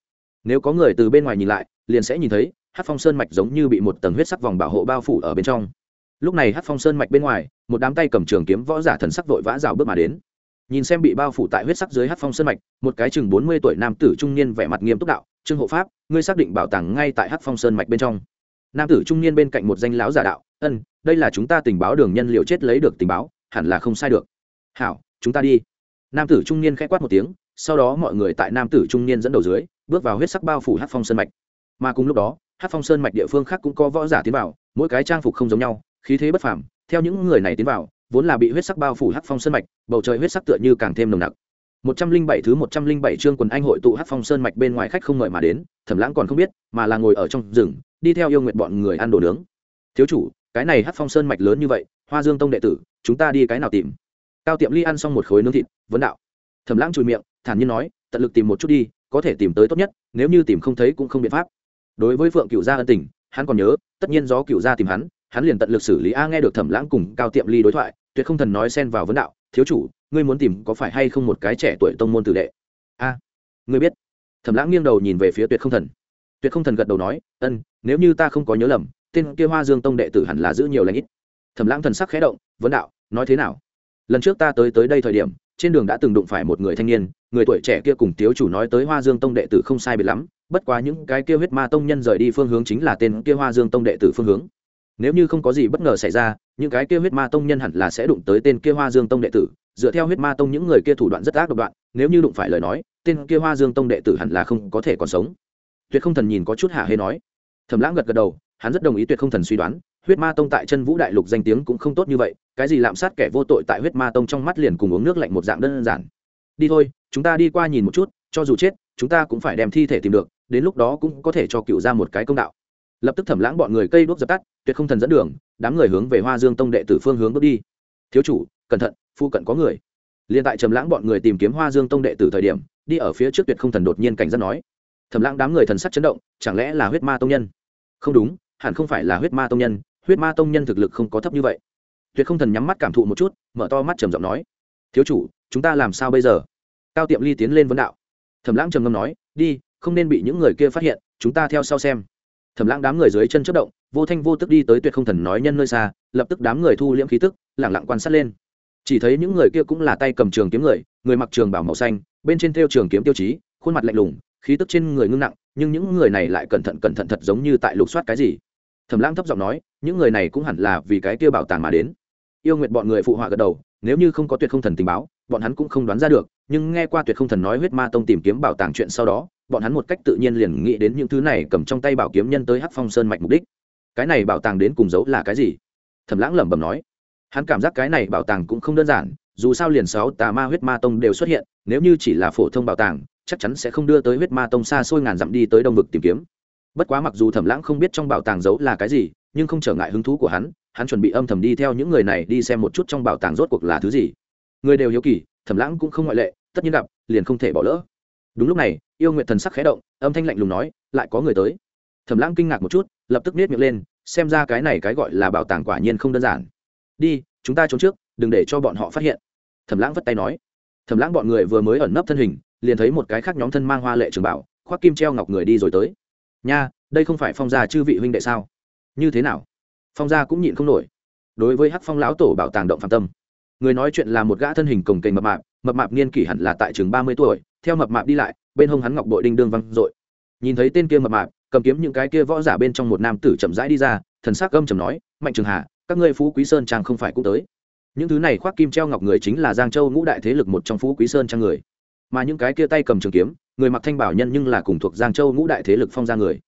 Nếu có người từ bên ngoài nhìn lại, liền sẽ nhìn thấy hát phong sơn mạch giống như bị một tầng huyết sắc vòng bảo hộ bao phủ ở bên trong lúc này hát phong sơn mạch bên ngoài, một đám tay cầm trường kiếm võ giả thần sắc vội vã rào bước mà đến. Nhìn xem bị bao phủ tại huyết sắc dưới hát phong sơn mạch, một cái chừng bốn mươi tuổi nam tử trung niên vẻ mặt nghiêm túc đạo, trương hộ pháp, ngươi xác định bảo tàng ngay tại hát phong sơn mạch bên trong. Nam tử trung niên bên cạnh một danh lão giả đạo, ân, đây là chúng ta tình báo đường nhân liệu chết lấy được tình báo, hẳn là không sai được. Hảo, chúng ta đi. Nam tử trung niên k h ẽ quát một tiếng, sau đó mọi người tại nam tử trung niên dẫn đầu dưới, bước vào huyết sắc bao phủ hát phong sơn mạch. Mà cùng lúc đó hát phong sơn mạch địa phương khác cũng có võ giả tiến vào, mỗi cái trang phục không giống nhau khí thế bất phàm, theo những người này tiến vào, vốn là bị huyết sắc bao phủ hắc phong sơn mạch, bầu trời huyết sắc tựa như càng thêm nồng nặc. Một trăm linh bảy thứ một trăm linh bảy chương quần anh hội tụ hắc phong sơn mạch bên ngoài khách không ngợi mà đến, thẩm lãng còn không biết, mà là ngồi ở trong rừng, đi theo yêu nguyện bọn người ăn đồ nướng. Thiếu chủ, cái này hắc phong sơn mạch lớn như vậy, hoa dương tông đệ tử, chúng ta đi cái nào tìm? Cao tiệm ly ăn xong một khối nướng thịt, vấn đạo. Thẩm lãng chùi miệng, thản nhiên nói, tận lực tìm một chút đi, có thể tìm tới tốt nhất, nếu như tìm không thấy cũng không biện pháp. Đối với phượng cựu gia ân tình, hắn còn nhớ, tất nhiên do cựu gia tìm hắn hắn liền tận lực xử lý. A, nghe được thẩm lãng cùng cao tiệm ly đối thoại, tuyệt không thần nói xen vào vấn đạo, thiếu chủ, ngươi muốn tìm có phải hay không một cái trẻ tuổi tông môn tử đệ? A, ngươi biết. Thẩm lãng nghiêng đầu nhìn về phía tuyệt không thần. Tuyệt không thần gật đầu nói, ân, nếu như ta không có nhớ lầm, tên kia hoa dương tông đệ tử hẳn là giữ nhiều lãnh ít. Thẩm lãng thần sắc khẽ động, vấn đạo, nói thế nào? Lần trước ta tới tới đây thời điểm, trên đường đã từng đụng phải một người thanh niên, người tuổi trẻ kia cùng thiếu chủ nói tới hoa dương tông đệ tử không sai biệt lắm, bất quá những cái kia huyết ma tông nhân rời đi phương hướng chính là tên kia hoa dương tông đệ tử phương hướng nếu như không có gì bất ngờ xảy ra, những cái kia huyết ma tông nhân hẳn là sẽ đụng tới tên kia hoa dương tông đệ tử. Dựa theo huyết ma tông những người kia thủ đoạn rất ác độc đoạn, nếu như đụng phải lời nói, tên kia hoa dương tông đệ tử hẳn là không có thể còn sống. Tuyệt không thần nhìn có chút hạ hê nói. Thẩm lãng gật gật đầu, hắn rất đồng ý tuyệt không thần suy đoán, huyết ma tông tại chân vũ đại lục danh tiếng cũng không tốt như vậy, cái gì lạm sát kẻ vô tội tại huyết ma tông trong mắt liền cùng uống nước lạnh một dạng đơn giản. Đi thôi, chúng ta đi qua nhìn một chút, cho dù chết, chúng ta cũng phải đem thi thể tìm được, đến lúc đó cũng có thể cho cựu ra một cái công đạo lập tức thẩm lãng bọn người cây đuốc dập tắt, tuyệt không thần dẫn đường, đám người hướng về hoa dương tông đệ tử phương hướng bước đi. Thiếu chủ, cẩn thận, phu cận có người. Liền tại trầm lãng bọn người tìm kiếm hoa dương tông đệ tử thời điểm, đi ở phía trước tuyệt không thần đột nhiên cảnh giác nói. Thẩm lãng đám người thần sắc chấn động, chẳng lẽ là huyết ma tông nhân? Không đúng, hẳn không phải là huyết ma tông nhân, huyết ma tông nhân thực lực không có thấp như vậy. Tuyệt không thần nhắm mắt cảm thụ một chút, mở to mắt trầm giọng nói. Thiếu chủ, chúng ta làm sao bây giờ? Cao tiệm ly tiến lên vấn đạo. Thẩm lãng trầm ngâm nói, đi, không nên bị những người kia phát hiện, chúng ta theo sau xem thẩm lãng đám người dưới chân chất động, vô thanh vô tức đi tới tuyệt không thần nói nhân nơi xa, lập tức đám người thu liễm khí tức, lẳng lặng quan sát lên. Chỉ thấy những người kia cũng là tay cầm trường kiếm người người mặc trường bảo màu xanh, bên trên theo trường kiếm tiêu chí, khuôn mặt lạnh lùng, khí tức trên người ngưng nặng, nhưng những người này lại cẩn thận cẩn thận thật giống như tại lục soát cái gì. Thẩm lãng thấp giọng nói, những người này cũng hẳn là vì cái kia bảo tàng mà đến. Yêu nguyện bọn người phụ họa gật đầu, nếu như không có tuyệt không thần tình báo, bọn hắn cũng không đoán ra được, nhưng nghe qua tuyệt không thần nói huyết ma tông tìm kiếm bảo tàng chuyện sau đó bọn hắn một cách tự nhiên liền nghĩ đến những thứ này cầm trong tay bảo kiếm nhân tới hắc phong sơn mạch mục đích. Cái này bảo tàng đến cùng giấu là cái gì? Thẩm lãng lẩm bẩm nói. Hắn cảm giác cái này bảo tàng cũng không đơn giản, dù sao liền sáu tà ma huyết ma tông đều xuất hiện, nếu như chỉ là phổ thông bảo tàng, chắc chắn sẽ không đưa tới huyết ma tông xa xôi ngàn dặm đi tới đông vực tìm kiếm. Bất quá mặc dù thẩm lãng không biết trong bảo tàng giấu là cái gì, nhưng không trở ngại hứng thú của hắn hắn chuẩn bị âm thầm đi theo những người này đi xem một chút trong bảo tàng rốt cuộc là thứ gì. Người đều hiếu kỳ, thẩm lãng cũng không ngoại lệ, tất nhiên gặp, liền không thể bỏ lỡ đúng lúc này, yêu nguyện thần sắc khẽ động, âm thanh lạnh lùng nói, lại có người tới. Thẩm lãng kinh ngạc một chút, lập tức nết miệng lên, xem ra cái này cái gọi là bảo tàng quả nhiên không đơn giản. Đi, chúng ta trốn trước, đừng để cho bọn họ phát hiện. Thẩm lãng vất tay nói. Thẩm lãng bọn người vừa mới ẩn nấp thân hình, liền thấy một cái khác nhóm thân mang hoa lệ trường bảo, khoác kim treo ngọc người đi rồi tới. Nha, đây không phải phong gia chư vị huynh đệ sao? Như thế nào? Phong gia cũng nhịn không nổi. Đối với hắc phong lão tổ bảo tàng động phạm tâm. Người nói chuyện là một gã thân hình cồng kềnh mập mạp mập mạp niên kỷ hẳn là tại chừng ba mươi tuổi theo mập mạp đi lại, bên hông hắn ngọc bội đinh đương văng dội. Nhìn thấy tên kia mập mạp, cầm kiếm những cái kia võ giả bên trong một nam tử chậm rãi đi ra, thần sắc gâm chầm nói, mạnh trường hà, các ngươi phú quý sơn trang không phải cũng tới. Những thứ này khoác kim treo ngọc người chính là giang châu ngũ đại thế lực một trong phú quý sơn trang người. Mà những cái kia tay cầm trường kiếm, người mặc thanh bảo nhân nhưng là cùng thuộc giang châu ngũ đại thế lực phong ra người.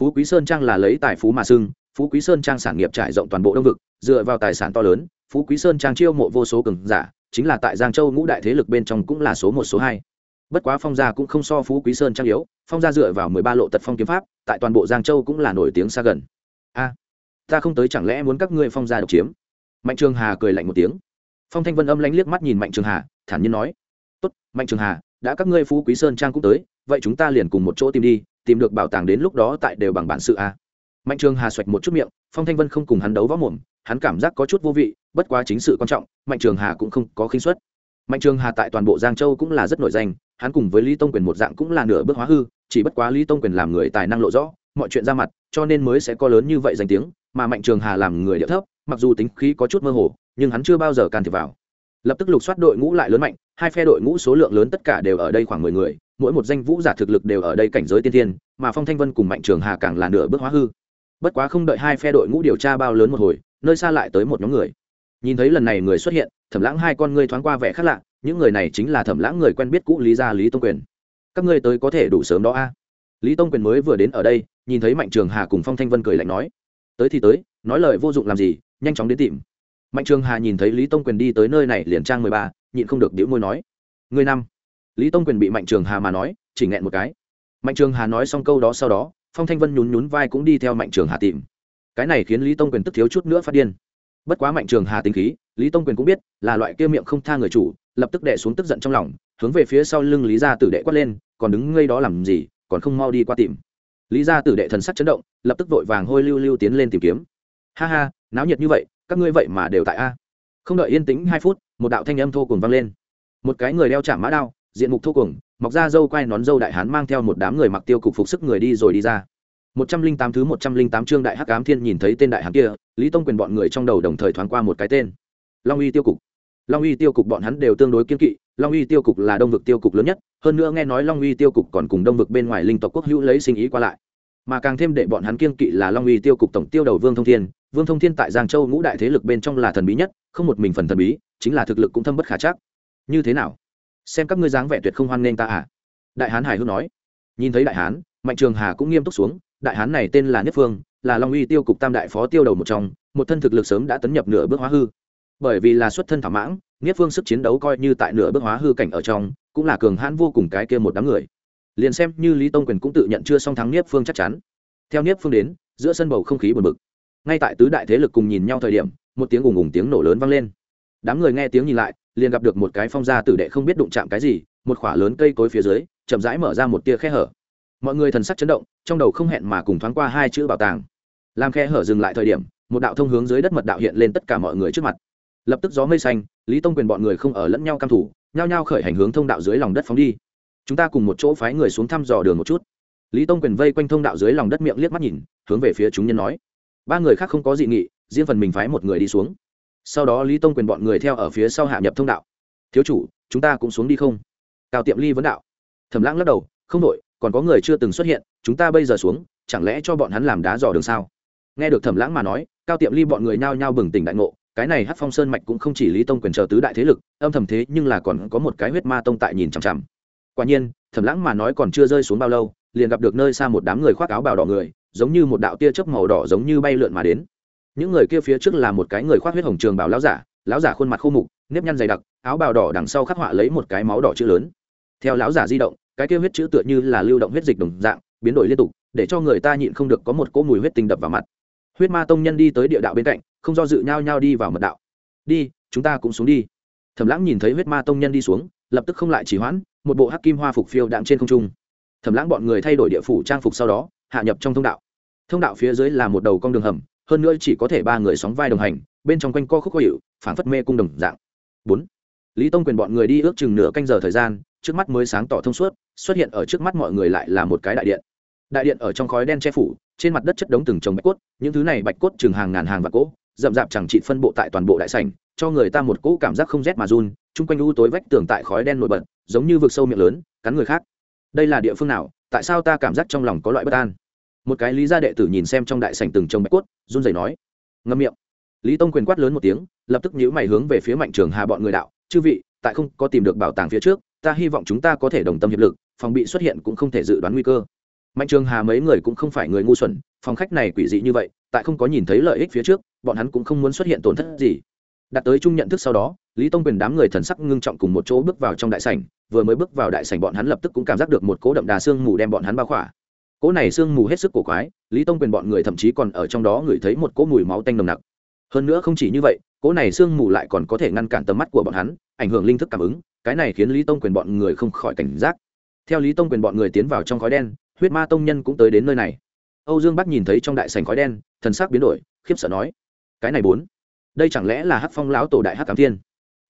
Phú quý sơn trang là lấy tài phú mà xưng, phú quý sơn trang sản nghiệp trải rộng toàn bộ đông vực, dựa vào tài sản to lớn, phú quý sơn trang chiêu mộ vô số cường giả, chính là tại giang châu ngũ đại thế lực bên trong cũng là số một, số hai bất quá phong gia cũng không so phú quý sơn trang yếu, phong gia dựa vào mười ba lộ tật phong kiếm pháp, tại toàn bộ giang châu cũng là nổi tiếng xa gần. A, ta không tới chẳng lẽ muốn các ngươi phong gia độc chiếm? Mạnh trường hà cười lạnh một tiếng. Phong thanh vân âm lánh liếc mắt nhìn mạnh trường hà, thản nhiên nói. Tốt, mạnh trường hà, đã các ngươi phú quý sơn trang cũng tới, vậy chúng ta liền cùng một chỗ tìm đi, tìm được bảo tàng đến lúc đó tại đều bằng bản sự a. Mạnh trường hà xoạch một chút miệng, phong thanh vân không cùng hắn đấu võ mồm, hắn cảm giác có chút vô vị, bất quá chính sự quan trọng, mạnh trường hà cũng không có khinh suất. Mạnh trường hà tại toàn bộ giang châu cũng là rất nổi danh hắn cùng với lý tông quyền một dạng cũng là nửa bước hóa hư, chỉ bất quá lý tông quyền làm người tài năng lộ rõ, mọi chuyện ra mặt, cho nên mới sẽ có lớn như vậy danh tiếng, mà mạnh trường hà làm người địa thấp, mặc dù tính khí có chút mơ hồ, nhưng hắn chưa bao giờ can thiệp vào. Lập tức lục soát đội ngũ lại lớn mạnh, hai phe đội ngũ số lượng lớn tất cả đều ở đây khoảng mười người, mỗi một danh vũ giả thực lực đều ở đây cảnh giới tiên thiên, mà phong thanh vân cùng mạnh trường hà càng là nửa bước hóa hư. Bất quá không đợi hai phe đội ngũ điều tra bao lớn một hồi, nơi xa lại tới một nhóm người. Nhìn thấy lần này người xuất hiện thẩm lãng hai con ngươi thoáng qua vẻ khác lạ những người này chính là thẩm lãng người quen biết cũ lý gia lý tông quyền. Các ngươi tới có thể đủ sớm đó a. Lý tông quyền mới vừa đến ở đây, nhìn thấy mạnh trường hà cùng phong thanh vân cười lạnh nói. Tới thì tới, nói lời vô dụng làm gì, nhanh chóng đến tìm. Mạnh trường hà nhìn thấy lý tông quyền đi tới nơi này liền trang mười ba, nhịn không được đĩu môi nói. Người năm. Lý tông quyền bị mạnh trường hà mà nói, chỉ nghẹn một cái. Mạnh trường hà nói xong câu đó sau đó, phong thanh vân nhún nhún vai cũng đi theo mạnh trường hà tìm. Cái này khiến lý tông quyền tức thiếu chút nữa phát điên. Bất quá mạnh trường hà tính khí, lý tông quyền cũng biết là loại kia miệng không tha người chủ lập tức đệ xuống tức giận trong lòng, hướng về phía sau lưng lý gia tử đệ quát lên, còn đứng ngây đó làm gì, còn không mau đi qua tìm. Lý gia tử đệ thần sắc chấn động, lập tức vội vàng hôi lưu lưu tiến lên tìm kiếm. Ha ha, náo nhiệt như vậy, các ngươi vậy mà đều tại a. Không đợi yên tĩnh hai phút, một đạo thanh âm thô cùng vang lên. Một cái người đeo chạm mã đao, diện mục thô cùng mọc ra dâu quai nón dâu đại hán mang theo một đám người mặc tiêu cục phục sức người đi rồi đi ra. Một trăm linh tám thứ một trăm linh tám chương đại hắc ám thiên nhìn thấy tên đại hán kia, lý tông quyền bọn người trong đầu đồng thời thoáng qua một cái tên. Long uy tiêu cục long uy tiêu cục bọn hắn đều tương đối kiên kỵ, long uy tiêu cục là đông vực tiêu cục lớn nhất, hơn nữa nghe nói long uy tiêu cục còn cùng đông vực bên ngoài linh tộc quốc hữu lấy sinh ý qua lại. Mà càng thêm để bọn hắn kiên kỵ là long uy tiêu cục tổng tiêu đầu vương thông thiên, vương thông thiên tại giang châu ngũ đại thế lực bên trong là thần bí nhất, không một mình phần thần bí, chính là thực lực cũng thâm bất khả chắc. Như thế nào? Xem các ngươi dáng vẻ tuyệt không hoan nghênh ta à? Đại hán hải hước nói. Nhìn thấy đại hán, mạnh trường hà cũng nghiêm túc xuống, đại hán này tên là nhất phương, là long uy tiêu cục tam đại phó tiêu đầu một trong, một thân thực lực sớm đã tấn nhập nửa bước hóa hư bởi vì là xuất thân thảm mãng nhất phương sức chiến đấu coi như tại nửa bước hóa hư cảnh ở trong, cũng là cường hãn vô cùng cái kia một đám người. Liền xem như lý tông quyền cũng tự nhận chưa song thắng niếp phương chắc chắn. Theo niếp phương đến, giữa sân bầu không khí buồn bực. Ngay tại tứ đại thế lực cùng nhìn nhau thời điểm, một tiếng ùng ùng tiếng nổ lớn vang lên. Đám người nghe tiếng nhìn lại, liền gặp được một cái phong gia tử đệ không biết đụng chạm cái gì, một khỏa lớn cây cối phía dưới, chậm rãi mở ra một tia khe hở. Mọi người thần sắc chấn động, trong đầu không hẹn mà cùng thoáng qua hai chữ bảo tàng. Làm khe hở dừng lại thời điểm, một đạo thông hướng dưới đất mật đạo hiện lên tất cả mọi người trước mặt lập tức gió mây xanh, lý tông quyền bọn người không ở lẫn nhau căm thủ, nhao nhao khởi hành hướng thông đạo dưới lòng đất phóng đi. Chúng ta cùng một chỗ phái người xuống thăm dò đường một chút. Lý tông quyền vây quanh thông đạo dưới lòng đất miệng liếc mắt nhìn, hướng về phía chúng nhân nói. Ba người khác không có dị nghị, riêng phần mình phái một người đi xuống. Sau đó lý tông quyền bọn người theo ở phía sau hạ nhập thông đạo. Thiếu chủ, chúng ta cũng xuống đi không? Cao tiệm ly vấn đạo. Thẩm lãng lắc đầu, không đội, còn có người chưa từng xuất hiện, chúng ta bây giờ xuống, chẳng lẽ cho bọn hắn làm đá dò đường sao? Nghe được thẩm lãng mà nói, cao tiệm ly bọn người nhao nhao bừng tỉnh đại ngộ cái này hát phong sơn mạch cũng không chỉ lý tông quyền chờ tứ đại thế lực, âm thầm thế nhưng là còn có một cái huyết ma tông tại nhìn chằm chằm. Quả nhiên, thẩm lãng mà nói còn chưa rơi xuống bao lâu, liền gặp được nơi xa một đám người khoác áo bào đỏ người, giống như một đạo tia chớp màu đỏ giống như bay lượn mà đến. Những người kia phía trước là một cái người khoác huyết hồng trường bào lão giả lão giả khuôn mặt khô mục, nếp nhăn dày đặc, áo bào đỏ đằng sau khắc họa lấy một cái máu đỏ chữ lớn. Theo lão giả di động, cái kia huyết chữ tựa như là lưu động huyết dịch đồng dạng, biến đổi liên tục, để cho người ta nhịn không được có một cỗ mùi huyết tinh đập vào mặt. Huyết ma tông nhân đi tới địa đạo bên cạnh không do dự nhau nhau đi vào mật đạo. Đi, chúng ta cũng xuống đi. Thẩm lãng nhìn thấy huyết ma tông nhân đi xuống, lập tức không lại chỉ hoãn, một bộ hắc kim hoa phục phiêu đạm trên không trung. Thẩm lãng bọn người thay đổi địa phủ trang phục sau đó, hạ nhập trong thông đạo. Thông đạo phía dưới là một đầu con đường hầm, hơn nữa chỉ có thể ba người sóng vai đồng hành, bên trong quanh co khúc khó hiệu phản phất mê cung đồng dạng. Bốn. Lý tông quyền bọn người đi ước chừng nửa canh giờ thời gian, trước mắt mới sáng tỏ thông suốt, xuất hiện ở trước mắt mọi người lại là một cái đại điện. Đại điện ở trong khói đen che phủ, trên mặt đất chất đống từng trồng bạch cốt, những thứ này bạch cốt chừng hàng ngàn hàng và cỗ rậm rạp chẳng trị phân bộ tại toàn bộ đại sảnh, cho người ta một cỗ cảm giác không rét mà run, chung quanh u tối vách tường tại khói đen nổi bật, giống như vực sâu miệng lớn, cắn người khác. Đây là địa phương nào? Tại sao ta cảm giác trong lòng có loại bất an? Một cái lý gia đệ tử nhìn xem trong đại sảnh từng trông bạch cốt, run rẩy nói. Ngâm miệng. Lý tông quyền quát lớn một tiếng, lập tức nhíu mày hướng về phía mạnh trường hà bọn người đạo, chư vị, tại không có tìm được bảo tàng phía trước, ta hy vọng chúng ta có thể đồng tâm hiệp lực, phòng bị xuất hiện cũng không thể dự đoán nguy cơ. Mạnh trường hà mấy người cũng không phải người ngu xuẩn phòng khách này quỷ dị như vậy, tại không có nhìn thấy lợi ích phía trước, bọn hắn cũng không muốn xuất hiện tổn thất gì. Đạt tới chung nhận thức sau đó, lý tông quyền đám người thần sắc ngưng trọng cùng một chỗ bước vào trong đại sảnh, vừa mới bước vào đại sảnh bọn hắn lập tức cũng cảm giác được một cỗ đậm đà sương mù đem bọn hắn bao khỏa. Cỗ này sương mù hết sức cổ quái, lý tông quyền bọn người thậm chí còn ở trong đó ngửi thấy một cỗ mùi máu tanh nồng nặc. Hơn nữa không chỉ như vậy, cỗ này sương mù lại còn có thể ngăn cản tầm mắt của bọn hắn, ảnh hưởng linh thức cảm ứng, cái này khiến lý tông quyền bọn người không khỏi cảnh giác. Theo lý tông quyền bọn người tiến vào trong khói đen, huyết ma tông nhân cũng tới đến nơi này âu dương bắc nhìn thấy trong đại sành khói đen, thần sắc biến đổi, khiếp sợ nói, cái này bốn, đây chẳng lẽ là hắc phong lão tổ đại hắc cám thiên?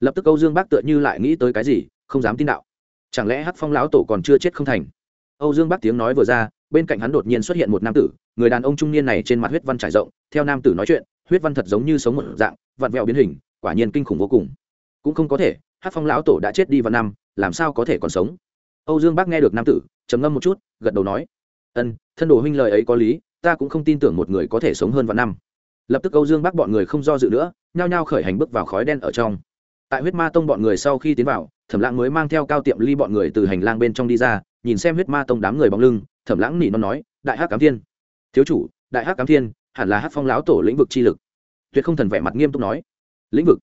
Lập tức âu dương bắc tựa như lại nghĩ tới cái gì, không dám tin đạo, chẳng lẽ hắc phong lão tổ còn chưa chết không thành? Âu dương bắc tiếng nói vừa ra, bên cạnh hắn đột nhiên xuất hiện một nam tử, người đàn ông trung niên này trên mặt huyết văn trải rộng, theo nam tử nói chuyện, huyết văn thật giống như sống một dạng, vặn vẹo biến hình, quả nhiên kinh khủng vô cùng. Cũng không có thể hát phong lão tổ đã chết đi vào năm, làm sao có thể còn sống? Âu dương bác nghe được nam tử, trầm ngâm một chút, gật đầu nói ân, thân đồ huynh lời ấy có lý, ta cũng không tin tưởng một người có thể sống hơn vạn năm. Lập tức âu dương bác bọn người không do dự nữa, nhao nhao khởi hành bước vào khói đen ở trong. Tại huyết ma tông bọn người sau khi tiến vào, thẩm lãng mới mang theo cao tiệm ly bọn người từ hành lang bên trong đi ra, nhìn xem huyết ma tông đám người bóng lưng, thẩm lãng nỉ non nói, đại hắc cám thiên. Thiếu chủ, đại hắc cám thiên hẳn là hắc phong lão tổ lĩnh vực chi lực. Tuyệt không thần vẻ mặt nghiêm túc nói. Lĩnh vực?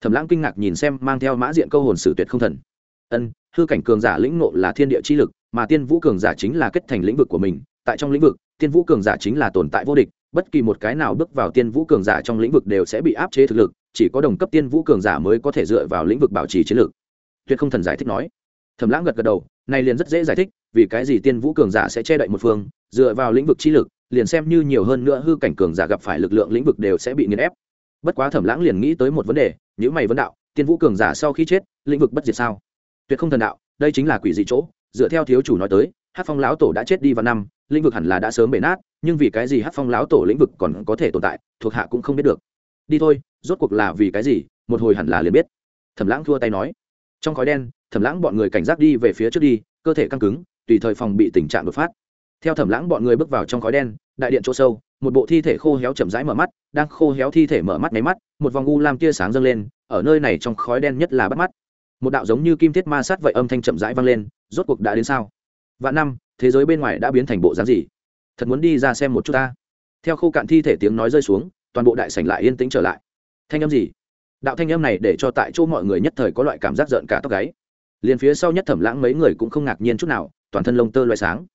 Thẩm lãng kinh ngạc nhìn xem mang theo mã diện câu hồn sử tuyệt không thần ân, hư cảnh cường giả lĩnh ngộ là thiên địa chi lực, mà tiên vũ cường giả chính là kết thành lĩnh vực của mình. Tại trong lĩnh vực, tiên vũ cường giả chính là tồn tại vô địch. Bất kỳ một cái nào bước vào tiên vũ cường giả trong lĩnh vực đều sẽ bị áp chế thực lực, chỉ có đồng cấp tiên vũ cường giả mới có thể dựa vào lĩnh vực bảo trì chiến lược. Tuyệt không thần giải thích nói. Thẩm lãng gật gật đầu, này liền rất dễ giải thích, vì cái gì tiên vũ cường giả sẽ che đậy một phương, dựa vào lĩnh vực chi lực, liền xem như nhiều hơn nữa hư cảnh cường giả gặp phải lực lượng lĩnh vực đều sẽ bị nghiền ép. Bất quá thẩm lãng liền nghĩ tới một vấn đề nếu mày vấn đạo, tiên vũ cường giả sau khi chết, lĩnh vực bất diệt sao? Tuyệt không thần đạo, đây chính là quỷ dị chỗ. Dựa theo thiếu chủ nói tới hát phong lão tổ đã chết đi vào năm, lĩnh vực hẳn là đã sớm bể nát, nhưng vì cái gì hát phong lão tổ lĩnh vực còn có thể tồn tại, thuộc hạ cũng không biết được. Đi thôi, rốt cuộc là vì cái gì, một hồi hẳn là liền biết. Thẩm lãng thua tay nói. Trong khói đen, thẩm lãng bọn người cảnh giác đi về phía trước đi, cơ thể căng cứng, tùy thời phòng bị tình trạng đột phát. Theo thẩm lãng bọn người bước vào trong khói đen, đại điện chỗ sâu, một bộ thi thể khô héo chậm rãi mở mắt, đang khô héo thi thể mở mắt nháy mắt, một vòng u lam tia sáng dâng lên, ở nơi này trong khói đen nhất là bắt mắt một đạo giống như kim thiết ma sát vậy âm thanh chậm rãi vang lên, rốt cuộc đã đến sao? Vạn năm, thế giới bên ngoài đã biến thành bộ dáng gì? Thật muốn đi ra xem một chút ta. Theo khô cạn thi thể tiếng nói rơi xuống, toàn bộ đại sảnh lại yên tĩnh trở lại. Thanh âm gì? Đạo thanh âm này để cho tại chỗ mọi người nhất thời có loại cảm giác giận cả tóc gáy. Liền phía sau nhất thẩm lãng mấy người cũng không ngạc nhiên chút nào, toàn thân lông tơ loay sáng.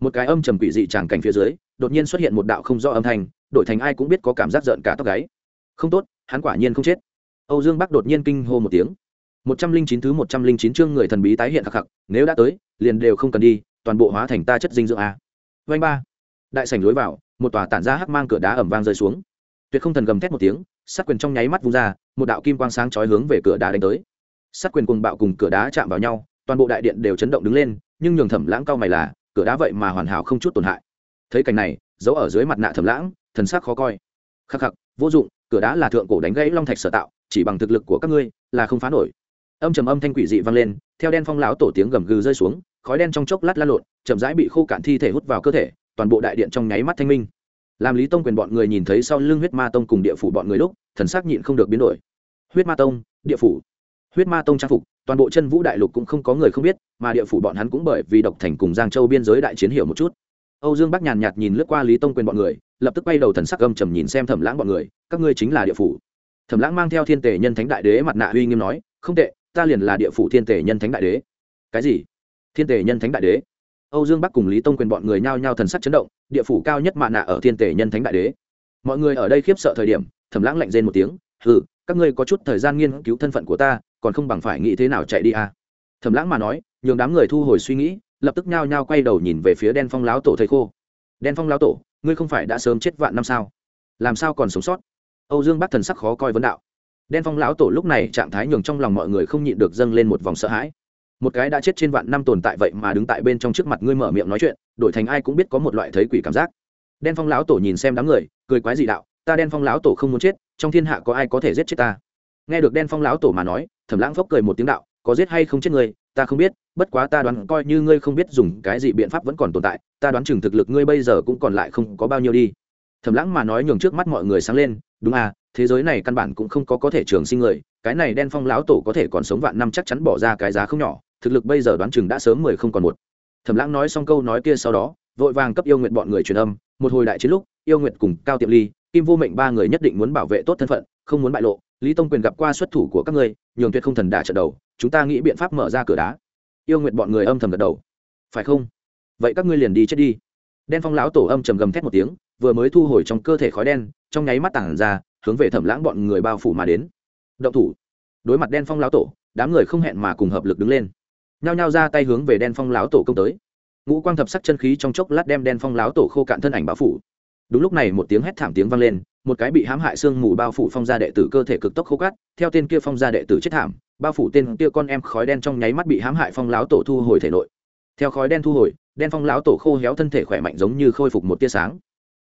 Một cái âm trầm quỷ dị tràng cảnh phía dưới, đột nhiên xuất hiện một đạo không rõ âm thanh, đổi thành ai cũng biết có cảm giác giận cả tóc gáy. Không tốt, hắn quả nhiên không chết. Âu dương bắc đột nhiên kinh hô một tiếng một trăm linh chín thứ một trăm linh chín chương người thần bí tái hiện khắc khắc, nếu đã tới, liền đều không cần đi, toàn bộ hóa thành ta chất dinh dưỡng a. Vanh ba. Đại sảnh lối vào, một tòa tản ra hắc mang cửa đá ẩm vang rơi xuống. Tuyệt không thần gầm thét một tiếng, sát quyền trong nháy mắt vung ra, một đạo kim quang sáng chói hướng về cửa đá đánh tới. Sát quyền cùng bạo cùng cửa đá chạm vào nhau, toàn bộ đại điện đều chấn động đứng lên, nhưng nhường thẩm lãng cao mày là, cửa đá vậy mà hoàn hảo không chút tổn hại. Thấy cảnh này giấu ở dưới mặt nạ thẩm lãng, thần sắc khó coi. Khắc khắc, vô dụng, cửa đá là thượng cổ đánh gãy long thạch sở tạo, chỉ bằng thực lực của các ngươi, là không phá nổi âm trầm âm thanh quỷ dị vang lên, theo đen phong lão tổ tiếng gầm gừ rơi xuống, khói đen trong chốc lát lan lộn, chậm rãi bị khô cạn thi thể hút vào cơ thể, toàn bộ đại điện trong nháy mắt thanh minh. Làm lý tông quyền bọn người nhìn thấy sau lưng huyết ma tông cùng địa phủ bọn người lúc, thần sắc nhịn không được biến đổi. Huyết ma tông, địa phủ. Huyết ma tông trang phục, toàn bộ chân vũ đại lục cũng không có người không biết, mà địa phủ bọn hắn cũng bởi vì độc thành cùng giang châu biên giới đại chiến hiểu một chút. Âu dương bắc nhàn nhạt nhìn lướt qua lý tông quyền bọn người, lập tức quay đầu thần sắc gầm trầm nhìn xem thẩm lãng bọn người, các ngươi chính là địa phủ. Thẩm lãng mang theo thiên tề nhân thánh đại đế mặt nạ uy nghiêm nói, không tệ ta liền là địa phủ thiên tể nhân thánh đại đế. Cái gì? Thiên tể nhân thánh đại đế? Âu dương bắc cùng lý tông quyền bọn người nhao nhao thần sắc chấn động, địa phủ cao nhất mạ nạ ở thiên tể nhân thánh đại đế. Mọi người ở đây khiếp sợ thời điểm thẩm lãng lạnh rên một tiếng, hừ, các ngươi có chút thời gian nghiên cứu thân phận của ta, còn không bằng phải nghĩ thế nào chạy đi à? Thẩm lãng mà nói, nhường đám người thu hồi suy nghĩ, lập tức nhao nhao quay đầu nhìn về phía đen phong láo tổ thầy khô. Đen phong láo tổ, ngươi không phải đã sớm chết vạn năm sao? Làm sao còn sống sót? Âu dương bắc thần sắc khó coi vấn đạo đen phong lão tổ lúc này trạng thái nhường trong lòng mọi người không nhịn được dâng lên một vòng sợ hãi. Một cái đã chết trên vạn năm tồn tại vậy mà đứng tại bên trong trước mặt ngươi mở miệng nói chuyện, đổi thành ai cũng biết có một loại thấy quỷ cảm giác. Đen phong lão tổ nhìn xem đám người, cười quái dị đạo, ta đen phong lão tổ không muốn chết, trong thiên hạ có ai có thể giết chết ta? Nghe được đen phong lão tổ mà nói, thẩm lãng phốc cười một tiếng đạo, có giết hay không chết ngươi, ta không biết, bất quá ta đoán coi như ngươi không biết dùng cái gì biện pháp vẫn còn tồn tại, ta đoán chừng thực lực ngươi bây giờ cũng còn lại không có bao nhiêu đi. Thẩm lãng mà nói nhường trước mắt mọi người sáng lên, đúng à thế giới này căn bản cũng không có có thể trường sinh người, cái này đen phong lão tổ có thể còn sống vạn năm chắc chắn bỏ ra cái giá không nhỏ, thực lực bây giờ đoán chừng đã sớm mười không còn một. Thẩm lãng nói xong câu nói kia sau đó, vội vàng cấp yêu nguyện bọn người truyền âm, một hồi đại chiến lúc, yêu nguyện cùng cao tiệm ly, kim vô mệnh ba người nhất định muốn bảo vệ tốt thân phận, không muốn bại lộ, lý tông quyền gặp qua xuất thủ của các ngươi, nhường tuyệt không thần đả trận đầu, chúng ta nghĩ biện pháp mở ra cửa đá. Yêu nguyện bọn người âm thầm gật đầu. Phải không? Vậy các ngươi liền đi chết đi. Đen phong lão tổ âm trầm gầm thét một tiếng, vừa mới thu hồi trong cơ thể khói đen, trong nháy mắt tảng ra hướng về thẩm lãng bọn người bao phủ mà đến. Động thủ. Đối mặt đen phong lão tổ, đám người không hẹn mà cùng hợp lực đứng lên. Nhao nhao ra tay hướng về đen phong lão tổ công tới. Ngũ quang thập sắc chân khí trong chốc lát đem đen phong lão tổ khô cạn thân ảnh bao phủ. Đúng lúc này một tiếng hét thảm tiếng vang lên, một cái bị hãm hại xương mù bao phủ phong gia đệ tử cơ thể cực tốc khô cát, theo tên kia phong gia đệ tử chết thảm, bao phủ tên kia con em khói đen trong nháy mắt bị hãm hại phong lão tổ thu hồi thể nội. Theo khói đen thu hồi, đen phong lão tổ khô héo thân thể khỏe mạnh giống như khôi phục một tia sáng.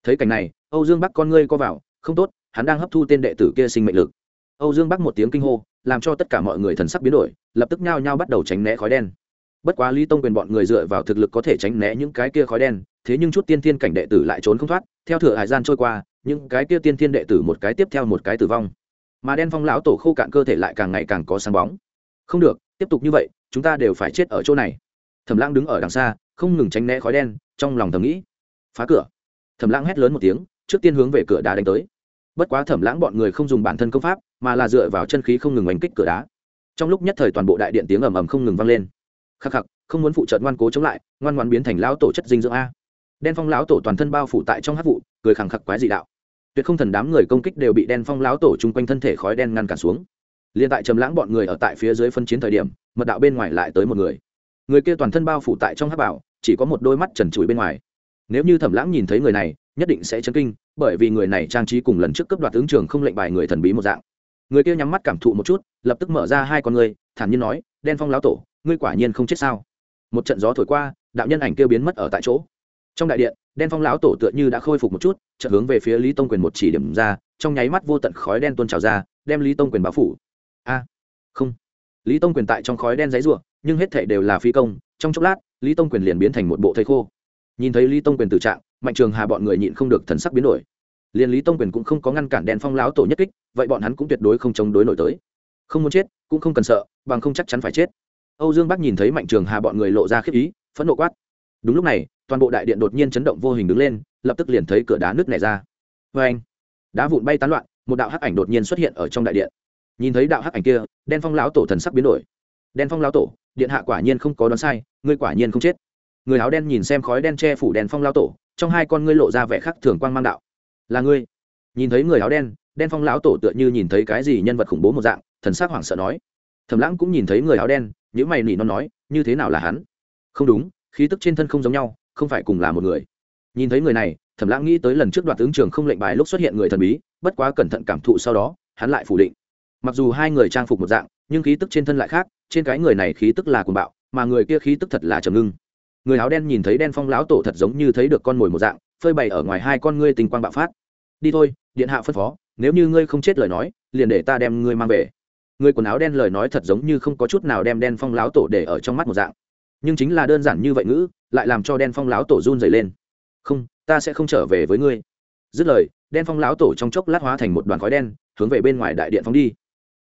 Thấy cảnh này, âu dương bắc con ngươi co vào, không tốt hắn đang hấp thu tên đệ tử kia sinh mệnh lực. Âu dương bắc một tiếng kinh hô, làm cho tất cả mọi người thần sắc biến đổi, lập tức nhao nhao bắt đầu tránh né khói đen. Bất quá lý tông quyền bọn người dựa vào thực lực có thể tránh né những cái kia khói đen, thế nhưng chút tiên thiên cảnh đệ tử lại trốn không thoát, theo thừa hải gian trôi qua, những cái kia tiên thiên đệ tử một cái tiếp theo một cái tử vong. Mà đen phong lão tổ khô cạn cơ thể lại càng ngày càng có sáng bóng. Không được, tiếp tục như vậy, chúng ta đều phải chết ở chỗ này. Thẩm lãng đứng ở đằng xa, không ngừng tránh né khói đen, trong lòng thầm nghĩ. Phá cửa. Thẩm lãng hét lớn một tiếng, trước tiên hướng về cửa đá đánh tới bất quá thẩm lãng bọn người không dùng bản thân công pháp, mà là dựa vào chân khí không ngừng oanh kích cửa đá. Trong lúc nhất thời toàn bộ đại điện tiếng ầm ầm không ngừng vang lên. Khắc khắc, không muốn phụ trợ ngoan cố chống lại, ngoan ngoan biến thành lão tổ chất dinh dưỡng a. Đen phong lão tổ toàn thân bao phủ tại trong hát vụ, cười khẳng khặc quái dị đạo. Tuyệt không thần đám người công kích đều bị đen phong lão tổ chung quanh thân thể khói đen ngăn cản xuống. Liền tại trầm lãng bọn người ở tại phía dưới phân chiến thời điểm, mật đạo bên ngoài lại tới một người. Người kia toàn thân bao phủ tại trong hát bảo, chỉ có một đôi mắt trần trụi bên ngoài. Nếu như thẩm lãng nhìn thấy người này nhất định sẽ chấn kinh, bởi vì người này trang trí cùng lần trước cấp đoạt ứng trường không lệnh bài người thần bí một dạng. Người kia nhắm mắt cảm thụ một chút, lập tức mở ra hai con người thản nhiên nói, đen phong lão tổ, ngươi quả nhiên không chết sao? Một trận gió thổi qua, đạo nhân ảnh kia biến mất ở tại chỗ. Trong đại điện, đen phong lão tổ tựa như đã khôi phục một chút, chợt hướng về phía lý tông quyền một chỉ điểm ra, trong nháy mắt vô tận khói đen tuôn trào ra, đem lý tông quyền báo phủ. A, không. Lý tông quyền tại trong khói đen giấy ruộng nhưng hết thể đều là phi công, trong chốc lát, lý tông quyền liền biến thành một bộ thây khô nhìn thấy lý tông quyền tử trạng, mạnh trường hà bọn người nhịn không được thần sắc biến đổi. Liền lý tông quyền cũng không có ngăn cản đen phong lão tổ nhất kích, vậy bọn hắn cũng tuyệt đối không chống đối nổi tới. Không muốn chết, cũng không cần sợ, bằng không chắc chắn phải chết. Âu dương bắc nhìn thấy mạnh trường hà bọn người lộ ra khiếp ý, phẫn nộ quát. Đúng lúc này, toàn bộ đại điện đột nhiên chấn động vô hình đứng lên, lập tức liền thấy cửa đá nứt nẻ ra. Vê anh, đá vụn bay tán loạn, một đạo hắc ảnh đột nhiên xuất hiện ở trong đại điện. Nhìn thấy đạo hắc ảnh kia đen phong lão tổ thần sắc biến đổi. Đen phong lão tổ, điện hạ quả nhiên không có đoán sai, ngươi quả nhiên không chết người áo đen nhìn xem khói đen che phủ đèn phong lao tổ, trong hai con ngươi lộ ra vẻ khắc thường quang mang đạo. Là ngươi? Nhìn thấy người áo đen đen phong lão tổ tựa như nhìn thấy cái gì nhân vật khủng bố một dạng, thần sắc hoảng sợ nói. Thẩm lãng cũng nhìn thấy người áo đen những mày nỉ nó nói, như thế nào là hắn? Không đúng, khí tức trên thân không giống nhau, không phải cùng là một người. Nhìn thấy người này, thẩm lãng nghĩ tới lần trước đoạt tướng trường không lệnh bài lúc xuất hiện người thần bí, bất quá cẩn thận cảm thụ sau đó, hắn lại phủ định. Mặc dù hai người trang phục một dạng, nhưng khí tức trên thân lại khác, trên cái người này khí tức là cuồng bạo, mà người kia khí tức thật là trầm ngưng người áo đen nhìn thấy đen phong lão tổ thật giống như thấy được con mồi một dạng, phơi bày ở ngoài hai con ngươi tình quang bạo phát. Đi thôi, điện hạ phân phó, nếu như ngươi không chết lời nói, liền để ta đem ngươi mang về. Người quần áo đen lời nói thật giống như không có chút nào đem đen phong láo tổ để ở trong mắt một dạng. Nhưng chính là đơn giản như vậy ngữ, lại làm cho đen phong láo tổ run dày lên. Không, ta sẽ không trở về với ngươi. Dứt lời, đen phong láo tổ trong chốc lát hóa thành một đoàn khói đen, hướng về bên ngoài đại điện phóng đi.